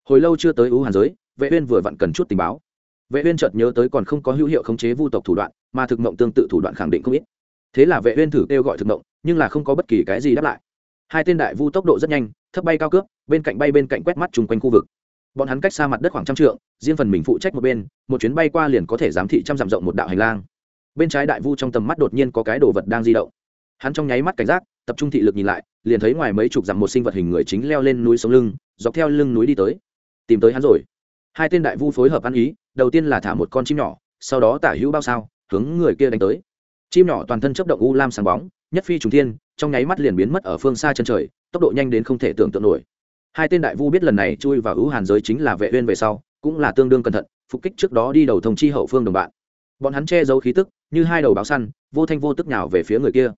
Hồi lâu chưa tới ưu hàn giới vệ uyên vừa vặn cần chút tình báo. Vệ uyên chợt nhớ tới còn không có hữu hiệu khống chế vu tộc thủ đoạn mà thực mộng tương tự thủ đoạn khẳng định không ít thế là vệ uyên thử kêu gọi thực động nhưng là không có bất kỳ cái gì đáp lại. Hai tên đại vu tốc độ rất nhanh, thấp bay cao cướp, bên cạnh bay bên cạnh quét mắt chung quanh khu vực. Bọn hắn cách xa mặt đất khoảng trăm trượng, riêng phần mình phụ trách một bên, một chuyến bay qua liền có thể giám thị trăm dặm rộng một đạo hành lang. Bên trái đại vu trong tầm mắt đột nhiên có cái đồ vật đang di động. Hắn trong nháy mắt cảnh giác, tập trung thị lực nhìn lại, liền thấy ngoài mấy chục dặm một sinh vật hình người chính leo lên núi sống lưng, dọc theo lưng núi đi tới. Tìm tới hắn rồi. Hai tên đại vu phối hợp ăn ý, đầu tiên là thả một con chim nhỏ, sau đó tả hữu bao sao, hướng người kia đánh tới chim nhỏ toàn thân chấp động u lam sáng bóng, nhất phi trùng thiên, trong nháy mắt liền biến mất ở phương xa chân trời, tốc độ nhanh đến không thể tưởng tượng nổi. Hai tên đại vu biết lần này chui vào ưu hàn giới chính là vệ uyên về sau, cũng là tương đương cẩn thận, phục kích trước đó đi đầu thông chi hậu phương đồng bạn. Bọn hắn che giấu khí tức, như hai đầu báo săn, vô thanh vô tức nhào về phía người kia.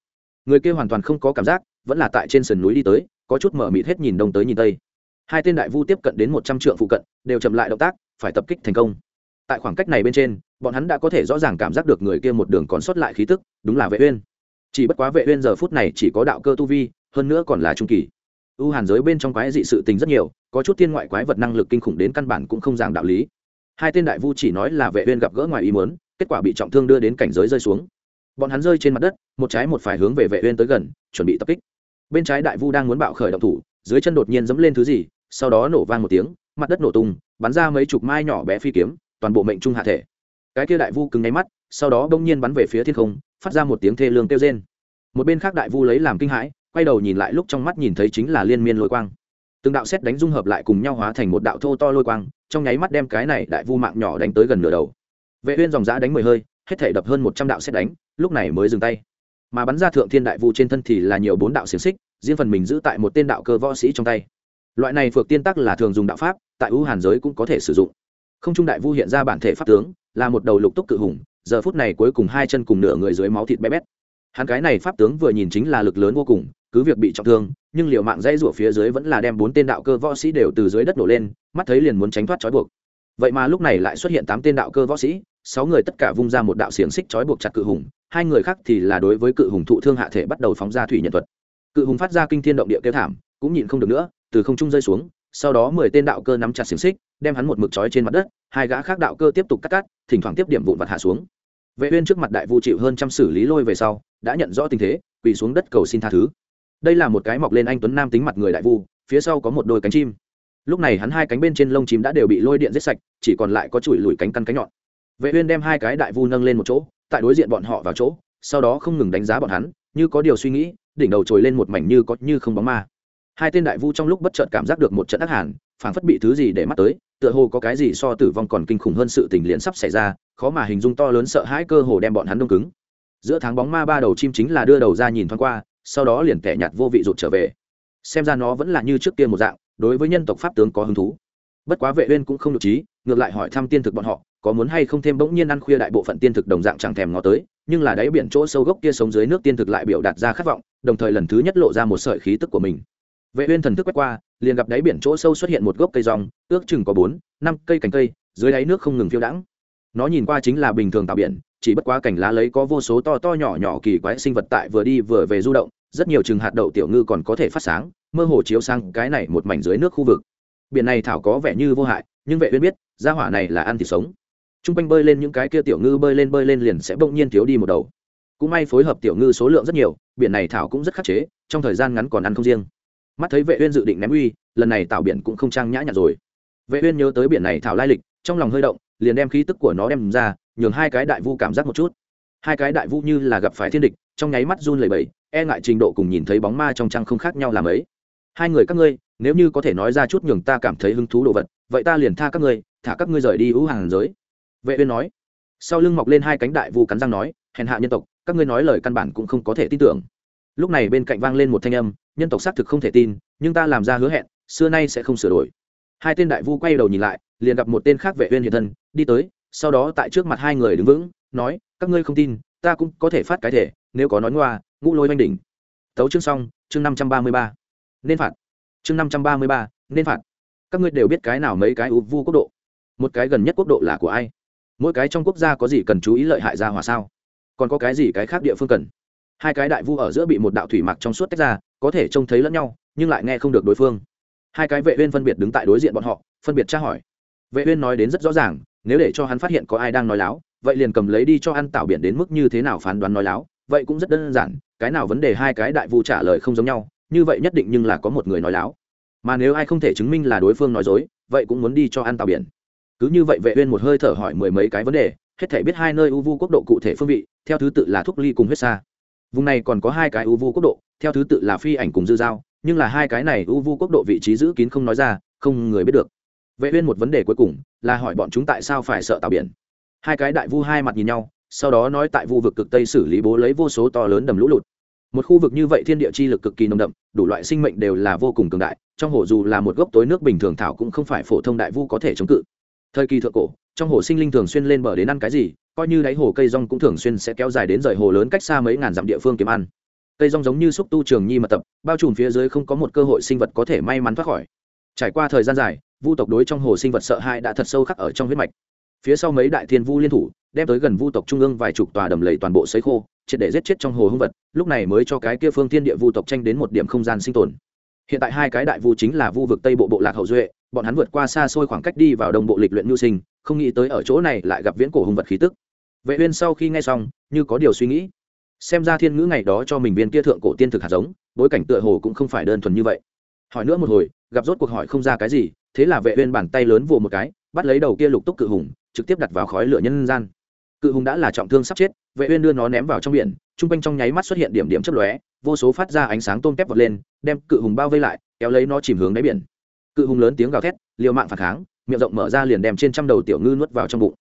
Người kia hoàn toàn không có cảm giác, vẫn là tại trên sườn núi đi tới, có chút mở mịt hết nhìn đông tới nhìn tây. Hai tên đại vu tiếp cận đến một trăm trượng phụ cận, đều chậm lại động tác, phải tập kích thành công tại khoảng cách này bên trên, bọn hắn đã có thể rõ ràng cảm giác được người kia một đường còn sót lại khí tức, đúng là vệ uyên. Chỉ bất quá vệ uyên giờ phút này chỉ có đạo cơ tu vi, hơn nữa còn là trung kỳ. U hàn giới bên trong quái dị sự tình rất nhiều, có chút thiên ngoại quái vật năng lực kinh khủng đến căn bản cũng không giảng đạo lý. Hai tên đại vu chỉ nói là vệ uyên gặp gỡ ngoài ý muốn, kết quả bị trọng thương đưa đến cảnh giới rơi xuống. Bọn hắn rơi trên mặt đất, một trái một phải hướng về vệ uyên tới gần, chuẩn bị tập kích. Bên trái đại vu đang muốn bạo khởi động thủ, dưới chân đột nhiên dẫm lên thứ gì, sau đó nổ vang một tiếng, mặt đất nổ tung, bắn ra mấy chục mai nhỏ bé phi kiếm toàn bộ mệnh trung hạ thể. Cái kia đại vu cứng nháy mắt, sau đó đông nhiên bắn về phía thiên không, phát ra một tiếng thê lương kêu rên. Một bên khác đại vu lấy làm kinh hãi, quay đầu nhìn lại lúc trong mắt nhìn thấy chính là liên miên lôi quang. Từng đạo xét đánh dung hợp lại cùng nhau hóa thành một đạo thô to lôi quang, trong nháy mắt đem cái này đại vu mạng nhỏ đánh tới gần nửa đầu. Vệ uyên dòng dã đánh mười hơi, hết thể đập hơn một trăm đạo xét đánh, lúc này mới dừng tay. Mà bắn ra thượng thiên đại vu trên thân thì là nhiều bốn đạo xiềng xích, riêng phần mình giữ tại một tên đạo cơ võ sĩ trong tay. Loại này phược tiên tắc là thường dùng đạo pháp, tại ưu hàn giới cũng có thể sử dụng không trung đại vu hiện ra bản thể pháp tướng, là một đầu lục túc cự hùng, giờ phút này cuối cùng hai chân cùng nửa người dưới máu thịt bé bét. Hắn cái này pháp tướng vừa nhìn chính là lực lớn vô cùng, cứ việc bị trọng thương, nhưng liệu mạng dây rủa phía dưới vẫn là đem bốn tên đạo cơ võ sĩ đều từ dưới đất nổ lên, mắt thấy liền muốn tránh thoát trói buộc. Vậy mà lúc này lại xuất hiện tám tên đạo cơ võ sĩ, sáu người tất cả vung ra một đạo xiềng xích trói buộc chặt cự hùng, hai người khác thì là đối với cự hùng thụ thương hạ thể bắt đầu phóng ra thủy nhận thuật. Cự hùng phát ra kinh thiên động địa kêu thảm, cũng nhịn không được nữa, từ không trung rơi xuống sau đó mười tên đạo cơ nắm chặt xiềng xích, đem hắn một mực trói trên mặt đất, hai gã khác đạo cơ tiếp tục cắt cắt, thỉnh thoảng tiếp điểm vụn vặt hạ xuống. Vệ uyên trước mặt đại vu chịu hơn trăm xử lý lôi về sau, đã nhận rõ tình thế, quỳ xuống đất cầu xin tha thứ. Đây là một cái mọc lên anh tuấn nam tính mặt người đại vu, phía sau có một đôi cánh chim. Lúc này hắn hai cánh bên trên lông chim đã đều bị lôi điện giết sạch, chỉ còn lại có chuỗi lùi cánh căn cánh nhọn. Vệ uyên đem hai cái đại vu nâng lên một chỗ, tại đối diện bọn họ vào chỗ, sau đó không ngừng đánh giá bọn hắn, như có điều suy nghĩ, đỉnh đầu trồi lên một mảnh như có như không bóng ma hai tên đại vu trong lúc bất chợt cảm giác được một trận ác hàn, phảng phất bị thứ gì để mắt tới, tựa hồ có cái gì so tử vong còn kinh khủng hơn sự tình liền sắp xảy ra, khó mà hình dung to lớn sợ hãi cơ hồ đem bọn hắn đông cứng. Giữa tháng bóng ma ba đầu chim chính là đưa đầu ra nhìn thoáng qua, sau đó liền kẻ nhạt vô vị rụt trở về. Xem ra nó vẫn là như trước kia một dạng, đối với nhân tộc pháp tướng có hứng thú. Bất quá vệ uyên cũng không được trí, ngược lại hỏi thăm tiên thực bọn họ, có muốn hay không thêm bỗng nhiên ăn khuya đại bộ phận tiên thực đồng dạng chẳng thèm ngó tới, nhưng là đáy biển chỗ sâu gốc kia sống dưới nước tiên thực lại biểu đạt ra khát vọng, đồng thời lần thứ nhất lộ ra một sợi khí tức của mình vệ uyên thần thức quét qua, liền gặp đáy biển chỗ sâu xuất hiện một gốc cây rong, ước chừng có bốn, năm cây cành cây, dưới đáy nước không ngừng phiêu đãng. Nó nhìn qua chính là bình thường tạo biển, chỉ bất quá cảnh lá lấy có vô số to to nhỏ nhỏ kỳ quái sinh vật tại vừa đi vừa về du động, rất nhiều chừng hạt đậu tiểu ngư còn có thể phát sáng, mơ hồ chiếu sang cái này một mảnh dưới nước khu vực. Biển này thảo có vẻ như vô hại, nhưng vệ uyên biết, gia hỏa này là ăn thịt sống. Trung quanh bơi lên những cái kia tiểu ngư bơi lên bơi lên liền sẽ bỗng nhiên thiếu đi một đầu. Cũng may phối hợp tiểu ngư số lượng rất nhiều, biển này thảo cũng rất khắc chế, trong thời gian ngắn còn ăn không riêng mắt thấy vệ uyên dự định ném uy, lần này tạo biển cũng không trang nhã nhặn rồi. Vệ uyên nhớ tới biển này thảo lai lịch, trong lòng hơi động, liền đem khí tức của nó đem ra, nhường hai cái đại vu cảm giác một chút. Hai cái đại vu như là gặp phải thiên địch, trong nháy mắt run lẩy bẩy e ngại trình độ cùng nhìn thấy bóng ma trong trăng không khác nhau làm ấy. Hai người các ngươi, nếu như có thể nói ra chút nhường ta cảm thấy hứng thú đồ vật, vậy ta liền tha các ngươi, thả các ngươi rời đi ưu hàng giới. Vệ uyên nói. Sau lưng mọc lên hai cánh đại vu cắn răng nói, hèn hạ nhân tộc, các ngươi nói lời căn bản cũng không có thể tin tưởng. Lúc này bên cạnh vang lên một thanh âm nhân tộc xác thực không thể tin, nhưng ta làm ra hứa hẹn, xưa nay sẽ không sửa đổi. Hai tên đại vu quay đầu nhìn lại, liền gặp một tên khác vệ uyên hiện thân, đi tới, sau đó tại trước mặt hai người đứng vững, nói, các ngươi không tin, ta cũng có thể phát cái thể, nếu có nói ngoa, ngũ lôi oanh đỉnh. Tấu chương xong, chương năm trăm ba mươi ba. Nên phạt. Chương năm trăm ba mươi ba, nên phạt. Các ngươi đều biết cái nào mấy cái u vu quốc độ? Một cái gần nhất quốc độ là của ai? Mỗi cái trong quốc gia có gì cần chú ý lợi hại ra hòa sao? Còn có cái gì cái khác địa phương cần? Hai cái đại vu ở giữa bị một đạo thủy mặc trong suốt tách ra, có thể trông thấy lẫn nhau, nhưng lại nghe không được đối phương. Hai cái vệ uyên phân biệt đứng tại đối diện bọn họ, phân biệt tra hỏi. Vệ uyên nói đến rất rõ ràng, nếu để cho hắn phát hiện có ai đang nói láo, vậy liền cầm lấy đi cho ăn tạo biển đến mức như thế nào phán đoán nói láo, vậy cũng rất đơn giản, cái nào vấn đề hai cái đại vu trả lời không giống nhau, như vậy nhất định nhưng là có một người nói láo. Mà nếu ai không thể chứng minh là đối phương nói dối, vậy cũng muốn đi cho ăn tạo biển. Cứ như vậy vệ uyên một hơi thở hỏi mười mấy cái vấn đề, hết thể biết hai nơi u vu quốc độ cụ thể phương vị, theo thứ tự là thúc ly cùng huyết sa vùng này còn có hai cái u vu quốc độ, theo thứ tự là phi ảnh cùng dư giao, nhưng là hai cái này u vu quốc độ vị trí giữ kín không nói ra, không người biết được. Vệ uyên một vấn đề cuối cùng, là hỏi bọn chúng tại sao phải sợ tàu biển. Hai cái đại vu hai mặt nhìn nhau, sau đó nói tại vu vực cực tây xử lý bố lấy vô số to lớn đầm lũ lụt. Một khu vực như vậy thiên địa chi lực cực kỳ nồng đậm, đủ loại sinh mệnh đều là vô cùng cường đại, trong hồ dù là một gốc tối nước bình thường thảo cũng không phải phổ thông đại vu có thể chống cự. Thời kỳ thượng cổ trong hồ sinh linh thường xuyên lên bờ đến ăn cái gì, coi như đáy hồ cây rong cũng thường xuyên sẽ kéo dài đến rời hồ lớn cách xa mấy ngàn dặm địa phương kiếm ăn. Cây rong giống như xúc tu trường nhi mật tập, bao trùm phía dưới không có một cơ hội sinh vật có thể may mắn thoát khỏi. Trải qua thời gian dài, vu tộc đối trong hồ sinh vật sợ hãi đã thật sâu khắc ở trong huyết mạch. Phía sau mấy đại thiên vu liên thủ, đem tới gần vu tộc trung ương vài chục tòa đầm lầy toàn bộ sấy khô, triệt để giết chết trong hồ hung vật, lúc này mới cho cái kia phương thiên địa vu tộc tranh đến một điểm không gian sinh tồn. Hiện tại hai cái đại vu chính là vu vực tây bộ bộ lạc hậu duệ, bọn hắn vượt qua xa xôi khoảng cách đi vào đông bộ lịch luyện nhu sinh không nghĩ tới ở chỗ này lại gặp viễn cổ hung vật khí tức. Vệ uyên sau khi nghe xong, như có điều suy nghĩ. Xem ra thiên ngữ ngày đó cho mình viên kia thượng cổ tiên thực hạt giống, bối cảnh tựa hồ cũng không phải đơn thuần như vậy. Hỏi nữa một hồi, gặp rốt cuộc hỏi không ra cái gì, thế là vệ uyên bàn tay lớn vồ một cái, bắt lấy đầu kia lục túc cự hùng, trực tiếp đặt vào khói lửa nhân gian. Cự hùng đã là trọng thương sắp chết, vệ uyên đưa nó ném vào trong biển, trung quanh trong nháy mắt xuất hiện điểm điểm chớp lóe, vô số phát ra ánh sáng tôm tép vọt lên, đem cự hùng bao vây lại, kéo lấy nó chìm hướng đáy biển. Cự hùng lớn tiếng gào thét, liều mạng phản kháng miệng rộng mở ra liền đem trên trăm đầu tiểu ngư nuốt vào trong bụng.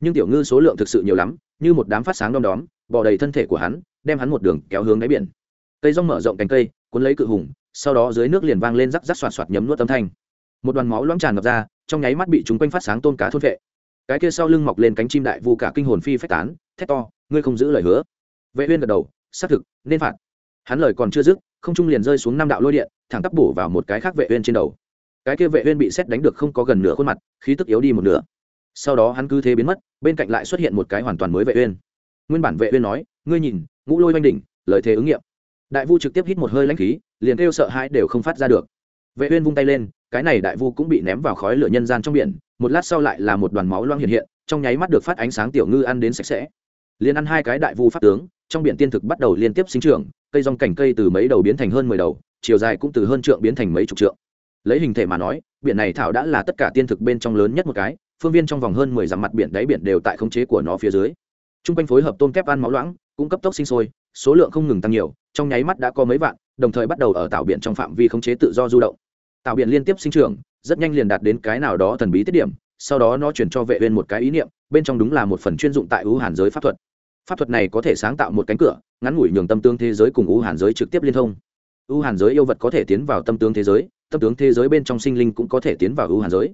Nhưng tiểu ngư số lượng thực sự nhiều lắm, như một đám phát sáng đom đóm bò đầy thân thể của hắn, đem hắn một đường kéo hướng đáy biển. Cây rong mở rộng cánh cây, cuốn lấy cự hùng, sau đó dưới nước liền vang lên rắc rắc xoạt xoạt nhấm nuốt âm thanh. Một đoàn máu loãng tràn ngập ra, trong nháy mắt bị chúng quanh phát sáng tôn cá thôn vệ. Cái kia sau lưng mọc lên cánh chim đại vu cả kinh hồn phi phách tán, thét to, ngươi không giữ lời hứa. Vệ uyên gật đầu, xác thực, nên phạt. Hắn lời còn chưa dứt, không trung liền rơi xuống năm đạo lôi điện, thẳng tắp bổ vào một cái khác vệ uyên trên đầu cái kia vệ uyên bị xét đánh được không có gần nửa khuôn mặt, khí tức yếu đi một nửa. Sau đó hắn cứ thế biến mất, bên cạnh lại xuất hiện một cái hoàn toàn mới vệ uyên. Nguyên bản vệ uyên nói, ngươi nhìn, ngũ lôi oanh đỉnh, lời thế ứng nghiệm. Đại vu trực tiếp hít một hơi lãnh khí, liền kêu sợ hãi đều không phát ra được. Vệ uyên vung tay lên, cái này đại vu cũng bị ném vào khói lửa nhân gian trong biển, một lát sau lại là một đoàn máu loang hiện hiện, trong nháy mắt được phát ánh sáng tiểu ngư ăn đến sạch sẽ. Liền ăn hai cái đại vu pháp tướng, trong biển tiên thực bắt đầu liên tiếp sinh trưởng, cây rong cảnh cây từ mấy đầu biến thành hơn mười đầu, chiều dài cũng từ hơn trượng biến thành mấy chục trượng lấy hình thể mà nói, biển này thảo đã là tất cả tiên thực bên trong lớn nhất một cái, phương viên trong vòng hơn mười dặm mặt biển đáy biển đều tại khống chế của nó phía dưới. T r u n g quanh phối hợp tôm kép ăn máu loãng cũng cấp tốc sinh sôi, số lượng không ngừng tăng nhiều, trong nháy mắt đã có mấy vạn, đồng thời bắt đầu ở tạo biển trong phạm vi khống chế tự do du động. Tạo biển liên tiếp sinh trưởng, rất nhanh liền đạt đến cái nào đó thần bí tiết điểm, sau đó nó chuyển cho vệ viên một cái ý niệm, bên trong đúng là một phần chuyên dụng tại ưu hàn giới pháp thuật. Pháp thuật này có thể sáng tạo một cánh cửa, ngắn ngủi nhường tâm tương thế giới cùng ưu hàn giới trực tiếp liên thông. Ưu hàn giới yêu vật có thể tiến vào tâm tương thế giới tâm tướng thế giới bên trong sinh linh cũng có thể tiến vào ưu hàn giới.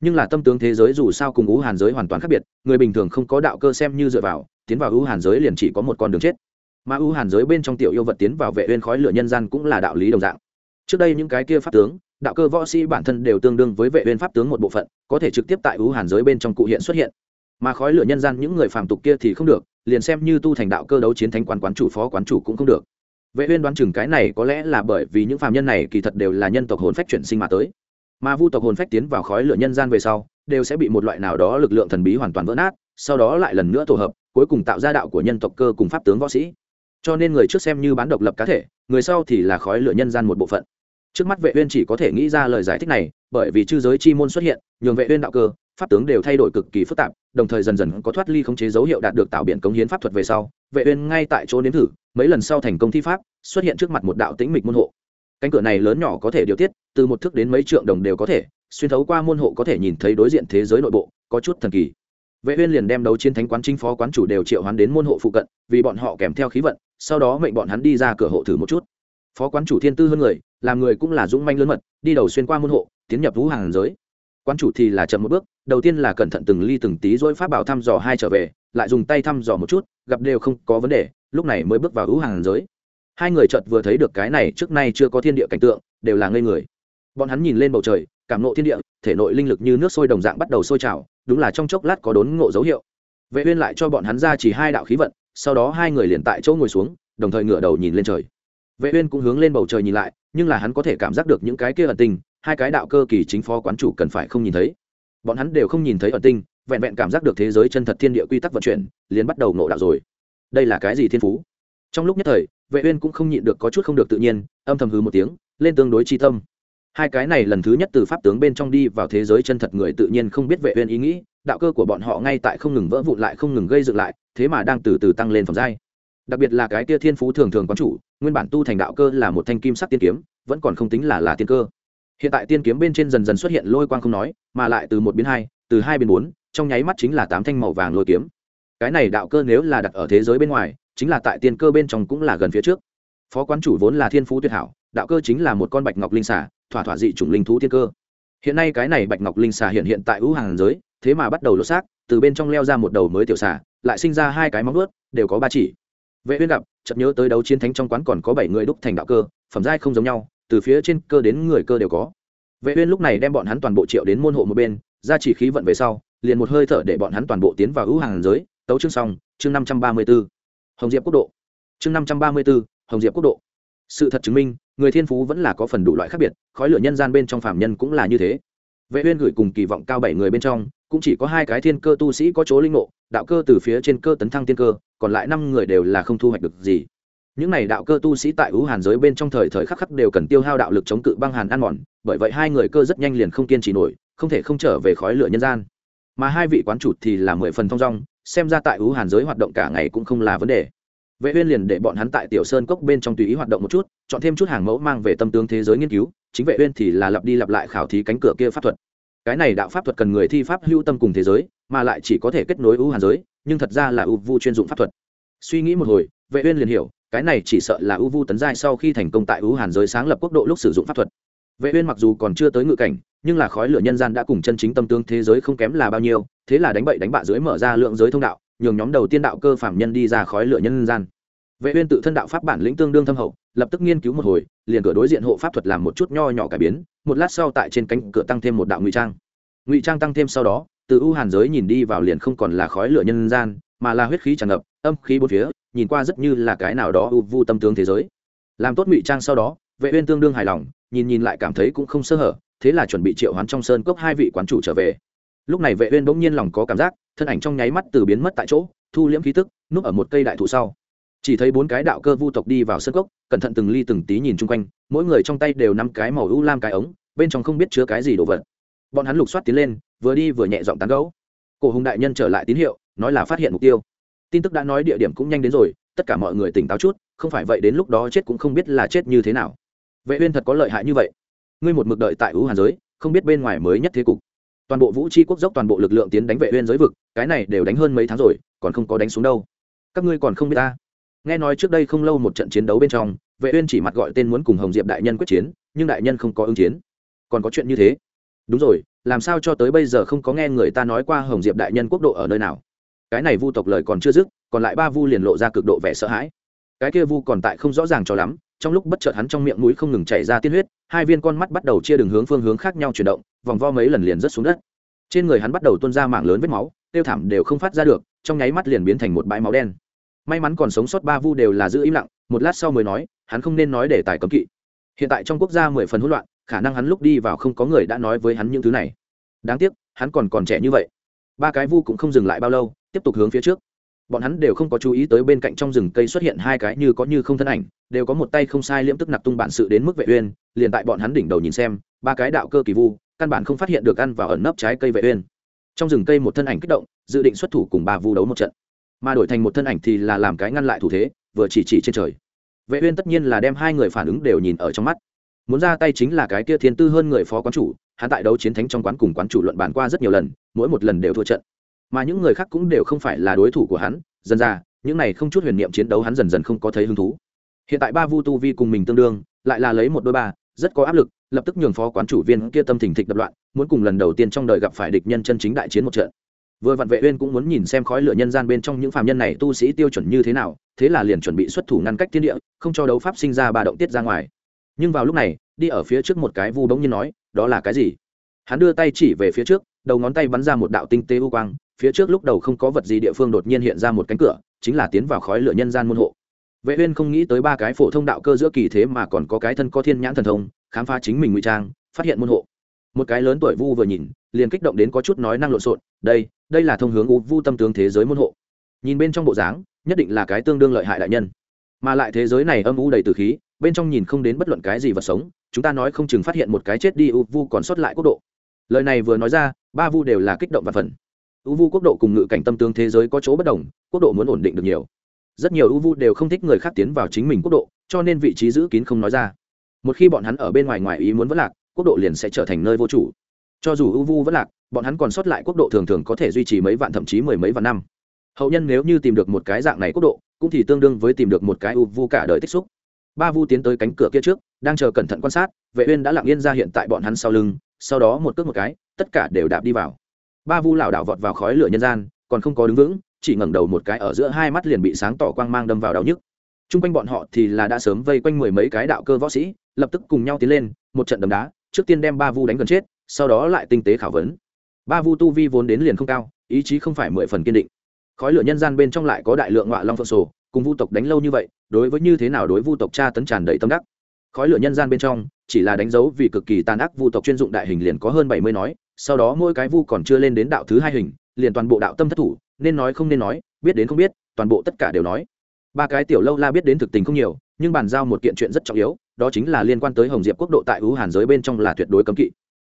Nhưng là tâm tướng thế giới dù sao cùng ưu hàn giới hoàn toàn khác biệt, người bình thường không có đạo cơ xem như dựa vào, tiến vào ưu hàn giới liền chỉ có một con đường chết. Mà ưu hàn giới bên trong tiểu yêu vật tiến vào vệ uyên khói lửa nhân gian cũng là đạo lý đồng dạng. Trước đây những cái kia pháp tướng, đạo cơ võ sĩ bản thân đều tương đương với vệ uyên pháp tướng một bộ phận, có thể trực tiếp tại ưu hàn giới bên trong cụ hiện xuất hiện. Mà khói lửa nhân gian những người phàm tục kia thì không được, liền xem như tu thành đạo cơ đấu chiến thánh quán quán chủ phó quán chủ cũng không được vệ uyên đoán chừng cái này có lẽ là bởi vì những phàm nhân này kỳ thật đều là nhân tộc hồn phách chuyển sinh mà tới. Mà vu tộc hồn phách tiến vào khói lửa nhân gian về sau, đều sẽ bị một loại nào đó lực lượng thần bí hoàn toàn vỡ nát, sau đó lại lần nữa tổ hợp, cuối cùng tạo ra đạo của nhân tộc cơ cùng pháp tướng võ sĩ. Cho nên người trước xem như bán độc lập cá thể, người sau thì là khói lửa nhân gian một bộ phận. Trước mắt vệ uyên chỉ có thể nghĩ ra lời giải thích này, bởi vì chư giới chi môn xuất hiện, nhường vệ uyên đạo cơ pháp tướng đều thay đổi cực kỳ phức tạp, đồng thời dần dần có thoát ly khống chế dấu hiệu đạt được tạo biện cống hiến pháp thuật về sau, vệ uyên ngay tại chỗ nếm thử, mấy lần sau thành công thi pháp, xuất hiện trước mặt một đạo tĩnh mịch môn hộ. Cánh cửa này lớn nhỏ có thể điều tiết, từ một thước đến mấy trượng đồng đều có thể, xuyên thấu qua môn hộ có thể nhìn thấy đối diện thế giới nội bộ, có chút thần kỳ. Vệ uyên liền đem đấu chiến thánh quán chính phó quán chủ đều triệu hoán đến môn hộ phụ cận, vì bọn họ kèm theo khí vận, sau đó mệnh bọn hắn đi ra cửa hộ thử một chút. Phó quán chủ thiên tư hơn người, làm người cũng là dũng manh lớn mật, đi đầu xuyên qua môn hộ, tiến nhập vũ hàng giới. Quán chủ thì là chậm một bước đầu tiên là cẩn thận từng ly từng tí dỗi pháp bảo thăm dò hai trở về, lại dùng tay thăm dò một chút, gặp đều không có vấn đề, lúc này mới bước vào hữu hàng giới. Hai người chợt vừa thấy được cái này trước nay chưa có thiên địa cảnh tượng, đều là ngây người. Bọn hắn nhìn lên bầu trời, cảm nộ thiên địa, thể nội linh lực như nước sôi đồng dạng bắt đầu sôi trào, đúng là trong chốc lát có đốn ngộ dấu hiệu. Vệ uyên lại cho bọn hắn ra chỉ hai đạo khí vận, sau đó hai người liền tại chỗ ngồi xuống, đồng thời ngửa đầu nhìn lên trời. Vệ uyên cũng hướng lên bầu trời nhìn lại, nhưng là hắn có thể cảm giác được những cái kia ẩn tình, hai cái đạo cơ kỳ chính phó quán chủ cần phải không nhìn thấy bọn hắn đều không nhìn thấy ẩn tinh, vẹn vẹn cảm giác được thế giới chân thật thiên địa quy tắc vận chuyển, liền bắt đầu nộ đạo rồi. Đây là cái gì thiên phú? Trong lúc nhất thời, vệ uyên cũng không nhịn được có chút không được tự nhiên, âm thầm hừ một tiếng, lên tương đối chi tâm. Hai cái này lần thứ nhất từ pháp tướng bên trong đi vào thế giới chân thật người tự nhiên không biết vệ uyên ý nghĩ, đạo cơ của bọn họ ngay tại không ngừng vỡ vụn lại, không ngừng gây dựng lại, thế mà đang từ từ tăng lên phẩm giai. Đặc biệt là cái kia thiên phú thường thường quán chủ, nguyên bản tu thành đạo cơ là một thanh kim sắc tiên kiếm, vẫn còn không tính là là tiên cơ hiện tại tiên kiếm bên trên dần dần xuất hiện lôi quang không nói, mà lại từ một biến hai, từ hai biến bốn, trong nháy mắt chính là tám thanh màu vàng lôi kiếm. Cái này đạo cơ nếu là đặt ở thế giới bên ngoài, chính là tại tiên cơ bên trong cũng là gần phía trước. Phó quán chủ vốn là thiên phú tuyệt hảo, đạo cơ chính là một con bạch ngọc linh xà, thỏa thỏa dị chủng linh thú tiên cơ. Hiện nay cái này bạch ngọc linh xà hiện hiện tại ưu hàng giới, thế mà bắt đầu lột xác, từ bên trong leo ra một đầu mới tiểu xà, lại sinh ra hai cái móng ướt đều có ba chỉ. Vệ uyên gặp, chợt nhớ tới đấu chiến thánh trong quán còn có bảy người đúc thành đạo cơ, phẩm giai không giống nhau từ phía trên cơ đến người cơ đều có. Vệ uyên lúc này đem bọn hắn toàn bộ triệu đến môn hộ một bên, ra chỉ khí vận về sau, liền một hơi thở để bọn hắn toàn bộ tiến vào ưu hàng giới, tấu chương xong, chương 534 hồng diệp quốc độ. Chương 534 hồng diệp quốc độ. Sự thật chứng minh, người thiên phú vẫn là có phần đủ loại khác biệt, khói lửa nhân gian bên trong phạm nhân cũng là như thế. Vệ uyên gửi cùng kỳ vọng cao bảy người bên trong, cũng chỉ có hai cái thiên cơ tu sĩ có chỗ linh ngộ, đạo cơ từ phía trên cơ tấn thăng tiên cơ, còn lại năm người đều là không thu hoạch được gì những này đạo cơ tu sĩ tại ưu hàn giới bên trong thời thời khắc khắc đều cần tiêu hao đạo lực chống cự băng hàn ăn mòn, bởi vậy hai người cơ rất nhanh liền không kiên trì nổi, không thể không trở về khói lửa nhân gian. Mà hai vị quán chủ thì là mười phần thong dong, xem ra tại ưu hàn giới hoạt động cả ngày cũng không là vấn đề. Vệ uyên liền để bọn hắn tại tiểu sơn cốc bên trong tùy ý hoạt động một chút, chọn thêm chút hàng mẫu mang về tâm tướng thế giới nghiên cứu, chính vệ uyên thì là lặp đi lặp lại khảo thí cánh cửa kia pháp thuật. Cái này đạo pháp thuật cần người thi pháp hưu tâm cùng thế giới, mà lại chỉ có thể kết nối ưu hàn giới, nhưng thật ra là ưu vu chuyên dụng pháp thuật. Suy nghĩ một hồi, vệ uyên liền hiểu cái này chỉ sợ là ưu vu tấn giai sau khi thành công tại ưu hàn giới sáng lập quốc độ lúc sử dụng pháp thuật. Vệ uyên mặc dù còn chưa tới ngự cảnh, nhưng là khói lửa nhân gian đã cùng chân chính tâm tương thế giới không kém là bao nhiêu, thế là đánh bậy đánh bạ dưới mở ra lượng giới thông đạo, nhường nhóm đầu tiên đạo cơ phạm nhân đi ra khói lửa nhân gian. Vệ uyên tự thân đạo pháp bản lĩnh tương đương thâm hậu, lập tức nghiên cứu một hồi, liền cửa đối diện hộ pháp thuật làm một chút nho nhỏ cải biến, một lát sau tại trên cánh cửa tăng thêm một đạo ngụy trang. Ngụy trang tăng thêm sau đó, từ u hàn giới nhìn đi vào liền không còn là khói lửa nhân gian, mà là huyết khí tràn ngập, âm khí bốn phía nhìn qua rất như là cái nào đó u vu tâm tướng thế giới. Làm tốt ngụy trang sau đó, vệ uyên tương đương hài lòng, nhìn nhìn lại cảm thấy cũng không sơ hở, thế là chuẩn bị triệu hoán trong sơn cốc hai vị quán chủ trở về. Lúc này vệ uyên bỗng nhiên lòng có cảm giác, thân ảnh trong nháy mắt từ biến mất tại chỗ, thu liễm khí tức, núp ở một cây đại thụ sau. Chỉ thấy bốn cái đạo cơ vu tộc đi vào sơn cốc, cẩn thận từng ly từng tí nhìn chung quanh, mỗi người trong tay đều năm cái màu u lam cái ống, bên trong không biết chứa cái gì đồ vật. Bọn hắn lục soát tiến lên, vừa đi vừa nhẹ giọng tán gẫu. Cổ hùng đại nhân trở lại tín hiệu, nói là phát hiện mục tiêu tin tức đã nói địa điểm cũng nhanh đến rồi, tất cả mọi người tỉnh táo chút, không phải vậy đến lúc đó chết cũng không biết là chết như thế nào. Vệ uyên thật có lợi hại như vậy. Ngươi một mực đợi tại ưu hàn giới, không biết bên ngoài mới nhất thế cục. Toàn bộ vũ chi quốc dốc, toàn bộ lực lượng tiến đánh vệ uyên giới vực, cái này đều đánh hơn mấy tháng rồi, còn không có đánh xuống đâu. Các ngươi còn không biết ta. Nghe nói trước đây không lâu một trận chiến đấu bên trong, vệ uyên chỉ mặt gọi tên muốn cùng hồng diệp đại nhân quyết chiến, nhưng đại nhân không có ứng chiến. Còn có chuyện như thế. Đúng rồi, làm sao cho tới bây giờ không có nghe người ta nói qua hồng diệp đại nhân quốc độ ở nơi nào? Cái này vu tộc lời còn chưa dứt, còn lại ba vu liền lộ ra cực độ vẻ sợ hãi. Cái kia vu còn tại không rõ ràng cho lắm, trong lúc bất chợt hắn trong miệng mũi không ngừng chảy ra tiên huyết, hai viên con mắt bắt đầu chia đường hướng phương hướng khác nhau chuyển động, vòng vo mấy lần liền rớt xuống đất. Trên người hắn bắt đầu tuôn ra mảng lớn vết máu, tiêu thảm đều không phát ra được, trong nháy mắt liền biến thành một bãi máu đen. May mắn còn sống sót ba vu đều là giữ im lặng, một lát sau mới nói, hắn không nên nói để tài cấm kỵ. Hiện tại trong quốc gia mười phần hỗn loạn, khả năng hắn lúc đi vào không có người đã nói với hắn những thứ này. Đáng tiếc, hắn còn còn trẻ như vậy. Ba cái vu cũng không dừng lại bao lâu tiếp tục hướng phía trước. Bọn hắn đều không có chú ý tới bên cạnh trong rừng cây xuất hiện hai cái như có như không thân ảnh, đều có một tay không sai liễm tức nặc tung bản sự đến mức vệ uyên, liền tại bọn hắn đỉnh đầu nhìn xem, ba cái đạo cơ kỳ vu, căn bản không phát hiện được ăn vào ẩn nấp trái cây vệ uyên. Trong rừng cây một thân ảnh kích động, dự định xuất thủ cùng ba vu đấu một trận. Mà đổi thành một thân ảnh thì là làm cái ngăn lại thủ thế, vừa chỉ chỉ trên trời. Vệ uyên tất nhiên là đem hai người phản ứng đều nhìn ở trong mắt. Muốn ra tay chính là cái kia thiên tư hơn người phó quán chủ, hắn tại đấu chiến thánh trong quán cùng quán chủ luận bàn qua rất nhiều lần, mỗi một lần đều thua trận mà những người khác cũng đều không phải là đối thủ của hắn, dần ra, những này không chút huyền niệm chiến đấu hắn dần dần không có thấy hứng thú. Hiện tại ba vu tu vi cùng mình tương đương, lại là lấy một đôi ba, rất có áp lực, lập tức nhường phó quán chủ viên kia tâm thình thịch đập loạn, muốn cùng lần đầu tiên trong đời gặp phải địch nhân chân chính đại chiến một trận. Vừa vặn vệ uyên cũng muốn nhìn xem khói lửa nhân gian bên trong những phàm nhân này tu sĩ tiêu chuẩn như thế nào, thế là liền chuẩn bị xuất thủ ngăn cách thiên địa, không cho đấu pháp sinh ra ba động tiết ra ngoài. Nhưng vào lúc này, đi ở phía trước một cái vu bỗng nhiên nói, đó là cái gì? Hắn đưa tay chỉ về phía trước, đầu ngón tay bắn ra một đạo tinh tế u quang phía trước lúc đầu không có vật gì địa phương đột nhiên hiện ra một cánh cửa, chính là tiến vào khói lửa nhân gian môn hộ. Vệ uyên không nghĩ tới ba cái phổ thông đạo cơ giữa kỳ thế mà còn có cái thân có thiên nhãn thần thông, khám phá chính mình ngụy trang, phát hiện môn hộ. Một cái lớn tuổi vu vừa nhìn, liền kích động đến có chút nói năng lộn xộn, đây đây là thông hướng u vu tâm tướng thế giới môn hộ. Nhìn bên trong bộ dáng, nhất định là cái tương đương lợi hại đại nhân. Mà lại thế giới này âm u đầy tử khí, bên trong nhìn không đến bất luận cái gì vật sống, chúng ta nói không chừng phát hiện một cái chết đi u vu còn sót lại quốc độ. Lời này vừa nói ra, ba vu đều là kích động và phần u vu quốc độ cùng ngự cảnh tâm tương thế giới có chỗ bất đồng, quốc độ muốn ổn định được nhiều. Rất nhiều u vu đều không thích người khác tiến vào chính mình quốc độ, cho nên vị trí giữ kín không nói ra. Một khi bọn hắn ở bên ngoài ngoài ý muốn vất lạc, quốc độ liền sẽ trở thành nơi vô chủ. Cho dù u vu vất lạc, bọn hắn còn sót lại quốc độ thường thường có thể duy trì mấy vạn thậm chí mười mấy vạn năm. Hậu nhân nếu như tìm được một cái dạng này quốc độ, cũng thì tương đương với tìm được một cái u vu cả đời tích xúc. Ba vu tiến tới cánh cửa kia trước, đang chờ cẩn thận quan sát, vệ uyên đã lặng yên ra hiện tại bọn hắn sau lưng, sau đó một cước một cái, tất cả đều đạp đi vào ba vu lảo đảo vọt vào khói lửa nhân gian, còn không có đứng vững, chỉ ngẩng đầu một cái ở giữa hai mắt liền bị sáng tỏ quang mang đâm vào đau nhức. Trung quanh bọn họ thì là đã sớm vây quanh mười mấy cái đạo cơ võ sĩ, lập tức cùng nhau tiến lên, một trận đấm đá, trước tiên đem ba vu đánh gần chết, sau đó lại tinh tế khảo vấn. Ba vu tu vi vốn đến liền không cao, ý chí không phải mười phần kiên định. Khói lửa nhân gian bên trong lại có đại lượng ngọa long phượng sổ, cùng vu tộc đánh lâu như vậy, đối với như thế nào đối vu tộc cha tấn tràn đầy tâm đắc. Khói lửa nhân gian bên trong, chỉ là đánh dấu vì cực kỳ tàn ác vu tộc chuyên dụng đại hình liền có hơn bảy mươi nói sau đó mỗi cái vu còn chưa lên đến đạo thứ hai hình, liền toàn bộ đạo tâm thất thủ, nên nói không nên nói, biết đến không biết, toàn bộ tất cả đều nói. Ba cái tiểu lâu la biết đến thực tình không nhiều, nhưng bàn giao một kiện chuyện rất trọng yếu, đó chính là liên quan tới hồng diệp quốc độ tại ứ hàn giới bên trong là tuyệt đối cấm kỵ.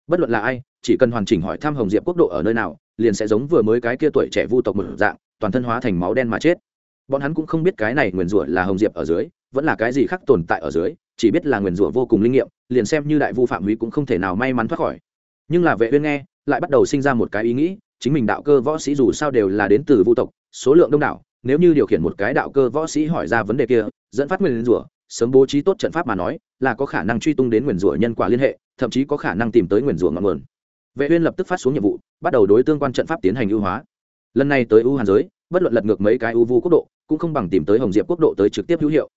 Bất luận là ai, chỉ cần hoàn chỉnh hỏi thăm hồng diệp quốc độ ở nơi nào, liền sẽ giống vừa mới cái kia tuổi trẻ vu tộc một dạng, toàn thân hóa thành máu đen mà chết. Bọn hắn cũng không biết cái này nguyền rủa là hồng diệp ở dưới, vẫn là cái gì khác tồn tại ở dưới, chỉ biết là nguyền rủa vô cùng linh nghiệm, liền xem như đại vu phạm húy cũng không thể nào may mắn thoát khỏi nhưng là vệ uyên nghe, lại bắt đầu sinh ra một cái ý nghĩ, chính mình đạo cơ võ sĩ dù sao đều là đến từ vu tộc, số lượng đông đảo, nếu như điều khiển một cái đạo cơ võ sĩ hỏi ra vấn đề kia, dẫn phát nguyên rủa, sớm bố trí tốt trận pháp mà nói, là có khả năng truy tung đến nguyền rủa nhân quả liên hệ, thậm chí có khả năng tìm tới nguyền rủa ngọn nguồn. Vệ uyên lập tức phát xuống nhiệm vụ, bắt đầu đối tương quan trận pháp tiến hành ưu hóa. Lần này tới ưu hàn giới, bất luận lật ngược mấy cái ưu vu quốc độ, cũng không bằng tìm tới hồng diệp quốc độ tới trực tiếp hữu hiệu.